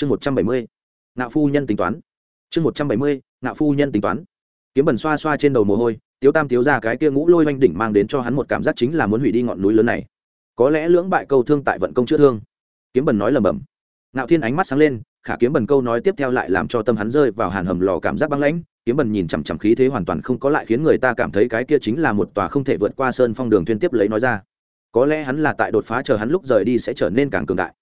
chương một trăm bảy mươi, ngạo phu nhân tính toán. Chương một trăm bảy mươi, ngạo phu nhân tính toán. Kiếm bẩn xoa xoa trên đầu mồ hôi, tiếu tam tiếu ra cái kia ngũ lôi oanh đỉnh mang đến cho hắn một cảm giác chính là muốn hủy đi ngọn núi lớn này. Có lẽ lưỡng bại câu thương tại vận công chữa thương. Kiếm bẩn nói lầm bầm ngạo thiên ánh mắt sáng lên, khả kiếm bẩn câu nói tiếp theo lại làm cho tâm hắn rơi vào hàn hầm lò cảm giác băng lãnh. Kiếm bẩn nhìn chằm chằm khí thế hoàn toàn không có lại khiến người ta cảm thấy cái kia chính là một tòa không thể vượt qua sơn phong đường thiên tiếp lấy nói ra. Có lẽ hắn là tại đột phá chờ hắn lúc rời đi sẽ trở nên càng cường đại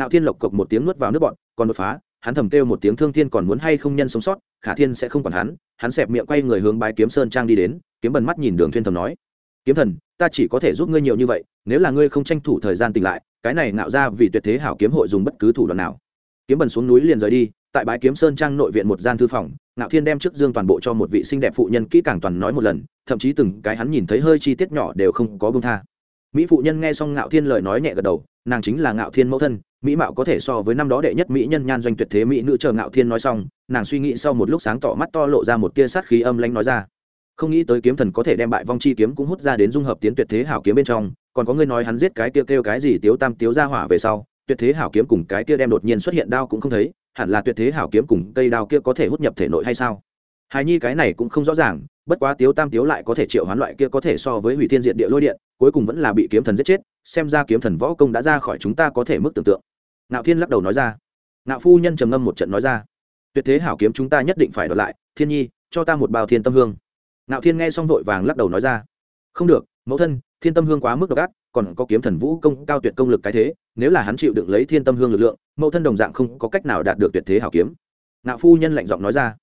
ngạo thiên lộc cộc một tiếng nuốt vào nước bọn, còn đột phá, hắn thầm kêu một tiếng thương thiên còn muốn hay không nhân sống sót, khả thiên sẽ không còn hắn hắn xẹp miệng quay người hướng bái kiếm sơn trang đi đến, kiếm bần mắt nhìn đường Thiên thầm nói. Kiếm thần, ta chỉ có thể giúp ngươi nhiều như vậy, nếu là ngươi không tranh thủ thời gian tỉnh lại, cái này ngạo ra vì tuyệt thế hảo kiếm hội dùng bất cứ thủ đoạn nào. Kiếm bần xuống núi liền rời đi, tại bái kiếm sơn trang nội viện một gian thư phòng ngạo thiên đem trước dương toàn bộ cho một vị xinh đẹp phụ nhân kỹ càng toàn nói một lần, thậm chí từng cái hắn nhìn thấy hơi chi tiết nhỏ đều không có bông tha. Mỹ phụ nhân nghe xong ngạo thiên lời nói nhẹ gật đầu, nàng chính là ngạo thiên mẫu thân mỹ mạo có thể so với năm đó đệ nhất mỹ nhân nhan doanh tuyệt thế mỹ nữ chờ ngạo thiên nói xong, nàng suy nghĩ sau một lúc sáng tỏ mắt to lộ ra một tia sát khí âm lãnh nói ra. Không nghĩ tới kiếm thần có thể đem bại vong chi kiếm cũng hút ra đến dung hợp tiến tuyệt thế hảo kiếm bên trong, còn có người nói hắn giết cái kia kêu cái gì tiếu tam tiếu ra hỏa về sau, tuyệt thế hảo kiếm cùng cái kia đem đột nhiên xuất hiện đao cũng không thấy, hẳn là tuyệt thế hảo kiếm cùng cây đao kia có thể hút nhập thể nội hay sao? Hài nhi cái này cũng không rõ ràng, bất quá tiếu tam tiếu lại có thể triệu hoán loại kia có thể so với hủy thiên diện địa lôi điện, cuối cùng vẫn là bị kiếm thần giết chết, xem ra kiếm thần võ công đã ra khỏi chúng ta có thể mức tưởng tượng ngạo thiên lắc đầu nói ra. Ngạo phu nhân trầm ngâm một trận nói ra. Tuyệt thế hảo kiếm chúng ta nhất định phải đ lại, thiên nhi, cho ta một bao thiên tâm hương. Ngạo thiên nghe xong vội vàng lắc đầu nói ra. Không được, mẫu thân, thiên tâm hương quá mức độc ác, còn có kiếm thần vũ công, cao tuyệt công lực cái thế, nếu là hắn chịu đựng lấy thiên tâm hương lực lượng, mẫu thân đồng dạng không có cách nào đạt được tuyệt thế hảo kiếm. Ngạo phu nhân lạnh giọng nói ra.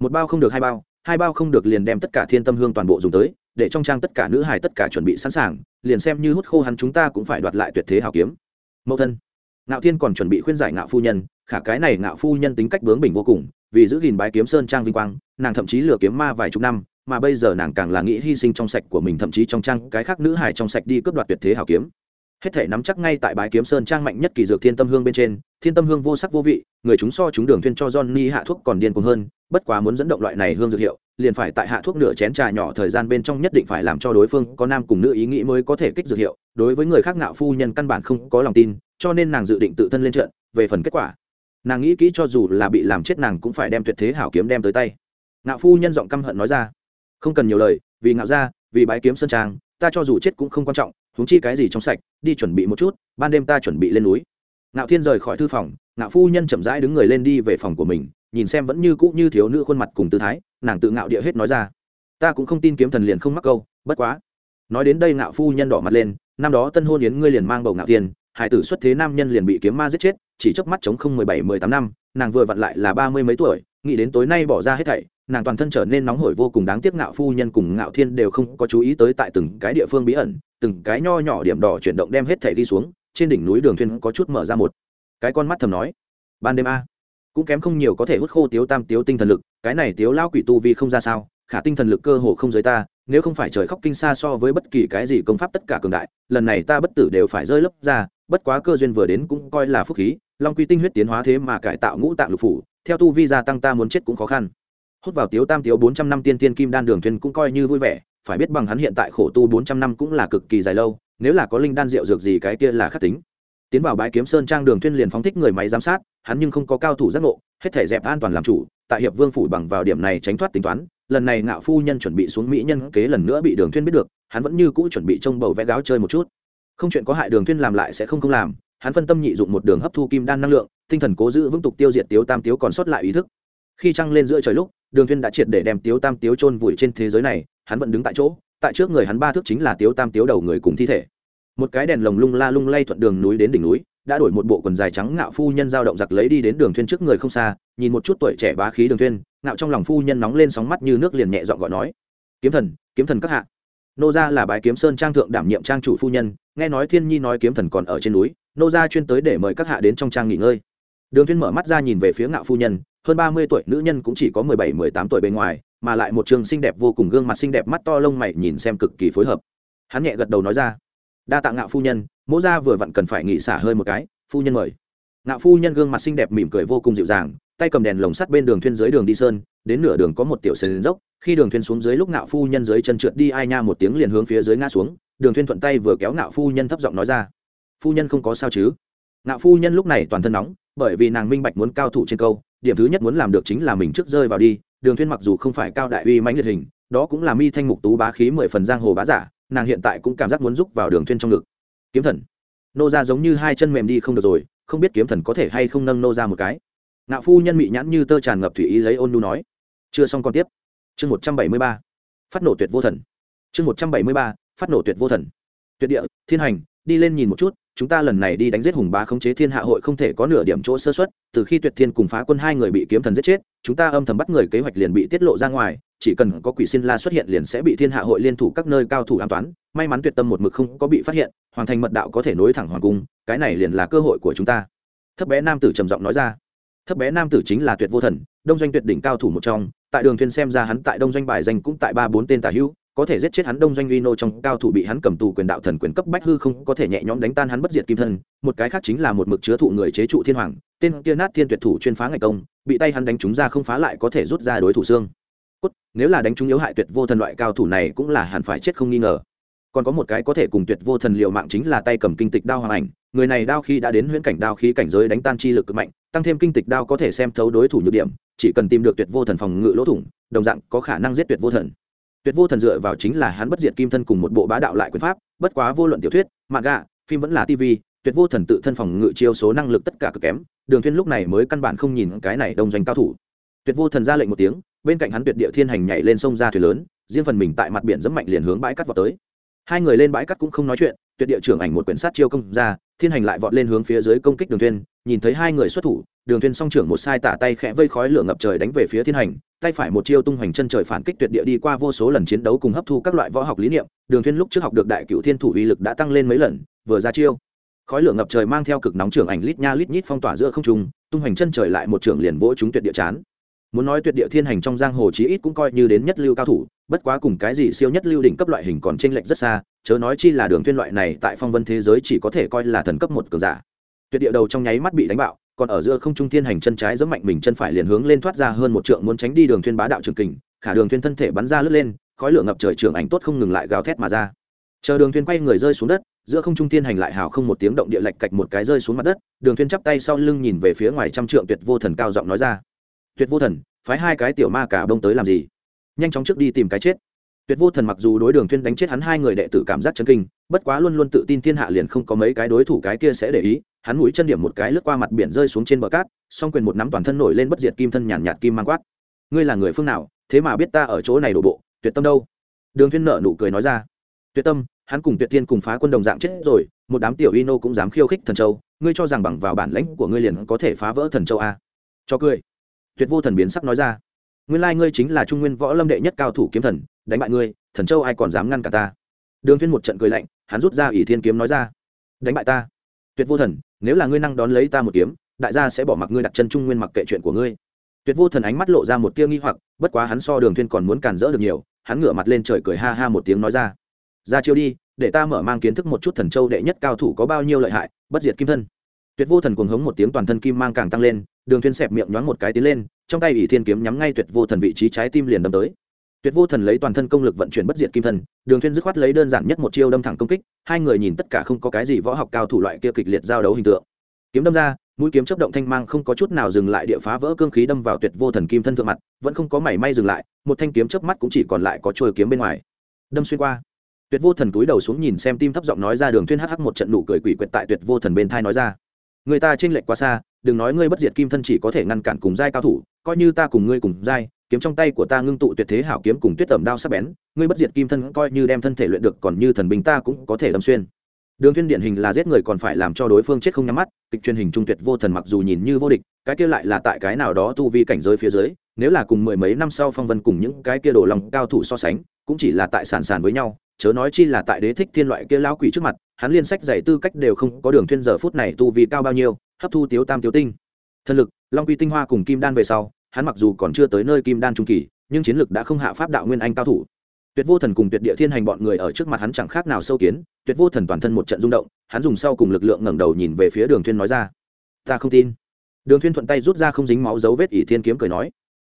Một bao không được hai bao hai bao không được liền đem tất cả thiên tâm hương toàn bộ dùng tới, để trong trang tất cả nữ hài tất cả chuẩn bị sẵn sàng, liền xem như hút khô hắn chúng ta cũng phải đoạt lại tuyệt thế hảo kiếm. Mẫu thân ngạo thiên còn chuẩn bị khuyên giải ngạo phu nhân, khả cái này ngạo phu nhân tính cách bướng bỉnh vô cùng, vì giữ gìn bái kiếm sơn trang vinh quang, nàng thậm chí lừa kiếm ma vài chục năm, mà bây giờ nàng càng là nghĩ hy sinh trong sạch của mình, thậm chí trong trang cái khác nữ hài trong sạch đi cướp đoạt tuyệt thế hào kiếm. Hết thể nắm chắc ngay tại bái kiếm sơn trang mạnh nhất kỳ dược thiên tâm hương bên trên, thiên tâm hương vô sắc vô vị, người chúng so chúng đường thuyên cho johnny hạ thuốc còn điên cuồng hơn, bất quá muốn dẫn động loại này hương dược hiệu, liền phải tại hạ thuốc nửa chén trà nhỏ thời gian bên trong nhất định phải làm cho đối phương có nam cùng nữ ý nghĩ mới có thể kích dược hiệu. Đối với người khác ngạo phu nhân căn bản không có lòng tin cho nên nàng dự định tự thân lên trận, về phần kết quả. Nàng nghĩ kỹ cho dù là bị làm chết nàng cũng phải đem tuyệt thế hảo kiếm đem tới tay. Ngạo phu nhân giọng căm hận nói ra. Không cần nhiều lời, vì ngạo ra vì bái kiếm sơn trang, ta cho dù chết cũng không quan trọng, huống chi cái gì trong sạch, đi chuẩn bị một chút, ban đêm ta chuẩn bị lên núi. Ngạo thiên rời khỏi thư phòng, ngạo phu nhân chậm rãi đứng người lên đi về phòng của mình, nhìn xem vẫn như cũ như thiếu nữ khuôn mặt cùng tư thái, nàng tự ngạo địa hết nói ra. Ta cũng không tin kiếm thần liền không mắc câu, bất quá. Nói đến đây ngạo phu nhân đỏ mặt lên, năm đó tân hôn yến ngươi liền mang bầu ngạo thiên hải tử xuất thế nam nhân liền bị kiếm ma giết chết, chỉ chớp mắt chống không mười bảy, mười tám năm, nàng vừa vặn lại là ba mươi mấy tuổi, nghĩ đến tối nay bỏ ra hết thảy, nàng toàn thân trở nên nóng hổi vô cùng đáng tiếc ngạo phu nhân cùng ngạo thiên đều không có chú ý tới tại từng cái địa phương bí ẩn, từng cái nho nhỏ điểm đỏ chuyển động đem hết thảy đi xuống, trên đỉnh núi đường thuyền có chút mở ra một cái con mắt thầm nói, ban đêm a, cũng kém không nhiều có thể hút khô tiếu tam tiếu tinh thần lực, cái này tiếu lao quỷ tu vi không ra sao, khả tinh thần lực cơ hồ không giới ta, nếu không phải trời khóc kinh xa so với bất kỳ cái gì công pháp tất cả cường đại, lần này ta bất tử đều phải rơi lấp ra bất quá cơ duyên vừa đến cũng coi là phúc khí, long quy tinh huyết tiến hóa thế mà cải tạo ngũ tạng lục phủ, theo tu vi gia tăng ta muốn chết cũng khó khăn. Hút vào tiếu tam tiếu bốn trăm năm tiên tiên kim đan đường thuyền cũng coi như vui vẻ, phải biết bằng hắn hiện tại khổ tu bốn trăm năm cũng là cực kỳ dài lâu, nếu là có linh đan rượu dược gì cái kia là khắc tính. Tiến vào bãi kiếm sơn trang đường thuyên liền phóng thích người máy giám sát, hắn nhưng không có cao thủ giác ngộ, hết thể dẹp an toàn làm chủ, tại hiệp vương phủ bằng vào điểm này tránh thoát tính toán, lần này ngạo phu nhân chuẩn bị xuống mỹ nhân kế lần nữa bị đường thuyên biết được, hắn vẫn như cũ chuẩn bị trông bầu vẽ gáo chơi một chút không chuyện có hại đường thuyên làm lại sẽ không không làm, hắn phân tâm nhị dụng một đường hấp thu kim đan năng lượng, tinh thần cố giữ vững tục tiêu diệt tiếu tam tiếu còn sót lại ý thức. Khi trăng lên giữa trời lúc, đường thuyên đã triệt để đem tiếu tam tiếu chôn vùi trên thế giới này, hắn vẫn đứng tại chỗ, tại trước người hắn ba thước chính là tiếu tam tiếu đầu người cùng thi thể. Một cái đèn lồng lung la lung lay thuận đường núi đến đỉnh núi, đã đổi một bộ quần dài trắng ngạo phu nhân dao động giặc lấy đi đến đường thuyên trước người không xa, nhìn một chút tuổi trẻ bá khí đường thuyên, ngạo trong lòng phu nhân nóng lên sóng mắt như nước liền nhẹ giọng gọi nói, kiếm thần kiếm thần các hạ nô gia là bái kiếm sơn trang thượng đảm nhiệm trang chủ phu nhân, nghe nói thiên nhi nói kiếm thần còn ở trên núi, nô gia chuyên tới để mời các hạ đến trong trang nghỉ ngơi. Đường Thiên mở mắt ra nhìn về phía ngạo phu nhân, hơn ba mươi tuổi nữ nhân cũng chỉ có mười bảy, mười tám tuổi bên ngoài, mà lại một trường xinh đẹp vô cùng gương mặt xinh đẹp mắt to lông mày nhìn xem cực kỳ phối hợp. Hắn nhẹ gật đầu nói ra, đa tạ ngạo phu nhân, mỗ gia vừa vặn cần phải nghỉ xả hơi một cái, phu nhân mời. Ngạo phu nhân gương mặt xinh đẹp mỉm cười vô cùng dịu dàng tay cầm đèn lồng sắt bên đường thuyên dưới đường đi sơn, đến nửa đường có một tiểu sườn dốc, khi đường thuyên xuống dưới lúc ngạo phu nhân dưới chân trượt đi ai nha một tiếng liền hướng phía dưới ngã xuống, đường thuyên thuận tay vừa kéo ngạo phu nhân thấp giọng nói ra, phu nhân không có sao chứ? Ngạo phu nhân lúc này toàn thân nóng, bởi vì nàng minh bạch muốn cao thủ trên câu, điểm thứ nhất muốn làm được chính là mình trước rơi vào đi, đường thuyên mặc dù không phải cao đại uy mãnh liệt hình, đó cũng là mi thanh mục tú bá khí mười phần giang hồ bá giả, nàng hiện tại cũng cảm giác muốn rúc vào đường thuyên trong ngực. Kiếm thần. Nô ra giống như hai chân mềm đi không được rồi, không biết kiếm thần có thể hay không nâng nô ra một cái ngạo phu nhân mị nhãn như tơ tràn ngập thủy ý lấy ôn nu nói. Chưa xong con tiếp. Chương một trăm bảy mươi ba. Phát nổ tuyệt vô thần. Chương một trăm bảy mươi ba, phát nổ tuyệt vô thần. Tuyệt địa, thiên hành, đi lên nhìn một chút, chúng ta lần này đi đánh giết hùng bá khống chế thiên hạ hội không thể có nửa điểm chỗ sơ xuất từ khi tuyệt thiên cùng phá quân hai người bị kiếm thần giết chết, chúng ta âm thầm bắt người kế hoạch liền bị tiết lộ ra ngoài, chỉ cần có quỷ xin la xuất hiện liền sẽ bị thiên hạ hội liên thủ các nơi cao thủ an toán, may mắn tuyệt tâm một mực không có bị phát hiện hoàn thành mật đạo có thể nối thẳng hoàng cung, cái này liền là cơ hội của chúng ta. Thấp bé nam tử trầm giọng nói ra thấp bé nam tử chính là tuyệt vô thần, đông doanh tuyệt đỉnh cao thủ một trong, tại đường thuyền xem ra hắn tại đông doanh bài danh cũng tại ba bốn tên tả hữu, có thể giết chết hắn đông doanh uy nô trong cao thủ bị hắn cầm tù quyền đạo thần quyền cấp bách hư không, có thể nhẹ nhõm đánh tan hắn bất diệt kim thân. Một cái khác chính là một mực chứa thụ người chế trụ thiên hoàng, tên kia nát thiên tuyệt thủ chuyên phá ngày công, bị tay hắn đánh chúng ra không phá lại có thể rút ra đối thủ xương. Cốt, nếu là đánh chúng yếu hại tuyệt vô thần loại cao thủ này cũng là hẳn phải chết không nghi ngờ. Còn có một cái có thể cùng tuyệt vô thần liệu mạng chính là tay cầm kinh tịch đao hoàng ảnh, người này đao khi đã đến huyễn cảnh đao khí cảnh giới đánh tan chi lực cực mạnh tăng thêm kinh tịch đao có thể xem thấu đối thủ nhược điểm, chỉ cần tìm được tuyệt vô thần phòng ngự lỗ thủng, đồng dạng có khả năng giết tuyệt vô thần. Tuyệt vô thần dựa vào chính là hắn bất diệt kim thân cùng một bộ bá đạo lại quyền pháp, bất quá vô luận tiểu thuyết mạng gạ phim vẫn là tv tuyệt vô thần tự thân phòng ngự chiêu số năng lực tất cả cực kém, đường thiên lúc này mới căn bản không nhìn cái này đông doanh cao thủ. Tuyệt vô thần ra lệnh một tiếng, bên cạnh hắn tuyệt địa thiên hành nhảy lên sông ra thuyền lớn, riêng phần mình tại mặt biển dẫm mạnh liền hướng bãi cắt vào tới. Hai người lên bãi cắt cũng không nói chuyện, tuyệt địa trưởng ảnh một quyển sát chiêu công ra, thiên hành lại vọt lên hướng phía dưới công kích đường thiên nhìn thấy hai người xuất thủ, đường thuyên song trưởng một sai tả tay khẽ vây khói lửa ngập trời đánh về phía thiên hành, tay phải một chiêu tung hoành chân trời phản kích tuyệt địa đi qua vô số lần chiến đấu cùng hấp thu các loại võ học lý niệm, đường thuyên lúc trước học được đại cửu thiên thủ uy lực đã tăng lên mấy lần, vừa ra chiêu, khói lửa ngập trời mang theo cực nóng trưởng ảnh lít nha lít nhít phong tỏa giữa không trung, tung hoành chân trời lại một trưởng liền vỗ chúng tuyệt địa chán. Muốn nói tuyệt địa thiên hành trong giang hồ chí ít cũng coi như đến nhất lưu cao thủ, bất quá cùng cái gì siêu nhất lưu đỉnh cấp loại hình còn chênh lệch rất xa, chớ nói chi là đường thiên loại này tại phong vân thế giới chỉ có thể coi là thần cấp một cường giả tuyệt địa đầu trong nháy mắt bị đánh bạo, còn ở giữa không trung thiên hành chân trái giẫm mạnh mình chân phải liền hướng lên thoát ra hơn một trượng muốn tránh đi đường thiên bá đạo trường kình, khả đường thiên thân thể bắn ra lướt lên, khói lửa ngập trời trường ảnh tốt không ngừng lại gào thét mà ra. Chờ đường thiên quay người rơi xuống đất, giữa không trung thiên hành lại hào không một tiếng động địa lệch cạch một cái rơi xuống mặt đất, đường thiên chắp tay sau lưng nhìn về phía ngoài trăm trượng tuyệt vô thần cao giọng nói ra. Tuyệt vô thần, phái hai cái tiểu ma cả bông tới làm gì? Nhanh chóng trước đi tìm cái chết tuyệt vô thần mặc dù đối đường thiên đánh chết hắn hai người đệ tử cảm giác chấn kinh bất quá luôn luôn tự tin thiên hạ liền không có mấy cái đối thủ cái kia sẽ để ý hắn mũi chân điểm một cái lướt qua mặt biển rơi xuống trên bờ cát song quyền một nắm toàn thân nổi lên bất diệt kim thân nhàn nhạt, kim mang quát. Ngươi là người phương nào thế mà biết ta ở chỗ này đổ bộ tuyệt tâm đâu? Đường thiên nợ nụ cười nói ra. Tuyệt tâm hắn cùng tuyệt thiên cùng phá quân đồng dạng chết rồi một đám tiểu ino cũng dám khiêu khích thần châu ngươi cho rằng bằng vào bản lãnh của ngươi liền có thể phá vỡ thần châu a cho cười. Tuyệt vô thần biến sắc nói ra. Nguyên lai ngươi chính là trung nguyên võ lâm đệ nhất cao thủ kiếm thần đánh bại ngươi, thần châu ai còn dám ngăn cả ta? Đường thiên một trận cười lạnh, hắn rút ra ỷ thiên kiếm nói ra, đánh bại ta. Tuyệt vô thần, nếu là ngươi năng đón lấy ta một kiếm, đại gia sẽ bỏ mặc ngươi đặt chân trung nguyên mặc kệ chuyện của ngươi. Tuyệt vô thần ánh mắt lộ ra một tia nghi hoặc, bất quá hắn so đường thiên còn muốn cản rỡ được nhiều, hắn ngửa mặt lên trời cười ha ha một tiếng nói ra ra chiêu đi, để ta mở mang kiến thức một chút thần châu đệ nhất cao thủ có bao nhiêu lợi hại, bất diệt kim thân. Tuyệt vô thần cuồng hống một tiếng toàn thân kim mang càng tăng lên, đường thiên sẹp miệng nhoáng một cái tiến lên, trong tay ỷ thiên kiếm nhắm ngay tuyệt vô thần vị trí trái tim liền đâm tới tuyệt vô thần lấy toàn thân công lực vận chuyển bất diệt kim thân, đường thiên dứt khoát lấy đơn giản nhất một chiêu đâm thẳng công kích, hai người nhìn tất cả không có cái gì võ học cao thủ loại kia kịch liệt giao đấu hình tượng. Kiếm đâm ra, mũi kiếm chấp động thanh mang không có chút nào dừng lại địa phá vỡ cương khí đâm vào tuyệt vô thần kim thân thượng mặt, vẫn không có mảy may dừng lại, một thanh kiếm chớp mắt cũng chỉ còn lại có chuôi kiếm bên ngoài. Đâm xuyên qua. Tuyệt vô thần cúi đầu xuống nhìn xem tim thấp giọng nói ra đường thiên hắc hắc một trận nụ cười quỷ quyệt tại tuyệt vô thần bên thai nói ra. Người ta trên lệch quá xa, đừng nói ngươi bất diệt kim thân chỉ có thể ngăn cản cùng giai cao thủ, coi như ta cùng ngươi cùng giai kiếm trong tay của ta ngưng tụ tuyệt thế hảo kiếm cùng tuyết tẩm đao sắc bén, ngươi bất diệt kim thân coi như đem thân thể luyện được còn như thần bình ta cũng có thể đâm xuyên. Đường thiên điển hình là giết người còn phải làm cho đối phương chết không nhắm mắt, kịch truyền hình trung tuyệt vô thần mặc dù nhìn như vô địch, cái kia lại là tại cái nào đó tu vi cảnh giới phía dưới, nếu là cùng mười mấy năm sau phong vân cùng những cái kia đồ lòng cao thủ so sánh, cũng chỉ là tại sản sản với nhau, chớ nói chi là tại đế thích thiên loại kia lão quỷ trước mặt, hắn liên sách dạy tư cách đều không có đường thiên giờ phút này tu vi cao bao nhiêu, hấp thu tiếu tam tiếu tinh. Thân lực, long quy tinh hoa cùng kim đan về sau hắn mặc dù còn chưa tới nơi kim đan trung kỳ, nhưng chiến lực đã không hạ pháp đạo nguyên anh cao thủ. Tuyệt vô thần cùng tuyệt địa thiên hành bọn người ở trước mặt hắn chẳng khác nào sâu kiến, tuyệt vô thần toàn thân một trận rung động, hắn dùng sau cùng lực lượng ngẩng đầu nhìn về phía đường thiên nói ra, ta không tin. Đường thiên thuận tay rút ra không dính máu dấu vết ỷ thiên kiếm cười nói,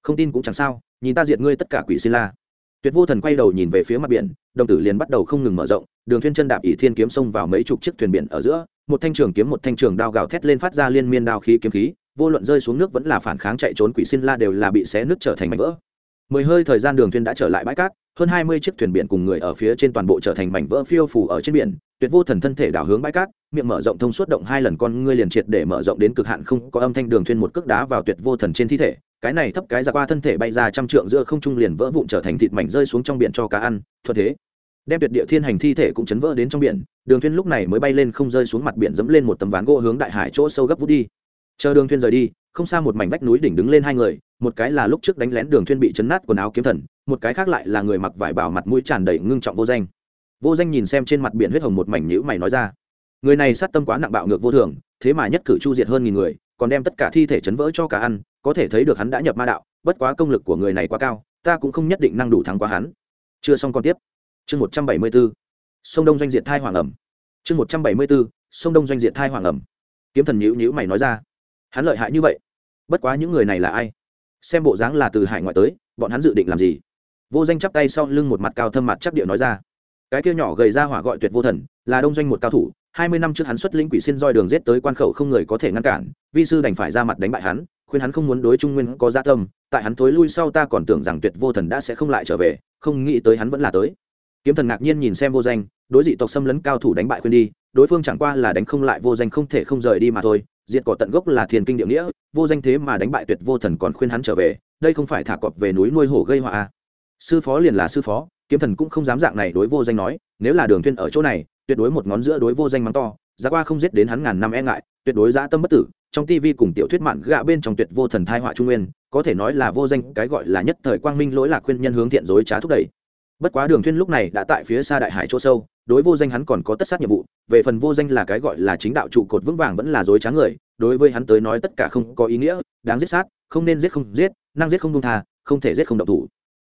không tin cũng chẳng sao, nhìn ta diệt ngươi tất cả quỷ xin la. Tuyệt vô thần quay đầu nhìn về phía mặt biển, đồng tử liền bắt đầu không ngừng mở rộng, đường thuyên chân đạp ỷ thiên kiếm xông vào mấy chục chiếc thuyền biển ở giữa, một thanh trường kiếm một thanh trường đao gào thét lên phát ra liên miên đao khí kiếm khí vô luận rơi xuống nước vẫn là phản kháng chạy trốn quỷ xin la đều là bị xé nước trở thành mảnh vỡ. Mười hơi thời gian đường thuyền đã trở lại bãi cát, hơn hai mươi chiếc thuyền biển cùng người ở phía trên toàn bộ trở thành mảnh vỡ phiêu phủ ở trên biển, tuyệt vô thần thân thể đảo hướng bãi cát, miệng mở rộng thông suốt động hai lần con ngươi liền triệt để mở rộng đến cực hạn không có âm thanh đường thuyền một cước đá vào tuyệt vô thần trên thi thể, cái này thấp cái ra qua thân thể bay ra trăm trượng giữa không trung liền vỡ vụn trở thành thịt mảnh rơi xuống trong biển cho cá ăn, thuận thế. Đem tuyệt địa thiên hành thi thể cũng chấn vỡ đến trong biển, đường thuyền lúc này mới bay lên không rơi xuống mặt biển dẫm lên một tấm ván gỗ hướng đại hải chỗ sâu gấp vút đi chờ đường thuyên rời đi, không xa một mảnh vách núi đỉnh đứng lên hai người, một cái là lúc trước đánh lén đường thuyên bị chấn nát quần áo kiếm thần, một cái khác lại là người mặc vải bào mặt mũi tràn đầy ngưng trọng vô danh. Vô danh nhìn xem trên mặt biển huyết hồng một mảnh nhũ mày nói ra, người này sát tâm quá nặng bạo ngược vô thường, thế mà nhất cử chu diệt hơn nghìn người, còn đem tất cả thi thể chấn vỡ cho cả ăn, có thể thấy được hắn đã nhập ma đạo, bất quá công lực của người này quá cao, ta cũng không nhất định năng đủ thắng qua hắn. Chưa xong con tiếp. Chương một trăm bảy mươi 174 sông đông doanh diệt thai hoàng ẩm. Chương một trăm bảy mươi 174 sông đông doanh diệt thai hoàng ẩm. Kiếm thần nhũ nhũ mày nói ra hắn lợi hại như vậy. Bất quá những người này là ai? Xem bộ dáng là từ hải ngoại tới, bọn hắn dự định làm gì? Vô danh chắp tay sau lưng một mặt cao thâm mặt chắc địa nói ra. Cái kia nhỏ gầy ra hỏa gọi tuyệt vô thần, là đông doanh một cao thủ, hai mươi năm trước hắn xuất lĩnh quỷ xin roi đường giết tới quan khẩu không người có thể ngăn cản, vi sư đành phải ra mặt đánh bại hắn, khuyên hắn không muốn đối trung nguyên có gia tâm, tại hắn thối lui sau ta còn tưởng rằng tuyệt vô thần đã sẽ không lại trở về, không nghĩ tới hắn vẫn là tới. Kiếm thần ngạc nhiên nhìn xem vô danh, đối dị tộc xâm lấn cao thủ đánh bại khuyên đi, đối phương chẳng qua là đánh không lại vô danh không thể không rời đi mà thôi diệt cỏ tận gốc là thiền kinh địa nghĩa, vô danh thế mà đánh bại tuyệt vô thần còn khuyên hắn trở về, đây không phải thả cọp về núi nuôi hổ gây họa à. sư phó liền là sư phó, kiếm thần cũng không dám dạng này đối vô danh nói, nếu là đường thuyên ở chỗ này, tuyệt đối một ngón giữa đối vô danh mắng to, giá qua không giết đến hắn ngàn năm e ngại, tuyệt đối dã tâm bất tử, trong tivi cùng tiểu thuyết mạn gạ bên trong tuyệt vô thần thai họa trung nguyên, có thể nói là vô danh cái gọi là nhất thời quang minh lỗi lạc khuyên nhân hướng thiện dối trá thúc đẩy bất quá đường thuyên lúc này đã tại phía xa đại hải chỗ sâu, đối vô danh hắn còn có tất sát nhiệm vụ về phần vô danh là cái gọi là chính đạo trụ cột vững vàng vẫn là dối trá người, đối với hắn tới nói tất cả không có ý nghĩa, đáng giết sát, không nên giết không giết, năng giết không đông tha, không thể giết không động thủ.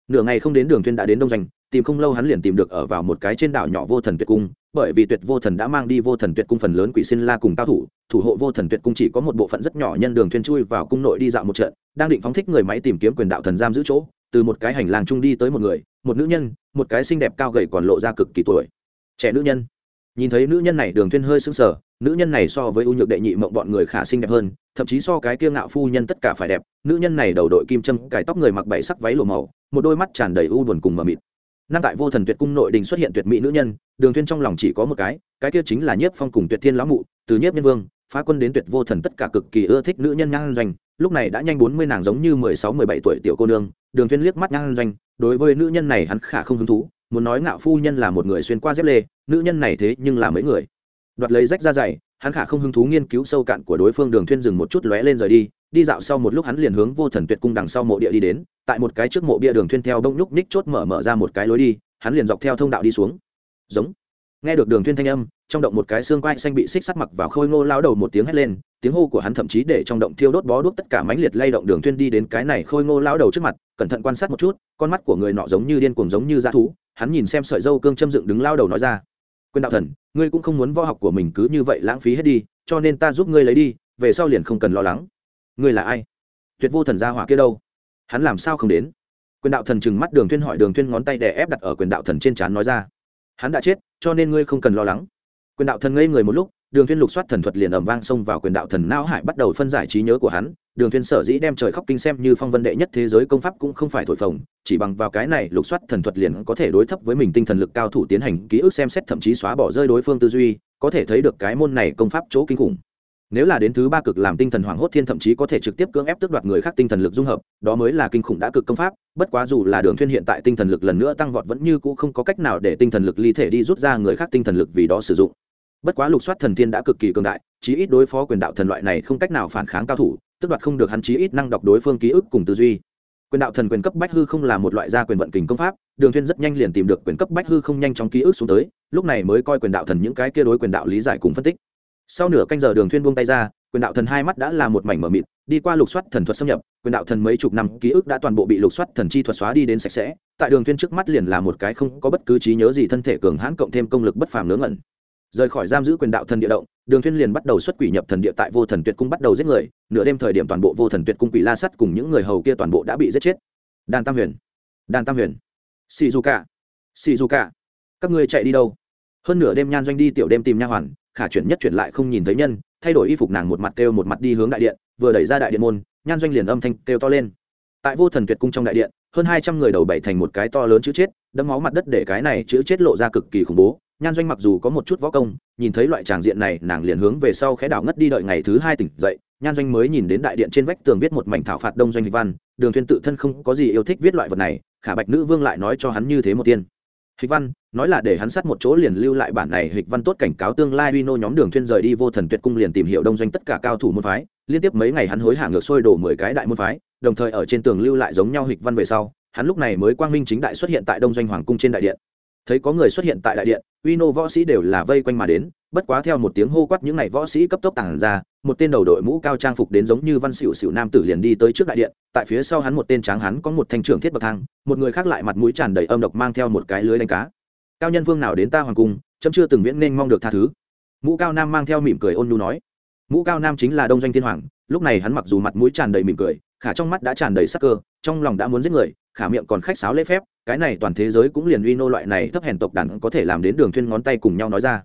Nửa ngày không đến đường thuyên đã đến đông doanh, tìm không lâu hắn liền tìm được ở vào một cái trên đảo nhỏ vô thần tuyệt cung, bởi vì tuyệt vô thần đã mang đi vô thần tuyệt cung phần lớn quỷ sinh la cùng cao thủ thủ hộ vô thần tuyệt cung chỉ có một bộ phận rất nhỏ nhân đường thuyên chui vào cung nội đi dạo một trận, đang định phóng thích người máy tìm kiếm quyền đạo thần giam giữ chỗ, từ một cái hành lang trung đi tới một người, một nữ nhân, một cái xinh đẹp cao gầy còn lộ ra cực kỳ tuổi. Trẻ nữ nhân nhìn thấy nữ nhân này, đường thuyên hơi sững sờ, nữ nhân này so với ưu nhược đệ nhị mộng bọn người khả xinh đẹp hơn, thậm chí so cái kia ngạo phu nhân tất cả phải đẹp. Nữ nhân này đầu đội kim châm, cài tóc người mặc bảy sắc váy lùa màu, một đôi mắt tràn đầy u buồn cùng mờ mịt. Năm tại vô thần tuyệt cung nội đình xuất hiện tuyệt mỹ nữ nhân, đường thuyên trong lòng chỉ có một cái cái kia chính là nhiếp phong cùng tuyệt thiên lão mụ, từ nhiếp nhân vương, phá quân đến tuyệt vô thần tất cả cực kỳ ưa thích nữ nhân ngang doanh. Lúc này đã nhanh bốn mươi nàng giống như mười sáu, mười bảy tuổi tiểu cô nương, đường thuyên liếc mắt ngang doanh, đối với nữ nhân này hắn khả không hứng thú muốn nói ngạo phu nhân là một người xuyên qua dép lê, nữ nhân này thế nhưng là mấy người. Đoạt lấy rách ra dày, hắn khả không hứng thú nghiên cứu sâu cạn của đối phương đường thuyên dừng một chút lóe lên rời đi đi dạo sau một lúc hắn liền hướng vô thần tuyệt cung đằng sau mộ địa đi đến, tại một cái trước mộ bia đường thuyên theo đông nhúc ních chốt mở mở ra một cái lối đi, hắn liền dọc theo thông đạo đi xuống. Giống. Nghe được đường thuyên thanh âm, trong động một cái xương quai xanh bị xích sắt mặc vào khôi ngô lao đầu một tiếng hét lên, tiếng hô của hắn thậm chí để trong động thiêu đốt bó đuốc tất cả mãnh liệt lay động đường thuyên đi đến cái này khôi ngô lao đầu trước mặt, cẩn thận quan sát một chút, con mắt của người nọ giống như điên cuồng giống như dã thú hắn nhìn xem sợi dâu cương châm dựng đứng lao đầu nói ra, quyền đạo thần, ngươi cũng không muốn võ học của mình cứ như vậy lãng phí hết đi, cho nên ta giúp ngươi lấy đi, về sau liền không cần lo lắng. Ngươi là ai? Tuyệt vô thần gia hỏa kia đâu? Hắn làm sao không đến? Quyền đạo thần chừng mắt đường thuyên hỏi, đường thuyên ngón tay đè ép đặt ở quyền đạo thần trên trán nói ra, hắn đã chết, cho nên ngươi không cần lo lắng. Quyền đạo thần ngây người một lúc đường Thiên lục soát thần thuật liền ầm vang xông vào quyền đạo thần não hải bắt đầu phân giải trí nhớ của hắn. Đường Thiên sở dĩ đem trời khóc kinh xem như phong vân đệ nhất thế giới công pháp cũng không phải thổi phồng, chỉ bằng vào cái này lục soát thần thuật liền có thể đối thấp với mình tinh thần lực cao thủ tiến hành ký ức xem xét thậm chí xóa bỏ rơi đối phương tư duy, có thể thấy được cái môn này công pháp chỗ kinh khủng. Nếu là đến thứ ba cực làm tinh thần hoảng hốt thiên thậm chí có thể trực tiếp cưỡng ép tước đoạt người khác tinh thần lực dung hợp, đó mới là kinh khủng đã cực công pháp, bất quá dù là đường Thiên hiện tại tinh thần lực lần nữa tăng vọt vẫn như cũ không có cách nào để tinh thần lực ly thể đi rút ra người khác tinh thần lực vì đó sử dụng bất quá lục soát thần thiên đã cực kỳ cường đại, chí ít đối phó quyền đạo thần loại này không cách nào phản kháng cao thủ, tức đoạt không được hắn chí ít năng đọc đối phương ký ức cùng tư duy. Quyền đạo thần quyền cấp bách hư không là một loại gia quyền vận kình công pháp, đường thiên rất nhanh liền tìm được quyền cấp bách hư không nhanh trong ký ức xuống tới, lúc này mới coi quyền đạo thần những cái kia đối quyền đạo lý giải cùng phân tích. Sau nửa canh giờ đường thiên buông tay ra, quyền đạo thần hai mắt đã là một mảnh mở mịt, đi qua lục soát thần thuật xâm nhập, quyền đạo thần mấy chục năm ký ức đã toàn bộ bị lục soát thần chi thuật xóa đi đến sạch sẽ, tại đường thiên trước mắt liền là một cái không có bất cứ trí nhớ gì thân thể cường hãn cộng thêm công lực bất phàm nướng ẩn rời khỏi giam giữ quyền đạo thần địa động, đường thuyên liền bắt đầu xuất quỷ nhập thần địa tại vô thần tuyệt cung bắt đầu giết người, nửa đêm thời điểm toàn bộ vô thần tuyệt cung quỷ la sắt cùng những người hầu kia toàn bộ đã bị giết chết. Đàn tam huyền đàn tam huyền xì dù cả xì dù cả các ngươi chạy đi đâu? Hơn nửa đêm nhan doanh đi tiểu đêm tìm nha hoàn, khả chuyển nhất chuyển lại không nhìn thấy nhân, thay đổi y phục nàng một mặt kêu một mặt đi hướng đại điện, vừa đẩy ra đại điện môn, nhan doanh liền âm thanh kêu to lên. Tại vô thần tuyệt cung trong đại điện, hơn hai trăm người đầu bảy thành một cái to lớn chữ chết, đấm máu mặt đất để cái này chữ chết lộ ra cực kỳ khủng bố nhan doanh mặc dù có một chút võ công, nhìn thấy loại tràng diện này, nàng liền hướng về sau khẽ đảo ngất đi đợi ngày thứ hai tỉnh dậy. Nhan doanh mới nhìn đến đại điện trên vách tường viết một mảnh thảo phạt đông doanh hịch văn, đường thuyên tự thân không có gì yêu thích viết loại vật này, khả bạch nữ vương lại nói cho hắn như thế một tiên. Hịch văn, nói là để hắn sát một chỗ liền lưu lại bản này hịch văn tốt cảnh cáo tương lai uy nô nhóm đường thuyên rời đi vô thần tuyệt cung liền tìm hiểu đông doanh tất cả cao thủ môn phái, liên tiếp mấy ngày hắn hối hả ngược xuôi đổ mười cái đại môn phái, đồng thời ở trên tường lưu lại giống nhau hịch văn về sau, hắn lúc này mới quang minh chính đại xuất hiện tại đông doanh hoàng cung trên đại điện thấy có người xuất hiện tại đại điện uy nô võ sĩ đều là vây quanh mà đến, bất quá theo một tiếng hô quát những ngày võ sĩ cấp tốc tàng ra, một tên đầu đội mũ cao trang phục đến giống như văn xịu xịu nam tử liền đi tới trước đại điện, tại phía sau hắn một tên tráng hắn có một thanh trưởng thiết bậc thang, một người khác lại mặt mũi tràn đầy âm độc mang theo một cái lưới đánh cá. Cao nhân vương nào đến ta hoàng cung, chấm chưa từng viễn nên mong được tha thứ. Mũ cao nam mang theo mỉm cười ôn nhu nói. Mũ cao nam chính là đông doanh thiên hoàng, lúc này hắn mặc dù mặt mũi tràn đầy mỉm cười, khả trong mắt đã tràn đầy sắc cơ, trong lòng đã muốn giết người, khả miệng còn khách sáo lễ phép cái này toàn thế giới cũng liền uy nô loại này thấp hèn tộc đàn có thể làm đến đường thuyên ngón tay cùng nhau nói ra.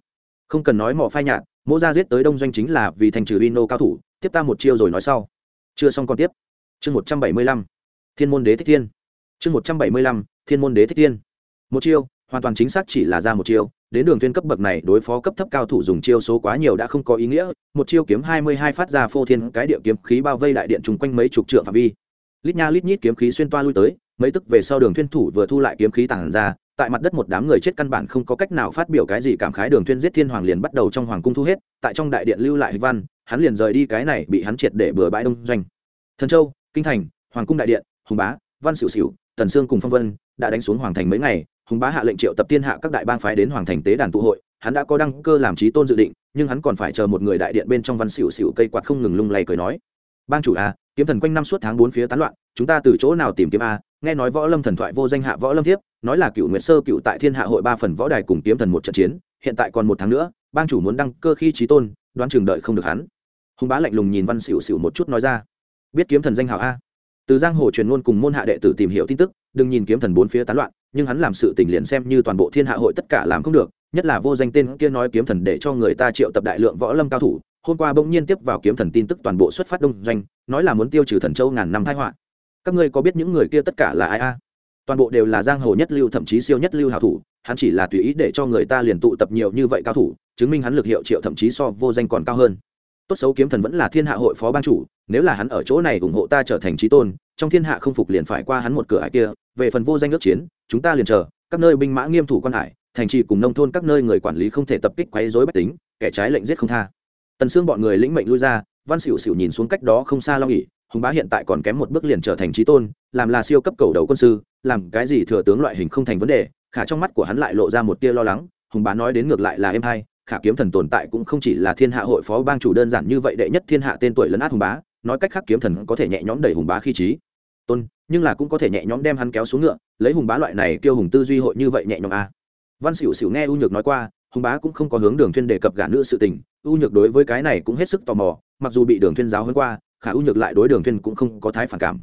Không cần nói mỏ phai nhạt, mỗ ra giết tới đông doanh chính là vì thành trừ uy nô cao thủ, tiếp ta một chiêu rồi nói sau. Chưa xong còn tiếp. Chương một trăm bảy mươi lăm, thiên môn đế thích thiên. Chương một trăm bảy mươi lăm, thiên môn đế thích thiên. Một chiêu, hoàn toàn chính xác chỉ là ra một chiêu, đến đường tuyên cấp bậc này đối phó cấp thấp cao thủ dùng chiêu số quá nhiều đã không có ý nghĩa, một chiêu kiếm hai mươi hai phát ra phô thiên cái địa kiếm khí bao vây đại điện chung quanh mấy chục trượng phạm vi. Lít nha lít nhít kiếm khí xuyên toa lui tới mấy tức về sau đường thuyên thủ vừa thu lại kiếm khí tàng ra, tại mặt đất một đám người chết căn bản không có cách nào phát biểu cái gì, cảm khái đường thuyên giết thiên hoàng liền bắt đầu trong hoàng cung thu hết, tại trong đại điện lưu lại văn, hắn liền rời đi cái này bị hắn triệt để bừa bãi đông doanh. Thần châu, kinh thành, hoàng cung đại điện, hùng bá, văn xỉu xỉu tần sương cùng phong vân đã đánh xuống hoàng thành mấy ngày, hùng bá hạ lệnh triệu tập thiên hạ các đại bang phái đến hoàng thành tế đàn tụ hội, hắn đã có đăng cơ làm trí tôn dự định, nhưng hắn còn phải chờ một người đại điện bên trong văn xỉu xỉu cây quạt không ngừng lung lay cười nói. Bang chủ a kiếm thần quanh năm suốt tháng bốn phía tán loạn, chúng ta từ chỗ nào tìm kiếm a nghe nói võ lâm thần thoại vô danh hạ võ lâm thiếp, nói là cựu nguyệt sơ cựu tại thiên hạ hội ba phần võ đài cùng kiếm thần một trận chiến, hiện tại còn một tháng nữa, bang chủ muốn đăng cơ khi trí tôn, đoán chừng đợi không được hắn. Hùng bá lạnh lùng nhìn văn xỉu xỉu một chút nói ra, biết kiếm thần danh hào a? Từ giang hồ truyền ngôn cùng môn hạ đệ tử tìm hiểu tin tức, đừng nhìn kiếm thần bốn phía tán loạn, nhưng hắn làm sự tình liền xem như toàn bộ thiên hạ hội tất cả làm không được, nhất là vô danh tên kia nói kiếm thần để cho người ta triệu tập đại lượng võ lâm cao thủ, hôm qua bỗng nhiên tiếp vào kiếm thần tin tức toàn bộ xuất phát đông doanh, nói là muốn tiêu trừ thần châu ngàn năm thái họa các ngươi có biết những người kia tất cả là ai a? Toàn bộ đều là giang hồ nhất lưu, thậm chí siêu nhất lưu hảo thủ, hắn chỉ là tùy ý để cho người ta liền tụ tập nhiều như vậy cao thủ, chứng minh hắn lực hiệu triệu thậm chí so vô danh còn cao hơn. Tốt xấu kiếm thần vẫn là thiên hạ hội phó ban chủ, nếu là hắn ở chỗ này ủng hộ ta trở thành trí tôn, trong thiên hạ không phục liền phải qua hắn một cửa ải kia, về phần vô danh ước chiến, chúng ta liền chờ, các nơi binh mã nghiêm thủ quan hải, thành trì cùng nông thôn các nơi người quản lý không thể tập kích quấy rối bách tính, kẻ trái lệnh giết không tha. Tần xương bọn người lĩnh mệnh lui ra, văn xỉu xỉu nhìn xuống cách đó không xa long ỉ hùng bá hiện tại còn kém một bước liền trở thành trí tôn, làm là siêu cấp cầu đầu quân sư, làm cái gì thừa tướng loại hình không thành vấn đề, khả trong mắt của hắn lại lộ ra một tia lo lắng, hùng bá nói đến ngược lại là em hai, khả kiếm thần tồn tại cũng không chỉ là thiên hạ hội phó bang chủ đơn giản như vậy đệ nhất thiên hạ tên tuổi lấn át hùng bá, nói cách khác kiếm thần có thể nhẹ nhõm đẩy hùng bá khi trí tôn, nhưng là cũng có thể nhẹ nhõm đem hắn kéo xuống ngựa, lấy hùng bá loại này kêu hùng tư duy hội như vậy nhẹ nhõm a à. văn xỉu xỉu nghe u nhược nói qua, hùng bá cũng không có hướng đường thuyên đề cập gã nữ sự tình, u nhược đối với cái này cũng hết sức tò mò, mặc dù bị đường thuyên giáo hơn qua khả u nhược lại đối đường thuyên cũng không có thái phản cảm.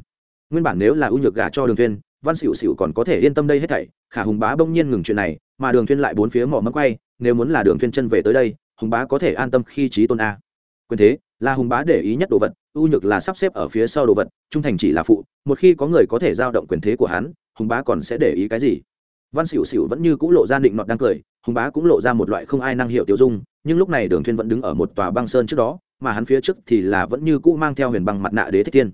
Nguyên bản nếu là u nhược gả cho đường thuyên văn xỉu xỉu còn có thể yên tâm đây hết thảy. Khả hùng bá bỗng nhiên ngừng chuyện này, mà đường thuyên lại bốn phía mỏ mẫm quay, nếu muốn là đường thuyên chân về tới đây, hùng bá có thể an tâm khi trí tôn a. Quyền thế, là hùng bá để ý nhất đồ vật, u nhược là sắp xếp ở phía sau đồ vật, trung thành chỉ là phụ, một khi có người có thể giao động quyền thế của hắn, hùng bá còn sẽ để ý cái gì? Văn xỉu xỉu vẫn như cũ lộ ra định nọt đang cười, hùng bá cũng lộ ra một loại không ai năng hiệu tiêu dung, nhưng lúc này đường thuyên vẫn đứng ở một tòa băng sơn trước đó mà hắn phía trước thì là vẫn như cũ mang theo huyền băng mặt nạ đế thích thiên.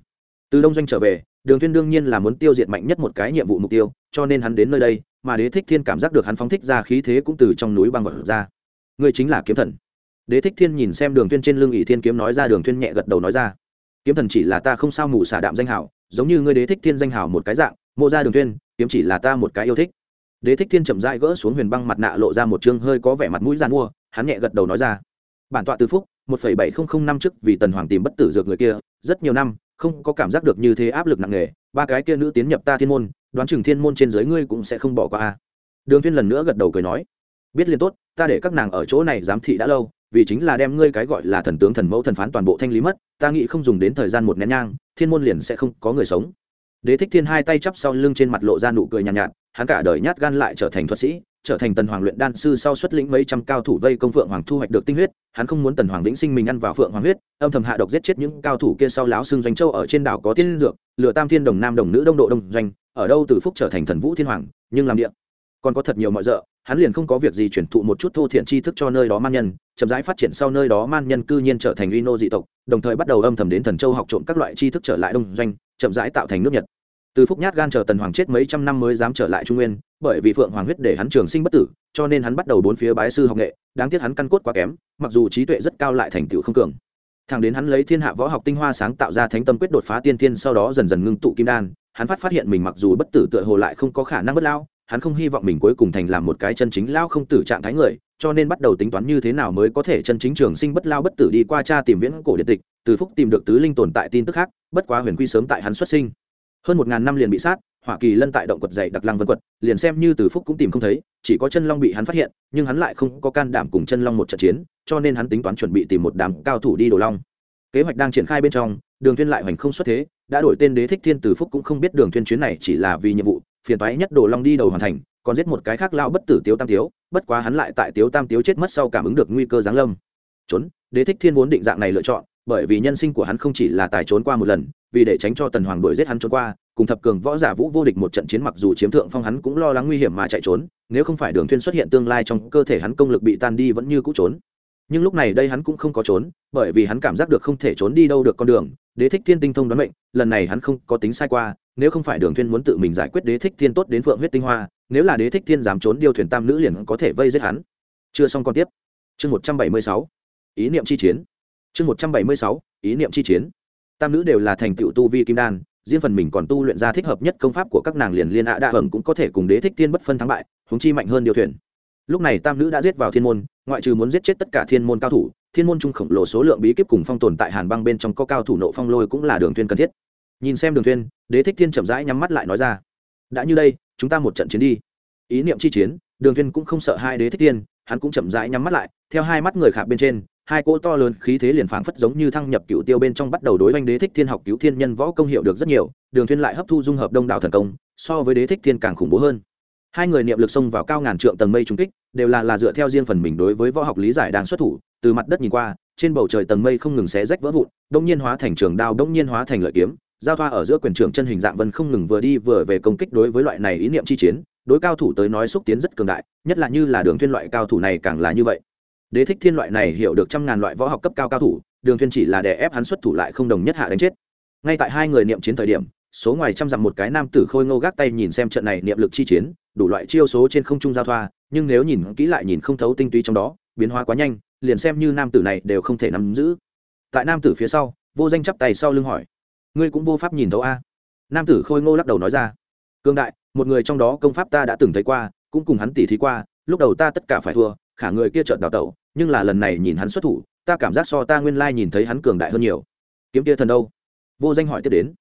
Từ đông doanh trở về, đường thuyên đương nhiên là muốn tiêu diệt mạnh nhất một cái nhiệm vụ mục tiêu, cho nên hắn đến nơi đây, mà đế thích thiên cảm giác được hắn phóng thích ra khí thế cũng từ trong núi băng vật ra. Người chính là kiếm thần. Đế thích thiên nhìn xem đường thuyên trên lưng ỷ thiên kiếm nói ra, đường thuyên nhẹ gật đầu nói ra. Kiếm thần chỉ là ta không sao mù xả đạm danh hảo, giống như ngươi đế thích thiên danh hảo một cái dạng mô ra đường thuyên kiếm chỉ là ta một cái yêu thích. Đế thích thiên chậm rãi gỡ xuống huyền băng mặt nạ lộ ra một trương hơi có vẻ mặt mũi gian mua, hắn nhẹ gật đầu nói ra. Bản tọa tư phúc một phẩy bảy không không năm trước vì tần hoàng tìm bất tử dược người kia rất nhiều năm không có cảm giác được như thế áp lực nặng nề ba cái kia nữ tiến nhập ta thiên môn đoán chừng thiên môn trên dưới ngươi cũng sẽ không bỏ qua a. Đường thiên lần nữa gật đầu cười nói biết liền tốt ta để các nàng ở chỗ này giám thị đã lâu vì chính là đem ngươi cái gọi là thần tướng thần mẫu thần phán toàn bộ thanh lý mất ta nghĩ không dùng đến thời gian một nén nhang thiên môn liền sẽ không có người sống. Đế thích thiên hai tay chắp sau lưng trên mặt lộ ra nụ cười nhàn nhạt, nhạt hắn cả đời nhát gan lại trở thành thuật sĩ trở thành tần hoàng luyện đan sư sau xuất lĩnh mấy trăm cao thủ vây công phượng hoàng thu hoạch được tinh huyết, hắn không muốn tần hoàng vĩnh sinh mình ăn vào phượng hoàng huyết, âm thầm hạ độc giết chết những cao thủ kia sau láo xương doanh châu ở trên đảo có tiên dược lừa tam thiên đồng nam đồng nữ đông độ đông doanh, ở đâu từ phúc trở thành thần vũ thiên hoàng, nhưng làm địa. Còn có thật nhiều mọi rợ, hắn liền không có việc gì chuyển thụ một chút thô thiện tri thức cho nơi đó man nhân, chậm rãi phát triển sau nơi đó man nhân cư nhiên trở thành uy nô dị tộc, đồng thời bắt đầu âm thầm đến thần châu học trộm các loại tri thức trở lại đông doanh, chậm rãi tạo thành nước nhật từ phúc nhát gan chờ tần hoàng chết mấy trăm năm mới dám trở lại trung nguyên, bởi vì phượng hoàng huyết để hắn trường sinh bất tử, cho nên hắn bắt đầu bốn phía bái sư học nghệ, đáng tiếc hắn căn cốt quá kém, mặc dù trí tuệ rất cao lại thành tựu không cường. Thẳng đến hắn lấy thiên hạ võ học tinh hoa sáng tạo ra thánh tâm quyết đột phá tiên thiên sau đó dần dần ngưng tụ kim đan, hắn phát phát hiện mình mặc dù bất tử tựa hồ lại không có khả năng bất lao, hắn không hy vọng mình cuối cùng thành làm một cái chân chính lao không tử trạng thái người, cho nên bắt đầu tính toán như thế nào mới có thể chân chính trường sinh bất lao bất tử đi qua cha tìm viễn cổ điện tịch, từ phúc tìm được tứ linh tồn tại tin tức khác, bất quá huyền quy sớm tại hắn xuất sinh hơn một ngàn năm liền bị sát, hỏa kỳ lân tại động quật dày đặc lăng vân quật, liền xem như từ phúc cũng tìm không thấy, chỉ có chân long bị hắn phát hiện, nhưng hắn lại không có can đảm cùng chân long một trận chiến, cho nên hắn tính toán chuẩn bị tìm một đám cao thủ đi đồ long. Kế hoạch đang triển khai bên trong, đường thiên lại hoành không xuất thế, đã đổi tên đế thích thiên từ phúc cũng không biết đường thiên chuyến này chỉ là vì nhiệm vụ, phiền toái nhất đồ long đi đầu hoàn thành, còn giết một cái khác lao bất tử tiếu tam tiếu, bất quá hắn lại tại tiếu tam tiếu chết mất sau cảm ứng được nguy cơ giáng lâm. Trốn, đế thích thiên vốn định dạng này lựa chọn, bởi vì nhân sinh của hắn không chỉ là tài trốn qua một lần vì để tránh cho tần hoàng đuổi giết hắn trốn qua, cùng thập cường võ giả vũ vô địch một trận chiến mặc dù chiếm thượng phong hắn cũng lo lắng nguy hiểm mà chạy trốn, nếu không phải đường thuyên xuất hiện tương lai trong cơ thể hắn công lực bị tan đi vẫn như cũ trốn. Nhưng lúc này đây hắn cũng không có trốn, bởi vì hắn cảm giác được không thể trốn đi đâu được con đường, đế thích thiên tinh thông đoán mệnh, lần này hắn không có tính sai qua, nếu không phải đường thuyên muốn tự mình giải quyết đế thích thiên tốt đến phượng huyết tinh hoa, nếu là đế thích thiên dám trốn điêu thuyền tam nữ liền có thể vây giết hắn. Chưa xong con tiếp. Chương một trăm bảy mươi sáu, ý niệm chi chiến. Chương một trăm bảy mươi sáu, ý niệm chi chiến tam nữ đều là thành tựu tu vi kim đan, riêng phần mình còn tu luyện ra thích hợp nhất công pháp của các nàng liền liên ạ đa hởng cũng có thể cùng đế thích thiên bất phân thắng bại húng chi mạnh hơn điều thuyền. Lúc này tam nữ đã giết vào thiên môn, ngoại trừ muốn giết chết tất cả thiên môn cao thủ, thiên môn trung khổng lồ số lượng bí kíp cùng phong tồn tại hàn băng bên trong có cao thủ nộ phong lôi cũng là đường thuyên cần thiết. Nhìn xem đường thuyên đế thích thiên chậm rãi nhắm mắt lại nói ra, đã như đây, chúng ta một trận chiến đi. Ý niệm chi chiến, đường thuyên cũng không sợ hai đế thích thiên, hắn cũng chậm rãi nhắm mắt lại, theo hai mắt người khác bên trên hai cỗ to lớn khí thế liền phảng phất giống như thăng nhập cựu tiêu bên trong bắt đầu đối oanh đế thích thiên học cứu thiên nhân võ công hiệu được rất nhiều, đường thiên lại hấp thu dung hợp đông đảo thần công, so với đế thích thiên càng khủng bố hơn. Hai người niệm lực xông vào cao ngàn trượng tầng mây trung kích, đều là là dựa theo riêng phần mình đối với võ học lý giải đang xuất thủ, từ mặt đất nhìn qua, trên bầu trời tầng mây không ngừng xé rách vỡ vụn, đông nhiên hóa thành trường đao, đông nhiên hóa thành lợi kiếm, giao thoa ở giữa quyền trưởng chân hình dạng vân không ngừng vừa đi vừa về công kích đối với loại này ý niệm chi chiến, đối cao thủ tới nói xúc tiến rất cường đại, nhất là như là đường thiên loại cao thủ này càng là như vậy đế thích thiên loại này hiểu được trăm ngàn loại võ học cấp cao cao thủ, đường Thiên chỉ là đè ép hắn xuất thủ lại không đồng nhất hạ đánh chết. Ngay tại hai người niệm chiến thời điểm, số ngoài trăm dặm một cái nam tử khôi ngô gác tay nhìn xem trận này niệm lực chi chiến, đủ loại chiêu số trên không trung giao thoa, nhưng nếu nhìn kỹ lại nhìn không thấu tinh túy trong đó, biến hóa quá nhanh, liền xem như nam tử này đều không thể nắm giữ. Tại nam tử phía sau, vô danh chắp tay sau lưng hỏi, ngươi cũng vô pháp nhìn thấu a? Nam tử khôi ngô lắc đầu nói ra, cương đại, một người trong đó công pháp ta đã từng thấy qua, cũng cùng hắn tỉ thí qua, lúc đầu ta tất cả phải thua khả người kia trợn đào tẩu, nhưng là lần này nhìn hắn xuất thủ, ta cảm giác so ta nguyên lai nhìn thấy hắn cường đại hơn nhiều. Kiếm kia thần đâu? Vô danh hỏi tiếp đến.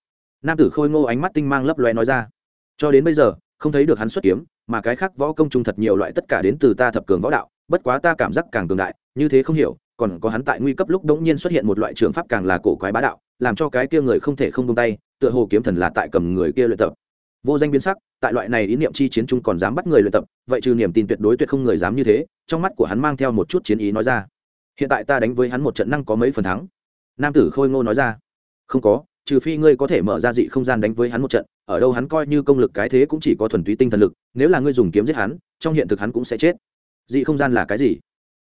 Nam tử khôi ngô ánh mắt tinh mang lấp loe nói ra. Cho đến bây giờ, không thấy được hắn xuất kiếm, mà cái khác võ công trung thật nhiều loại tất cả đến từ ta thập cường võ đạo, bất quá ta cảm giác càng cường đại, như thế không hiểu, còn có hắn tại nguy cấp lúc đống nhiên xuất hiện một loại trường pháp càng là cổ quái bá đạo, làm cho cái kia người không thể không buông tay, tựa hồ kiếm thần là tại cầm người kia luyện tập vô danh biến sắc, tại loại này ý niệm chi chiến chung còn dám bắt người luyện tập, vậy trừ niềm tin tuyệt đối tuyệt không người dám như thế, trong mắt của hắn mang theo một chút chiến ý nói ra. Hiện tại ta đánh với hắn một trận năng có mấy phần thắng. Nam tử khôi ngô nói ra. Không có, trừ phi ngươi có thể mở ra dị không gian đánh với hắn một trận, ở đâu hắn coi như công lực cái thế cũng chỉ có thuần túy tinh thần lực, nếu là ngươi dùng kiếm giết hắn, trong hiện thực hắn cũng sẽ chết. Dị không gian là cái gì?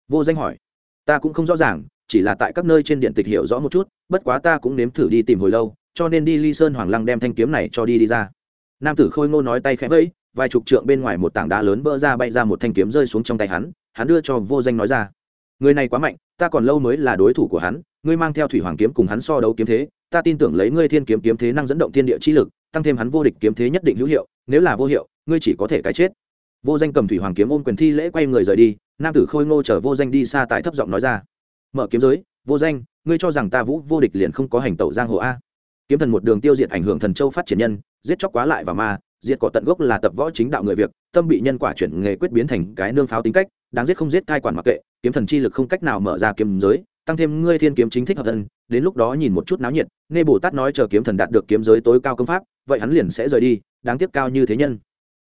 Vô danh hỏi. Ta cũng không rõ ràng, chỉ là tại các nơi trên điện tịch hiểu rõ một chút, bất quá ta cũng nếm thử đi tìm hồi lâu, cho nên đi ly sơn hoàng lăng đem thanh kiếm này cho đi đi ra nam tử khôi ngô nói tay khẽ vẫy, vài chục trượng bên ngoài một tảng đá lớn vỡ ra bay ra một thanh kiếm rơi xuống trong tay hắn hắn đưa cho vô danh nói ra. Người này quá mạnh, ta còn lâu mới là đối thủ của hắn, ngươi mang theo thủy hoàng kiếm cùng hắn so đấu kiếm thế, ta tin tưởng lấy ngươi thiên kiếm kiếm thế năng dẫn động thiên địa chi lực, tăng thêm hắn vô địch kiếm thế nhất định hữu hiệu, nếu là vô hiệu, ngươi chỉ có thể cái chết. Vô danh cầm thủy hoàng kiếm ôm quyền thi lễ quay người rời đi, nam tử khôi ngô chở vô danh đi xa tại thấp giọng nói ra. Mở kiếm giới, vô danh, ngươi cho rằng ta vũ vô địch liền không có hành tẩu giang hồ a? Kiếm thần một đường tiêu diệt ảnh hưởng thần châu phát triển nhân, giết chóc quá lại và ma, diệt cỏ tận gốc là tập võ chính đạo người việc, tâm bị nhân quả chuyển nghề quyết biến thành cái nương pháo tính cách, đáng giết không giết cai quản mặc kệ, kiếm thần chi lực không cách nào mở ra kiếm giới, tăng thêm ngươi thiên kiếm chính thích hợp thân, đến lúc đó nhìn một chút náo nhiệt, nghe bồ tát nói chờ kiếm thần đạt được kiếm giới tối cao công pháp, vậy hắn liền sẽ rời đi, đáng tiếc cao như thế nhân.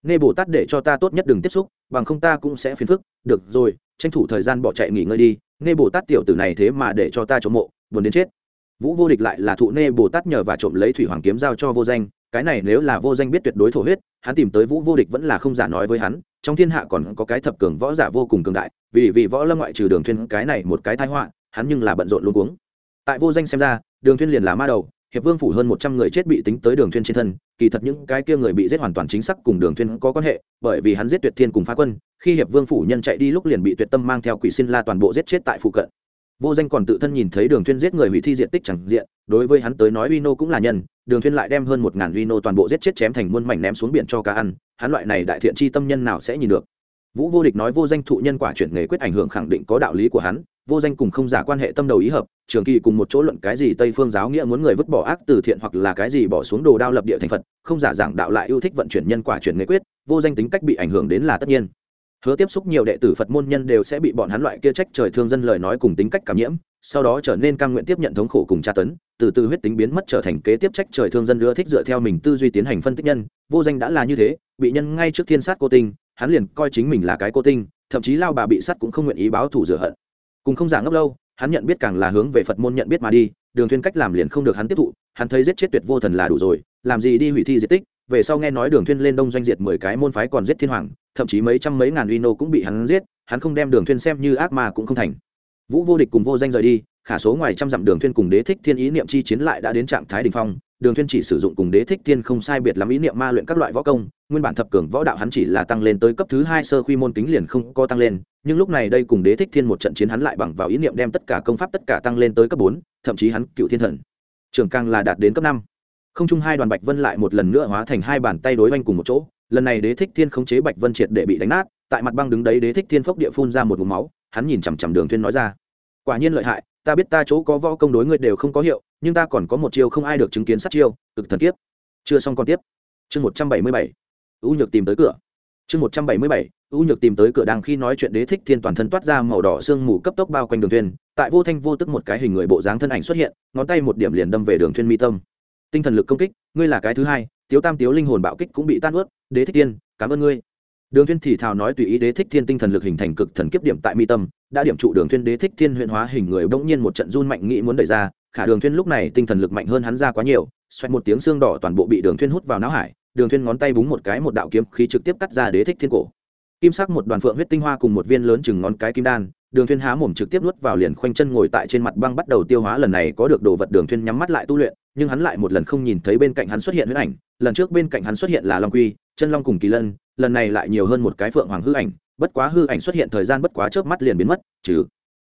Nghe bồ tát để cho ta tốt nhất đừng tiếp xúc, bằng không ta cũng sẽ phiền phức, được rồi, tranh thủ thời gian bỏ chạy nghỉ ngơi đi, nghe bồ tát tiểu tử này thế mà để cho ta chống mộ, buồn đến chết vũ vô địch lại là thụ nê bồ tát nhờ và trộm lấy thủy hoàng kiếm giao cho vô danh, cái này nếu là vô danh biết tuyệt đối thổ huyết, hắn tìm tới vũ vô địch vẫn là không giả nói với hắn, trong thiên hạ còn có cái thập cường võ giả vô cùng cường đại, vì vì võ lâm ngoại trừ đường thuyên cái này một cái tai họa, hắn nhưng là bận rộn luôn cuống. Tại vô danh xem ra, đường thuyên liền là ma đầu, hiệp vương phủ hơn một trăm người chết bị tính tới đường thuyên trên thân, kỳ thật những cái kia người bị giết hoàn toàn chính xác cùng đường thuyên có quan hệ, bởi vì hắn giết tuyệt thiên cùng phá quân, khi hiệp vương phủ nhân chạy đi lúc liền bị tuyệt tâm mang theo quỷ xin la toàn bộ giết chết tại phụ cận vô danh còn tự thân nhìn thấy đường thuyên giết người hủy thi diện tích chẳng diện, đối với hắn tới nói uy nô cũng là nhân, đường thuyên lại đem hơn một ngàn uy nô toàn bộ giết chết chém thành muôn mảnh ném xuống biển cho cá ăn, hắn loại này đại thiện chi tâm nhân nào sẽ nhìn được? Vũ vô địch nói vô danh thụ nhân quả chuyển nghề quyết ảnh hưởng khẳng định có đạo lý của hắn, vô danh cùng không giả quan hệ tâm đầu ý hợp, trường kỳ cùng một chỗ luận cái gì tây phương giáo nghĩa muốn người vứt bỏ ác từ thiện hoặc là cái gì bỏ xuống đồ đao lập địa thành phật, không giả giảng đạo lại yêu thích vận chuyển nhân quả chuyển nghề quyết, vô danh tính cách bị ảnh hưởng đến là tất nhiên hứa tiếp xúc nhiều đệ tử phật môn nhân đều sẽ bị bọn hắn loại kia trách trời thương dân lời nói cùng tính cách cảm nhiễm, sau đó trở nên cam nguyện tiếp nhận thống khổ cùng tra tấn, từ từ huyết tính biến mất trở thành kế tiếp trách trời thương dân nữa thích dựa theo mình tư duy tiến hành phân tích nhân. Vô danh đã là như thế, bị nhân ngay trước thiên sát cô tinh, hắn liền coi chính mình là cái cô tinh, thậm chí lao bà bị sát cũng không nguyện ý báo thù rửa hận. Cùng không giả ngốc lâu, hắn nhận biết càng là hướng về phật môn nhận biết mà đi, đường thuyên cách làm liền không được hắn tiếp thụ, hắn thấy giết chết tuyệt vô thần là đủ rồi, làm gì đi hủy thi diệt tích, về sau nghe nói đường thuyên lên đông doanh diệt mười cái môn phái còn giết thiên hoàng thậm chí mấy trăm mấy ngàn uy nô cũng bị hắn giết, hắn không đem đường thuyên xem như ác ma cũng không thành. Vũ vô địch cùng vô danh rời đi, khả số ngoài trăm dặm đường thuyên cùng đế thích thiên ý niệm chi chiến lại đã đến trạng thái đỉnh phong, đường thuyên chỉ sử dụng cùng đế thích thiên không sai biệt lắm ý niệm ma luyện các loại võ công, nguyên bản thập cường võ đạo hắn chỉ là tăng lên tới cấp thứ hai sơ quy môn kính liền không có tăng lên, nhưng lúc này đây cùng đế thích thiên một trận chiến hắn lại bằng vào ý niệm đem tất cả công pháp tất cả tăng lên tới cấp bốn, thậm chí hắn cựu thiên thần. Trường càng là đạt đến cấp năm. Không chung hai đoàn bạch vân lại một lần nữa hóa thành hai bàn tay đối oanh cùng một chỗ lần này đế thích thiên khống chế bạch vân triệt để bị đánh nát, tại mặt băng đứng đấy đế thích thiên phốc địa phun ra một vùng máu, hắn nhìn chằm chằm đường thuyên nói ra. Quả nhiên lợi hại, ta biết ta chỗ có võ công đối ngươi đều không có hiệu, nhưng ta còn có một chiêu không ai được chứng kiến sát chiêu, cực thần kiếp. Chưa xong còn tiếp. Chương một trăm bảy mươi bảy. Ưu nhược tìm tới cửa. Chương một trăm bảy mươi bảy. Ưu nhược tìm tới cửa đang khi nói chuyện đế thích thiên toàn thân toát ra màu đỏ sương mù cấp tốc bao quanh đường thiên tại vô thanh vô tức một cái hình người bộ dáng thân ảnh xuất hiện, ngón tay một điểm liền đâm về đường thiên mi tâm. Tinh thần lực công kích, ngươi là cái thứ hai, tiếu tam tiếu linh hồn bạo kích cũng bị tan ướt đế thích thiên, cảm ơn ngươi. Đường thuyên thì thào nói tùy ý đế thích thiên tinh thần lực hình thành cực thần kiếp điểm tại mi tâm, đã điểm trụ đường thuyên đế thích thiên huyện hóa hình người bỗng nhiên một trận run mạnh nghĩ muốn đẩy ra, khả đường thuyên lúc này tinh thần lực mạnh hơn hắn ra quá nhiều, xoẹt một tiếng xương đỏ toàn bộ bị đường thuyên hút vào não hải, đường thuyên ngón tay búng một cái một đạo kiếm khí trực tiếp cắt ra đế thích thiên cổ. Kim sắc một đoàn phượng huyết tinh hoa cùng một viên lớn chừng ngón cái kim đan, đường thuyên há mồm trực tiếp nuốt vào liền khoanh chân ngồi tại trên mặt băng bắt đầu tiêu hóa lần này có được đồ vật đường thuyên nhắm mắt lại tu luyện, nhưng hắn lại một lần không nhìn thấy bên cạnh hắn xuất hiện huyết ảnh, lần trước bên cạnh hắn xuất hiện là long quy chân long cùng kỳ lân, lần này lại nhiều hơn một cái phượng hoàng hư ảnh, bất quá hư ảnh xuất hiện thời gian bất quá chớp mắt liền biến mất, trừ.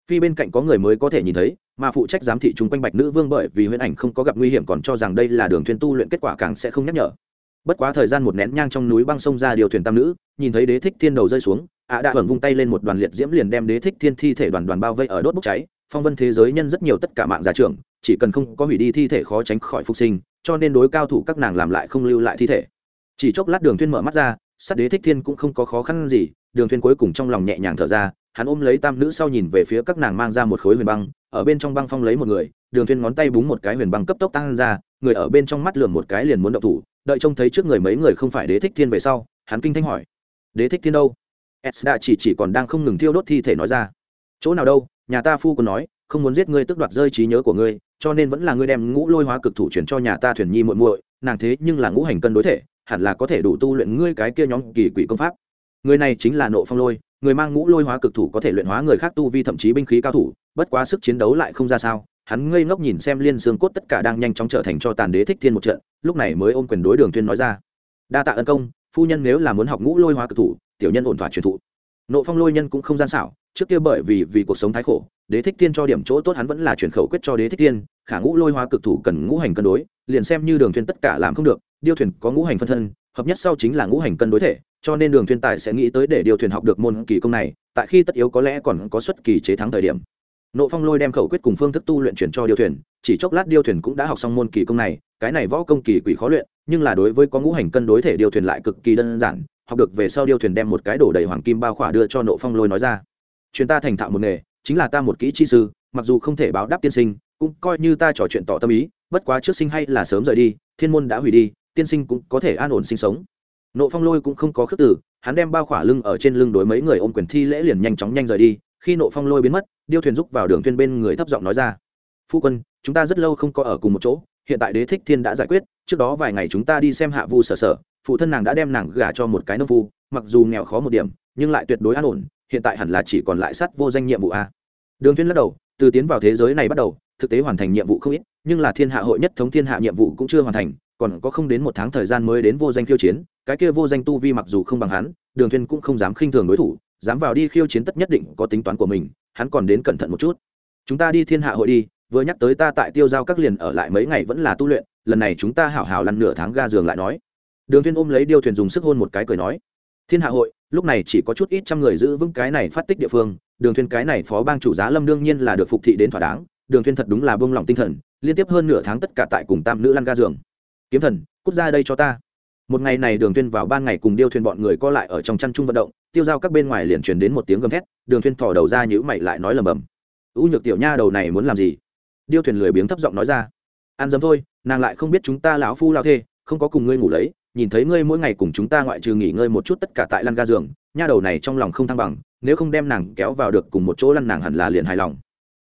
Phi bên cạnh có người mới có thể nhìn thấy, mà phụ trách giám thị chúng quanh bạch nữ vương bởi vì huyễn ảnh không có gặp nguy hiểm còn cho rằng đây là đường thuyền tu luyện kết quả càng sẽ không nhắc nhở. Bất quá thời gian một nén nhang trong núi băng sông ra điều thuyền tam nữ, nhìn thấy đế thích thiên đầu rơi xuống, ạ đã hưởng vung tay lên một đoàn liệt diễm liền đem đế thích thiên thi thể đoàn đoàn bao vây ở đốt bốc cháy, phong vân thế giới nhân rất nhiều tất cả mạng giả trưởng, chỉ cần không có hủy đi thi thể khó tránh khỏi phục sinh, cho nên đối cao thủ các nàng làm lại không lưu lại thi thể chỉ chốc lát đường thuyên mở mắt ra, sát đế thích thiên cũng không có khó khăn gì, đường thuyên cuối cùng trong lòng nhẹ nhàng thở ra, hắn ôm lấy tam nữ sau nhìn về phía các nàng mang ra một khối huyền băng, ở bên trong băng phong lấy một người, đường thuyên ngón tay búng một cái huyền băng cấp tốc tăng ra, người ở bên trong mắt lườm một cái liền muốn động thủ, đợi trông thấy trước người mấy người không phải đế thích thiên về sau, hắn kinh thanh hỏi, đế thích thiên đâu? S đã chỉ chỉ còn đang không ngừng thiêu đốt thi thể nói ra, chỗ nào đâu, nhà ta phu còn nói, không muốn giết ngươi tức đoạt rơi trí nhớ của ngươi, cho nên vẫn là ngươi đem ngũ lôi hóa cực thủ chuyển cho nhà ta thuyền nhi muội muội, nàng thế nhưng là ngũ hành cân đối thể hẳn là có thể đủ tu luyện ngươi cái kia nhóm kỳ quỷ công pháp. Người này chính là nộ phong lôi, người mang ngũ lôi hóa cực thủ có thể luyện hóa người khác tu vi thậm chí binh khí cao thủ, bất quá sức chiến đấu lại không ra sao, hắn ngây ngốc nhìn xem liên xương cốt tất cả đang nhanh chóng trở thành cho tàn đế thích thiên một trận, lúc này mới ôm quyền đối đường tuyên nói ra. Đa tạ ân công, phu nhân nếu là muốn học ngũ lôi hóa cực thủ, tiểu nhân ổn thỏa truyền thụ. Nộ phong lôi nhân cũng không gian xảo, trước kia bởi vì vì cuộc sống thái khổ, đế thích thiên cho điểm chỗ tốt hắn vẫn là chuyển khẩu quyết cho đế thích thiên khả ngũ lôi hóa cực thủ cần ngũ hành cân đối, liền xem như đường thuyền tất cả làm không được, điêu thuyền có ngũ hành phân thân, hợp nhất sau chính là ngũ hành cân đối thể, cho nên đường thuyền tài sẽ nghĩ tới để điều thuyền học được môn kỳ công này, tại khi tất yếu có lẽ còn có xuất kỳ chế thắng thời điểm. Nộ phong lôi đem khẩu quyết cùng phương thức tu luyện chuyển cho điêu thuyền, chỉ chốc lát điêu thuyền cũng đã học xong môn kỳ công này, cái này võ công kỳ quỷ khó luyện, nhưng là đối với có ngũ hành cân đối thể điêu thuyền lại cực kỳ đơn giản, học được về sau điêu thuyền đem một cái đổ đầy hoàng kim bao khỏa đưa cho nộ phong lôi nói ra. Chuyến ta thành thạo một nghề, chính là ta một kỹ chi sư, mặc dù không thể báo đáp tiên sinh cũng coi như ta trò chuyện tỏ tâm ý bất quá trước sinh hay là sớm rời đi thiên môn đã hủy đi tiên sinh cũng có thể an ổn sinh sống. Nộ phong lôi cũng không có khước tử, hắn đem bao khỏa lưng ở trên lưng đối mấy người ôm quyền thi lễ liền nhanh chóng nhanh rời đi khi nộ phong lôi biến mất điêu thuyền rúc vào đường thuyền bên người thấp giọng nói ra phu quân chúng ta rất lâu không có ở cùng một chỗ hiện tại đế thích thiên đã giải quyết trước đó vài ngày chúng ta đi xem hạ vu sở sở phụ thân nàng đã đem nàng gả cho một cái nông phu mặc dù nghèo khó một điểm nhưng lại tuyệt đối an ổn hiện tại hẳn là chỉ còn lại sắt vô danh nhiệm vụ a. Đường thuyên lắc đầu từ tiến vào thế giới này bắt đầu thực tế hoàn thành nhiệm vụ không ít, nhưng là thiên hạ hội nhất thống thiên hạ nhiệm vụ cũng chưa hoàn thành, còn có không đến một tháng thời gian mới đến vô danh khiêu chiến, cái kia vô danh tu vi mặc dù không bằng hắn, đường Thiên cũng không dám khinh thường đối thủ, dám vào đi khiêu chiến tất nhất định có tính toán của mình, hắn còn đến cẩn thận một chút. Chúng ta đi thiên hạ hội đi, vừa nhắc tới ta tại tiêu giao các liền ở lại mấy ngày vẫn là tu luyện, lần này chúng ta hảo hảo lăn nửa tháng ga giường lại nói. Đường Thiên ôm lấy điêu thuyền dùng sức hôn một cái cười nói. Thiên hạ hội, lúc này chỉ có chút ít trăm người giữ vững cái này phát tích địa phương, đường Thiên cái này phó bang chủ giá lâm đương nhiên là được phục thị đến thỏa đáng đường Thiên thật đúng là buông lòng tinh thần, liên tiếp hơn nửa tháng tất cả tại cùng tam nữ lăn ga giường. Kiếm thần, cút ra đây cho ta. Một ngày này đường Thiên vào ban ngày cùng điêu thuyền bọn người co lại ở trong chăn chung vận động, tiêu giao các bên ngoài liền truyền đến một tiếng gầm thét, đường Thiên thò đầu ra nhũ mày lại nói lầm bầm. U nhược tiểu nha đầu này muốn làm gì? Điêu thuyền lười biếng thấp giọng nói ra. Ăn dấm thôi, nàng lại không biết chúng ta lão phu lao thê, không có cùng ngươi ngủ lấy, nhìn thấy ngươi mỗi ngày cùng chúng ta ngoại trừ nghỉ ngơi một chút tất cả tại lăn ga giường, nha đầu này trong lòng không thăng bằng, nếu không đem nàng kéo vào được cùng một chỗ lăn nàng hẳn là liền hài lòng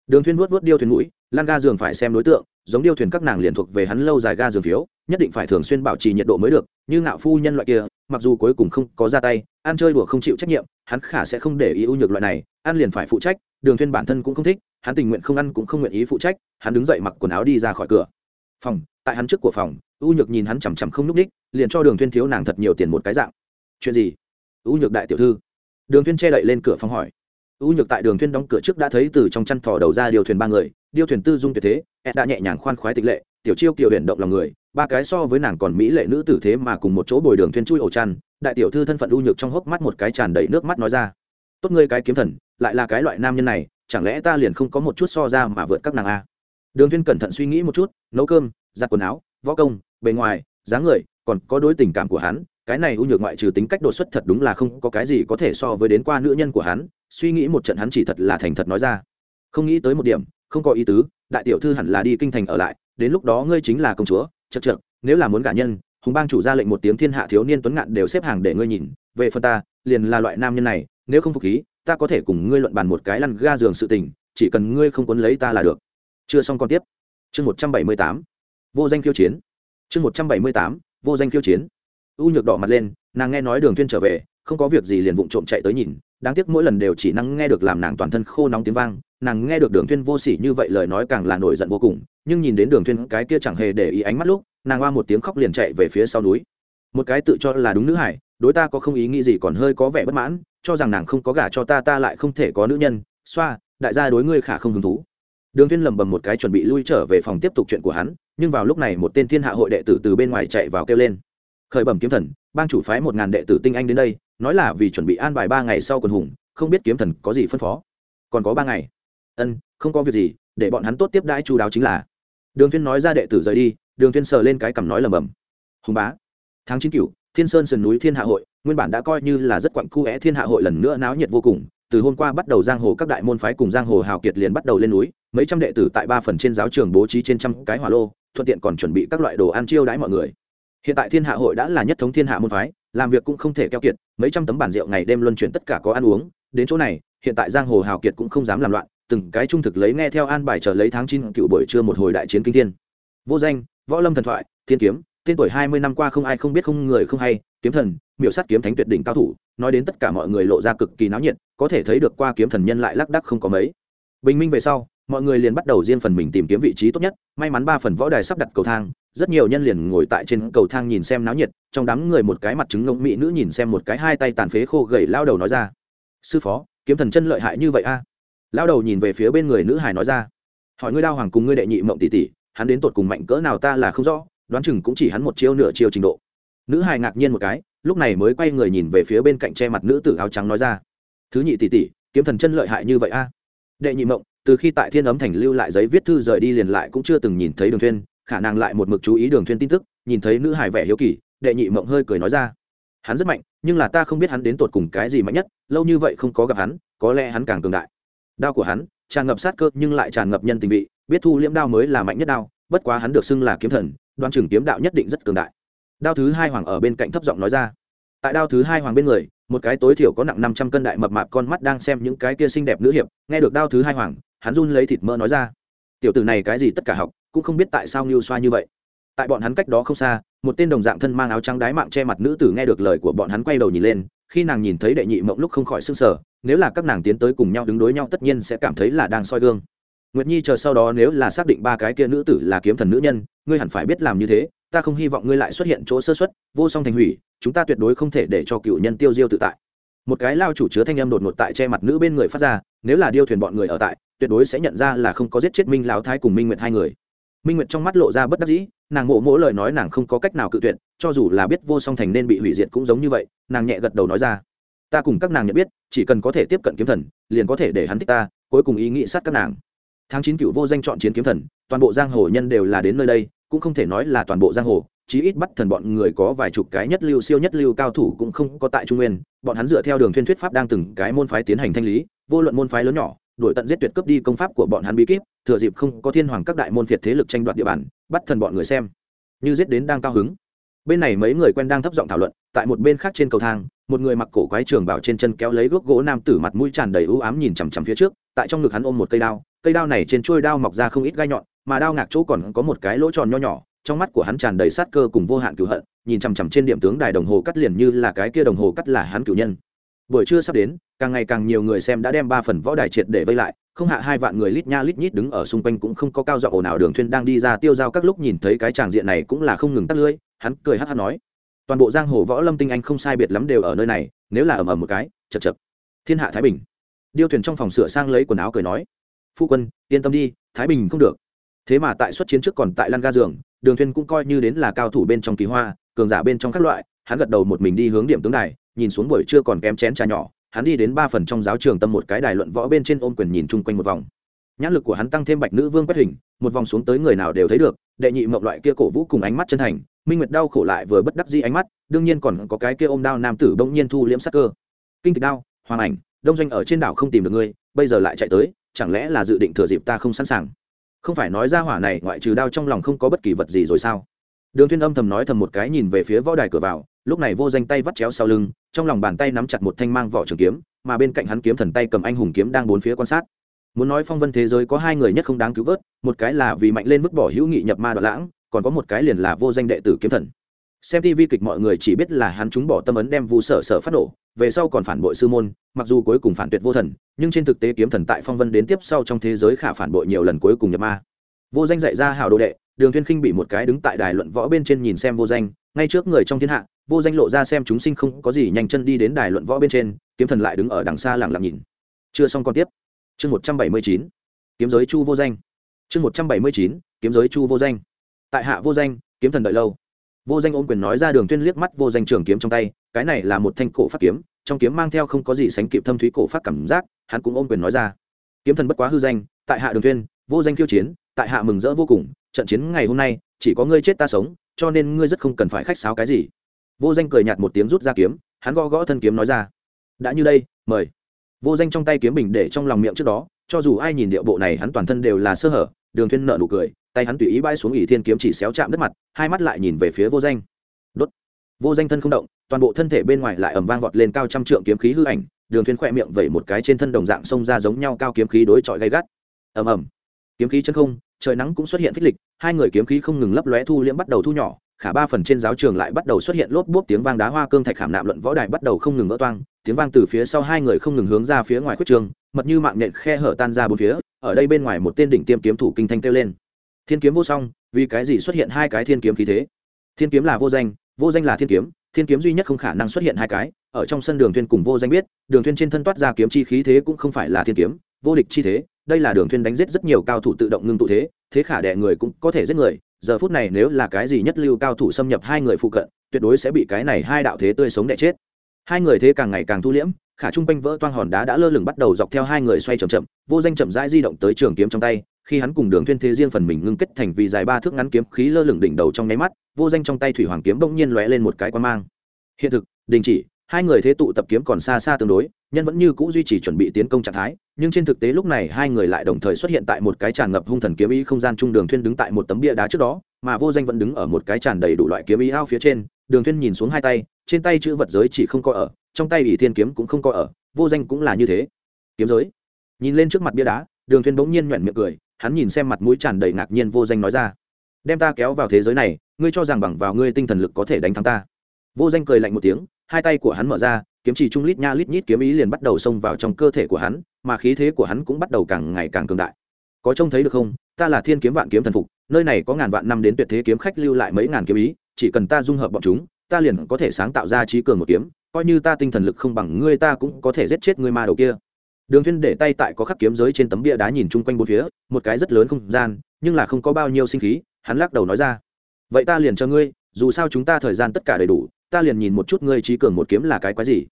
đường thuyên vuốt vuốt điêu thuyền mũi lan ga giường phải xem đối tượng, giống điêu thuyền các nàng liền thuộc về hắn lâu dài ga giường phiếu, nhất định phải thường xuyên bảo trì nhiệt độ mới được, như ngạo phu nhân loại kia, mặc dù cuối cùng không có ra tay, ăn chơi đùa không chịu trách nhiệm, hắn khả sẽ không để ý ưu nhược loại này, ăn liền phải phụ trách, đường thuyên bản thân cũng không thích, hắn tình nguyện không ăn cũng không nguyện ý phụ trách, hắn đứng dậy mặc quần áo đi ra khỏi cửa. Phòng, tại hắn trước của phòng u nhược nhìn hắn chằm chằm không núp đích ních liền cho đường thuyên thiếu nàng thật nhiều tiền một cái dạng. Chuyện gì? U nhược đại tiểu thư. Đường thuyên che đậy lên cửa phòng hỏi u nhược tại đường thuyên đóng cửa trước đã thấy từ trong chăn thò đầu ra điều thuyền ba người điêu thuyền tư dung tuyệt thế, ed đã nhẹ nhàng khoan khoái tịch lệ, tiểu chiêu kiều huyền động lòng người, ba cái so với nàng còn mỹ lệ nữ tử thế mà cùng một chỗ bồi đường thuyền chui ổ chăn, đại tiểu thư thân phận u nhược trong hốc mắt một cái tràn đầy nước mắt nói ra. Tốt ngươi cái kiếm thần, lại là cái loại nam nhân này, chẳng lẽ ta liền không có một chút so ra mà vượt các nàng a? Đường thuyên cẩn thận suy nghĩ một chút, nấu cơm, giặt quần áo, võ công, bề ngoài, dáng người còn có đối tình cảm của hắn, cái này ưu nhược ngoại trừ tính cách đột xuất thật đúng là không có cái gì có thể so với đến qua nữ nhân của hắn, suy nghĩ một trận hắn chỉ thật là thành thật nói ra. Không nghĩ tới một điểm, không có ý tứ, đại tiểu thư hẳn là đi kinh thành ở lại, đến lúc đó ngươi chính là công chúa chật chật nếu là muốn gả nhân, hùng bang chủ ra lệnh một tiếng thiên hạ thiếu niên tuấn ngạn đều xếp hàng để ngươi nhìn, về phần ta, liền là loại nam nhân này, nếu không phục khí, ta có thể cùng ngươi luận bàn một cái lăn ga giường sự tình, chỉ cần ngươi không quấn lấy ta là được. Chưa xong còn tiếp. Chương một trăm bảy mươi tám. Vô danh khiêu chiến. Chương một trăm bảy mươi tám vô danh khiêu chiến. U nhược đỏ mặt lên, nàng nghe nói đường Thuyên trở về, không có việc gì liền vụng trộm chạy tới nhìn, đáng tiếc mỗi lần đều chỉ năng nghe được làm nàng toàn thân khô nóng tiếng vang, nàng nghe được đường Thuyên vô sỉ như vậy lời nói càng là nổi giận vô cùng, nhưng nhìn đến đường Thuyên cái kia chẳng hề để ý ánh mắt lúc, nàng hoa một tiếng khóc liền chạy về phía sau núi. Một cái tự cho là đúng nữ hải, đối ta có không ý nghĩ gì còn hơi có vẻ bất mãn, cho rằng nàng không có gả cho ta ta lại không thể có nữ nhân, xoa, đại gia đối ngươi khả không hứng thú đường Thiên lầm bầm một cái chuẩn bị lui trở về phòng tiếp tục chuyện của hắn, nhưng vào lúc này một tên thiên hạ hội đệ tử từ bên ngoài chạy vào kêu lên. Khởi bẩm kiếm thần, bang chủ phái một ngàn đệ tử tinh anh đến đây, nói là vì chuẩn bị an bài ba ngày sau quần hùng, không biết kiếm thần có gì phân phó. Còn có ba ngày. Ân, không có việc gì, để bọn hắn tốt tiếp đãi chú đáo chính là. Đường Thiên nói ra đệ tử rời đi, đường Thiên sờ lên cái cằm nói lầm bầm hùng bá, tháng chín cửu, thiên sơn sườn núi thiên hạ hội, nguyên bản đã coi như là rất quặng cu é thiên hạ hội lần nữa náo nhiệt vô cùng từ hôm qua bắt đầu giang hồ các đại môn phái cùng giang hồ hào kiệt liền bắt đầu lên núi, mấy trăm đệ tử tại ba phần trên giáo trường bố trí trên trăm cái hỏa lô, thuận tiện còn chuẩn bị các loại đồ ăn chiêu đãi mọi người. Hiện tại thiên hạ hội đã là nhất thống thiên hạ môn phái, làm việc cũng không thể keo kiệt, mấy trăm tấm bản rượu ngày đêm luân chuyển tất cả có ăn uống, đến chỗ này, hiện tại giang hồ hào kiệt cũng không dám làm loạn, từng cái trung thực lấy nghe theo an bài trở lấy tháng chín cựu buổi trưa một hồi đại chiến kinh thiên. Vô danh, võ lâm thần thoại, thiên kiếm, tên tuổi hai mươi năm qua không ai không biết không người không hay, kiếm thần miểu sát kiếm thánh tuyệt đỉnh cao thủ, nói đến tất cả mọi người lộ ra cực kỳ náo nhiệt, có thể thấy được qua kiếm thần nhân lại lác đắc không có mấy bình minh về sau, mọi người liền bắt đầu riêng phần mình tìm kiếm vị trí tốt nhất, may mắn ba phần võ đài sắp đặt cầu thang, rất nhiều nhân liền ngồi tại trên cầu thang nhìn xem náo nhiệt, trong đám người một cái mặt trứng ngỗng mỹ nữ nhìn xem một cái hai tay tàn phế khô gầy lao đầu nói ra, sư phó, kiếm thần chân lợi hại như vậy a à? lao đầu nhìn về phía bên người nữ hải nói ra, hỏi ngươi đao hoàng cùng ngươi đệ nhị mộng tỷ tỷ, hắn đến tột cùng mạnh cỡ nào ta là không rõ, đoán chừng cũng chỉ hắn một chiêu nửa chiêu trình độ nữ hải ngạc nhiên một cái, lúc này mới quay người nhìn về phía bên cạnh che mặt nữ tử áo trắng nói ra, thứ nhị tỷ tỷ, kiếm thần chân lợi hại như vậy a? Đệ nhị mộng, từ khi tại thiên ấm thành lưu lại giấy viết thư rời đi liền lại cũng chưa từng nhìn thấy đường thuyên, khả năng lại một mực chú ý đường thuyên tin tức, nhìn thấy nữ hải vẻ hiếu kỳ, đệ nhị mộng hơi cười nói ra, hắn rất mạnh, nhưng là ta không biết hắn đến tột cùng cái gì mạnh nhất, lâu như vậy không có gặp hắn, có lẽ hắn càng cường đại. Đao của hắn, tràn ngập sát cơ nhưng lại tràn ngập nhân tình vị, biết thu liễm đao mới là mạnh nhất đao, bất quá hắn được xưng là kiếm thần, đoan trưởng kiếm đạo nhất định rất cường đại đao thứ hai hoàng ở bên cạnh thấp giọng nói ra. Tại đao thứ hai hoàng bên người, một cái tối thiểu có nặng năm trăm cân đại mập mạp con mắt đang xem những cái kia xinh đẹp nữ hiệp, nghe được đao thứ hai hoàng, hắn run lấy thịt mỡ nói ra. Tiểu tử này cái gì tất cả học, cũng không biết tại sao ngưu xoa như vậy. Tại bọn hắn cách đó không xa, một tên đồng dạng thân mang áo trắng đái mạng che mặt nữ tử nghe được lời của bọn hắn quay đầu nhìn lên, khi nàng nhìn thấy đệ nhị mộng lúc không khỏi s ư n g sở nếu là các nàng tiến tới cùng nhau đứng đối nhau tất nhiên sẽ cảm thấy là đang soi gương. Nguyệt nhi chờ sau đó nếu là xác định ba cái kia nữ tử là kiếm thần nữ nhân, ngươi hẳn phải biết làm như thế ta không hy vọng ngươi lại xuất hiện chỗ sơ xuất, vô song thành hủy, chúng ta tuyệt đối không thể để cho cựu nhân tiêu diêu tự tại. Một cái lao chủ chứa thanh âm đột ngột tại che mặt nữ bên người phát ra, nếu là điêu thuyền bọn người ở tại, tuyệt đối sẽ nhận ra là không có giết chết minh lão thái cùng minh nguyệt hai người. Minh nguyệt trong mắt lộ ra bất đắc dĩ, nàng mộ mỗi lời nói nàng không có cách nào cự tuyệt, cho dù là biết vô song thành nên bị hủy diệt cũng giống như vậy, nàng nhẹ gật đầu nói ra. Ta cùng các nàng nhận biết, chỉ cần có thể tiếp cận kiếm thần, liền có thể để hắn thích ta, cuối cùng ý nghĩ sát các nàng. Tháng chín cựu vô danh chọn chiến kiếm thần, toàn bộ giang hồ nhân đều là đến nơi đây cũng không thể nói là toàn bộ giang hồ, chí ít bắt thần bọn người có vài chục cái nhất lưu siêu nhất lưu cao thủ cũng không có tại trung nguyên. Bọn hắn dựa theo đường thuyên thuyết pháp đang từng cái môn phái tiến hành thanh lý, vô luận môn phái lớn nhỏ, đuổi tận giết tuyệt cướp đi công pháp của bọn hắn bí kíp, thừa dịp không có thiên hoàng các đại môn phiệt thế lực tranh đoạt địa bàn, bắt thần bọn người xem. Như giết đến đang cao hứng. Bên này mấy người quen đang thấp giọng thảo luận, tại một bên khác trên cầu thang, một người mặc cổ quái trường bảo trên chân kéo lấy gốc gỗ nam tử mặt mũi tràn đầy ưu ám nhìn chằm chằm phía trước, tại trong ngực hắn ôm một cây đao cây đao này trên chuôi đao mọc ra không ít gai nhọn mà đao ngạc chỗ còn có một cái lỗ tròn nho nhỏ, trong mắt của hắn tràn đầy sát cơ cùng vô hạn cửu hận, nhìn chằm chằm trên điểm tướng đài đồng hồ cắt liền như là cái kia đồng hồ cắt là hắn cửu nhân. Buổi trưa sắp đến, càng ngày càng nhiều người xem đã đem ba phần võ đài triệt để vây lại, không hạ hai vạn người lít nha lít nhít đứng ở xung quanh cũng không có cao giọng ồn ào đường thuyên đang đi ra tiêu giao các lúc nhìn thấy cái tràng diện này cũng là không ngừng tắt lưỡi, hắn cười hắt hắt nói. Toàn bộ giang hồ võ lâm tinh anh không sai biệt lắm đều ở nơi này, nếu là ầm ầm một cái, chật chật. Thiên hạ thái bình. Điêu thuyền trong phòng sửa sang lấy quần áo cười nói. Phu quân, yên tâm đi, thái bình không được thế mà tại xuất chiến trước còn tại lăn ga giường đường thuyên cũng coi như đến là cao thủ bên trong kỳ hoa cường giả bên trong các loại. Hắn gật đầu một mình đi hướng điểm tướng đài, nhìn xuống buổi trưa còn kém chén trà nhỏ. Hắn đi đến ba phần trong giáo trường tâm một cái đài luận võ bên trên ôm quyền nhìn chung quanh một vòng. Nhãn lực của hắn tăng thêm bạch nữ vương quét hình một vòng xuống tới người nào đều thấy được đệ nhị mộng loại kia cổ vũ cùng ánh mắt chân thành minh nguyệt đau khổ lại vừa bất đắc dĩ ánh mắt đương nhiên còn có cái kia ôm đao nam tử bỗng nhiên thu liễm sắc cơ. Kinh tịch đao hoàng ảnh đông doanh ở trên đảo không tìm được ngươi bây giờ lại chạy tới chẳng lẽ là dự định thừa dịp ta không sẵn sàng? Không phải nói ra hỏa này ngoại trừ đao trong lòng không có bất kỳ vật gì rồi sao? Đường thiên âm thầm nói thầm một cái nhìn về phía võ đài cửa vào, lúc này vô danh tay vắt chéo sau lưng, trong lòng bàn tay nắm chặt một thanh mang vỏ trường kiếm, mà bên cạnh hắn kiếm thần tay cầm anh hùng kiếm đang bốn phía quan sát. Muốn nói phong vân thế giới có hai người nhất không đáng cứu vớt, một cái là vì mạnh lên vứt bỏ hữu nghị nhập ma đoạn lãng, còn có một cái liền là vô danh đệ tử kiếm thần xem tv kịch mọi người chỉ biết là hắn chúng bỏ tâm ấn đem vu sở sở phát nổ, về sau còn phản bội sư môn, mặc dù cuối cùng phản tuyệt vô thần, nhưng trên thực tế kiếm thần tại phong vân đến tiếp sau trong thế giới khả phản bội nhiều lần cuối cùng nhập ma. Vô danh dạy ra hào đồ đệ, đường thiên khinh bị một cái đứng tại đài luận võ bên trên nhìn xem vô danh, ngay trước người trong thiên hạ, vô danh lộ ra xem chúng sinh không có gì nhanh chân đi đến đài luận võ bên trên, kiếm thần lại đứng ở đằng xa lặng lặng nhìn. Chưa xong còn tiếp. Chương một trăm bảy mươi chín. Kiếm giới chu vô danh. Chương một trăm bảy mươi chín, kiếm giới chu vô danh. Tại hạ vô danh, kiếm thần đợi lâu vô danh ôm quyền nói ra đường tuyên liếc mắt vô danh trường kiếm trong tay, cái này là một thanh cổ phát kiếm, trong kiếm mang theo không có gì sánh kịp thâm thúy cổ phát cảm giác, hắn cũng ôm quyền nói ra. Kiếm thần bất quá hư danh, tại hạ đường tuyên, vô danh khiêu chiến, tại hạ mừng rỡ vô cùng, trận chiến ngày hôm nay, chỉ có ngươi chết ta sống, cho nên ngươi rất không cần phải khách sáo cái gì. Vô danh cười nhạt một tiếng rút ra kiếm, hắn gõ gõ thân kiếm nói ra. Đã như đây, mời. Vô danh trong tay kiếm bình để trong lòng miệng trước đó, cho dù ai nhìn điệu bộ này hắn toàn thân đều là sơ hở, đường tuyên nợ nụ cười tay hắn tùy ý bay xuống ỷ thiên kiếm chỉ xéo chạm đất mặt, hai mắt lại nhìn về phía vô danh. Đốt. Vô danh thân không động, toàn bộ thân thể bên ngoài lại ầm vang vọt lên cao trăm trượng kiếm khí hư ảnh, đường thiên khỏe miệng vẩy một cái trên thân đồng dạng xông ra giống nhau cao kiếm khí đối chọi gay gắt. Ầm ầm. Kiếm khí chân không, trời nắng cũng xuất hiện phích lịch, hai người kiếm khí không ngừng lấp lóe thu liễm bắt đầu thu nhỏ, khả ba phần trên giáo trường lại bắt đầu xuất hiện lốp bốp tiếng vang đá hoa cương thạch khảm nạm luận võ đài bắt đầu không ngừng vỡ toang, tiếng vang từ phía sau hai người không ngừng hướng ra phía ngoài khuất trường, mật như mạng nhện khe hở tan ra bốn phía, ở đây bên ngoài một tên đỉnh tiêm kiếm thủ kinh thanh kêu lên thiên kiếm vô song, vì cái gì xuất hiện hai cái thiên kiếm khí thế? Thiên kiếm là vô danh vô danh là thiên kiếm thiên kiếm duy nhất không khả năng xuất hiện hai cái, ở trong sân đường thuyên cùng vô danh biết, đường thuyên trên thân toát ra kiếm chi khí thế cũng không phải là thiên kiếm, vô địch chi thế, đây là đường thuyên đánh giết rất nhiều cao thủ tự động ngưng tụ thế thế khả đẻ người cũng có thể giết người, giờ phút này nếu là cái gì nhất lưu cao thủ xâm nhập hai người phụ cận, tuyệt đối sẽ bị cái này hai đạo thế tươi sống đẻ chết. Hai người thế càng ngày càng thu liễm, khả trung quanh vỡ toang hòn đá đã lơ lửng bắt đầu dọc theo hai người xoay chậm chậm, vô danh chậm rãi di động tới trường kiếm trong tay khi hắn cùng đường thuyên thế riêng phần mình ngưng kết thành vì dài ba thước ngắn kiếm khí lơ lửng đỉnh đầu trong nháy mắt, vô danh trong tay thủy hoàng kiếm bỗng nhiên lóe lên một cái quan mang. Hiện thực, đình chỉ, hai người thế tụ tập kiếm còn xa xa tương đối, nhân vẫn như cũ duy trì chuẩn bị tiến công trạng thái, nhưng trên thực tế lúc này hai người lại đồng thời xuất hiện tại một cái tràn ngập hung thần kiếm ý không gian trung đường thuyên đứng tại một tấm bia đá trước đó, mà vô danh vẫn đứng ở một cái tràn đầy đủ loại kiếm ý ao phía trên, đường thuyên nhìn xuống hai tay, trên tay chữ vật giới chỉ không có ở, trong tay ủy thiên kiếm cũng không có ở, vô danh cũng là như thế. Kiếm giới. Nhìn lên trước mặt bia đá, đường thuyên bỗng nhiên nhọn miệng cười hắn nhìn xem mặt mũi tràn đầy ngạc nhiên vô danh nói ra, đem ta kéo vào thế giới này, ngươi cho rằng bằng vào ngươi tinh thần lực có thể đánh thắng ta? Vô danh cười lạnh một tiếng, hai tay của hắn mở ra, kiếm chỉ trung lít nha lít nhít kiếm ý liền bắt đầu xông vào trong cơ thể của hắn, mà khí thế của hắn cũng bắt đầu càng ngày càng cường đại. Có trông thấy được không? Ta là thiên kiếm vạn kiếm thần phục, nơi này có ngàn vạn năm đến tuyệt thế kiếm khách lưu lại mấy ngàn kiếm ý, chỉ cần ta dung hợp bọn chúng, ta liền có thể sáng tạo ra trí cường một kiếm, coi như ta tinh thần lực không bằng ngươi ta cũng có thể giết chết ngươi ma đầu kia đường thiên để tay tại có khắc kiếm giới trên tấm bia đá nhìn chung quanh bốn phía, một cái rất lớn không gian, nhưng là không có bao nhiêu sinh khí, hắn lắc đầu nói ra. Vậy ta liền cho ngươi, dù sao chúng ta thời gian tất cả đầy đủ, ta liền nhìn một chút ngươi trí cường một kiếm là cái quái gì.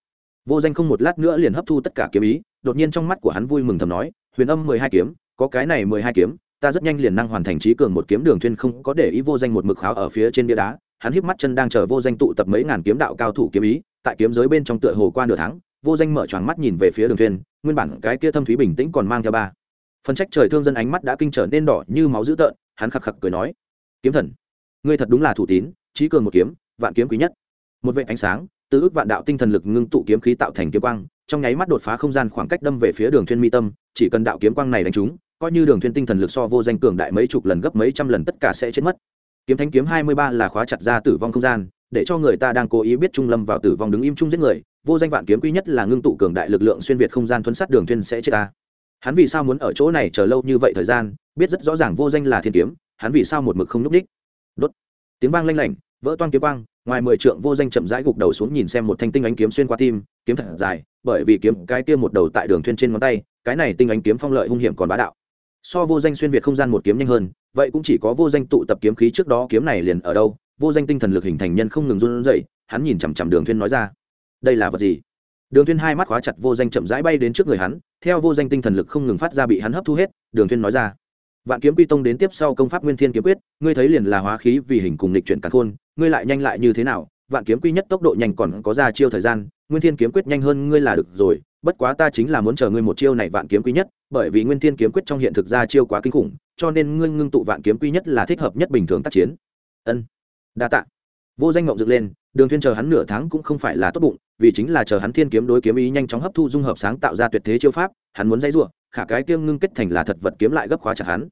Vô danh không một lát nữa liền hấp thu tất cả kiếm ý, đột nhiên trong mắt của hắn vui mừng thầm nói, huyền âm mười hai kiếm, có cái này mười hai kiếm, ta rất nhanh liền năng hoàn thành trí cường một kiếm, đường thuyên không có để ý vô danh một mực kháo ở phía trên bia đá, hắn híp mắt chân đang chờ vô danh tụ tập mấy ngàn kiếm đạo cao thủ kiếm ý, tại kiếm giới bên trong tựa hồ qua nửa tháng, vô danh mở choàng mắt nhìn về phía đường thuyên nguyên bản cái kia thâm thúy bình tĩnh còn mang theo ba. Phần trách trời thương dân ánh mắt đã kinh trở nên đỏ như máu dữ tợn, hắn khặc khặc cười nói, kiếm thần, ngươi thật đúng là thủ tín trí cường một kiếm, vạn kiếm quý nhất. Một vệ ánh sáng, từ ước vạn đạo tinh thần lực ngưng tụ kiếm khí tạo thành kiếm quang, trong nháy mắt đột phá không gian khoảng cách đâm về phía đường thiên mi tâm, chỉ cần đạo kiếm quang này đánh trúng, coi như đường thiên tinh thần lực so vô danh cường đại mấy chục lần gấp mấy trăm lần tất cả sẽ chết mất. Kiếm thánh kiếm hai mươi ba là khóa chặt ra tử vong không gian để cho người ta đang cố ý biết trung lâm vào tử vong đứng im chung giết người, vô danh vạn kiếm quý nhất là ngưng tụ cường đại lực lượng xuyên việt không gian thuấn sát đường thuyên sẽ chết ta. Hắn vì sao muốn ở chỗ này chờ lâu như vậy thời gian, biết rất rõ ràng vô danh là thiên kiếm, hắn vì sao một mực không núp đích. Đốt. Tiếng vang lanh lảnh, vỡ toan kiếm quang, ngoài mười trượng vô danh chậm rãi gục đầu xuống nhìn xem một thanh tinh ánh kiếm xuyên qua tim, kiếm thật dài, bởi vì kiếm cái kia một đầu tại đường thuyên trên ngón tay, cái này tinh ánh kiếm phong lợi hung hiểm còn bá đạo. So vô danh xuyên việt không gian một kiếm nhanh hơn, vậy cũng chỉ có vô danh tụ tập kiếm khí trước đó, kiếm này liền ở đâu vô danh tinh thần lực hình thành nhân không ngừng run rẩy, hắn nhìn chằm chằm đường thuyên nói ra, đây là vật gì? Đường thuyên hai mắt khóa chặt, vô danh chậm rãi bay đến trước người hắn, theo vô danh tinh thần lực không ngừng phát ra bị hắn hấp thu hết, đường thuyên nói ra, vạn kiếm quy tông đến tiếp sau công pháp nguyên thiên kiếm quyết, ngươi thấy liền là hóa khí vì hình cùng lịch chuyển càn khôn, ngươi lại nhanh lại như thế nào? Vạn kiếm quy nhất tốc độ nhanh còn có ra chiêu thời gian, nguyên thiên kiếm quyết nhanh hơn ngươi là được rồi, bất quá ta chính là muốn chờ ngươi một chiêu này vạn kiếm quy nhất, bởi vì nguyên thiên kiếm quyết trong hiện thực ra chiêu quá kinh khủng, cho nên ngươi ngưng tụ vạn kiếm quy nhất là thích hợp nhất bình thường tác chiến. Ân đa tạ. Vô danh ngộng dựng lên, đường thiên chờ hắn nửa tháng cũng không phải là tốt bụng, vì chính là chờ hắn thiên kiếm đối kiếm ý nhanh chóng hấp thu dung hợp sáng tạo ra tuyệt thế chiêu pháp, hắn muốn dây rủa, khả cái kiêng ngưng kết thành là thật vật kiếm lại gấp khóa chặt hắn.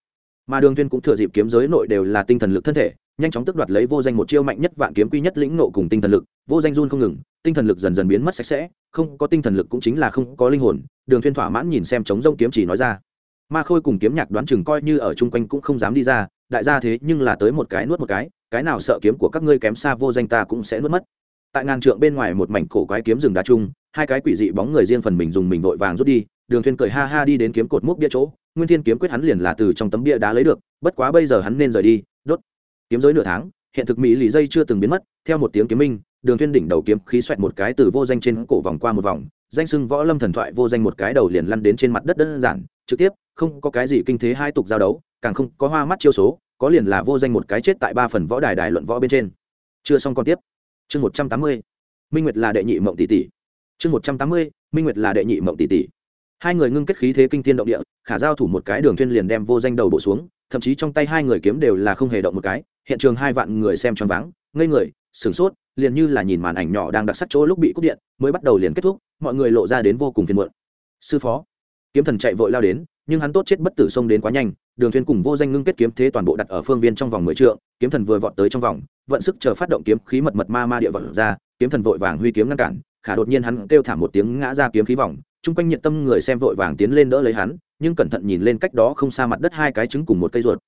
Mà đường thiên cũng thừa dịp kiếm giới nội đều là tinh thần lực thân thể, nhanh chóng tức đoạt lấy vô danh một chiêu mạnh nhất vạn kiếm quy nhất lĩnh nộ cùng tinh thần lực, vô danh run không ngừng, tinh thần lực dần dần biến mất sạch sẽ, không có tinh thần lực cũng chính là không có linh hồn, đường thiên thỏa mãn nhìn xem chống rông kiếm chỉ nói ra ma khôi cùng kiếm nhạc đoán chừng coi như ở chung quanh cũng không dám đi ra, đại gia thế nhưng là tới một cái nuốt một cái cái nào sợ kiếm của các ngươi kém xa vô danh ta cũng sẽ nuốt mất. Tại ngàn trượng bên ngoài một mảnh cổ quái kiếm rừng đá chung, hai cái quỷ dị bóng người riêng phần mình dùng mình vội vàng rút đi, đường thiên cười ha ha đi đến kiếm cột múc bia chỗ, nguyên thiên kiếm quyết hắn liền là từ trong tấm bia đá lấy được, bất quá bây giờ hắn nên rời đi, đốt. Kiếm giới nửa tháng, hiện thực mỹ lì dây chưa từng biến mất, theo một tiếng kiếm minh, đường thiên đỉnh đầu kiếm khí xoẹt một cái từ vô danh trên cổ vòng qua một vòng, danh sưng võ lâm thần thoại vô danh một cái đầu liền lăn đến trên mặt đất đơn giản trực tiếp, không có cái gì kinh thế hai tục giao đấu, càng không có hoa mắt chiêu số, có liền là vô danh một cái chết tại ba phần võ đài đài luận võ bên trên. Chưa xong còn tiếp. Chương một trăm tám mươi. Minh nguyệt là đệ nhị mộng tỷ tỷ. Chương một trăm tám mươi, minh nguyệt là đệ nhị mộng tỷ tỷ. Hai người ngưng kết khí thế kinh thiên động địa, khả giao thủ một cái đường thuyên liền đem vô danh đầu bổ xuống, thậm chí trong tay hai người kiếm đều là không hề động một cái, hiện trường hai vạn người xem choáng váng, ngây người, sửng sốt, liền như là nhìn màn ảnh nhỏ đang đặc sắc chỗ lúc bị cúp điện, mới bắt đầu liền kết thúc, mọi người lộ ra đến vô cùng phiền muộn. Sư phó kiếm thần chạy vội lao đến, nhưng hắn tốt chết bất tử xông đến quá nhanh, đường thuyền cùng vô danh ngưng kết kiếm thế toàn bộ đặt ở phương viên trong vòng mười trượng, kiếm thần vừa vọt tới trong vòng, vận sức chờ phát động kiếm khí mật mật ma ma địa vật ra, kiếm thần vội vàng huy kiếm ngăn cản, khả đột nhiên hắn kêu thảm một tiếng ngã ra kiếm khí vòng, chung quanh nhiệt tâm người xem vội vàng tiến lên đỡ lấy hắn, nhưng cẩn thận nhìn lên cách đó không xa mặt đất hai cái trứng cùng một cây ruột,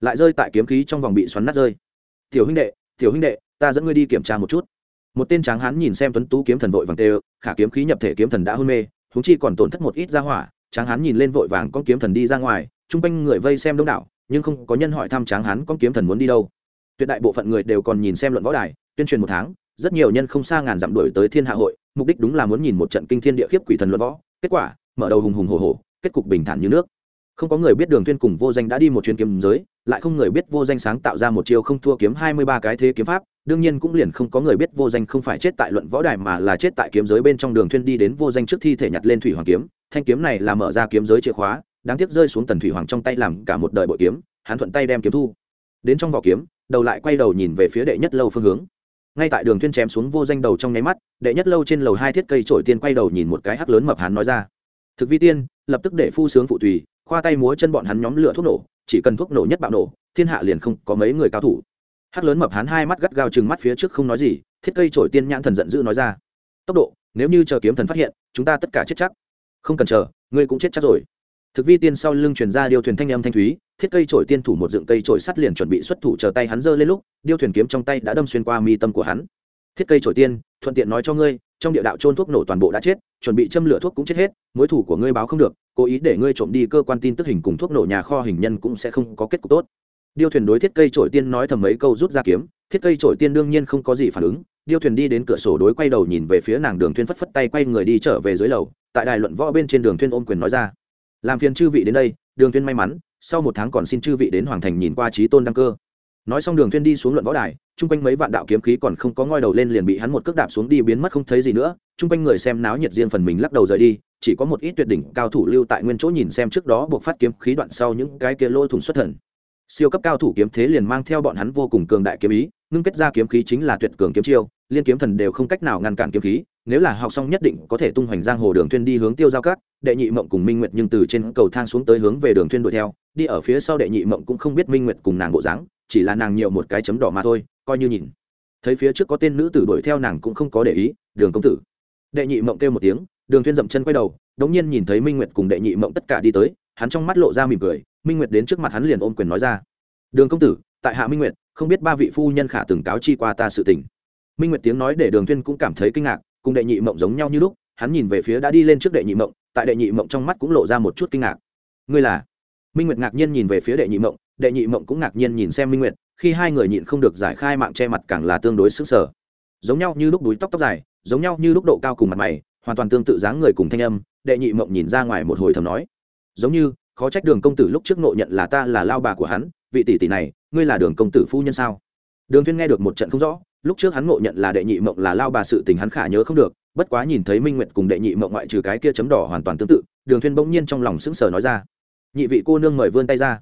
lại rơi tại kiếm khí trong vòng bị xoắn nát rơi. Tiểu huynh đệ, tiểu huynh đệ, ta dẫn ngươi đi kiểm tra một chút. Một tên tráng hắn nhìn xem tuấn tú kiếm thần vội vàng tê khả kiếm khí nhập thể kiếm thần đã hôn mê húng chi còn tổn thất một ít ra hỏa tráng hán nhìn lên vội vàng con kiếm thần đi ra ngoài, chung quanh người vây xem đông đảo, nhưng không có nhân hỏi thăm tráng hán con kiếm thần muốn đi đâu. Tuyệt đại bộ phận người đều còn nhìn xem luận võ đài, tuyên truyền một tháng, rất nhiều nhân không xa ngàn dặm đuổi tới thiên hạ hội, mục đích đúng là muốn nhìn một trận kinh thiên địa khiếp quỷ thần luận võ, kết quả, mở đầu hùng hùng hồ hồ kết cục bình thản như nước. Không có người biết đường tuyên cùng vô danh đã đi một chuyến kiếm giới, lại không người biết vô danh sáng tạo ra một chiêu không thua kiếm hai mươi ba cái thế kiếm pháp đương nhiên cũng liền không có người biết vô danh không phải chết tại luận võ đài mà là chết tại kiếm giới bên trong đường thuyên đi đến vô danh trước thi thể nhặt lên thủy hoàng kiếm, thanh kiếm này là mở ra kiếm giới chìa khóa, đáng tiếc rơi xuống tần thủy hoàng trong tay làm cả một đời bội kiếm, hắn thuận tay đem kiếm thu. Đến trong vỏ kiếm, đầu lại quay đầu nhìn về phía đệ nhất lâu phương hướng. Ngay tại đường thuyên chém xuống vô danh đầu trong nháy mắt, đệ nhất lâu trên lầu hai thiết cây trổi tiên quay đầu nhìn một cái hắc lớn mập hắn nói ra. Thực vi tiên, lập tức để phu sướng phụ tùy, khoa tay múa chân bọn hắn nhóm lửa thuốc nổ, chỉ cần thuốc nổ nhất bạo nổ, thiên hạ liền không có mấy người cao thủ hắc lớn mập hắn hai mắt gắt gao chừng mắt phía trước không nói gì, thiết cây trổi tiên nhãn thần giận dữ nói ra. Tốc độ, nếu như chờ kiếm thần phát hiện, chúng ta tất cả chết chắc. Không cần chờ, ngươi cũng chết chắc rồi. Thực vi tiên sau lưng truyền ra điêu thuyền thanh âm thanh thúy, thiết cây trổi tiên thủ một dựng cây trổi sắt liền chuẩn bị xuất thủ chờ tay hắn giơ lên lúc, điêu thuyền kiếm trong tay đã đâm xuyên qua mi tâm của hắn. Thiết cây trổi tiên, thuận tiện nói cho ngươi, trong địa đạo trôn thuốc nổ toàn bộ đã chết, chuẩn bị châm lửa thuốc cũng chết hết, mối thủ của ngươi báo không được, cố ý để ngươi trộm đi cơ quan tin tức hình cùng thuốc nổ nhà kho hình nhân cũng sẽ không có kết cục tốt điêu thuyền đối thiết cây trổi tiên nói thầm mấy câu rút ra kiếm, thiết cây trổi tiên đương nhiên không có gì phản ứng. Điêu thuyền đi đến cửa sổ đối quay đầu nhìn về phía nàng đường thuyên phất phất tay quay người đi trở về dưới lầu, tại đài luận võ bên trên đường thuyên ôm quyền nói ra. Làm phiền chư vị đến đây, đường thuyên may mắn, sau một tháng còn xin chư vị đến hoàng thành nhìn qua trí tôn đăng cơ. Nói xong đường thuyên đi xuống luận võ đài trung quanh mấy vạn đạo kiếm khí còn không có ngoi đầu lên liền bị hắn một cước đạp xuống đi biến mất không thấy gì nữa. Trung quanh người xem náo nhiệt riêng phần mình lắc đầu rời đi, chỉ có một ít tuyệt đỉnh cao thủ lưu tại nguyên chỗ nhìn xem trước đó buộc phát kiếm khí đoạn sau những cái kia lôi thủng xuất thần siêu cấp cao thủ kiếm thế liền mang theo bọn hắn vô cùng cường đại kiếm ý, ngưng kết ra kiếm khí chính là tuyệt cường kiếm chiêu, liên kiếm thần đều không cách nào ngăn cản kiếm khí, nếu là học xong nhất định có thể tung hoành giang hồ đường thuyên đi hướng tiêu giao cát đệ nhị mộng cùng minh nguyệt nhưng từ trên cầu thang xuống tới hướng về đường thuyên đuổi theo, đi ở phía sau đệ nhị mộng cũng không biết minh nguyệt cùng nàng bộ dáng, chỉ là nàng nhiều một cái chấm đỏ mà thôi, coi như nhìn. Thấy phía trước có tên nữ tử đuổi theo nàng cũng không có để ý, đường công tử. Đệ nhị mộng kêu một tiếng, đường thuyên dậm chân quay đầu, đống nhiên nhìn thấy minh nguyệt cùng đệ nhị mộng tất cả đi tới hắn trong mắt lộ ra mỉm cười, minh nguyệt đến trước mặt hắn liền ôm quyền nói ra. Đường công tử, tại hạ minh nguyệt, không biết ba vị phu nhân khả từng cáo chi qua ta sự tình. Minh nguyệt tiếng nói để đường thiên cũng cảm thấy kinh ngạc, cùng đệ nhị mộng giống nhau như lúc, hắn nhìn về phía đã đi lên trước đệ nhị mộng, tại đệ nhị mộng trong mắt cũng lộ ra một chút kinh ngạc. Ngươi là? Minh nguyệt ngạc nhiên nhìn về phía đệ nhị mộng, đệ nhị mộng cũng ngạc nhiên nhìn xem minh nguyệt, khi hai người nhịn không được giải khai mạng che mặt càng là tương đối sức sở giống nhau như lúc đuối tóc tóc dài, giống nhau như lúc độ cao cùng mặt mày, hoàn toàn tương tự dáng người cùng thanh âm, đệ nhị mộng nhìn ra ngoài một hồi thầm nói giống như, khó trách đường công tử lúc trước nội nhận là ta là lao bà của hắn, vị tỷ tỷ này, ngươi là đường công tử phu nhân sao? Đường thiên nghe được một trận không rõ, lúc trước hắn ngộ nhận là đệ nhị mộng là lao bà sự tình hắn khả nhớ không được, bất quá nhìn thấy minh nguyệt cùng đệ nhị mộng ngoại trừ cái kia chấm đỏ hoàn toàn tương tự, đường thiên bỗng nhiên trong lòng sững sờ nói ra. Nhị vị cô nương mời vươn tay ra.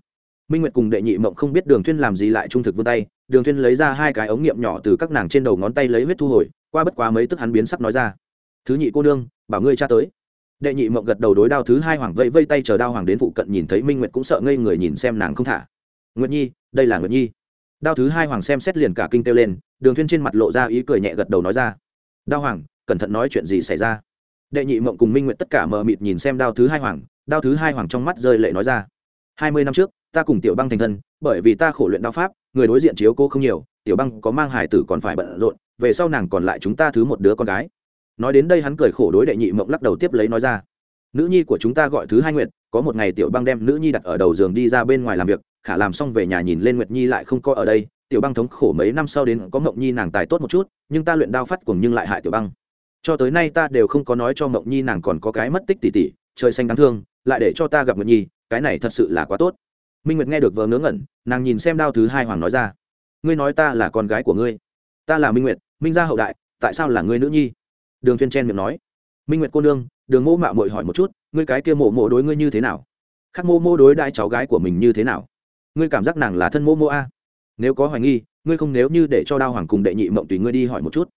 Minh nguyệt cùng đệ nhị mộng không biết đường thiên làm gì lại trung thực vươn tay, đường thiên lấy ra hai cái ống nghiệm nhỏ từ các nàng trên đầu ngón tay lấy huyết thu hồi, qua bất quá mấy tức hắn biến sắc nói ra. Thứ nhị cô nương, bảo ngươi cha tới đệ nhị mộng gật đầu đối đao thứ hai hoàng vây vây tay chờ đao hoàng đến phụ cận nhìn thấy minh nguyệt cũng sợ ngây người nhìn xem nàng không thả. Nguyệt nhi, đây là nguyệt nhi. Đao thứ hai hoàng xem xét liền cả kinh kêu lên, đường thuyên trên mặt lộ ra ý cười nhẹ gật đầu nói ra. Đao hoàng, cẩn thận nói chuyện gì xảy ra? Đệ nhị mộng cùng minh Nguyệt tất cả mờ mịt nhìn xem đao thứ hai hoàng, đao thứ hai hoàng trong mắt rơi lệ nói ra. Hai mươi năm trước, ta cùng tiểu băng thành thân, bởi vì ta khổ luyện đao pháp, người đối diện chiếu cô không nhiều, tiểu băng có mang hải tử còn phải bận rộn, về sau nàng còn lại chúng ta thứ một đứa con gái nói đến đây hắn cười khổ đối đệ nhị mộng lắc đầu tiếp lấy nói ra. Nữ nhi của chúng ta gọi thứ hai nguyện có một ngày tiểu băng đem nữ nhi đặt ở đầu giường đi ra bên ngoài làm việc, khả làm xong về nhà nhìn lên nguyệt nhi lại không có ở đây. Tiểu băng thống khổ mấy năm sau đến có mộng nhi nàng tài tốt một chút, nhưng ta luyện đao phát cùng nhưng lại hại tiểu băng. Cho tới nay ta đều không có nói cho mộng nhi nàng còn có cái mất tích tỉ tỉ, trời xanh đáng thương, lại để cho ta gặp nguyệt nhi, cái này thật sự là quá tốt. Minh nguyệt nghe được vờ ngớ ngẩn, nàng nhìn xem đao thứ hai hoàng nói ra. Ngươi nói ta là con gái của ngươi. Ta là minh nguyệt, minh gia hậu đại, tại sao là ngươi nữ nhi? Đường thuyên chen miệng nói. Minh nguyệt cô nương, đường mô mạo muội hỏi một chút, ngươi cái kia mộ mộ đối ngươi như thế nào? Khắc mô mô đối đại cháu gái của mình như thế nào? Ngươi cảm giác nàng là thân mô mô a? Nếu có hoài nghi, ngươi không nếu như để cho đao hoàng cùng đệ nhị mộng tùy ngươi đi hỏi một chút.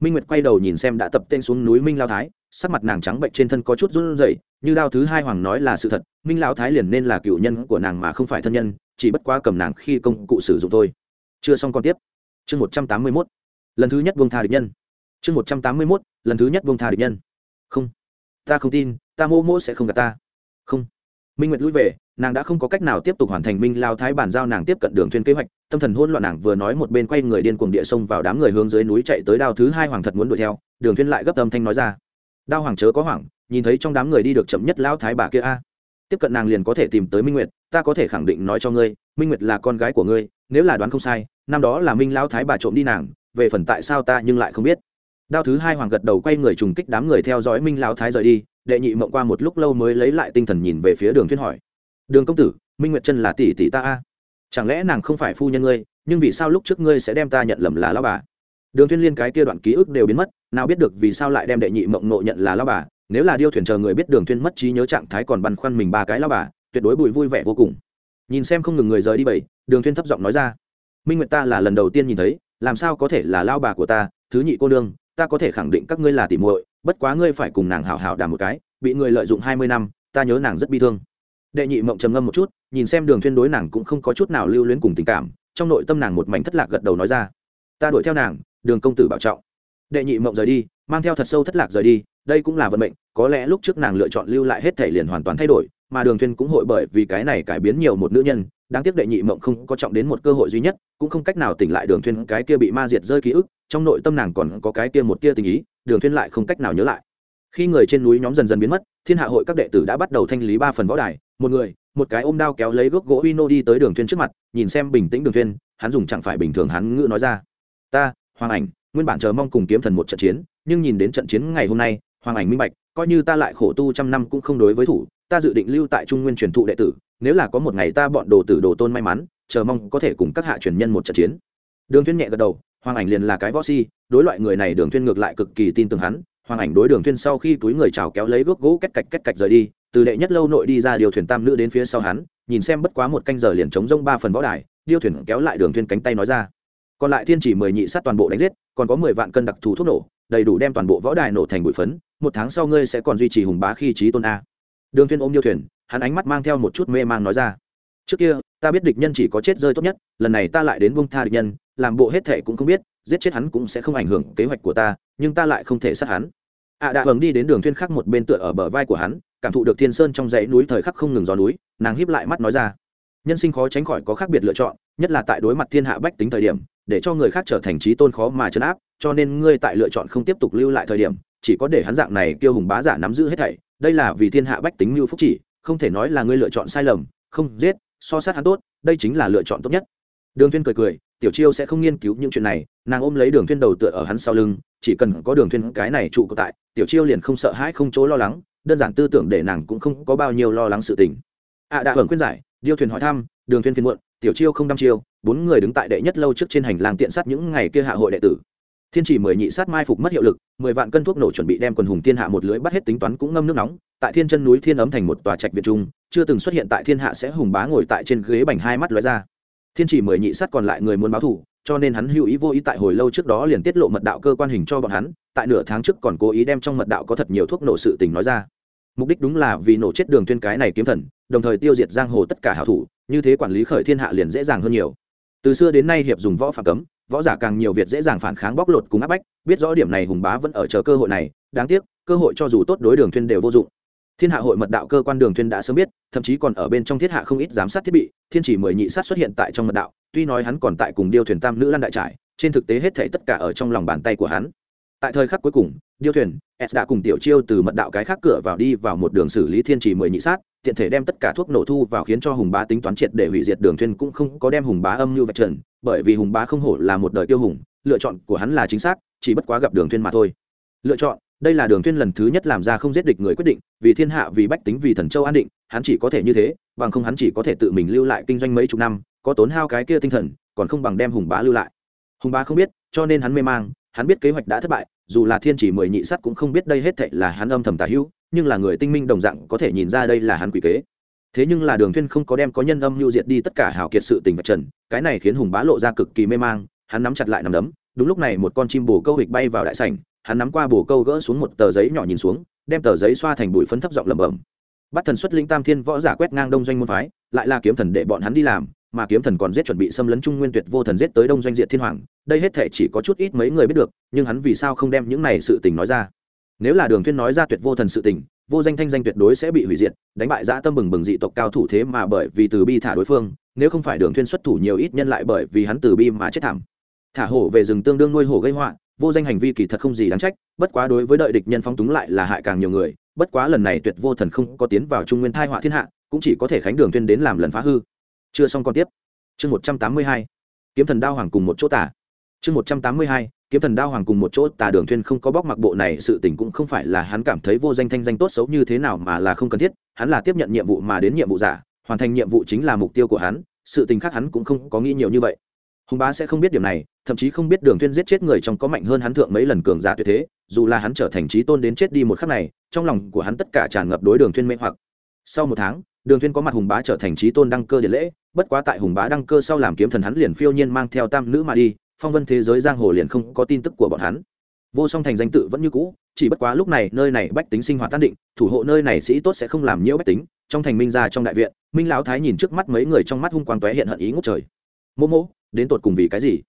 Minh nguyệt quay đầu nhìn xem đã tập tên xuống núi minh lao thái, sắc mặt nàng trắng bệnh trên thân có chút run rẩy, như đao thứ hai hoàng nói là sự thật, minh lao thái liền nên là cựu nhân của nàng mà không phải thân nhân, chỉ bất quá cầm nàng khi công cụ sử dụng thôi. Chưa xong còn tiếp. Chương một trăm tám mươi mốt. Lần thứ nhất buông tha địch nhân chương một trăm tám mươi mốt, lần thứ nhất vông tha địch nhân. Không. Ta không tin, ta mô mô sẽ không gặp ta. Không. Minh nguyệt lui về, nàng đã không có cách nào tiếp tục hoàn thành minh lao thái bản giao nàng tiếp cận đường thuyền kế hoạch. Tâm thần hỗn loạn nàng vừa nói một bên quay người điên cuồng địa sông vào đám người hướng dưới núi chạy tới đao thứ hai hoàng thật muốn đuổi theo. Đường thuyền lại gấp âm thanh nói ra. Đao hoàng chớ có hoảng, nhìn thấy trong đám người đi được chậm nhất lao thái bà kia a. Tiếp cận nàng liền có thể tìm tới minh nguyệt, ta có thể khẳng định nói cho ngươi, minh nguyệt là con gái của ngươi, nếu là đoán không sai, năm đó là minh lao thái bà trộm đi nàng, về phần tại sao ta nhưng lại không biết đao thứ hai hoàng gật đầu quay người trùng kích đám người theo dõi minh lao thái rời đi, đệ nhị mộng qua một lúc lâu mới lấy lại tinh thần nhìn về phía đường thuyên hỏi. Đường công tử, minh nguyệt chân là tỷ tỷ ta a? Chẳng lẽ nàng không phải phu nhân ngươi, nhưng vì sao lúc trước ngươi sẽ đem ta nhận lầm là lão bà? Đường thuyên liên cái kia đoạn ký ức đều biến mất, nào biết được vì sao lại đem đệ nhị mộng nộ nhận là lão bà, nếu là điêu thuyền chờ người biết đường thuyên mất trí nhớ trạng thái còn băn khoăn mình ba cái lão bà, tuyệt đối bùi vui vẻ vô cùng. Nhìn xem không ngừng người rời đi bảy, đường thuyên thấp giọng nói ra. Minh nguyệt ta là lần đầu tiên nhìn thấy, làm sao có thể là lão bà của ta, thứ nhị cô nương ta có thể khẳng định các ngươi là tỉ muội, bất quá ngươi phải cùng nàng hảo hảo đàm một cái, bị người lợi dụng hai mươi năm, ta nhớ nàng rất bi thương. Đệ nhị mộng trầm ngâm một chút, nhìn xem đường thuyên đối nàng cũng không có chút nào lưu luyến cùng tình cảm, trong nội tâm nàng một mảnh thất lạc gật đầu nói ra. Ta đuổi theo nàng, đường công tử bảo trọng. Đệ nhị mộng rời đi, mang theo thật sâu thất lạc rời đi, đây cũng là vận mệnh, có lẽ lúc trước nàng lựa chọn lưu lại hết thể liền hoàn toàn thay đổi, mà đường thuyên cũng hội bởi vì cái này cải biến nhiều một nữ nhân đáng tiếc đệ nhị mộng không có trọng đến một cơ hội duy nhất, cũng không cách nào tỉnh lại đường thuyên cái kia bị ma diệt rơi ký ức, trong nội tâm nàng còn có cái kia một tia tình ý, đường thuyên lại không cách nào nhớ lại. Khi người trên núi nhóm dần dần biến mất, thiên hạ hội các đệ tử đã bắt đầu thanh lý ba phần võ đài, một người, một cái ôm đao kéo lấy gốc gỗ hino đi tới đường thuyên trước mặt, nhìn xem bình tĩnh đường thuyên hắn dùng chẳng phải bình thường hắn ngữ nói ra. Ta, hoàng ảnh, nguyên bản chờ mong cùng kiếm thần một trận chiến, nhưng nhìn đến trận chiến ngày hôm nay, hoàng ảnh minh bạch, coi như ta lại khổ tu trăm năm cũng không đối với thủ, ta dự định lưu tại trung nguyên truyền thụ đệ tử nếu là có một ngày ta bọn đồ tử đồ tôn may mắn, chờ mong có thể cùng các hạ truyền nhân một trận chiến. Đường thuyên nhẹ gật đầu, hoàng ảnh liền là cái võ si, đối loại người này đường thuyên ngược lại cực kỳ tin tưởng hắn. Hoàng ảnh đối đường thuyên sau khi túi người chào kéo lấy gốc gỗ cách cạch cách cạch rời đi, từ đệ nhất lâu nội đi ra điều thuyền tam nữ đến phía sau hắn, nhìn xem bất quá một canh giờ liền chống rông ba phần võ đài điêu thuyền kéo lại đường thuyên cánh tay nói ra. Còn lại thiên chỉ mười nhị sát toàn bộ đánh giết, còn có mười vạn cân đặc thù thuốc nổ, đầy đủ đem toàn bộ võ đài nổ thành bụi phấn, một tháng sau ngươi sẽ còn duy trì hùng bá khi trí tôn a đường thuyên ôm điêu thuyền, hắn ánh mắt mang theo một chút mê mang nói ra. Trước kia, ta biết địch nhân chỉ có chết rơi tốt nhất, lần này ta lại đến buông tha địch nhân, làm bộ hết thệ cũng không biết, giết chết hắn cũng sẽ không ảnh hưởng kế hoạch của ta, nhưng ta lại không thể sát hắn. Ạ à đã vầng đi đến đường thuyên khác một bên tựa ở bờ vai của hắn, cảm thụ được thiên sơn trong dãy núi thời khắc không ngừng gió núi, nàng híp lại mắt nói ra. Nhân sinh khó tránh khỏi có khác biệt lựa chọn, nhất là tại đối mặt thiên hạ bách tính thời điểm, để cho người khác trở thành trí tôn khó mà chấn áp, cho nên ngươi tại lựa chọn không tiếp tục lưu lại thời điểm, chỉ có để hắn dạng này kêu hùng bá giả nắm giữ hết thảy đây là vì thiên hạ bách tính mưu phúc chỉ không thể nói là ngươi lựa chọn sai lầm không giết so sát hắn tốt đây chính là lựa chọn tốt nhất. Đường thiên cười cười tiểu chiêu sẽ không nghiên cứu những chuyện này nàng ôm lấy đường thiên đầu tựa ở hắn sau lưng chỉ cần có đường thiên cái này trụ cột tại tiểu chiêu liền không sợ hãi không chỗ lo lắng đơn giản tư tưởng để nàng cũng không có bao nhiêu lo lắng sự tình. Ạ à, đã hưởng khuyên giải điêu thuyền hỏi thăm đường thiên phiền muộn tiểu chiêu không đăm chiêu bốn người đứng tại đệ nhất lâu trước trên hành lang tiện sát những ngày kia hạ hội đệ tử thiên chỉ mười nhị sát mai phục mất hiệu lực, mười vạn cân thuốc nổ chuẩn bị đem quần hùng thiên hạ một lưới bắt hết tính toán cũng ngâm nước nóng. Tại thiên chân núi thiên ấm thành một tòa trạch việt trung, chưa từng xuất hiện tại thiên hạ sẽ hùng bá ngồi tại trên ghế bành hai mắt lóe ra. Thiên chỉ mười nhị sát còn lại người muốn báo thù cho nên hắn hữu ý vô ý tại hồi lâu trước đó liền tiết lộ mật đạo cơ quan hình cho bọn hắn, tại nửa tháng trước còn cố ý đem trong mật đạo có thật nhiều thuốc nổ sự tình nói ra. Mục đích đúng là vì nổ chết đường tuyên cái này kiếm thần, đồng thời tiêu diệt giang hồ tất cả hảo thủ, như thế quản lý khởi thiên hạ liền dễ dàng hơn nhiều. Từ xưa đến nay hiệp dùng võ phạm cấm võ giả càng nhiều việt dễ dàng phản kháng bóc lột cùng áp bách, biết rõ điểm này hùng bá vẫn ở chờ cơ hội này, đáng tiếc, cơ hội cho dù tốt đối đường thuyên đều vô dụng. Thiên hạ hội mật đạo cơ quan đường thuyên đã sớm biết, thậm chí còn ở bên trong thiết hạ không ít giám sát thiết bị, thiên chỉ mười nhị sát xuất hiện tại trong mật đạo, tuy nói hắn còn tại cùng điêu thuyền tam nữ lan đại trải trên thực tế hết thảy tất cả ở trong lòng bàn tay của hắn tại thời khắc cuối cùng, điêu thuyền, s đã cùng tiểu chiêu từ mật đạo cái khác cửa vào đi vào một đường xử lý thiên chỉ mười nhị sát, tiện thể đem tất cả thuốc nổ thu vào khiến cho hùng bá tính toán triệt để hủy diệt đường thuyên cũng không có đem hùng bá âm như vạch trần, bởi vì hùng bá không hổ là một đời tiêu hùng, lựa chọn của hắn là chính xác, chỉ bất quá gặp đường thuyên mà thôi. Lựa chọn, đây là đường thuyên lần thứ nhất làm ra không giết địch người quyết định, vì thiên hạ, vì bách tính, vì thần châu an định, hắn chỉ có thể như thế, bằng không hắn chỉ có thể tự mình lưu lại kinh doanh mấy chục năm, có tốn hao cái kia tinh thần, còn không bằng đem hùng bá lưu lại. Hùng bá không biết, cho nên hắn mê mang hắn biết kế hoạch đã thất bại, dù là thiên chỉ mười nhị sắt cũng không biết đây hết thệ là hắn âm thầm tà hữu, nhưng là người tinh minh đồng dạng có thể nhìn ra đây là hắn quỷ kế. Thế nhưng là đường thuyên không có đem có nhân âm lưu diệt đi tất cả hảo kiệt sự tình vật trần, cái này khiến hùng bá lộ ra cực kỳ mê mang, hắn nắm chặt lại nắm đấm, đúng lúc này một con chim bồ câu hịch bay vào đại sảnh, hắn nắm qua bồ câu gỡ xuống một tờ giấy nhỏ nhìn xuống, đem tờ giấy xoa thành bụi phấn thấp giọng lẩm bẩm. Bắt thần xuất linh tam thiên võ giả quét ngang đông doanh môn phái, lại là kiếm thần để bọn hắn đi làm mà kiếm thần còn giết chuẩn bị xâm lấn trung nguyên tuyệt vô thần giết tới đông doanh diện thiên hoàng, đây hết thể chỉ có chút ít mấy người biết được, nhưng hắn vì sao không đem những này sự tình nói ra? Nếu là đường thuyên nói ra tuyệt vô thần sự tình, vô danh thanh danh tuyệt đối sẽ bị hủy diệt, đánh bại dã tâm bừng bừng dị tộc cao thủ thế mà bởi vì từ bi thả đối phương, nếu không phải đường thuyên xuất thủ nhiều ít nhân lại bởi vì hắn từ bi mà chết thảm. Thả hổ về rừng tương đương nuôi hổ gây họa, vô danh hành vi kỳ thật không gì đáng trách, bất quá đối với đợi địch nhân phóng túng lại là hại càng nhiều người, bất quá lần này tuyệt vô thần không có tiến vào trung nguyên thai họa thiên hạ, cũng chỉ có thể khánh đường thuyên đến làm lần phá hư chưa xong còn tiếp. Chương một trăm tám mươi hai, kiếm thần đao hoàng cùng một chỗ tả chương một trăm tám mươi hai, kiếm thần đao hoàng cùng một chỗ tà đường thuyên không có bóc mặc bộ này sự tình cũng không phải là hắn cảm thấy vô danh thanh danh tốt xấu như thế nào mà là không cần thiết, hắn là tiếp nhận nhiệm vụ mà đến nhiệm vụ giả, hoàn thành nhiệm vụ chính là mục tiêu của hắn, sự tình khác hắn cũng không có nghĩ nhiều như vậy. Hùng bá sẽ không biết điểm này, thậm chí không biết đường thuyên giết chết người trong có mạnh hơn hắn thượng mấy lần cường giả tuyệt thế, dù là hắn trở thành trí tôn đến chết đi một khắc này, trong lòng của hắn tất cả tràn ngập đối đường thuyên mê hoặc. Sau một tháng đường thuyên có mặt hùng bá trở thành trí tôn đăng cơ điện lễ, bất quá tại hùng bá đăng cơ sau làm kiếm thần hắn liền phiêu nhiên mang theo tam nữ mà đi, phong vân thế giới giang hồ liền không có tin tức của bọn hắn. Vô song thành danh tự vẫn như cũ, chỉ bất quá lúc này nơi này bách tính sinh hoạt tan định, thủ hộ nơi này sĩ tốt sẽ không làm nhiễu bách tính. Trong thành minh ra trong đại viện, minh lão thái nhìn trước mắt mấy người trong mắt hung quang tóe hiện hận ý ngốc trời. Mô mô, đến tột cùng vì cái gì?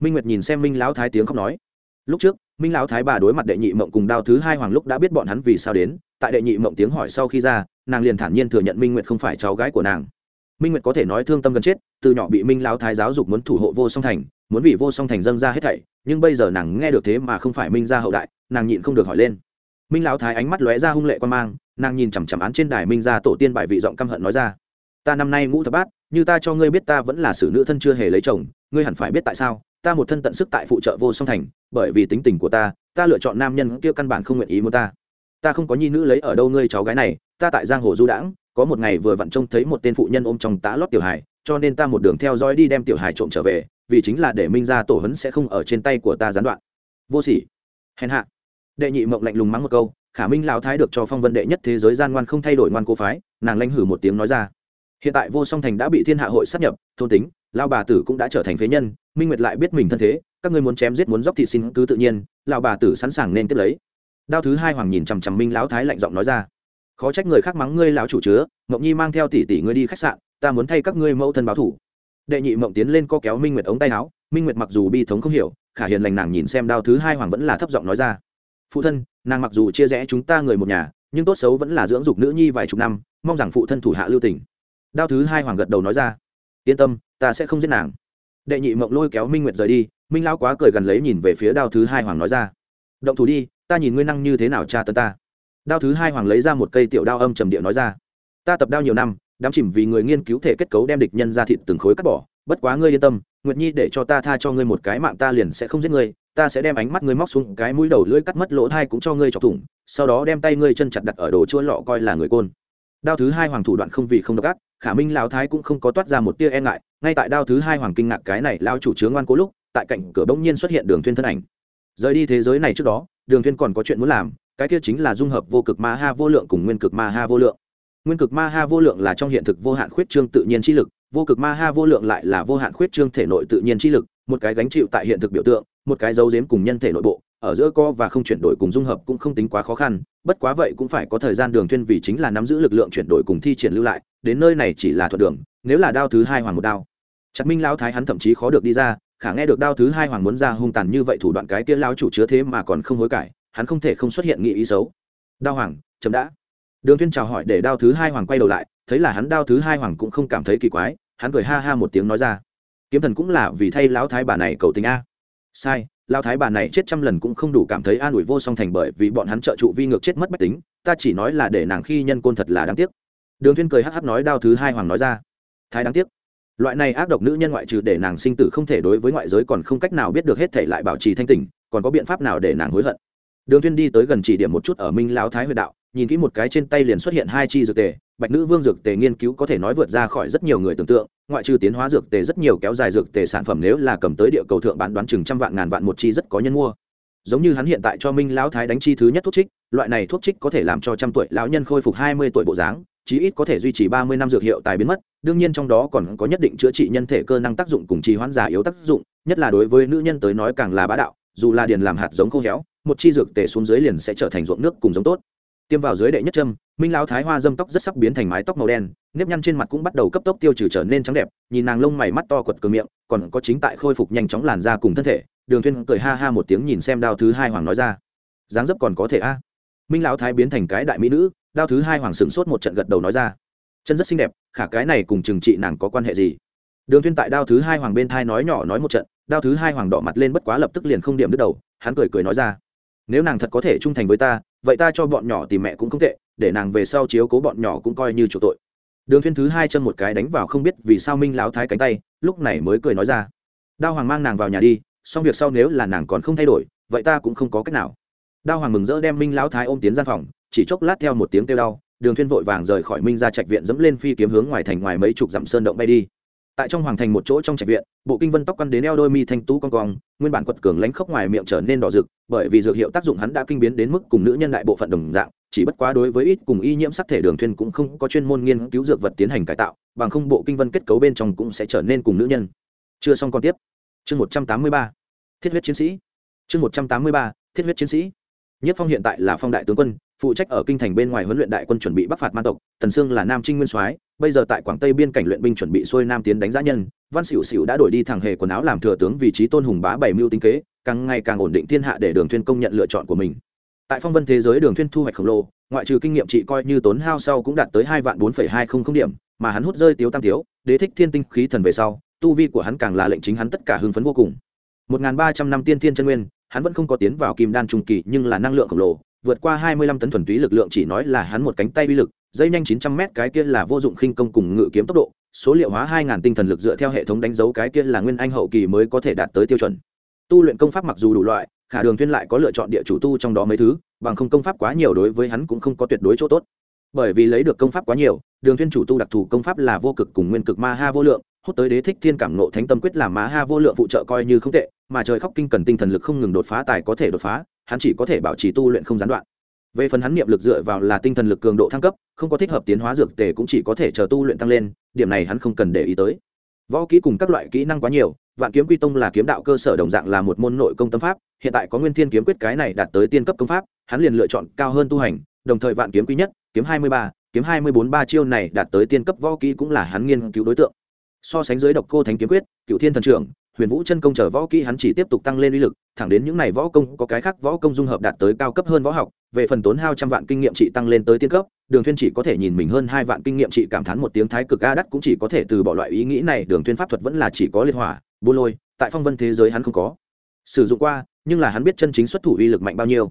Minh nguyệt nhìn xem minh lão thái tiếng khóc nói. Lúc trước, minh lão thái bà đối mặt đệ nhị mộng cùng đao thứ hai hoàng lúc đã biết bọn hắn vì sao đến, tại đệ nhị mộng tiếng hỏi sau khi ra nàng liền thản nhiên thừa nhận minh nguyệt không phải cháu gái của nàng. Minh nguyệt có thể nói thương tâm gần chết, từ nhỏ bị minh lao thái giáo dục muốn thủ hộ vô song thành, muốn vì vô song thành dâng ra hết thảy, nhưng bây giờ nàng nghe được thế mà không phải minh gia hậu đại, nàng nhịn không được hỏi lên. Minh lão thái ánh mắt lóe ra hung lệ quan mang, nàng nhìn chằm chằm án trên đài minh gia tổ tiên bài vị giọng căm hận nói ra, ta năm nay ngũ thập bát, như ta cho ngươi biết ta vẫn là xử nữ thân chưa hề lấy chồng, ngươi hẳn phải biết tại sao, ta một thân tận sức tại phụ trợ vô song thành, bởi vì tính tình của ta ta lựa chọn nam nhân kia căn bản không nguyện ý muốn ta ta không có nhi nữ lấy ở đâu ngươi cháu gái này, ta tại giang hồ du đãng, có một ngày vừa vặn trông thấy một tên phụ nhân ôm trong tá lót tiểu hải cho nên ta một đường theo dõi đi đem tiểu hải trộm trở về, vì chính là để minh ra tổ hấn sẽ không ở trên tay của ta gián đoạn. Vô sỉ. Hèn hạ. Đệ nhị mộng lạnh lùng mắng một câu, khả minh lão thái được cho phong vân đệ nhất thế giới gian ngoan không thay đổi ngoan cố phái, nàng lanh hử một tiếng nói ra. Hiện tại vô song thành đã bị thiên hạ hội sắp nhập, thôn tính lao bà tử cũng đã trở thành phế nhân, minh nguyệt lại biết mình thân thế, các ngươi muốn chém giết muốn dốc thị xin cứ tự nhiên lao bà tử sẵn sàng nên tiếp lấy đao thứ hai hoàng nhìn chằm chằm minh lão thái lạnh giọng nói ra. Khó trách người khác mắng ngươi lão chủ chứa, mộng nhi mang theo tỷ tỷ ngươi đi khách sạn, ta muốn thay các ngươi mẫu thân báo thủ. Đệ nhị mộng tiến lên co kéo minh nguyệt ống tay áo, minh nguyệt mặc dù bi thống không hiểu, khả hiền lành nàng nhìn xem đao thứ hai hoàng vẫn là thấp giọng nói ra. Phụ thân, nàng mặc dù chia rẽ chúng ta người một nhà, nhưng tốt xấu vẫn là dưỡng dục nữ nhi vài chục năm, mong rằng phụ thân thủ hạ lưu tỉnh đao thứ hai hoàng gật đầu nói ra. Yên tâm, ta sẽ không giết nàng. Đệ nhị mộng lôi kéo minh nguyệt rời đi, minh lão quá cười gần lấy nhìn về phía đao thứ hai hoàng nói ra. Động thủ đi ta nhìn ngươi năng như thế nào cha tấn ta. Đao thứ hai hoàng lấy ra một cây tiểu đao âm trầm điệu nói ra. Ta tập đao nhiều năm đám chìm vì người nghiên cứu thể kết cấu đem địch nhân ra thịt từng khối cắt bỏ. Bất quá ngươi yên tâm, nguyệt nhi để cho ta tha cho ngươi một cái mạng ta liền sẽ không giết ngươi. Ta sẽ đem ánh mắt ngươi móc xuống, cái mũi đầu lưỡi cắt mất lỗ thai cũng cho ngươi chọc thủng, sau đó đem tay ngươi chân chặt đặt ở đồ chua lọ coi là người côn. Đao thứ hai hoàng thủ đoạn không vì không độc ác, khả minh lão thái cũng không có toát ra một tia e ngại, ngay tại đao thứ hai hoàng kinh ngạc cái này lao chủ chướng ngoan cố lúc, tại cạnh cửa bỗng nhiên xuất hiện đường thuyên thân ảnh. Rời đi thế giới này trước đó đường Thiên còn có chuyện muốn làm, cái kia chính là dung hợp vô cực ma ha vô lượng cùng nguyên cực ma ha vô lượng. Nguyên cực ma ha vô lượng là trong hiện thực vô hạn khuyết trương tự nhiên chi lực, vô cực ma ha vô lượng lại là vô hạn khuyết trương thể nội tự nhiên chi lực, một cái gánh chịu tại hiện thực biểu tượng, một cái dấu giếm cùng nhân thể nội bộ, ở giữa co và không chuyển đổi cùng dung hợp cũng không tính quá khó khăn, bất quá vậy cũng phải có thời gian đường thuyên vì chính là nắm giữ lực lượng chuyển đổi cùng thi triển lưu lại, đến nơi này chỉ là thuận đường, nếu là đao thứ hai hoàng một đao, chặt minh lão thái hắn thậm chí khó được đi ra khả nghe được đao thứ hai hoàng muốn ra hung tàn như vậy thủ đoạn cái kia lao chủ chứa thế mà còn không hối cải, hắn không thể không xuất hiện nghị ý xấu. Đao hoàng, chấm đã. Đường thuyên chào hỏi để đao thứ hai hoàng quay đầu lại, thấy là hắn đao thứ hai hoàng cũng không cảm thấy kỳ quái, hắn cười ha ha một tiếng nói ra. Kiếm thần cũng là vì thay lão thái bà này cầu tình a. Sai, lão thái bà này chết trăm lần cũng không đủ cảm thấy an ủi vô song thành bởi vì bọn hắn trợ trụ vi ngược chết mất bách tính, ta chỉ nói là để nàng khi nhân côn thật là đáng tiếc. Đường thuyên cười hắc hắc nói đao thứ hai hoàng nói ra. Thái đáng tiếc loại này ác độc nữ nhân ngoại trừ để nàng sinh tử không thể đối với ngoại giới còn không cách nào biết được hết thể lại bảo trì thanh tỉnh, còn có biện pháp nào để nàng hối hận? Đường Thiên đi tới gần chỉ điểm một chút ở minh lão thái huyệt đạo, nhìn kỹ một cái trên tay liền xuất hiện hai chi dược tề, bạch nữ vương dược tề nghiên cứu có thể nói vượt ra khỏi rất nhiều người tưởng tượng, ngoại trừ tiến hóa dược tề rất nhiều kéo dài dược tề sản phẩm nếu là cầm tới địa cầu thượng bán đoán chừng trăm vạn ngàn vạn một chi rất có nhân mua. Giống như hắn hiện tại cho minh lão thái đánh chi thứ nhất thuốc trích, loại này thuốc trích có thể làm cho trăm tuổi lão nhân khôi phục hai mươi tuổi bộ dáng chí ít có thể duy trì ba mươi năm dược hiệu tài biến mất, đương nhiên trong đó còn có nhất định chữa trị nhân thể cơ năng tác dụng cùng trì hoãn giả yếu tác dụng, nhất là đối với nữ nhân tới nói càng là bá đạo, dù là điền làm hạt giống khô héo, một chi dược tề xuống dưới liền sẽ trở thành ruộng nước cùng giống tốt. Tiêm vào dưới đệ nhất châm, minh lão thái hoa dâm tóc rất sắc biến thành mái tóc màu đen, nếp nhăn trên mặt cũng bắt đầu cấp tốc tiêu trừ trở nên trắng đẹp, nhìn nàng lông mày mắt to quật cường miệng, còn có chính tại khôi phục nhanh chóng làn da cùng thân thể, đường thuyên cười ha ha một tiếng nhìn xem đao thứ hai hoàng nói ra. Dáng dấp còn có thể a. Minh lão thái biến thành cái đại mỹ nữ đao thứ hai hoàng sửng sốt một trận gật đầu nói ra. Chân rất xinh đẹp, khả cái này cùng trừng trị nàng có quan hệ gì? Đường thiên tại đao thứ hai hoàng bên thai nói nhỏ nói một trận, đao thứ hai hoàng đỏ mặt lên bất quá lập tức liền không điểm đứt đầu, hắn cười cười nói ra. Nếu nàng thật có thể trung thành với ta, vậy ta cho bọn nhỏ tìm mẹ cũng không tệ, để nàng về sau chiếu cố bọn nhỏ cũng coi như chủ tội. Đường thiên thứ hai chân một cái đánh vào không biết vì sao minh láo thái cánh tay, lúc này mới cười nói ra. Đao hoàng mang nàng vào nhà đi, xong việc sau nếu là nàng còn không thay đổi, vậy ta cũng không có cách nào. Đao hoàng mừng rỡ đem minh láo thái ôm tiến gian phòng chỉ chốc lát theo một tiếng kêu đau, đường thuyên vội vàng rời khỏi minh ra trạch viện dẫm lên phi kiếm hướng ngoài thành ngoài mấy chục dặm sơn động bay đi. Tại trong hoàng thành một chỗ trong trạch viện, bộ kinh vân tóc quăn đến eo đôi mi thanh tú con cong, nguyên bản quật cường lánh khốc ngoài miệng trở nên đỏ rực, bởi vì dược hiệu tác dụng hắn đã kinh biến đến mức cùng nữ nhân đại bộ phận đồng dạng, chỉ bất quá đối với ít cùng y nhiễm sắc thể đường thuyên cũng không có chuyên môn nghiên cứu dược vật tiến hành cải tạo, bằng không bộ kinh vân kết cấu bên trong cũng sẽ trở nên cùng nữ nhân. Chưa xong còn tiếp. Chương một trăm tám mươi ba. Thiết huyết chiến sĩ. Chương một trăm tám mươi ba. Thiết huyết chiến sĩ. Nhất phong hiện tại là phong đại tướng quân phụ trách ở kinh thành bên ngoài huấn luyện đại quân chuẩn bị bắc phạt man tộc, tần sương là nam trinh nguyên soái, bây giờ tại quảng tây biên cảnh luyện binh chuẩn bị xuôi nam tiến đánh giã nhân, văn xỉu xỉu đã đổi đi thẳng hề quần áo làm thừa tướng vị trí tôn hùng bá bảy mưu tính kế, càng ngày càng ổn định thiên hạ để đường thuyên công nhận lựa chọn của mình. Tại phong vân thế giới đường thuyên thu hoạch khổng lồ, ngoại trừ kinh nghiệm trị coi như tốn hao sau cũng đạt tới hai vạn bốn phẩy hai không không điểm, mà hắn hút rơi tiếu tam tiếu, đế thích thiên tinh khí thần về sau, tu vi của hắn càng là lệnh chính hắn tất cả hưng phấn vô cùng. Một ba trăm năm tiên thiên chân nguyên, hắn vẫn không có tiến vào kim đan trung kỳ nhưng là năng lượng khổng lồ vượt qua hai mươi lăm tấn thuần túy lực lượng chỉ nói là hắn một cánh tay uy lực, dây nhanh chín trăm m cái kia là vô dụng khinh công cùng ngự kiếm tốc độ, số liệu hóa hai ngàn tinh thần lực dựa theo hệ thống đánh dấu cái kia là nguyên anh hậu kỳ mới có thể đạt tới tiêu chuẩn. Tu luyện công pháp mặc dù đủ loại, khả đường thiên lại có lựa chọn địa chủ tu trong đó mấy thứ, bằng không công pháp quá nhiều đối với hắn cũng không có tuyệt đối chỗ tốt. Bởi vì lấy được công pháp quá nhiều, đường thiên chủ tu đặc thù công pháp là vô cực cùng nguyên cực ma ha vô lượng, hút tới đế thích thiên cảm nộ thánh tâm quyết làm ma ha vô lượng phụ trợ coi như không tệ, mà trời khóc kinh cần tinh thần lực không ngừng đột phá tài có thể đột phá hắn chỉ có thể bảo trì tu luyện không gián đoạn. Về phần hắn niệm lực dựa vào là tinh thần lực cường độ thăng cấp, không có thích hợp tiến hóa dược tề cũng chỉ có thể chờ tu luyện tăng lên, điểm này hắn không cần để ý tới. Võ kỹ cùng các loại kỹ năng quá nhiều, vạn kiếm quy tông là kiếm đạo cơ sở đồng dạng là một môn nội công tâm pháp, hiện tại có nguyên thiên kiếm quyết cái này đạt tới tiên cấp công pháp, hắn liền lựa chọn cao hơn tu hành, đồng thời vạn kiếm quy nhất, kiếm hai mươi ba, kiếm hai mươi bốn ba chiêu này đạt tới tiên cấp võ kỹ cũng là hắn nghiên cứu đối tượng. So sánh dưới độc cô thánh kiếm quyết cựu thiên thần trưởng huyền vũ chân công chờ võ kỹ hắn chỉ tiếp tục tăng lên uy lực, thẳng đến những n à y võ công có cái khác võ công dung hợp đạt tới cao cấp hơn võ học, về phần tốn hao trăm vạn kinh nghiệm trị tăng lên tới tiên cấp, đường thuyên chỉ có thể nhìn mình hơn hai vạn kinh nghiệm trị cảm thán một tiếng thái cực a đắt cũng chỉ có thể từ bỏ loại ý nghĩ này, đường thuyên pháp thuật vẫn là chỉ có liên hỏa, bô lôi, tại phong vân thế giới hắn không có. Sử dụng qua, nhưng là hắn biết chân chính xuất thủ uy lực mạnh bao nhiêu.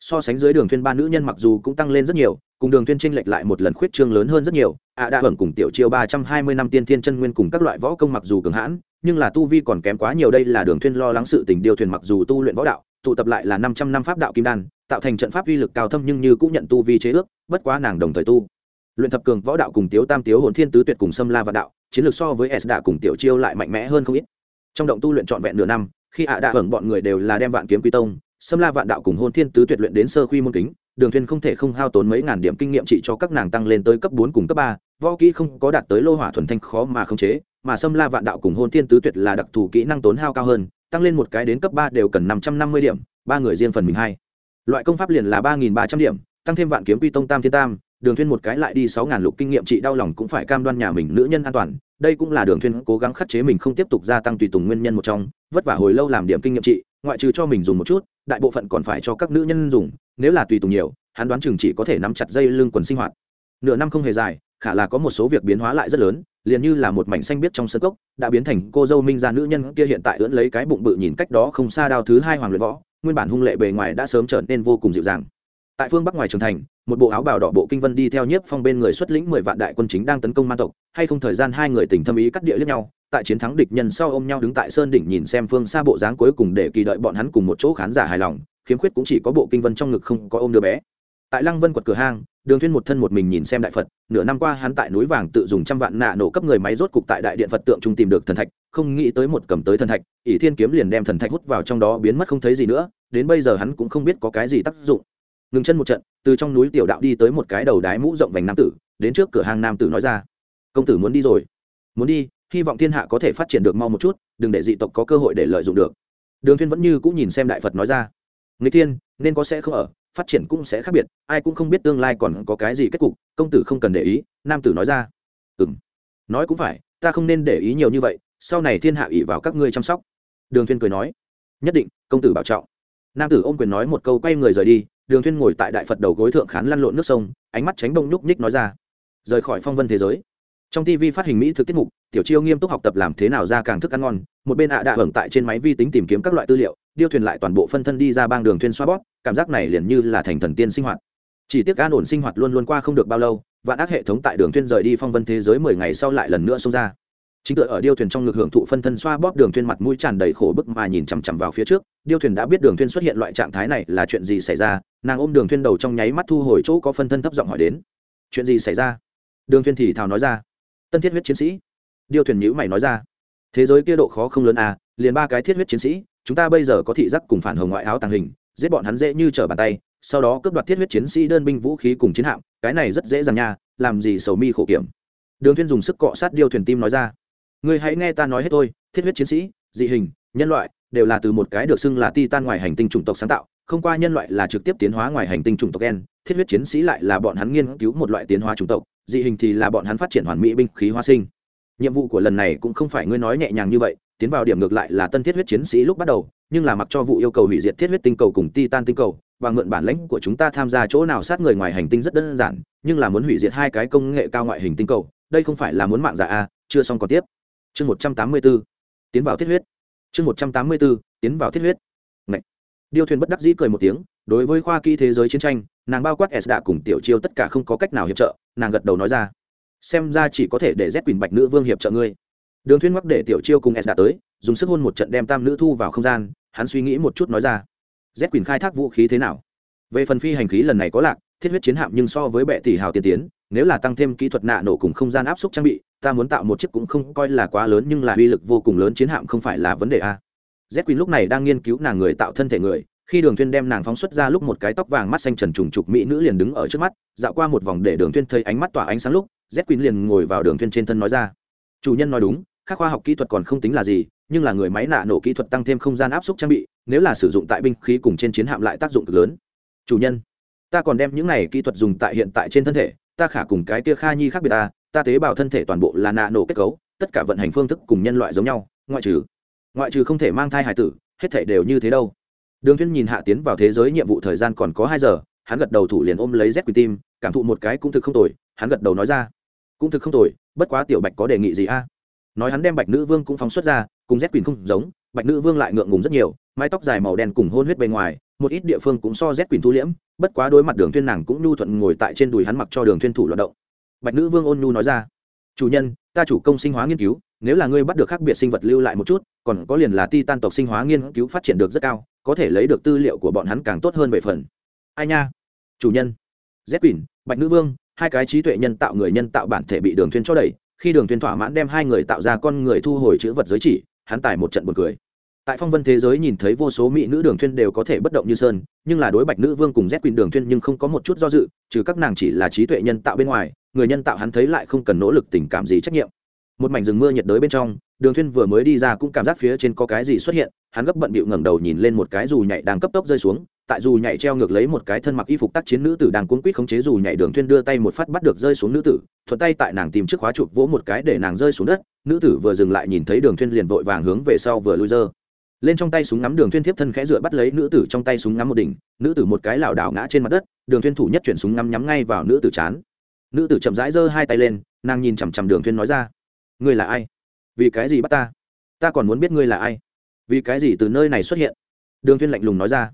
So sánh dưới đường thuyên ba nữ nhân mặc dù cũng tăng lên rất nhiều, cùng đường thuyên tranh lệch lại một lần khuyết trương lớn hơn rất nhiều ạ à đã hưởng cùng tiểu chiêu ba trăm hai mươi năm tiên thiên chân nguyên cùng các loại võ công mặc dù cường hãn nhưng là tu vi còn kém quá nhiều đây là đường thuyên lo lắng sự tình điều thuyền mặc dù tu luyện võ đạo, tụ tập lại là năm trăm năm pháp đạo kim đan, tạo thành trận pháp uy lực cao thâm nhưng như cũng nhận tu vi chế ước, bất quá nàng đồng thời tu. Luyện thập cường võ đạo cùng tiếu tam tiếu hồn thiên tứ tuyệt cùng sâm la và đạo, chiến lược so với s đạ cùng tiểu chiêu lại mạnh mẽ hơn không ít. Trong động tu luyện trọn vẹn nửa năm, khi ạ à đã hưởng bọn người đều là đem vạn kiếm quy tông, sâm la vạn đạo cùng hôn thiên tứ tuyệt luyện đến sơ khuy môn kính, đường thuyền không thể không hao tốn mấy ngàn điểm kinh nghiệm trị cho các nàng tăng lên tới cấp bốn cùng cấp ba võ kỹ không có đạt tới lô hỏa thuần thanh khó mà khống chế, mà sâm la vạn đạo cùng hôn thiên tứ tuyệt là đặc thù kỹ năng tốn hao cao hơn, tăng lên một cái đến cấp ba đều cần năm trăm năm mươi điểm, ba người riêng phần mình hai. Loại công pháp liền là ba nghìn ba trăm điểm, tăng thêm vạn kiếm quy tông tam thiên tam, đường thuyên một cái lại đi sáu ngàn lục kinh nghiệm trị đau lòng cũng phải cam đoan nhà mình nữ nhân an toàn. Đây cũng là đường thuyên cố gắng khắc chế mình không tiếp tục gia tăng tùy tùng nguyên nhân một trong, vất vả hồi lâu làm điểm kinh nghiệm trị, ngoại trừ cho mình dùng một chút, đại bộ phận còn phải cho các nữ nhân dùng, nếu là tùy tùng nhiều, hắn đoán chừng chỉ có thể nắm chặt dây lưng quần sinh hoạt. Nửa năm không hề dài khả là có một số việc biến hóa lại rất lớn, liền như là một mảnh xanh biếc trong sân cốc, đã biến thành cô dâu minh gia nữ nhân kia hiện tại ưỡn lấy cái bụng bự nhìn cách đó không xa đao thứ hai hoàng luyện võ, nguyên bản hung lệ bề ngoài đã sớm trở nên vô cùng dịu dàng. Tại phương bắc ngoài trường thành, một bộ áo bào đỏ bộ kinh vân đi theo nhiếp phong bên người xuất lĩnh mười vạn đại quân chính đang tấn công man tộc, hay không thời gian hai người tình thâm ý cắt địa lẫn nhau, tại chiến thắng địch nhân sau ôm nhau đứng tại sơn đỉnh nhìn xem phương xa bộ dáng cuối cùng để kỳ đợi bọn hắn cùng một chỗ khán giả hài lòng, khiếm khuyết cũng chỉ có bộ kinh vân trong ngực không có ôm đứa bé tại lăng vân quật cửa hang, đường thuyên một thân một mình nhìn xem đại phật. Nửa năm qua hắn tại núi vàng tự dùng trăm vạn nạ nổ cấp người máy rốt cục tại đại điện phật tượng trung tìm được thần thạch, không nghĩ tới một cầm tới thần thạch, ỷ thiên kiếm liền đem thần thạch hút vào trong đó biến mất không thấy gì nữa, đến bây giờ hắn cũng không biết có cái gì tác dụng. Ngừng chân một trận, từ trong núi tiểu đạo đi tới một cái đầu đái mũ rộng vành nam tử, đến trước cửa hàng nam tử nói ra, công tử muốn đi rồi. Muốn đi, hy vọng thiên hạ có thể phát triển được mau một chút, đừng để dị tộc có cơ hội để lợi dụng được. Đường thiên vẫn như cũng nhìn xem đại phật nói ra người thiên, nên có sẽ không ở phát triển cũng sẽ khác biệt, ai cũng không biết tương lai còn có cái gì kết cục, công tử không cần để ý, nam tử nói ra. Ừm. Nói cũng phải, ta không nên để ý nhiều như vậy, sau này thiên hạ ủy vào các ngươi chăm sóc. Đường thiên cười nói. Nhất định, công tử bảo trọng. Nam tử ôm quyền nói một câu quay người rời đi, đường thiên ngồi tại đại phật đầu gối thượng khán lăn lộn nước sông, ánh mắt tránh bông nhúc nhích nói ra. Rời khỏi phong vân thế giới trong tv phát hình mỹ thực tiết mục, tiểu chiêu nghiêm túc học tập làm thế nào ra càng thức ăn ngon, một bên ạ à đạ hưởng tại trên máy vi tính tìm kiếm các loại tư liệu, điêu thuyền lại toàn bộ phân thân đi ra bang đường thuyền xoa bóp, cảm giác này liền như là thành thần tiên sinh hoạt. Chỉ tiếc an ổn sinh hoạt luôn luôn qua không được bao lâu, vạn ác hệ thống tại đường thuyền rời đi phong vân thế giới mười ngày sau lại lần nữa xông ra. Chính tựa ở điêu thuyền trong ngực hưởng thụ phân thân xoa bóp đường thuyền mặt mũi tràn đầy khổ bức mà nhìn chằm chằm vào phía trước, điêu thuyền đã biết đường thuyền xuất hiện loại trạng thái này là chuyện gì xảy ra, nàng ôm đường thuyền đầu trong nháy mắt thu hồi chỗ có phân thân thấp giọng hỏi đến. Chuyện gì xảy ra? Đường thuyền thì thào nói ra tân thiết huyết chiến sĩ. Điều thuyền nhữ mày nói ra, thế giới kia độ khó không lớn à liền ba cái thiết huyết chiến sĩ, chúng ta bây giờ có thị giác cùng phản hồng ngoại áo tàng hình, giết bọn hắn dễ như trở bàn tay, sau đó cướp đoạt thiết huyết chiến sĩ đơn binh vũ khí cùng chiến hạm, cái này rất dễ dàng nha, làm gì sầu mi khổ kiểm. Đường Thiên dùng sức cọ sát điêu thuyền tim nói ra Người hãy nghe ta nói hết thôi, thiết huyết chiến sĩ, dị hình, nhân loại, đều là từ một cái được xưng là titan ngoài hành tinh chủng tộc sáng tạo, không qua nhân loại là trực tiếp tiến hóa ngoài hành tinh chủng tộc gen, thiết huyết chiến sĩ lại là bọn hắn nghiên cứu một loại tiến hóa chủng tộc dị hình thì là bọn hắn phát triển hoàn mỹ binh khí hóa sinh. Nhiệm vụ của lần này cũng không phải ngươi nói nhẹ nhàng như vậy, tiến vào điểm ngược lại là tân thiết huyết chiến sĩ lúc bắt đầu, nhưng là mặc cho vụ yêu cầu hủy diệt thiết huyết tinh cầu cùng titan tinh cầu, và mượn bản lãnh của chúng ta tham gia chỗ nào sát người ngoài hành tinh rất đơn giản, nhưng là muốn hủy diệt hai cái công nghệ cao ngoại hình tinh cầu, đây không phải là muốn mạng giả a, chưa xong còn tiếp. Chương một trăm tám mươi b ố tiến vào thiết huyết. Chương một trăm tám mươi b ố tiến vào thiết huyết điêu thuyền bất đắc dĩ cười một tiếng, đối với khoa kỹ thế giới chiến tranh, nàng bao quát s đạ cùng tiểu chiêu tất cả không có cách nào hiệp trợ, nàng gật đầu nói ra. Xem ra chỉ có thể để z quỳnh bạch nữ vương hiệp trợ ngươi. Đường thuyên mắc để tiểu chiêu cùng s đạ tới, dùng sức hôn một trận đem tam nữ thu vào không gian, hắn suy nghĩ một chút nói ra. Z quỳnh khai thác vũ khí thế nào? Về phần phi hành khí lần này có lạc, thiết huyết chiến hạm nhưng so với bệ tỷ hào tiên tiến, nếu là tăng thêm kỹ thuật nạ nổ cùng không gian áp suất trang bị, ta muốn tạo một chiếc cũng không coi là quá lớn nhưng là uy lực vô cùng lớn chiến hạm không phải là vấn đề a z quỳnh lúc này đang nghiên cứu nàng người tạo thân thể người, khi đường thuyên đem nàng phóng xuất ra lúc một cái tóc vàng mắt xanh trần trùng trục mỹ nữ liền đứng ở trước mắt, dạo qua một vòng để đường thuyên thấy ánh mắt tỏa ánh sáng lúc, z quỳnh liền ngồi vào đường thuyên trên thân nói ra. Chủ nhân nói đúng, các khoa học kỹ thuật còn không tính là gì, nhưng là người máy nạ nổ kỹ thuật tăng thêm không gian áp suất trang bị, nếu là sử dụng tại binh khí cùng trên chiến hạm lại tác dụng cực lớn. Chủ nhân, ta còn đem những này kỹ thuật dùng tại hiện tại trên thân thể, ta khả cùng cái kia kha nhi khác biệt ta ta tế bào thân thể toàn bộ là nạ nổ kết cấu, tất cả vận hành phương thức cùng nhân loại giống nhau, ngoại trừ ngoại trừ không thể mang thai hải tử, hết thể đều như thế đâu. Đường thiên nhìn hạ tiến vào thế giới nhiệm vụ thời gian còn có hai giờ, hắn gật đầu thủ liền ôm lấy z quỳ tim, cảm thụ một cái cũng thực không tồi, hắn gật đầu nói ra. Cũng thực không tồi, bất quá tiểu bạch có đề nghị gì a? Nói hắn đem bạch nữ vương cũng phóng xuất ra, cùng z quỳ không giống, bạch nữ vương lại ngượng ngùng rất nhiều, mái tóc dài màu đen cùng hôn huyết bên ngoài, một ít địa phương cũng so z quỳnh thu liễm, bất quá đối mặt đường Thiên nàng cũng nhu thuận ngồi tại trên đùi hắn mặc cho đường Thiên thủ loạt động. Bạch nữ vương ôn nhu nói ra. Chủ nhân, ta chủ công sinh hóa nghiên cứu nếu là ngươi bắt được khác biệt sinh vật lưu lại một chút, còn có liền là ti tan tộc sinh hóa nghiên cứu phát triển được rất cao, có thể lấy được tư liệu của bọn hắn càng tốt hơn về phần. Ai nha? Chủ nhân. Z quỳnh, bạch nữ vương, hai cái trí tuệ nhân tạo người nhân tạo bản thể bị đường thuyên cho đẩy, khi đường thuyên thỏa mãn đem hai người tạo ra con người thu hồi chữ vật giới chỉ, hắn tải một trận buồn cười. Tại phong vân thế giới nhìn thấy vô số mỹ nữ đường thuyên đều có thể bất động như sơn, nhưng là đối bạch nữ vương cùng z quỳnh đường thuyên nhưng không có một chút do dự, trừ các nàng chỉ là trí tuệ nhân tạo bên ngoài, người nhân tạo hắn thấy lại không cần nỗ lực tình cảm gì trách nhiệm một mảnh rừng mưa nhiệt đới bên trong, đường thuyên vừa mới đi ra cũng cảm giác phía trên có cái gì xuất hiện, hắn gấp bận bịu ngẩng đầu nhìn lên một cái dù nhảy đang cấp tốc rơi xuống, tại dù nhảy treo ngược lấy một cái thân mặc y phục tác chiến nữ tử đang cuống quýt khống chế dù nhảy đường thuyên đưa tay một phát bắt được rơi xuống nữ tử, thuận tay tại nàng tìm trước khóa chụp vỗ một cái để nàng rơi xuống đất, nữ tử vừa dừng lại nhìn thấy đường thuyên liền vội vàng hướng về sau vừa lui dơ. Lên trong tay súng ngắm đường thuyên tiếp thân khẽ dựa bắt lấy nữ tử trong tay súng ngắm một đỉnh, nữ tử một cái lảo đảo ngã trên mặt đất, đường thuyên thủ nhất chuyển súng ngắm nhắm ngay vào nữ tử chán. Nữ tử chậm rãi giơ hai tay lên, nàng nhìn chằm chằm đường thuyên nói ra ngươi là ai? Vì cái gì bắt ta? Ta còn muốn biết ngươi là ai. Vì cái gì từ nơi này xuất hiện? Đường Thiên lạnh lùng nói ra.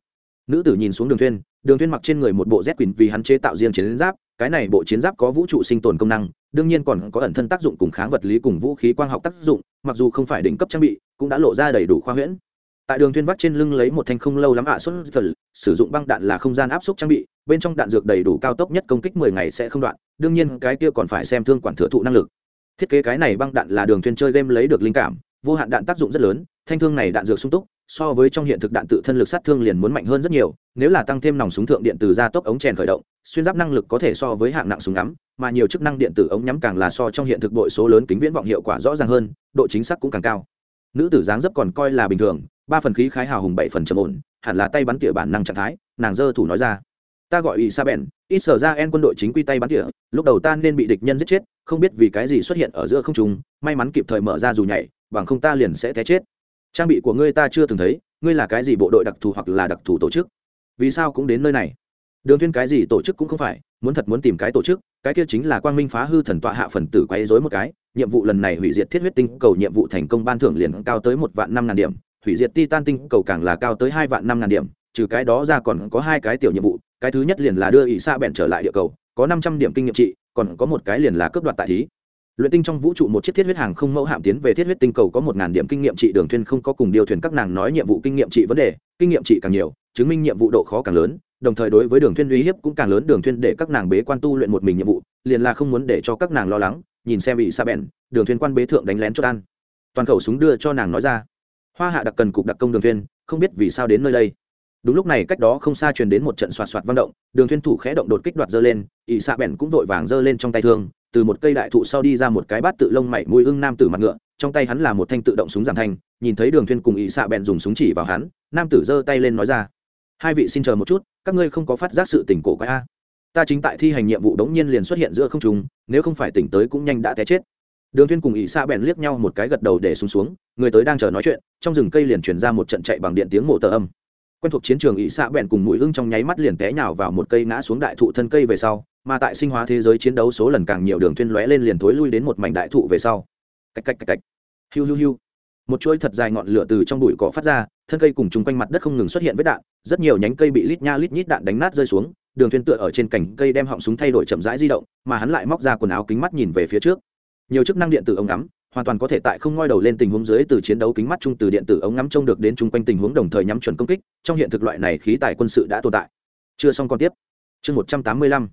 Nữ tử nhìn xuống đường Thiên, đường Thiên mặc trên người một bộ z quỳnh vì hắn chế tạo riêng chiến giáp cái này bộ chiến giáp có vũ trụ sinh tồn công năng đương nhiên còn có ẩn thân tác dụng cùng kháng vật lý cùng vũ khí quang học tác dụng mặc dù không phải đỉnh cấp trang bị cũng đã lộ ra đầy đủ khoa huyễn. Tại đường Thiên vắt trên lưng lấy một thanh không lâu lắm ạ à xuất sử dụng băng đạn là không gian áp suất trang bị bên trong đạn dược đầy đủ cao tốc nhất công kích 10 ngày sẽ không đoạn đương nhiên cái kia còn phải xem thương quản thừa thụ năng lực thiết kế cái này băng đạn là đường thuyền chơi game lấy được linh cảm, vô hạn đạn tác dụng rất lớn, thanh thương này đạn dược sung túc, so với trong hiện thực đạn tự thân lực sát thương liền muốn mạnh hơn rất nhiều, nếu là tăng thêm nòng súng thượng điện từ ra tốc ống chèn khởi động, xuyên giáp năng lực có thể so với hạng nặng súng ngắm, mà nhiều chức năng điện tử ống nhắm càng là so trong hiện thực bội số lớn kính viễn vọng hiệu quả rõ ràng hơn, độ chính xác cũng càng cao. Nữ tử dáng dấp còn coi là bình thường, ba phần khí khái hào hùng, bảy phần trầm ổn, hẳn là tay bắn tỉa bản năng trạng thái, nàng dơ thủ nói ra. Ta gọi y sa bèn ít sở ra en quân đội chính quy tay bắn tỉa, lúc đầu ta nên bị địch nhân giết chết, không biết vì cái gì xuất hiện ở giữa không trung, may mắn kịp thời mở ra dù nhảy, bằng không ta liền sẽ té chết. Trang bị của ngươi ta chưa từng thấy, ngươi là cái gì bộ đội đặc thù hoặc là đặc thù tổ chức? Vì sao cũng đến nơi này? Đường thiên cái gì tổ chức cũng không phải, muốn thật muốn tìm cái tổ chức, cái kia chính là quang minh phá hư thần tọa hạ phần tử quấy rối một cái, nhiệm vụ lần này hủy diệt thiết huyết tinh cầu nhiệm vụ thành công ban thưởng liền cao tới một vạn năm ngàn điểm, hủy diệt titan tinh cầu càng là cao tới hai vạn năm ngàn điểm, trừ cái đó ra còn có hai cái tiểu nhiệm vụ cái thứ nhất liền là đưa ỷ xa Bèn trở lại địa cầu, có năm trăm điểm kinh nghiệm trị, còn có một cái liền là cướp đoạt tại thí. Luyện tinh trong vũ trụ một chiếc thiết huyết hàng không mẫu hạm tiến về thiết huyết tinh cầu có một ngàn điểm kinh nghiệm trị, đường thuyên không có cùng điều thuyền các nàng nói nhiệm vụ kinh nghiệm trị vấn đề, kinh nghiệm trị càng nhiều, chứng minh nhiệm vụ độ khó càng lớn, đồng thời đối với đường thuyên uy hiếp cũng càng lớn, đường thuyên để các nàng bế quan tu luyện một mình nhiệm vụ, liền là không muốn để cho các nàng lo lắng, nhìn xem bị sa bèn đường thuyên quan bế thượng đánh lén cho tan. Toàn khẩu súng đưa cho nàng nói ra. Hoa hạ đặc cần cục đặc công đường thuyên không biết vì sao đến nơi đây đúng lúc này cách đó không xa truyền đến một trận xoạt xoạt vang động, đường thuyên thủ khẽ động đột kích đoạt dơ lên y xạ bèn cũng vội vàng dơ lên trong tay thương, từ một cây đại thụ sau đi ra một cái bát tự lông mảy mũi ưng nam tử mặt ngựa, trong tay hắn là một thanh tự động súng giảm thanh, nhìn thấy đường thuyên cùng y xạ bèn dùng súng chỉ vào hắn, nam tử giơ tay lên nói ra, hai vị xin chờ một chút, các ngươi không có phát giác sự tỉnh cổ quái a. Ta chính tại thi hành nhiệm vụ đống nhiên liền xuất hiện giữa không trung, nếu không phải tỉnh tới cũng nhanh đã té chết. Đường thuyên cùng y xạ bèn liếc nhau một cái gật đầu để xuống xuống, người tới đang chờ nói chuyện, trong rừng cây liền truyền ra một trận chạy bằng điện tiếng mổ tờ âm quen thuộc chiến trường ỵ xạ bèn cùng mũi hưng trong nháy mắt liền té nhào vào một cây ngã xuống đại thụ thân cây về sau, mà tại sinh hóa thế giới chiến đấu số lần càng nhiều đường thuyên lóe lên liền thối lui đến một mảnh đại thụ về sau. Cách cách cách cách. Hiu hiu hiu. Một chuỗi thật dài ngọn lửa từ trong bụi cỏ phát ra, thân cây cùng chung quanh mặt đất không ngừng xuất hiện vết đạn, rất nhiều nhánh cây bị lít nha lít nhít đạn đánh nát rơi xuống, đường thuyên tựa ở trên cành cây đem họng súng thay đổi chậm rãi di động, mà hắn lại móc ra quần áo kính mắt nhìn về phía trước. Nhiều chức năng điện tử ống ngắm hoàn toàn có thể tại không ngoi đầu lên tình huống dưới từ chiến đấu kính mắt chung từ điện tử ống ngắm trông được đến chung quanh tình huống đồng thời nhắm chuẩn công kích, trong hiện thực loại này khí tài quân sự đã tồn tại. Chưa xong còn tiếp. Chương một trăm tám mươi lăm.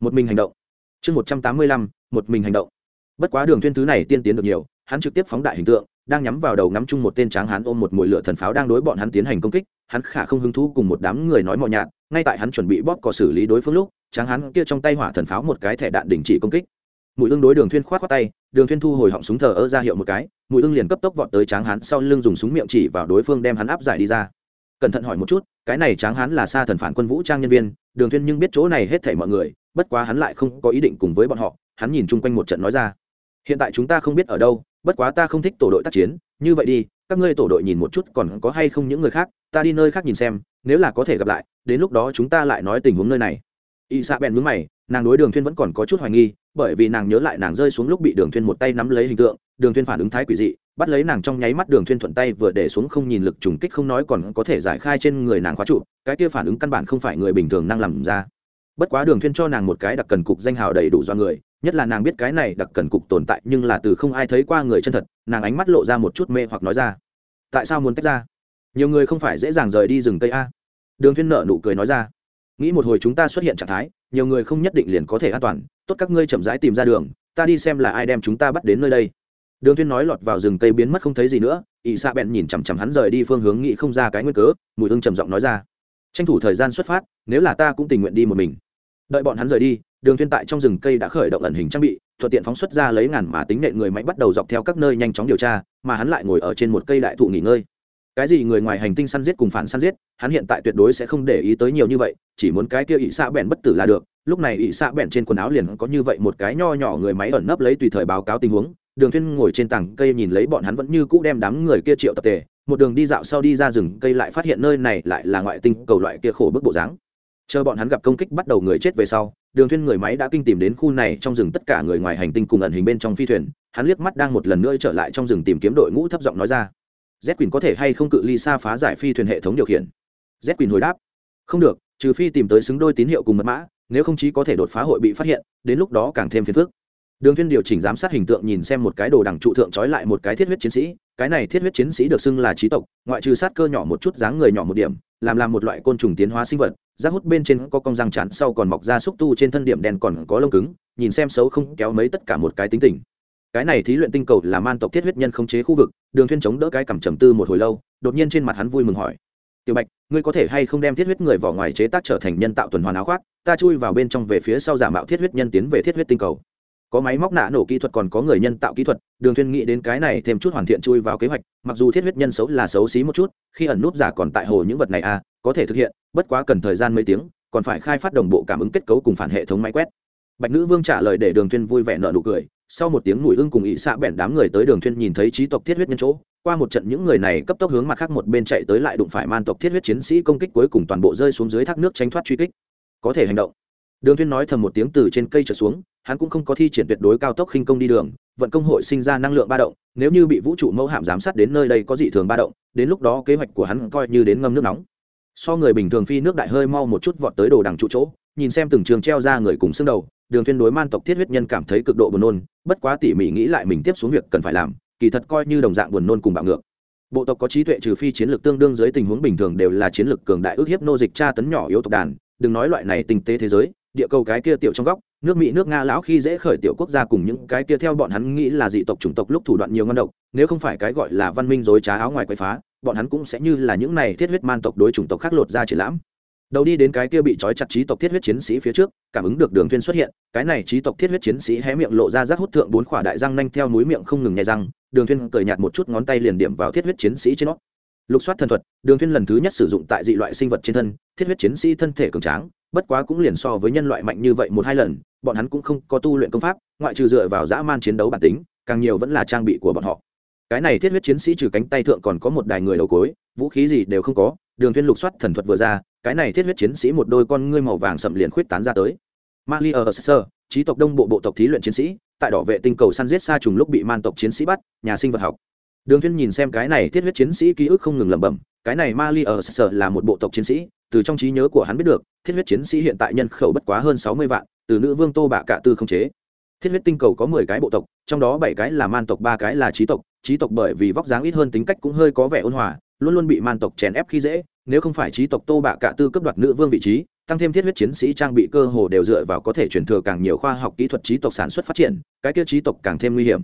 Một mình hành động. Chương một trăm tám mươi lăm, một mình hành động. Bất quá đường thuyên thứ này tiên tiến được nhiều, hắn trực tiếp phóng đại hình tượng, đang nhắm vào đầu ngắm chung một tên tráng hắn ôm một mũi lửa thần pháo đang đối bọn hắn tiến hành công kích, hắn khả không hứng thú cùng một đám người nói mò nhạt, ngay tại hắn chuẩn bị bóp cò xử lý đối phương lúc, tráng hắn kia trong tay hỏa thần pháo một cái thẻ đạn đình chỉ công kích mùi ương đối đường thuyên khoát khoát tay, đường thuyên thu hồi họng súng thờ ơ ra hiệu một cái, mùi ương liền cấp tốc vọt tới tráng hán sau lưng dùng súng miệng chỉ vào đối phương đem hắn áp giải đi ra. Cẩn thận hỏi một chút, cái này tráng hán là xa thần phản quân vũ trang nhân viên, đường thuyên nhưng biết chỗ này hết thảy mọi người, bất quá hắn lại không có ý định cùng với bọn họ, hắn nhìn chung quanh một trận nói ra. Hiện tại chúng ta không biết ở đâu, bất quá ta không thích tổ đội tác chiến, như vậy đi, các ngươi tổ đội nhìn một chút còn có hay không những người khác, ta đi nơi khác nhìn xem, nếu là có thể gặp lại, đến lúc đó chúng ta lại nói tình huống nơi này y xạ bèn mướn mày, nàng đối đường thuyên vẫn còn có chút hoài nghi, bởi vì nàng nhớ lại nàng rơi xuống lúc bị đường thuyên một tay nắm lấy hình tượng, đường thuyên phản ứng thái quỷ dị, bắt lấy nàng trong nháy mắt đường thuyên thuận tay vừa để xuống không nhìn lực trùng kích không nói còn có thể giải khai trên người nàng khóa trụ, cái kia phản ứng căn bản không phải người bình thường năng làm ra. Bất quá đường thuyên cho nàng một cái đặc cần cục danh hào đầy đủ do người, nhất là nàng biết cái này đặc cần cục tồn tại nhưng là từ không ai thấy qua người chân thật, nàng ánh mắt lộ ra một chút mê hoặc nói ra. Tại sao muốn tách ra? Nhiều người không phải dễ dàng rời đi rừng cây a? Đường thuyên nở nụ cười nói ra nghĩ một hồi chúng ta xuất hiện trạng thái, nhiều người không nhất định liền có thể an toàn. Tốt các ngươi chậm rãi tìm ra đường, ta đi xem là ai đem chúng ta bắt đến nơi đây. Đường thuyên nói lọt vào rừng cây biến mất không thấy gì nữa ỵ xạ bèn nhìn chằm chằm hắn rời đi phương hướng nghĩ không ra cái nguyên cớ, mùi hương trầm giọng nói ra. Tranh thủ thời gian xuất phát, nếu là ta cũng tình nguyện đi một mình. Đợi bọn hắn rời đi, đường thuyên tại trong rừng cây đã khởi động ẩn hình trang bị, thuận tiện phóng xuất ra lấy ngàn mà tính nện người máy bắt đầu dọc theo các nơi nhanh chóng điều tra, mà hắn lại ngồi ở trên một cây đại thụ nghỉ ngơi cái gì người ngoài hành tinh săn giết cùng phản săn giết, hắn hiện tại tuyệt đối sẽ không để ý tới nhiều như vậy, chỉ muốn cái kia ỵ xạ bèn bất tử là được. Lúc này ỵ xạ bèn trên quần áo liền có như vậy một cái nho nhỏ người máy ẩn nấp lấy tùy thời báo cáo tình huống. Đường thuyên ngồi trên tảng cây nhìn lấy bọn hắn vẫn như cũ đem đám người kia triệu tập tề. Một đường đi dạo sau đi ra rừng, cây lại phát hiện nơi này lại là ngoại tinh cầu loại kia khổ bức bộ dáng. Chờ bọn hắn gặp công kích bắt đầu người chết về sau, đường thuyên người máy đã kinh tìm đến khu này trong rừng tất cả người ngoài hành tinh cùng ẩn hình bên trong phi thuyền. Hắn liếc mắt đang một lần nữa trở lại trong rừng tìm kiếm đội ngũ thấp giọng nói ra z quỳnh có thể hay không cự ly xa phá giải phi thuyền hệ thống điều khiển? Z quỳnh hồi đáp, không được, trừ phi tìm tới xứng đôi tín hiệu cùng mật mã, nếu không chí có thể đột phá hội bị phát hiện, đến lúc đó càng thêm phiền phức. Đường thiên điều chỉnh giám sát hình tượng nhìn xem một cái đồ đằng trụ thượng trói lại một cái thiết huyết chiến sĩ, cái này thiết huyết chiến sĩ được xưng là trí tộc, ngoại trừ sát cơ nhỏ một chút dáng người nhỏ một điểm, làm làm một loại côn trùng tiến hóa sinh vật, rác hút bên trên có cong răng chán sau còn mọc ra xúc tu trên thân điểm đen còn có lông cứng, nhìn xem xấu không, kéo mấy tất cả một cái tính tình cái này thí luyện tinh cầu là man tộc thiết huyết nhân không chế khu vực, đường thuyên chống đỡ cái cằm trầm tư một hồi lâu, đột nhiên trên mặt hắn vui mừng hỏi. Tiểu bạch, ngươi có thể hay không đem thiết huyết người vỏ ngoài chế tác trở thành nhân tạo tuần hoàn áo khoác, ta chui vào bên trong về phía sau giả mạo thiết huyết nhân tiến về thiết huyết tinh cầu. Có máy móc nạ nổ kỹ thuật còn có người nhân tạo kỹ thuật, đường thuyên nghĩ đến cái này thêm chút hoàn thiện chui vào kế hoạch, mặc dù thiết huyết nhân xấu là xấu xí một chút, khi ẩn nút giả còn tại hồ những vật này à có thể thực hiện, bất quá cần thời gian mấy tiếng, còn phải khai phát đồng bộ cảm ứng kết cấu cùng phản hệ thống máy quét. Bạch nữ vương trả lời để đường thuyên vui vẻ nở nụ cười sau một tiếng mùi ưng cùng ỵ xạ bèn đám người tới đường thuyên nhìn thấy trí tộc thiết huyết nhân chỗ, qua một trận những người này cấp tốc hướng mặt khác một bên chạy tới lại đụng phải man tộc thiết huyết chiến sĩ công kích cuối cùng toàn bộ rơi xuống dưới thác nước tránh thoát truy kích. Có thể hành động. Đường thuyên nói thầm một tiếng từ trên cây trở xuống, hắn cũng không có thi triển tuyệt đối cao tốc khinh công đi đường, vận công hội sinh ra năng lượng ba động, nếu như bị vũ trụ mẫu hạm giám sát đến nơi đây có dị thường ba động, đến lúc đó kế hoạch của hắn coi như đến ngâm nước nóng. So người bình thường phi nước đại hơi mau một chút vọt tới đồ đằng trụ chỗ, nhìn xem từng trường treo ra người cùng xương đầu đường thiên đối man tộc thiết huyết nhân cảm thấy cực độ buồn nôn, bất quá tỉ mỉ nghĩ lại mình tiếp xuống việc cần phải làm, kỳ thật coi như đồng dạng buồn nôn cùng bạo ngược. Bộ tộc có trí tuệ trừ phi chiến lược tương đương dưới tình huống bình thường đều là chiến lược cường đại ước hiếp nô dịch tra tấn nhỏ yếu tộc đàn, đừng nói loại này tinh tế thế giới, địa cầu cái kia tiểu trong góc, nước mỹ, nước nga lão khi dễ khởi tiểu quốc gia cùng những cái kia theo bọn hắn nghĩ là dị tộc chủng tộc lúc thủ đoạn nhiều ngon độc, nếu không phải cái gọi là văn minh dối trá áo ngoài quậy phá, bọn hắn cũng sẽ như là những này thiết huyết man tộc đối chủng tộc khác lột ra triển lãm đầu đi đến cái kia bị trói chặt trí tộc thiết huyết chiến sĩ phía trước, cảm ứng được đường thuyên xuất hiện, cái này trí tộc thiết huyết chiến sĩ hé miệng lộ ra rác hút thượng bốn khỏa đại răng nanh theo núi miệng không ngừng nhai răng, đường thuyên cười nhạt một chút ngón tay liền điểm vào thiết huyết chiến sĩ trên nó. Lục soát thần thuật, đường thuyên lần thứ nhất sử dụng tại dị loại sinh vật trên thân, thiết huyết chiến sĩ thân thể cường tráng, bất quá cũng liền so với nhân loại mạnh như vậy một hai lần, bọn hắn cũng không có tu luyện công pháp, ngoại trừ dựa vào dã man chiến đấu bản tính, càng nhiều vẫn là trang bị của bọn họ. Cái này thiết huyết chiến sĩ trừ cánh tay thượng còn có một đài người đầu cối, vũ khí gì đều không có đường Thiên lục soát thần thuật vừa ra, cái này thiết huyết chiến sĩ một đôi con ngươi màu vàng sậm liền khuyết tán ra tới. Mali ở sơ trí tộc đông bộ bộ tộc thí luyện chiến sĩ, tại đỏ vệ tinh cầu săn giết xa trùng lúc bị man tộc chiến sĩ bắt, nhà sinh vật học. Đường Thiên nhìn xem cái này thiết huyết chiến sĩ ký ức không ngừng lẩm bẩm, cái này mali ở là một bộ tộc chiến sĩ, từ trong trí nhớ của hắn biết được, thiết huyết chiến sĩ hiện tại nhân khẩu bất quá hơn sáu mươi vạn, từ nữ vương tô bạ cả tư không chế. Thiết huyết tinh cầu có mười cái bộ tộc, trong đó bảy cái là man tộc, ba cái là trí tộc trí tộc bởi vì vóc dáng ít hơn tính cách cũng hơi có vẻ ôn hòa luôn luôn bị man tộc chèn ép khi dễ, nếu không phải trí tộc tô bạ cạ tư cấp đoạt nữ vương vị trí, tăng thêm thiết huyết chiến sĩ trang bị cơ hồ đều dựa vào có thể truyền thừa càng nhiều khoa học kỹ thuật trí tộc sản xuất phát triển, cái kia trí tộc càng thêm nguy hiểm.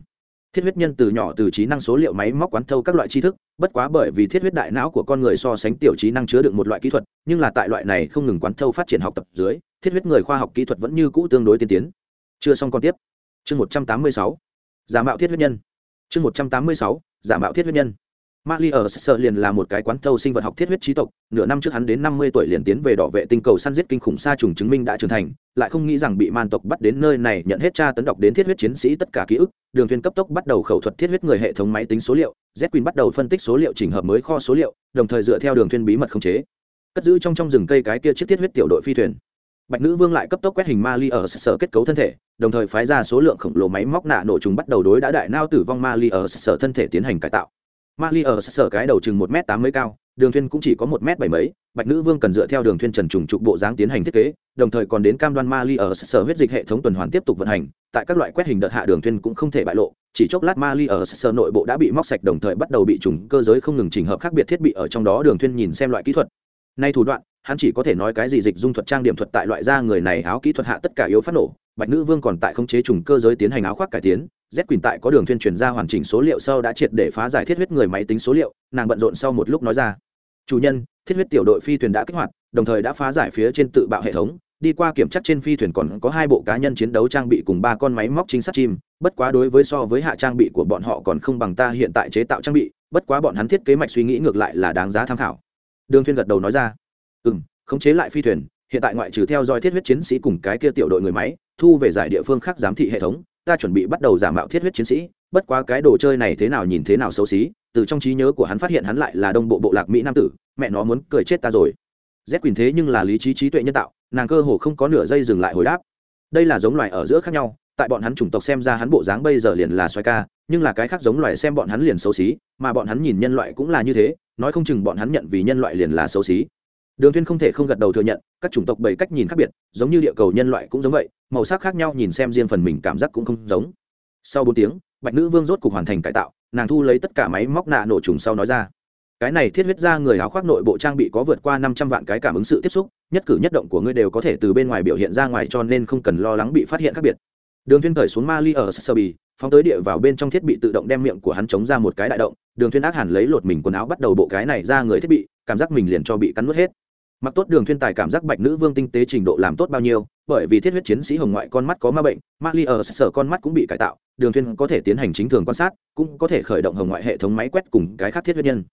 Thiết huyết nhân từ nhỏ từ trí năng số liệu máy móc quán thâu các loại tri thức, bất quá bởi vì thiết huyết đại não của con người so sánh tiểu trí năng chứa được một loại kỹ thuật, nhưng là tại loại này không ngừng quán thâu phát triển học tập dưới, thiết huyết người khoa học kỹ thuật vẫn như cũ tương đối tiên tiến. Chưa xong còn tiếp. Chương một trăm tám mươi sáu. Giả mạo thiết huyết nhân. Chương một trăm tám mươi sáu. Giả mạo thiết huyết nhân. Mali ở sợ liền là một cái quán thâu sinh vật học thiết huyết trí tộc, nửa năm trước hắn đến năm mươi tuổi liền tiến về đỏ vệ tinh cầu săn giết kinh khủng sa trùng chứng minh đã trưởng thành, lại không nghĩ rằng bị man tộc bắt đến nơi này nhận hết tra tấn độc đến thiết huyết chiến sĩ tất cả ký ức, Đường Thuyên cấp tốc bắt đầu khẩu thuật thiết huyết người hệ thống máy tính số liệu, Z Queen bắt đầu phân tích số liệu chỉnh hợp mới kho số liệu, đồng thời dựa theo Đường Thuyên bí mật khống chế, cất giữ trong trong rừng cây cái kia chiếc thiết huyết tiểu đội phi thuyền. Bạch Nữ Vương lại cấp tốc quét hình Mali ở sở kết cấu thân thể, đồng thời phái ra số lượng khổng lồ máy móc nạ nổ trùng bắt đầu đối đã đại nao tử vong Mali ở sở thân thể tiến hành cải tạo Mali ở sở cái đầu chừng một m tám mấy cao, Đường Thuyên cũng chỉ có một m bảy mấy, Bạch Nữ Vương cần dựa theo Đường Thuyên trần trùng trục bộ dáng tiến hành thiết kế, đồng thời còn đến cam đoan Mali ở sở huyết dịch hệ thống tuần hoàn tiếp tục vận hành, tại các loại quét hình đợt hạ Đường Thuyên cũng không thể bại lộ, chỉ chốc lát Mali ở sở nội bộ đã bị móc sạch đồng thời bắt đầu bị trùng cơ giới không ngừng chỉnh hợp khác biệt thiết bị ở trong đó Đường Thuyên nhìn xem loại kỹ thuật. Nay thủ đoạn, hắn chỉ có thể nói cái gì dịch dung thuật trang điểm thuật tại loại da người này áo kỹ thuật hạ tất cả yếu phát nổ, Bạch Nữ Vương còn tại khống chế trùng cơ giới tiến hành áo khoác cải tiến, Z Quỳnh tại có đường thuyên truyền ra hoàn chỉnh số liệu sau đã triệt để phá giải thiết huyết người máy tính số liệu, nàng bận rộn sau một lúc nói ra: "Chủ nhân, thiết huyết tiểu đội phi thuyền đã kích hoạt, đồng thời đã phá giải phía trên tự bạo hệ thống, đi qua kiểm tra trên phi thuyền còn có hai bộ cá nhân chiến đấu trang bị cùng ba con máy móc chính sát chim, bất quá đối với so với hạ trang bị của bọn họ còn không bằng ta hiện tại chế tạo trang bị, bất quá bọn hắn thiết kế mạch suy nghĩ ngược lại là đáng giá tham khảo." Đường Thuyên gật đầu nói ra: "Ừm, khống chế lại phi thuyền, hiện tại ngoại trừ theo dõi thiết huyết chiến sĩ cùng cái kia tiểu đội người máy, thu về giải địa phương khác giám thị hệ thống, ta chuẩn bị bắt đầu giả mạo thiết huyết chiến sĩ. Bất quá cái đồ chơi này thế nào nhìn thế nào xấu xí từ trong trí nhớ của hắn phát hiện hắn lại là đông bộ bộ lạc mỹ nam tử mẹ nó muốn cười chết ta rồi. Z quyền thế nhưng là lý trí trí tuệ nhân tạo nàng cơ hồ không có nửa giây dừng lại hồi đáp. Đây là giống loài ở giữa khác nhau tại bọn hắn chủng tộc xem ra hắn bộ dáng bây giờ liền là xoay ca nhưng là cái khác giống loài xem bọn hắn liền xấu xí mà bọn hắn nhìn nhân loại cũng là như thế nói không chừng bọn hắn nhận vì nhân loại liền là xấu xí đường thiên không thể không gật đầu thừa nhận, các chủng tộc bảy cách nhìn khác biệt, giống như địa cầu nhân loại cũng giống vậy, màu sắc khác nhau nhìn xem riêng phần mình cảm giác cũng không giống. Sau bốn tiếng, bạch nữ vương rốt cục hoàn thành cải tạo, nàng thu lấy tất cả máy móc nạ nổ trùng sau nói ra. Cái này thiết huyết ra người áo khoác nội bộ trang bị có vượt qua năm trăm vạn cái cảm ứng sự tiếp xúc, nhất cử nhất động của ngươi đều có thể từ bên ngoài biểu hiện ra ngoài cho nên không cần lo lắng bị phát hiện khác biệt. Đường thiên cởi xuống ma ly ở sơ bì, phóng tới địa vào bên trong thiết bị tự động đem miệng của hắn chống ra một cái đại động. Đường thiên ác hẳn lấy lột mình quần áo bắt đầu bộ cái này ra người thiết bị, cảm giác mình liền cho bị cắn nuốt hết mặc tốt đường thiên tài cảm giác bạch nữ vương tinh tế trình độ làm tốt bao nhiêu, bởi vì thiết huyết chiến sĩ hồng ngoại con mắt có ma bệnh mali ở sở con mắt cũng bị cải tạo, đường thiên có thể tiến hành chính thường quan sát, cũng có thể khởi động hồng ngoại hệ thống máy quét cùng cái khác thiết huyết nhân.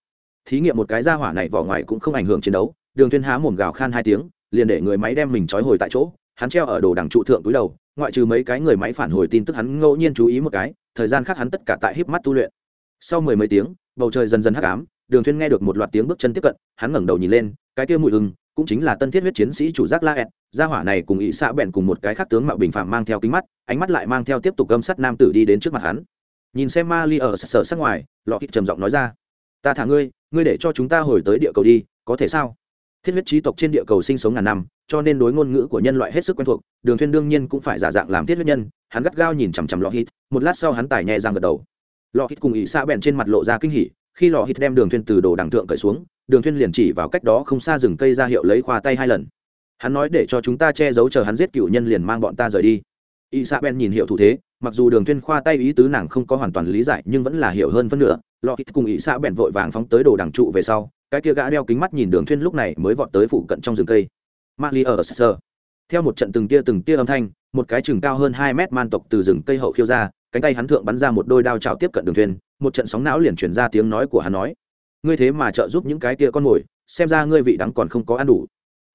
Thí nghiệm một cái ra hỏa này vỏ ngoài cũng không ảnh hưởng chiến đấu, đường thiên há mồm gào khan hai tiếng, liền để người máy đem mình trói hồi tại chỗ, hắn treo ở đồ đằng trụ thượng túi đầu, ngoại trừ mấy cái người máy phản hồi tin tức hắn ngẫu nhiên chú ý một cái, thời gian khác hắn tất cả tại híp mắt tu luyện. Sau mười mấy tiếng, bầu trời dần dần hắc ám, đường thiên nghe được một loạt tiếng bước chân tiếp cận, hắn ngẩng đầu nhìn lên cái kia mùi ưng cũng chính là tân thiết huyết chiến sĩ chủ giác la ẹt gia hỏa này cùng ỵ xạ bèn cùng một cái khác tướng mạo bình phạm mang theo kính mắt, ánh mắt lại mang theo tiếp tục gâm sắt nam tử đi đến trước mặt hắn. Nhìn xem ma ly ở sở sắc ngoài, lọ hít trầm giọng nói ra, ta thả ngươi ngươi để cho chúng ta hồi tới địa cầu đi, có thể sao? Thiết huyết trí tộc trên địa cầu sinh sống ngàn năm, cho nên đối ngôn ngữ của nhân loại hết sức quen thuộc, đường thuyên đương nhiên cũng phải giả dạng làm thiết huyết nhân, hắn gắt gao nhìn chằm chằm lọ hít một lát sau hắn tải nhẹ răng gật đầu. Lọ hít cùng ỵ xạ bèn trên mặt lộ ra kinh hỉ, khi lọ hít đem đường thuyên từ đồ đằng thượng cởi xuống đường thuyên liền chỉ vào cách đó không xa rừng cây ra hiệu lấy khoa tay hai lần. Hắn nói để cho chúng ta che giấu chờ hắn giết cựu nhân liền mang bọn ta rời đi. Y sa ben nhìn hiệu thủ thế, mặc dù đường thuyên khoa tay ý tứ nàng không có hoàn toàn lý giải nhưng vẫn là hiểu hơn phân nửa. Lọ hít cùng y sa ben vội vàng phóng tới đồ đằng trụ về sau, cái kia gã đeo kính mắt nhìn đường thuyên lúc này mới vọt tới phụ cận trong rừng cây. Mali ở sơ theo một trận từng tia từng tia âm thanh, một cái chừng cao hơn hai mét man tộc từ rừng cây hậu khiêu ra, cánh tay hắn thượng bắn ra một đôi đao chảo tiếp cận đường thiên một trận sóng não liền chuyển ra tiếng nói của hắn nói ngươi thế mà trợ giúp những cái kia con mồi, xem ra ngươi vị đắng còn không có ăn đủ.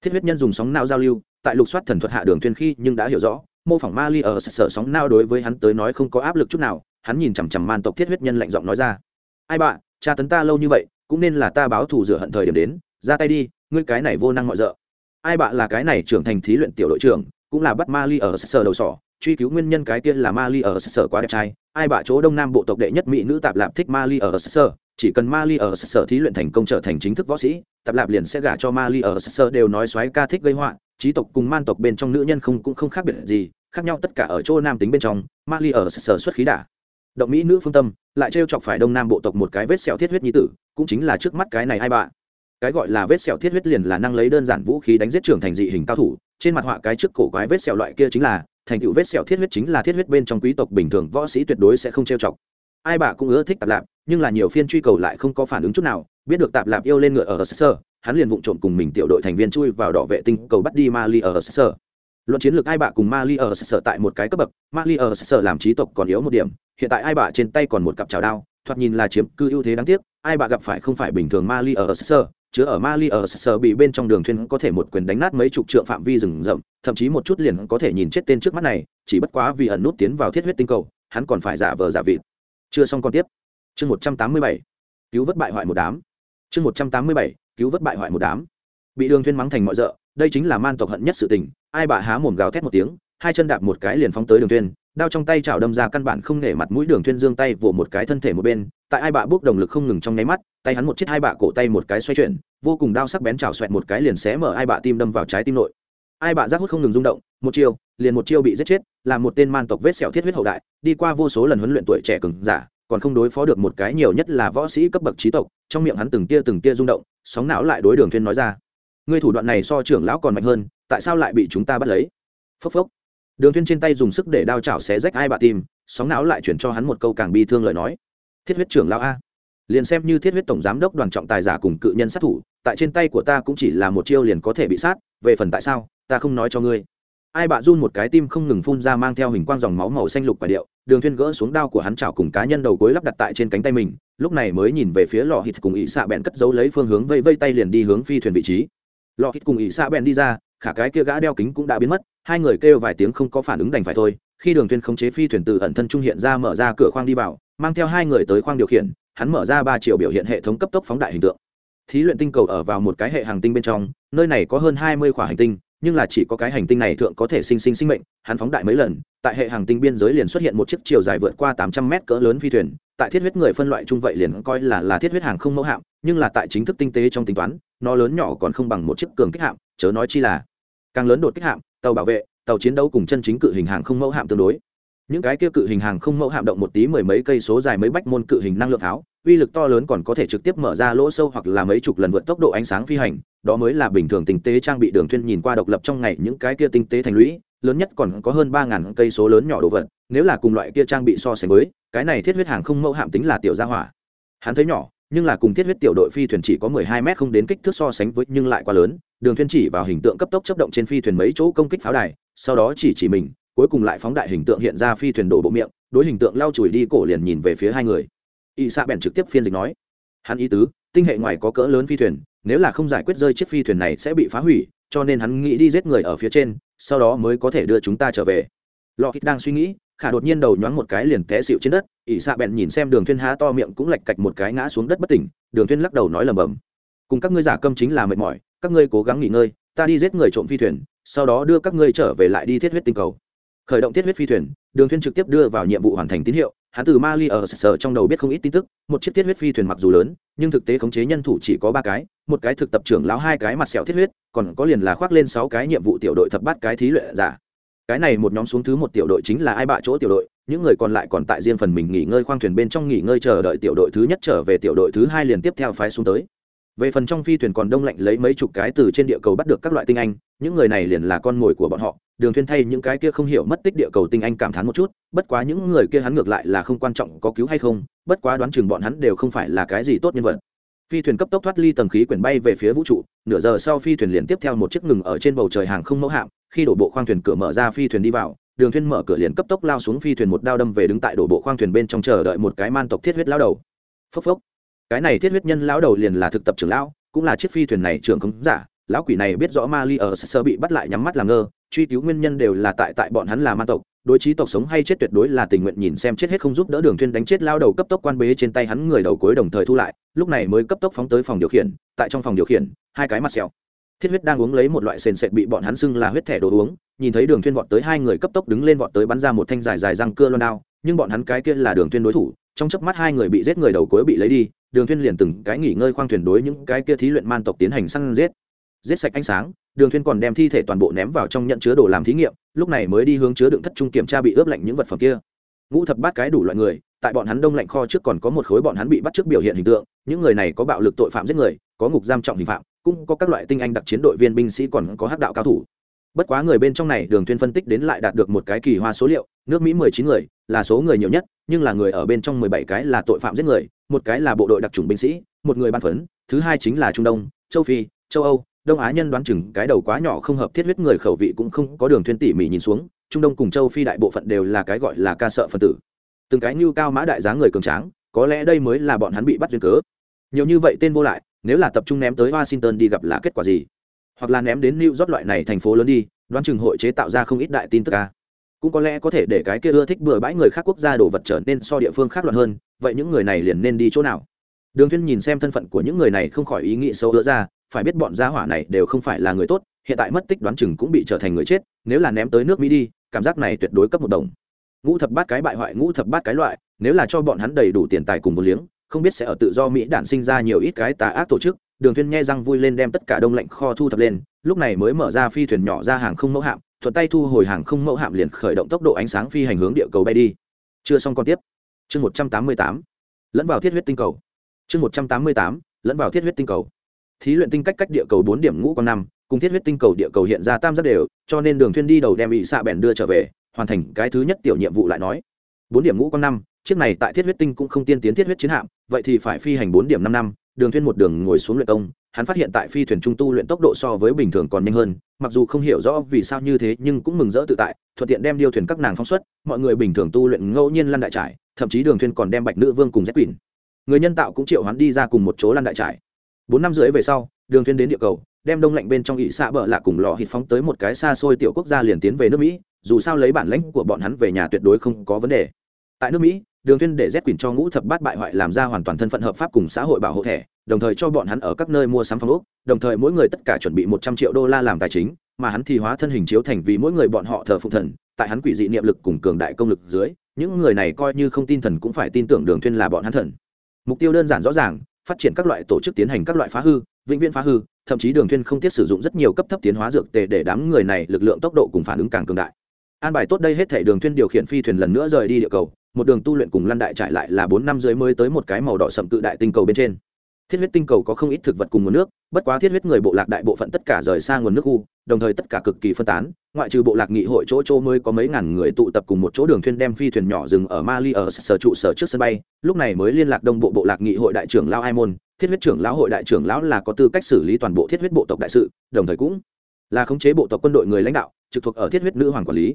Thiết huyết nhân dùng sóng não giao lưu, tại lục soát thần thuật hạ đường tuyên khi nhưng đã hiểu rõ, mô phỏng ma ly ở sở sóng não đối với hắn tới nói không có áp lực chút nào, hắn nhìn chằm chằm man tộc thiết huyết nhân lạnh giọng nói ra. Ai bạ cha tấn ta lâu như vậy, cũng nên là ta báo thù rửa hận thời điểm đến, ra tay đi, ngươi cái này vô năng mọi rợ. Ai bạ là cái này trưởng thành thí luyện tiểu đội trưởng, cũng là bắt ma ly ở sở đầu sỏ, truy cứu nguyên nhân cái kia là ma ly ở sở quá đẹp trai. Ai bạ chỗ đông nam bộ tộc đệ nhất mỹ nữ tạp lạp thích ma ly ở sở chỉ cần ma ly ở sở thí luyện thành công trở thành chính thức võ sĩ tạp lạp liền sẽ gả cho ma ly ở sở đều nói xoáy ca thích gây họa, trí tộc cùng man tộc bên trong nữ nhân không cũng không khác biệt gì, khác nhau tất cả ở chỗ nam tính bên trong ma ly ở sở xuất khí đả. Động mỹ nữ phương tâm, lại trêu chọc phải đông nam bộ tộc một cái vết sẹo thiết huyết nhi tử, cũng chính là trước mắt cái này ai bạ. Cái gọi là vết sẹo thiết huyết liền là năng lấy đơn giản vũ khí đánh giết trưởng thành dị hình cao thủ, trên mặt họa cái trước cổ quái vết sẹo loại kia chính là, thành tựu vết sẹo thiết huyết chính là thiết huyết bên trong quý tộc bình thường võ sĩ tuyệt đối sẽ không trêu chọc. Ai bà cũng ưa thích tạp lạp nhưng là nhiều phiên truy cầu lại không có phản ứng chút nào, biết được tạp lạp yêu lên ngựa ở sơ, hắn liền vụng trộm cùng mình tiểu đội thành viên chui vào đỏ vệ tinh cầu bắt đi mali ở sơ. Luận chiến lược ai bạ cùng mali ở sơ tại một cái cấp bậc, mali ở sơ làm trí tộc còn yếu một điểm, hiện tại ai bạ trên tay còn một cặp trào đao, thoạt nhìn là chiếm cư ưu thế đáng tiếc ai bạ gặp phải không phải bình thường mali ở sơ, chứa ở mali ở sở bị bên trong đường thuyền có thể một quyền đánh nát mấy chục trượng phạm vi rừng rậm, thậm chí một chút liền có thể nhìn chết tên trước mắt này, chỉ bất quá vì ẩn nút tiến vào thiết huyết tinh cầu, hắn còn phải giả vờ giả vịt. Chưa xong còn tiếp chương một trăm tám mươi bảy, cứu vớt bại hoại một đám. Chương một trăm tám mươi bảy, cứu vớt bại hoại một đám. Bị đường thuyên mắng thành mọi rợ, đây chính là man tộc hận nhất sự tình, ai bà há mồm gào thét một tiếng, hai chân đạp một cái liền phóng tới đường thuyên, đao trong tay chảo đâm ra căn bản không nể mặt mũi đường thuyên giương tay vỗ một cái thân thể một bên, tại ai bạ bước đồng lực không ngừng trong nháy mắt, tay hắn một chiếc hai bạ cổ tay một cái xoay chuyển, vô cùng đao sắc bén chảo xoẹt một cái liền xé mở ai bạ tim đâm vào trái tim nội. Ai bạ giác hút không ngừng rung động, một chiêu, liền một chiêu bị giết chết làm một tên man tộc vết sẹo thiết huyết hậu đại, đi qua vô số lần huấn luyện tuổi trẻ cường giả còn không đối phó được một cái nhiều nhất là võ sĩ cấp bậc trí tộc, trong miệng hắn từng tia từng tia rung động, sóng não lại đối đường thuyên nói ra. Ngươi thủ đoạn này so trưởng lão còn mạnh hơn, tại sao lại bị chúng ta bắt lấy? Phốc phốc. Đường thuyên trên tay dùng sức để đao chảo xé rách ai bạ tim, sóng não lại chuyển cho hắn một câu càng bi thương lời nói. Thiết huyết trưởng lão a. Liền xem như thiết huyết tổng giám đốc đoàn trọng tài giả cùng cự nhân sát thủ, tại trên tay của ta cũng chỉ là một chiêu liền có thể bị sát, về phần tại sao, ta không nói cho ngươi. Ai bạ run một cái tim không ngừng phun ra mang theo hình quang dòng máu màu xanh lục quả điệu đường thuyên gỡ xuống đao của hắn chảo cùng cá nhân đầu gối lắp đặt tại trên cánh tay mình, lúc này mới nhìn về phía lò hít cùng ỵ xạ bèn cất giấu lấy phương hướng vây vây tay liền đi hướng phi thuyền vị trí. Lò hít cùng ỵ xạ bèn đi ra, khả cái kia gã đeo kính cũng đã biến mất, hai người kêu vài tiếng không có phản ứng đành phải thôi, khi đường thuyên khống chế phi thuyền từ ẩn thân trung hiện ra mở ra cửa khoang đi vào, mang theo hai người tới khoang điều khiển, hắn mở ra ba triệu biểu hiện hệ thống cấp tốc phóng đại hình tượng. Thí luyện tinh cầu ở vào một cái hệ hành tinh bên trong, nơi này có hơn hai mươi khỏa hành tinh nhưng là chỉ có cái hành tinh này thượng có thể sinh sinh sinh mệnh, hắn phóng đại mấy lần, tại hệ hành tinh biên giới liền xuất hiện một chiếc chiều dài vượt qua tám trăm mét cỡ lớn phi thuyền, tại thiết huyết người phân loại chung vậy liền coi là là thiết huyết hàng không mẫu hạm, nhưng là tại chính thức tinh tế trong tính toán, nó lớn nhỏ còn không bằng một chiếc cường kích hạm, chớ nói chi là càng lớn đột kích hạm, tàu bảo vệ, tàu chiến đấu cùng chân chính cự hình hàng không mẫu hạm tương đối. Những cái kia cự hình hàng không mẫu hạm động một tí mười mấy cây số dài mấy bách môn cự hình năng lượng tháo, uy lực to lớn còn có thể trực tiếp mở ra lỗ sâu hoặc là mấy chục lần vượt tốc độ ánh sáng phi hành đó mới là bình thường tinh tế trang bị đường thuyên nhìn qua độc lập trong ngày những cái kia tinh tế thành lũy, lớn nhất còn có hơn ba ngàn cây số lớn nhỏ đồ vật, nếu là cùng loại kia trang bị so sánh với, cái này thiết huyết hàng không mẫu hạm tính là tiểu gia hỏa. Hắn thấy nhỏ, nhưng là cùng thiết huyết tiểu đội phi thuyền chỉ có mười hai mét không đến kích thước so sánh với nhưng lại quá lớn, đường thuyên chỉ vào hình tượng cấp tốc chấp động trên phi thuyền mấy chỗ công kích pháo đài, sau đó chỉ chỉ mình, cuối cùng lại phóng đại hình tượng hiện ra phi thuyền đổ bộ miệng, đối hình tượng lau chùi đi cổ liền nhìn về phía hai người. Y xạ bèn trực tiếp phiên dịch nói, hắn ý tứ, tinh hệ ngoài có cỡ lớn phi thuyền nếu là không giải quyết rơi chiếc phi thuyền này sẽ bị phá hủy, cho nên hắn nghĩ đi giết người ở phía trên, sau đó mới có thể đưa chúng ta trở về. Lò hít đang suy nghĩ, khả đột nhiên đầu nhoáng một cái liền té xịu trên đất, ỷ xạ bèn nhìn xem đường thuyên há to miệng cũng lạch cạch một cái ngã xuống đất bất tỉnh, đường thuyên lắc đầu nói lầm bầm. Cùng các ngươi giả câm chính là mệt mỏi, các ngươi cố gắng nghỉ ngơi, ta đi giết người trộm phi thuyền, sau đó đưa các ngươi trở về lại đi thiết huyết tinh cầu. Khởi động thiết huyết phi thuyền, đường thuyên trực tiếp đưa vào nhiệm vụ hoàn thành tín hiệu hắn từ mali ở sở trong đầu biết không ít tin tức, một chiếc thiết huyết phi thuyền mặc dù lớn, nhưng thực tế khống chế nhân thủ chỉ có ba cái, một cái thực tập trưởng lão, hai cái mặt sẹo thiết huyết, còn có liền là khoác lên sáu cái nhiệm vụ tiểu đội thập bát cái thí luyện giả. Cái này một nhóm xuống thứ một tiểu đội chính là ai bạ chỗ tiểu đội, những người còn lại còn tại riêng phần mình nghỉ ngơi khoang thuyền bên trong nghỉ ngơi chờ đợi tiểu đội thứ nhất trở về tiểu đội thứ hai liền tiếp theo phái xuống tới. Về phần trong phi thuyền còn đông lạnh lấy mấy chục cái từ trên địa cầu bắt được các loại tinh anh, những người này liền là con mồi của bọn họ đường thuyên thay những cái kia không hiểu mất tích địa cầu tinh anh cảm thán một chút, bất quá những người kia hắn ngược lại là không quan trọng có cứu hay không, bất quá đoán chừng bọn hắn đều không phải là cái gì tốt nhân vật. Phi thuyền cấp tốc thoát ly tầng khí quyển bay về phía vũ trụ, nửa giờ sau phi thuyền liền tiếp theo một chiếc ngừng ở trên bầu trời hàng không mẫu hạm, khi đổ bộ khoang thuyền cửa mở ra phi thuyền đi vào, đường thuyên mở cửa liền cấp tốc lao xuống phi thuyền một đao đâm về đứng tại đổ bộ khoang thuyền bên trong chờ đợi một cái man tộc thiết huyết lão đầu. Phốc phốc. Cái này thiết huyết nhân lão đầu liền là thực tập trưởng lão, cũng là chiếc phi thuyền này trưởng không giả, lão quỷ này biết rõ ma ly ở sơ bị bắt lại nhắm mắt làm ngơ truy cứu nguyên nhân đều là tại tại bọn hắn là man tộc, đối trí tộc sống hay chết tuyệt đối là tình nguyện nhìn xem chết hết không giúp đỡ đường thuyên đánh chết lao đầu cấp tốc quan bế trên tay hắn người đầu cuối đồng thời thu lại, lúc này mới cấp tốc phóng tới phòng điều khiển, tại trong phòng điều khiển, hai cái mặt sẹo. Thiết huyết đang uống lấy một loại sền sệt bị bọn hắn xưng là huyết thẻ đồ uống, nhìn thấy đường thuyên vọt tới hai người cấp tốc đứng lên vọt tới bắn ra một thanh dài dài răng cưa loan đao, nhưng bọn hắn cái kia là đường thuyên đối thủ, trong chớp mắt hai người bị giết người đầu cuối bị lấy đi, đường thuyên liền từng cái nghỉ ngơi khoang thuyền đối những cái kia thí luyện man tộc tiến hành săn giết. Giết sạch ánh sáng đường thuyên còn đem thi thể toàn bộ ném vào trong nhận chứa đồ làm thí nghiệm, lúc này mới đi hướng chứa đựng thất trung kiểm tra bị ướp lạnh những vật phẩm kia. Ngũ thập bát cái đủ loại người, tại bọn hắn đông lạnh kho trước còn có một khối bọn hắn bị bắt trước biểu hiện hình tượng, những người này có bạo lực tội phạm giết người, có ngục giam trọng hình phạm, cũng có các loại tinh anh đặc chiến đội viên binh sĩ còn có hắc đạo cao thủ. Bất quá người bên trong này, đường thuyên phân tích đến lại đạt được một cái kỳ hoa số liệu, nước mỹ 19 người, là số người nhiều nhất, nhưng là người ở bên trong 17 cái là tội phạm giết người, một cái là bộ đội đặc chủng binh sĩ, một người ban phấn, thứ hai chính là trung đông, châu phi, châu âu đông á nhân đoán chừng cái đầu quá nhỏ không hợp thiết huyết người khẩu vị cũng không có đường thuyên tỉ mỉ nhìn xuống, trung đông cùng châu phi đại bộ phận đều là cái gọi là ca sợ phân tử. Từng cái như cao mã đại giá người cường tráng, có lẽ đây mới là bọn hắn bị bắt duyên cớ. Nhiều như vậy tên vô lại, nếu là tập trung ném tới washington đi gặp là kết quả gì? Hoặc là ném đến new york loại này thành phố lớn đi, đoán chừng hội chế tạo ra không ít đại tin tức ca cũng có lẽ có thể để cái kia ưa thích bừa bãi người khác quốc gia đồ vật trở nên so địa phương khác loạn hơn, vậy những người này liền nên đi chỗ nào? Đường Thiên nhìn xem thân phận của những người này không khỏi ý nghĩ xấu nữa ra phải biết bọn gia hỏa này đều không phải là người tốt, hiện tại mất tích đoán chừng cũng bị trở thành người chết, nếu là ném tới nước mỹ đi, cảm giác này tuyệt đối cấp một đồng. Ngũ thập bát cái bại hoại, ngũ thập bát cái loại, nếu là cho bọn hắn đầy đủ tiền tài cùng một liếng, không biết sẽ ở tự do mỹ đản sinh ra nhiều ít cái tà ác tổ chức, đường thuyên nghe răng vui lên đem tất cả đông lạnh kho thu thập lên, lúc này mới mở ra phi thuyền nhỏ ra hàng không mẫu hạm, thuận tay thu hồi hàng không mẫu hạm liền khởi động tốc độ ánh sáng phi hành hướng địa cầu bay đi. Chưa xong còn tiếp. Chương một trăm tám mươi tám. Lẫn vào thiết huyết tinh cầu. Chương một trăm tám mươi tám. Lẫn vào thiết huyết tinh cầu thí luyện tinh cách cách địa cầu bốn điểm ngũ con năm, cùng thiết huyết tinh cầu địa cầu hiện ra tam giác đều, cho nên đường thuyên đi đầu đem bị xạ bèn đưa trở về, hoàn thành cái thứ nhất tiểu nhiệm vụ lại nói. Bốn điểm ngũ con năm, chiếc này tại thiết huyết tinh cũng không tiên tiến thiết huyết chiến hạm, vậy thì phải phi hành bốn điểm năm năm, đường thuyên một đường ngồi xuống luyện công, hắn phát hiện tại phi thuyền trung tu luyện tốc độ so với bình thường còn nhanh hơn, mặc dù không hiểu rõ vì sao như thế nhưng cũng mừng rỡ tự tại, thuận tiện đem điêu thuyền các nàng phóng xuất, mọi người bình thường tu luyện ngẫu nhiên lăn đại trải, thậm chí đường thuyên còn đem bạch nữ vương cùng dép quỷ người nhân tạo cũng triệu hắn đi ra cùng một chỗ lăn đại trải bốn năm rưỡi về sau, đường thuyền đến địa cầu, đem đông lạnh bên trong ỵ xạ bờ lạ cùng lò hít phóng tới một cái xa xôi tiểu quốc gia liền tiến về nước mỹ, dù sao lấy bản lãnh của bọn hắn về nhà tuyệt đối không có vấn đề. Tại nước mỹ, đường thuyên để rét quỳnh cho ngũ thập bát bại hoại làm ra hoàn toàn thân phận hợp pháp cùng xã hội bảo hộ thẻ, đồng thời cho bọn hắn ở các nơi mua sắm phòng ốc, đồng thời mỗi người tất cả chuẩn bị một trăm triệu đô la làm tài chính, mà hắn thì hóa thân hình chiếu thành vì mỗi người bọn họ thờ phụng thần, tại hắn quỷ dị niệm lực cùng cường đại công lực dưới, những người này coi như không tin thần cũng phải tin tưởng đường thuyên là bọn hắn thần. Mục tiêu đơn giản rõ ràng phát triển các loại tổ chức tiến hành các loại phá hư, vĩnh viễn phá hư, thậm chí đường thuyên không tiếc sử dụng rất nhiều cấp thấp tiến hóa dược tề để đám người này lực lượng tốc độ cùng phản ứng càng cường đại. An bài tốt đây hết thể đường thuyên điều khiển phi thuyền lần nữa rời đi địa cầu, một đường tu luyện cùng lăn đại trải lại là bốn năm dưới mới tới một cái màu đỏ sậm cự đại tinh cầu bên trên thiết huyết tinh cầu có không ít thực vật cùng nguồn nước, bất quá thiết huyết người bộ lạc đại bộ phận tất cả rời xa nguồn nước khu, đồng thời tất cả cực kỳ phân tán, ngoại trừ bộ lạc nghị hội chỗ chỗ mới có mấy ngàn người tụ tập cùng một chỗ đường thuyền đem phi thuyền nhỏ dừng ở mali ở sở trụ sở trước sân bay, lúc này mới liên lạc đông bộ bộ lạc nghị hội đại trưởng lao ai môn thiết huyết trưởng lão hội đại trưởng lão là có tư cách xử lý toàn bộ thiết huyết bộ tộc đại sự, đồng thời cũng là khống chế bộ tộc quân đội người lãnh đạo, trực thuộc ở thiết huyết nữ hoàng quản lý.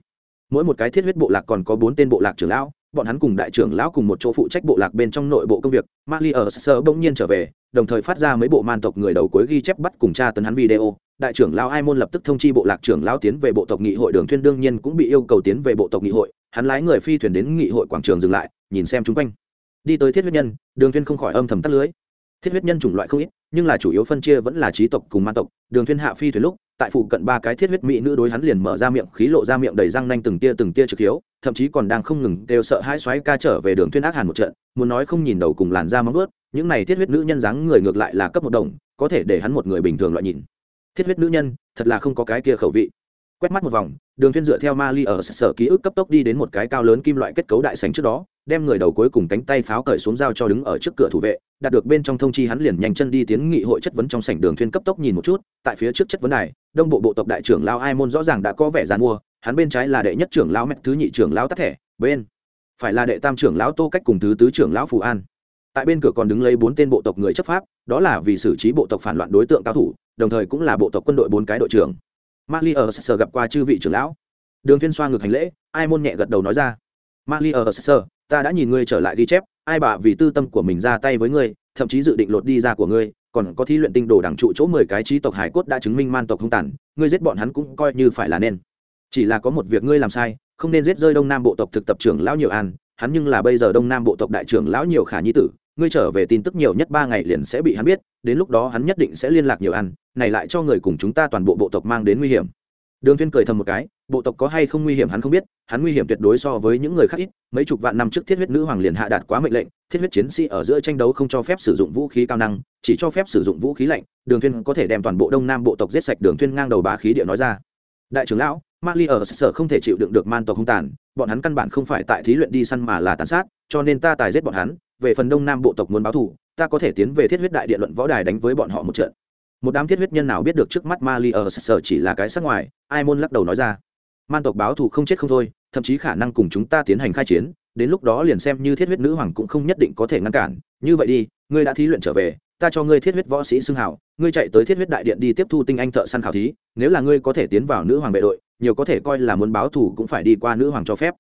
Mỗi một cái thiết huyết bộ lạc còn có bốn tên bộ lạc trưởng lão bọn hắn cùng đại trưởng lão cùng một chỗ phụ trách bộ lạc bên trong nội bộ công việc, mali ở sơ bỗng nhiên trở về, đồng thời phát ra mấy bộ man tộc người đầu cuối ghi chép bắt cùng cha tấn hắn video. Đại trưởng lão ai môn lập tức thông chi bộ lạc trưởng lão tiến về bộ tộc nghị hội, đường thuyên đương nhiên cũng bị yêu cầu tiến về bộ tộc nghị hội. Hắn lái người phi thuyền đến nghị hội quảng trường dừng lại, nhìn xem chung quanh. Đi tới thiết huyết nhân, đường thuyên không khỏi âm thầm tắt lưới thiết huyết nhân chủng loại không ít, nhưng là chủ yếu phân chia vẫn là trí tộc cùng man tộc. Đường Thiên hạ phi thuyền lúc, tại phụ cận ba cái thiết huyết mỹ nữ đối hắn liền mở ra miệng khí lộ ra miệng đầy răng nanh từng tia từng tia trực hiếu, thậm chí còn đang không ngừng đều sợ hai xoáy ca trở về đường Thiên ác hàn một trận, muốn nói không nhìn đầu cùng làn da móng vuốt. Những này thiết huyết nữ nhân dáng người ngược lại là cấp một đồng, có thể để hắn một người bình thường loại nhìn. Thiết huyết nữ nhân, thật là không có cái kia khẩu vị quét mắt một vòng, đường thuyên dựa theo mali ở sở ký ức cấp tốc đi đến một cái cao lớn kim loại kết cấu đại sảnh trước đó, đem người đầu cuối cùng cánh tay pháo cởi xuống giao cho đứng ở trước cửa thủ vệ, đạt được bên trong thông chi hắn liền nhanh chân đi tiến nghị hội chất vấn trong sảnh đường thuyên cấp tốc nhìn một chút, tại phía trước chất vấn này đông bộ bộ tộc đại trưởng lao ai môn rõ ràng đã có vẻ giàn mua, hắn bên trái là đệ nhất trưởng lão mẹ thứ nhị trưởng lão tắt thẻ, bên phải là đệ tam trưởng lão tô cách cùng thứ tứ trưởng lão phù an. Tại bên cửa còn đứng lấy bốn tên bộ tộc người chấp pháp, đó là vì xử trí bộ tộc phản loạn đối tượng cao thủ, đồng thời cũng là bộ tộc quân đội bốn cái đội trưởng mali ở sở gặp qua chư vị trưởng lão. Đường thiên xoa ngược hành lễ, ai môn nhẹ gật đầu nói ra. Mali ở sơ ta đã nhìn ngươi trở lại ghi chép, ai bạ vì tư tâm của mình ra tay với ngươi, thậm chí dự định lột đi ra của ngươi, còn có thi luyện tinh đồ đẳng trụ chỗ mười cái trí tộc hải cốt đã chứng minh man tộc không tàn, ngươi giết bọn hắn cũng coi như phải là nên. Chỉ là có một việc ngươi làm sai, không nên giết rơi đông nam bộ tộc thực tập trưởng lão nhiều an, hắn nhưng là bây giờ đông nam bộ tộc đại trưởng lão nhiều khả nhi tử ngươi trở về tin tức nhiều nhất ba ngày liền sẽ bị hắn biết đến lúc đó hắn nhất định sẽ liên lạc nhiều ăn này lại cho người cùng chúng ta toàn bộ bộ tộc mang đến nguy hiểm. Đường thiên cười thầm một cái bộ tộc có hay không nguy hiểm hắn không biết hắn nguy hiểm tuyệt đối so với những người khác ít mấy chục vạn năm trước thiết huyết nữ hoàng liền hạ đạt quá mệnh lệnh thiết huyết chiến sĩ ở giữa tranh đấu không cho phép sử dụng vũ khí cao năng chỉ cho phép sử dụng vũ khí lạnh. Đường thiên có thể đem toàn bộ đông nam bộ tộc giết sạch đường thiên ngang đầu bá khí địa nói ra. Đại trưởng lão Mali ở sở không thể chịu đựng được man tộc hung tàn, bọn hắn căn bản không phải tại thí luyện đi săn mà là tàn sát, cho nên ta tài giết bọn hắn, về phần đông nam bộ tộc muốn báo thù, ta có thể tiến về thiết huyết đại điện luận võ đài đánh với bọn họ một trận. Một đám thiết huyết nhân nào biết được trước mắt Mali ở sở chỉ là cái sắc ngoài, Ai Môn lắc đầu nói ra. Man tộc báo thù không chết không thôi, thậm chí khả năng cùng chúng ta tiến hành khai chiến, đến lúc đó liền xem như thiết huyết nữ hoàng cũng không nhất định có thể ngăn cản, như vậy đi, ngươi đã thí luyện trở về, ta cho ngươi thiết huyết võ sĩ xưng hào, ngươi chạy tới thiết huyết đại điện đi tiếp thu tinh anh thợ săn khảo thí, nếu là ngươi có thể tiến vào nữ hoàng vệ đội, nhiều có thể coi là muốn báo thù cũng phải đi qua nữ hoàng cho phép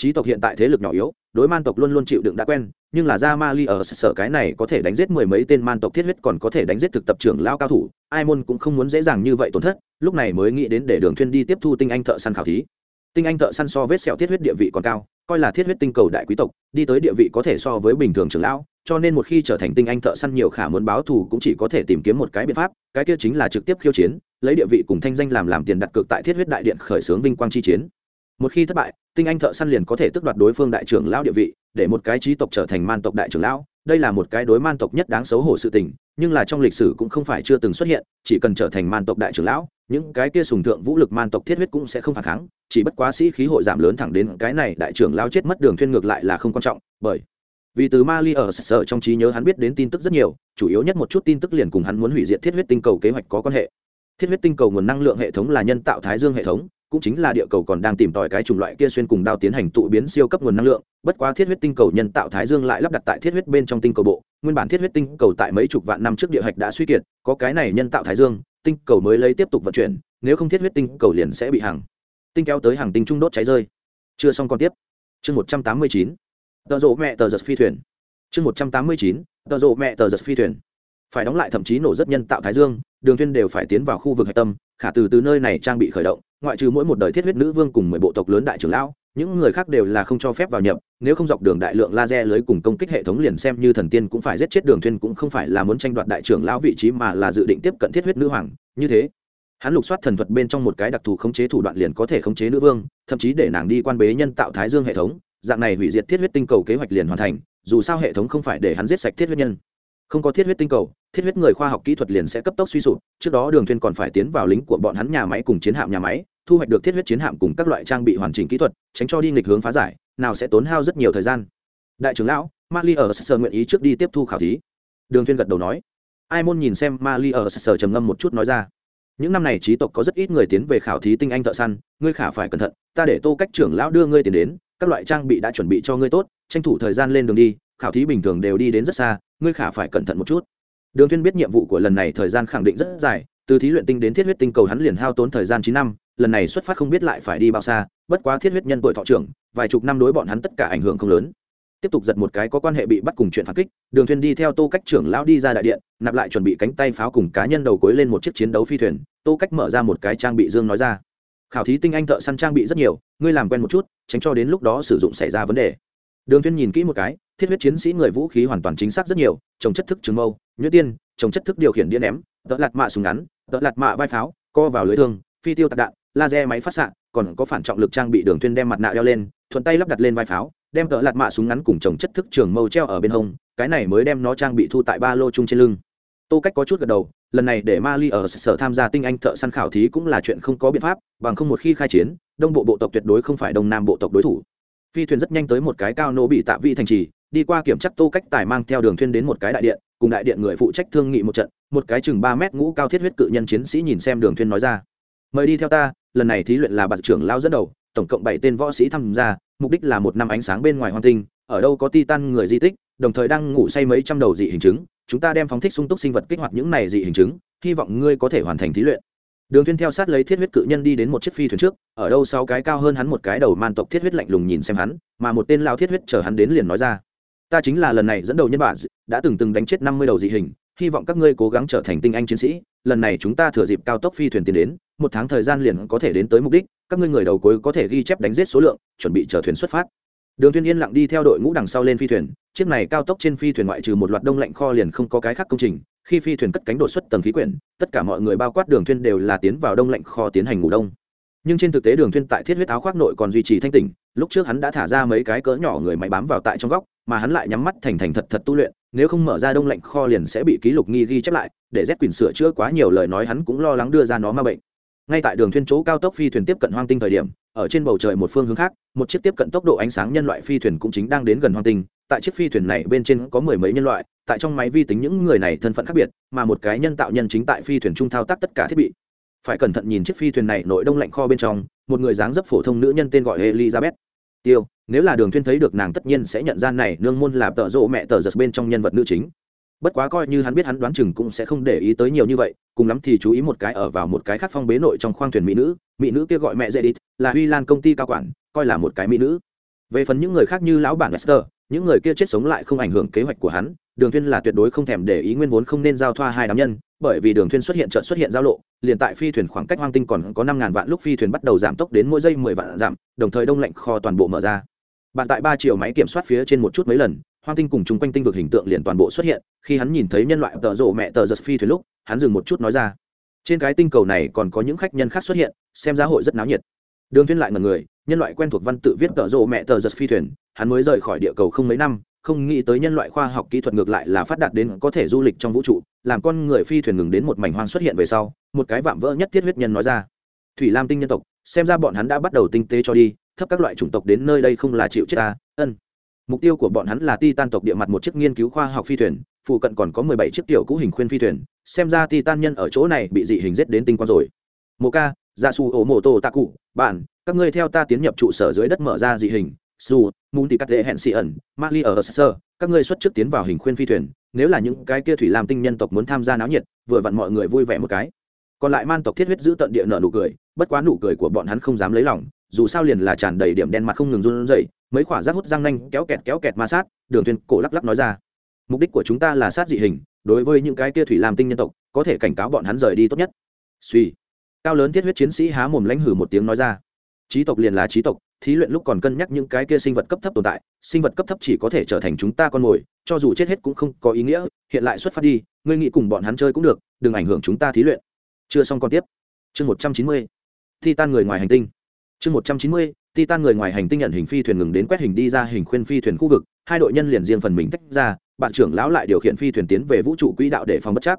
trí tộc hiện tại thế lực nhỏ yếu, đối man tộc luôn luôn chịu đựng đã quen, nhưng là ra ma li ở sở cái này có thể đánh giết mười mấy tên man tộc thiết huyết còn có thể đánh giết thực tập trưởng lao cao thủ, ai môn cũng không muốn dễ dàng như vậy tổn thất, lúc này mới nghĩ đến để đường thuyên đi tiếp thu tinh anh thợ săn khảo thí. Tinh anh thợ săn so vết sẹo thiết huyết địa vị còn cao, coi là thiết huyết tinh cầu đại quý tộc, đi tới địa vị có thể so với bình thường trưởng lão, cho nên một khi trở thành tinh anh thợ săn nhiều khả muốn báo thù cũng chỉ có thể tìm kiếm một cái biện pháp, cái kia chính là trực tiếp khiêu chiến, lấy địa vị cùng thanh danh làm làm tiền đặt cược tại thiết huyết đại điện khởi xướng vinh quang chi chiến một khi thất bại, tinh anh thợ săn liền có thể tước đoạt đối phương đại trưởng lão địa vị, để một cái trí tộc trở thành man tộc đại trưởng lão. Đây là một cái đối man tộc nhất đáng xấu hổ sự tình, nhưng là trong lịch sử cũng không phải chưa từng xuất hiện, chỉ cần trở thành man tộc đại trưởng lão, những cái kia sùng thượng vũ lực man tộc thiết huyết cũng sẽ không phản kháng, chỉ bất quá sĩ khí hội giảm lớn thẳng đến cái này đại trưởng lão chết mất đường thuyên ngược lại là không quan trọng, bởi vì từ mali ở sở trong trí nhớ hắn biết đến tin tức rất nhiều, chủ yếu nhất một chút tin tức liền cùng hắn muốn hủy diệt thiết huyết tinh cầu kế hoạch có quan hệ. Thiết huyết tinh cầu nguồn năng lượng hệ thống là nhân tạo thái dương hệ thống cũng chính là địa cầu còn đang tìm tòi cái chủng loại kia xuyên cùng đao tiến hành tụ biến siêu cấp nguồn năng lượng, bất quá thiết huyết tinh cầu nhân tạo thái dương lại lắp đặt tại thiết huyết bên trong tinh cầu bộ, nguyên bản thiết huyết tinh cầu tại mấy chục vạn năm trước địa hạch đã suy kiệt, có cái này nhân tạo thái dương, tinh cầu mới lấy tiếp tục vận chuyển, nếu không thiết huyết tinh cầu liền sẽ bị hàng tinh kéo tới hàng tinh trung đốt cháy rơi. Chưa xong còn tiếp. Chương một trăm tám mươi chín. Tờ rộ mẹ tờ giật phi thuyền. Chương một trăm tám mươi chín. Tờ rộ mẹ tờ giật phi thuyền. Phải đóng lại thậm chí nổ rất nhân tạo thái dương, đường thuyên đều phải tiến vào khu vực hạch tâm, khả từ từ nơi này trang bị khởi động ngoại trừ mỗi một đời thiết huyết nữ vương cùng mười bộ tộc lớn đại trưởng lão, những người khác đều là không cho phép vào nhập, nếu không dọc đường đại lượng laser lưới cùng công kích hệ thống liền xem như thần tiên cũng phải giết chết đường thuyên cũng không phải là muốn tranh đoạt đại trưởng lão vị trí mà là dự định tiếp cận thiết huyết nữ hoàng, như thế. Hắn lục soát thần thuật bên trong một cái đặc thù khống chế thủ đoạn liền có thể khống chế nữ vương, thậm chí để nàng đi quan bế nhân tạo thái dương hệ thống, dạng này hủy diệt thiết huyết tinh cầu kế hoạch liền hoàn thành, dù sao hệ thống không phải để hắn giết sạch thiết huyết nhân không có thiết huyết tinh cầu, thiết huyết người khoa học kỹ thuật liền sẽ cấp tốc suy sụp, trước đó đường thuyền còn phải tiến vào lính của bọn hắn nhà máy cùng chiến hạm nhà máy, thu hoạch được thiết huyết chiến hạm cùng các loại trang bị hoàn chỉnh kỹ thuật, tránh cho đi nghịch hướng phá giải, nào sẽ tốn hao rất nhiều thời gian. Đại trưởng lão, mali ở sơ nguyện ý trước đi tiếp thu khảo thí. Đường thuyền gật đầu nói. Ai môn nhìn xem mali ở sơ trầm ngâm một chút nói ra. Những năm này trí tộc có rất ít người tiến về khảo thí tinh anh thợ săn, ngươi khả phải cẩn thận, ta để tô cách trưởng lão đưa ngươi tiền đến, các loại trang bị đã chuẩn bị cho ngươi tốt, tranh thủ thời gian lên đường đi, khảo thí bình thường đều đi đến rất xa ngươi khả phải cẩn thận một chút. Đường thiên biết nhiệm vụ của lần này thời gian khẳng định rất dài, từ thí luyện tinh đến thiết huyết tinh cầu hắn liền hao tốn thời gian chín năm, lần này xuất phát không biết lại phải đi bao xa, bất quá thiết huyết nhân tuổi thọ trưởng, vài chục năm đối bọn hắn tất cả ảnh hưởng không lớn. Tiếp tục giật một cái có quan hệ bị bắt cùng chuyện phản kích, đường thuyền đi theo tô cách trưởng lão đi ra đại điện, nạp lại chuẩn bị cánh tay pháo cùng cá nhân đầu cối lên một chiếc chiến đấu phi thuyền, tô cách mở ra một cái trang bị dương nói ra. Khảo thí tinh anh thợ săn trang bị rất nhiều, ngươi làm quen một chút, tránh cho đến lúc đó sử dụng xảy ra vấn đề. Đường Thiên nhìn kỹ một cái thiết huyết chiến sĩ người vũ khí hoàn toàn chính xác rất nhiều, trồng chất thức trường mâu, nhuyễn tiên, trồng chất thức điều khiển điện ném đỡ lạt mạ súng ngắn đỡ lạt mạ vai pháo, co vào lưới thương, phi tiêu tạc đạn, laser máy phát xạ, còn có phản trọng lực trang bị đường thuyên đem mặt nạ đeo lên, thuận tay lắp đặt lên vai pháo, đem đỡ lạt mạ súng ngắn cùng trồng chất thức trường mâu treo ở bên hông, cái này mới đem nó trang bị thu tại ba lô chung trên lưng. Tô cách có chút gật đầu, lần này để mali ở sở tham gia tinh anh thợ săn khảo thí cũng là chuyện không có biện pháp, bằng không một khi khai chiến, đông bộ bộ tộc tuyệt đối không phải đông nam bộ tộc đối thủ. Phi thuyền rất nhanh tới một cái cao nô bị tạ vị thành trì đi qua kiểm chắc tô cách tài mang theo đường thuyên đến một cái đại điện, cùng đại điện người phụ trách thương nghị một trận, một cái chừng ba mét ngũ cao thiết huyết cự nhân chiến sĩ nhìn xem đường thuyên nói ra. Mời đi theo ta, lần này thí luyện là bạt trưởng lao dẫn đầu, tổng cộng bảy tên võ sĩ tham gia, mục đích là một năm ánh sáng bên ngoài hoang tinh, ở đâu có titan người di tích, đồng thời đang ngủ say mấy trăm đầu dị hình chứng, chúng ta đem phóng thích sung túc sinh vật kích hoạt những này dị hình chứng, hy vọng ngươi có thể hoàn thành thí luyện. Đường thiên theo sát lấy thiết huyết cự nhân đi đến một chiếc phi thuyền trước, ở đâu sáu cái cao hơn hắn một cái đầu man tộc thiết huyết lạnh lùng nhìn xem hắn, mà một tên lao thiết huyết chờ hắn đến liền nói ra ta chính là lần này dẫn đầu nhân bản đã từng từng đánh chết năm mươi đầu dị hình, hy vọng các ngươi cố gắng trở thành tinh anh chiến sĩ, lần này chúng ta thừa dịp cao tốc phi thuyền tiến đến, một tháng thời gian liền có thể đến tới mục đích, các ngươi người đầu cuối có thể ghi chép đánh giết số lượng, chuẩn bị chờ thuyền xuất phát. Đường thiên yên lặng đi theo đội ngũ đằng sau lên phi thuyền, chiếc này cao tốc trên phi thuyền ngoại trừ một loạt đông lạnh kho liền không có cái khác công trình, khi phi thuyền cất cánh đột xuất tầng khí quyển, tất cả mọi người bao quát đường thuyên đều là tiến vào đông lạnh kho tiến hành ngủ đông. Nhưng trên thực tế đường thuyên tại thiết huyết áo khoác nội còn duy trì thanh tỉnh, lúc trước hắn đã thả ra mấy cái cỡ nhỏ người máy bám vào tại trong góc mà hắn lại nhắm mắt thành thành thật thật tu luyện, nếu không mở ra đông lạnh kho liền sẽ bị ký lục nghi ghi chép lại, để rét quyền sửa chữa quá nhiều lời nói hắn cũng lo lắng đưa ra nó ma bệnh. Ngay tại đường thuyên chỗ cao tốc phi thuyền tiếp cận hoang tinh thời điểm, ở trên bầu trời một phương hướng khác, một chiếc tiếp cận tốc độ ánh sáng nhân loại phi thuyền cũng chính đang đến gần hoang tinh. Tại chiếc phi thuyền này bên trên có mười mấy nhân loại, tại trong máy vi tính những người này thân phận khác biệt, mà một cái nhân tạo nhân chính tại phi thuyền trung thao tác tất cả thiết bị. Phải cẩn thận nhìn chiếc phi thuyền này nội đông lạnh kho bên trong, một người dáng dấp phổ thông nữ nhân tên gọi elizabeth. Tiêu nếu là đường thuyên thấy được nàng tất nhiên sẽ nhận ra này nương môn là tợ rộ mẹ tờ giật bên trong nhân vật nữ chính. Bất quá coi như hắn biết hắn đoán chừng cũng sẽ không để ý tới nhiều như vậy, cùng lắm thì chú ý một cái ở vào một cái khác phong bế nội trong khoang thuyền mỹ nữ mỹ nữ kia gọi mẹ dễ đít là huy lan công ty cao quản, coi là một cái mỹ nữ. Về phần những người khác như lão bản lester, những người kia chết sống lại không ảnh hưởng kế hoạch của hắn, đường thuyên là tuyệt đối không thèm để ý nguyên vốn không nên giao thoa hai đám nhân, bởi vì đường thuyên xuất hiện chợt xuất hiện giao lộ, liền tại phi thuyền khoảng cách hoang tinh còn có năm ngàn vạn lúc phi thuyền bắt đầu giảm tốc đến mỗi giây mười vạn giảm, đồng thời đông lạnh kho toàn bộ mở ra bạn tại ba chiều máy kiểm soát phía trên một chút mấy lần, hoang tinh cùng chung quanh tinh vực hình tượng liền toàn bộ xuất hiện, khi hắn nhìn thấy nhân loại tợ rộ mẹ tờ giật phi thuyền lúc, hắn dừng một chút nói ra. Trên cái tinh cầu này còn có những khách nhân khác xuất hiện, xem giá hội rất náo nhiệt. Đường thuyên lại ngần người, nhân loại quen thuộc văn tự viết tợ rộ mẹ tờ giật phi thuyền, hắn mới rời khỏi địa cầu không mấy năm, không nghĩ tới nhân loại khoa học kỹ thuật ngược lại là phát đạt đến có thể du lịch trong vũ trụ, làm con người phi thuyền ngừng đến một mảnh hoang xuất hiện về sau, một cái vạm vỡ nhất thiết huyết nhân nói ra. Thủy lam tinh nhân tộc, xem ra bọn hắn đã bắt đầu tinh tế cho đi thấp các loại chủng tộc đến nơi đây không là chịu chết ta, ân. Mục tiêu của bọn hắn là titan tộc địa mặt một chiếc nghiên cứu khoa học phi thuyền, phụ cận còn có mười bảy chiếc tiểu cũ hình khuyên phi thuyền. Xem ra titan nhân ở chỗ này bị dị hình giết đến tinh quang rồi. Mô ca gia su ổ mô tô tạ cụ bạn, các ngươi theo ta tiến nhập trụ sở dưới đất mở ra dị hình. Su mun thì cắt lệ hẹn xị ẩn, mali ở sơ các ngươi xuất trước tiến vào hình khuyên phi thuyền. Nếu là những cái kia thủy làm tinh nhân tộc muốn tham gia náo nhiệt, vừa vặn mọi người vui vẻ một cái. Còn lại man tộc thiết huyết giữ tận địa nợ nụ cười, bất quá nụ cười của bọn hắn không dám lấy lòng dù sao liền là tràn đầy điểm đen mặt không ngừng run rẩy, mấy quả rác hút răng nanh kéo kẹt kéo kẹt ma sát, đường thuyền cổ lắc lắc nói ra. Mục đích của chúng ta là sát dị hình, đối với những cái kia thủy làm tinh nhân tộc, có thể cảnh cáo bọn hắn rời đi tốt nhất. Suy. Cao lớn thiết huyết chiến sĩ há mồm lãnh hử một tiếng nói ra. Trí tộc liền là trí tộc, thí luyện lúc còn cân nhắc những cái kia sinh vật cấp thấp tồn tại, sinh vật cấp thấp chỉ có thể trở thành chúng ta con mồi, cho dù chết hết cũng không có ý nghĩa, hiện lại xuất phát đi, ngươi nghĩ cùng bọn hắn chơi cũng được, đừng ảnh hưởng chúng ta thí luyện. Chưa xong còn tiếp. Chương một trăm chín mươi. Thi tan người ngoài hành tinh chương một trăm chín mươi người ngoài hành tinh nhận hình phi thuyền ngừng đến quét hình đi ra hình khuyên phi thuyền khu vực, hai đội nhân liền riêng phần mình tách ra, bạn trưởng lão lại điều khiển phi thuyền tiến về vũ trụ quỹ đạo để phòng bất chắc.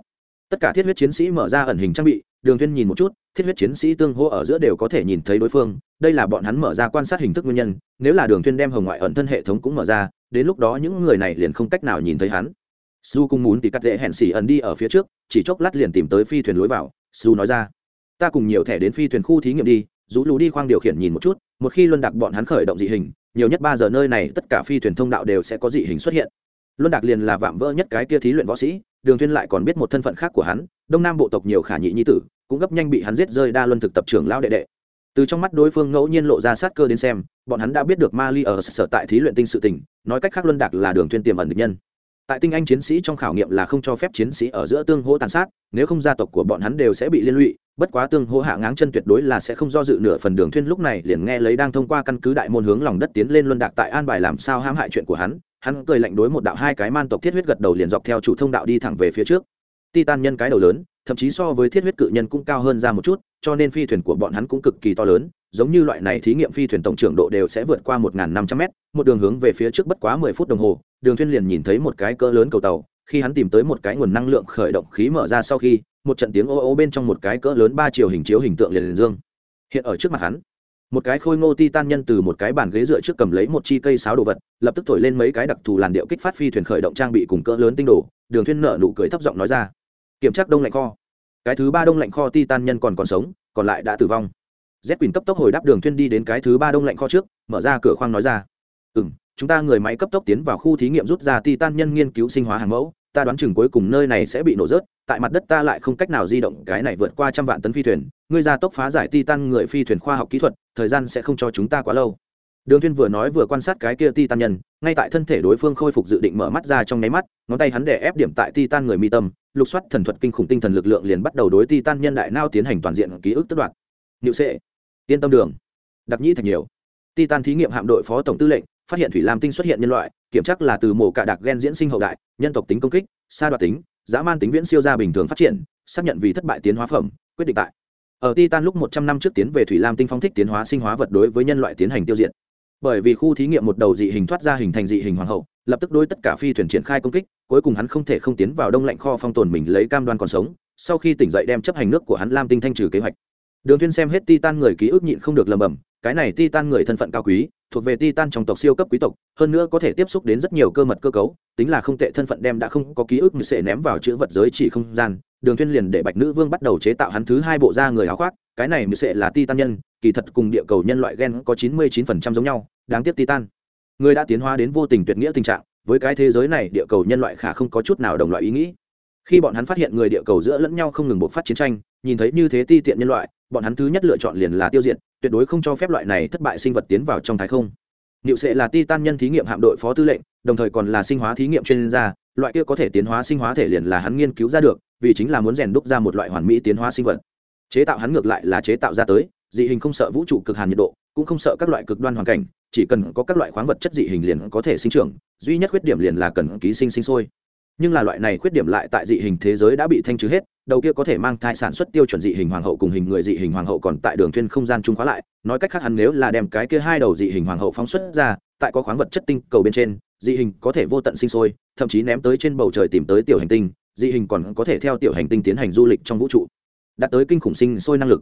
Tất cả thiết huyết chiến sĩ mở ra ẩn hình trang bị, đường thiên nhìn một chút, thiết huyết chiến sĩ tương hỗ ở giữa đều có thể nhìn thấy đối phương, đây là bọn hắn mở ra quan sát hình thức nguyên nhân, nếu là đường thiên đem hồng ngoại ẩn thân hệ thống cũng mở ra, đến lúc đó những người này liền không cách nào nhìn thấy hắn. Su cũng muốn thì cắt dễ hẹn xỉ ẩn đi ở phía trước, chỉ chốc lát liền tìm tới phi thuyền lối vào, su nói ra, ta cùng nhiều thẻ đến phi thuyền khu thí nghiệm đi rú lù đi khoang điều khiển nhìn một chút, một khi luân đặc bọn hắn khởi động dị hình, nhiều nhất ba giờ nơi này tất cả phi thuyền thông đạo đều sẽ có dị hình xuất hiện. Luân đặc liền là vạm vỡ nhất cái kia thí luyện võ sĩ, đường thiên lại còn biết một thân phận khác của hắn, đông nam bộ tộc nhiều khả nhị nhi tử, cũng gấp nhanh bị hắn giết rơi đa luân thực tập trưởng lao đệ đệ. Từ trong mắt đối phương ngẫu nhiên lộ ra sát cơ đến xem, bọn hắn đã biết được mali ở sở tại thí luyện tinh sự tình, nói cách khác luân đặc là đường thiên tiềm ẩn địch nhân. Tại tinh anh chiến sĩ trong khảo nghiệm là không cho phép chiến sĩ ở giữa tương hỗ tàn sát, nếu không gia tộc của bọn hắn đều sẽ bị liên lụy bất quá tương hô hạ ngáng chân tuyệt đối là sẽ không do dự nửa phần đường thuyên lúc này liền nghe lấy đang thông qua căn cứ đại môn hướng lòng đất tiến lên luân đạc tại an bài làm sao hãm hại chuyện của hắn. Hắn cười lạnh đối một đạo hai cái man tộc thiết huyết gật đầu liền dọc theo chủ thông đạo đi thẳng về phía trước. Titan nhân cái đầu lớn, thậm chí so với thiết huyết cự nhân cũng cao hơn ra một chút, cho nên phi thuyền của bọn hắn cũng cực kỳ to lớn, giống như loại này thí nghiệm phi thuyền tổng trưởng độ đều sẽ vượt qua một năm trăm mét, một đường hướng về phía trước bất quá mười phút đồng hồ, đường thuyên liền nhìn thấy một cái cỡ lớn cầu tàu khi hắn tìm tới một cái nguồn năng lượng khởi động khí mở ra sau khi, một trận tiếng ô ô bên trong một cái cỡ lớn ba chiều hình chiếu hình tượng liền liền dương hiện ở trước mặt hắn. Một cái khôi ngô ti tan nhân từ một cái bàn ghế dựa trước cầm lấy một chi cây sáo đồ vật, lập tức thổi lên mấy cái đặc thù làn điệu kích phát phi thuyền khởi động trang bị cùng cỡ lớn tinh đồ, đường thuyên nợ nụ cười thấp giọng nói ra. Kiểm tra đông lạnh kho. Cái thứ ba đông lạnh kho ti tan nhân còn còn sống, còn lại đã tử vong. Z quyền cấp tốc hồi đáp đường thuyên đi đến cái thứ ba đông lạnh kho trước, mở ra cửa khoang nói ra. Ừm, chúng ta người máy cấp tốc tiến vào khu thí nghiệm rút ra ti tan nhân nghiên cứu sinh hóa hàng mẫu ta đoán chừng cuối cùng nơi này sẽ bị nổ rớt, tại mặt đất ta lại không cách nào di động cái này vượt qua trăm vạn tấn phi thuyền, ngươi ra tốc phá giải titan người phi thuyền khoa học kỹ thuật, thời gian sẽ không cho chúng ta quá lâu. Đường thiên vừa nói vừa quan sát cái kia titan nhân, ngay tại thân thể đối phương khôi phục dự định mở mắt ra trong nháy mắt, ngón tay hắn để ép điểm tại titan người mi tâm, lục soát thần thuật kinh khủng tinh thần lực lượng liền bắt đầu đối titan nhân đại nao tiến hành toàn diện ký ức tước đoạt. nhự sệ, yên tâm đường. Đặc nhĩ thành nhiều. Titan thí nghiệm hạm đội phó tổng tư lệnh phát hiện thủy lam tinh xuất hiện nhân loại, kiểm chắc là từ mổ cạ đặc gen diễn sinh hậu đại, nhân tộc tính công kích, sa đoạt tính, dã man tính viễn siêu ra bình thường phát triển, xác nhận vì thất bại tiến hóa phẩm, quyết định tại. Ở titan lúc một trăm năm trước tiến về thủy lam tinh phong thích tiến hóa sinh hóa vật đối với nhân loại tiến hành tiêu diệt. Bởi vì khu thí nghiệm một đầu dị hình thoát ra hình thành dị hình hoàng hậu, lập tức đối tất cả phi thuyền triển khai công kích, cuối cùng hắn không thể không tiến vào đông lạnh kho phong tồn mình lấy cam đoan còn sống, sau khi tỉnh dậy đem chấp hành nước của hắn lam tinh thanh trừ kế hoạch. Đường tuyên xem hết titan người ký ức nhịn không được lầm bầm cái này titan người thân phận cao quý, thuộc về titan trong tộc siêu cấp quý tộc, hơn nữa có thể tiếp xúc đến rất nhiều cơ mật cơ cấu, tính là không tệ, thân phận đem đã không có ký ức như sẽ ném vào chữ vật giới chỉ không gian. Đường tuyên liền để bạch nữ vương bắt đầu chế tạo hắn thứ hai bộ da người áo khoác, cái này như sẽ là titan nhân, kỳ thật cùng địa cầu nhân loại gen có chín mươi 99% giống nhau, đáng tiếc titan. Người đã tiến hóa đến vô tình tuyệt nghĩa tình trạng, với cái thế giới này địa cầu nhân loại khả không có chút nào đồng loại ý nghĩ. Khi bọn hắn phát hiện người địa cầu giữa lẫn nhau không ngừng bộc phát chiến tranh, nhìn thấy như thế ti tiện nhân loại, bọn hắn thứ nhất lựa chọn liền là tiêu diệt tuyệt đối không cho phép loại này thất bại sinh vật tiến vào trong thái không Niệu sẽ là Titan nhân thí nghiệm hạm đội phó tư lệnh, đồng thời còn là sinh hóa thí nghiệm chuyên gia, loại kia có thể tiến hóa sinh hóa thể liền là hắn nghiên cứu ra được, vì chính là muốn rèn đúc ra một loại hoàn mỹ tiến hóa sinh vật. Chế tạo hắn ngược lại là chế tạo ra tới, dị hình không sợ vũ trụ cực hàn nhiệt độ, cũng không sợ các loại cực đoan hoàn cảnh, chỉ cần có các loại khoáng vật chất dị hình liền có thể sinh trưởng, duy nhất khuyết điểm liền là cần ký sinh sinh sôi. Nhưng là loại này khuyết điểm lại tại dị hình thế giới đã bị thanh trừ hết, đầu kia có thể mang thai sản xuất tiêu chuẩn dị hình hoàng hậu cùng hình người dị hình hoàng hậu còn tại đường thuyên không gian trung khóa lại nói cách khác hắn nếu là đem cái kia hai đầu dị hình hoàng hậu phóng xuất ra tại có khoáng vật chất tinh cầu bên trên dị hình có thể vô tận sinh sôi thậm chí ném tới trên bầu trời tìm tới tiểu hành tinh dị hình còn có thể theo tiểu hành tinh tiến hành du lịch trong vũ trụ đạt tới kinh khủng sinh sôi năng lực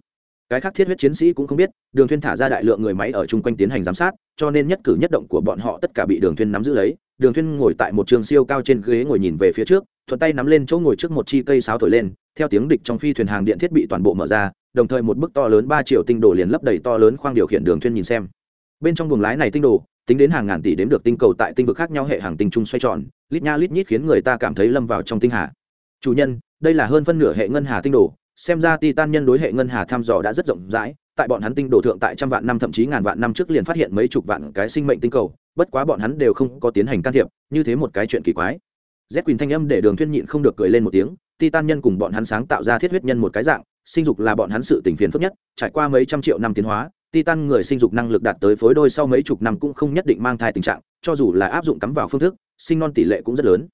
cái khác thiết huyết chiến sĩ cũng không biết, đường thuyên thả ra đại lượng người máy ở chung quanh tiến hành giám sát, cho nên nhất cử nhất động của bọn họ tất cả bị đường thuyên nắm giữ lấy. Đường thuyên ngồi tại một trường siêu cao trên ghế ngồi nhìn về phía trước, thuận tay nắm lên chỗ ngồi trước một chi cây sáo thổi lên. Theo tiếng địch trong phi thuyền hàng điện thiết bị toàn bộ mở ra, đồng thời một bức to lớn ba triệu tinh đồ liền lấp đầy to lớn khoang điều khiển đường thuyên nhìn xem. Bên trong buồng lái này tinh đồ, tính đến hàng ngàn tỷ đếm được tinh cầu tại tinh vực khác nhau hệ hàng tinh trung xoay tròn, lít nha lít nhít khiến người ta cảm thấy lâm vào trong tinh hà. Chủ nhân, đây là hơn phân nửa hệ ngân hà tinh đồ xem ra titan nhân đối hệ ngân hà thăm dò đã rất rộng rãi, tại bọn hắn tinh đồ thượng tại trăm vạn năm thậm chí ngàn vạn năm trước liền phát hiện mấy chục vạn cái sinh mệnh tinh cầu, bất quá bọn hắn đều không có tiến hành can thiệp, như thế một cái chuyện kỳ quái. Z quỳn thanh âm để đường thuyên nhịn không được cười lên một tiếng, titan nhân cùng bọn hắn sáng tạo ra thiết huyết nhân một cái dạng, sinh dục là bọn hắn sự tình phiền phức nhất, trải qua mấy trăm triệu năm tiến hóa, titan người sinh dục năng lực đạt tới phối đôi sau mấy chục năm cũng không nhất định mang thai tình trạng, cho dù là áp dụng cắm vào phương thức, sinh non tỷ lệ cũng rất lớn.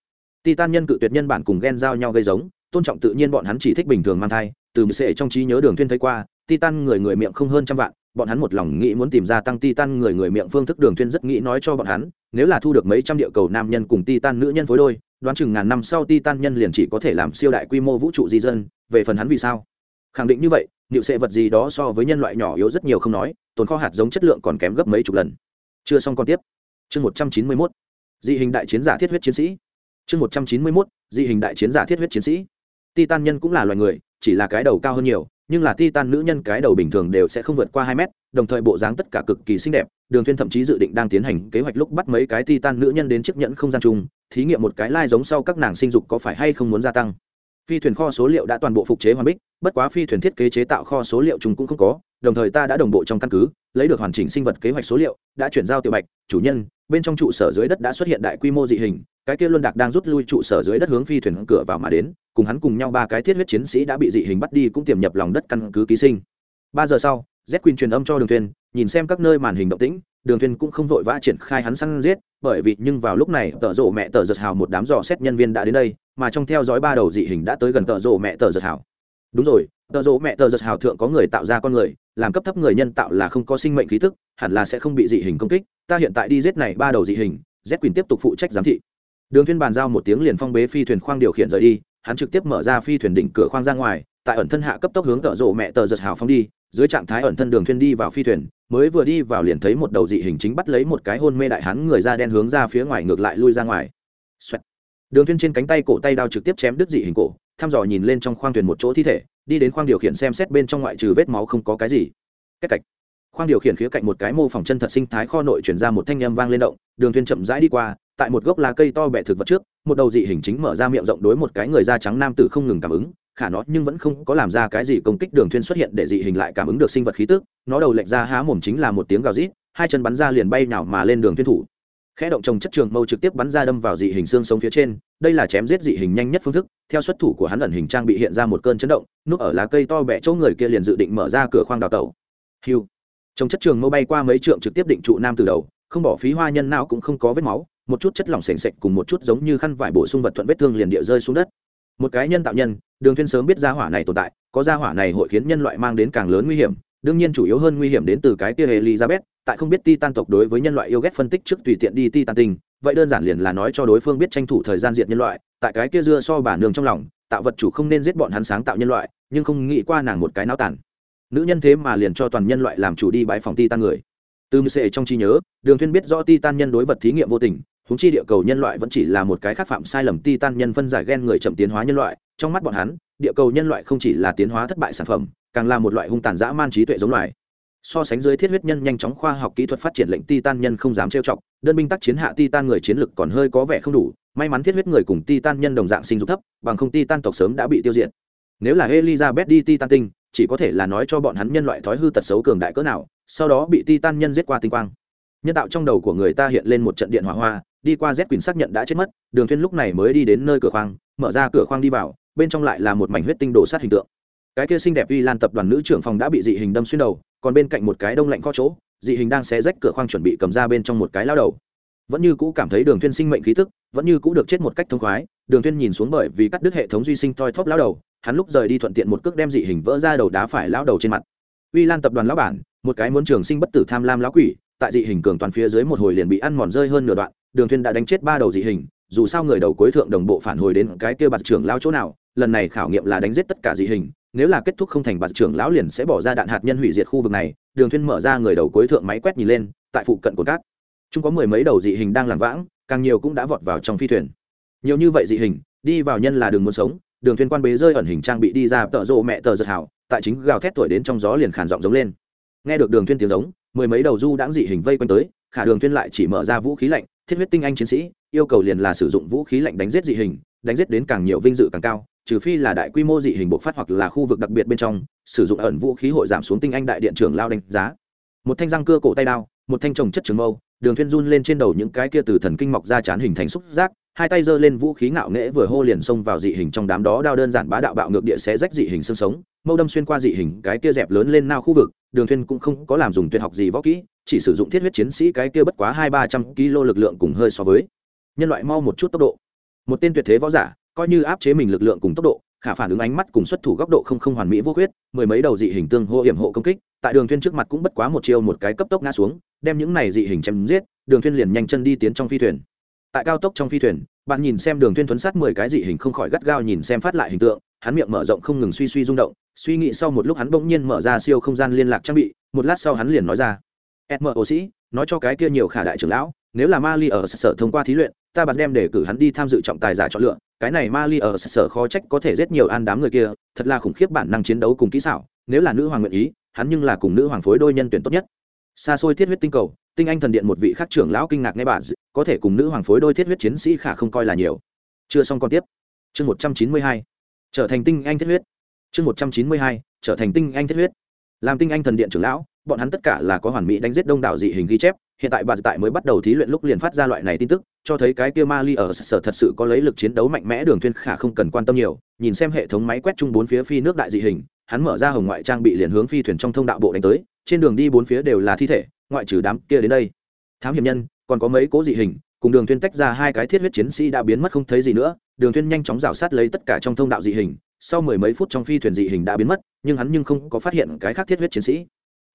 Titan nhân cự tuyệt nhân bản cùng gen giao nhau gây giống tôn trọng tự nhiên bọn hắn chỉ thích bình thường mang thai, từ sệ trong trí nhớ đường thuyên thấy qua, titan người người miệng không hơn trăm vạn, bọn hắn một lòng nghĩ muốn tìm ra tăng titan người người miệng phương thức đường thuyên rất nghĩ nói cho bọn hắn, nếu là thu được mấy trăm địa cầu nam nhân cùng titan nữ nhân phối đôi, đoán chừng ngàn năm sau titan nhân liền chỉ có thể làm siêu đại quy mô vũ trụ di dân, về phần hắn vì sao? Khẳng định như vậy liệu sệ vật gì đó so với nhân loại nhỏ yếu rất nhiều không nói, tồn kho hạt giống chất lượng còn kém gấp mấy chục lần. Chưa xong còn tiếp. Chương một trăm chín mươi mốt. Dị hình đại chiến giả thiết huyết chiến sĩ. Chương một trăm chín mươi mốt. Dị hình đại chiến giả thiết huyết chiến sĩ titan nhân cũng là loài người, chỉ là cái đầu cao hơn nhiều, nhưng là titan nữ nhân cái đầu bình thường đều sẽ không vượt qua hai mét, đồng thời bộ dáng tất cả cực kỳ xinh đẹp, đường thuyên thậm chí dự định đang tiến hành kế hoạch lúc bắt mấy cái titan nữ nhân đến chiếc nhẫn không gian chung, thí nghiệm một cái lai giống sau các nàng sinh dục có phải hay không muốn gia tăng. Phi thuyền kho số liệu đã toàn bộ phục chế hoàn bích, bất quá phi thuyền thiết kế chế tạo kho số liệu chúng cũng không có, đồng thời ta đã đồng bộ trong căn cứ, lấy được hoàn chỉnh sinh vật kế hoạch số liệu, đã chuyển giao tiểu bạch, chủ nhân, bên trong trụ sở dưới đất đã xuất hiện đại quy mô dị hình, cái kia luân đạc đang rút lui trụ sở dưới đất hướng phi thuyền cửa vào mà đến cùng hắn cùng nhau ba cái thiết huyết chiến sĩ đã bị dị hình bắt đi cũng tiềm nhập lòng đất căn cứ ký sinh. Ba giờ sau, z quyên truyền âm cho đường thuyền, nhìn xem các nơi màn hình động tĩnh, đường thuyền cũng không vội vã triển khai hắn săn giết, bởi vì nhưng vào lúc này, tợ rộ mẹ tờ giật hào một đám dò xét nhân viên đã đến đây, mà trong theo dõi ba đầu dị hình đã tới gần tợ rộ mẹ tờ giật hào. Đúng rồi, tợ rộ mẹ tờ giật hào thượng có người tạo ra con người, làm cấp thấp người nhân tạo là không có sinh mệnh khí thức hẳn là sẽ không bị dị hình công kích, ta hiện tại đi giết này ba đầu dị hình, z quyền tiếp tục phụ trách giám thị. Đường thuyền bàn giao một tiếng liền phong bế phi thuyền khoang điều khiển rời đi hắn trực tiếp mở ra phi thuyền đỉnh cửa khoang ra ngoài, tại ẩn thân hạ cấp tốc hướng tợ rộ mẹ tờ giật hào phóng đi, dưới trạng thái ẩn thân đường thuyên đi vào phi thuyền, mới vừa đi vào liền thấy một đầu dị hình chính bắt lấy một cái hôn mê đại hán người da đen hướng ra phía ngoài ngược lại lui ra ngoài. Xoẹt. đường thuyên trên cánh tay cổ tay đao trực tiếp chém đứt dị hình cổ, thăm dò nhìn lên trong khoang thuyền một chỗ thi thể, đi đến khoang điều khiển xem xét bên trong ngoại trừ vết máu không có cái gì. Cách cạch khoang điều khiển khía cạnh một cái mô phỏng chân thật sinh thái kho nội chuyển ra một thanh âm vang lên động, đường thuyên chậm rãi đi qua tại một gốc lá cây to bẹ thực vật trước, một đầu dị hình chính mở ra miệng rộng đối một cái người da trắng nam tử không ngừng cảm ứng, khả nó nhưng vẫn không có làm ra cái gì công kích đường thuyên xuất hiện để dị hình lại cảm ứng được sinh vật khí tức, nó đầu lệch ra há mồm chính là một tiếng gào rít, hai chân bắn ra liền bay nào mà lên đường thuyên thủ. Khẽ động trồng chất trường mâu trực tiếp bắn ra đâm vào dị hình xương sống phía trên, đây là chém giết dị hình nhanh nhất phương thức, theo xuất thủ của hắn ẩn hình trang bị hiện ra một cơn chấn động, núp ở lá cây to bẹ chỗ người kia liền dự định mở ra cửa khoang đào tẩu. Hiu trồng chất trường mâu bay qua mấy trượng trực tiếp định trụ nam từ đầu, không bỏ phí hoa nhân nào cũng không có vết máu một chút chất lỏng sền sệt cùng một chút giống như khăn vải bổ sung vật thuận vết thương liền địa rơi xuống đất. Một cái nhân tạo nhân đường thiên sớm biết gia hỏa này tồn tại có gia hỏa này hội khiến nhân loại mang đến càng lớn nguy hiểm đương nhiên chủ yếu hơn nguy hiểm đến từ cái kia elizabeth tại không biết titan tộc đối với nhân loại yêu ghét phân tích trước tùy tiện đi titan tình, vậy đơn giản liền là nói cho đối phương biết tranh thủ thời gian diệt nhân loại tại cái kia dưa so bà nương trong lòng tạo vật chủ không nên giết bọn hắn sáng tạo nhân loại nhưng không nghĩ qua nàng một cái náo tàn. Nữ nhân thế mà liền cho toàn nhân loại làm chủ đi bãi phòng titan người. Từ mười trong trí nhớ đường thuyên biết rõ titan nhân đối vật thí nghiệm vô tình huống chi địa cầu nhân loại vẫn chỉ là một cái khác phạm sai lầm, titan nhân phân giải gen người chậm tiến hóa nhân loại, trong mắt bọn hắn, địa cầu nhân loại không chỉ là tiến hóa thất bại sản phẩm, càng là một loại hung tàn dã man trí tuệ giống loài. So sánh dưới thiết huyết nhân nhanh chóng khoa học kỹ thuật phát triển lệnh titan nhân không dám trêu chọc, đơn binh tác chiến hạ titan người chiến lực còn hơi có vẻ không đủ, may mắn thiết huyết người cùng titan nhân đồng dạng sinh dục thấp, bằng không titan tộc sớm đã bị tiêu diệt. Nếu là elizabeth đi titan tinh, chỉ có thể là nói cho bọn hắn nhân loại thói hư tật xấu cường đại cỡ nào, sau đó bị titan nhân giết qua tinh quang. Nhân tạo trong đầu của người ta hiện lên một trận điện hỏa hoa đi qua z quyền xác nhận đã chết mất, đường thuyên lúc này mới đi đến nơi cửa khoang, mở ra cửa khoang đi vào, bên trong lại là một mảnh huyết tinh đồ sát hình tượng. Cái kia xinh đẹp uy lan tập đoàn nữ trưởng phòng đã bị dị hình đâm xuyên đầu, còn bên cạnh một cái đông lạnh kho chỗ, dị hình đang xé rách cửa khoang chuẩn bị cầm ra bên trong một cái lao đầu. Vẫn như cũ cảm thấy đường thuyên sinh mệnh khí tức, vẫn như cũ được chết một cách thông khoái, đường thuyên nhìn xuống bởi vì cắt đứt hệ thống duy sinh toi thóp lao đầu, hắn lúc rời đi thuận tiện một cước đem dị hình vỡ ra đầu đá phải lao đầu trên mặt. Uy lan tập đoàn lão bản, một cái muốn trường sinh bất tử tham lam lão quỷ, tại dị hình cường toàn phía dưới một hồi liền bị ăn mòn rơi hơn nửa đoạn đường thuyên đã đánh chết ba đầu dị hình, dù sao người đầu cuối thượng đồng bộ phản hồi đến cái kia bạt trưởng lao chỗ nào, lần này khảo nghiệm là đánh giết tất cả dị hình, nếu là kết thúc không thành bạt trưởng lão liền sẽ bỏ ra đạn hạt nhân hủy diệt khu vực này, đường thuyên mở ra người đầu cuối thượng máy quét nhìn lên, tại phụ cận của cát. Chúng có mười mấy đầu dị hình đang lảng vãng, càng nhiều cũng đã vọt vào trong phi thuyền. Nhiều như vậy dị hình, đi vào nhân là đường muốn sống, đường thuyên quan bế rơi ẩn hình trang bị đi ra tợ rộ mẹ tờ giật hảo tại chính gào thét tuổi đến trong gió liền khàn giọng giống lên. Nghe được đường thuyên tiếng giống, mười mấy đầu du đãng dị hình vây quanh tới, khả đường thuyên lại chỉ mở ra vũ khí lạnh thiết huyết tinh anh chiến sĩ, yêu cầu liền là sử dụng vũ khí lạnh đánh giết dị hình, đánh giết đến càng nhiều vinh dự càng cao, trừ phi là đại quy mô dị hình bộc phát hoặc là khu vực đặc biệt bên trong, sử dụng ẩn vũ khí hội giảm xuống tinh anh đại điện trưởng lao đánh giá. Một thanh răng cưa cổ tay đao, một thanh trồng chất trường mâu, đường thuyên run lên trên đầu những cái kia từ thần kinh mọc ra chán hình thành xúc giác, hai tay giơ lên vũ khí ngạo nghễ vừa hô liền xông vào dị hình trong đám đó, đao đơn giản bá đạo bạo ngược địa xé rách dị hình xương sống, mâu đâm xuyên qua dị hình cái kia dẹp lớn lên nao khu vực, đường thuyên cũng không có làm dùng tuyệt học gì võ kỹ chỉ sử dụng thiết huyết chiến sĩ cái kia bất quá hai ba trăm kg lực lượng cùng hơi so với. Nhân loại mau một chút tốc độ. Một tên tuyệt thế võ giả, coi như áp chế mình lực lượng cùng tốc độ, khả phản ứng ánh mắt cùng xuất thủ góc độ không không hoàn mỹ vô khuyết, mười mấy đầu dị hình tương hô hiểm hộ công kích, tại đường thuyên trước mặt cũng bất quá một chiêu một cái cấp tốc ngã xuống, đem những này dị hình chém giết, đường thuyên liền nhanh chân đi tiến trong phi thuyền. Tại cao tốc trong phi thuyền, bạn nhìn xem đường thuyên thuấn sát mười cái dị hình không khỏi gắt gao nhìn xem phát lại hình tượng, hắn miệng mở rộng không ngừng suy suy rung động, suy nghĩ sau một lúc hắn bỗng nhiên mở ra siêu không gian liên lạc trang bị, một lát sau hắn liền nói ra edm ô sĩ, nói cho cái kia nhiều khả đại trưởng lão, nếu là mali ở sở thông qua thí luyện, ta bắt đem để cử hắn đi tham dự trọng tài giả chọn lựa, cái này mali ở sở khó trách có thể giết nhiều an đám người kia, thật là khủng khiếp bản năng chiến đấu cùng kỹ xảo, nếu là nữ hoàng nguyện ý, hắn nhưng là cùng nữ hoàng phối đôi nhân tuyển tốt nhất. Xa xôi thiết huyết tinh cầu, tinh anh thần điện một vị khác trưởng lão kinh ngạc nghe bà có thể cùng nữ hoàng phối đôi thiết huyết chiến sĩ khả không coi là nhiều. Chưa xong còn tiếp. Chương một trăm chín mươi hai. Trở thành tinh anh thiết huyết. Chương một trăm chín mươi hai. Trở thành tinh anh thiết huyết. Làm tinh anh thần điện trưởng lão bọn hắn tất cả là có hoàn mỹ đánh giết đông đảo dị hình ghi chép, hiện tại bà tại mới bắt đầu thí luyện lúc liền phát ra loại này tin tức, cho thấy cái kia mali ở sở thật sự có lấy lực chiến đấu mạnh mẽ đường thuyên khả không cần quan tâm nhiều, nhìn xem hệ thống máy quét chung bốn phía phi nước đại dị hình, hắn mở ra hồng ngoại trang bị liền hướng phi thuyền trong thông đạo bộ đánh tới, trên đường đi bốn phía đều là thi thể, ngoại trừ đám kia đến đây. Thám hiểm nhân, còn có mấy cố dị hình, cùng đường thuyên tách ra hai cái thiết huyết chiến sĩ đã biến mất không thấy gì nữa, đường thuyên nhanh chóng rào sát lấy tất cả trong thông đạo dị hình, sau mười mấy phút trong phi thuyền dị hình đã biến mất, nhưng hắn nhưng không có phát hiện cái khác thiết huyết chiến sĩ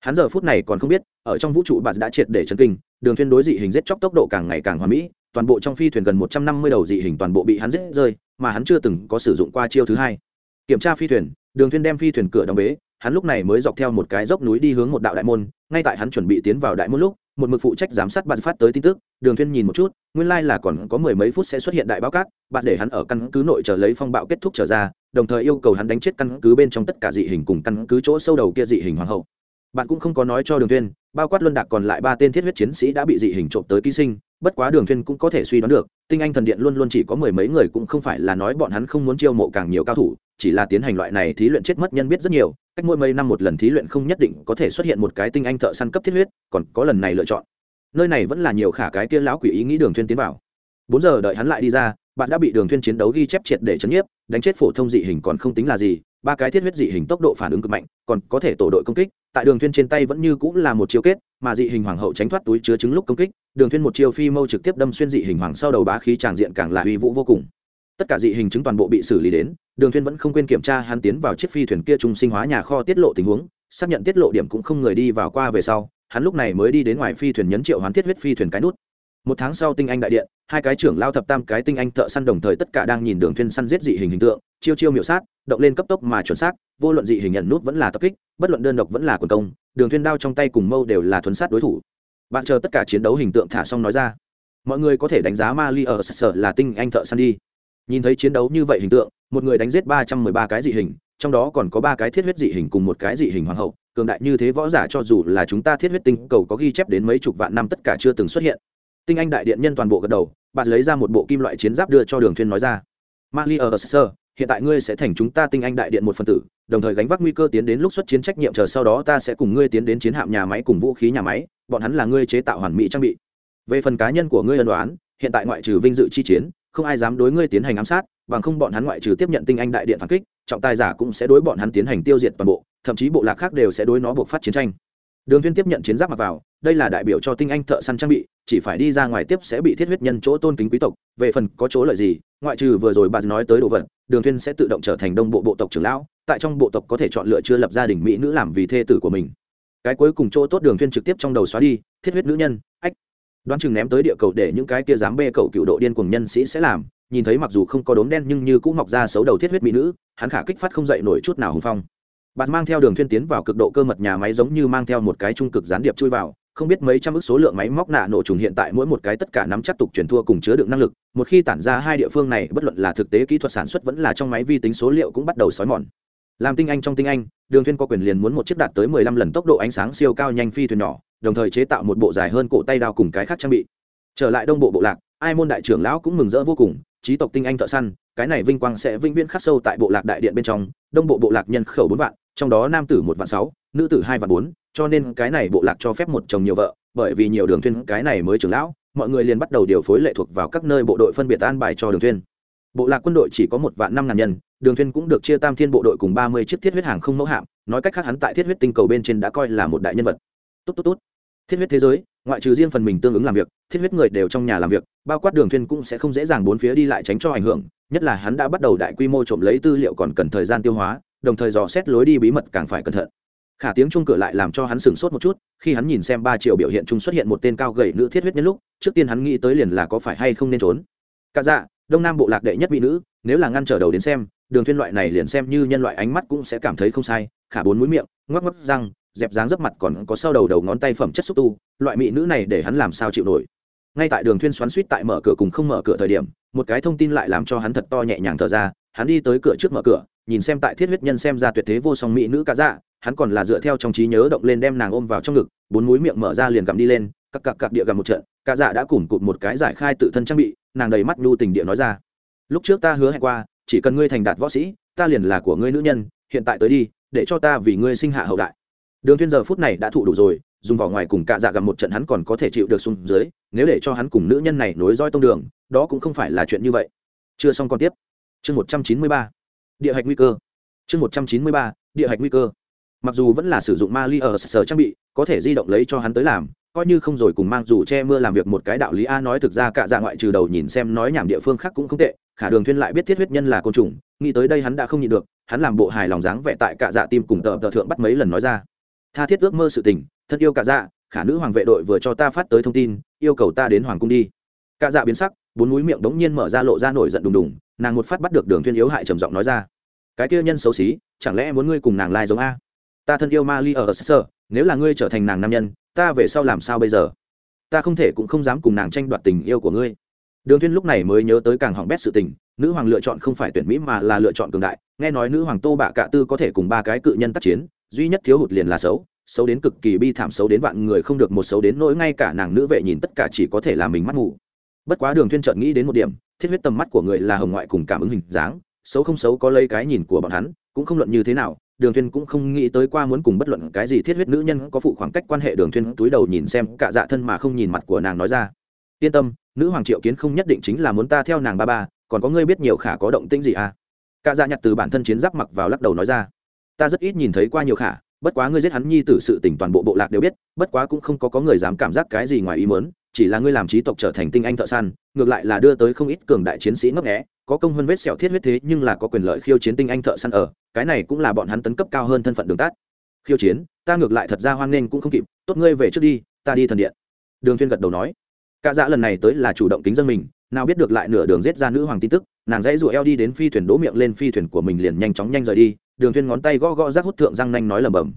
hắn giờ phút này còn không biết, ở trong vũ trụ bạn đã triệt để chấn kinh, đường thuyên đối dị hình giết chóc tốc độ càng ngày càng hoàn mỹ, toàn bộ trong phi thuyền gần một trăm năm mươi đầu dị hình toàn bộ bị hắn giết rơi, mà hắn chưa từng có sử dụng qua chiêu thứ hai. Kiểm tra phi thuyền, đường thuyên đem phi thuyền cửa đóng bế, hắn lúc này mới dọc theo một cái dốc núi đi hướng một đạo đại môn, ngay tại hắn chuẩn bị tiến vào đại môn lúc, một mực phụ trách giám sát bạn phát tới tin tức, đường thuyên nhìn một chút, nguyên lai like là còn có mười mấy phút sẽ xuất hiện đại báo cát bạn để hắn ở căn cứ nội chờ lấy phong bạo kết thúc trở ra, đồng thời yêu cầu hắn đánh chết căn cứ bên trong tất cả dị hình cùng căn cứ chỗ sâu đầu kia dị hình hoàng hậu bạn cũng không có nói cho đường thuyên, bao quát luân đạc còn lại ba tên thiết huyết chiến sĩ đã bị dị hình trộm tới ký sinh, bất quá đường thuyên cũng có thể suy đoán được, tinh anh thần điện luôn luôn chỉ có mười mấy người cũng không phải là nói bọn hắn không muốn chiêu mộ càng nhiều cao thủ, chỉ là tiến hành loại này thí luyện chết mất nhân biết rất nhiều, cách mỗi mấy năm một lần thí luyện không nhất định có thể xuất hiện một cái tinh anh thợ săn cấp thiết huyết, còn có lần này lựa chọn. Nơi này vẫn là nhiều khả cái kia lão quỷ ý nghĩ đường thuyên tiến vào. Bốn giờ đợi hắn lại đi ra, bạn đã bị đường thuyên chiến đấu ghi chép triệt để chấn nhiếp, đánh chết phổ thông dị hình còn không tính là gì, ba cái thiết huyết dị hình tốc độ phản ứng cực mạnh, còn có thể tổ đội công kích tại đường thuyên trên tay vẫn như cũng là một chiêu kết, mà dị hình hoàng hậu tránh thoát túi chứa trứng lúc công kích, đường thuyên một chiêu phi mâu trực tiếp đâm xuyên dị hình hoàng sau đầu bá khí tràng diện càng là uy vũ vô cùng. Tất cả dị hình chứng toàn bộ bị xử lý đến, đường thuyên vẫn không quên kiểm tra hắn tiến vào chiếc phi thuyền kia trung sinh hóa nhà kho tiết lộ tình huống, xác nhận tiết lộ điểm cũng không người đi vào qua về sau, hắn lúc này mới đi đến ngoài phi thuyền nhấn triệu hoán thiết huyết phi thuyền cái nút. Một tháng sau tinh anh đại điện, hai cái trưởng lao thập tam cái tinh anh thợ săn đồng thời tất cả đang nhìn đường thuyên săn giết dị hình hình tượng, chiêu chiêu miểu sát, động lên cấp tốc mà chuẩn xác, vô luận dị hình nhận nút vẫn là tập kích bất luận đơn độc vẫn là quần công, đường thuyên đao trong tay cùng mâu đều là thuấn sát đối thủ. Bạn chờ tất cả chiến đấu hình tượng thả xong nói ra. Mọi người có thể đánh giá ma li ở sở là tinh anh thợ săn đi. Nhìn thấy chiến đấu như vậy hình tượng, một người đánh giết ba trăm mười ba cái dị hình, trong đó còn có ba cái thiết huyết dị hình cùng một cái dị hình hoàng hậu, cường đại như thế võ giả cho dù là chúng ta thiết huyết tinh cầu có ghi chép đến mấy chục vạn năm tất cả chưa từng xuất hiện. Tinh anh đại điện nhân toàn bộ gật đầu, bạn lấy ra một bộ kim loại chiến giáp đưa cho đường thuyên nói ra. Ma li ở sở, hiện tại ngươi sẽ thành chúng ta tinh anh đại điện một phần tử đồng thời gánh vác nguy cơ tiến đến lúc xuất chiến trách nhiệm, chờ sau đó ta sẽ cùng ngươi tiến đến chiến hạm nhà máy cùng vũ khí nhà máy, bọn hắn là ngươi chế tạo hoàn mỹ trang bị. Về phần cá nhân của ngươi ân đoán hiện tại ngoại trừ vinh dự chi chiến, không ai dám đối ngươi tiến hành ám sát, bằng không bọn hắn ngoại trừ tiếp nhận tinh anh đại điện phản kích, trọng tài giả cũng sẽ đối bọn hắn tiến hành tiêu diệt toàn bộ, thậm chí bộ lạc khác đều sẽ đối nó buộc phát chiến tranh. Đường Viên tiếp nhận chiến giáp mặc vào, đây là đại biểu cho tinh anh thợ săn trang bị, chỉ phải đi ra ngoài tiếp sẽ bị thiết huyết nhân chỗ tôn kính quý tộc. Về phần có chỗ lợi gì, ngoại trừ vừa rồi bà nói tới đồ vật, đường Thiên sẽ tự động trở thành đông bộ bộ tộc trưởng lão tại trong bộ tộc có thể chọn lựa chưa lập gia đình mỹ nữ làm vì thê tử của mình. Cái cuối cùng chỗ tốt đường thiên trực tiếp trong đầu xóa đi, thiết huyết nữ nhân, ách. Đoán chừng ném tới địa cầu để những cái kia dám bê cầu cựu độ điên cuồng nhân sĩ sẽ làm, nhìn thấy mặc dù không có đốm đen nhưng như cũng mọc ra xấu đầu thiết huyết mỹ nữ, hắn khả kích phát không dậy nổi chút nào hùng phong. Bạn mang theo đường thiên tiến vào cực độ cơ mật nhà máy giống như mang theo một cái trung cực gián điệp chui vào, không biết mấy trăm ức số lượng máy móc nạ nổ trùng hiện tại mỗi một cái tất cả nắm chắc tục truyền thua cùng chứa đựng năng lực, một khi tản ra hai địa phương này, bất luận là thực tế kỹ thuật sản xuất vẫn là trong máy vi tính số liệu cũng bắt đầu sói mòn làm tinh anh trong tinh anh, đường thuyên có quyền liền muốn một chiếc đạt tới 15 lần tốc độ ánh sáng siêu cao nhanh phi thuyền nhỏ, đồng thời chế tạo một bộ dài hơn cổ tay đao cùng cái khác trang bị. Trở lại đông bộ bộ lạc, ai môn đại trưởng lão cũng mừng rỡ vô cùng trí tộc tinh anh thợ săn, cái này vinh quang sẽ vinh viễn khắc sâu tại bộ lạc đại điện bên trong, đông bộ bộ lạc nhân khẩu bốn vạn, trong đó nam tử một vạn sáu, nữ tử hai vạn bốn, cho nên cái này bộ lạc cho phép một chồng nhiều vợ, bởi vì nhiều đường thuyên cái này mới trưởng lão, mọi người liền bắt đầu điều phối lệ thuộc vào các nơi bộ đội phân biệt an bài cho đường thuyên bộ lạc quân đội chỉ có một vạn năm ngàn nhân đường thuyên cũng được chia tam thiên bộ đội cùng ba mươi chiếc thiết huyết hàng không mẫu hạm, nói cách khác hắn tại thiết huyết tinh cầu bên trên đã coi là một đại nhân vật. Tốt tốt tốt. Thiết huyết thế giới, ngoại trừ riêng phần mình tương ứng làm việc, thiết huyết người đều trong nhà làm việc, bao quát đường thuyên cũng sẽ không dễ dàng bốn phía đi lại tránh cho ảnh hưởng, nhất là hắn đã bắt đầu đại quy mô trộm lấy tư liệu còn cần thời gian tiêu hóa, đồng thời dò xét lối đi bí mật càng phải cẩn thận. Khả tiếng chung cửa lại làm cho hắn sửng sốt một chút, khi hắn nhìn xem ba triệu biểu hiện chung xuất hiện một tên cao gầy nữ thiết huyết nhân lúc, trước tiên hắn nghĩ tới liền là có phải hay không nên trốn. Cả dạ đông nam bộ lạc đệ nhất mỹ nữ, nếu là ngăn trở đầu đến xem đường thiên loại này liền xem như nhân loại ánh mắt cũng sẽ cảm thấy không sai, khả bốn mũi miệng, ngoắc ngoắc răng, dẹp dáng dấp mặt còn có sau đầu đầu ngón tay phẩm chất xúc tu, loại mỹ nữ này để hắn làm sao chịu nổi. Ngay tại đường thiên xoắn suýt tại mở cửa cùng không mở cửa thời điểm, một cái thông tin lại làm cho hắn thật to nhẹ nhàng thở ra, hắn đi tới cửa trước mở cửa, nhìn xem tại thiết huyết nhân xem ra tuyệt thế vô song mỹ nữ cả dạ hắn còn là dựa theo trong trí nhớ động lên đem nàng ôm vào trong ngực, bốn mũi miệng mở ra liền gặm đi lên, cặc cặc cặc địa gặm một trận, cả dạ đã củng cụt một cái giải khai tự thân trang bị, nàng đầy mắt nhu tình địa nói ra. Lúc trước ta hứa hẹn qua chỉ cần ngươi thành đạt võ sĩ, ta liền là của ngươi nữ nhân, hiện tại tới đi, để cho ta vì ngươi sinh hạ hậu đại. Đường thiên giờ phút này đã thụ đủ rồi, dùng vỏ ngoài cùng cạ dạ gặp một trận hắn còn có thể chịu được xuống dưới, nếu để cho hắn cùng nữ nhân này nối roi tông đường, đó cũng không phải là chuyện như vậy. Chưa xong còn tiếp. Chương một trăm chín mươi ba. Địa hạch nguy cơ. Chương một trăm chín mươi ba, địa hạch nguy cơ. Mặc dù vẫn là sử dụng ma li ở sở trang bị có thể di động lấy cho hắn tới làm, coi như không rồi cùng mang dù che mưa làm việc một cái đạo lý a nói thực ra cả dạ ngoại trừ đầu nhìn xem nói nhảm địa phương khác cũng không tệ, khả đường thuyên lại biết thiết huyết nhân là côn trùng, nghĩ tới đây hắn đã không nhịn được, hắn làm bộ hài lòng dáng vẻ tại cả dạ tim cùng tờ tờ thượng bắt mấy lần nói ra. Tha thiết ước mơ sự tình, thân yêu cả dạ khả nữ hoàng vệ đội vừa cho ta phát tới thông tin, yêu cầu ta đến hoàng cung đi. Cả dạ biến sắc, bốn núi miệng đống nhiên mở ra lộ ra nổi giận đùng đùng, nàng một phát bắt được đường thuyên yếu hại trầm giọng nói ra. Cái kia nhân xấu xí, chẳng lẽ muốn ngươi cùng nàng lai giống a? Ta thân yêu ma li ở sơ nếu là ngươi trở thành nàng nam nhân, ta về sau làm sao bây giờ? Ta không thể cũng không dám cùng nàng tranh đoạt tình yêu của ngươi. Đường Thiên lúc này mới nhớ tới càng hỏng bét sự tình, nữ hoàng lựa chọn không phải tuyển mỹ mà là lựa chọn cường đại. Nghe nói nữ hoàng tô bạ cạ tư có thể cùng ba cái cự nhân tác chiến, duy nhất thiếu hụt liền là xấu xấu đến cực kỳ bi thảm, xấu đến vạn người không được một xấu đến nỗi ngay cả nàng nữ vệ nhìn tất cả chỉ có thể làm mình mắt mù. bất quá đường Thiên chợt nghĩ đến một điểm, thiết huyết tầm mắt của người là hồng ngoại cùng cảm ứng hình dáng, xấu không xấu có lấy cái nhìn của bọn hắn, cũng không luận như thế nào đường thuyên cũng không nghĩ tới qua muốn cùng bất luận cái gì thiết huyết nữ nhân có phụ khoảng cách quan hệ, đường thuyên túi đầu nhìn xem cả dạ thân mà không nhìn mặt của nàng nói ra. Yên tâm, nữ hoàng triệu kiến không nhất định chính là muốn ta theo nàng ba ba, còn có ngươi biết nhiều khả có động tĩnh gì à? Cả dạ nhặt từ bản thân chiến giáp mặc vào lắc đầu nói ra. Ta rất ít nhìn thấy qua nhiều khả, bất quá ngươi giết hắn nhi tử sự tình toàn bộ bộ lạc đều biết, bất quá cũng không có có người dám cảm giác cái gì ngoài ý muốn, chỉ là ngươi làm trí tộc trở thành tinh anh thợ săn, ngược lại là đưa tới không ít cường đại chiến sĩ ngấp nghé có công hơn vết sẹo thiết huyết thế nhưng là có quyền lợi khiêu chiến tinh anh thợ săn ở, cái này cũng là bọn hắn tấn cấp cao hơn thân phận đường tát khiêu chiến, ta ngược lại thật ra hoan nghênh cũng không kịp, tốt ngươi về trước đi, ta đi thần điện. Đường thiên gật đầu nói. Cả dạ lần này tới là chủ động kính dân mình, nào biết được lại nửa đường giết ra nữ hoàng tin tức, nàng dãy rụa eo đi đến phi thuyền đỗ miệng lên phi thuyền của mình liền nhanh chóng nhanh rời đi, đường thiên ngón tay gõ gõ rác hút thượng răng nanh nói lẩm bẩm.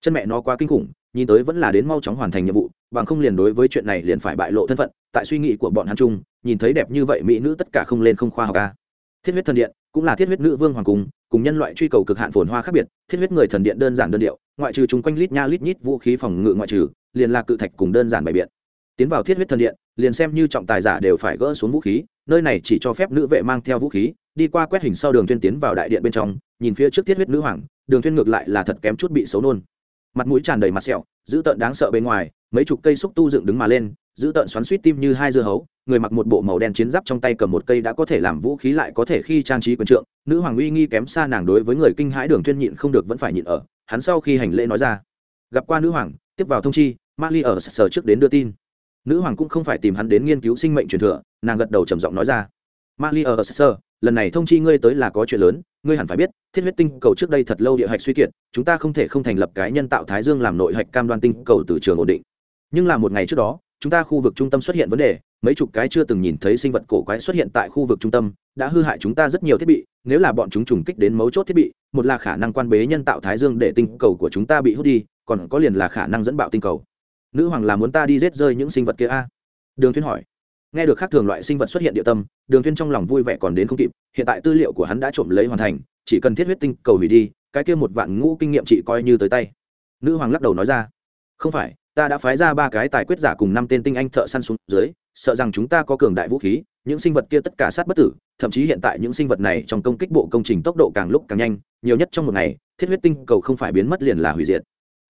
Chân mẹ nó quá kinh khủng, nhìn tới vẫn là đến mau chóng hoàn thành nhiệm vụ, bằng không liền đối với chuyện này liền phải bại lộ thân phận, tại suy nghĩ của bọn hắn chung nhìn thấy đẹp như vậy mỹ nữ tất cả không lên không khoa học a thiết huyết thần điện cũng là thiết huyết nữ vương hoàng cung, cùng nhân loại truy cầu cực hạn phồn hoa khác biệt. Thiết huyết người thần điện đơn giản đơn điệu, ngoại trừ chung quanh lít nha lít nhít vũ khí phòng ngự ngoại trừ, liền là cự thạch cùng đơn giản bày biện. Tiến vào thiết huyết thần điện, liền xem như trọng tài giả đều phải gỡ xuống vũ khí, nơi này chỉ cho phép nữ vệ mang theo vũ khí, đi qua quét hình sau đường tuyên tiến vào đại điện bên trong, nhìn phía trước thiết huyết nữ hoàng, đường tuyên ngược lại là thật kém chút bị xấu nôn. Mặt mũi tràn đầy mặt sẹo giữ tợn đáng sợ bên ngoài, mấy chục cây xúc tu dựng đứng mà lên giữ tợn xoắn suýt tim như hai dưa hấu, người mặc một bộ màu đen chiến giáp trong tay cầm một cây đã có thể làm vũ khí lại có thể khi trang trí quân trượng, nữ hoàng uy nghi kém xa nàng đối với người kinh hãi đường thuyên nhịn không được vẫn phải nhịn ở, hắn sau khi hành lễ nói ra. Gặp qua nữ hoàng, tiếp vào thông chi mali ở sở trước đến đưa tin. Nữ hoàng cũng không phải tìm hắn đến nghiên cứu sinh mệnh truyền thừa, nàng gật đầu trầm giọng nói ra. Mali ở sở, lần này thông chi ngươi tới là có chuyện lớn, ngươi hẳn phải biết, thiết huyết tinh cầu trước đây thật lâu địa hạch suy kiệt, chúng ta không thể không thành lập cái nhân tạo thái dương làm nội hạch cam đoan tinh cầu từ trường ổn định. Nhưng là một ngày trước đó chúng ta khu vực trung tâm xuất hiện vấn đề, mấy chục cái chưa từng nhìn thấy sinh vật cổ quái xuất hiện tại khu vực trung tâm, đã hư hại chúng ta rất nhiều thiết bị, nếu là bọn chúng trùng kích đến mấu chốt thiết bị, một là khả năng quan bế nhân tạo thái dương để tinh cầu của chúng ta bị hút đi, còn có liền là khả năng dẫn bạo tinh cầu. Nữ hoàng là muốn ta đi rết rơi những sinh vật kia a? Đường thuyên hỏi. Nghe được khác thường loại sinh vật xuất hiện địa tâm, đường thuyên trong lòng vui vẻ còn đến không kịp, hiện tại tư liệu của hắn đã trộm lấy hoàn thành, chỉ cần thiết huyết tinh cầu hủy đi, cái kia một vạn ngũ kinh nghiệm chị coi như tới tay. Nữ hoàng lắc đầu nói ra. Không phải ta đã phái ra ba cái tài quyết giả cùng năm tên tinh anh thợ săn xuống dưới, sợ rằng chúng ta có cường đại vũ khí, những sinh vật kia tất cả sát bất tử, thậm chí hiện tại những sinh vật này trong công kích bộ công trình tốc độ càng lúc càng nhanh, nhiều nhất trong một ngày, thiết huyết tinh cầu không phải biến mất liền là hủy diệt.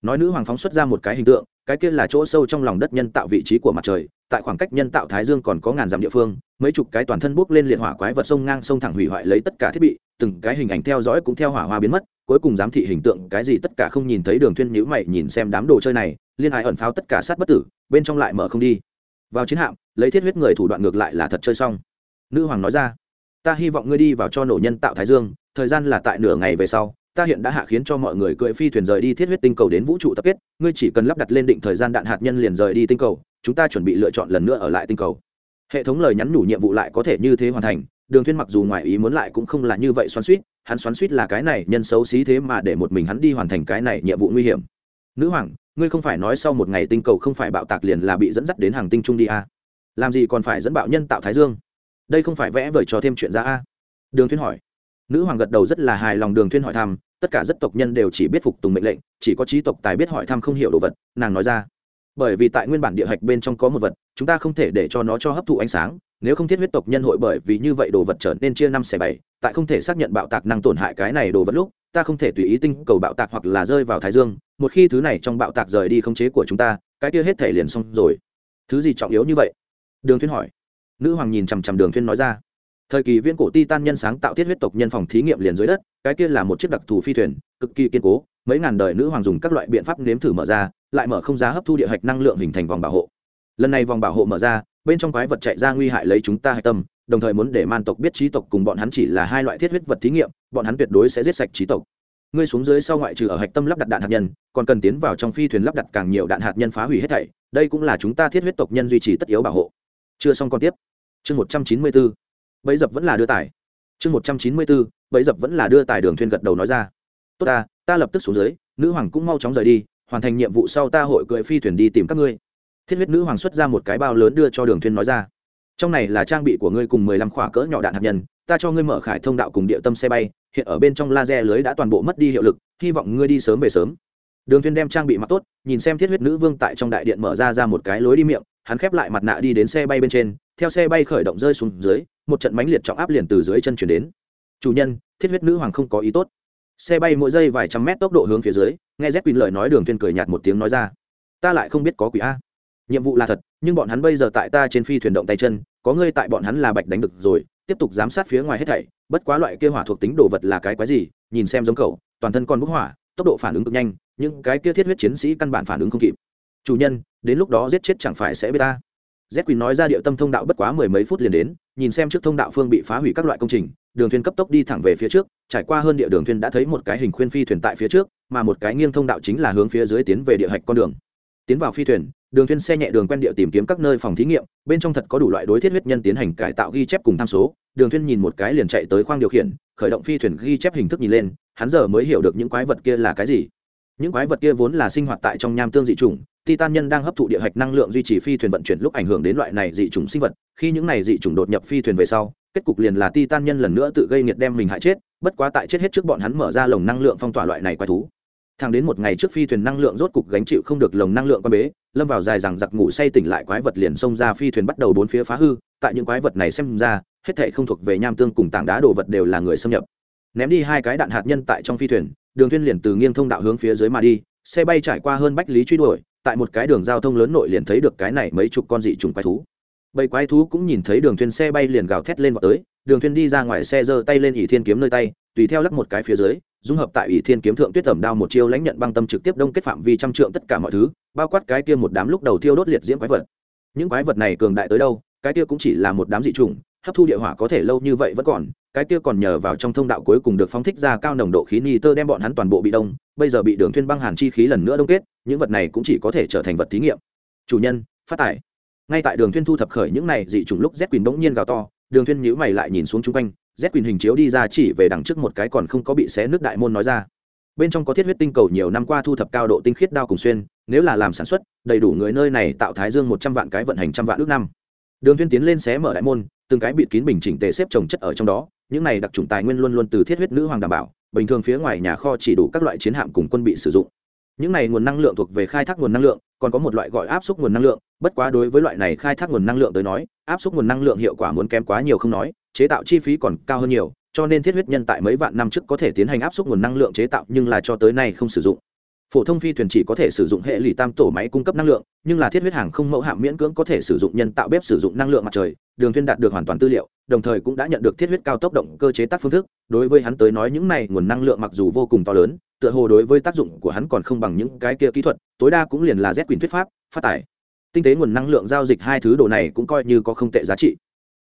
Nói nữ hoàng phóng xuất ra một cái hình tượng, cái kia là chỗ sâu trong lòng đất nhân tạo vị trí của mặt trời, tại khoảng cách nhân tạo thái dương còn có ngàn dặm địa phương, mấy chục cái toàn thân bốc lên liệt hỏa quái vật sông ngang sông thẳng hủy hoại lấy tất cả thiết bị, từng cái hình ảnh theo dõi cũng theo hỏa hoa biến mất, cuối cùng giám thị hình tượng cái gì tất cả không nhìn thấy đường thuyên nhữ mày nhìn xem đám đồ chơi này liên hải ẩn pháo tất cả sát bất tử, bên trong lại mở không đi. Vào chiến hạm, lấy thiết huyết người thủ đoạn ngược lại là thật chơi xong. Nữ hoàng nói ra, ta hy vọng ngươi đi vào cho nổ nhân tạo thái dương, thời gian là tại nửa ngày về sau, ta hiện đã hạ khiến cho mọi người cưỡi phi thuyền rời đi thiết huyết tinh cầu đến vũ trụ tập kết, ngươi chỉ cần lắp đặt lên định thời gian đạn hạt nhân liền rời đi tinh cầu, chúng ta chuẩn bị lựa chọn lần nữa ở lại tinh cầu. Hệ thống lời nhắn nhủ nhiệm vụ lại có thể như thế hoàn thành, đường thuyên mặc dù ngoài ý muốn lại cũng không là như vậy xoắn xuýt, hắn xoắn xuýt là cái này nhân xấu xí thế mà để một mình hắn đi hoàn thành cái này nhiệm vụ nguy hiểm. Nữ hoàng ngươi không phải nói sau một ngày tinh cầu không phải bạo tạc liền là bị dẫn dắt đến hàng tinh trung đi à? làm gì còn phải dẫn bạo nhân tạo thái dương đây không phải vẽ vời cho thêm chuyện ra a à? đường thuyên hỏi nữ hoàng gật đầu rất là hài lòng đường thuyên hỏi thăm, tất cả rất tộc nhân đều chỉ biết phục tùng mệnh lệnh, chỉ có trí tộc tài biết hỏi thăm không hiểu đồ vật, nàng nói ra bởi vì tại nguyên bản địa hạch bên trong có một vật, chúng ta không thể để cho nó cho hấp thụ ánh sáng, nếu không thiết huyết tộc nhân hội bởi vì như vậy đồ vật trở nên chia năm xẻ bảy, tại không thể xác nhận bạo tạc năng tổn hại cái này đồ vật lúc, ta không thể tùy ý tinh cầu bạo tạc hoặc là rơi vào thái dương một khi thứ này trong bạo tạc rời đi khống chế của chúng ta, cái kia hết thể liền xong rồi. Thứ gì trọng yếu như vậy? Đường thuyên hỏi. Nữ hoàng nhìn chằm chằm đường thuyên nói ra. Thời kỳ viễn cổ titan nhân sáng tạo thiết huyết tộc nhân phòng thí nghiệm liền dưới đất, cái kia là một chiếc đặc thù phi thuyền, cực kỳ kiên cố, mấy ngàn đời nữ hoàng dùng các loại biện pháp nếm thử mở ra, lại mở không giá hấp thu địa hạch năng lượng hình thành vòng bảo hộ. Lần này vòng bảo hộ mở ra, bên trong quái vật chạy ra nguy hại lấy chúng ta hạch tâm, đồng thời muốn để man tộc biết trí tộc cùng bọn hắn chỉ là hai loại thiết huyết vật thí nghiệm, bọn hắn tuyệt đối sẽ giết sạch trí tộc ngươi xuống dưới sau ngoại trừ ở hạch tâm lắp đặt đạn hạt nhân, còn cần tiến vào trong phi thuyền lắp đặt càng nhiều đạn hạt nhân phá hủy hết thảy, đây cũng là chúng ta thiết huyết tộc nhân duy trì tất yếu bảo hộ. Chưa xong còn tiếp. Chương một trăm chín mươi bốn. Bấy dập vẫn là đưa tải. Chương một trăm chín mươi bốn. Bấy dập vẫn là đưa tải đường thuyên gật đầu nói ra. Tốt ta ta lập tức xuống dưới, nữ hoàng cũng mau chóng rời đi, hoàn thành nhiệm vụ sau ta hội cưỡi phi thuyền đi tìm các ngươi. Thiết huyết nữ hoàng xuất ra một cái bao lớn đưa cho đường thuyên nói ra. Trong này là trang bị của ngươi cùng mười lăm khỏa cỡ nhỏ đạn hạt nhân, ta cho ngươi mở khải thông đạo cùng địa tâm xe bay hiện ở bên trong laser lưới đã toàn bộ mất đi hiệu lực, hy vọng ngươi đi sớm về sớm. Đường thuyên đem trang bị mặc tốt, nhìn xem thiết huyết nữ vương tại trong đại điện mở ra ra một cái lối đi miệng, hắn khép lại mặt nạ đi đến xe bay bên trên, theo xe bay khởi động rơi xuống dưới, một trận mãnh liệt trọng áp liền từ dưới chân chuyển đến. Chủ nhân, thiết huyết nữ hoàng không có ý tốt. Xe bay mỗi giây vài trăm mét tốc độ hướng phía dưới, nghe z Quỳnh lời nói đường thuyên cười nhạt một tiếng nói ra. Ta lại không biết có quỷ a. Nhiệm vụ là thật, nhưng bọn hắn bây giờ tại ta trên phi thuyền động tay chân, có ngươi tại bọn hắn là bạch đánh được rồi, tiếp tục giám sát phía ngoài hết thảy bất quá loại kia hỏa thuộc tính đồ vật là cái quái gì, nhìn xem giống cậu, toàn thân con bốc hỏa, tốc độ phản ứng cực nhanh nhưng cái kia thiết huyết chiến sĩ căn bản phản ứng không kịp. Chủ nhân, đến lúc đó giết chết chẳng phải sẽ bê ta. Z quỳnh nói ra địa tâm thông đạo bất quá mười mấy phút liền đến, nhìn xem trước thông đạo phương bị phá hủy các loại công trình, đường thuyền cấp tốc đi thẳng về phía trước, trải qua hơn địa đường thuyền đã thấy một cái hình khuyên phi thuyền tại phía trước, mà một cái nghiêng thông đạo chính là hướng phía dưới tiến về địa hạch con đường. Tiến vào phi thuyền đường Thuyên xe nhẹ đường quen địa tìm kiếm các nơi phòng thí nghiệm, bên trong thật có đủ loại đối thiết huyết nhân tiến hành cải tạo ghi chép cùng tham số. Đường Thuyên nhìn một cái liền chạy tới khoang điều khiển, khởi động phi thuyền ghi chép hình thức nhìn lên, hắn giờ mới hiểu được những quái vật kia là cái gì. Những quái vật kia vốn là sinh hoạt tại trong nham tương dị trùng titan nhân đang hấp thụ địa hạch năng lượng duy trì phi thuyền vận chuyển lúc ảnh hưởng đến loại này dị trùng sinh vật. Khi những này dị trùng đột nhập phi thuyền về sau, kết cục liền là titan nhân lần nữa tự gây nghiệt đem mình hại chết, bất quá tại chết hết trước bọn hắn mở ra lồng năng lượng phong tỏa loại này quái thú. Thẳng đến một ngày trước phi thuyền năng lượng rốt cục gánh chịu không được lồng năng lượng quan bế lâm vào dài rằng giặc ngủ say tỉnh lại quái vật liền xông ra phi thuyền bắt đầu bốn phía phá hư, tại những quái vật này xem ra, hết thệ không thuộc về nham tương cùng tảng đá đồ vật đều là người xâm nhập. Ném đi hai cái đạn hạt nhân tại trong phi thuyền, đường thuyên liền từ nghiêng thông đạo hướng phía dưới mà đi, xe bay trải qua hơn bách lý truy đuổi, tại một cái đường giao thông lớn nội liền thấy được cái này mấy chục con dị trùng quái thú. Bầy quái thú cũng nhìn thấy đường thuyền xe bay liền gào thét lên vào tới, đường thuyền đi ra ngoài xe giơ tay lên ỷ thiên kiếm nơi tay, tùy theo lắc một cái phía dưới dung hợp tại ỷ thiên kiếm thượng tuyết tẩm đao một chiêu lãnh nhận băng tâm trực tiếp đông kết phạm vi trăm trượng tất cả mọi thứ, bao quát cái kia một đám lúc đầu thiêu đốt liệt diễm quái vật. Những quái vật này cường đại tới đâu, cái kia cũng chỉ là một đám dị trùng hấp thu địa hỏa có thể lâu như vậy vẫn còn, cái kia còn nhờ vào trong thông đạo cuối cùng được phóng thích ra cao nồng độ khí nitơ đem bọn hắn toàn bộ bị đông, bây giờ bị đường thuyên băng hàn chi khí lần nữa đông kết, những vật này cũng chỉ có thể trở thành vật thí nghiệm. Chủ nhân, phát tải. Ngay tại đường thuyên thu thập khởi những này dị trùng lúc z quyền bỗng nhiên gào to, đường thuyên nhíu mày lại nhìn xuống chung quanh z quyền hình chiếu đi ra chỉ về đằng trước một cái còn không có bị xé nước đại môn nói ra. Bên trong có thiết huyết tinh cầu nhiều năm qua thu thập cao độ tinh khiết đao cùng xuyên, nếu là làm sản xuất, đầy đủ người nơi này tạo thái dương một trăm vạn cái vận hành trăm vạn ước năm. Đường thiên tiến lên xé mở đại môn, từng cái bịt kín bình chỉnh tề xếp trồng chất ở trong đó, những này đặc trùng tài nguyên luôn luôn từ thiết huyết nữ hoàng đảm bảo, bình thường phía ngoài nhà kho chỉ đủ các loại chiến hạm cùng quân bị sử dụng. Những này nguồn năng lượng thuộc về khai thác nguồn năng lượng, còn có một loại gọi áp suất nguồn năng lượng, bất quá đối với loại này khai thác nguồn năng lượng tới nói, áp suất nguồn năng lượng hiệu quả muốn kém quá nhiều không nói chế tạo chi phí còn cao hơn nhiều, cho nên thiết huyết nhân tại mấy vạn năm trước có thể tiến hành áp suất nguồn năng lượng chế tạo, nhưng là cho tới nay không sử dụng. Phổ thông phi thuyền chỉ có thể sử dụng hệ lì tam tổ máy cung cấp năng lượng, nhưng là thiết huyết hàng không mẫu hạm miễn cưỡng có thể sử dụng nhân tạo bếp sử dụng năng lượng mặt trời, đường thuyên đạt được hoàn toàn tư liệu, đồng thời cũng đã nhận được thiết huyết cao tốc động cơ chế tác phương thức. Đối với hắn tới nói những này nguồn năng lượng mặc dù vô cùng to lớn, tựa hồ đối với tác dụng của hắn còn không bằng những cái kia kỹ thuật, tối đa cũng liền là z quyền thuyết pháp, phát tải. Tinh tế nguồn năng lượng giao dịch hai thứ đồ này cũng coi như có không tệ giá trị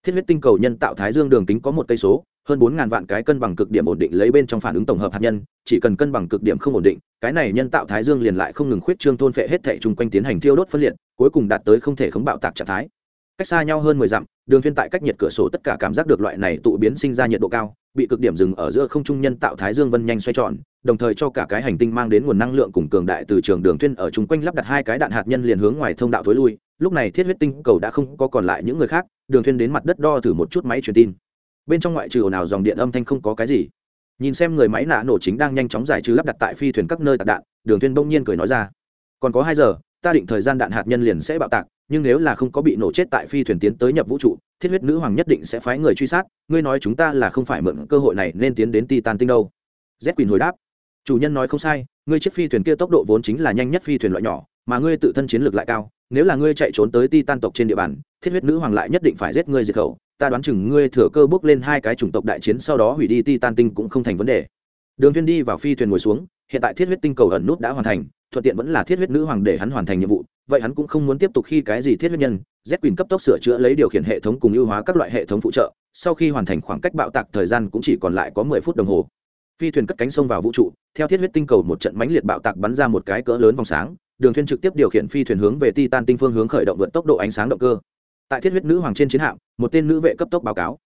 thiết huyết tinh cầu nhân tạo thái dương đường kính có một cây số, hơn bốn ngàn vạn cái cân bằng cực điểm ổn định lấy bên trong phản ứng tổng hợp hạt nhân, chỉ cần cân bằng cực điểm không ổn định, cái này nhân tạo thái dương liền lại không ngừng khuyết trương thôn phệ hết thệ chung quanh tiến hành thiêu đốt phân liệt, cuối cùng đạt tới không thể khống bạo tạc trạng thái. Cách xa nhau hơn mười dặm, đường thiên tại cách nhiệt cửa sổ tất cả cảm giác được loại này tụ biến sinh ra nhiệt độ cao, bị cực điểm dừng ở giữa không trung nhân tạo thái dương vân nhanh xoay tròn, đồng thời cho cả cái hành tinh mang đến nguồn năng lượng cùng cường đại từ trường đường thiên ở chung quanh lắp đặt hai cái đạn hạt nhân liền hướng ngoài thông đạo thối lui lúc này thiết huyết tinh cầu đã không có còn lại những người khác, đường thuyên đến mặt đất đo thử một chút máy truyền tin. Bên trong ngoại trừ ồn ào dòng điện âm thanh không có cái gì. Nhìn xem người máy nã nổ chính đang nhanh chóng giải trừ lắp đặt tại phi thuyền các nơi tạc đạn, đường thuyên bỗng nhiên cười nói ra. Còn có hai giờ, ta định thời gian đạn hạt nhân liền sẽ bạo tạc, nhưng nếu là không có bị nổ chết tại phi thuyền tiến tới nhập vũ trụ, thiết huyết nữ hoàng nhất định sẽ phái người truy sát, ngươi nói chúng ta là không phải mượn cơ hội này nên tiến đến titan tinh đâu. Z quỳnh hồi đáp. Chủ nhân nói không sai, ngươi chiếc phi thuyền kia tốc độ vốn chính là nhanh nhất phi thuyền loại nhỏ, mà ngươi tự thân chiến lược lại cao nếu là ngươi chạy trốn tới titan tộc trên địa bàn, thiết huyết nữ hoàng lại nhất định phải giết ngươi diệt khẩu. Ta đoán chừng ngươi thừa cơ bước lên hai cái chủng tộc đại chiến sau đó hủy đi titan tinh cũng không thành vấn đề. Đường Thiên đi vào phi thuyền ngồi xuống, hiện tại thiết huyết tinh cầu ẩn nút đã hoàn thành, thuận tiện vẫn là thiết huyết nữ hoàng để hắn hoàn thành nhiệm vụ, vậy hắn cũng không muốn tiếp tục khi cái gì thiết huyết nhân, z quyền cấp tốc sửa chữa lấy điều khiển hệ thống cùng ưu hóa các loại hệ thống phụ trợ, sau khi hoàn thành khoảng cách bạo tạc thời gian cũng chỉ còn lại có mười phút đồng hồ phi thuyền cất cánh sông vào vũ trụ, theo thiết huyết tinh cầu một trận mãnh liệt bạo tạc bắn ra một cái cỡ lớn vòng sáng, đường thuyền trực tiếp điều khiển phi thuyền hướng về titan tinh phương hướng khởi động vượt tốc độ ánh sáng động cơ. Tại thiết huyết nữ hoàng trên chiến hạm, một tên nữ vệ cấp tốc báo cáo.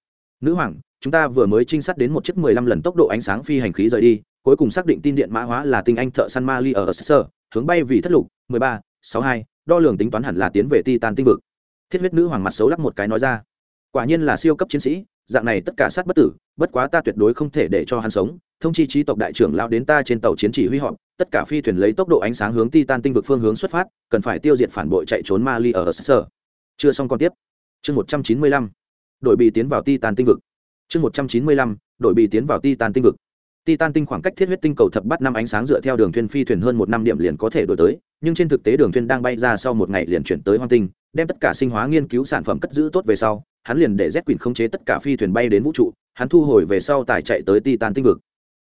Nữ hoàng, chúng ta vừa mới trinh sát đến một chiếc mười lăm lần tốc độ ánh sáng phi hành khí rời đi, cuối cùng xác định tin điện mã hóa là tinh anh thợ săn ma li ở sơ, hướng bay vì thất lục, mười ba, sáu hai, đo lường tính toán hẳn là tiến về titan tinh vực. Thiết huyết nữ hoàng mặt xấu lắc một cái nói ra. Quả nhiên là siêu cấp chiến sĩ dạng này tất cả sát bất tử, bất quá ta tuyệt đối không thể để cho hắn sống. Thông chi trí tộc đại trưởng lao đến ta trên tàu chiến chỉ huy họp, tất cả phi thuyền lấy tốc độ ánh sáng hướng titan tinh vực phương hướng xuất phát, cần phải tiêu diệt phản bội chạy trốn mali ở sở. Chưa xong còn tiếp. Chương một trăm chín mươi lăm. Đội bị tiến vào titan tinh vực. Chương một trăm chín mươi lăm. Đội bị tiến vào titan tinh vực. Titan tinh khoảng cách thiết huyết tinh cầu thập bắt năm ánh sáng dựa theo đường thuyền phi thuyền hơn một năm điểm liền có thể đổi tới, nhưng trên thực tế đường thuyền đang bay ra sau một ngày liền chuyển tới hoang tinh, đem tất cả sinh hóa nghiên cứu sản phẩm cất giữ tốt về sau hắn liền để z quyền khống chế tất cả phi thuyền bay đến vũ trụ, hắn thu hồi về sau tài chạy tới titan tinh vực.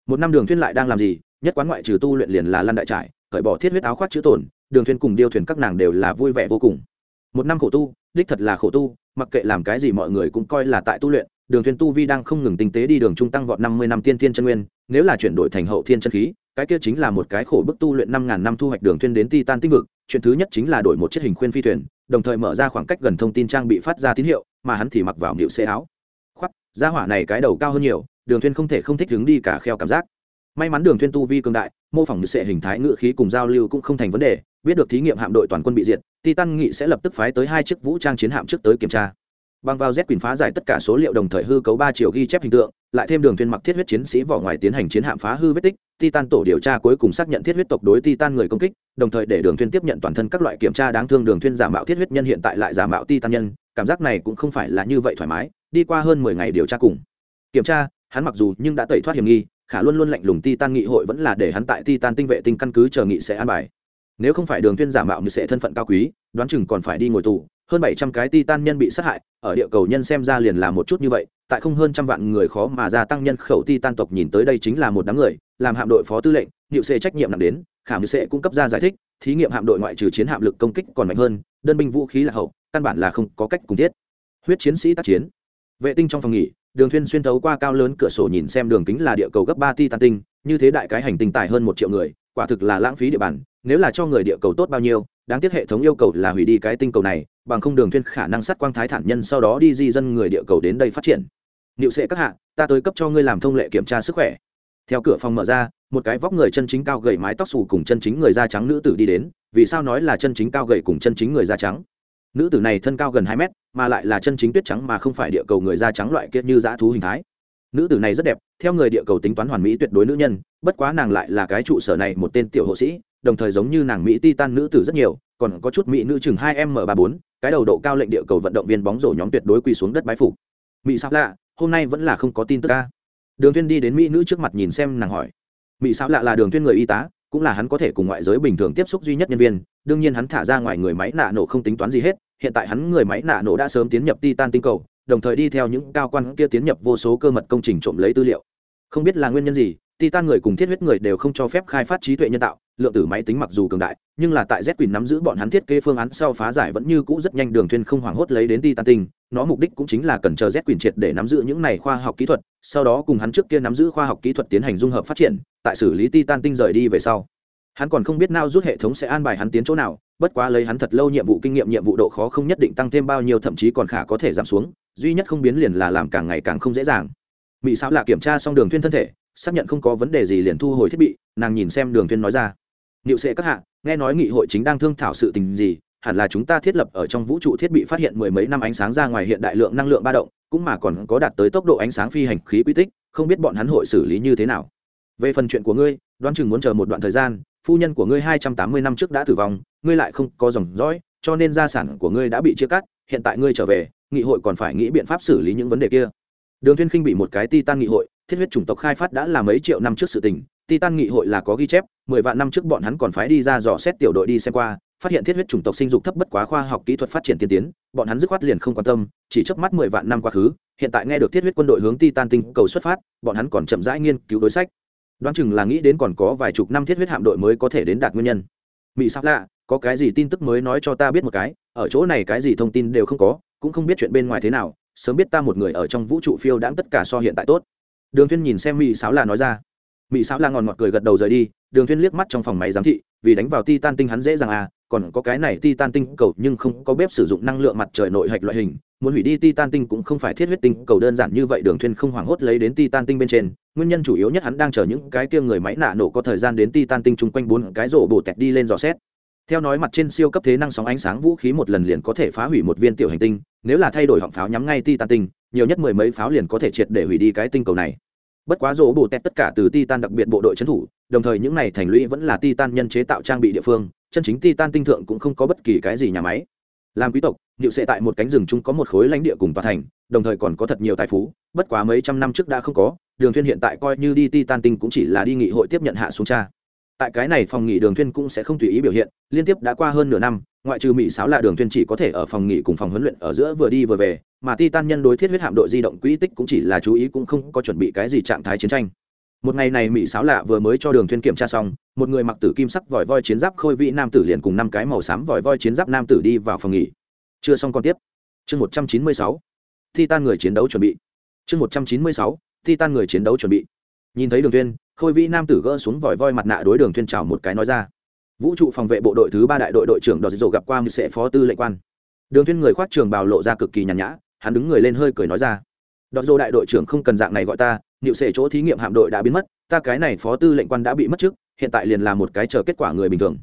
Một năm đường thuyền lại đang làm gì? Nhất quán ngoại trừ tu luyện liền là lăn đại trải cởi bỏ thiết huyết áo khoác chữ tổn, đường thuyền cùng điêu thuyền các nàng đều là vui vẻ vô cùng. Một năm khổ tu, đích thật là khổ tu, mặc kệ làm cái gì mọi người cũng coi là tại tu luyện, đường thuyền tu vi đang không ngừng tinh tế đi đường trung tăng vọt năm mươi năm tiên thiên chân nguyên, nếu là chuyển đổi thành hậu thiên chân khí, cái kia chính là một cái khổ bức tu luyện năm ngàn năm thu hoạch đường thuyền đến titan tinh vực, chuyện thứ nhất chính là đổi một chiếc hình khuyên phi thuyền, đồng thời mở ra khoảng cách gần thông tin trang bị phát ra tín hiệu mà hắn thì mặc vào nịu xê áo. Khoác, gia hỏa này cái đầu cao hơn nhiều, đường Thuyên không thể không thích đứng đi cả kheo cảm giác. May mắn đường Thuyên tu vi cường đại, mô phỏng như xe hình thái ngự khí cùng giao lưu cũng không thành vấn đề, biết được thí nghiệm hạm đội toàn quân bị diệt, titan nghị sẽ lập tức phái tới hai chiếc vũ trang chiến hạm trước tới kiểm tra bằng vào z quyền phá giải tất cả số liệu đồng thời hư cấu ba chiều ghi chép hình tượng, lại thêm đường thuyền mặc thiết huyết chiến sĩ vỏ ngoài tiến hành chiến hạm phá hư vết tích, titan tổ điều tra cuối cùng xác nhận thiết huyết tộc đối titan người công kích, đồng thời để đường thuyền tiếp nhận toàn thân các loại kiểm tra đáng thương đường thuyền giả mạo thiết huyết nhân hiện tại lại giả mạo titan nhân, cảm giác này cũng không phải là như vậy thoải mái, đi qua hơn mười ngày điều tra cùng. Kiểm tra, hắn mặc dù nhưng đã tẩy thoát hiểm nghi, khả luôn luôn lạnh lùng titan nghị hội vẫn là để hắn tại titan tinh vệ tinh căn cứ chờ nghị sẽ an bài nếu không phải đường thuyên giả mạo như sẽ thân phận cao quý, đoán chừng còn phải đi ngồi tù. Hơn bảy trăm cái titan nhân bị sát hại, ở địa cầu nhân xem ra liền là một chút như vậy, tại không hơn trăm vạn người khó mà gia tăng nhân khẩu titan tộc nhìn tới đây chính là một đám người, làm hạm đội phó tư lệnh nhịu sẽ trách nhiệm nặng đến Khảm như sẽ cung cấp ra giải thích, thí nghiệm hạm đội ngoại trừ chiến hạm lực công kích còn mạnh hơn, đơn binh vũ khí là hậu, căn bản là không có cách cùng thiết. Huyết chiến sĩ tác chiến. Vệ tinh trong phòng nghỉ, đường thuyên xuyên thấu qua cao lớn cửa sổ nhìn xem đường kính là địa cầu gấp ba titan tinh, như thế đại cái hành tinh tài hơn một triệu người quả thực là lãng phí địa bàn, nếu là cho người địa cầu tốt bao nhiêu, đáng tiếc hệ thống yêu cầu là hủy đi cái tinh cầu này, bằng không đường thuyên khả năng sát quang thái thản nhân sau đó đi di dân người địa cầu đến đây phát triển. Liệu sẽ các hạ, ta tới cấp cho ngươi làm thông lệ kiểm tra sức khỏe. Theo cửa phòng mở ra, một cái vóc người chân chính cao gầy mái tóc xù cùng chân chính người da trắng nữ tử đi đến, vì sao nói là chân chính cao gầy cùng chân chính người da trắng? Nữ tử này thân cao gần hai mét, mà lại là chân chính tuyết trắng mà không phải địa cầu người da trắng loại kia như dã thú hình thái nữ tử này rất đẹp, theo người địa cầu tính toán hoàn mỹ tuyệt đối nữ nhân, bất quá nàng lại là cái trụ sở này một tên tiểu hộ sĩ, đồng thời giống như nàng mỹ titan nữ tử rất nhiều, còn có chút mỹ nữ chừng hai m ba bốn, cái đầu độ cao lệnh địa cầu vận động viên bóng rổ nhóm tuyệt đối quỳ xuống đất bái phục. Mỹ sao lạ, hôm nay vẫn là không có tin tức ca. Đường Thiên đi đến mỹ nữ trước mặt nhìn xem nàng hỏi. Mỹ sao lạ là đường Thiên người y tá, cũng là hắn có thể cùng ngoại giới bình thường tiếp xúc duy nhất nhân viên, đương nhiên hắn thả ra ngoài người máy nạ nổ không tính toán gì hết, hiện tại hắn người máy nạ nổ đã sớm tiến nhập titan tinh cầu đồng thời đi theo những cao quan kia tiến nhập vô số cơ mật công trình trộm lấy tư liệu. Không biết là nguyên nhân gì, titan người cùng thiết huyết người đều không cho phép khai phát trí tuệ nhân tạo, lượng tử máy tính mặc dù cường đại, nhưng là tại z quyền nắm giữ bọn hắn thiết kế phương án sau phá giải vẫn như cũ rất nhanh đường thuyền không hoảng hốt lấy đến titan tinh, nó mục đích cũng chính là cần chờ z quyền triệt để nắm giữ những này khoa học kỹ thuật, sau đó cùng hắn trước kia nắm giữ khoa học kỹ thuật tiến hành dung hợp phát triển, tại xử lý titan tinh rời đi về sau. Hắn còn không biết nào rút hệ thống sẽ an bài hắn tiến chỗ nào, bất quá lấy hắn thật lâu nhiệm vụ kinh nghiệm, nhiệm vụ độ khó không nhất định tăng thêm bao nhiêu, thậm chí còn khả có thể giảm xuống duy nhất không biến liền là làm càng ngày càng không dễ dàng. Mỹ sao là kiểm tra xong đường thuyên thân thể, xác nhận không có vấn đề gì liền thu hồi thiết bị, nàng nhìn xem đường thuyên nói ra. Liệu sẽ các hạ, nghe nói nghị hội chính đang thương thảo sự tình gì, hẳn là chúng ta thiết lập ở trong vũ trụ thiết bị phát hiện mười mấy năm ánh sáng ra ngoài hiện đại lượng năng lượng ba động, cũng mà còn có đạt tới tốc độ ánh sáng phi hành khí quy tích, không biết bọn hắn hội xử lý như thế nào. Về phần chuyện của ngươi, đoán chừng muốn chờ một đoạn thời gian, phu nhân của ngươi hai trăm tám mươi năm trước đã tử vong, ngươi lại không có dòng dõi, cho nên gia sản của ngươi đã bị chia cắt, hiện tại ngươi trở về nghị hội còn phải nghĩ biện pháp xử lý những vấn đề kia. Đường thiên khinh bị một cái titan nghị hội, thiết huyết chủng tộc khai phát đã là mấy triệu năm trước sự tình. Titan nghị hội là có ghi chép, mười vạn năm trước bọn hắn còn phải đi ra dò xét tiểu đội đi xem qua, phát hiện thiết huyết chủng tộc sinh dục thấp bất quá khoa học kỹ thuật phát triển tiên tiến, bọn hắn dứt khoát liền không quan tâm, chỉ chớp mắt mười vạn năm quá khứ, hiện tại nghe được thiết huyết quân đội hướng titan tinh cầu xuất phát, bọn hắn còn chậm rãi nghiên cứu đối sách. Đoán chừng là nghĩ đến còn có vài chục năm thiết huyết hạm đội mới có thể đến đạt nguyên nhân. Mỹ sao lạ, có cái gì tin tức mới nói cho ta biết một cái, ở chỗ này cái gì thông tin đều không có cũng không biết chuyện bên ngoài thế nào, sớm biết ta một người ở trong vũ trụ phiêu đãng tất cả so hiện tại tốt. Đường thuyên nhìn xem mỹ sáo là nói ra. Mỹ sáo là ngòn ngọt cười gật đầu rời đi, đường thuyên liếc mắt trong phòng máy giám thị, vì đánh vào titan tinh hắn dễ dàng à còn có cái này titan tinh cầu nhưng không có bếp sử dụng năng lượng mặt trời nội hạch loại hình, muốn hủy đi titan tinh cũng không phải thiết huyết tinh cầu đơn giản như vậy, đường thuyên không hoảng hốt lấy đến titan tinh bên trên. Nguyên nhân chủ yếu nhất hắn đang chờ những cái kia người máy nạ nổ có thời gian đến titan tinh chung quanh bốn cái rổ bổ tẹt đi lên dò xét theo nói mặt trên siêu cấp thế năng sóng ánh sáng vũ khí một lần liền có thể phá hủy một viên tiểu hành tinh, nếu là thay đổi họng pháo nhắm ngay titan tinh, nhiều nhất mười mấy pháo liền có thể triệt để hủy đi cái tinh cầu này. Bất quá rỗ bù tét tất cả từ titan đặc biệt bộ đội trấn thủ, đồng thời những này thành lũy vẫn là titan nhân chế tạo trang bị địa phương, chân chính titan tinh thượng cũng không có bất kỳ cái gì nhà máy. Làm quý tộc hiệu sệ tại một cánh rừng chung có một khối lãnh địa cùng tòa thành, đồng thời còn có thật nhiều tài phú, bất quá mấy trăm năm trước đã không có, đường thuyên hiện tại coi như đi titan tinh cũng chỉ là đi nghị hội tiếp nhận hạ xuống cha tại cái này phòng nghỉ đường thuyên cũng sẽ không tùy ý biểu hiện, liên tiếp đã qua hơn nửa năm, ngoại trừ mỹ sáo là đường thuyên chỉ có thể ở phòng nghỉ cùng phòng huấn luyện ở giữa vừa đi vừa về, mà titan nhân đối thiết huyết hạm đội di động quỹ tích cũng chỉ là chú ý cũng không có chuẩn bị cái gì trạng thái chiến tranh. Một ngày này mỹ sáo lạ vừa mới cho đường thuyên kiểm tra xong, một người mặc tử kim sắc vòi voi chiến giáp khôi vị nam tử liền cùng năm cái màu xám vòi voi chiến giáp nam tử đi vào phòng nghỉ. Chưa xong con tiếp. Chương một trăm chín mươi sáu. Titan người chiến đấu chuẩn bị. Chương một trăm chín mươi sáu. Titan người chiến đấu chuẩn bị. Nhìn thấy đường thuyên khôi vĩ nam tử gỡ xuống vòi voi mặt nạ đối đường thuyên chào một cái nói ra. Vũ trụ phòng vệ bộ đội thứ ba đại đội đội trưởng đoạt dồ gặp qua mười sệ phó tư lệnh quan. Đường thuyên người khoác trường bào lộ ra cực kỳ nhàn nhã, hắn đứng người lên hơi cười nói ra. Đoạt dồ đại đội trưởng không cần dạng này gọi ta niệu sệ chỗ thí nghiệm hạm đội đã biến mất, ta cái này phó tư lệnh quan đã bị mất trước, hiện tại liền là một cái chờ kết quả người bình thường.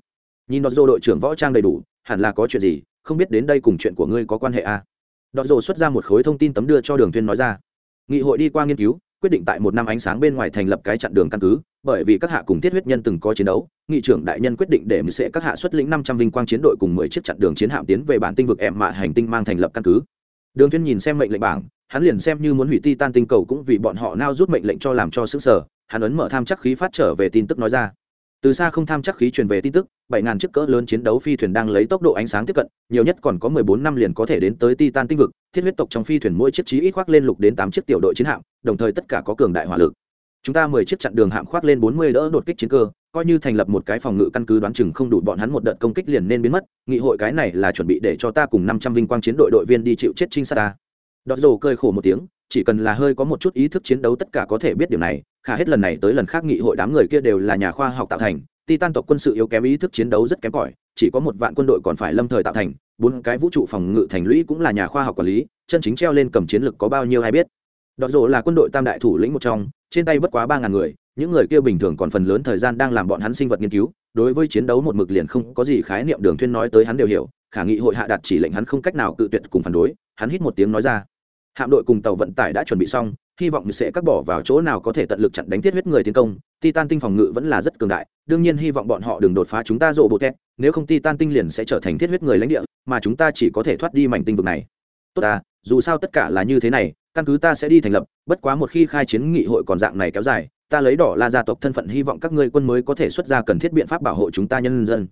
Nhìn đoạt dồ đội trưởng võ trang đầy đủ, hẳn là có chuyện gì, không biết đến đây cùng chuyện của ngươi có quan hệ à? Đoạt dồ xuất ra một khối thông tin tấm đưa cho đường thuyên nói ra. Nghị hội đi qua nghiên cứu quyết định tại một năm ánh sáng bên ngoài thành lập cái chặn đường căn cứ, bởi vì các hạ cùng thiết huyết nhân từng có chiến đấu, nghị trưởng đại nhân quyết định để sẽ các hạ xuất lĩnh năm trăm vinh quang chiến đội cùng mười chiếc chặn đường chiến hạm tiến về bản tinh vực em mạ hành tinh mang thành lập căn cứ. Đường Thiên nhìn xem mệnh lệnh bảng, hắn liền xem như muốn hủy ti tan tinh cầu cũng vì bọn họ nao rút mệnh lệnh cho làm cho xứng sở hắn ấn mở tham chắc khí phát trở về tin tức nói ra từ xa không tham chắc khí truyền về tin tức, bảy ngàn chiếc cỡ lớn chiến đấu phi thuyền đang lấy tốc độ ánh sáng tiếp cận, nhiều nhất còn có mười bốn năm liền có thể đến tới titan tinh vực, thiết huyết tộc trong phi thuyền mỗi chiếc chí ít khoác lên lục đến tám chiếc tiểu đội chiến hạm, đồng thời tất cả có cường đại hỏa lực. Chúng ta mười chiếc chặn đường hạm khoác lên bốn mươi đỡ đột kích chiến cơ, coi như thành lập một cái phòng ngự căn cứ đoán chừng không đủ bọn hắn một đợt công kích liền nên biến mất, nghị hội cái này là chuẩn bị để cho ta cùng năm trăm vinh quang chiến đội đội viên đi chịu chết trinh sát ta. Đọt rồ cơi khổ một tiếng chỉ cần là hơi có một chút ý thức chiến đấu tất cả có thể biết điều này, khả hết lần này tới lần khác nghị hội đám người kia đều là nhà khoa học tạo thành, titan tộc quân sự yếu kém ý thức chiến đấu rất kém cỏi, chỉ có một vạn quân đội còn phải lâm thời tạo thành, bốn cái vũ trụ phòng ngự thành lũy cũng là nhà khoa học quản lý, chân chính treo lên cầm chiến lực có bao nhiêu ai biết. Đọt rộ là quân đội tam đại thủ lĩnh một trong, trên tay bất quá ba ngàn người, những người kia bình thường còn phần lớn thời gian đang làm bọn hắn sinh vật nghiên cứu, đối với chiến đấu một mực liền không có gì khái niệm đường thuyên nói tới hắn đều hiểu, khả nghị hội hạ đạt chỉ lệnh hắn không cách nào cự tuyệt cùng phản đối, hắn hít một tiếng nói ra hạm đội cùng tàu vận tải đã chuẩn bị xong, hy vọng sẽ cắt bỏ vào chỗ nào có thể tận lực chặn đánh thiết huyết người tiến công. Titan tinh phòng ngự vẫn là rất cường đại, đương nhiên hy vọng bọn họ đừng đột phá chúng ta rộ bộ tét nếu không titan tinh liền sẽ trở thành thiết huyết người lãnh địa, mà chúng ta chỉ có thể thoát đi mảnh tinh vực này. Tốt ta, dù sao tất cả là như thế này, căn cứ ta sẽ đi thành lập, bất quá một khi khai chiến nghị hội còn dạng này kéo dài, ta lấy đỏ la gia tộc thân phận hy vọng các ngươi quân mới có thể xuất ra cần thiết biện pháp bảo hộ chúng ta nhân dân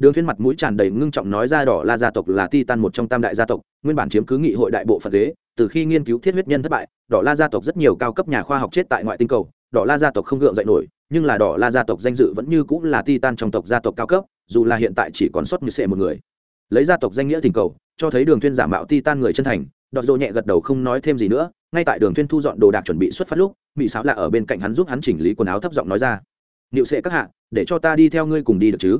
đường thuyên mặt mũi tràn đầy ngưng trọng nói ra đỏ la gia tộc là titan một trong tam đại gia tộc, nguyên bản chiếm cứ nghị hội đại bộ phận ghế, từ khi nghiên cứu thiết huyết nhân thất bại, đỏ la gia tộc rất nhiều cao cấp nhà khoa học chết tại ngoại tinh cầu, đỏ la gia tộc không gượng dậy nổi, nhưng là đỏ la gia tộc danh dự vẫn như cũng là titan trong tộc gia tộc cao cấp, dù là hiện tại chỉ còn sót như sẽ một người. Lấy gia tộc danh nghĩa thỉnh cầu, cho thấy đường thuyên giả mạo titan người chân thành, đọt dô nhẹ gật đầu không nói thêm gì nữa, ngay tại đường thuyên thu dọn đồ đạc chuẩn bị xuất phát lúc bị sáo lạ ở bên cạnh hắn giúp hắn chỉnh lý quần áo thấp giọng nói ra, niệu sệ các hạ, để cho ta đi theo ngươi cùng đi được chứ?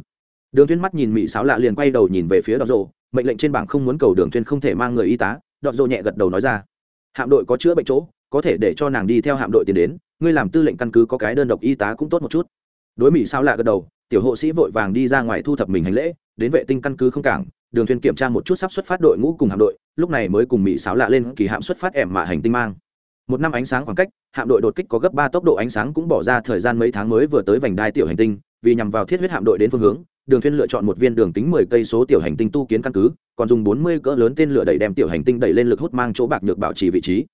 Đường thuyên mắt nhìn mỹ sáo lạ liền quay đầu nhìn về phía đọt rộ mệnh lệnh trên bảng không muốn cầu đường thuyên không thể mang người y tá, đọt rộ nhẹ gật đầu nói ra. Hạm đội có chữa bệnh chỗ, có thể để cho nàng đi theo hạm đội tiến đến, ngươi làm tư lệnh căn cứ có cái đơn độc y tá cũng tốt một chút. Đối mỹ sao lạ gật đầu, tiểu hộ sĩ vội vàng đi ra ngoài thu thập mình hành lễ, đến vệ tinh căn cứ không cảng, đường thuyền kiểm tra một chút sắp xuất phát đội ngũ cùng hạm đội, lúc này mới cùng mỹ sáo lạ lên kỳ hạm xuất phát ẻm mạ hành tinh mang. Một năm ánh sáng khoảng cách, hạm đội đột kích có gấp ba tốc độ ánh sáng cũng bỏ ra thời gian mấy tháng mới vừa tới vành đai tiểu hành tinh, vì nhằm vào thiết huyết hạm đội đến phương hướng đường thuyên lựa chọn một viên đường tính mười cây số tiểu hành tinh tu kiến căn cứ, còn dùng bốn mươi cỡ lớn tên lửa đẩy đem tiểu hành tinh đẩy lên lực hút mang chỗ bạc nhược bảo trì vị trí.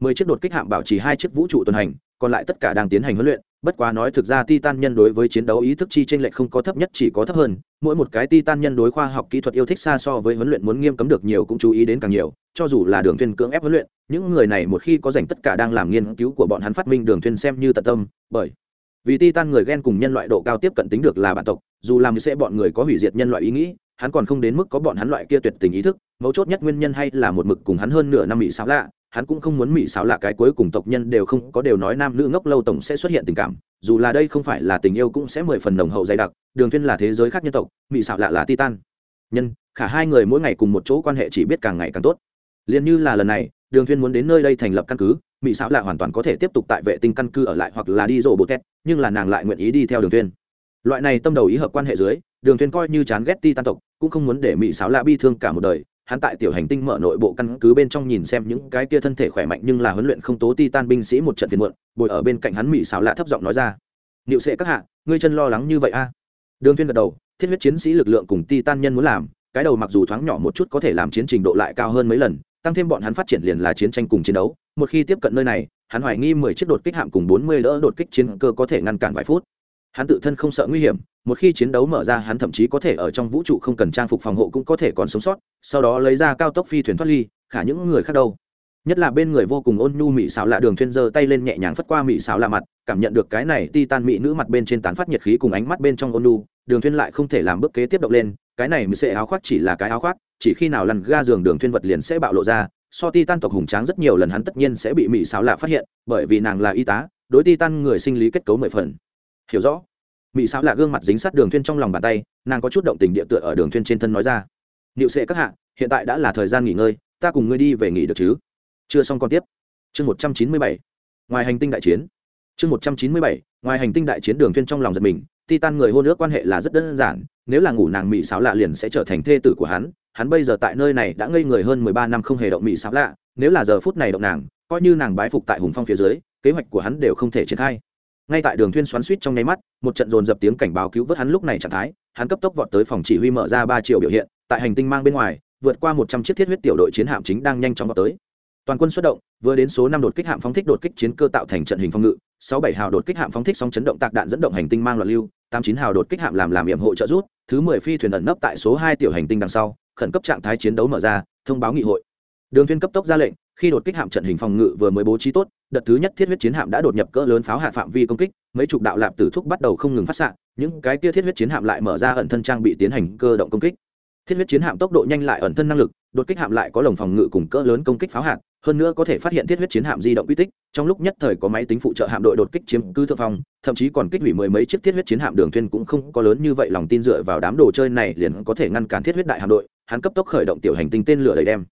Mười chiếc đột kích hạm bảo trì hai chiếc vũ trụ tuần hành, còn lại tất cả đang tiến hành huấn luyện. Bất quá nói thực ra titan nhân đối với chiến đấu ý thức chi trên lệch không có thấp nhất, chỉ có thấp hơn. Mỗi một cái titan nhân đối khoa học kỹ thuật yêu thích xa so với huấn luyện muốn nghiêm cấm được nhiều cũng chú ý đến càng nhiều. Cho dù là đường Thiên cưỡng ép huấn luyện, những người này một khi có dành tất cả đang làm nghiên cứu của bọn hắn phát minh đường Thiên xem như tận tâm, bởi vì titan người ghen cùng nhân loại độ cao tiếp cận tính được là bản tộc dù làm sẽ bọn người có hủy diệt nhân loại ý nghĩ, hắn còn không đến mức có bọn hắn loại kia tuyệt tình ý thức, mấu chốt nhất nguyên nhân hay là một mực cùng hắn hơn nửa năm bị xáo lạ, hắn cũng không muốn mỹ xáo lạ cái cuối cùng tộc nhân đều không có đều nói nam nữ ngốc lâu tổng sẽ xuất hiện tình cảm, dù là đây không phải là tình yêu cũng sẽ mười phần nồng hậu dày đặc, đường thiên là thế giới khác nhân tộc, mỹ xảo lạ là titan. Nhân, khả hai người mỗi ngày cùng một chỗ quan hệ chỉ biết càng ngày càng tốt. Liền như là lần này, đường thiên muốn đến nơi đây thành lập căn cứ, mỹ xảo lạ hoàn toàn có thể tiếp tục tại vệ tinh căn cứ ở lại hoặc là đi rộ bộ tét nhưng là nàng lại nguyện ý đi theo đường thiên loại này tâm đầu ý hợp quan hệ dưới, đường thuyền coi như chán ghét Ti Tan tộc, cũng không muốn để mỹ sáo lạ bi thương cả một đời. Hắn tại tiểu hành tinh mở nội bộ căn cứ bên trong nhìn xem những cái kia thân thể khỏe mạnh nhưng là huấn luyện không tố Tan binh sĩ một trận phiền muộn, bồi ở bên cạnh hắn mỹ sáo lạ thấp giọng nói ra, niệu sẽ các hạ, ngươi chân lo lắng như vậy a? Đường thiên gật đầu, thiết huyết chiến sĩ lực lượng cùng Ti Tan nhân muốn làm, cái đầu mặc dù thoáng nhỏ một chút có thể làm chiến trình độ lại cao hơn mấy lần, tăng thêm bọn hắn phát triển liền là chiến tranh cùng chiến đấu. Một khi tiếp cận nơi này, hắn hoài nghi mười chiếc đột kích hạm cùng bốn mươi đỡ đột kích chiến cơ có thể ngăn cản vài phút hắn tự thân không sợ nguy hiểm, một khi chiến đấu mở ra hắn thậm chí có thể ở trong vũ trụ không cần trang phục phòng hộ cũng có thể còn sống sót, sau đó lấy ra cao tốc phi thuyền thoát ly, khả những người khác đâu. Nhất là bên người vô cùng ôn nhu mị xảo lạ đường thuyên giơ tay lên nhẹ nhàng phất qua mị xảo lạ mặt, cảm nhận được cái này ti tan mị nữ mặt bên trên tán phát nhiệt khí cùng ánh mắt bên trong ôn nhu, đường thuyên lại không thể làm bước kế tiếp động lên, cái này mỹ sẽ áo khoác chỉ là cái áo khoác, chỉ khi nào lăn ga giường đường thuyên vật liền sẽ bạo lộ ra, so ti tan tộc hùng tráng rất nhiều lần hắn tất nhiên sẽ bị mị xảo lạ phát hiện, bởi vì nàng là y tá, đối ti tan người sinh lý kết cấu mười phần hiểu rõ. Mị Sao là gương mặt dính sát đường thuyên trong lòng bàn tay, nàng có chút động tình địa tựa ở đường thuyên trên thân nói ra. Niệu sệ các hạ, hiện tại đã là thời gian nghỉ ngơi, ta cùng ngươi đi về nghỉ được chứ? Chưa xong còn tiếp. Chương một trăm chín mươi bảy. Ngoài hành tinh đại chiến. Chương một trăm chín mươi bảy. Ngoài hành tinh đại chiến đường thuyên trong lòng giật mình, titan người hôn ước quan hệ là rất đơn giản, nếu là ngủ nàng mỹ sáo lạ liền sẽ trở thành thê tử của hắn hắn bây giờ tại nơi này đã ngây người hơn mười ba năm không hề động mỹ sáo lạ, nếu là giờ phút này động nàng, coi như nàng bái phục tại hùng phong phía dưới, kế hoạch của hắn đều không thể triển khai ngay tại đường thuyên xoắn suýt trong nháy mắt, một trận dồn dập tiếng cảnh báo cứu vớt hắn lúc này trạng thái, hắn cấp tốc vọt tới phòng chỉ huy mở ra ba triệu biểu hiện, tại hành tinh mang bên ngoài, vượt qua một trăm chiếc thiết huyết tiểu đội chiến hạm chính đang nhanh chóng vọt tới. Toàn quân xuất động, vừa đến số năm đột kích hạm phóng thích đột kích chiến cơ tạo thành trận hình phòng ngự, sáu bảy hào đột kích hạm phóng thích sóng chấn động tạc đạn dẫn động hành tinh mang loạn lưu, tám chín hào đột kích hạm làm làm nhiệm hộ trợ rút thứ mười phi thuyền ẩn nấp tại số hai tiểu hành tinh đằng sau, khẩn cấp trạng thái chiến đấu mở ra, thông báo nghị hội. Đường thuyên cấp tốc ra lệnh khi đột kích hạm trận hình phòng ngự vừa mới bố trí tốt, đợt thứ nhất thiết huyết chiến hạm đã đột nhập cỡ lớn pháo hạ phạm vi công kích, mấy chục đạo lạp tử thúc bắt đầu không ngừng phát xạ, những cái kia thiết huyết chiến hạm lại mở ra ẩn thân trang bị tiến hành cơ động công kích. Thiết huyết chiến hạm tốc độ nhanh lại ẩn thân năng lực, đột kích hạm lại có lồng phòng ngự cùng cỡ lớn công kích pháo hạt, hơn nữa có thể phát hiện thiết huyết chiến hạm di động quy tích, trong lúc nhất thời có máy tính phụ trợ hạm đội đột kích chiếm cứ thượng phong, thậm chí còn kích hủy mười mấy chiếc thiết huyết chiến hạm đường thuyên cũng không có lớn như vậy lòng tin dựa vào đám đồ chơi này liền có thể ngăn cản thiết huyết đại hạm đội, hắn cấp tốc khởi động tiểu hành tinh tên lửa đầy đem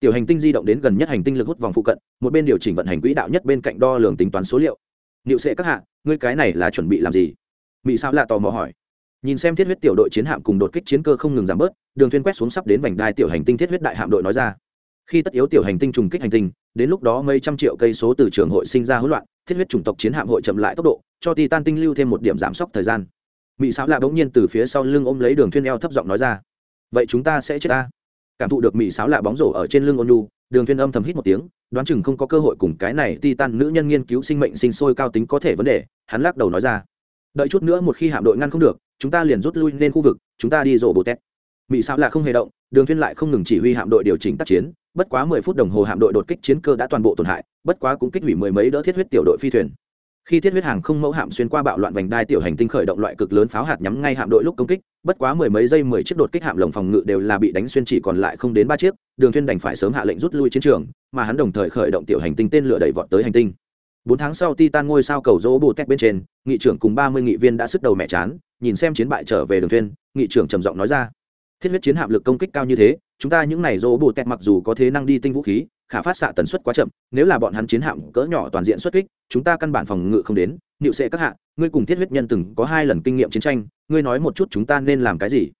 tiểu hành tinh di động đến gần nhất hành tinh lực hút vòng phụ cận, một bên điều chỉnh vận hành quỹ đạo nhất bên cạnh đo lường tính toán số liệu. Niệu sẽ các hạ, ngươi cái này là chuẩn bị làm gì? Mỹ sao lạ tò mò hỏi. Nhìn xem thiết huyết tiểu đội chiến hạm cùng đột kích chiến cơ không ngừng giảm bớt, đường thuyên quét xuống sắp đến vành đai tiểu hành tinh thiết huyết đại hạm đội nói ra. Khi tất yếu tiểu hành tinh trùng kích hành tinh, đến lúc đó mấy trăm triệu cây số từ trường hội sinh ra hỗn loạn, thiết huyết chủng tộc chiến hạm hội chậm lại tốc độ, cho titan tinh lưu thêm một điểm giảm sốc thời gian. Mỹ sáo lạ bỗng nhiên từ phía sau lưng ôm lấy đường thuyên eo thấp giọng nói ra. Vậy chúng ta sẽ chết ta cảm thụ được mỹ sáo lạ bóng rổ ở trên lưng ôn nhu, đường Thiên âm thầm hít một tiếng, đoán chừng không có cơ hội cùng cái này titan nữ nhân nghiên cứu sinh mệnh sinh sôi cao tính có thể vấn đề, hắn lắc đầu nói ra. Đợi chút nữa một khi hạm đội ngăn không được, chúng ta liền rút lui lên khu vực, chúng ta đi rổ bồ tét. Mỹ sáo lạ không hề động, đường Thiên lại không ngừng chỉ huy hạm đội điều chỉnh tác chiến, bất quá mười phút đồng hồ hạm đội đột kích chiến cơ đã toàn bộ tổn hại, bất quá cũng kích hủy mười mấy đỡ thiết huyết tiểu đội phi thuyền. Khi thiết huyết hàng không mẫu hạm xuyên qua bạo loạn vành đai tiểu hành tinh khởi động loại cực lớn pháo hạt nhắm ngay hạm đội lúc công kích bất quá mười mấy giây mười chiếc đột kích hạm lồng phòng ngự đều là bị đánh xuyên chỉ còn lại không đến ba chiếc, đường thuyên đành phải sớm hạ lệnh rút lui chiến trường, mà hắn đồng thời khởi động tiểu hành tinh tên lửa đẩy vọt tới hành tinh. Bốn tháng sau titan ngôi sao cầu rỗ bồ tét bên trên, nghị trưởng cùng ba mươi nghị viên đã sức đầu mẹ chán, nhìn xem chiến bại trở về đường thuyên nghị trưởng trầm giọng nói ra. Thiết huyết chiến hạm lực công kích cao như thế, chúng ta những này rỗ bồ tét mặc dù có thế năng đi tinh vũ khí, khả phát xạ tần suất quá chậm, nếu là bọn hắn chiến hạm cỡ nhỏ toàn diện xuất kích, chúng ta căn bản phòng ngự không đến nịu sẽ các hạ ngươi cùng thiết huyết nhân từng có hai lần kinh nghiệm chiến tranh, ngươi nói một chút chúng ta nên làm cái gì?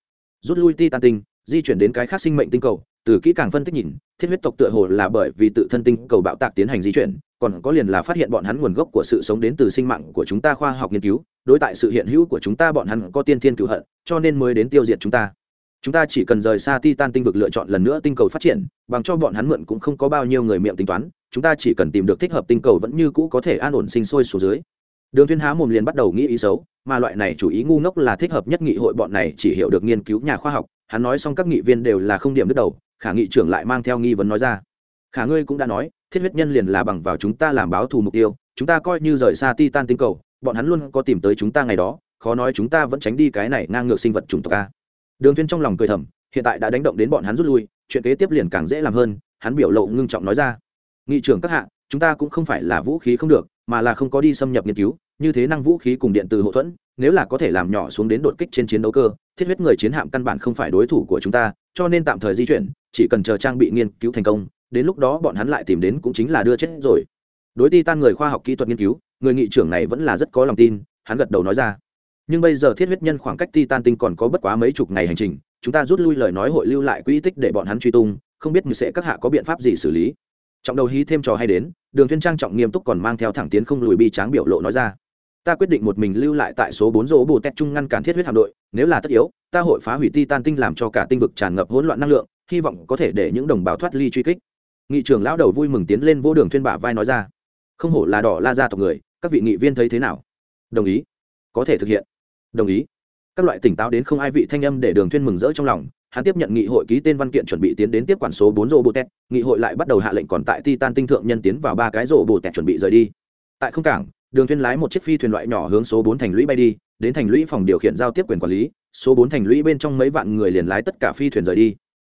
Rút lui ti tan tinh, di chuyển đến cái khác sinh mệnh tinh cầu, từ kỹ càng phân tích nhìn, thiết huyết tộc tựa hồ là bởi vì tự thân tinh cầu bạo tạc tiến hành di chuyển, còn có liền là phát hiện bọn hắn nguồn gốc của sự sống đến từ sinh mạng của chúng ta khoa học nghiên cứu, đối tại sự hiện hữu của chúng ta bọn hắn có tiên thiên cựu hận, cho nên mới đến tiêu diệt chúng ta. Chúng ta chỉ cần rời xa titan tinh vực lựa chọn lần nữa tinh cầu phát triển, bằng cho bọn hắn mượn cũng không có bao nhiêu người miệng tính toán, chúng ta chỉ cần tìm được thích hợp tinh cầu vẫn như cũ có thể an ổn sinh sôi xuống dưới đường thiên há mồm liền bắt đầu nghĩ ý xấu, mà loại này chủ ý ngu ngốc là thích hợp nhất nghị hội bọn này chỉ hiểu được nghiên cứu nhà khoa học, hắn nói xong các nghị viên đều là không điểm đứt đầu, khả nghị trưởng lại mang theo nghi vấn nói ra. Khả ngươi cũng đã nói, thiết huyết nhân liền là bằng vào chúng ta làm báo thù mục tiêu, chúng ta coi như rời xa titan tinh cầu, bọn hắn luôn có tìm tới chúng ta ngày đó, khó nói chúng ta vẫn tránh đi cái này ngang ngược sinh vật chủng tộc a. Đường thiên trong lòng cười thầm, hiện tại đã đánh động đến bọn hắn rút lui, chuyện kế tiếp liền càng dễ làm hơn, hắn biểu lộ ngưng trọng nói ra. Nghị trưởng các hạ, chúng ta cũng không phải là vũ khí không được mà là không có đi xâm nhập nghiên cứu, như thế năng vũ khí cùng điện từ hậu thuẫn, nếu là có thể làm nhỏ xuống đến đột kích trên chiến đấu cơ, thiết huyết người chiến hạm căn bản không phải đối thủ của chúng ta, cho nên tạm thời di chuyển, chỉ cần chờ trang bị nghiên cứu thành công, đến lúc đó bọn hắn lại tìm đến cũng chính là đưa chết rồi. Đối ti tan người khoa học kỹ thuật nghiên cứu, người nghị trưởng này vẫn là rất có lòng tin, hắn gật đầu nói ra. Nhưng bây giờ thiết huyết nhân khoảng cách ti tan tinh còn có bất quá mấy chục ngày hành trình, chúng ta rút lui lời nói hội lưu lại quỹ tích để bọn hắn truy tung, không biết như sẽ các hạ có biện pháp gì xử lý trọng đầu hí thêm trò hay đến, đường thiên trang trọng nghiêm túc còn mang theo thẳng tiến không lùi bi tráng biểu lộ nói ra. Ta quyết định một mình lưu lại tại số bốn rỗ bù tét trung ngăn cản thiết huyết hạm đội, nếu là tất yếu, ta hội phá hủy ti tan tinh làm cho cả tinh vực tràn ngập hỗn loạn năng lượng, hy vọng có thể để những đồng bào thoát ly truy kích. Nghị trưởng lão đầu vui mừng tiến lên vô đường thiên bả vai nói ra. Không hổ là đỏ la ra tộc người, các vị nghị viên thấy thế nào? Đồng ý. Có thể thực hiện. Đồng ý. Các loại tỉnh táo đến không ai vị thanh âm để đường thiên mừng rỡ trong lòng hắn tiếp nhận nghị hội ký tên văn kiện chuẩn bị tiến đến tiếp quản số bốn rô bộ tẹt nghị hội lại bắt đầu hạ lệnh còn tại titan tinh thượng nhân tiến vào ba cái rô bộ tẹt chuẩn bị rời đi. Tại không cảng, đường thuyên lái một chiếc phi thuyền loại nhỏ hướng số bốn thành lũy bay đi, đến thành lũy phòng điều khiển giao tiếp quyền quản lý, số bốn thành lũy bên trong mấy vạn người liền lái tất cả phi thuyền rời đi.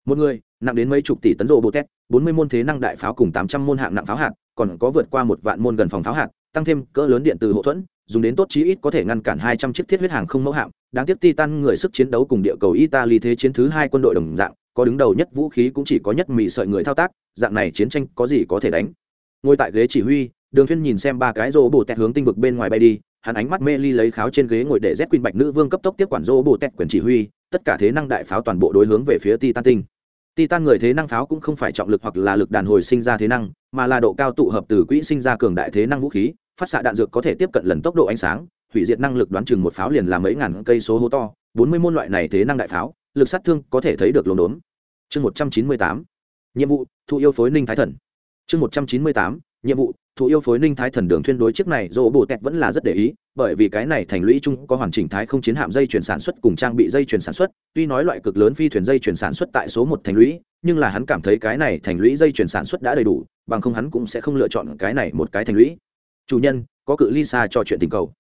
Một người, nặng đến mấy chục tỷ tấn rô bộ tét, bốn mươi môn thế năng đại pháo cùng tám trăm môn hạng nặng pháo hạt, còn có vượt qua một vạn môn gần phòng pháo hạt, tăng thêm cỡ lớn điện từ hậu thuẫn dùng đến tốt chí ít có thể ngăn cản hai trăm chiếc thiết huyết hàng không mẫu hạm. Đáng tiếc titan người sức chiến đấu cùng địa cầu italy thế chiến thứ hai quân đội đồng dạng, có đứng đầu nhất vũ khí cũng chỉ có nhất mì sợi người thao tác, dạng này chiến tranh có gì có thể đánh? Ngồi tại ghế chỉ huy, đường thiên nhìn xem ba cái rô bồ tẹt hướng tinh vực bên ngoài bay đi, hắn ánh mắt mê ly lấy kháo trên ghế ngồi để z Queen bạch nữ vương cấp tốc tiếp quản rô bồ tẹt quyền chỉ huy, tất cả thế năng đại pháo toàn bộ đối hướng về phía titan tinh. Titan người thế năng pháo cũng không phải trọng lực hoặc là lực đàn hồi sinh ra thế năng, mà là độ cao tụ hợp từ quỹ sinh ra cường đại thế năng vũ khí phát xạ đạn dược có thể tiếp cận lần tốc độ ánh sáng, hủy diệt năng lực đoán chừng một pháo liền là mấy ngàn cây số hố to, bốn mươi môn loại này thế năng đại pháo, lực sát thương có thể thấy được lồn đốn. Chương một trăm chín mươi tám, nhiệm vụ thụ yêu phối ninh thái thần. Chương một trăm chín mươi tám, nhiệm vụ thụ yêu phối ninh thái thần đường thuyên đối chiếc này dỗ bồ tẹt vẫn là rất để ý, bởi vì cái này thành lũy chung có hoàn chỉnh thái không chiến hạm dây chuyển sản xuất cùng trang bị dây chuyển sản xuất, tuy nói loại cực lớn phi thuyền dây chuyển sản xuất tại số một thành lũy, nhưng là hắn cảm thấy cái này thành lũy dây chuyển sản xuất đã đầy đủ, bằng không hắn cũng sẽ không lựa chọn cái này một cái thành lũy chủ nhân, có cự ly xa cho chuyện tình cầu.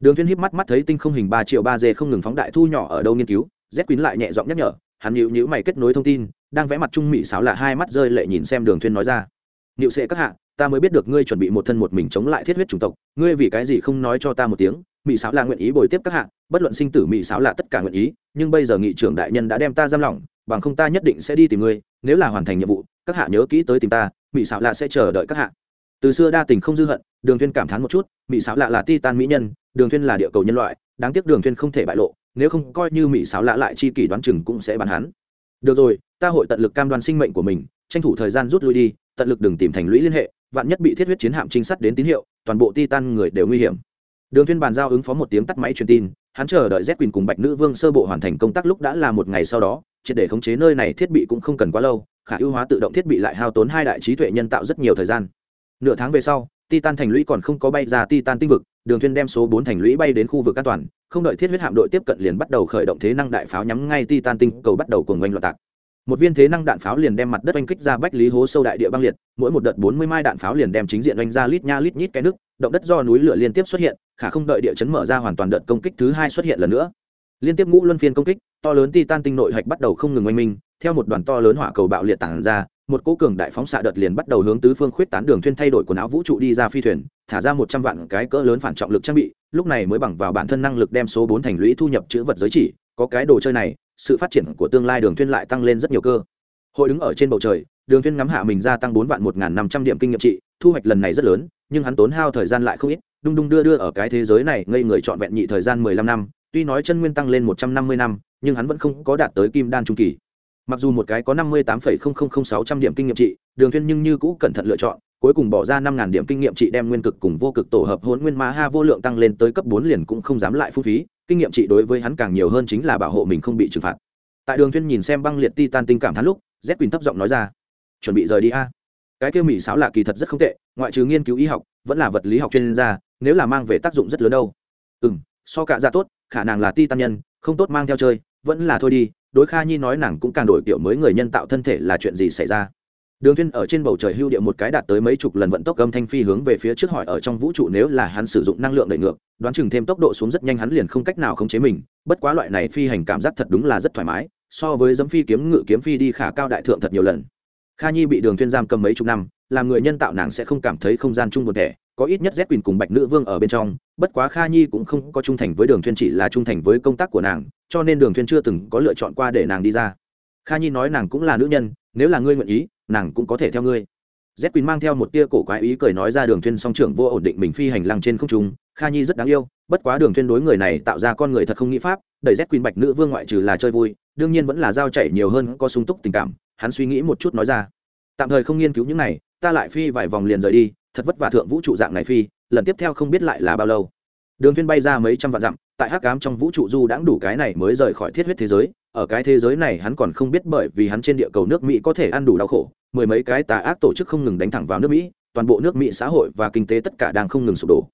Đường Thiên híp mắt mắt thấy tinh không hình ba triệu ba d không ngừng phóng đại thu nhỏ ở đâu nghiên cứu, z quyến lại nhẹ giọng nhắc nhở, hắn nhíu nhíu mày kết nối thông tin, đang vẽ mặt trung mỹ sáo là hai mắt rơi lệ nhìn xem đường Thiên nói ra. Liệu sẽ các hạ, ta mới biết được ngươi chuẩn bị một thân một mình chống lại thiết huyết chủng tộc, ngươi vì cái gì không nói cho ta một tiếng, mỹ sáo là nguyện ý bồi tiếp các hạ, bất luận sinh tử mỹ sáo là tất cả nguyện ý, nhưng bây giờ nghị trưởng đại nhân đã đem ta giam lỏng, bằng không ta nhất định sẽ đi tìm ngươi, nếu là hoàn thành nhiệm vụ, các hạ nhớ kỹ tới tìm ta, mỹ sáo là sẽ chờ đợi các hạ từ xưa đa tình không dư hận, đường thuyên cảm thán một chút mỹ sáo lạ là Titan mỹ nhân, đường thuyên là địa cầu nhân loại, đáng tiếc đường thuyên không thể bại lộ, nếu không coi như mỹ sáo lạ lại chi kỷ đoán chừng cũng sẽ bắn hắn. Được rồi, ta hội tận lực cam đoan sinh mệnh của mình, tranh thủ thời gian rút lui đi, tận lực đừng tìm thành lũy liên hệ, vạn nhất bị thiết huyết chiến hạm trinh sát đến tín hiệu, toàn bộ titan người đều nguy hiểm. Đường thuyên bàn giao ứng phó một tiếng tắt máy truyền tin, hắn chờ đợi z Quỳnh cùng bạch nữ vương sơ bộ hoàn thành công tác lúc đã là một ngày sau đó, triệt để khống chế nơi này thiết bị cũng không cần quá lâu, khả ưu hóa tự động thiết bị lại hao tốn hai đại trí tuệ nhân tạo rất nhiều thời gian nửa tháng về sau, titan thành lũy còn không có bay ra titan tinh vực, đường thuyên đem số bốn thành lũy bay đến khu vực an toàn, không đợi thiết huyết hạm đội tiếp cận liền bắt đầu khởi động thế năng đại pháo nhắm ngay titan tinh cầu bắt đầu cuồng oanh loạn tạc. Một viên thế năng đạn pháo liền đem mặt đất oanh kích ra bách lý hố sâu đại địa băng liệt, mỗi một đợt bốn mươi mai đạn pháo liền đem chính diện oanh ra lít nha lít nhít cái nước, động đất do núi lửa liên tiếp xuất hiện, khả không đợi địa chấn mở ra hoàn toàn đợt công kích thứ hai xuất hiện lần nữa. Liên tiếp ngũ luân phiên công kích, to lớn titan tinh nội hạch bắt đầu không ngừng oanh minh, theo một đoàn to lớn hỏa cầu bạo liệt tản ra một cỗ cường đại phóng xạ đợt liền bắt đầu hướng tứ phương khuyết tán đường thuyên thay đổi quần áo vũ trụ đi ra phi thuyền, thả ra một trăm vạn cái cỡ lớn phản trọng lực trang bị, lúc này mới bằng vào bản thân năng lực đem số bốn thành lũy thu nhập chữ vật giới chỉ, có cái đồ chơi này, sự phát triển của tương lai đường thuyên lại tăng lên rất nhiều cơ. Hội đứng ở trên bầu trời, đường thuyên ngắm hạ mình gia tăng bốn vạn một n năm trăm điểm kinh nghiệm trị, thu hoạch lần này rất lớn, nhưng hắn tốn hao thời gian lại không ít, đung đung đưa đưa ở cái thế giới này ngây người trọn vẹn nhị thời gian mười lăm năm, tuy nói chân nguyên tăng lên một trăm năm mươi năm, nhưng hắn vẫn không có đạt tới kim đan trung kỳ mặc dù một cái có năm mươi tám phẩy không không không sáu trăm điểm kinh nghiệm trị, đường thuyên nhưng như cũ cẩn thận lựa chọn, cuối cùng bỏ ra năm ngàn điểm kinh nghiệm trị đem nguyên cực cùng vô cực tổ hợp hỗn nguyên ma ha vô lượng tăng lên tới cấp bốn liền cũng không dám lại phung phí, kinh nghiệm trị đối với hắn càng nhiều hơn chính là bảo hộ mình không bị trừng phạt. Tại đường thuyên nhìn xem băng liệt titan tinh cảm thán lúc, z quỳnh thấp giọng nói ra, chuẩn bị rời đi a. Cái kêu mỹ sáo lạ kỳ thật rất không tệ, ngoại trừ nghiên cứu y học, vẫn là vật lý học chuyên gia, nếu là mang về tác dụng rất lớn đâu. Ừ so cả ra tốt, khả năng là ti tan nhân, không tốt mang theo chơi, vẫn là thôi đi đối kha nhi nói nàng cũng càng đổi kiểu mới người nhân tạo thân thể là chuyện gì xảy ra. Đường thiên ở trên bầu trời hưu địa một cái đạt tới mấy chục lần vận tốc âm thanh phi hướng về phía trước hỏi ở trong vũ trụ nếu là hắn sử dụng năng lượng đẩy ngược, đoán chừng thêm tốc độ xuống rất nhanh hắn liền không cách nào khống chế mình, bất quá loại này phi hành cảm giác thật đúng là rất thoải mái, so với dấm phi kiếm ngự kiếm phi đi khả cao đại thượng thật nhiều lần kha nhi bị đường thuyên giam cầm mấy chục năm, làm người nhân tạo nàng sẽ không cảm thấy không gian chung một thể có ít nhất z Quỳnh cùng bạch nữ vương ở bên trong, bất quá kha nhi cũng không có trung thành với đường thuyên chỉ là trung thành với công tác của nàng, cho nên đường thuyên chưa từng có lựa chọn qua để nàng đi ra. Kha nhi nói nàng cũng là nữ nhân, nếu là ngươi nguyện ý, nàng cũng có thể theo ngươi. Z quỳnh mang theo một tia cổ quái ý cười nói ra đường thuyên song trưởng vô ổn định mình phi hành lăng trên không trung, kha nhi rất đáng yêu, bất quá đường thuyên đối người này tạo ra con người thật không nghĩ pháp, đẩy z quỳnh bạch nữ vương ngoại trừ là chơi vui, đương nhiên vẫn là giao chảy nhiều hơn có sung túc tình cảm hắn suy nghĩ một chút nói ra. Tạm thời không nghiên cứu những này, ta lại phi vài vòng liền rời đi, thật vất vả thượng vũ trụ dạng này phi, lần tiếp theo không biết lại là bao lâu. Đường thiên bay ra mấy trăm vạn dặm, tại hắc ám trong vũ trụ du đãng đủ cái này mới rời khỏi thiết huyết thế giới, ở cái thế giới này hắn còn không biết bởi vì hắn trên địa cầu nước mỹ có thể ăn đủ đau khổ, mười mấy cái tà ác tổ chức không ngừng đánh thẳng vào nước mỹ, toàn bộ nước mỹ xã hội và kinh tế tất cả đang không ngừng sụp đổ.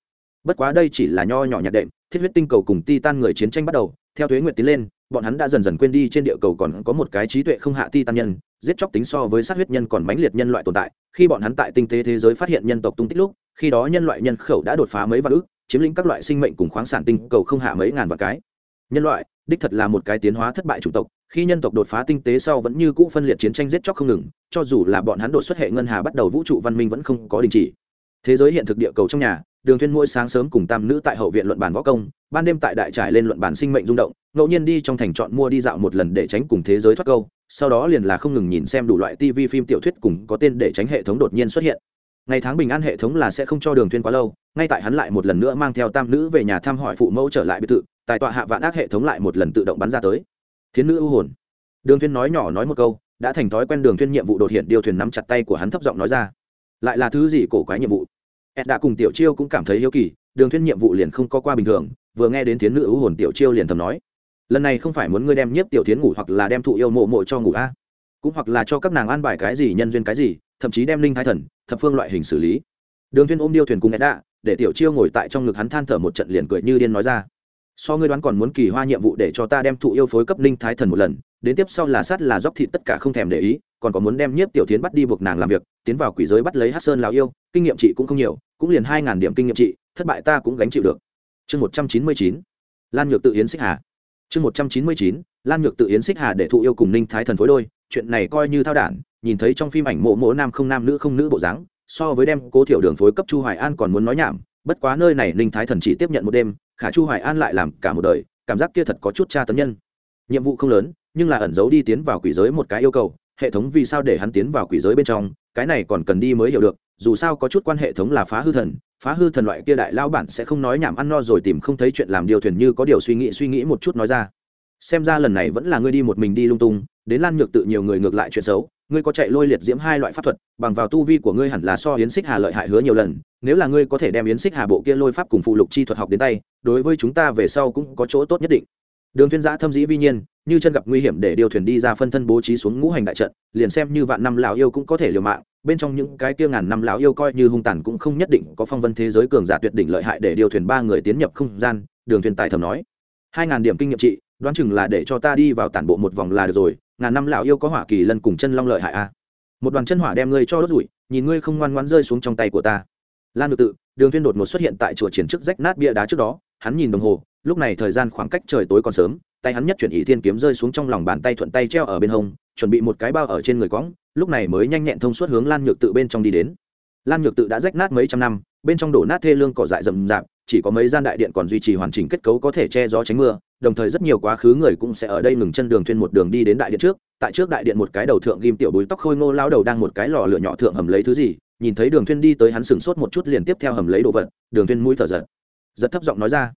Bất quá đây chỉ là nho nhỏ nhạt đệm, thiết huyết tinh cầu cùng titan người chiến tranh bắt đầu theo thuế nguyệt tiến lên, bọn hắn đã dần dần quên đi trên địa cầu còn có một cái trí tuệ không hạ titan nhân, giết chóc tính so với sát huyết nhân còn mãnh liệt nhân loại tồn tại. Khi bọn hắn tại tinh tế thế giới phát hiện nhân tộc tung tích lúc, khi đó nhân loại nhân khẩu đã đột phá mấy vạn ước, chiếm lĩnh các loại sinh mệnh cùng khoáng sản tinh cầu không hạ mấy ngàn vạn cái. Nhân loại, đích thật là một cái tiến hóa thất bại chủng tộc, khi nhân tộc đột phá tinh tế sau vẫn như cũ phân liệt chiến tranh giết chóc không ngừng, cho dù là bọn hắn đột xuất hệ ngân hà bắt đầu vũ trụ văn minh vẫn không có đình chỉ. Thế giới hiện thực địa cầu trong nhà đường thuyên mỗi sáng sớm cùng tam nữ tại hậu viện luận bàn võ công, ban đêm tại đại trải lên luận bàn sinh mệnh rung động, ngẫu nhiên đi trong thành chọn mua đi dạo một lần để tránh cùng thế giới thoát câu, sau đó liền là không ngừng nhìn xem đủ loại tv phim tiểu thuyết cùng có tên để tránh hệ thống đột nhiên xuất hiện. Ngày tháng bình an hệ thống là sẽ không cho đường thuyên quá lâu, ngay tại hắn lại một lần nữa mang theo tam nữ về nhà thăm hỏi phụ mẫu trở lại biệt thự tại tọa hạ vạn ác hệ thống lại một lần tự động bắn ra tới. Thiến nữ ưu hồn. Đường thuyên nói nhỏ nói một câu, đã thành thói quen đường thuyên nhiệm vụ đột hiện, điều thuyền nắm chặt tay của hắn thấp giọng nói ra. Lại là thứ gì cổ quái nhiệm vụ? Ed đã cùng tiểu chiêu cũng cảm thấy hiếu kỳ, đường thuyên nhiệm vụ liền không có qua bình thường, vừa nghe đến tiếng nữ ưu hồn tiểu chiêu liền thầm nói, lần này không phải muốn ngươi đem nhiếp tiểu thiến ngủ hoặc là đem thụ yêu mộ mộ cho ngủ a? Cũng hoặc là cho các nàng an bài cái gì, nhân duyên cái gì, thậm chí đem linh thái thần, thập phương loại hình xử lý. Đường thuyên ôm điêu thuyền cùng ed đã, để tiểu chiêu ngồi tại trong ngực hắn than thở một trận liền cười như điên nói ra, so ngươi đoán còn muốn kỳ hoa nhiệm vụ để cho ta đem thụ yêu phối cấp linh thái thần một lần, đến tiếp sau là sát là dốc thịt tất cả không thèm để ý, còn có muốn đem nhiếp tiểu tiến bắt đi buộc nàng làm việc tiến vào quỷ giới bắt lấy hát sơn lào yêu, kinh nghiệm chị cũng không nhiều, cũng liền hai ngàn điểm kinh nghiệm chị thất bại ta cũng gánh chịu được. Chương một trăm chín mươi chín, lan nhược tự yến xích hà. Chương một trăm chín mươi chín, lan nhược tự yến xích hà để thụ yêu cùng ninh thái thần phối đôi, chuyện này coi như thao đản, nhìn thấy trong phim ảnh mộ mộ nam không nam nữ không nữ bộ dáng, so với đem cố thiểu đường phối cấp chu hoài an còn muốn nói nhảm, bất quá nơi này ninh thái thần chỉ tiếp nhận một đêm, khả chu hoài an lại làm cả một đời, cảm giác kia thật có chút tra tấn nhân. Nhiệm vụ không lớn, nhưng là ẩn giấu đi tiến vào quỷ giới một cái yêu cầu, hệ thống vì sao để hắn tiến vào quỷ giới bên trong cái này còn cần đi mới hiểu được, dù sao có chút quan hệ thống là phá hư thần, phá hư thần loại kia đại lao bản sẽ không nói nhảm ăn no rồi tìm không thấy chuyện làm điều thuyền như có điều suy nghĩ suy nghĩ một chút nói ra. Xem ra lần này vẫn là ngươi đi một mình đi lung tung, đến lan nhược tự nhiều người ngược lại chuyện xấu, ngươi có chạy lôi liệt diễm hai loại pháp thuật, bằng vào tu vi của ngươi hẳn là so yến xích hà lợi hại hứa nhiều lần, nếu là ngươi có thể đem yến xích hà bộ kia lôi pháp cùng phụ lục chi thuật học đến tay, đối với chúng ta về sau cũng có chỗ tốt nhất định đường Thiên giã thâm dĩ vi nhiên, như chân gặp nguy hiểm để điều thuyền đi ra phân thân bố trí xuống ngũ hành đại trận, liền xem như vạn năm lão yêu cũng có thể liều mạng, bên trong những cái kia ngàn năm lão yêu coi như hung tàn cũng không nhất định có phong vân thế giới cường giả tuyệt đỉnh lợi hại để điều thuyền ba người tiến nhập không gian, đường thuyền tài thầm nói hai ngàn điểm kinh nghiệm trị, đoán chừng là để cho ta đi vào tản bộ một vòng là được rồi, ngàn năm lão yêu có hỏa kỳ lân cùng chân long lợi hại a à. một đoàn chân hỏa đem ngươi cho đốt rủi, nhìn ngươi không ngoan ngoãn rơi xuống trong tay của ta lan được tự, đường Thiên đột ngột xuất hiện tại chùa triển trước rách nát bia đá trước đó hắn nhìn đồng hồ, lúc này thời gian khoảng cách trời tối còn sớm, tay hắn nhất chuyển ý thiên kiếm rơi xuống trong lòng bàn tay thuận tay treo ở bên hông, chuẩn bị một cái bao ở trên người cõng, lúc này mới nhanh nhẹn thông suốt hướng lan nhược tự bên trong đi đến. Lan nhược tự đã rách nát mấy trăm năm, bên trong đổ nát thê lương cỏ dại rậm rạp, chỉ có mấy gian đại điện còn duy trì hoàn chỉnh kết cấu có thể che gió tránh mưa, đồng thời rất nhiều quá khứ người cũng sẽ ở đây ngừng chân đường thuyên một đường đi đến đại điện trước, tại trước đại điện một cái đầu thượng ghim tiểu búi tóc khôi ngô lao đầu đang một cái lò lửa nhỏ thượng hầm lấy thứ gì, nhìn thấy đường thuyên đi tới hắn sừng sốt một chút liền tiếp theo hầm lấy đồ vật, đường thuyên mũi thở giật giật thấp giọng nói ra.